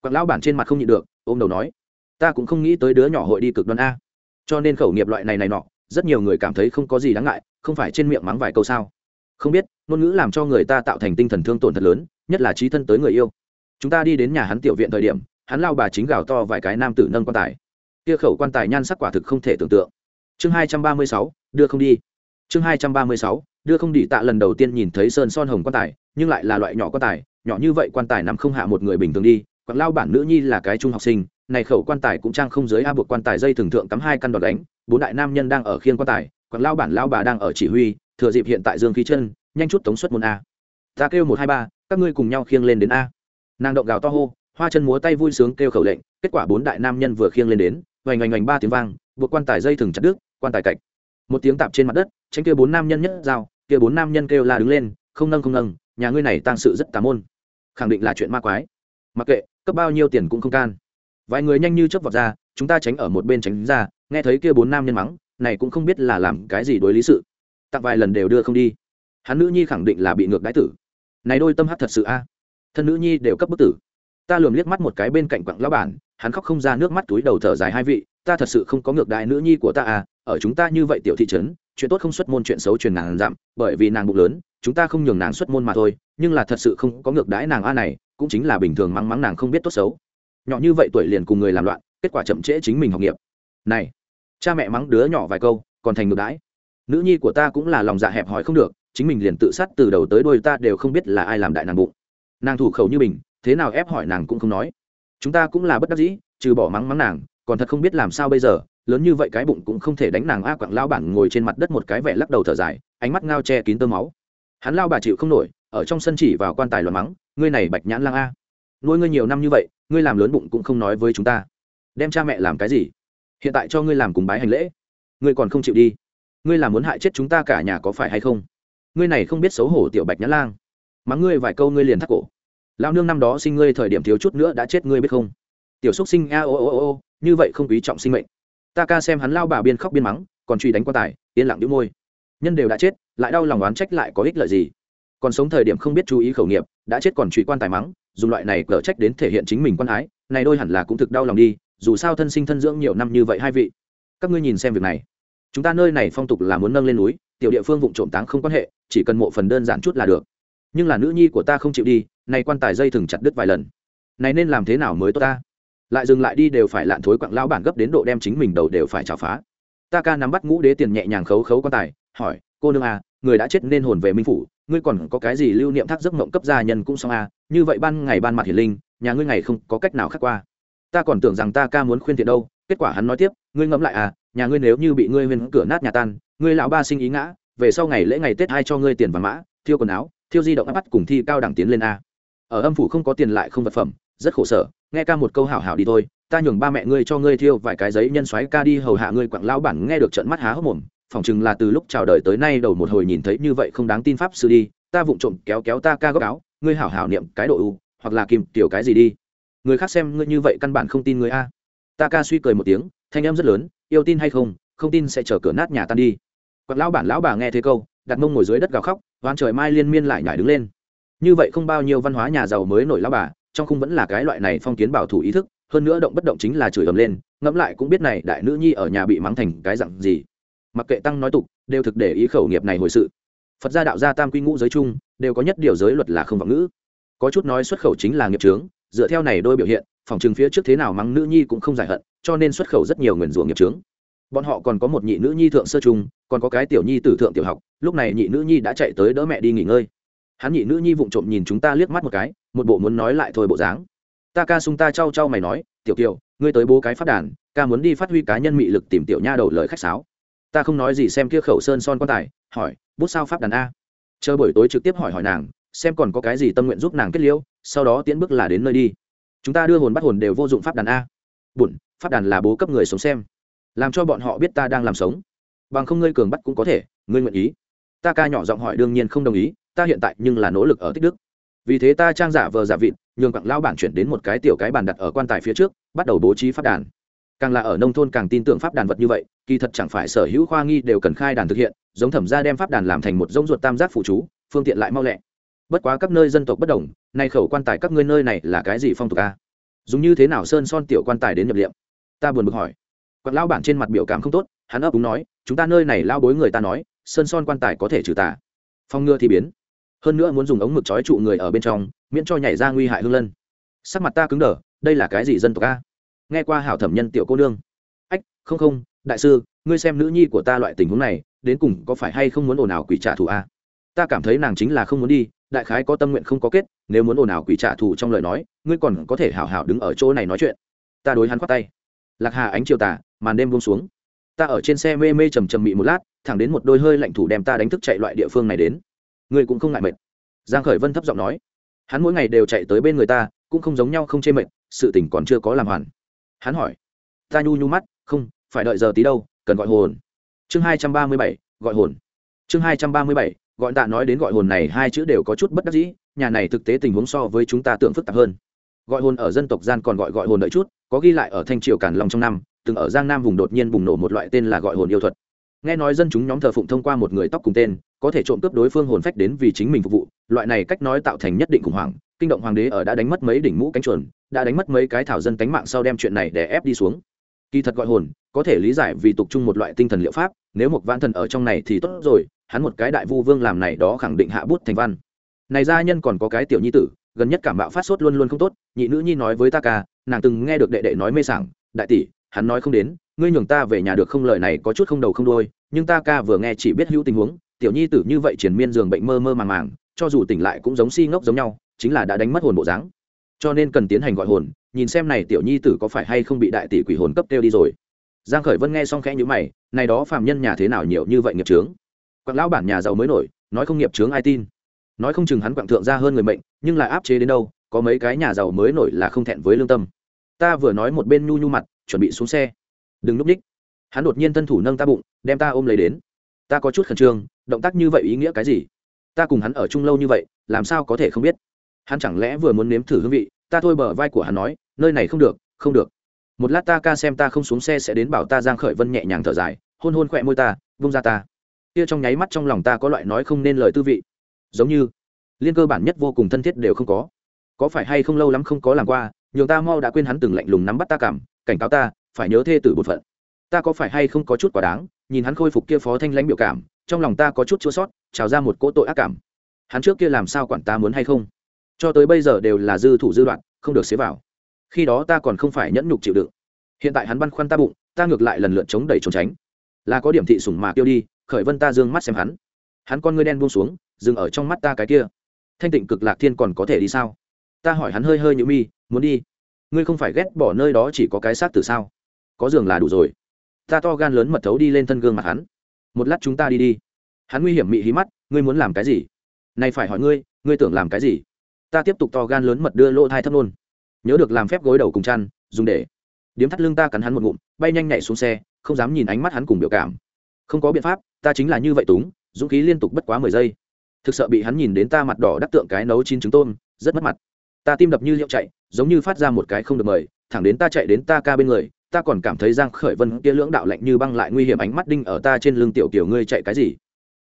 Speaker 1: Quặng lão bản trên mặt không nhịn được, ôm đầu nói, ta cũng không nghĩ tới đứa nhỏ hội đi cực đoan a. Cho nên khẩu nghiệp loại này này nọ, rất nhiều người cảm thấy không có gì đáng ngại, không phải trên miệng mắng vài câu sao? Không biết, ngôn ngữ làm cho người ta tạo thành tinh thần thương tổn thật lớn, nhất là trí thân tới người yêu. Chúng ta đi đến nhà hắn tiểu viện thời điểm, hắn lao bà chính gào to vài cái nam tử nâng quan tài. Kia khẩu quan tài nhan sắc quả thực không thể tưởng tượng chương hai trăm ba mươi sáu, đưa không đi. Chương hai trăm ba mươi sáu, đưa không đi tạ lần đầu tiên nhìn thấy sơn son hồng quan tài, nhưng lại là loại nhỏ quan tài, nhỏ như vậy quan tài nằm không hạ một người bình thường đi. Quảng lao bản nữ nhi là cái trung học sinh, này khẩu quan tài cũng trang không dưới a buộc quan tài dây thường thượng cắm hai căn đòn đánh, bốn đại nam nhân đang ở khiên quan tài, quảng lao bản lao bà đang ở chỉ huy, thừa dịp hiện tại dương khí chân, nhanh chút tống xuất môn a. Ta kêu một hai ba, các ngươi cùng nhau khiêng lên đến a. Nàng động gào to hô, hoa chân múa tay vui sướng kêu khẩu lệnh, kết quả bốn đại nam nhân vừa khiêng lên đến vành oành oành ba tiếng vang buộc quan tài dây thừng chặt đứt, quan tài cạnh một tiếng tạp trên mặt đất, tránh kia bốn nam nhân nhất dao kia bốn nam nhân kêu la đứng lên, không nâng không nâng, nhà ngươi này tăng sự rất tà môn. Khẳng định là chuyện ma quái. Mặc kệ, cấp bao nhiêu tiền cũng không can. Vài người nhanh như chớp vọt ra, chúng ta tránh ở một bên tránh ra, nghe thấy kia bốn nam nhân mắng, này cũng không biết là làm cái gì đối lý sự. Tặng vài lần đều đưa không đi. Hắn nữ nhi khẳng định là bị ngược đái tử. Này đôi tâm hát thật sự a. Thân nữ nhi đều cấp bức tử. Ta lườm liếc mắt một cái bên cạnh quặng lão bản hắn khóc không ra nước mắt túi đầu thở dài hai vị, ta thật sự không có ngược đại nữ nhi của ta à ở chúng ta như vậy tiểu thị trấn, chuyện tốt không xuất môn chuyện xấu truyền nàng dặm, bởi vì nàng bụng lớn, chúng ta không nhường nàng xuất môn mà thôi, nhưng là thật sự không có ngược đãi nàng a này, cũng chính là bình thường mắng mắng nàng không biết tốt xấu. Nhỏ như vậy tuổi liền cùng người làm loạn, kết quả chậm trễ chính mình học nghiệp. Này, cha mẹ mắng đứa nhỏ vài câu, còn thành ngược đãi. Nữ nhi của ta cũng là lòng dạ hẹp hòi không được, chính mình liền tự sát từ đầu tới đôi ta đều không biết là ai làm đại nàng bụng. Nàng thủ khẩu như mình, thế nào ép hỏi nàng cũng không nói chúng ta cũng là bất đắc dĩ, trừ bỏ mắng mắng nàng, còn thật không biết làm sao bây giờ. Lớn như vậy cái bụng cũng không thể đánh nàng a quặng lao bản ngồi trên mặt đất một cái vẻ lắc đầu thở dài, ánh mắt ngao che kín tơ máu. Hắn lao bà chịu không nổi, ở trong sân chỉ vào quan tài loạn mắng, ngươi này bạch nhãn lang a, nuôi ngươi nhiều năm như vậy, ngươi làm lớn bụng cũng không nói với chúng ta. Đem cha mẹ làm cái gì? Hiện tại cho ngươi làm cùng bái hành lễ. Ngươi còn không chịu đi. Ngươi làm muốn hại chết chúng ta cả nhà có phải hay không? Ngươi này không biết xấu hổ tiểu bạch nhãn lang. Mắng ngươi vài câu ngươi liền thắt cổ lao nương năm đó sinh ngươi thời điểm thiếu chút nữa đã chết ngươi biết không? Tiểu xúc sinh, a, ô ô ô ô, như vậy không quý trọng sinh mệnh. Ta ca xem hắn lao bà biên khóc biên mắng, còn truy đánh quan tài, yên lặng đĩu môi. Nhân đều đã chết, lại đau lòng oán trách lại có ích lợi gì? Còn sống thời điểm không biết chú ý khẩu nghiệp, đã chết còn truy quan tài mắng, dùng loại này cở trách đến thể hiện chính mình quan ái, này đôi hẳn là cũng thực đau lòng đi, dù sao thân sinh thân dưỡng nhiều năm như vậy hai vị. Các ngươi nhìn xem việc này. Chúng ta nơi này phong tục là muốn nâng lên núi, tiểu địa phương vụ trộm táng không quan hệ, chỉ cần mộ phần đơn giản chút là được. Nhưng là nữ nhi của ta không chịu đi nay quan tài dây thừng chặt đứt vài lần. Này nên làm thế nào mới tốt ta? Lại dừng lại đi đều phải lạn thối quặng lao bản gấp đến độ đem chính mình đầu đều phải trả phá. Ta ca nắm bắt ngũ đế tiền nhẹ nhàng khấu khấu quan tài, hỏi, cô nương à người đã chết nên hồn về minh phủ, ngươi còn có cái gì lưu niệm thác giấc mộng cấp gia nhân cũng xong à như vậy ban ngày ban mặt hiển linh, nhà ngươi ngày không có cách nào khác qua. Ta còn tưởng rằng ta ca muốn khuyên thiện đâu, kết quả hắn nói tiếp, ngươi ngẫm lại à nhà ngươi nếu như bị ngươi huyên cửa nát nhà tan, ngươi lão ba sinh ý ngã, về sau ngày lễ ngày tết hai cho ngươi tiền và mã, thiêu quần áo, thiêu di động áp bắt cùng thi cao đẳng tiến lên a ở âm phủ không có tiền lại không vật phẩm, rất khổ sở, nghe ca một câu hảo hảo đi thôi, ta nhường ba mẹ ngươi cho ngươi thiêu vài cái giấy nhân xoáy ca đi hầu hạ ngươi quặng lão bản nghe được trận mắt há hốc mồm, phỏng chừng là từ lúc chào đời tới nay đầu một hồi nhìn thấy như vậy không đáng tin pháp sư đi, ta vụng trộm kéo kéo ta ca góc áo, ngươi hảo hảo niệm cái độ u, hoặc là kìm tiểu cái gì đi. Người khác xem ngươi như vậy căn bản không tin ngươi a. Ta ca suy cười một tiếng, thanh em rất lớn, yêu tin hay không không tin sẽ chở cửa nát nhà tan đi. Quặng lão bản lão bà nghe thế câu, đặt mông ngồi dưới đất gào khóc oan trời mai liên miên lại nhảy đứng lên như vậy không bao nhiêu văn hóa nhà giàu mới nổi lao bà, trong khung vẫn là cái loại này phong kiến bảo thủ ý thức, hơn nữa động bất động chính là chửi ầm lên, ngẫm lại cũng biết này đại nữ nhi ở nhà bị mắng thành cái dặn gì. Mặc kệ tăng nói tục, đều thực để ý khẩu nghiệp này hồi sự. Phật gia đạo gia tam quy ngũ giới chung, đều có nhất điều giới luật là không vọng ngữ. Có chút nói xuất khẩu chính là nghiệp trướng dựa theo này đôi biểu hiện, phòng trường phía trước thế nào mắng nữ nhi cũng không giải hận, cho nên xuất khẩu rất nhiều nguyền rủa nghiệp trướng bọn họ còn có một nhị nữ nhi thượng sơ trung, còn có cái tiểu nhi tử thượng tiểu học, lúc này nhị nữ nhi đã chạy tới đỡ mẹ đi nghỉ ngơi hắn nhị nữ nhi vụng trộm nhìn chúng ta liếc mắt một cái, một bộ muốn nói lại thôi bộ dáng. Ta ca sung ta trao trao mày nói, tiểu kiều, ngươi tới bố cái phát đàn, ca muốn đi phát huy cá nhân mị lực tìm tiểu nha đầu lời khách sáo. Ta không nói gì xem kia khẩu sơn son quan tài, hỏi, bút sao pháp đàn a? Chờ buổi tối trực tiếp hỏi hỏi nàng, xem còn có cái gì tâm nguyện giúp nàng kết liễu, sau đó tiến bước là đến nơi đi. Chúng ta đưa hồn bắt hồn đều vô dụng pháp đàn a. Bụn pháp đàn là bố cấp người sống xem. Làm cho bọn họ biết ta đang làm sống. Bằng không ngươi cường bắt cũng có thể, ngươi nguyện ý. Ta ca nhỏ giọng hỏi đương nhiên không đồng ý ta hiện tại nhưng là nỗ lực ở tích đức. Vì thế ta trang giả vờ giả vịt, nhường quặng lao bản chuyển đến một cái tiểu cái bàn đặt ở quan tài phía trước, bắt đầu bố trí pháp đàn. Càng là ở nông thôn càng tin tưởng pháp đàn vật như vậy, kỳ thật chẳng phải sở hữu khoa nghi đều cần khai đàn thực hiện, giống thẩm gia đem pháp đàn làm thành một giống ruột tam giác phụ chú, phương tiện lại mau lẹ. Bất quá các nơi dân tộc bất đồng, nay khẩu quan tài các ngươi nơi này là cái gì phong tục a? Dùng như thế nào sơn son tiểu quan tài đến nhập liệm? Ta buồn bực hỏi. Quặng lao bản trên mặt biểu cảm không tốt, hắn ấp úng nói, chúng ta nơi này lao bối người ta nói, sơn son quan tài có thể trừ tà. Phong ngựa thì biến hơn nữa muốn dùng ống mực trói trụ người ở bên trong, miễn cho nhảy ra nguy hại hương lân. Sắc mặt ta cứng đờ, đây là cái gì dân tộc a? Nghe qua hảo thẩm nhân tiểu cô nương. Ách, không không, đại sư, ngươi xem nữ nhi của ta loại tình huống này, đến cùng có phải hay không muốn ồn ào quỷ trả thù a? Ta cảm thấy nàng chính là không muốn đi, đại khái có tâm nguyện không có kết, nếu muốn ồn ào quỷ trả thù trong lời nói, ngươi còn có thể hảo hảo đứng ở chỗ này nói chuyện. Ta đối hắn khoát tay. Lạc hà ánh chiều tà, màn đêm buông xuống. Ta ở trên xe mê mê trầm trầm mị một lát, thẳng đến một đôi hơi lạnh thủ đem ta đánh thức chạy loại địa phương này đến ngươi cũng không ngại mệt. Giang khởi vân thấp giọng nói. Hắn mỗi ngày đều chạy tới bên người ta, cũng không giống nhau không chê mệt, sự tình còn chưa có làm hoàn. Hắn hỏi. Ta nhu nhu mắt, không, phải đợi giờ tí đâu, cần gọi hồn. Chương hai trăm ba mươi bảy, gọi hồn. Chương hai trăm ba mươi bảy, gọi tạ nói đến gọi hồn này hai chữ đều có chút bất đắc dĩ, nhà này thực tế tình huống so với chúng ta tưởng phức tạp hơn. Gọi hồn ở dân tộc gian còn gọi gọi hồn đợi chút, có ghi lại ở thanh triều cản lòng trong năm, từng ở giang nam vùng đột nhiên bùng nổ một loại tên là gọi hồn yêu thuật nghe nói dân chúng nhóm thờ phụng thông qua một người tóc cùng tên, có thể trộm cướp đối phương hồn phách đến vì chính mình phục vụ, loại này cách nói tạo thành nhất định khủng hoảng, kinh động hoàng đế ở đã đánh mất mấy đỉnh mũ cánh chuồn, đã đánh mất mấy cái thảo dân cánh mạng sau đem chuyện này để ép đi xuống. Kỳ thật gọi hồn, có thể lý giải vì tục chung một loại tinh thần liệu pháp, nếu một vạn thần ở trong này thì tốt rồi, hắn một cái đại vu vương làm này đó khẳng định hạ bút thành văn. Này gia nhân còn có cái tiểu nhi tử, gần nhất cảm bạo phát sốt luôn luôn không tốt, nhị nữ nhi nói với ta ca, nàng từng nghe được đệ đệ nói mê sảng, đại tỷ, hắn nói không đến ngươi nhường ta về nhà được không lời này có chút không đầu không đôi nhưng ta ca vừa nghe chỉ biết hữu tình huống, tiểu nhi tử như vậy triển miên giường bệnh mơ mơ màng màng, cho dù tỉnh lại cũng giống si ngốc giống nhau, chính là đã đánh mất hồn bộ dáng. Cho nên cần tiến hành gọi hồn, nhìn xem này tiểu nhi tử có phải hay không bị đại tỷ quỷ hồn cấp kêu đi rồi. Giang khởi vân nghe xong khẽ nhíu mày, này đó phàm nhân nhà thế nào nhiều như vậy nghiệp trướng quặng lão bản nhà giàu mới nổi, nói không nghiệp trướng ai tin. Nói không chừng hắn quặng thượng ra hơn người mệnh, nhưng lại áp chế đến đâu, có mấy cái nhà giàu mới nổi là không thẹn với lương tâm. Ta vừa nói một bên nhu nhu mặt, chuẩn bị xuống xe đừng núp ních. Hắn đột nhiên thân thủ nâng ta bụng, đem ta ôm lấy đến. Ta có chút khẩn trương, động tác như vậy ý nghĩa cái gì? Ta cùng hắn ở chung lâu như vậy, làm sao có thể không biết? Hắn chẳng lẽ vừa muốn nếm thử hương vị, ta thôi bờ vai của hắn nói, nơi này không được không được. Một lát ta ca xem ta không xuống xe sẽ đến bảo ta giang khởi vân nhẹ nhàng thở dài, hôn hôn khỏe môi ta, vung ra ta. Kia trong nháy mắt trong lòng ta có loại nói không nên lời tư vị. Giống như, liên cơ bản nhất vô cùng thân thiết đều không có. Có phải hay không lâu lắm không có làm qua nhiều ta mau đã quên hắn từng lạnh lùng nắm bắt ta cảm, cảnh cáo ta phải nhớ thê tử bột phận. Ta có phải hay không có chút quá đáng, nhìn hắn khôi phục kia phó thanh lãnh biểu cảm, trong lòng ta có chút chua sót, trào ra một cỗ tội ác cảm. Hắn trước kia làm sao quản ta muốn hay không? Cho tới bây giờ đều là dư thủ dư đoạn, không được xế vào. Khi đó ta còn không phải nhẫn nhục chịu đựng. Hiện tại hắn băn khoăn ta bụng, ta ngược lại lần lượt chống đẩy trốn tránh. Là có điểm thị sủng mà kêu đi, khởi vân ta dương mắt xem hắn. Hắn con ngươi đen buông xuống, dừng ở trong mắt ta cái kia. Thanh tịnh cực lạc thiên còn có thể đi sao? Ta hỏi hắn hơi hơi nhữ mi, muốn đi? Ngươi không phải ghét bỏ nơi đó chỉ có cái xác từ sao? Có giường là đủ rồi. Ta to gan lớn mật thấu đi lên thân gương mặt hắn. Một lát chúng ta đi đi. Hắn nguy hiểm mị hí mắt, ngươi muốn làm cái gì? Này phải hỏi ngươi ngươi tưởng làm cái gì? Ta tiếp tục to gan lớn mật đưa lỗ thai thấp nôn. Nhớ được làm phép gối đầu cùng chăn, dùng để. Điếm thắt lưng ta cắn hắn một ngụm, bay nhanh nhảy xuống xe, không dám nhìn ánh mắt hắn cùng biểu cảm. Không có biện pháp, ta chính là như vậy túng, dũng khí liên tục bất quá mười giây. Thực sợ bị hắn nhìn đến ta mặt đỏ đắc tượng cái nấu chín trứng tôm, rất mất mặt. Ta tim đập như liệu chạy, giống như phát ra một cái không được mời, thẳng đến ta chạy đến ta ca bên người ta còn cảm thấy giang khởi vân kia lưỡng đạo lạnh như băng lại nguy hiểm ánh mắt đinh ở ta trên lưng tiểu tiểu ngươi chạy cái gì?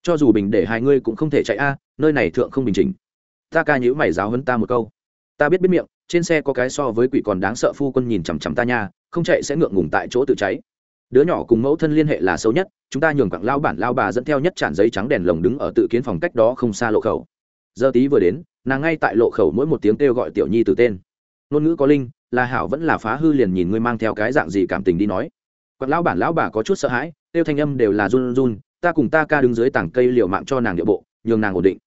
Speaker 1: Cho dù bình để hai ngươi cũng không thể chạy a, nơi này thượng không bình chỉnh. Ta ca nhữ mày giáo hơn ta một câu. Ta biết biết miệng, trên xe có cái so với quỷ còn đáng sợ phu quân nhìn chằm chằm ta nha, không chạy sẽ ngượng ngùng tại chỗ tự cháy. Đứa nhỏ cùng mẫu thân liên hệ là xấu nhất, chúng ta nhường quặng lao bản lao bà dẫn theo nhất tràn giấy trắng đèn lồng đứng ở tự kiến phòng cách đó không xa lộ khẩu. Giờ tí vừa đến, nàng ngay tại lộ khẩu mỗi một tiếng kêu gọi tiểu nhi từ tên. Ngôn ngữ có linh là hảo vẫn là phá hư liền nhìn ngươi mang theo cái dạng gì cảm tình đi nói. Quặng lão bản lão bà có chút sợ hãi, tiêu thanh âm đều là run run, ta cùng ta ca đứng dưới tảng cây liều mạng cho nàng địa bộ, nhường nàng ổn định.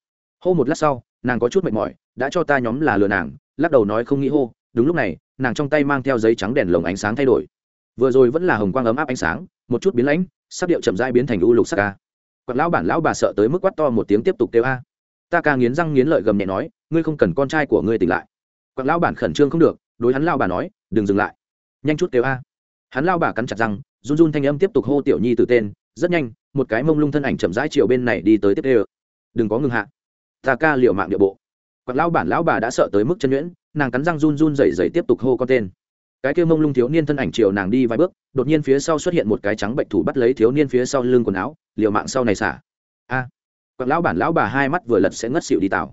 Speaker 1: Hô một lát sau, nàng có chút mệt mỏi, đã cho ta nhóm là lừa nàng, lắc đầu nói không nghĩ hô, đúng lúc này, nàng trong tay mang theo giấy trắng đèn lồng ánh sáng thay đổi. Vừa rồi vẫn là hồng quang ấm áp ánh sáng, một chút biến lãnh, sắc điệu chậm rãi biến thành u lục sắc ca quạt lão bản lão bà sợ tới mức quát to một tiếng tiếp tục kêu a. Ta ca nghiến răng nghiến lợi gầm nhẹ nói, ngươi không cần con trai của ngươi tỉnh lại. Quạt lão bản khẩn trương không được đối hắn lao bà nói, đừng dừng lại. Nhanh chút kêu a. Hắn lao bà cắn chặt răng, run run thanh âm tiếp tục hô tiểu nhi từ tên, rất nhanh, một cái mông lung thân ảnh chậm rãi chiều bên này đi tới tiếp đê đừng có ngừng hạ. Ta ca liệu mạng địa bộ. Quạt lao bản lão bà đã sợ tới mức chân nhuyễn, nàng cắn răng run run rẩy rẩy tiếp tục hô con tên. Cái kia mông lung thiếu niên thân ảnh chiều nàng đi vài bước, đột nhiên phía sau xuất hiện một cái trắng bệnh thủ bắt lấy thiếu niên phía sau lưng quần áo, liều mạng sau này xả. A. À. lão bản lão bà hai mắt vừa lật sẽ ngất xỉu đi tảo.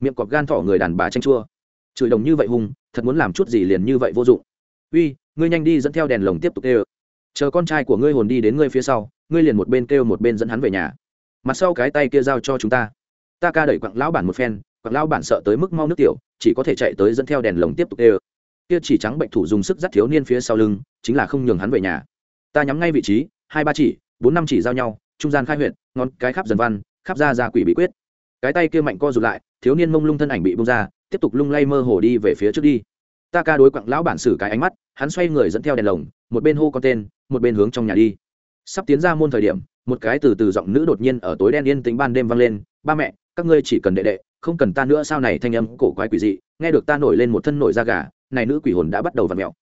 Speaker 1: Miệng cọp gan thỏ người đàn bà tranh chua. Chửi đồng như vậy hung thật muốn làm chút gì liền như vậy vô dụng. Uy, ngươi nhanh đi dẫn theo đèn lồng tiếp tục kêu. Chờ con trai của ngươi hồn đi đến ngươi phía sau, ngươi liền một bên kêu một bên dẫn hắn về nhà. Mặt sau cái tay kia giao cho chúng ta. Ta ca đẩy quặng lão bản một phen, quặng lão bản sợ tới mức mau nước tiểu, chỉ có thể chạy tới dẫn theo đèn lồng tiếp tục kêu. Kia chỉ trắng bệnh thủ dùng sức dắt thiếu niên phía sau lưng, chính là không nhường hắn về nhà. Ta nhắm ngay vị trí, hai ba chỉ, bốn năm chỉ giao nhau, trung gian khai huyện ngón cái khắp dần văn, khắp ra ra quỷ bị quyết. Cái tay kia mạnh co rụt lại, thiếu niên mông lung thân ảnh bị bung ra tiếp tục lung lay mơ hồ đi về phía trước đi. Ta ca đối quặng lão bản xử cái ánh mắt, hắn xoay người dẫn theo đèn lồng, một bên hô con tên, một bên hướng trong nhà đi. Sắp tiến ra môn thời điểm, một cái từ từ giọng nữ đột nhiên ở tối đen yên tính ban đêm vang lên, ba mẹ, các ngươi chỉ cần đệ đệ, không cần ta nữa sao này thanh âm cổ quái quỷ dị, nghe được ta nổi lên một thân nổi da gà, này nữ quỷ hồn đã bắt đầu v ặ mẹo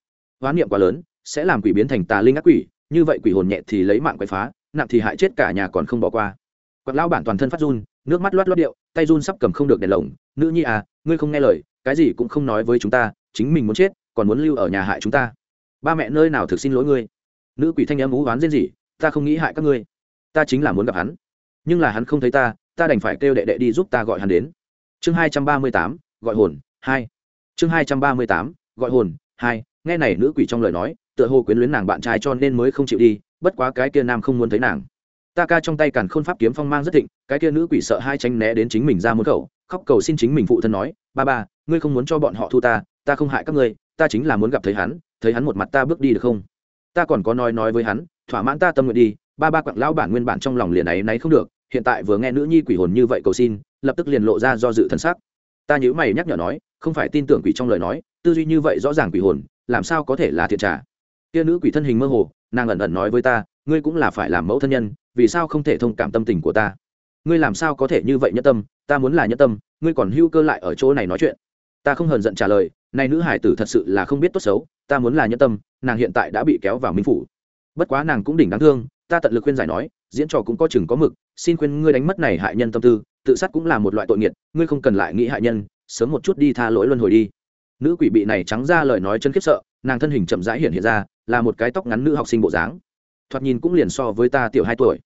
Speaker 1: hoán niệm quá lớn, sẽ làm quỷ biến thành tà linh ác quỷ, như vậy quỷ hồn nhẹ thì lấy mạng quậy phá, nặng thì hại chết cả nhà còn không bỏ qua quặng lao bản toàn thân phát run, nước mắt loát loát điệu, tay run sắp cầm không được đèn lồng. Nữ nhi à ngươi không nghe lời, cái gì cũng không nói với chúng ta, chính mình muốn chết, còn muốn lưu ở nhà hại chúng ta. Ba mẹ nơi nào thực xin lỗi ngươi? Nữ quỷ thanh âm ú oán riêng gì ta không nghĩ hại các ngươi. Ta chính là muốn gặp hắn. Nhưng là hắn không thấy ta ta đành phải kêu đệ đệ đi giúp ta gọi hắn đến. Chương hai trăm ba mươi tám, gọi hồn, hai. Chương hai trăm ba mươi tám, gọi hồn, hai. Nghe này nữ quỷ trong lời nói, tựa hồ quyến luyến nàng bạn trai cho nên mới không chịu đi, bất quá cái kia nam không muốn thấy nàng ta ca trong tay càn khôn pháp kiếm phong mang rất thịnh, cái kia nữ quỷ sợ hai tránh né đến chính mình ra môn khẩu, khóc cầu xin chính mình phụ thân nói, ba ba, ngươi không muốn cho bọn họ thu ta ta không hại các ngươi, ta chính là muốn gặp thấy hắn thấy hắn một mặt ta bước đi được không? Ta còn có nói nói với hắn, thỏa mãn ta tâm nguyện đi, ba ba quặng lão bản nguyên bản trong lòng liền ấy náy không được, hiện tại vừa nghe nữ nhi quỷ hồn như vậy cầu xin, lập tức liền lộ ra do dự thần sắc. Ta nhớ mày nhắc nhở nói, không phải tin tưởng quỷ trong lời nói, tư duy như vậy rõ ràng quỷ hồn, làm sao có thể là thiện trả? Kia nữ quỷ thân hình mơ hồ, nàng ẩn ẩn nói với ta, ngươi cũng là phải làm mẫu thân nhân vì sao không thể thông cảm tâm tình của ta? Ngươi làm sao có thể như vậy nhất tâm? Ta muốn là nhất tâm, ngươi còn hưu cơ lại ở chỗ này nói chuyện. Ta không hờn giận trả lời, này nữ hải tử thật sự là không biết tốt xấu, ta muốn là nhất tâm, nàng hiện tại đã bị kéo vào minh phủ. Bất quá nàng cũng đỉnh đáng thương, ta tận lực khuyên giải nói, diễn trò cũng có chừng có mực, xin khuyên ngươi đánh mất này hại nhân tâm tư, tự sát cũng là một loại tội nghiệt, ngươi không cần lại nghĩ hại nhân, sớm một chút đi tha lỗi luân hồi đi. Nữ quỷ bị này trắng ra lời nói chân khiếp sợ, nàng thân hình chậm rãi hiện hiện ra, là một cái tóc ngắn nữ học sinh bộ dáng. Thoạt nhìn cũng liền so với ta tiểu hai tuổi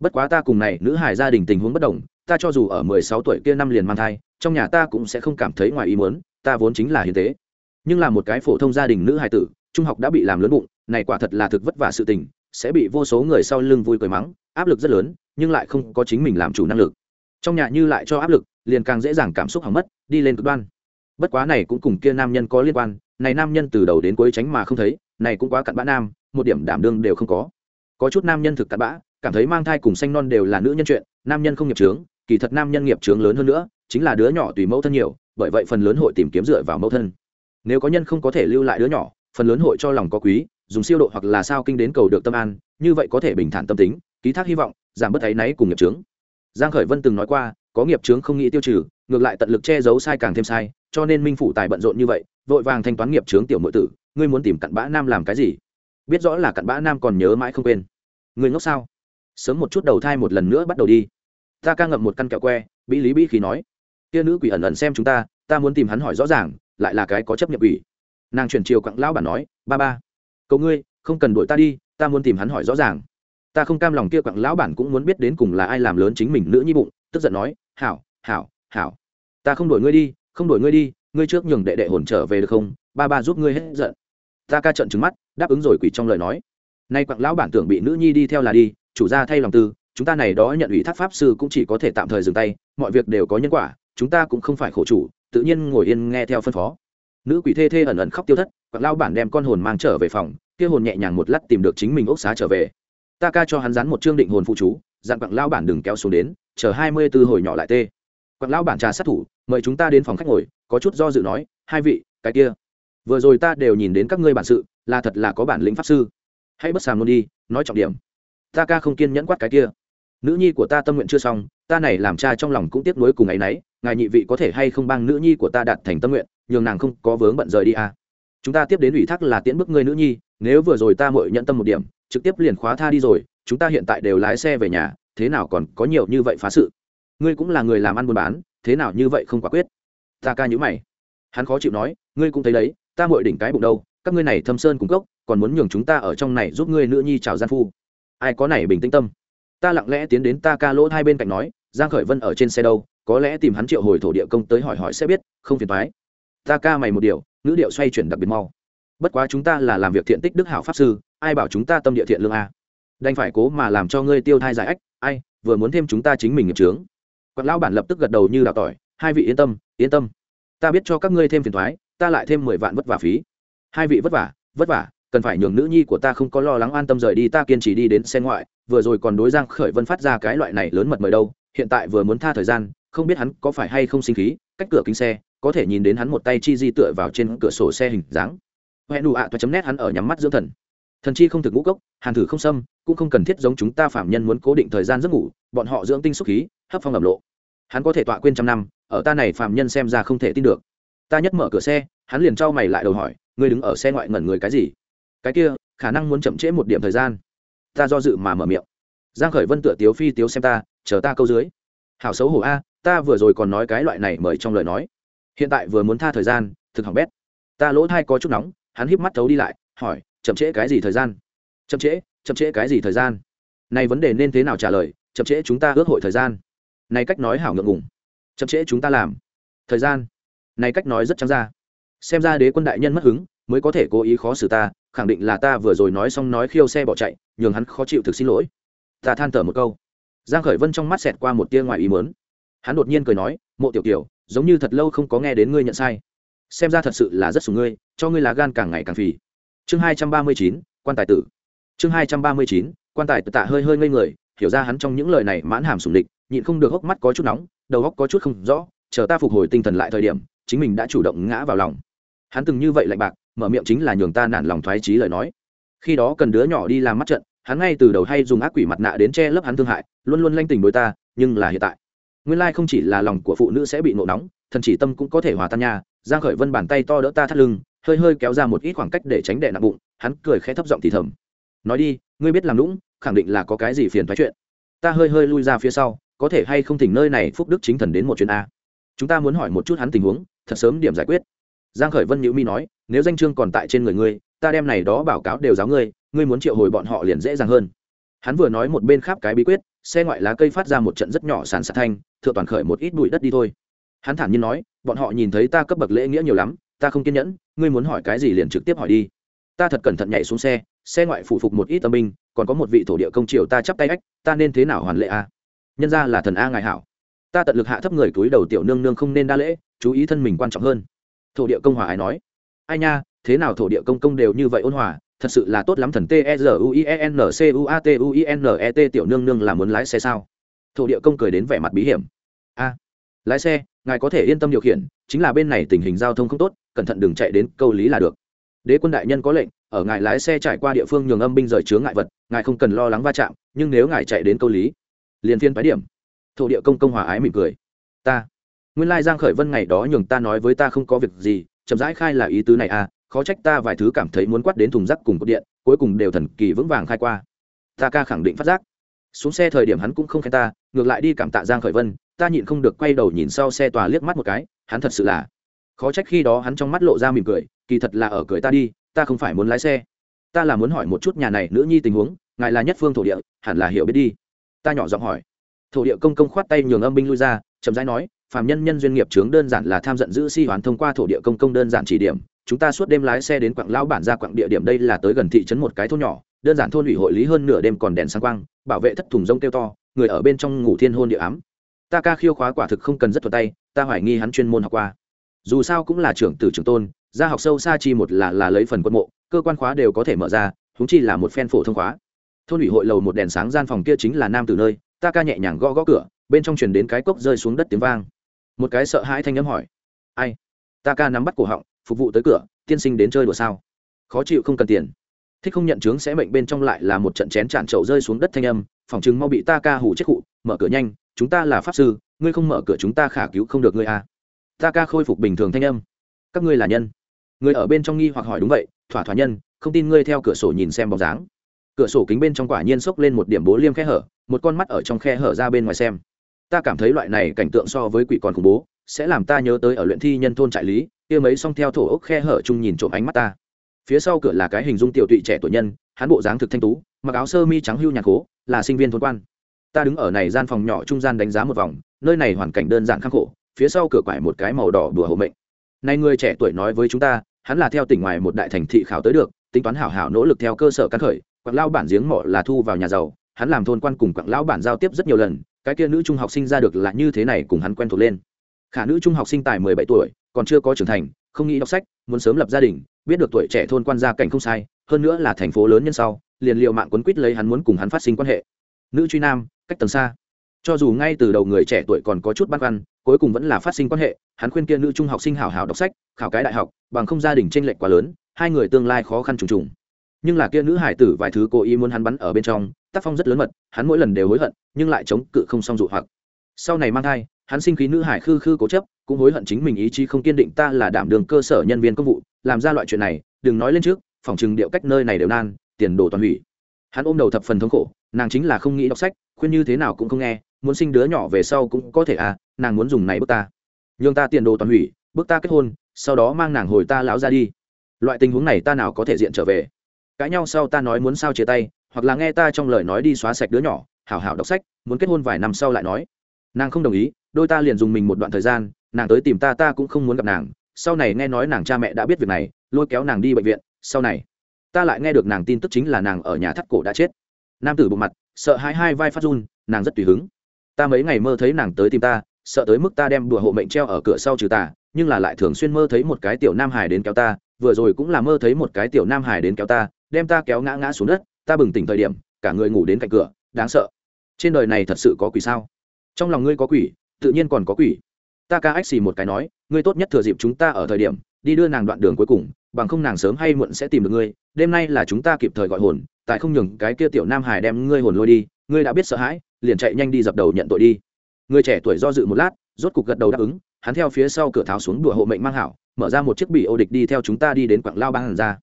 Speaker 1: bất quá ta cùng này, nữ hải gia đình tình huống bất đồng, ta cho dù ở mười sáu tuổi kia năm liền mang thai, trong nhà ta cũng sẽ không cảm thấy ngoài ý muốn, ta vốn chính là hiền tế. Nhưng là một cái phổ thông gia đình nữ hải tử, trung học đã bị làm lớn bụng, này quả thật là thực vất vả sự tình, sẽ bị vô số người sau lưng vui cười mắng, áp lực rất lớn, nhưng lại không có chính mình làm chủ năng lực. Trong nhà như lại cho áp lực, liền càng dễ dàng cảm xúc hỏng mất, đi lên cực đoan. Bất quá này cũng cùng kia nam nhân có liên quan, này nam nhân từ đầu đến cuối tránh mà không thấy, này cũng quá cặn bã nam, một điểm đảm đương đều không có. Có chút nam nhân thực cặn bã cảm thấy mang thai cùng xanh non đều là nữ nhân chuyện, nam nhân không nghiệp trướng kỳ thật nam nhân nghiệp trướng lớn hơn nữa, chính là đứa nhỏ tùy mẫu thân nhiều, bởi vậy phần lớn hội tìm kiếm dựa vào mẫu thân. Nếu có nhân không có thể lưu lại đứa nhỏ, phần lớn hội cho lòng có quý, dùng siêu độ hoặc là sao kinh đến cầu được tâm an, như vậy có thể bình thản tâm tính, ký thác hy vọng, giảm bớt áy náy cùng nghiệp trướng giang khởi vân từng nói qua, có nghiệp trướng không nghĩ tiêu trừ, ngược lại tận lực che giấu sai càng thêm sai, cho nên minh phủ tài bận rộn như vậy, vội vàng thanh toán nghiệp trướng tiểu nội tử, ngươi muốn tìm cặn bã nam làm cái gì? Biết rõ là cặn bã nam còn nhớ mãi không quên. Ngươi ngốc sao? Sớm một chút đầu thai một lần nữa bắt đầu đi. Ta ca ngậm một căn kẹo que bí lý bí khí nói. Kia nữ quỷ ẩn ẩn xem chúng ta ta muốn tìm hắn hỏi rõ ràng, lại là cái có chấp nhận quỷ. Nàng chuyển chiều quặng lão bản nói, ba ba cậu ngươi, không cần đuổi ta đi, ta muốn tìm hắn hỏi rõ ràng. Ta không cam lòng kia quặng lão bản cũng muốn biết đến cùng là ai làm lớn chính mình nữ nhi bụng, tức giận nói, hảo hảo hảo. Ta không đuổi ngươi đi, không đuổi ngươi đi, ngươi trước nhường đệ đệ hồn trở về được không? Ba ba giúp ngươi hết giận. Ta ca trận trứng mắt, đáp ứng rồi quỷ trong lời nói. Nay quặng lão bản tưởng bị nữ nhi đi theo là đi chủ gia thay lòng tư, chúng ta này đó nhận ủy thác pháp sư cũng chỉ có thể tạm thời dừng tay, mọi việc đều có nhân quả, chúng ta cũng không phải khổ chủ, tự nhiên ngồi yên nghe theo phân phó. Nữ quỷ thê thê ẩn ẩn khóc tiêu thất, quặng lão bản đem con hồn mang trở về phòng, kia hồn nhẹ nhàng một lát tìm được chính mình ốc xá trở về. Ta ca cho hắn dán một chương định hồn phụ chú, dặn quặng lão bản đừng kéo xuống đến, chờ hai mươi tư hồi nhỏ lại tê. Quặng lão bản trà sát thủ, mời chúng ta đến phòng khách ngồi, có chút do dự nói, hai vị, cái kia. Vừa rồi ta đều nhìn đến các ngươi bản sự, là thật là có bản lĩnh pháp sư. Hãy bất sàm luôn đi, nói trọng điểm ta ca không kiên nhẫn quát cái kia. Nữ nhi của ta tâm nguyện chưa xong, ta này làm cha trong lòng cũng tiếc nuối cùng ấ y n ấ y ngài nhị vị có thể hay không bang nữ nhi của ta đạt thành tâm nguyện, nhường nàng không có vướng bận rời đi à. chúng ta tiếp đến ủy thác là tiễn bức ngươi nữ nhi, nếu vừa rồi ta mội nhận tâm một điểm, trực tiếp liền khóa tha đi rồi, chúng ta hiện tại đều lái xe về nhà, thế nào còn có nhiều như vậy phá sự? Ngươi cũng là người làm ăn buôn bán, thế nào như vậy không quả quyết? Ta ca nhữ mày. Hắn khó chịu nói, ngươi cũng thấy đấy, ta mội đỉnh cái bụng đâu, các ngươi này thâm sơn cung cốc, còn muốn nhường chúng ta ở trong này giúp ngươi nữ nhi chào gian phu ai có này bình tĩnh tâm? Ta lặng lẽ tiến đến ta ca lỗ hai bên cạnh nói, giang khởi vân ở trên xe đâu, có lẽ tìm hắn triệu hồi thổ địa công tới hỏi hỏi sẽ biết, không phiền toái. Ta ca mày một điều, ngữ điệu xoay chuyển đặc biệt mau. Bất quá chúng ta là làm việc thiện tích đức hảo pháp sư, ai bảo chúng ta tâm địa thiện lương a đành phải cố mà làm cho ngươi tiêu thai giải ách, ai, vừa muốn thêm chúng ta chính mình nghiệp trướng quạt lão bản lập tức gật đầu như đào tỏi, hai vị yên tâm yên tâm. Ta biết cho các ngươi thêm phiền thoái ta lại thêm mười vạn vất vả phí. Hai vị vất vả vất vả cần phải nhường nữ nhi của ta không có lo lắng an tâm rời đi, ta kiên trì đi đến xe ngoại. Vừa rồi còn đối giang khởi vân phát ra cái loại này lớn mật mời đâu, hiện tại vừa muốn tha thời gian, không biết hắn có phải hay không sinh khí, cách cửa kính xe, có thể nhìn đến hắn một tay chi di tựa vào trên cửa sổ xe hình dáng. Hẹn đủ ạ toa chấm nét hắn ở nhắm mắt dưỡng thần. Thần chi không thực ngũ cốc, hàn thử không xâm, cũng không cần thiết giống chúng ta phạm nhân muốn cố định thời gian giấc ngủ, bọn họ dưỡng tinh xúc khí, hấp phong ẩm lộ. Hắn có thể tọa quên trăm năm, ở ta này phạm nhân xem ra không thể tin được. Ta nhất mở cửa xe, hắn liền trao mày lại đầu hỏi, ngươi đứng ở xe ngoại ngẩn người cái gì? Cái kia, khả năng muốn chậm trễ một điểm thời gian. Ta do dự mà mở miệng. Giang khởi vân tựa tiếu phi tiếu xem ta, chờ ta câu dưới. Hảo xấu hổ a, ta vừa rồi còn nói cái loại này mời trong lời nói. Hiện tại vừa muốn tha thời gian, thực hỏng bét. Ta lỗ thai có chút nóng, hắn híp mắt thấu đi lại, hỏi, chậm trễ cái gì thời gian? Chậm trễ chậm trễ cái gì thời gian? Này vấn đề nên thế nào trả lời? Chậm trễ chúng ta ước hội thời gian. Này cách nói hảo ngượng ngùng. Chậm trễ chúng ta làm. Thời gian. Này cách nói rất trắng ra. Xem ra đế quân đại nhân mất hứng, mới có thể cố ý khó xử ta khẳng định là ta vừa rồi nói xong nói khiêu xe bỏ chạy, nhường hắn khó chịu thực xin lỗi. Ta than thở một câu. Giang khởi vân trong mắt xẹt qua một tia ngoài ý muốn. Hắn đột nhiên cười nói, mộ tiểu tiểu giống như thật lâu không có nghe đến ngươi nhận sai. Xem ra thật sự là rất sủng ngươi, cho ngươi lá gan càng ngày càng phì. Chương hai trăm ba mươi chín, quan tài tử. Chương hai trăm ba mươi chín, quan tài tử tạ hơi hơi ngây người, hiểu ra hắn trong những lời này mãn hàm sủng địch, nhịn không được hốc mắt có chút nóng, đầu óc có chút không rõ, chờ ta phục hồi tinh thần lại thời điểm, chính mình đã chủ động ngã vào lòng. Hắn từng như vậy lạnh bạc mở miệng chính là nhường ta nản lòng thoái trí lời nói. Khi đó cần đứa nhỏ đi làm mắt trận, hắn ngay từ đầu hay dùng ác quỷ mặt nạ đến che lấp hắn thương hại, luôn luôn lanh tình đối ta, nhưng là hiện tại, nguyên lai không chỉ là lòng của phụ nữ sẽ bị nộ nóng, thần chỉ tâm cũng có thể hòa tan nha. Giang khởi vân bàn tay to đỡ ta thắt lưng, hơi hơi kéo ra một ít khoảng cách để tránh đè nặng bụng, hắn cười khẽ thấp giọng thì thầm. Nói đi, ngươi biết làm lũng khẳng định là có cái gì phiền thoái chuyện. Ta hơi hơi lui ra phía sau, có thể hay không thỉnh nơi này phúc đức chính thần đến một chuyến a? Chúng ta muốn hỏi một chút hắn tình huống, thật sớm điểm giải quyết. Giang khởi vân nhữ mi nói nếu danh chương còn tại trên người ngươi, ta đem này đó báo cáo đều giáo ngươi ngươi muốn triệu hồi bọn họ liền dễ dàng hơn. Hắn vừa nói một bên khắp cái bí quyết, xe ngoại lá cây phát ra một trận rất nhỏ sàn sạt thanh, thượng toàn khởi một ít bụi đất đi thôi. Hắn thản nhiên nói, bọn họ nhìn thấy ta cấp bậc lễ nghĩa nhiều lắm, ta không kiên nhẫn, ngươi muốn hỏi cái gì liền trực tiếp hỏi đi. Ta thật cẩn thận nhảy xuống xe xe ngoại phụ phục một ít tâm binh, còn có một vị thổ địa công triều ta chắp tay ách, ta nên thế nào hoàn lệ a? Nhân ra là thần a ngài hảo. Ta tận lực hạ thấp người túi đầu tiểu nương nương không nên đa lễ, chú ý thân mình quan trọng hơn. Thổ địa công hòa ai nói ai nha, thế nào thổ địa công công đều như vậy ôn hòa, thật sự là tốt lắm thần t e r u i e n c u a t u i n e t, tiểu nương nương là muốn lái xe sao? Thổ địa công cười đến vẻ mặt bí hiểm. A, lái xe, ngài có thể yên tâm điều khiển, chính là bên này tình hình giao thông không tốt, cẩn thận đừng chạy đến câu lý là được. Đế quân đại nhân có lệnh, ở ngài lái xe trải qua địa phương nhường âm binh rời chướng ngại vật, ngài không cần lo lắng va chạm, nhưng nếu ngài chạy đến câu lý, liền phiên phái điểm. Thổ địa công công hòa ái mỉm cười. Ta, nguyên lai giang khởi vân ngày đó nhường ta nói với ta không có việc gì chậm rãi khai là ý tứ này à khó trách ta vài thứ cảm thấy muốn quát đến thùng rác cùng cột điện, cuối cùng đều thần kỳ vững vàng khai qua. Ta ca khẳng định phát giác. Xuống xe thời điểm hắn cũng không khen ta, ngược lại đi cảm tạ giang khởi vân, ta nhịn không được quay đầu nhìn sau xe tòa liếc mắt một cái, hắn thật sự là. Khó trách khi đó hắn trong mắt lộ ra mỉm cười, kỳ thật là ở cười ta đi, ta không phải muốn lái xe. Ta là muốn hỏi một chút nhà này nữ nhi tình huống, ngài là nhất phương thổ địa, hẳn là hiểu biết đi. Ta nhỏ giọng hỏi. Thổ địa công công khoát tay nhường âm binh lui ra, chậm rãi nói phàm nhân nhân duyên nghiệp chướng đơn giản là tham giận giữ si hoán thông qua thổ địa công công đơn giản chỉ điểm. Chúng ta suốt đêm lái xe đến quảng lão bản ra quảng địa điểm đây là tới gần thị trấn một cái thôn nhỏ, đơn giản thôn ủy hội lý hơn nửa đêm còn đèn sáng quang, bảo vệ thất thùng rông kêu to, người ở bên trong ngủ thiên hôn địa ám. Ta ca khiêu khóa quả thực không cần rất thuật tay, ta hoài nghi hắn chuyên môn học qua. Dù sao cũng là trưởng tử trưởng tôn, gia học sâu xa chi một là là lấy phần quân mộ, cơ quan khóa đều có thể mở ra húng chi là một phen phổ thông khóa. Thôn ủy hội lầu một đèn sáng gian phòng kia chính là nam từ nơi, ta ca nhẹ nhàng gõ gõ cửa, bên trong truyền đến cái cốc rơi xuống đất tiếng vang một cái sợ hãi thanh âm hỏi. Ai? Ta ca nắm bắt cổ họng, phục vụ tới cửa, tiên sinh đến chơi đùa sao? Khó chịu không cần tiền. Thích không nhận chứng sẽ mệnh bên trong lại là một trận chén tràn trậu rơi xuống đất thanh âm, phòng chứng mau bị ta ca hủ chết cụ mở cửa nhanh, chúng ta là pháp sư, ngươi không mở cửa chúng ta khả cứu không được ngươi à. ta ca khôi phục bình thường thanh âm. Các ngươi là nhân. Người ở bên trong nghi hoặc hỏi đúng vậy, thỏa thỏa nhân, không tin ngươi theo cửa sổ nhìn xem bóng dáng. Cửa sổ kính bên trong quả nhiên xốc lên một điểm bố liêm khe hở, một con mắt ở trong khe hở ra bên ngoài xem ta cảm thấy loại này cảnh tượng so với quỷ còn khủng bố, sẽ làm ta nhớ tới ở luyện thi nhân thôn trại lý, kia mấy song theo thổ ốc khe hở chung nhìn trộm ánh mắt ta. Phía sau cửa là cái hình dung tiểu tụy trẻ tuổi nhân, hắn bộ dáng thực thanh tú, mặc áo sơ mi trắng hưu nhạc cố, là sinh viên thôn quan. Ta đứng ở này gian phòng nhỏ trung gian đánh giá một vòng, nơi này hoàn cảnh đơn giản khắc khổ, phía sau cửa quải một cái màu đỏ đùa hộ mệnh. Nay người trẻ tuổi nói với chúng ta, hắn là theo tỉnh ngoài một đại thành thị khảo tới được, tính toán hảo hảo nỗ lực theo cơ sở căn khởi, quảng lao bản giếng mỏ là thu vào nhà giàu, hắn làm thôn quan cùng quảng lão bản giao tiếp rất nhiều lần cái kia nữ trung học sinh ra được là như thế này cùng hắn quen thuộc lên. Khả nữ trung học sinh tài mười bảy tuổi, còn chưa có trưởng thành, không nghĩ đọc sách, muốn sớm lập gia đình, biết được tuổi trẻ thôn quan gia cảnh không sai, hơn nữa là thành phố lớn nhân sau, liền liệu mạng quấn quýt lấy hắn muốn cùng hắn phát sinh quan hệ. Nữ truy nam, cách tầng xa. Cho dù ngay từ đầu người trẻ tuổi còn có chút băn khoăn, cuối cùng vẫn là phát sinh quan hệ, hắn khuyên kia nữ trung học sinh hảo hảo đọc sách, khảo cái đại học, bằng không gia đình tranh lệch quá lớn, hai người tương lai khó khăn trùng trùng. Nhưng là kia nữ hải tử vài thứ cố ý muốn hắn bắn ở bên trong, tác phong rất lớn mật, hắn mỗi lần đều hối hận nhưng lại chống cự không xong dụ hoặc. Sau này mang thai, hắn sinh khí nữ hải khư khư cố chấp, cũng hối hận chính mình ý chí không kiên định ta là đảm đường cơ sở nhân viên công vụ, làm ra loại chuyện này, đừng nói lên trước, phòng chừng điệu cách nơi này đều nan, tiền đồ toàn hủy. Hắn ôm đầu thập phần thống khổ, nàng chính là không nghĩ đọc sách, khuyên như thế nào cũng không nghe, muốn sinh đứa nhỏ về sau cũng có thể à nàng muốn dùng này bước ta. Nhường ta tiền đồ toàn hủy, bức ta kết hôn, sau đó mang nàng hồi ta lão ra đi. Loại tình huống này ta nào có thể diện trở về? Cãi nhau sau ta nói muốn sao chia tay, hoặc là nghe ta trong lời nói đi xóa sạch đứa nhỏ hảo hảo đọc sách, muốn kết hôn vài năm sau lại nói. Nàng không đồng ý, đôi ta liền dùng mình một đoạn thời gian, nàng tới tìm ta ta cũng không muốn gặp nàng. Sau này nghe nói nàng cha mẹ đã biết việc này, lôi kéo nàng đi bệnh viện, sau này, ta lại nghe được nàng tin tức chính là nàng ở nhà thắt cổ đã chết. Nam tử bộ mặt, sợ hai hai vai phát run, nàng rất tùy hứng. Ta mấy ngày mơ thấy nàng tới tìm ta, sợ tới mức ta đem đùa hộ mệnh treo ở cửa sau trừ tà nhưng là lại thường xuyên mơ thấy một cái tiểu nam hải đến kéo ta, vừa rồi cũng là mơ thấy một cái tiểu nam hải đến kéo ta, đem ta kéo ngã ngã xuống đất, ta bừng tỉnh thời điểm, cả người ngủ đến cạnh cửa, đáng sợ trên đời này thật sự có quỷ sao? Trong lòng ngươi có quỷ, tự nhiên còn có quỷ. Ta ca ách xì một cái nói, ngươi tốt nhất thừa dịp chúng ta ở thời điểm, đi đưa nàng đoạn đường cuối cùng, bằng không nàng sớm hay muộn sẽ tìm được ngươi. Đêm nay là chúng ta kịp thời gọi hồn, tại không nhường cái kia tiểu nam hải đem ngươi hồn lôi đi, ngươi đã biết sợ hãi, liền chạy nhanh đi dập đầu nhận tội đi. Người trẻ tuổi do dự một lát, rốt cục gật đầu đáp ứng, hắn theo phía sau cửa tháo xuống đùa hộ mệnh mang hảo, mở ra một chiếc bị ô địch đi theo chúng ta đi đến quảng lao bang hàn ra.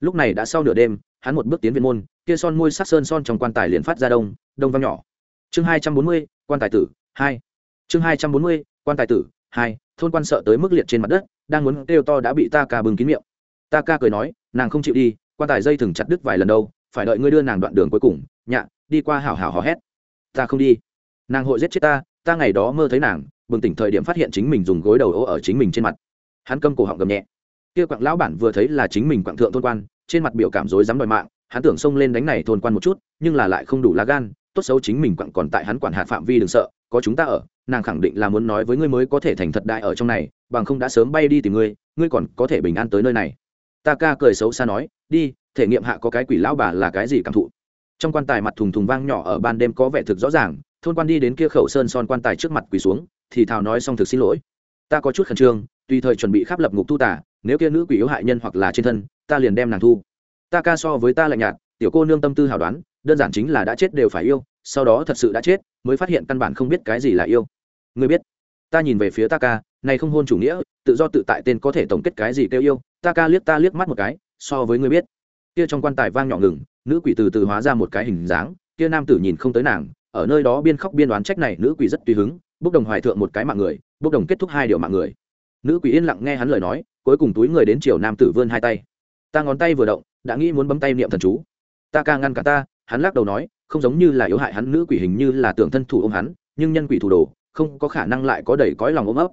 Speaker 1: Lúc này đã sau nửa đêm, hắn một bước tiến viên môn, kia son môi sắc sơn son trong quan tài liền phát ra đông đông vang nhỏ chương hai trăm bốn mươi, quan tài tử, hai. Chương hai trăm bốn mươi, quan tài tử, hai. Thôn quan sợ tới mức liệt trên mặt đất, đang muốn kêu to đã bị ta ca bừng kín miệng. Ta ca cười nói, nàng không chịu đi, quan tài dây thừng chặt đứt vài lần đâu, phải đợi ngươi đưa nàng đoạn đường cuối cùng. Nhạ, đi qua hảo hảo hò hét. Ta không đi. Nàng hội giết chết ta ta ngày đó mơ thấy nàng, bừng tỉnh thời điểm phát hiện chính mình dùng gối đầu ô ở chính mình trên mặt. Hắn câm cổ họng gầm nhẹ. Kia quặng lão bản vừa thấy là chính mình quặng thượng thôn quan, trên mặt biểu cảm rối dám đòi mạng, hắn tưởng xông lên đánh này thôn quan một chút, nhưng là lại không đủ lá gan tốt xấu chính mình quặng còn tại hắn quản hạt phạm vi đừng sợ, có chúng ta ở, nàng khẳng định là muốn nói với ngươi mới có thể thành thật đại ở trong này, bằng không đã sớm bay đi tìm ngươi ngươi còn có thể bình an tới nơi này. Ta ca cười xấu xa nói, đi, thể nghiệm hạ có cái quỷ lão bà là cái gì cảm thụ. Trong quan tài mặt thùng thùng vang nhỏ ở ban đêm có vẻ thực rõ ràng, thôn quan đi đến kia khẩu sơn son quan tài trước mặt quỳ xuống, thì thào nói xong thực xin lỗi. Ta có chút khẩn trương, tùy thời chuẩn bị khắp lập ngục tu tả nếu kia nữ quỷ yếu hại nhân hoặc là trên thân, ta liền đem nàng thu. Ta ca so với ta lạnh nhạt, tiểu cô nương tâm tư hào đoán đơn giản chính là đã chết đều phải yêu, sau đó thật sự đã chết, mới phát hiện căn bản không biết cái gì là yêu. Ngươi biết, ta nhìn về phía ta ca này không hôn chủ nghĩa, tự do tự tại tên có thể tổng kết cái gì kêu yêu ta ca liếc ta liếc mắt một cái, so với ngươi biết. Kia trong quan tài vang nhỏ ngừng, nữ quỷ từ từ hóa ra một cái hình dáng, kia nam tử nhìn không tới nàng, ở nơi đó biên khóc biên đoán trách này nữ quỷ rất tùy hứng, bốc đồng hoài thượng một cái mạng người, bốc đồng kết thúc hai điều mạng người. Nữ quỷ yên lặng nghe hắn lời nói, cuối cùng túi người đến chiều nam tử vươn hai tay. Ta ngón tay vừa động, đã nghĩ muốn bấm tay niệm thần chú. Ta ca ngăn cả ta hắn lắc đầu nói, không giống như là yếu hại hắn nữ quỷ hình như là tưởng thân thủ ôm hắn, nhưng nhân quỷ thủ đồ, không có khả năng lại có đầy cõi lòng ôm ấp.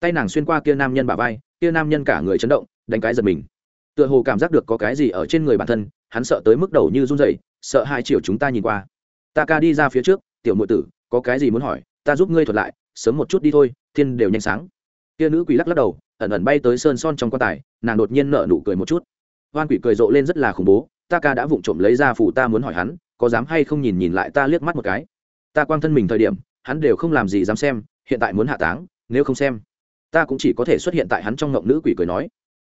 Speaker 1: Tay nàng xuyên qua kia nam nhân bà vai, kia nam nhân cả người chấn động, đánh cái giật mình. Tựa hồ cảm giác được có cái gì ở trên người bản thân, hắn sợ tới mức đầu như run rẩy, sợ hai chiều chúng ta nhìn qua. Ta ca đi ra phía trước, tiểu nội tử, có cái gì muốn hỏi, ta giúp ngươi thuật lại, sớm một chút đi thôi, thiên đều nhanh sáng. Kia nữ quỷ lắc lắc đầu, ẩn ẩn bay tới sơn son trong quan tài, nàng đột nhiên nở nụ cười một chút. Hoan quỷ cười rộ lên rất là khủng bố ta ca đã vụng trộm lấy ra phủ ta muốn hỏi hắn, có dám hay không nhìn nhìn lại ta liếc mắt một cái. Ta quang thân mình thời điểm, hắn đều không làm gì dám xem, hiện tại muốn hạ táng, nếu không xem, ta cũng chỉ có thể xuất hiện tại hắn trong ngộng nữ quỷ cười nói.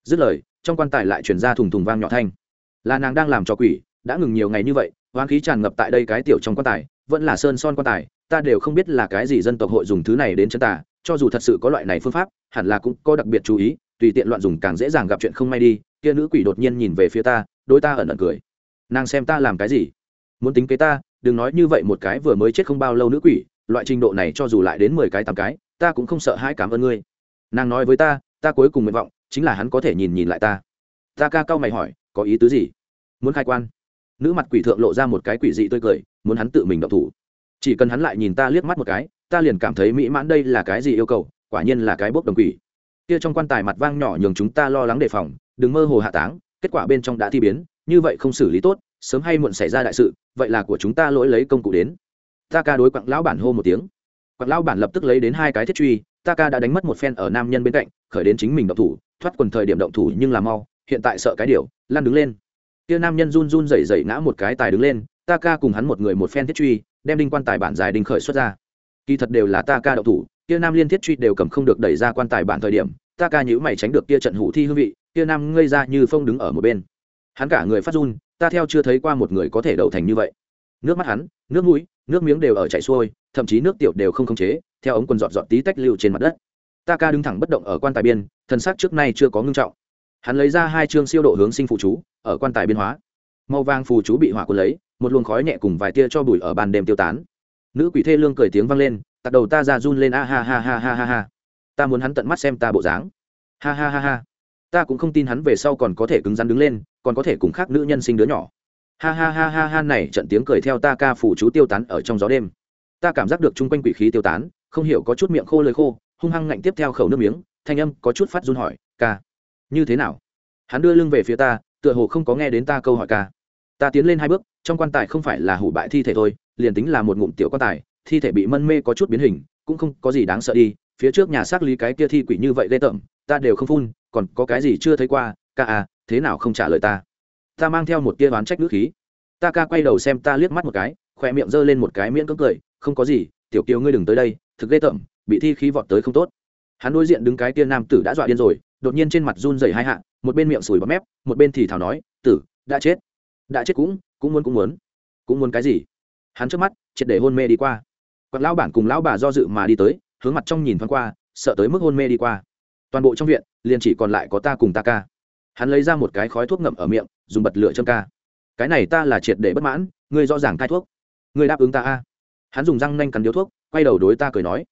Speaker 1: Dứt lời, trong quan tài lại chuyển ra thùng thùng vang nhỏ thanh. Là nàng đang làm cho quỷ, đã ngừng nhiều ngày như vậy, hoang khí tràn ngập tại đây cái tiểu trong quan tài, vẫn là sơn son quan tài, ta đều không biết là cái gì dân tộc hội dùng thứ này đến chân tà, cho dù thật sự có loại này phương pháp, hẳn là cũng có đặc biệt chú ý, tùy tiện loạn dùng càng dễ dàng gặp chuyện không may đi, kia nữ quỷ đột nhiên nhìn về phía ta đôi ta ẩn ẩn cười. Nàng xem ta làm cái gì? Muốn tính kế ta, đừng nói như vậy một cái vừa mới chết không bao lâu nữ quỷ, loại trình độ này cho dù lại đến mười cái, tám cái, ta cũng không sợ hãi cảm ơn ngươi. Nàng nói với ta ta cuối cùng nguyện vọng chính là hắn có thể nhìn nhìn lại ta. Ta ca cao mày hỏi, có ý tứ gì? Muốn khai quan. Nữ mặt quỷ thượng lộ ra một cái quỷ dị tươi cười, muốn hắn tự mình động thủ. Chỉ cần hắn lại nhìn ta liếc mắt một cái, ta liền cảm thấy mỹ mãn đây là cái gì yêu cầu, quả nhiên là cái bốc đồng quỷ. Kia trong quan tài mặt vang nhỏ nhường chúng ta lo lắng đề phòng, đừng mơ hồ hạ táng kết quả bên trong đã thi biến, như vậy không xử lý tốt, sớm hay muộn xảy ra đại sự, vậy là của chúng ta lỗi lấy công cụ đến. Ta ca đối quặng lão bản hô một tiếng. Quặng lão bản lập tức lấy đến hai cái thiết truy, ta ca đã đánh mất một phen ở nam nhân bên cạnh, khởi đến chính mình động thủ, thoát quần thời điểm động thủ nhưng là mau, hiện tại sợ cái điều lan đứng lên. Kia nam nhân run run rẩy rẩy ngã một cái tài đứng lên, ta ca cùng hắn một người một phen thiết truy, đem đinh quan tài bản dài đinh khởi xuất ra. Kỳ thật đều là ta ca động thủ, kia nam liên thiết truy đều cầm không được đẩy ra quan tài bản thời điểm ta ca nhữ mày tránh được kia trận hủ thi hương vị, kia nam ngây ra như phong đứng ở một bên. Hắn cả người phát run, ta theo chưa thấy qua một người có thể đậu thành như vậy. Nước mắt hắn, nước mũi, nước miếng đều ở chảy xuôi, thậm chí nước tiểu đều không khống chế, theo ống quần dọn dọn tí tách lưu trên mặt đất. Ta ca đứng thẳng bất động ở quan tài biên, thân xác trước nay chưa có ngưng trọng. Hắn lấy ra hai chương siêu độ hướng sinh phụ chú, ở quan tài biên hóa. Màu vàng phù chú bị hỏa quân lấy, một luồng khói nhẹ cùng vài tia cho bụi ở ban đêm tiêu tán. Nữ quỷ thê lương cười tiếng vang lên, tặc đầu ta ra run lên, a ha ha ha ha ha ha ta muốn hắn tận mắt xem ta bộ dáng. Ha ha ha ha. Ta cũng không tin hắn về sau còn có thể cứng rắn đứng lên, còn có thể cùng khác nữ nhân sinh đứa nhỏ. Ha ha ha ha ha, này trận tiếng cười theo ta ca phủ chú tiêu tán ở trong gió đêm. Ta cảm giác được chung quanh quỷ khí tiêu tán, không hiểu có chút miệng khô lời khô, hung hăng ngạnh tiếp theo khẩu nước miếng, thanh âm có chút phát run hỏi, ca, như thế nào? Hắn đưa lưng về phía ta, tựa hồ không có nghe đến ta câu hỏi ca. Ta tiến lên hai bước, trong quan tài không phải là hủ bại thi thể thôi, liền tính là một ngụm tiểu quan tài, thi thể bị mân mê có chút biến hình, cũng không có gì đáng sợ đi phía trước nhà xác lý cái kia thi quỷ như vậy ghê tởm, ta đều không phun, còn có cái gì chưa thấy qua, ca à thế nào không trả lời ta? Ta mang theo một tia đoán trách nước khí. Ta ca quay đầu xem ta liếc mắt một cái khoe miệng giơ lên một cái miễn cưỡng cười, không có gì, tiểu kiều ngươi đừng tới đây, thực ghê tởm, bị thi khí vọt tới không tốt. Hắn đối diện đứng cái tia nam tử đã dọa điên rồi, đột nhiên trên mặt run rẩy hai hạ, một bên miệng sùi bọt mép, một bên thì thảo nói, tử, đã chết. Đã chết cũng cũng muốn cũng muốn. Cũng muốn cái gì? Hắn trước mắt, triệt để hôn mê đi qua. Quạt lão bản cùng lão bà do dự mà đi tới hướng mặt trong nhìn thoáng qua, sợ tới mức hôn mê đi qua. Toàn bộ trong viện, liền chỉ còn lại có ta cùng ta ca. Hắn lấy ra một cái khói thuốc ngậm ở miệng, dùng bật lửa châm ca. Cái này ta là triệt để bất mãn, ngươi rõ ràng cai thuốc. Ngươi đáp ứng ta a. Hắn dùng răng nanh cắn điếu thuốc, quay đầu đối ta cười nói.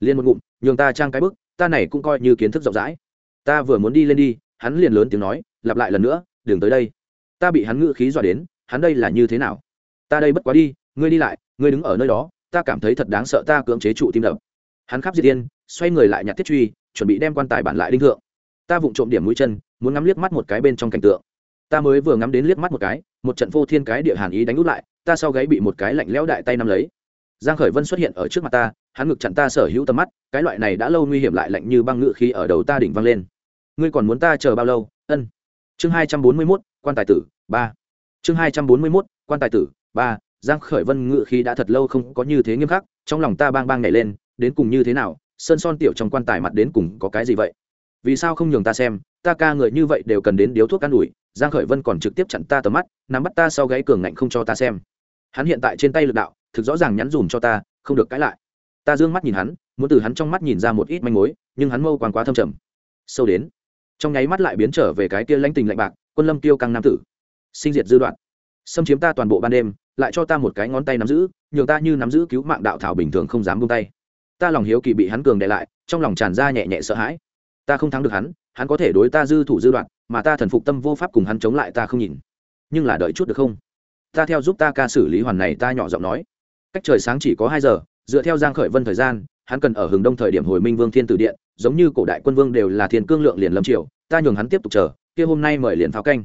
Speaker 1: Liền một ngụm, nhường ta trang cái bức, ta này cũng coi như kiến thức rộng rãi. Ta vừa muốn đi lên đi, hắn liền lớn tiếng nói, lặp lại lần nữa, đừng tới đây. Ta bị hắn ngự khí dọa đến, hắn đây là như thế nào? Ta đây bất quá đi, ngươi đi lại, ngươi đứng ở nơi đó, ta cảm thấy thật đáng sợ ta cưỡng chế trụ tim đập hắn khắp diệt yên xoay người lại nhặt thiết truy chuẩn bị đem quan tài bản lại đinh thượng. Ta vụng trộm điểm mũi chân muốn ngắm liếc mắt một cái bên trong cảnh tượng. Ta mới vừa ngắm đến liếc mắt một cái một trận vô thiên cái địa hàn ý đánh út lại ta sau gáy bị một cái lạnh lẽo đại tay nắm lấy. Giang khởi vân xuất hiện ở trước mặt ta hắn ngực chặn ta sở hữu tầm mắt cái loại này đã lâu nguy hiểm lại lạnh như băng ngự khí ở đầu ta đỉnh văng lên. Ngươi còn muốn ta chờ bao lâu? Ân. Chương hai trăm bốn mươi 241, quan tài tử ba. Chương hai trăm bốn mươi 241, quan tài tử ba. Giang khởi vân ngự khí đã thật lâu không có như thế nghiêm khắc trong lòng ta bang bang nhảy lên đến cùng như thế nào, sơn son tiểu trong quan tài mặt đến cùng có cái gì vậy? Vì sao không nhường ta xem, ta ca người như vậy đều cần đến điếu thuốc can đuổi giang khởi vân còn trực tiếp chặn ta tầm mắt, nắm bắt ta sau gáy cường ngạnh không cho ta xem. Hắn hiện tại trên tay lực đạo, thực rõ ràng nhắn dùm cho ta, không được cãi lại. Ta dương mắt nhìn hắn, muốn từ hắn trong mắt nhìn ra một ít manh mối, nhưng hắn mâu quàng quá thâm trầm. Sâu đến, trong nháy mắt lại biến trở về cái kia lãnh tình lạnh bạc, quân lâm tiêu căng nam tử. Sinh diệt dư đoạn. Xâm chiếm ta toàn bộ ban đêm, lại cho ta một cái ngón tay nắm giữ, nhường ta như nắm giữ cứu mạng đạo thảo bình thường không dám buông tay ta lòng hiếu kỳ bị hắn cường đè lại, trong lòng tràn ra nhẹ nhẹ sợ hãi. Ta không thắng được hắn hắn có thể đối ta dư thủ dư đoạn mà ta thần phục tâm vô pháp cùng hắn chống lại ta không nhìn. Nhưng là đợi chút được không? Ta theo giúp ta ca xử lý hoàn này ta nhỏ giọng nói. Cách trời sáng chỉ có hai giờ, dựa theo giang khởi vân thời gian, hắn cần ở hướng đông thời điểm hồi minh vương thiên tử điện, giống như cổ đại quân vương đều là thiên cương lượng liền lâm triều, ta nhường hắn tiếp tục chờ, kia hôm nay mời liền pháo canh.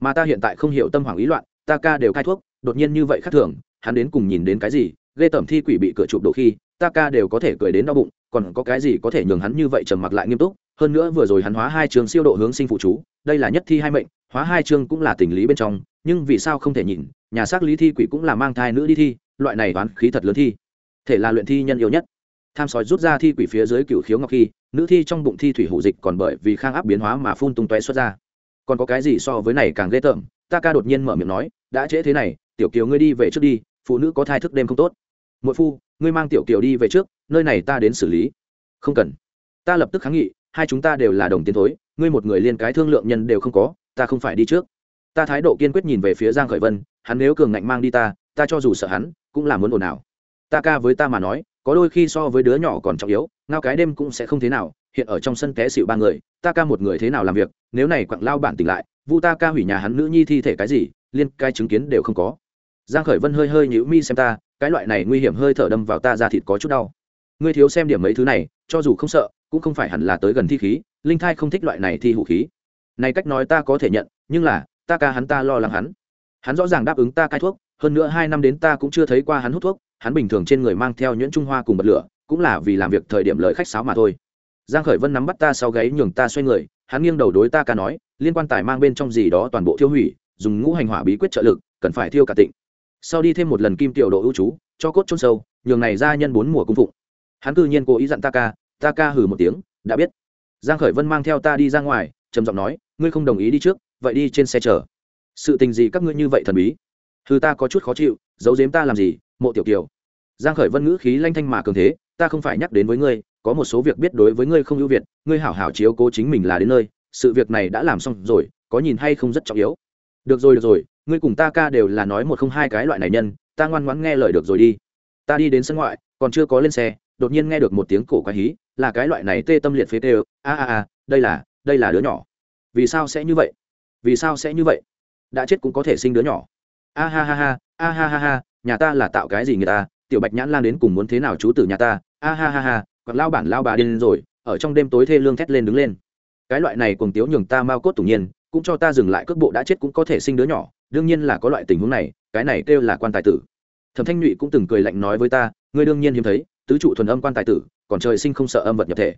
Speaker 1: Mà ta hiện tại không hiểu tâm hoàng ý loạn, ta ca đều khai thuốc, đột nhiên như vậy khác thường, hắn đến cùng nhìn đến cái gì, ghê tẩm thi quỷ bị cửa chụp đổ khi ta ca đều có thể cười đến đau bụng, còn có cái gì có thể nhường hắn như vậy trầm mặc lại nghiêm túc? Hơn nữa vừa rồi hắn hóa hai trường siêu độ hướng sinh phụ chú, đây là nhất thi hai mệnh, hóa hai chương cũng là tình lý bên trong, nhưng vì sao không thể nhìn nhà xác lý thi quỷ cũng là mang thai nữ đi thi, loại này toán khí thật lớn thi. Thể là luyện thi nhân yêu nhất. Tham sói rút ra thi quỷ phía dưới cựu khiếu ngọc khi, nữ thi trong bụng thi thủy hủ dịch còn bởi vì khang áp biến hóa mà phun tung tóe xuất ra. Còn có cái gì so với này càng ghê tởm? Ta ca đột nhiên mở miệng nói, đã trễ thế này, tiểu kiều ngươi đi về trước đi, phụ nữ có thai thức đêm không tốt mỗi phu, ngươi mang tiểu kiều đi về trước, nơi này ta đến xử lý. Không cần. Ta lập tức kháng nghị, hai chúng ta đều là đồng tiến thối, ngươi một người liên cái thương lượng nhân đều không có, ta không phải đi trước. Ta thái độ kiên quyết nhìn về phía giang khởi vân, hắn nếu cường ngạnh mang đi ta ta cho dù sợ hắn, cũng là muốn ồn ào. Ta ca với ta mà nói, có đôi khi so với đứa nhỏ còn trọng yếu, ngao cái đêm cũng sẽ không thế nào, hiện ở trong sân té xịu ba người, ta ca một người thế nào làm việc, nếu này quặng lao bản tỉnh lại, vu ta ca hủy nhà hắn nữ nhi thi thể cái gì, liên cái chứng kiến đều không có giang khởi vân hơi hơi nhíu mi xem ta, cái loại này nguy hiểm hơi thở đâm vào ta ra thịt có chút đau. Ngươi thiếu xem điểm mấy thứ này, cho dù không sợ, cũng không phải hẳn là tới gần thi khí, linh thai không thích loại này thi hữu khí. Này cách nói ta có thể nhận, nhưng là, ta ca hắn ta lo lắng hắn. Hắn rõ ràng đáp ứng ta cai thuốc, hơn nữa hai năm đến ta cũng chưa thấy qua hắn hút thuốc, hắn bình thường trên người mang theo nhuyễn trung hoa cùng bật lửa, cũng là vì làm việc thời điểm lời khách sáo mà thôi. Giang khởi vân nắm bắt ta sau gáy nhường ta xoay người, hắn nghiêng đầu đối ta ca nói, liên quan tài mang bên trong gì đó toàn bộ thiêu hủy, dùng ngũ hành hỏa bí quyết trợ lực, cần phải thiêu cả tịnh sau đi thêm một lần kim tiểu độ ưu chú, cho cốt chôn sâu, nhường này ra nhân bốn mùa cung phụng. Hắn cư nhiên cố ý dặn ta ca ta ca hừ một tiếng, đã biết. Giang khởi vân mang theo ta đi ra ngoài, trầm giọng nói, ngươi không đồng ý đi trước, vậy đi trên xe chở sự tình gì các ngươi như vậy thần bí? Thư ta có chút khó chịu, giấu giếm ta làm gì, mộ tiểu kiều. Giang khởi vân ngữ khí lanh thanh mà cường thế, ta không phải nhắc đến với ngươi, có một số việc biết đối với ngươi không ưu việt, ngươi hảo hảo chiếu cố chính mình là đến nơi, sự việc này đã làm xong rồi, có nhìn hay không rất trọng yếu. Được rồi được rồi ngươi cùng ta ca đều là nói một không hai cái loại này nhân, ta ngoan ngoãn nghe lời được rồi đi. Ta đi đến sân ngoại, còn chưa có lên xe, đột nhiên nghe được một tiếng cổ quái hí, là cái loại này tê tâm liệt phế tê a a a, đây là đây là đứa nhỏ. Vì sao sẽ như vậy? Vì sao sẽ như vậy? Đã chết cũng có thể sinh đứa nhỏ. A ha ha ha, a ha ha ha, nhà ta là tạo cái gì người ta? Tiểu bạch nhãn lan đến cùng muốn thế nào chú tử nhà ta? A ha ha ha, còn lao bản lao bà điên rồi, ở trong đêm tối thê lương thét lên đứng lên. Cái loại này cùng tiếu nhường ta mau cốt tủng nhiên, cũng cho ta dừng lại cước bộ đã chết cũng có thể sinh đứa nhỏ đương nhiên là có loại tình huống này, cái này kêu là quan tài tử. Thẩm thanh nhụy cũng từng cười lạnh nói với ta, ngươi đương nhiên hiếm thấy, tứ trụ thuần âm quan tài tử, còn trời sinh không sợ âm vật nhập thể.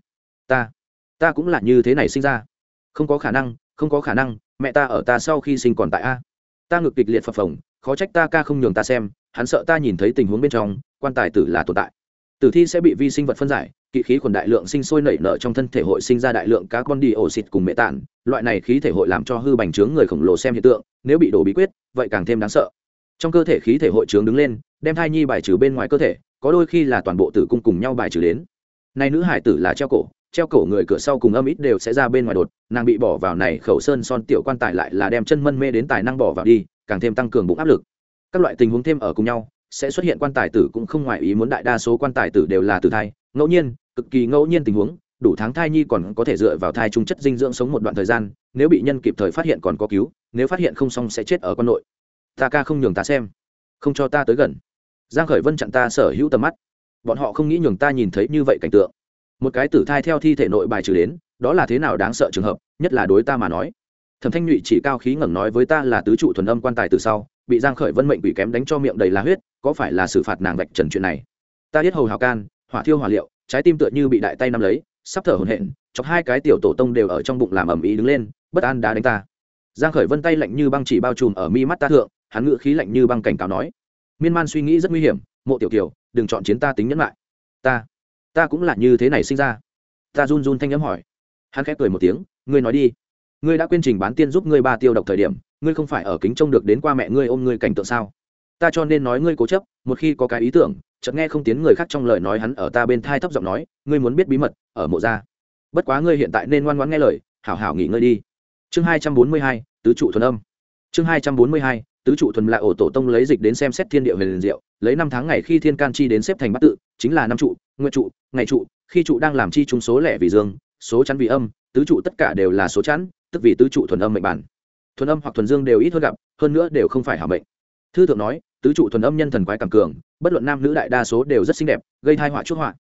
Speaker 1: Ta ta cũng là như thế này sinh ra. Không có khả năng, không có khả năng, mẹ ta ở ta sau khi sinh còn tại a. Ta ngực kịch liệt phập phồng, khó trách ta ca không nhường ta xem, hắn sợ ta nhìn thấy tình huống bên trong, quan tài tử là tồn tại tử thi sẽ bị vi sinh vật phân giải, kỵ khí khuẩn đại lượng sinh sôi nảy nở trong thân thể hội sinh ra đại lượng cá con đi ổ xịt cùng mệ tản. Loại này khí thể hội làm cho hư bành trướng người khổng lồ xem hiện tượng, nếu bị đổ bí quyết, vậy càng thêm đáng sợ. Trong cơ thể khí thể hội trướng đứng lên, đem thai nhi bài trừ bên ngoài cơ thể, có đôi khi là toàn bộ tử cung cùng nhau bài trừ đến. Này nữ hải tử là treo cổ treo cổ người cửa sau cùng âm ít đều sẽ ra bên ngoài đột, nàng bị bỏ vào này khẩu sơn son tiểu quan tài lại là đem chân mân mê đến tài năng bỏ vào đi, càng thêm tăng cường bụng áp lực. Các loại tình huống thêm ở cùng nhau sẽ xuất hiện quan tài tử cũng không ngoài ý muốn đại đa số quan tài tử đều là tử thai, ngẫu nhiên, cực kỳ ngẫu nhiên tình huống, đủ tháng thai nhi còn có thể dựa vào thai trung chất dinh dưỡng sống một đoạn thời gian, nếu bị nhân kịp thời phát hiện còn có cứu, nếu phát hiện không xong sẽ chết ở con nội. Ta ca không nhường ta xem, không cho ta tới gần. Giang khởi vân chặn ta sở hữu tầm mắt. Bọn họ không nghĩ nhường ta nhìn thấy như vậy cảnh tượng. Một cái tử thai theo thi thể nội bài trừ đến, đó là thế nào đáng sợ trường hợp, nhất là đối ta mà nói. Thẩm thanh nhụy chỉ cao khí ngẩng nói với ta là tứ trụ thuần âm quan tài từ sau, bị giang khởi vân mệnh quỷ kém đánh cho miệng đầy lá huyết có phải là xử phạt nàng vạch trần chuyện này? Ta biết hầu hào can, hỏa thiêu hỏa liệu, trái tim tựa như bị đại tay nắm lấy, sắp thở hổn hển, chọc hai cái tiểu tổ tông đều ở trong bụng làm ầm ĩ đứng lên, bất an đá đánh ta. Giang khởi vân tay lạnh như băng chỉ bao trùm ở mi mắt ta thượng, hắn ngự khí lạnh như băng cảnh cáo nói. Miên man suy nghĩ rất nguy hiểm, mộ tiểu kiều, đừng chọn chiến ta tính nhẫn lại. Ta ta cũng là như thế này sinh ra. Ta run run thanh nhắm hỏi. Hắn khẽ cười một tiếng, ngươi nói đi. Ngươi đã quên trình bán tiên giúp ngươi ba tiêu độc thời điểm, ngươi không phải ở kính trông được đến qua mẹ ngươi ôm ngươi cảnh tượng sao? Ta cho nên nói ngươi cố chấp, một khi có cái ý tưởng, chợt nghe không tiếng người khác trong lời nói hắn ở ta bên thai thấp giọng nói, ngươi muốn biết bí mật, ở mộ gia. Bất quá ngươi hiện tại nên ngoan ngoãn nghe lời, hảo hảo nghỉ ngơi đi. Chương hai trăm bốn mươi hai, tứ trụ thuần âm. Chương hai trăm bốn mươi hai, tứ trụ thuần là ổ tổ tông lấy dịch đến xem xét thiên địa huyền diệu, lấy năm tháng ngày khi thiên can chi đến xếp thành bát tự, chính là năm trụ, nguyện trụ, ngày trụ, khi trụ đang làm chi chúng số lẻ vì dương, số chắn vì âm, tứ trụ tất cả đều là số chắn, tức vì tứ trụ thuần âm mệnh bản. Thuần âm hoặc thuần dương đều ít hơn gặp, hơn nữa đều không phải hảo mệnh thư thượng nói, tứ trụ thuần âm nhân thần quái cảm cường, bất luận nam nữ đại đa số đều rất xinh đẹp, gây thai họa chuốc họa.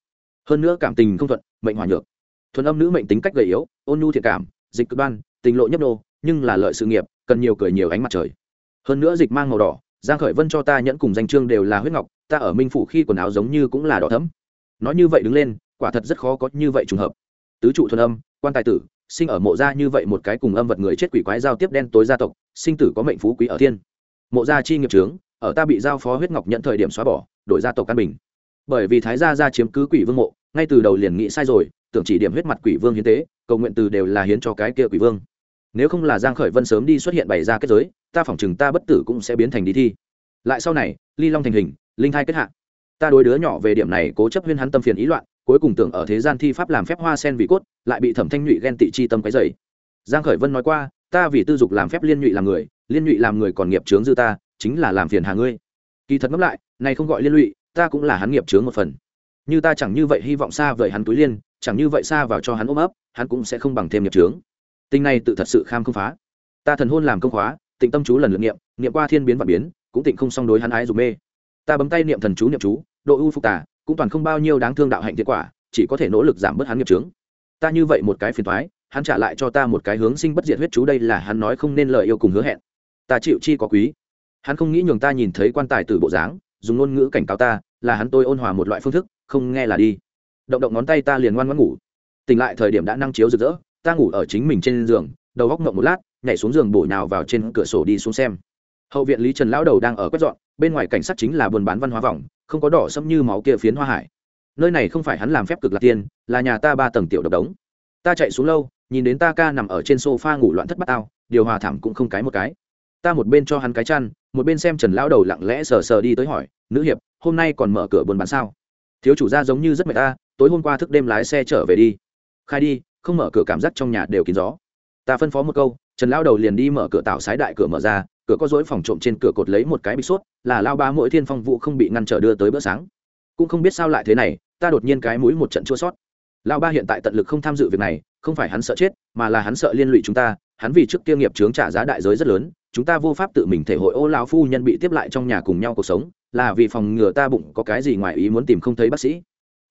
Speaker 1: Hơn nữa cảm tình không thuận, mệnh hỏa nhược. Thuần âm nữ mệnh tính cách gầy yếu, ôn nhu thiệt cảm, dịch cực đoan, tình lộ nhấp nô, nhưng là lợi sự nghiệp, cần nhiều cười nhiều ánh mặt trời. Hơn nữa dịch mang màu đỏ, giang khởi vân cho ta nhẫn cùng danh chương đều là huyết ngọc, ta ở minh phủ khi quần áo giống như cũng là đỏ thẫm. Nói như vậy đứng lên, quả thật rất khó có như vậy trùng hợp. Tứ trụ thuần âm, quan tài tử, sinh ở mộ gia như vậy một cái cùng âm vật người chết quỷ quái giao tiếp đen tối gia tộc, sinh tử có mệnh phú quý ở thiên mộ gia chi nghiệp trướng, ở ta bị giao phó huyết ngọc nhận thời điểm xóa bỏ, đổi gia tộc căn bình. Bởi vì thái gia gia chiếm cứ quỷ vương mộ, ngay từ đầu liền nghĩ sai rồi, tưởng chỉ điểm huyết mặt quỷ vương hiến tế, cầu nguyện từ đều là hiến cho cái kia quỷ vương. Nếu không là giang khởi vân sớm đi xuất hiện bày ra kết giới, ta phỏng chừng ta bất tử cũng sẽ biến thành đi thi. Lại sau này, ly long thành hình, linh thai kết hạ. Ta đối đứa nhỏ về điểm này cố chấp huyên hắn tâm phiền ý loạn, cuối cùng tưởng ở thế gian thi pháp làm phép hoa sen vì cốt, lại bị thẩm thanh nhụy ghen tị chi tâm cái dày giang khởi vân nói qua, ta vì tư dục làm phép liên nhụy làm người liên lụy làm người còn nghiệp chướng dư ta, chính là làm phiền hà ngươi. Kỳ thật ngẫm lại, này không gọi liên lụy, ta cũng là hắn nghiệp chướng một phần. Như ta chẳng như vậy hy vọng xa vời hắn túi liên, chẳng như vậy xa vào cho hắn ôm ấp, hắn cũng sẽ không bằng thêm nghiệp chướng. Tình này tự thật sự kham không phá. Ta thần hôn làm công khóa, tịnh tâm chú lần lượt niệm niệm qua thiên biến và biến, cũng tịnh không song đối hắn ái dù mê. Ta bấm tay niệm thần chú niệm chú, độ ưu phục tà, cũng toàn không bao nhiêu đáng thương đạo hạnh kết quả, chỉ có thể nỗ lực giảm bớt hắn nghiệp chướng. Ta như vậy một cái phiền thoái, hắn trả lại cho ta một cái hướng sinh bất diệt huyết chú, đây là hắn nói không nên lời yêu cùng hứa hẹn ta chịu chi có quý. Hắn không nghĩ nhường ta nhìn thấy quan tài từ bộ dáng, dùng ngôn ngữ cảnh cáo ta, là hắn tôi ôn hòa một loại phương thức, không nghe là đi. Động động ngón tay ta liền ngoan ngoãn ngủ. Tỉnh lại thời điểm đã năng chiếu rực rỡ, ta ngủ ở chính mình trên giường, đầu góc ngậm một lát, nhảy xuống giường bổ nhào vào trên cửa sổ đi xuống xem. Hậu viện lý trần lão đầu đang ở quét dọn, bên ngoài cảnh sát chính là buôn bán văn hóa vòng, không có đỏ sẫm như máu kia phiến hoa hải. Nơi này không phải hắn làm phép cực lạc tiên, là nhà ta ba tầng tiểu độc đống. Ta chạy xuống lâu, nhìn đến ta ca nằm ở trên sofa ngủ loạn thất bát ao điều hòa thảm cũng không cái một cái ta một bên cho hắn cái chăn một bên xem trần lão đầu lặng lẽ sờ sờ đi tới hỏi nữ hiệp hôm nay còn mở cửa buôn bán sao? Thiếu chủ gia giống như rất mệt ta tối hôm qua thức đêm lái xe trở về đi. Khai đi không mở cửa cảm giác trong nhà đều kín gió. Ta phân phó một câu trần lão đầu liền đi mở cửa tạo sái đại cửa mở ra cửa có dối phòng trộm trên cửa cột lấy một cái bịch suốt, là lao ba mỗi thiên phong vụ không bị ngăn trở đưa tới bữa sáng. Cũng không biết sao lại thế này ta đột nhiên cái mũi một trận chua sót. Lão ba hiện tại tận lực không tham dự việc này không phải hắn sợ chết mà là hắn sợ liên lụy chúng ta hắn vì trước kia nghiệp chướng trả giá đại giới rất lớn, chúng ta vô pháp tự mình thể hội ô lão phu nhân bị tiếp lại trong nhà cùng nhau cuộc sống, là vì phòng ngừa ta bụng có cái gì ngoài ý muốn tìm không thấy bác sĩ.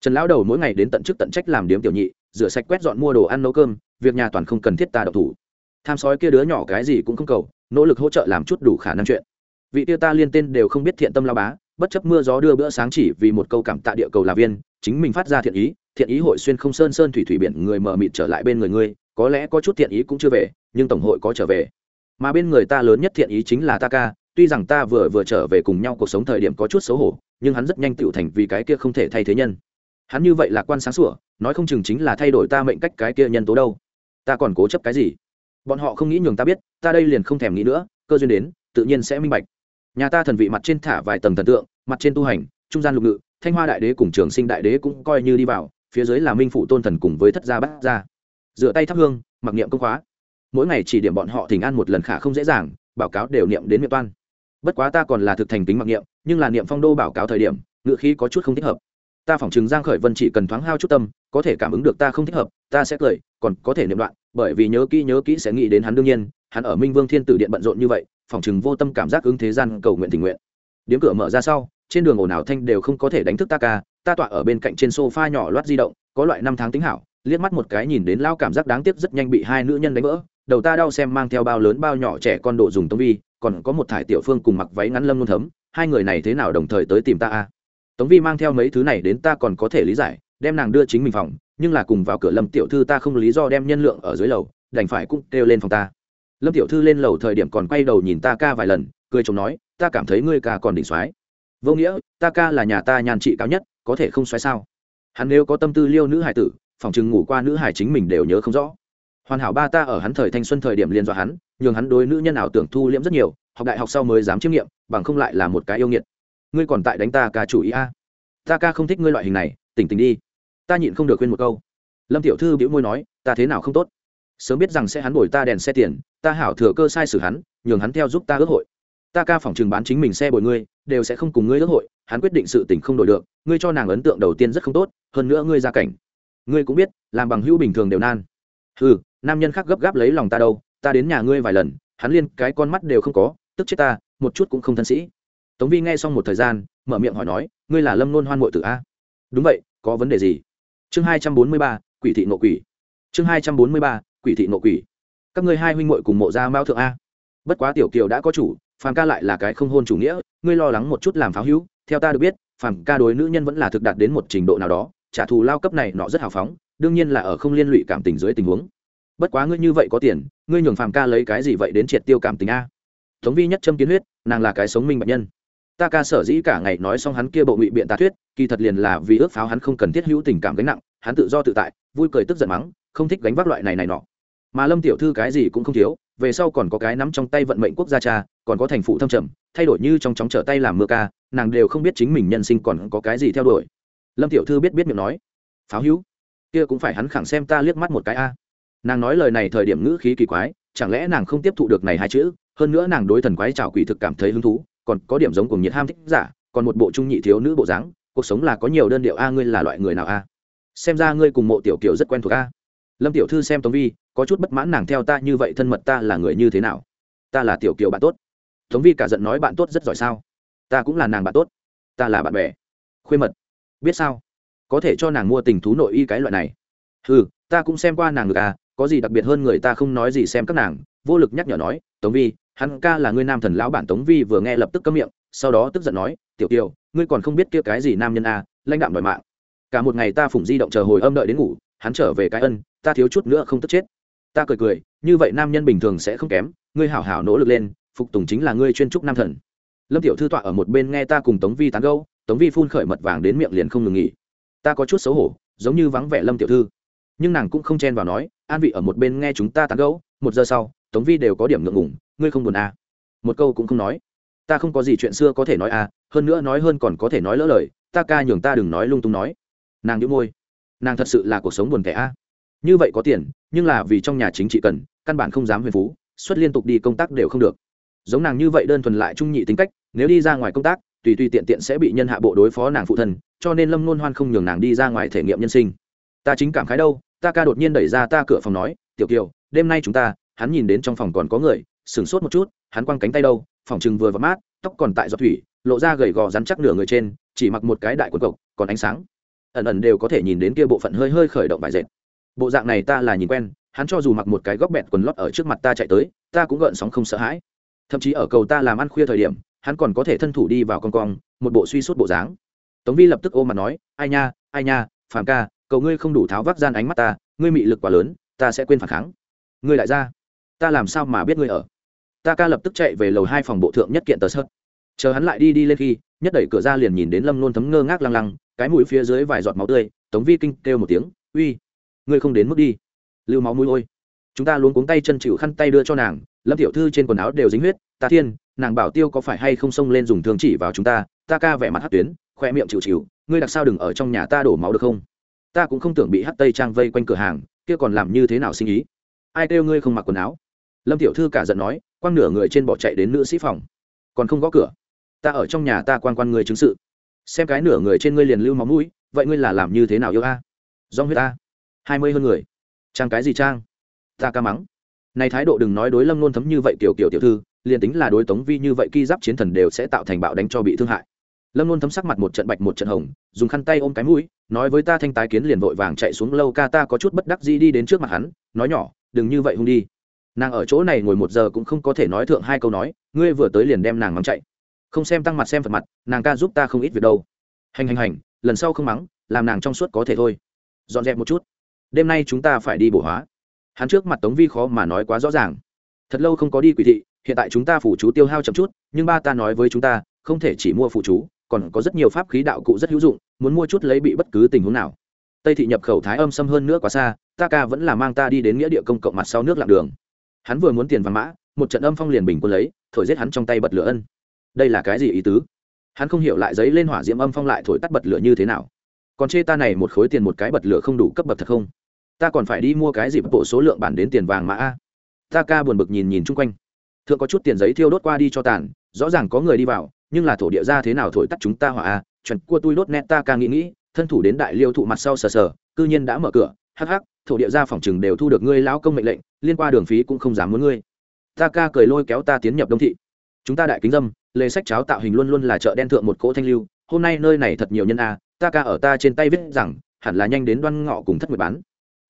Speaker 1: Trần lão đầu mỗi ngày đến tận chức tận trách làm điếm tiểu nhị, rửa sạch quét dọn mua đồ ăn nấu cơm, việc nhà toàn không cần thiết ta độc thủ. Tham sói kia đứa nhỏ cái gì cũng không cầu, nỗ lực hỗ trợ làm chút đủ khả năng chuyện. Vị tiêu ta liên tên đều không biết thiện tâm lao bá, bất chấp mưa gió đưa bữa sáng chỉ vì một câu cảm tạ địa cầu là viên, chính mình phát ra thiện ý thiện ý hội xuyên không sơn sơn thủy thủy biển người mờ mịt trở lại bên người ngươi có lẽ có chút thiện ý cũng chưa về, nhưng tổng hội có trở về. Mà bên người ta lớn nhất thiện ý chính là ta ca tuy rằng ta vừa vừa trở về cùng nhau cuộc sống thời điểm có chút xấu hổ, nhưng hắn rất nhanh tựu thành vì cái kia không thể thay thế nhân. Hắn như vậy là quan sáng sủa, nói không chừng chính là thay đổi ta mệnh cách cái kia nhân tố đâu. Ta còn cố chấp cái gì? Bọn họ không nghĩ nhường ta biết, ta đây liền không thèm nghĩ nữa, cơ duyên đến, tự nhiên sẽ minh bạch. Nhà ta thần vị mặt trên thả vài tầng thần tượng, mặt trên tu hành, trung gian lục ngự, thanh hoa đại đế cùng trường sinh đại đế cũng coi như đi vào, phía dưới là minh phụ tôn thần cùng với thất gia bát gia dựa tay thắp hương, mặc niệm công khóa. Mỗi ngày chỉ điểm bọn họ thỉnh an một lần khả không dễ dàng, báo cáo đều niệm đến miệng toan. Bất quá ta còn là thực thành tính mặc niệm, nhưng là niệm phong đô báo cáo thời điểm, ngựa khí có chút không thích hợp. Ta phỏng chừng giang khởi vân chỉ cần thoáng hao chút tâm, có thể cảm ứng được ta không thích hợp, ta sẽ cười, còn có thể niệm đoạn, bởi vì nhớ kỹ nhớ kỹ sẽ nghĩ đến hắn đương nhiên, hắn ở minh vương thiên tử điện bận rộn như vậy, phỏng chừng vô tâm cảm giác ứng thế gian cầu nguyện tình nguyện. Điếm cửa mở ra sau, trên đường ồn ào thanh đều không có thể đánh thức ta ca, ta tọa ở bên cạnh trên sofa nhỏ loát di động, có loại năm tháng tính hảo liếc mắt một cái nhìn đến lao cảm giác đáng tiếc rất nhanh bị hai nữ nhân đánh vỡ. Đầu ta đau xem mang theo bao lớn bao nhỏ trẻ con độ dùng tông vi, còn có một thải tiểu phương cùng mặc váy ngắn lâm luôn thấm. Hai người này thế nào đồng thời tới tìm ta a tống vi mang theo mấy thứ này đến ta còn có thể lý giải, đem nàng đưa chính mình phòng, nhưng là cùng vào cửa lâm tiểu thư ta không lý do đem nhân lượng ở dưới lầu, đành phải cũng kêu lên phòng ta. Lâm tiểu thư lên lầu thời điểm còn quay đầu nhìn ta ca vài lần, cười chồng nói, ta cảm thấy ngươi ca còn đỉnh soái vô nghĩa, ta ca là nhà ta nhàn trị cao nhất, có thể không xoáy sao? Hắn nếu có tâm tư liêu nữ hải tử phòng chừng ngủ qua nữ hải chính mình đều nhớ không rõ. Hoàn hảo ba ta ở hắn thời thanh xuân thời điểm liên dọa hắn, nhường hắn đối nữ nhân ảo tưởng thu liễm rất nhiều, học đại học sau mới dám chiêm nghiệm, bằng không lại là một cái yêu nghiệt. Ngươi còn tại đánh ta ca chủ ý a? Ta ca không thích ngươi loại hình này, tỉnh tỉnh đi. Ta nhịn không được khuyên một câu. Lâm tiểu thư biểu môi nói, ta thế nào không tốt? Sớm biết rằng sẽ hắn bồi ta đèn xe tiền, ta hảo thừa cơ sai sử hắn, nhường hắn theo giúp ta ước hội. Ta ca phòng trường bán chính mình xe bồi ngươi, đều sẽ không cùng ngươi ước hội, hắn quyết định sự tình không đổi được, ngươi cho nàng ấn tượng đầu tiên rất không tốt, hơn nữa ngươi gia cảnh ngươi cũng biết, làm bằng hữu bình thường đều nan. Ừ nam nhân khác gấp gáp lấy lòng ta đâu, ta đến nhà ngươi vài lần, hắn liên cái con mắt đều không có, tức chết ta, một chút cũng không thân sĩ. Tống vi nghe xong một thời gian, mở miệng hỏi nói, ngươi là lâm nôn hoan mội tử a? Đúng vậy, có vấn đề gì? Chương hai trăm bốn mươi ba, quỷ thị nộ quỷ. Chương hai trăm bốn mươi ba, quỷ thị nộ quỷ. Các ngươi hai huynh muội cùng mộ ra mao thượng a? Bất quá tiểu kiều đã có chủ, phàm ca lại là cái không hôn chủ nghĩa, ngươi lo lắng một chút làm pháo hữu, theo ta được biết, phàm ca đối nữ nhân vẫn là thực đạt đến một trình độ nào đó trả thù lao cấp này nọ rất hào phóng, đương nhiên là ở không liên lụy cảm tình dưới tình huống. Bất quá ngươi như vậy có tiền, ngươi nhường phàm ca lấy cái gì vậy đến triệt tiêu cảm tình a? Tống vi nhất châm kiến huyết, nàng là cái sống minh bệnh nhân. Ta ca sở dĩ cả ngày nói xong hắn kia bộ ngụy biện tà thuyết, kỳ thật liền là vì ước pháo hắn không cần thiết hữu tình cảm gánh nặng, hắn tự do tự tại, vui cười tức giận mắng, không thích gánh vác loại này này nọ. Mà lâm tiểu thư cái gì cũng không thiếu, về sau còn có cái nắm trong tay vận mệnh quốc gia cha, còn có thành phụ thâm trầm, thay đổi như trong chóng trở tay làm mưa ca, nàng đều không biết chính mình nhân sinh còn có cái gì theo đuổi lâm tiểu thư biết biết miệng nói. Pháo hữu. Kia cũng phải hắn khẳng xem ta liếc mắt một cái a. Nàng nói lời này thời điểm ngữ khí kỳ quái, chẳng lẽ nàng không tiếp thụ được này hai chữ? Hơn nữa nàng đối thần quái trào quỷ thực cảm thấy hứng thú, còn có điểm giống cùng nhiệt ham thích giả, còn một bộ trung nhị thiếu nữ bộ dáng, cuộc sống là có nhiều đơn điệu a, ngươi là loại người nào a? Xem ra ngươi cùng mộ tiểu kiều rất quen thuộc a. Lâm tiểu thư xem tống vi, có chút bất mãn nàng theo ta như vậy thân mật ta là người như thế nào? Ta là tiểu kiều bạn tốt. Tống vi cả giận nói bạn tốt rất giỏi sao? Ta cũng là nàng bạn tốt. Ta là bạn bè. Khuê mật biết sao? Có thể cho nàng mua tình thú nội y cái loại này. Ừ ta cũng xem qua nàng ngực à có gì đặc biệt hơn người ta không nói gì xem các nàng. Vô lực nhắc nhở nói tống vi hắn ca là ngươi nam thần lão bản tống vi vừa nghe lập tức cấm miệng sau đó tức giận nói tiểu kiều ngươi còn không biết kia cái gì nam nhân a à, lãnh đạm đòi mạng. Cả một ngày ta phủng di động chờ hồi âm đợi đến ngủ hắn trở về cái ân ta thiếu chút nữa không tức chết. Ta cười cười như vậy nam nhân bình thường sẽ không kém ngươi hảo hảo nỗ lực lên phục tùng chính là ngươi chuyên trúc nam thần. Lâm tiểu thư tọa ở một bên nghe ta cùng tống vi tán gâu tống vi phun khởi mật vàng đến miệng liền không ngừng nghỉ ta có chút xấu hổ, giống như vắng vẻ lâm tiểu thư nhưng nàng cũng không chen vào nói, an vị ở một bên nghe chúng ta tán gẫu. một giờ sau, tống vi đều có điểm ngượng ngủng ngươi không buồn à. một câu cũng không nói ta không có gì chuyện xưa có thể nói à hơn nữa nói hơn còn có thể nói lỡ lời, ta ca nhường ta đừng nói lung tung nói nàng đĩu môi nàng thật sự là cuộc sống buồn kẻ a à. như vậy có tiền, nhưng là vì trong nhà chính trị cần, căn bản không dám huyền phú xuất liên tục đi công tác đều không được giống nàng như vậy đơn thuần lại trung nhị tính cách, nếu đi ra ngoài công tác tùy tùy tiện tiện sẽ bị nhân hạ bộ đối phó nàng phụ thân, cho nên lâm nôn hoan không nhường nàng đi ra ngoài thể nghiệm nhân sinh. Ta chính cảm khái đâu, ta ca đột nhiên đẩy ra ta cửa phòng nói, tiểu kiều, đêm nay chúng ta, hắn nhìn đến trong phòng còn có người, sửng sốt một chút, hắn quăng cánh tay đâu, phòng chừng vừa và mát, tóc còn tại giọt thủy, lộ ra gầy gò rắn chắc nửa người trên, chỉ mặc một cái đại quần cộc, còn ánh sáng. Ẩn ẩn đều có thể nhìn đến kia bộ phận hơi hơi khởi động vải dệt. Bộ dạng này ta là nhìn quen, hắn cho dù mặc một cái góc bẹn quần lót ở trước mặt ta chạy tới, ta cũng gợn sóng không sợ hãi. Thậm chí ở cầu ta làm ăn khuya thời điểm hắn còn có thể thân thủ đi vào con cong, một bộ suy suốt bộ dáng. Tống vi lập tức ôm mặt nói, ai nha ai nha phàm ca cầu ngươi không đủ tháo vác gian ánh mắt ta, ngươi mị lực quá lớn, ta sẽ quên phản kháng. Ngươi lại ra, ta làm sao mà biết ngươi ở? Ta ca lập tức chạy về lầu hai phòng bộ thượng nhất kiện tờ sớt chờ hắn lại đi đi lên khi, nhất đẩy cửa ra liền nhìn đến lâm nôn thấm ngơ ngác lăng lăng, cái mũi phía dưới vài giọt máu tươi, tống vi kinh kêu một tiếng, uy, ngươi không đến mức đi. Lưu máu mũi ôi. Chúng ta luôn cuống tay chân chịu khăn tay đưa cho nàng, lâm tiểu thư trên quần áo đều dính huyết, ta thiên nàng bảo tiêu có phải hay không xông lên dùng thương chỉ vào chúng ta ta ca vẻ mặt hát tuyến, khoe miệng chịu chịu, ngươi đặc sao đừng ở trong nhà ta đổ máu được không? Ta cũng không tưởng bị hát tây trang vây quanh cửa hàng, kia còn làm như thế nào sinh ý? Ai kêu ngươi không mặc quần áo? Lâm tiểu thư cả giận nói, quăng nửa người trên bỏ chạy đến nữ sĩ phòng. Còn không gõ cửa? Ta ở trong nhà ta quan quan người chứng sự. Xem cái nửa người trên ngươi liền lưu máu mũi, vậy ngươi là làm như thế nào yêu a? Do huyết a hai mươi hơn người. Trang cái gì trang? Ta ca mắng. Này thái độ đừng nói đối lâm nôn thấm như vậy, kiểu kiểu tiểu thư liền tính là đối tống vi như vậy ki giáp chiến thần đều sẽ tạo thành bạo đánh cho bị thương hại. Lâm luôn thấm sắc mặt một trận bạch một trận hồng, dùng khăn tay ôm cái mũi, nói với ta thanh tái kiến liền vội vàng chạy xuống lâu ca ta có chút bất đắc dĩ đi đến trước mặt hắn, nói nhỏ, đừng như vậy hung đi. Nàng ở chỗ này ngồi một giờ cũng không có thể nói thượng hai câu nói, ngươi vừa tới liền đem nàng mắng chạy. Không xem tăng mặt xem phật mặt, nàng ca giúp ta không ít việc đâu. Hành hành hành, lần sau không mắng, làm nàng trong suốt có thể thôi. Dọn dẹp một chút. Đêm nay chúng ta phải đi bổ hóa. Hắn trước mặt tống vi khó mà nói quá rõ ràng. Thật lâu không có đi quỷ thị hiện tại chúng ta phủ chú tiêu hao chậm chút, nhưng ba ta nói với chúng ta, không thể chỉ mua phụ chú, còn có rất nhiều pháp khí đạo cụ rất hữu dụng, muốn mua chút lấy bị bất cứ tình huống nào. Tây thị nhập khẩu thái âm xâm hơn nữa quá xa, ta ca vẫn là mang ta đi đến nghĩa địa công cộng mặt sau nước lặng đường. Hắn vừa muốn tiền vàng mã, một trận âm phong liền bình quân lấy, thổi giết hắn trong tay bật lửa ân. Đây là cái gì ý tứ? Hắn không hiểu lại giấy lên hỏa diễm âm phong lại thổi tắt bật lửa như thế nào. Còn chê ta này một khối tiền một cái bật lửa không đủ cấp bậc thật không? Ta còn phải đi mua cái gì bộ số lượng bản đến tiền vàng mã a? Ta ca buồn bực nhìn nhìn chung quanh thượng có chút tiền giấy thiêu đốt qua đi cho tàn, rõ ràng có người đi vào, nhưng là thổ địa ra thế nào thổi tắt chúng ta hỏa à? a chuẩn cua tôi đốt nét ta ca nghĩ nghĩ, thân thủ đến đại liêu thụ mặt sau sờ sờ, cư nhiên đã mở cửa. Hắc hắc, thổ địa ra phòng chừng đều thu được ngươi lão công mệnh lệnh, liên qua đường phí cũng không dám muốn ngươi. Ta ca cười lôi kéo ta tiến nhập đông thị. Chúng ta đại kính dâm, lề sách cháo tạo hình luôn luôn là chợ đen thượng một cỗ thanh lưu. Hôm nay nơi này thật nhiều nhân a ta ca ở ta trên tay viết rằng, hẳn là nhanh đến đoan ngọ cùng thất nguyệt bán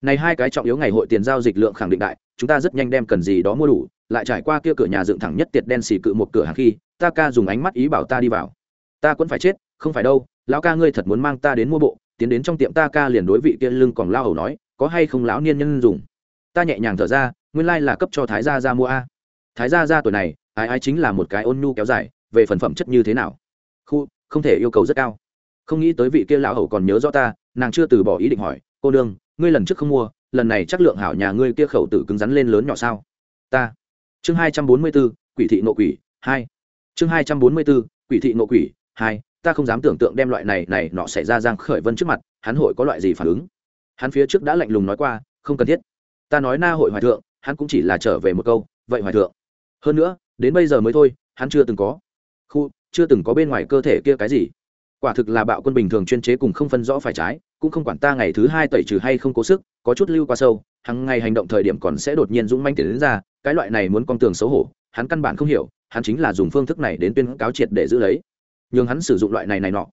Speaker 1: này hai cái trọng yếu ngày hội tiền giao dịch lượng khẳng định đại, chúng ta rất nhanh đem cần gì đó mua đủ, lại trải qua kia cửa nhà dựng thẳng nhất tiệt đen xì cự một cửa hàng khi, ta ca dùng ánh mắt ý bảo ta đi vào. Ta cũng phải chết, không phải đâu, lão ca ngươi thật muốn mang ta đến mua bộ, tiến đến trong tiệm ta ca liền đối vị kia lưng còn lao hầu nói, có hay không lão niên nhân dùng? Ta nhẹ nhàng thở ra, nguyên lai là cấp cho thái gia ra mua a. Thái gia ra tuổi này, ai ai chính là một cái ôn nhu kéo dài, về phần phẩm chất như thế nào? Khu, không thể yêu cầu rất cao. Không nghĩ tới vị kia lão hầu còn nhớ rõ ta, nàng chưa từ bỏ ý định hỏi, cô nương ngươi lần trước không mua, lần này chắc lượng hảo nhà ngươi kia khẩu tử cứng rắn lên lớn nhỏ sao? Ta. Chương hai trăm bốn mươi b ố quỷ thị nộ quỷ, hai. Chương hai trăm bốn mươi b ố quỷ thị nộ quỷ, hai. Ta không dám tưởng tượng đem loại này này nọ xảy ra giang khởi vân trước mặt, hắn hội có loại gì phản ứng? Hắn phía trước đã lạnh lùng nói qua, không cần thiết. Ta nói na hội hoài thượng, hắn cũng chỉ là trở về một câu, vậy hoài thượng. Hơn nữa, đến bây giờ mới thôi, hắn chưa từng có. Khu, chưa từng có bên ngoài cơ thể kia cái gì. Quả thực là bạo quân bình thường chuyên chế cùng không phân rõ phải trái cũng không quản ta ngày thứ hai tẩy trừ hay không cố sức, có chút lưu qua sâu, hằng ngày hành động thời điểm còn sẽ đột nhiên dũng manh tiền đến ra, cái loại này muốn con tường xấu hổ, hắn căn bản không hiểu, hắn chính là dùng phương thức này đến tuyên cáo triệt để giữ lấy. Nhưng hắn sử dụng loại này này nọ,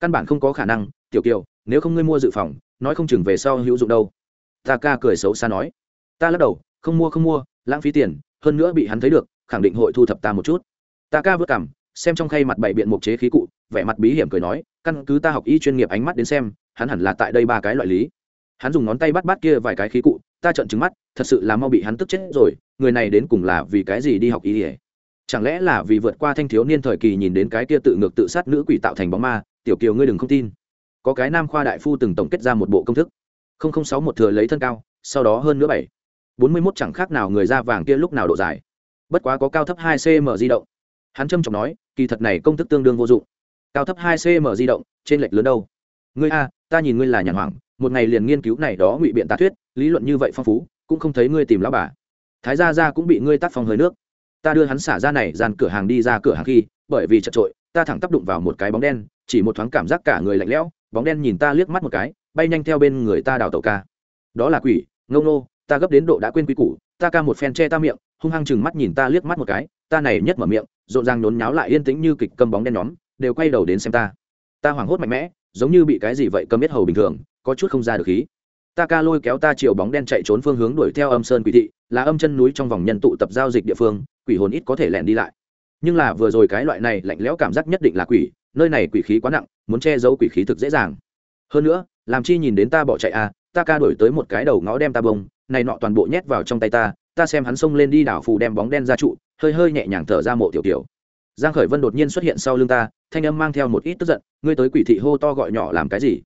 Speaker 1: căn bản không có khả năng, tiểu kiều, nếu không ngươi mua dự phòng, nói không chừng về sau hữu dụng đâu. Ta ca cười xấu xa nói, ta lắc đầu, không mua không mua, lãng phí tiền, hơn nữa bị hắn thấy được, khẳng định hội thu thập ta một chút. Ta ca vớt cảm, xem trong khay mặt bảy biện mục chế khí cụ, vẻ mặt bí hiểm cười nói, căn cứ ta học y chuyên nghiệp ánh mắt đến xem hắn hẳn là tại đây ba cái loại lý. Hắn dùng ngón tay bắt bắt kia vài cái khí cụ, ta trợn trứng mắt, thật sự là mau bị hắn tức chết rồi, người này đến cùng là vì cái gì đi học y ỉa chẳng lẽ là vì vượt qua thanh thiếu niên thời kỳ nhìn đến cái kia tự ngược tự sát nữ quỷ tạo thành bóng ma? Tiểu kiều ngươi đừng không tin. Có cái nam khoa đại phu từng tổng kết ra một bộ công thức. Sáu một thừa lấy thân cao, sau đó hơn nữa bảy. Bốn mươi mốt chẳng khác nào người da vàng kia lúc nào độ dài. Bất quá có cao thấp hai cm di động. Hắn trâm trọng nói, kỳ thật này công thức tương đương vô dụng. Cao thấp hai cm di động, trên lệch lớn đâu? Ngươi a ta nhìn ngươi là nhàn hoảng, một ngày liền nghiên cứu này đó ngụy biện tá thuyết, lý luận như vậy phong phú, cũng không thấy ngươi tìm lão bà. Thái gia gia cũng bị ngươi tác phong hơi nước. Ta đưa hắn xả ra này, dàn cửa hàng đi ra cửa hàng khi, bởi vì chật trội ta thẳng tắp đụng vào một cái bóng đen, chỉ một thoáng cảm giác cả người lạnh lẽo, bóng đen nhìn ta liếc mắt một cái, bay nhanh theo bên người ta đào tẩu ca. Đó là quỷ, ngông nô, ta gấp đến độ đã quên quy củ, ta ca một phen che ta miệng, hung hăng chừng mắt nhìn ta liếc mắt một cái, ta này nhất mở miệng, rộn ràng nhốn nháo lại yên tĩnh như kịch cầm bóng đen nhóm, đều quay đầu đến xem ta. Ta hoảng hốt mạnh mẽ giống như bị cái gì vậy cầm biết hầu bình thường, có chút không ra được khí. Ta ca lôi kéo ta chiều bóng đen chạy trốn phương hướng đuổi theo âm sơn quỷ thị, là âm chân núi trong vòng nhân tụ tập giao dịch địa phương, quỷ hồn ít có thể lẻn đi lại. Nhưng là vừa rồi cái loại này lạnh lẽo cảm giác nhất định là quỷ, nơi này quỷ khí quá nặng, muốn che giấu quỷ khí thực dễ dàng. Hơn nữa, làm chi nhìn đến ta bỏ chạy à ta ca đổi tới một cái đầu ngõ đem ta bông, này nọ toàn bộ nhét vào trong tay ta ta xem hắn xông lên đi đảo phù đem bóng đen ra trụ, hơi hơi nhẹ nhàng thở ra mộ tiểu tiểu giang khởi vân đột nhiên xuất hiện sau lưng ta, thanh âm mang theo một ít tức giận, ngươi tới quỷ thị hô to gọi nhỏ làm cái gì?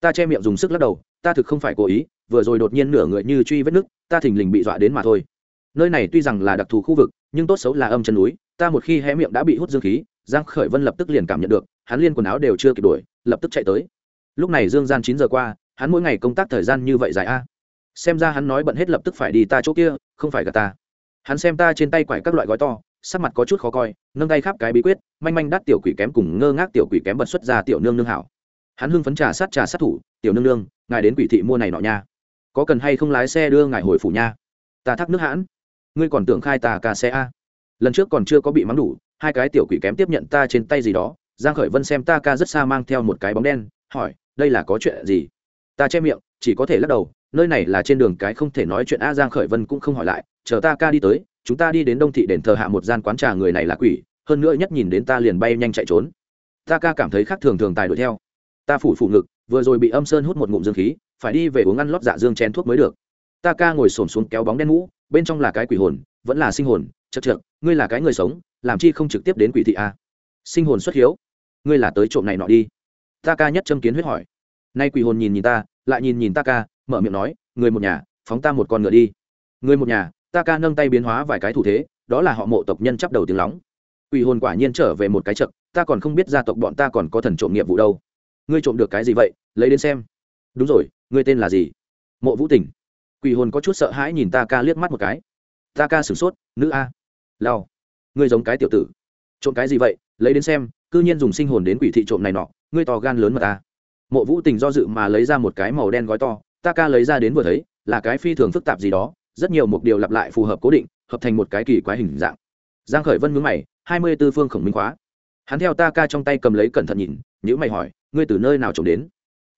Speaker 1: Ta che miệng dùng sức lắc đầu, ta thực không phải cố ý, vừa rồi đột nhiên nửa người như truy vết nước, ta thình lình bị dọa đến mà thôi. Nơi này tuy rằng là đặc thù khu vực, nhưng tốt xấu là âm chân núi, ta một khi hé miệng đã bị hút dương khí, giang khởi vân lập tức liền cảm nhận được, hắn liên quần áo đều chưa kịp đuổi lập tức chạy tới. Lúc này dương gian chín giờ qua, hắn mỗi ngày công tác thời gian như vậy dài a? Xem ra hắn nói bận hết lập tức phải đi ta chỗ kia, không phải cả ta. Hắn xem ta trên tay quải các loại gói to sắc mặt có chút khó coi, nâng tay khắp cái bí quyết, manh manh đắt tiểu quỷ kém cùng ngơ ngác tiểu quỷ kém bật xuất ra tiểu nương nương hảo. Hắn hưng phấn trà sát trà sát thủ, tiểu nương nương, ngài đến quỷ thị mua này nọ nha. Có cần hay không lái xe đưa ngài hồi phủ nha? Ta thắc nước hãn. Ngươi còn tưởng khai tà ca xe a? Lần trước còn chưa có bị mắng đủ, hai cái tiểu quỷ kém tiếp nhận ta trên tay gì đó. Giang khởi vân xem ta ca rất xa mang theo một cái bóng đen, hỏi, đây là có chuyện gì? Ta che miệng chỉ có thể lắc đầu, nơi này là trên đường cái không thể nói chuyện a giang khởi vân cũng không hỏi lại, chờ ta ca đi tới, chúng ta đi đến đông thị đền thờ hạ một gian quán trà người này là quỷ, hơn nữa nhất nhìn đến ta liền bay nhanh chạy trốn. Ta ca cảm thấy khác thường thường tài đuổi theo. Ta phủ phủ ngực, vừa rồi bị âm sơn hút một ngụm dương khí, phải đi về uống ăn lót dạ dương chén thuốc mới được. Ta ca ngồi xổm xuống kéo bóng đen mũ, bên trong là cái quỷ hồn, vẫn là sinh hồn, chật trượt ngươi là cái người sống, làm chi không trực tiếp đến quỷ thị a. Sinh hồn xuất hiếu, ngươi là tới trộm này nọ đi. Ta ca nhất châm kiến huyết hỏi nay quỷ hồn nhìn nhìn ta, lại nhìn nhìn ta ca, mở miệng nói, người một nhà, phóng ta một con ngựa đi. Người một nhà, ta ca nâng tay biến hóa vài cái thủ thế, đó là họ mộ tộc nhân chắp đầu tiếng lóng. Quỷ hồn quả nhiên trở về một cái chậm ta còn không biết gia tộc bọn ta còn có thần trộm nghiệp vụ đâu. Ngươi trộm được cái gì vậy? Lấy đến xem. Đúng rồi, ngươi tên là gì? Mộ vũ tình. Quỷ hồn có chút sợ hãi nhìn ta ca liếc mắt một cái. Ta ca sửng sốt, nữ a. Lao ngươi giống cái tiểu tử. Trộm cái gì vậy? Lấy đến xem, cư nhiên dùng sinh hồn đến quỷ thị trộm này nọ, ngươi to gan lớn mà ta mộ vũ tình do dự mà lấy ra một cái màu đen gói to, ta ca lấy ra đến vừa thấy, là cái phi thường phức tạp gì đó, rất nhiều mục điều lặp lại phù hợp cố định, hợp thành một cái kỳ quái hình dạng. Giang khởi vân mướn mày, hai mươi tư phương khổng minh khóa. Hắn theo ta ca trong tay cầm lấy cẩn thận nhìn nhữ mày hỏi, ngươi từ nơi nào trồng đến?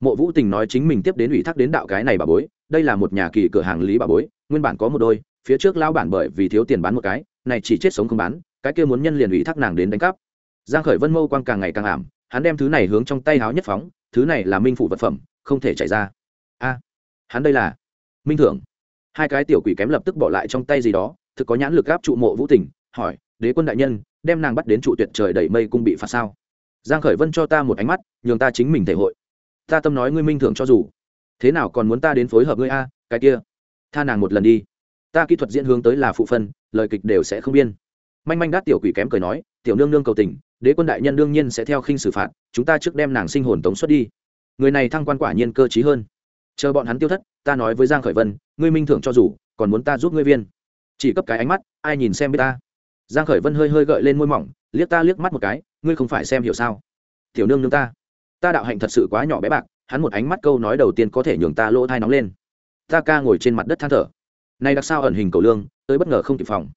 Speaker 1: Mộ vũ tình nói chính mình tiếp đến ủy thác đến đạo cái này bà bối, đây là một nhà kỳ cửa hàng lý bà bối, nguyên bản có một đôi, phía trước lao bản bởi vì thiếu tiền bán một cái, này chỉ chết sống không bán, cái kia muốn nhân liền ủy thác nàng đến đánh cắp. Giang khởi vân mâu quang càng ngày càng ảm, hắn đem thứ này hướng trong tay háo nhất phóng thứ này là minh phủ vật phẩm, không thể chạy ra. A, hắn đây là minh thưởng hai cái tiểu quỷ kém lập tức bỏ lại trong tay gì đó, thực có nhãn lực gáp trụ mộ vũ tình hỏi, đế quân đại nhân, đem nàng bắt đến trụ tuyệt trời đẩy mây cung bị phạt sao? Giang khởi vân cho ta một ánh mắt, nhường ta chính mình thể hội. Ta tâm nói ngươi minh thưởng cho dù. Thế nào còn muốn ta đến phối hợp ngươi a, cái kia? Tha nàng một lần đi. Ta kỹ thuật diễn hướng tới là phụ phân, lời kịch đều sẽ không biên. Manh manh đát tiểu quỷ kém cười nói, tiểu nương nương cầu tình đế quân đại nhân đương nhiên sẽ theo khinh xử phạt, chúng ta trước đem nàng sinh hồn tống xuất đi. Người này thăng quan quả nhiên cơ trí hơn. Chờ bọn hắn tiêu thất, ta nói với giang khởi vân, ngươi minh thưởng cho dù, còn muốn ta giúp ngươi viên. Chỉ cấp cái ánh mắt, ai nhìn xem biết ta? Giang khởi vân hơi hơi gợi lên môi mỏng, liếc ta liếc mắt một cái, ngươi không phải xem hiểu sao? Tiểu nương nương ta ta đạo hạnh thật sự quá nhỏ bé bạc, hắn một ánh mắt câu nói đầu tiên có thể nhường ta lỗ thai nóng lên. Ta ca ngồi trên mặt đất than thở. Này đặc sao ẩn hình cầu lương, tới bất ngờ không kịp phòng.